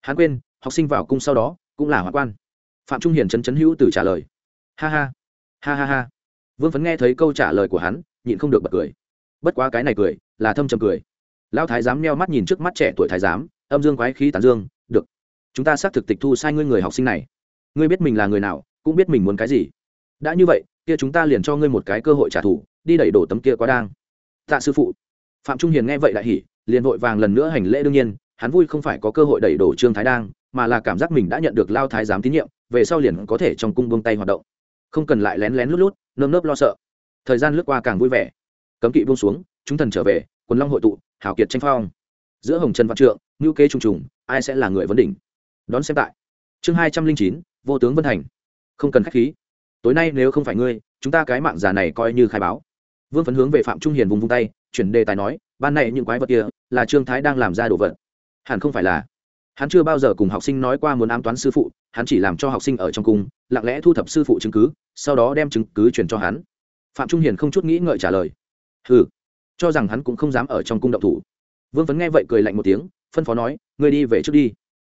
Hắn quên, học sinh vào cung sau đó, cũng là hoa quan. Phạm trung hiền chấn chấn hữu từ trả lời. Ha ha. Ha ha ha. Vương phấn nghe thấy câu trả lời của hắn, nhịn không được bật cười. Bất quá cái này cười, là thâm trầm cười. Lão thái giám neo mắt nhìn trước mắt trẻ tuổi thái giám, âm dương quái khí tán dương, được. Chúng ta xác thực tịch thu sai ngươi người học sinh này. Ngươi biết mình là người nào, cũng biết mình muốn cái gì đã như vậy, kia chúng ta liền cho ngươi một cái cơ hội trả thù, đi đẩy đổ tấm kia quá đang. Tạ sư phụ. Phạm trung hiền nghe vậy lại hỉ, liền vội vàng lần nữa hành lễ đương nhiên, hắn vui không phải có cơ hội đẩy đổ trương thái đang, mà là cảm giác mình đã nhận được lao thái giám tín nhiệm, về sau liền có thể trong cung buông tay hoạt động. Không cần lại lén lén lút lút, nơm nớp lo sợ. Thời gian lướt qua càng vui vẻ. Cấm kỵ buông xuống, chúng thần trở về, quần long hội tụ hảo kiệt tranh phong. Giữa hồng trần văn trượng ngữ kế trùng trùng, ai sẽ là người vấn đỉnh? Đón xem tại. Chương hai trăm linh chín, vô tướng vân thành. Không cần k h á c h khí tối nay nếu không phải ngươi, chúng ta cái mạng già này coi như khai báo. Vương phấn hướng về phạm trung hiền vùng vung tay, chuyển đề tài nói, ban này những quái vật kia là trương thái đang làm ra đồ vật. Hẳn không phải là. Hắn chưa bao giờ cùng học sinh nói qua muốn ám toán sư phụ, hắn chỉ làm cho học sinh ở trong cung, lặng lẽ thu thập sư phụ chứng cứ, sau đó đem chứng cứ chuyển cho hắn. Phạm trung hiền không chút nghĩ ngợi trả lời. Ừ cho rằng hắn cũng không dám ở trong cung động thủ. Vương phấn nghe vậy cười lạnh một tiếng, phân phó nói, ngươi đi về trước đi.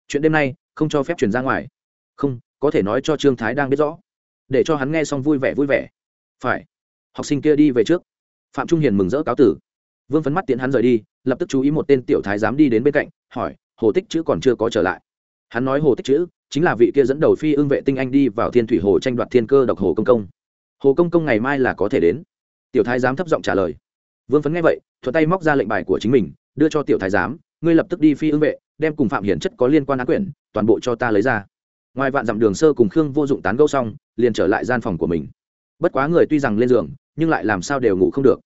Chuyện đêm nay không cho phép truyền ra ngoài. Không, có thể nói cho trương thái đang biết rõ để cho hắn nghe xong vui vẻ vui vẻ. Phải. Học sinh kia đi về trước. Phạm trung hiền mừng rỡ cáo tử. Vương phấn mắt tiện hắn rời đi, lập tức chú ý một tên tiểu thái dám đi đến bên cạnh, hỏi, hồ tích chữ còn chưa có trở lại? Hắn nói, hồ tích chữ, chính là vị kia dẫn đầu phi ưng vệ tinh anh đi vào thiên thủy hồ tranh đoạt thiên cơ độc hồ công công. Hồ công công ngày mai là có thể đến. Tiểu thái giám thấp giọng trả lời. Vương phấn nghe vậy thuật tay móc ra lệnh bài của chính mình, đưa cho tiểu thái giám, ngươi lập tức đi phi ưng vệ, đem cùng phạm hiển chất có liên quan án quyển, toàn bộ cho ta lấy ra ngoài vạn dặm đường sơ cùng khương vô dụng tán gẫu xong, liền trở lại gian phòng của mình. Bất quá người tuy rằng lên giường, nhưng lại làm sao đều ngủ không được.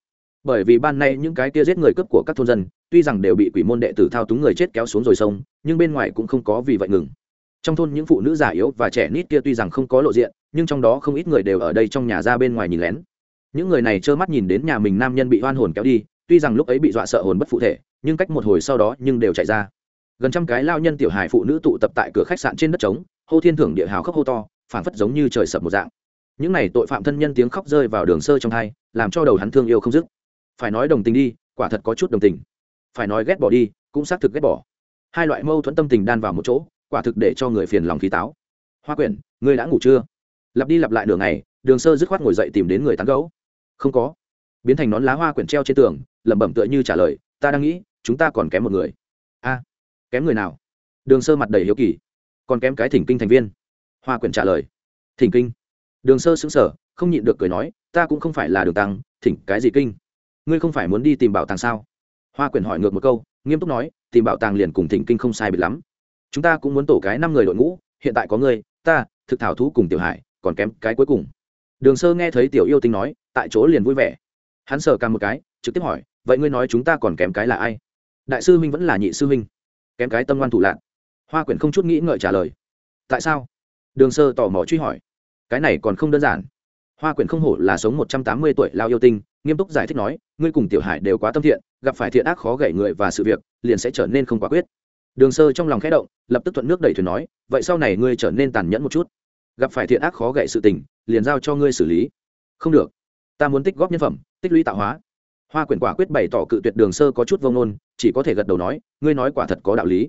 Bởi vì ban nay những cái kia giết người cướp của các thôn dân, tuy rằng đều bị quỷ môn đệ tử thao túng người chết kéo xuống rồi sông, nhưng bên ngoài cũng không có vì vậy ngừng. Trong thôn những phụ nữ già yếu và trẻ nít kia tuy rằng không có lộ diện, nhưng trong đó không ít người đều ở đây trong nhà ra bên ngoài nhìn lén. Những người này trơ mắt nhìn đến nhà mình nam nhân bị oan hồn kéo đi, tuy rằng lúc ấy bị dọa sợ hồn bất phụ thể, nhưng cách một hồi sau đó nhưng đều chạy ra. Gần trăm cái lao nhân tiểu hài phụ nữ tụ tập tại cửa khách sạn trên đất trống hô thiên thưởng địa hào khóc hô to, phảng phất giống như trời sập một dạng. Những n à y tội phạm thân nhân tiếng khóc rơi vào đường sơ trong thai làm cho đầu hắn thương yêu không dứt. Phải nói đồng tình đi, quả thật có chút đồng tình. Phải nói ghét bỏ đi, cũng xác thực ghét bỏ. Hai loại mâu thuẫn tâm tình đan vào một chỗ, quả thực để cho người phiền lòng khí táo. Hoa quyển, ngươi đã ngủ chưa? Lặp đi lặp lại nửa ngày, đường sơ dứt khoát ngồi dậy tìm đến người tán gấu không có. Biến thành nón lá hoa quyển treo trên tường, lẩm bẩm tựa như trả lời, ta đang nghĩ, chúng ta còn kém một người. A, kém người nào? Đường sơ mặt đầy hiếu kỳ còn kém cái thỉnh kinh thành viên. Hoa quyển trả lời, thỉnh kinh. Đường sơ xứng sở không nhịn được cười nói, ta cũng không phải là đường tăng, thỉnh cái gì kinh? Ngươi không phải muốn đi tìm bảo tàng sao? Hoa quyển hỏi ngược một câu, nghiêm túc nói, tìm bảo tàng liền cùng thỉnh kinh không sai biệt lắm. Chúng ta cũng muốn tổ cái năm người đội ngũ, hiện tại có ngươi, ta, thực thảo thú cùng tiểu hải, còn kém cái cuối cùng. Đường sơ nghe thấy tiểu yêu tinh nói, tại chỗ liền vui vẻ. Hắn sờ càng một cái, trực tiếp hỏi, vậy ngươi nói chúng ta còn kém cái là ai? Đại sư huynh vẫn là nhị sư huynh. Kém cái tâm ngoan thủ lạc hoa quyển không chút nghĩ ngợi trả lời. Tại sao? Đường sơ tò mò truy hỏi. Cái này còn không đơn giản. Hoa quyển không hổ là sống một trăm tám mươi tuổi lao yêu tinh, nghiêm túc giải thích nói, ngươi cùng tiểu hải đều quá tâm thiện, gặp phải thiện ác khó gậy người và sự việc, liền sẽ trở nên không quả quyết. Đường sơ trong lòng khẽ động, lập tức thuận nước đẩy thuyền nói, vậy sau này ngươi trở nên tàn nhẫn một chút. Gặp phải thiện ác khó gậy sự tình, liền giao cho ngươi xử lý. Không được. Ta muốn tích góp nhân phẩm, tích lũy tạo hóa. Hoa quyển quả quyết bày tỏ cự tuyệt đường sơ có chút vông nôn chỉ có thể gật đầu nói, ngươi nói quả thật có đạo lý.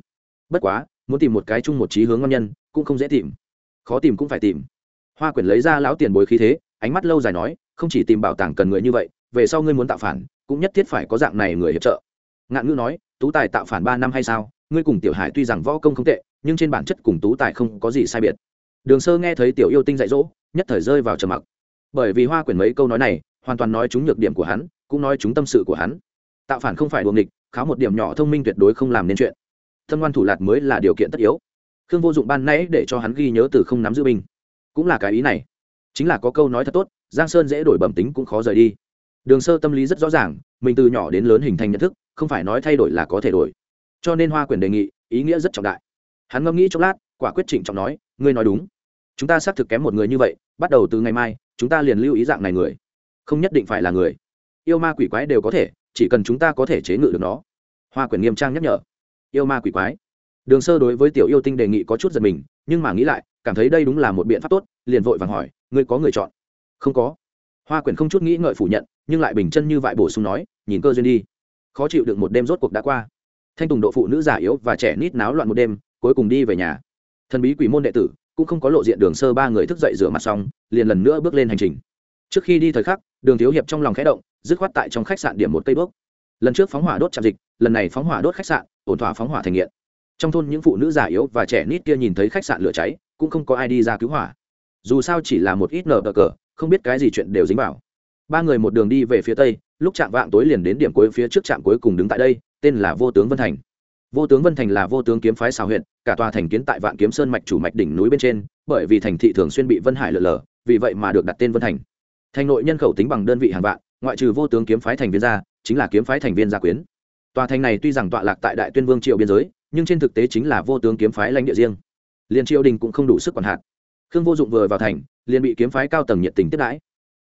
Bất quá muốn tìm một cái chung một trí hướng ngon nhân, cũng không dễ tìm. Khó tìm cũng phải tìm. Hoa quyển lấy ra lão tiền bối khí thế, ánh mắt lâu dài nói, không chỉ tìm bảo tàng cần người như vậy, về sau ngươi muốn tạo phản, cũng nhất thiết phải có dạng này người hiệp trợ. Ngạn ngữ nói, tú tài tạo phản ba năm hay sao? Ngươi cùng tiểu hải tuy rằng võ công không tệ, nhưng trên bản chất cùng tú tài không có gì sai biệt. Đường sơ nghe thấy tiểu yêu tinh dạy dỗ, nhất thời rơi vào trầm mặc. Bởi vì hoa quyển mấy câu nói này, hoàn toàn nói chúng nhược điểm của hắn, cũng nói chúng tâm sự của hắn. Tạo phản không phải đuồng địch kháo một điểm nhỏ thông minh tuyệt đối không làm nên chuyện thâm ngoan thủ lạt mới là điều kiện tất yếu. Khương vô dụng ban nãy để cho hắn ghi nhớ từ không nắm giữ binh. Cũng là cái ý này. Chính là có câu nói thật tốt, giang sơn dễ đổi bẩm tính cũng khó rời đi. Đường sơ tâm lý rất rõ ràng, mình từ nhỏ đến lớn hình thành nhận thức, không phải nói thay đổi là có thể đổi. Cho nên hoa quyền đề nghị, ý nghĩa rất trọng đại. Hắn ngẫm nghĩ chốc lát, quả quyết trịnh trọng nói, ngươi nói đúng. Chúng ta xác thực kém một người như vậy, bắt đầu từ ngày mai, chúng ta liền lưu ý dạng này người. Không nhất định phải là người. Yêu ma quỷ quái đều có thể, chỉ cần chúng ta có thể chế ngự được nó. Hoa quyền nghiêm trang nhắc nhở yêu ma quỷ quái. Đường sơ đối với tiểu yêu tinh đề nghị có chút giật mình, nhưng mà nghĩ lại, cảm thấy đây đúng là một biện pháp tốt, liền vội vàng hỏi, ngươi có người chọn? Không có. Hoa quyển không chút nghĩ ngợi phủ nhận, nhưng lại bình chân như vại bổ sung nói, nhìn cơ duyên đi. Khó chịu được một đêm rốt cuộc đã qua. Thanh tùng độ phụ nữ già yếu và trẻ nít náo loạn một đêm, cuối cùng đi về nhà. Thần bí quỷ môn đệ tử cũng không có lộ diện đường sơ ba người thức dậy rửa mặt xong, liền lần nữa bước lên hành trình. Trước khi đi thời khắc, đường thiếu hiệp trong lòng khẽ động, dứt khoát tại trong khách sạn điểm một cây bước lần trước phóng hỏa đốt trạm dịch, lần này phóng hỏa đốt khách sạn, ổn thỏa phóng hỏa thành nghiện. Trong thôn những phụ nữ già yếu và trẻ nít kia nhìn thấy khách sạn lửa cháy, cũng không có ai đi ra cứu hỏa. Dù sao chỉ là một ít nở cờ cờ, không biết cái gì chuyện đều dính vào. Ba người một đường đi về phía tây, lúc chạm vạng tối liền đến điểm cuối phía trước trạm cuối cùng đứng tại đây, tên là vô tướng vân thành. Vô tướng vân thành là vô tướng kiếm phái xào huyện, cả tòa thành kiến tại vạn kiếm sơn mạch chủ mạch đỉnh núi bên trên, bởi vì thành thị thường xuyên bị vân hải lở lở, vì vậy mà được đặt tên vân thành. Thành nội nhân khẩu tính bằng đơn vị hàng vạn ngoại trừ vô tướng kiếm phái thành viên gia chính là kiếm phái thành viên gia quyến. Tòa thành này tuy rằng tọa lạc tại đại tuyên vương triều biên giới, nhưng trên thực tế chính là vô tướng kiếm phái lãnh địa riêng. Liền triều đình cũng không đủ sức quản hạt. Khương vô dụng vừa vào thành, liền bị kiếm phái cao tầng nhiệt tình tiếp đãi.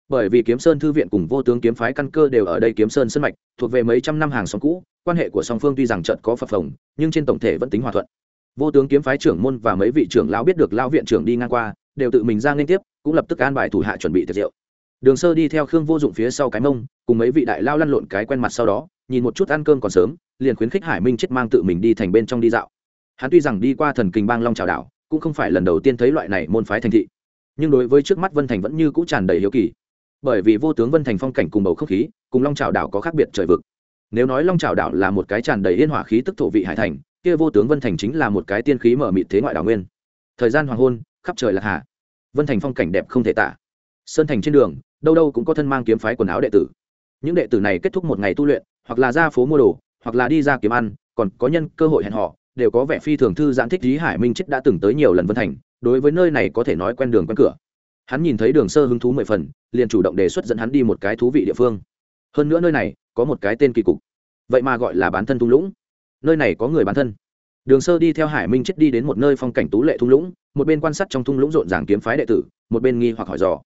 Bởi vì kiếm sơn thư viện cùng vô tướng kiếm phái căn cơ đều ở đây kiếm sơn sân mạch, thuộc về mấy trăm năm hàng xóm cũ, quan hệ của song phương tuy rằng trận có phập phồng, nhưng trên tổng thể vẫn tính hòa thuận. Vô tướng kiếm phái trưởng môn và mấy vị trưởng lão biết được lão viện trưởng đi ngang qua, đều tự mình ra liên tiếp, cũng lập tức an bài thủ hạ chuẩn bị tiệc rượu đường sơ đi theo khương vô dụng phía sau cái mông, cùng mấy vị đại lao lăn lộn cái quen mặt sau đó, nhìn một chút ăn cơm còn sớm, liền khuyến khích hải minh chết mang tự mình đi thành bên trong đi dạo. Hắn tuy rằng đi qua thần kinh bang long trào đảo, cũng không phải lần đầu tiên thấy loại này môn phái thành thị. Nhưng đối với trước mắt vân thành vẫn như cũ tràn đầy hiếu kỳ. Bởi vì vô tướng vân thành phong cảnh cùng bầu không khí, cùng long trào đảo có khác biệt trời vực. Nếu nói long trào đảo là một cái tràn đầy yên hỏa khí tức thổ vị hải thành, kia vô tướng vân thành chính là một cái tiên khí mở mịt thế ngoại đảo nguyên. Thời gian hoàng hôn, khắp trời lạc hà. Vân thành phong cảnh đẹp không thể tả sơn thành trên đường, đâu đâu cũng có thân mang kiếm phái quần áo đệ tử. Những đệ tử này kết thúc một ngày tu luyện, hoặc là ra phố mua đồ, hoặc là đi ra kiếm ăn, còn có nhân cơ hội hẹn họ đều có vẻ phi thường thư giãn thích lý hải minh chết đã từng tới nhiều lần vân thành, đối với nơi này có thể nói quen đường quen cửa. Hắn nhìn thấy đường sơ hứng thú mười phần, liền chủ động đề xuất dẫn hắn đi một cái thú vị địa phương. Hơn nữa nơi này có một cái tên kỳ cục. Vậy mà gọi là bán thân thung lũng. Nơi này có người bán thân. Đường sơ đi theo hải minh chết đi đến một nơi phong cảnh tú lệ thung lũng, một bên quan sát trong thung lũng rộn ràng kiếm phái đệ tử, một bên nghi hoặc hỏi dò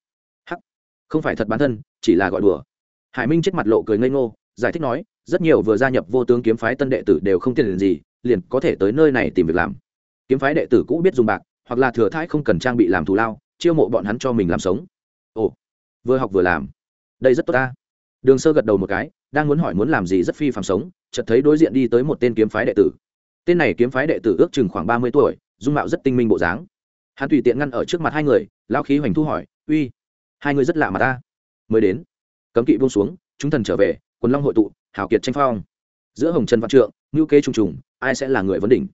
không phải thật bán thân, chỉ là gọi đùa. Hải minh chết mặt lộ cười ngây ngô, giải thích nói, rất nhiều vừa gia nhập vô tướng kiếm phái tân đệ tử đều không tiền gì, liền có thể tới nơi này tìm việc làm. Kiếm phái đệ tử cũ biết dùng bạc, hoặc là thừa thãi không cần trang bị làm thù lao, chiêu mộ bọn hắn cho mình làm sống. Ồ, vừa học vừa làm. Đây rất tốt ta. Đường sơ gật đầu một cái, đang muốn hỏi muốn làm gì rất phi phạm sống, chợt thấy đối diện đi tới một tên kiếm phái đệ tử. Tên này kiếm phái đệ tử ước chừng khoảng ba mươi tuổi, dung mạo rất tinh minh bộ dáng. Hắn tùy tiện ngăn ở trước mặt hai người, lão khí hoành thu hỏi, uy hai người rất lạ mà ta. Mới đến. Cấm kỵ buông xuống, chúng thần trở về, quần long hội tụ, hảo kiệt tranh phong. Giữa hồng trần văn trượng ngữ kế trùng trùng, ai sẽ là người vấn đỉnh?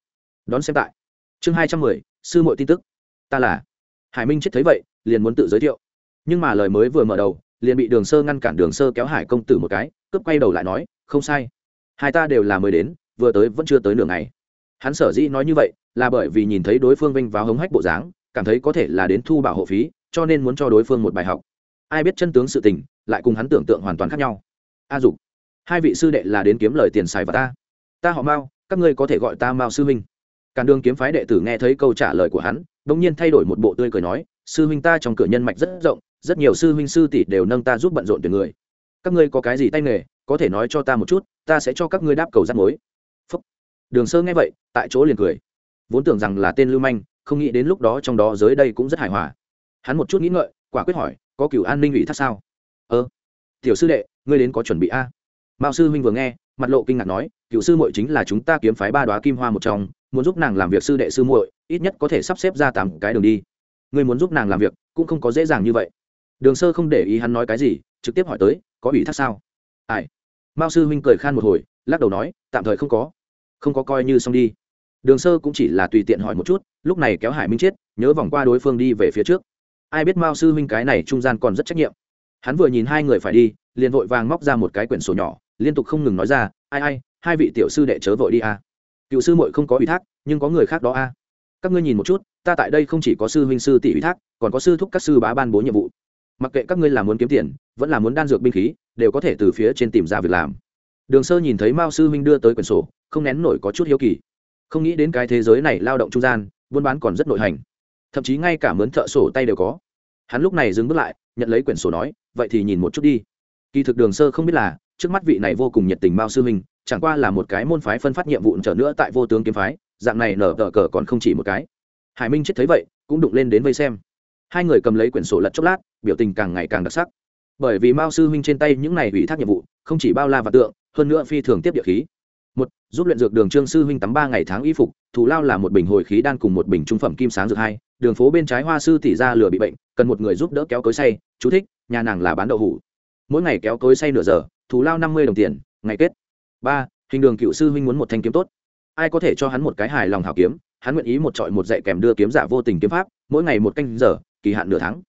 Đón xem tại. Chương hai trăm mười, sư muội tin tức. Ta là. Hải minh chết thấy vậy, liền muốn tự giới thiệu. Nhưng mà lời mới vừa mở đầu, liền bị đường sơ ngăn cản đường sơ kéo hải công tử một cái, cướp quay đầu lại nói, không sai. Hai ta đều là mới đến, vừa tới vẫn chưa tới nửa ngày. Hắn sở dĩ nói như vậy, là bởi vì nhìn thấy đối phương vinh vào hống hách bộ dáng, cảm thấy có thể là đến thu bảo hộ phí cho nên muốn cho đối phương một bài học. Ai biết chân tướng sự tình, lại cùng hắn tưởng tượng hoàn toàn khác nhau. A dục, hai vị sư đệ là đến kiếm lời tiền xài và ta. Ta họ mao, các ngươi có thể gọi ta mao sư huynh. Càn đường kiếm phái đệ tử nghe thấy câu trả lời của hắn đ ỗ n g nhiên thay đổi một bộ tươi cười nói, sư huynh ta trong cửa nhân mạch rất rộng, rất nhiều sư huynh sư tỷ đều nâng ta giúp bận rộn tuyển người. Các ngươi có cái gì tay nghề, có thể nói cho ta một chút, ta sẽ cho các ngươi đáp cầu rắt mối. Phúc. đường sơ nghe vậy, tại chỗ liền cười. Vốn tưởng rằng là tên lưu manh, không nghĩ đến lúc đó trong đó giới đây cũng rất hài hòa hắn một chút nghĩ ngợi, quả quyết hỏi, có cựu an ninh ủy thác sao? Ơ, tiểu sư đệ, ngươi đến có chuẩn bị a? Mao sư huynh vừa nghe, mặt lộ kinh ngạc nói cựu sư muội chính là chúng ta kiếm phái ba đoá kim hoa một trong, muốn giúp nàng làm việc sư đệ sư muội, ít nhất có thể sắp xếp ra tám cái đường đi. Ngươi muốn giúp nàng làm việc, cũng không có dễ dàng như vậy. Đường sơ không để ý hắn nói cái gì, trực tiếp hỏi tới, có ủy thác sao? Ai? Mao sư huynh cười khan một hồi, lắc đầu nói, tạm thời không có. Không có, coi như xong đi. Đường sơ cũng chỉ là tùy tiện hỏi một chút, lúc này kéo hải minh chết, nhớ vòng qua đối phương đi về phía trước ai biết mao sư huynh cái này trung gian còn rất trách nhiệm. Hắn vừa nhìn hai người phải đi, liền vội vàng móc ra một cái quyển sổ nhỏ, liên tục không ngừng nói ra, ai ai, hai vị tiểu sư đệ chớ vội đi a. Cựu sư muội không có ủy thác, nhưng có người khác đó a. Các ngươi nhìn một chút, ta tại đây không chỉ có sư huynh sư tỷ ủy thác, còn có sư thúc các sư bá ban bố nhiệm vụ. Mặc kệ các ngươi là muốn kiếm tiền, vẫn là muốn đan dược binh khí, đều có thể từ phía trên tìm ra việc làm. Đường sơ nhìn thấy mao sư huynh đưa tới quyển sổ, không nén nổi có chút hiếu kỳ. Không nghĩ đến cái thế giới này lao động trung gian, buôn bán còn rất nội hành thậm chí ngay cả mướn thợ sổ tay đều có. Hắn lúc này dừng bước lại, nhận lấy quyển sổ nói, vậy thì nhìn một chút đi. Kỳ thực đường sơ không biết là, trước mắt vị này vô cùng nhiệt tình mao sư huynh chẳng qua là một cái môn phái phân phát nhiệm vụ trở nữa tại vô tướng kiếm phái, dạng này nở tờ cờ còn không chỉ một cái. Hải minh chết thấy vậy, cũng đụng lên đến vây xem. Hai người cầm lấy quyển sổ lật chốc lát, biểu tình càng ngày càng đặc sắc. Bởi vì mao sư huynh trên tay những này ủy thác nhiệm vụ, không chỉ bao la và tượng, hơn nữa phi thường tiếp địa khí một, giúp luyện dược đường trương sư huynh tắm ba ngày tháng y phục, thù lao là một bình hồi khí đan cùng một bình trung phẩm kim sáng dược hai. Đường phố bên trái hoa sư tỷ ra lửa bị bệnh, cần một người giúp đỡ kéo cối say chú thích, nhà nàng là bán đậu hủ. Mỗi ngày kéo cối say nửa giờ, thù lao năm mươi đồng tiền, ngày kết. Ba, hình đường cựu sư huynh muốn một thanh kiếm tốt. Ai có thể cho hắn một cái hài lòng hảo kiếm, hắn nguyện ý một trọi một dạy kèm đưa kiếm giả vô tình kiếm pháp, mỗi ngày một canh giờ, kỳ hạn nửa tháng.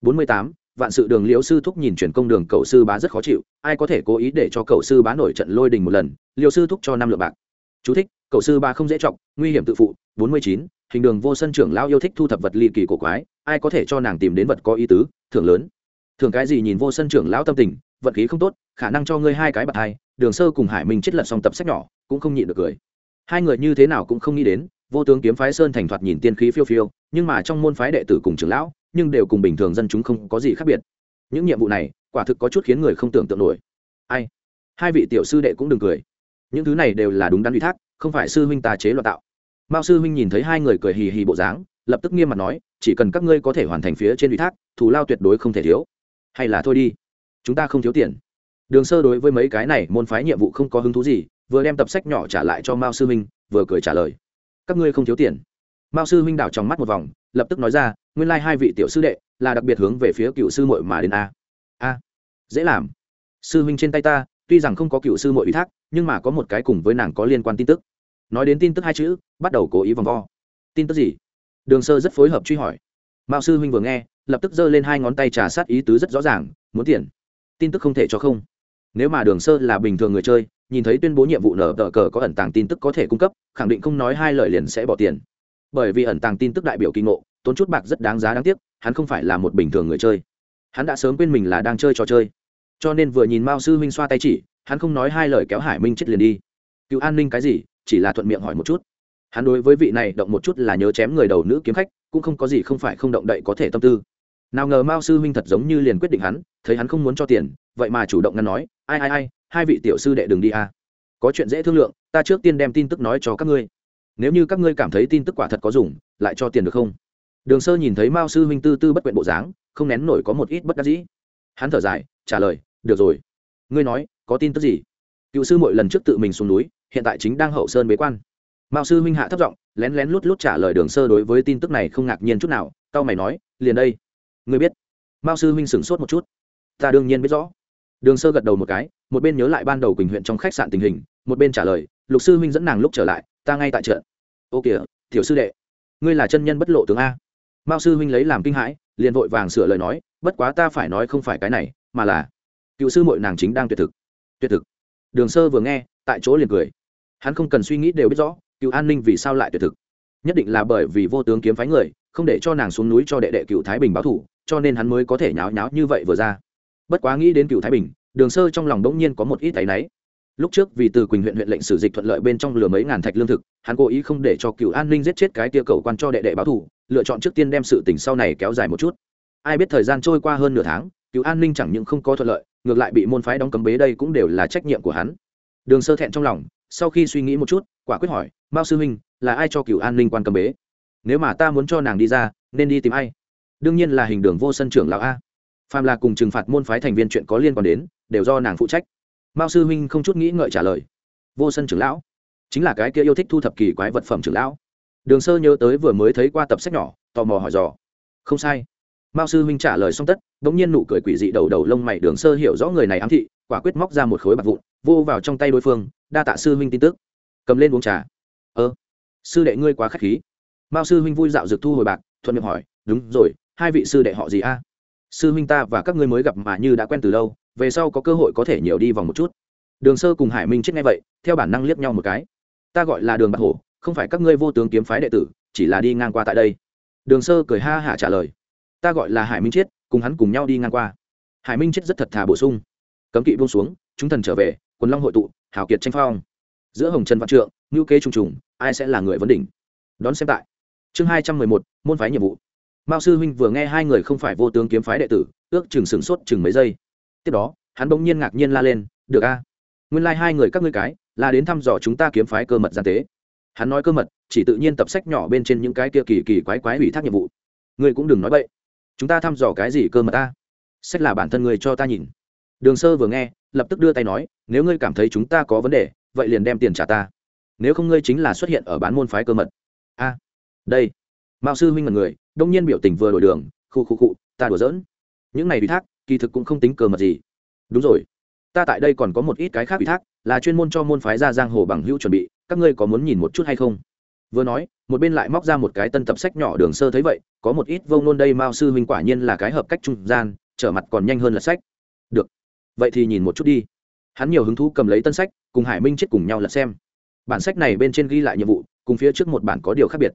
Bốn mươi tám vạn sự đường liễu sư thúc nhìn chuyển công đường cậu sư bá rất khó chịu, ai có thể cố ý để cho cậu sư bá nổi trận lôi đình một lần liêu sư thúc cho năm lượng bạc. Chú thích, cậu sư bá không dễ trọng nguy hiểm tự phụ, bốn mươi chín, hình đường vô sân trưởng lao yêu thích thu thập vật ly kỳ cổ quái, ai có thể cho nàng tìm đến vật có ý tứ, thưởng lớn. Thường cái gì nhìn vô sân trưởng lão tâm tình vật khí không tốt, khả năng cho ngươi hai cái bạc hai, đường sơ cùng hải minh chết lật xong tập sách nhỏ, cũng không nhịn được cười. Hai người như thế nào cũng không nghĩ đến, vô tướng kiếm phái sơn thành thoạt nhìn tiên khí phiêu phiêu, nhưng mà trong môn phái đệ tử cùng trưởng lão nhưng đều cùng bình thường dân chúng không có gì khác biệt. Những nhiệm vụ này, quả thực có chút khiến người không tưởng tượng nổi. Ai? Hai vị tiểu sư đệ cũng đừng cười. Những thứ này đều là đúng đắn ủy thác, không phải sư huynh ta chế loạn tạo. Mao sư huynh nhìn thấy hai người cười hì hì bộ dáng, lập tức nghiêm mặt nói, chỉ cần các ngươi có thể hoàn thành phía trên ủy thác, thù lao tuyệt đối không thể thiếu. Hay là thôi đi. Chúng ta không thiếu tiền. Đường sơ đối với mấy cái này môn phái nhiệm vụ không có hứng thú gì, vừa đem tập sách nhỏ trả lại cho mao sư huynh, vừa cười trả lời. Các ngươi không thiếu tiền. Mao sư huynh đảo trong mắt một vòng lập tức nói ra, nguyên lai、like、hai vị tiểu sư đệ là đặc biệt hướng về phía cựu sư mội mà đến a. A, dễ làm. Sư huynh trên tay ta, tuy rằng không có cựu sư mội ủy thác, nhưng mà có một cái cùng với nàng có liên quan tin tức. Nói đến tin tức hai chữ, bắt đầu cố ý vòng vo. Tin tức gì? Đường sơ rất phối hợp truy hỏi. Mao sư huynh vừa nghe, lập tức giơ lên hai ngón tay trà sát ý tứ rất rõ ràng, muốn tiền. Tin tức không thể cho không. Nếu mà đường sơ là bình thường người chơi, nhìn thấy tuyên bố nhiệm vụ nở tờ cờ có ẩn tàng tin tức có thể cung cấp, khẳng định không nói hai lời liền sẽ bỏ tiền bởi vì ẩn tàng tin tức đại biểu kinh ngộ, tốn chút bạc rất đáng giá đáng tiếc, hắn không phải là một bình thường người chơi. Hắn đã sớm quên mình là đang chơi trò chơi. Cho nên vừa nhìn mao sư huynh xoa tay chỉ, hắn không nói hai lời kéo hải minh chết liền đi. Cựu an ninh cái gì, chỉ là thuận miệng hỏi một chút. Hắn đối với vị này động một chút là nhớ chém người đầu nữ kiếm khách, cũng không có gì không phải không động đậy có thể tâm tư. Nào ngờ mao sư huynh thật giống như liền quyết định hắn, thấy hắn không muốn cho tiền, vậy mà chủ động ngăn nói, ai ai ai, hai vị tiểu sư đệ đừng đi à. có chuyện dễ thương lượng, ta trước tiên đem tin tức nói cho các ngươi nếu như các ngươi cảm thấy tin tức quả thật có dùng, lại cho tiền được không? Đường sơ nhìn thấy mao sư huynh tư tư bất quyện bộ dáng, không nén nổi có một ít bất đắc dĩ. Hắn thở dài, trả lời, được rồi. Ngươi nói, có tin tức gì? Cựu sư mỗi lần trước tự mình xuống núi, hiện tại chính đang hậu sơn bế quan. Mao sư huynh hạ thấp giọng, lén lén lút lút trả lời đường sơ đối với tin tức này không ngạc nhiên chút nào tao mày nói, liền đây. Ngươi biết. Mao sư huynh sửng sốt một chút. Ta đương nhiên biết rõ. Đường sơ gật đầu một cái, một bên nhớ lại ban đầu quỳnh huyện trong khách sạn tình hình, một bên trả lời, lục sư huynh dẫn nàng lúc trở lại ta ngay tại trận. Ô kìa, tiểu sư đệ, ngươi là chân nhân bất lộ tướng a. Mao sư huynh lấy làm kinh hãi, liền vội vàng sửa lời nói, bất quá ta phải nói không phải cái này, mà là, cựu sư mội nàng chính đang tuyệt thực. Tuyệt thực. Đường sơ vừa nghe, tại chỗ liền cười. Hắn không cần suy nghĩ đều biết rõ, cựu an ninh vì sao lại tuyệt thực. Nhất định là bởi vì vô tướng kiếm phái người, không để cho nàng xuống núi cho đệ đệ cựu thái bình báo thủ, cho nên hắn mới có thể nháo nháo như vậy vừa ra. Bất quá nghĩ đến cựu thái bình, đường sơ trong lòng đống nhiên có một ít áy náy lúc trước vì từ quỳnh huyện huyện lệnh sử dịch thuận lợi bên trong lừa mấy ngàn thạch lương thực, hắn cố ý không để cho cựu an ninh giết chết cái tia cầu quan cho đệ đệ báo thủ lựa chọn trước tiên đem sự tình sau này kéo dài một chút. Ai biết thời gian trôi qua hơn nửa tháng, cựu an ninh chẳng những không có thuận lợi, ngược lại bị môn phái đóng cấm bế đây cũng đều là trách nhiệm của hắn. Đường sơ thẹn trong lòng, sau khi suy nghĩ một chút, quả quyết hỏi, mao sư huynh, là ai cho cựu an ninh quan cấm bế? Nếu mà ta muốn cho nàng đi ra, nên đi tìm ai? Đương nhiên là hình đường vô sân trưởng lão a. Phàm là cùng trừng phạt môn phái thành viên chuyện có liên quan đến, đều do nàng phụ trách mao sư huynh không chút nghĩ ngợi trả lời. Vô sân trưởng lão, chính là cái kia yêu thích thu thập kỳ quái vật phẩm trưởng lão. Đường sơ nhớ tới vừa mới thấy qua tập sách nhỏ, tò mò hỏi dò. Không sai. Mao sư huynh trả lời xong tất đ ỗ n g nhiên nụ cười quỷ dị đầu đầu lông mày đường sơ hiểu rõ người này ám thị, quả quyết móc ra một khối bạc vụn, vô vào trong tay đối phương, đa tạ sư huynh tin tức. Cầm lên uống trà. Ơ, sư đệ ngươi quá k h á c h khí. Mao sư huynh vui dạo dực thu hồi bạc, thuận miệng hỏi, đúng rồi, hai vị sư đệ họ gì a? Sư huynh ta và các ngươi mới gặp mà như đã quen từ lâu về sau có cơ hội có thể nhiều đi vòng một chút. Đường sơ cùng hải minh chết ngay vậy, theo bản năng liếc nhau một cái. Ta gọi là đường bạc hổ, không phải các ngươi vô tướng kiếm phái đệ tử, chỉ là đi ngang qua tại đây. Đường sơ cười ha hả trả lời. Ta gọi là hải minh chiết cùng hắn cùng nhau đi ngang qua. Hải minh chiết rất thật thà bổ sung. Cấm kỵ buông xuống, chúng thần trở về, quần long hội tụ, hào kiệt tranh phong. Giữa hồng trần văn trượng ngữ kế trùng trùng, ai sẽ là người vấn đỉnh? Đón xem tại. Chương hai trăm mười một, môn phái nhiệm vụ. Mao sư huynh vừa nghe hai người không phải vô tướng kiếm phái đệ tử, ước chừng sửng sốt chừng mấy giây tiếp đó, hắn bỗng nhiên ngạc nhiên la lên, được a, nguyên lai、like、hai người các ngươi cái là đến thăm dò chúng ta kiếm phái cơ mật gian tế. Hắn nói cơ mật, chỉ tự nhiên tập sách nhỏ bên trên những cái kia kỳ kỳ quái quái ủy thác nhiệm vụ. Ngươi cũng đừng nói bậy. Chúng ta thăm dò cái gì cơ mật ta sách là bản thân người cho ta nhìn. Đường sơ vừa nghe, lập tức đưa tay nói, nếu ngươi cảm thấy chúng ta có vấn đề, vậy liền đem tiền trả ta. Nếu không ngươi chính là xuất hiện ở bán môn phái cơ mật. A, đây. Mao sư huynh mật người, đông nhiên biểu tình vừa đổi đường khu khu cụ ta đùa giỡn. Những này ủy thác kỳ thực cũng không tính cờ mật gì. Đúng rồi. Ta tại đây còn có một ít cái khác ủy thác, là chuyên môn cho môn phái ra giang hồ bằng hữu chuẩn bị, các ngươi có muốn nhìn một chút hay không? Vừa nói, một bên lại móc ra một cái tân tập sách nhỏ đường sơ thấy vậy, có một ít vông nôn đây mao sư huynh quả nhiên là cái hợp cách trung gian, trở mặt còn nhanh hơn là sách. Được. Vậy thì nhìn một chút đi. Hắn nhiều hứng thú cầm lấy tân sách, cùng hải minh chết cùng nhau lật xem. Bản sách này bên trên ghi lại nhiệm vụ, cùng phía trước một bản có điều khác biệt.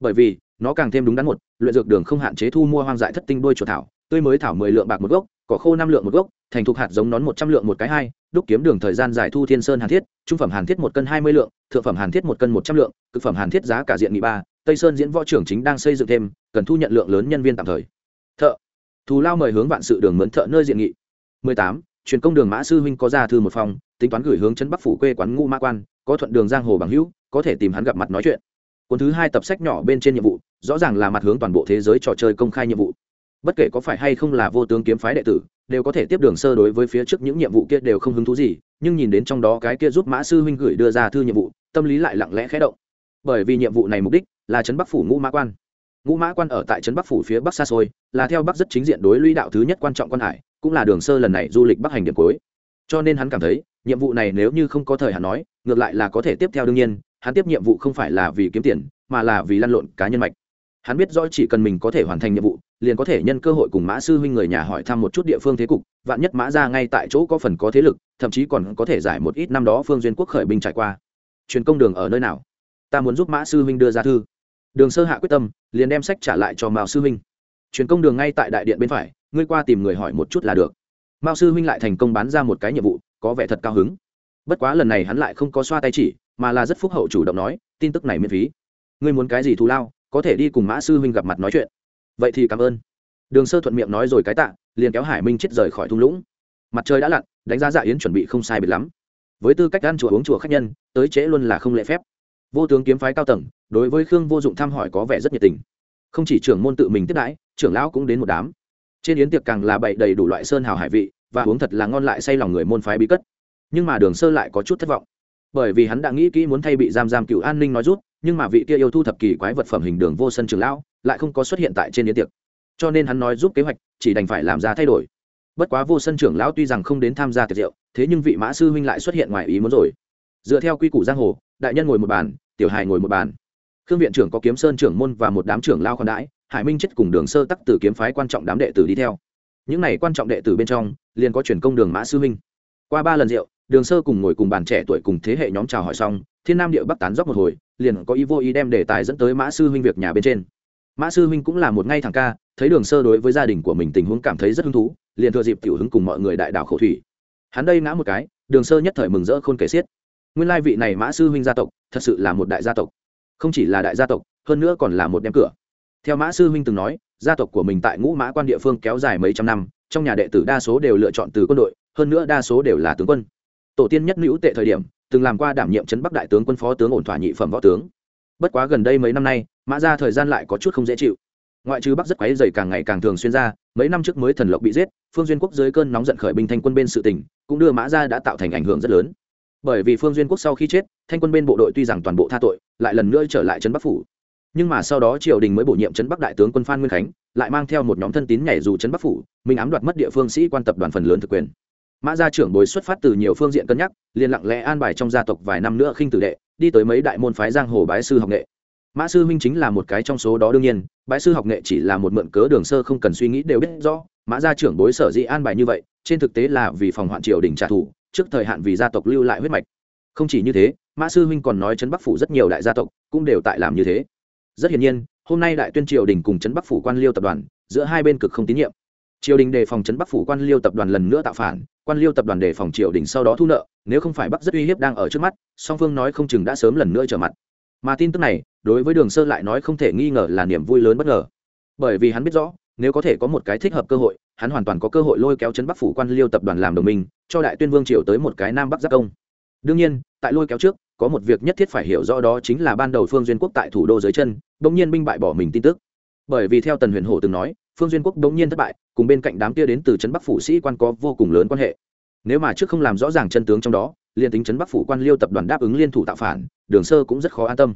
Bởi vì, nó càng thêm đúng đắn một, luyện dược đường không hạn chế thu mua hoang dại thất tinh đôi chuột thảo, tươi mới thảo mười lượng bạc một gốc cỏ khô năm lượng một gốc, thành thục hạt giống nón một trăm lượng một cái hai, đúc kiếm đường thời gian dài thu thiên sơn hàn thiết, trung phẩm hàn thiết một cân hai mươi lượng, thượng phẩm hàn thiết một cân một trăm lượng, cực phẩm hàn thiết giá cả diện nghị ba, tây sơn diễn võ trưởng chính đang xây dựng thêm, cần thu nhận lượng lớn nhân viên tạm thời. Thợ, thù lao mời hướng vạn sự đường mướn thợ nơi diện nghị. Mười tám, truyền công đường mã sư huynh có ra thư một phòng, tính toán gửi hướng chân bắc phủ quê quán ngũ mã quan, có thuận đường giang hồ bằng hữu, có thể tìm hắn gặp mặt nói chuyện. Cuốn thứ hai tập sách nhỏ bên trên nhiệm vụ, rõ ràng là mặt hướng toàn bộ thế giới trò chơi công khai nhiệm vụ bất kể có phải hay không là vô tướng kiếm phái đệ tử, đều có thể tiếp đường sơ đối với phía trước những nhiệm vụ kia đều không hứng thú gì, nhưng nhìn đến trong đó cái kia giúp mã sư huynh gửi đưa ra thư nhiệm vụ, tâm lý lại lặng lẽ khẽ động. Bởi vì nhiệm vụ này mục đích là trấn bắc phủ ngũ mã quan. Ngũ mã quan ở tại trấn bắc phủ phía bắc xa xôi, là theo bắc rất chính diện đối lũy đạo thứ nhất quan trọng quan hải, cũng là đường sơ lần này du lịch bắc hành điểm cuối. Cho nên hắn cảm thấy, nhiệm vụ này nếu như không có thời hạn nói, ngược lại là có thể tiếp theo đương nhiên, hắn tiếp nhiệm vụ không phải là vì kiếm tiền, mà là vì lăn lộn cá nhân mạch. Hắn biết rõ chỉ cần mình có thể hoàn thành nhiệm vụ liền có thể nhân cơ hội cùng mã sư huynh người nhà hỏi thăm một chút địa phương thế cục, vạn nhất mã ra ngay tại chỗ có phần có thế lực, thậm chí còn có thể giải một ít năm đó phương duyên quốc khởi binh trải qua. Truyền công đường ở nơi nào? Ta muốn giúp mã sư huynh đưa ra thư. Đường sơ hạ quyết tâm, liền đem sách trả lại cho mao sư huynh. Truyền công đường ngay tại đại điện bên phải, ngươi qua tìm người hỏi một chút là được. Mao sư huynh lại thành công bán ra một cái nhiệm vụ, có vẻ thật cao hứng. Bất quá lần này hắn lại không có xoa tay chỉ, mà là rất phúc hậu chủ động nói, tin tức này miễn phí. Ngươi muốn cái gì thù lao, có thể đi cùng mã sư huynh gặp mặt nói chuyện vậy thì cảm ơn. Đường sơ thuận miệng nói rồi cái tạ, liền kéo hải minh chết rời khỏi thung lũng. Mặt trời đã lặn, đánh giá dạ yến chuẩn bị không sai biệt lắm. Với tư cách ăn chùa uống chùa khách nhân, tới trễ luôn là không lễ phép. Vô tướng kiếm phái cao tầng, đối với khương vô dụng thăm hỏi có vẻ rất nhiệt tình. Không chỉ trưởng môn tự mình tiếp đãi, trưởng lão cũng đến một đám. Trên yến tiệc càng là bậy đầy đủ loại sơn hào hải vị, và uống thật là ngon lại say lòng người môn phái bí cất. Nhưng mà đường sơ lại có chút thất vọng. Bởi vì hắn đã nghĩ kỹ muốn thay bị giam giam cựu an ninh nói rút nhưng mà vị kia yêu thu thập kỳ quái vật phẩm hình đường vô sân trường lão lại không có xuất hiện tại trên yến tiệc. Cho nên hắn nói giúp kế hoạch, chỉ đành phải làm ra thay đổi. Bất quá vô sân trưởng lão tuy rằng không đến tham gia tiệc rượu, thế nhưng vị mã sư huynh lại xuất hiện ngoài ý muốn rồi. Dựa theo quy củ giang hồ, đại nhân ngồi một bàn, tiểu hài ngồi một bàn. Khương viện trưởng có kiếm sơn trưởng môn và một đám trưởng lao còn đãi, hải minh chết cùng đường sơ tắc từ kiếm phái quan trọng đám đệ tử đi theo. Những này quan trọng đệ tử bên trong, liền có chuyển công đường mã sư huynh. Qua ba lần rượu đường sơ cùng ngồi cùng bàn trẻ tuổi cùng thế hệ nhóm chào hỏi xong, thiên nam địa bắc tán dốc một hồi, liền có ý vô ý đem đề tài dẫn tới mã sư huynh việc nhà bên trên. Mã sư huynh cũng là một ngay thằng ca, thấy đường sơ đối với gia đình của mình tình huống cảm thấy rất hứng thú, liền thừa dịp tiểu hứng cùng mọi người đại đảo khẩu thủy. Hắn đây ngã một cái, đường sơ nhất thời mừng rỡ khôn kể xiết. Nguyên lai vị này mã sư huynh gia tộc, thật sự là một đại gia tộc. Không chỉ là đại gia tộc, hơn nữa còn là một đem cửa. Theo mã sư huynh từng nói, gia tộc của mình tại ngũ mã quan địa phương kéo dài mấy trăm năm, trong nhà đệ tử đa số đều lựa chọn từ quân đội, hơn nữa đa số đều là tướng quân tổ tiên nhất nữ tệ thời điểm, từng làm qua đảm nhiệm trấn bắc đại tướng quân phó tướng ổn thỏa nhị phẩm võ tướng. Bất quá gần đây mấy năm nay, mã ra thời gian lại có chút không dễ chịu. Ngoại trừ bắc rất quáy dày càng ngày càng thường xuyên ra, mấy năm trước mới thần lộc bị giết, phương duyên quốc dưới cơn nóng giận khởi binh thanh quân bên sự tình, cũng đưa mã ra đã tạo thành ảnh hưởng rất lớn. Bởi vì phương duyên quốc sau khi chết, thanh quân bên bộ đội tuy rằng toàn bộ tha tội, lại lần nữa trở lại trấn bắc phủ. Nhưng mà sau đó triều đình mới bổ nhiệm trấn bắc đại tướng quân phan nguyên khánh, lại mang theo một nhóm thân tín nhảy dù trấn bắc phủ mình ám đoạt mất địa phương sĩ quan tập đoàn phần lớn thực quyền mã gia trưởng bồi xuất phát từ nhiều phương diện cân nhắc, liền lặng lẽ an bài trong gia tộc vài năm nữa khinh tử đệ, đi tới mấy đại môn phái giang hồ bái sư học nghệ. Mã sư huynh chính là một cái trong số đó đương nhiên, bái sư học nghệ chỉ là một mượn cớ đường sơ không cần suy nghĩ đều biết rõ. Mã gia trưởng bối sở dĩ an bài như vậy, trên thực tế là vì phòng hoạn triều đình trả thù, trước thời hạn vì gia tộc lưu lại huyết mạch. Không chỉ như thế, mã sư huynh còn nói trấn bắc phủ rất nhiều đại gia tộc cũng đều tại làm như thế. Rất hiển nhiên, hôm nay đại tuyên triều đình cùng trấn bắc phủ quan liêu tập đoàn, giữa hai bên cực không tín nhiệm. Triều đình đề phòng trấn bắc phủ quan liêu tập đoàn lần nữa tạo phản quan liêu tập đoàn đề phòng triều đình sau đó thu nợ, nếu không phải bắc rất uy hiếp đang ở trước mắt, song phương nói không chừng đã sớm lần nữa trở mặt. Mà tin tức này, đối với đường sơ lại nói không thể nghi ngờ là niềm vui lớn bất ngờ. Bởi vì hắn biết rõ, nếu có thể có một cái thích hợp cơ hội, hắn hoàn toàn có cơ hội lôi kéo chấn bắc phủ quan liêu tập đoàn làm đồng minh, cho đại tuyên vương triều tới một cái nam bắc giác công. Đương nhiên, tại lôi kéo trước, có một việc nhất thiết phải hiểu rõ đó chính là ban đầu phương duyên quốc tại thủ đô dưới chân, bỗng nhiên binh bại bỏ mình tin tức. Bởi vì theo tần huyền hổ từng nói phương duyên quốc đống nhiên thất bại, cùng bên cạnh đám kia đến từ trấn bắc phủ sĩ quan có vô cùng lớn quan hệ. Nếu mà trước không làm rõ ràng chân tướng trong đó, liền tính trấn bắc phủ quan liêu tập đoàn đáp ứng liên thủ tạo phản, đường sơ cũng rất khó an tâm.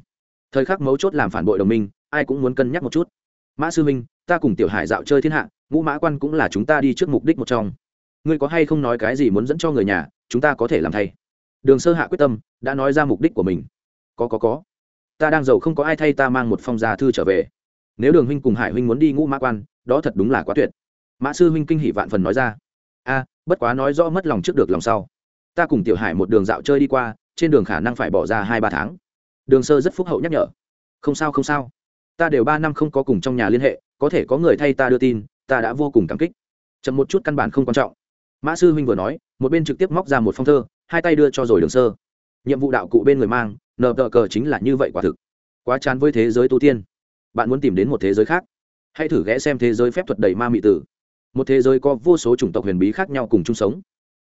Thời khắc mấu chốt làm phản bội đồng minh, ai cũng muốn cân nhắc một chút. Mã sư minh, ta cùng tiểu hải dạo chơi thiên hạ, ngũ mã quan cũng là chúng ta đi trước mục đích một trong. Ngươi có hay không nói cái gì muốn dẫn cho người nhà, chúng ta có thể làm thay. Đường sơ hạ quyết tâm, đã nói ra mục đích của mình. Có có có. Ta đang giàu không có ai thay ta mang một phong gia thư trở về. Nếu đường huynh cùng hải huynh muốn đi ngũ mã quan đó thật đúng là quá tuyệt. Mã sư huynh kinh hỷ vạn phần nói ra. A, bất quá nói rõ mất lòng trước được lòng sau. Ta cùng tiểu hải một đường dạo chơi đi qua, trên đường khả năng phải bỏ ra hai ba tháng. Đường sơ rất phúc hậu nhắc nhở. Không sao không sao. Ta đều ba năm không có cùng trong nhà liên hệ, có thể có người thay ta đưa tin, ta đã vô cùng cảm kích. Chậm một chút căn bản không quan trọng. Mã sư huynh vừa nói, một bên trực tiếp móc ra một phong thơ, hai tay đưa cho rồi đường sơ. Nhiệm vụ đạo cụ bên người mang, nờ tờ cờ chính là như vậy quả thực. Quá chán với thế giới tu tiên. Bạn muốn tìm đến một thế giới khác hãy thử ghé xem thế giới phép thuật đầy ma mị tử. Một thế giới có vô số chủng tộc huyền bí khác nhau cùng chung sống.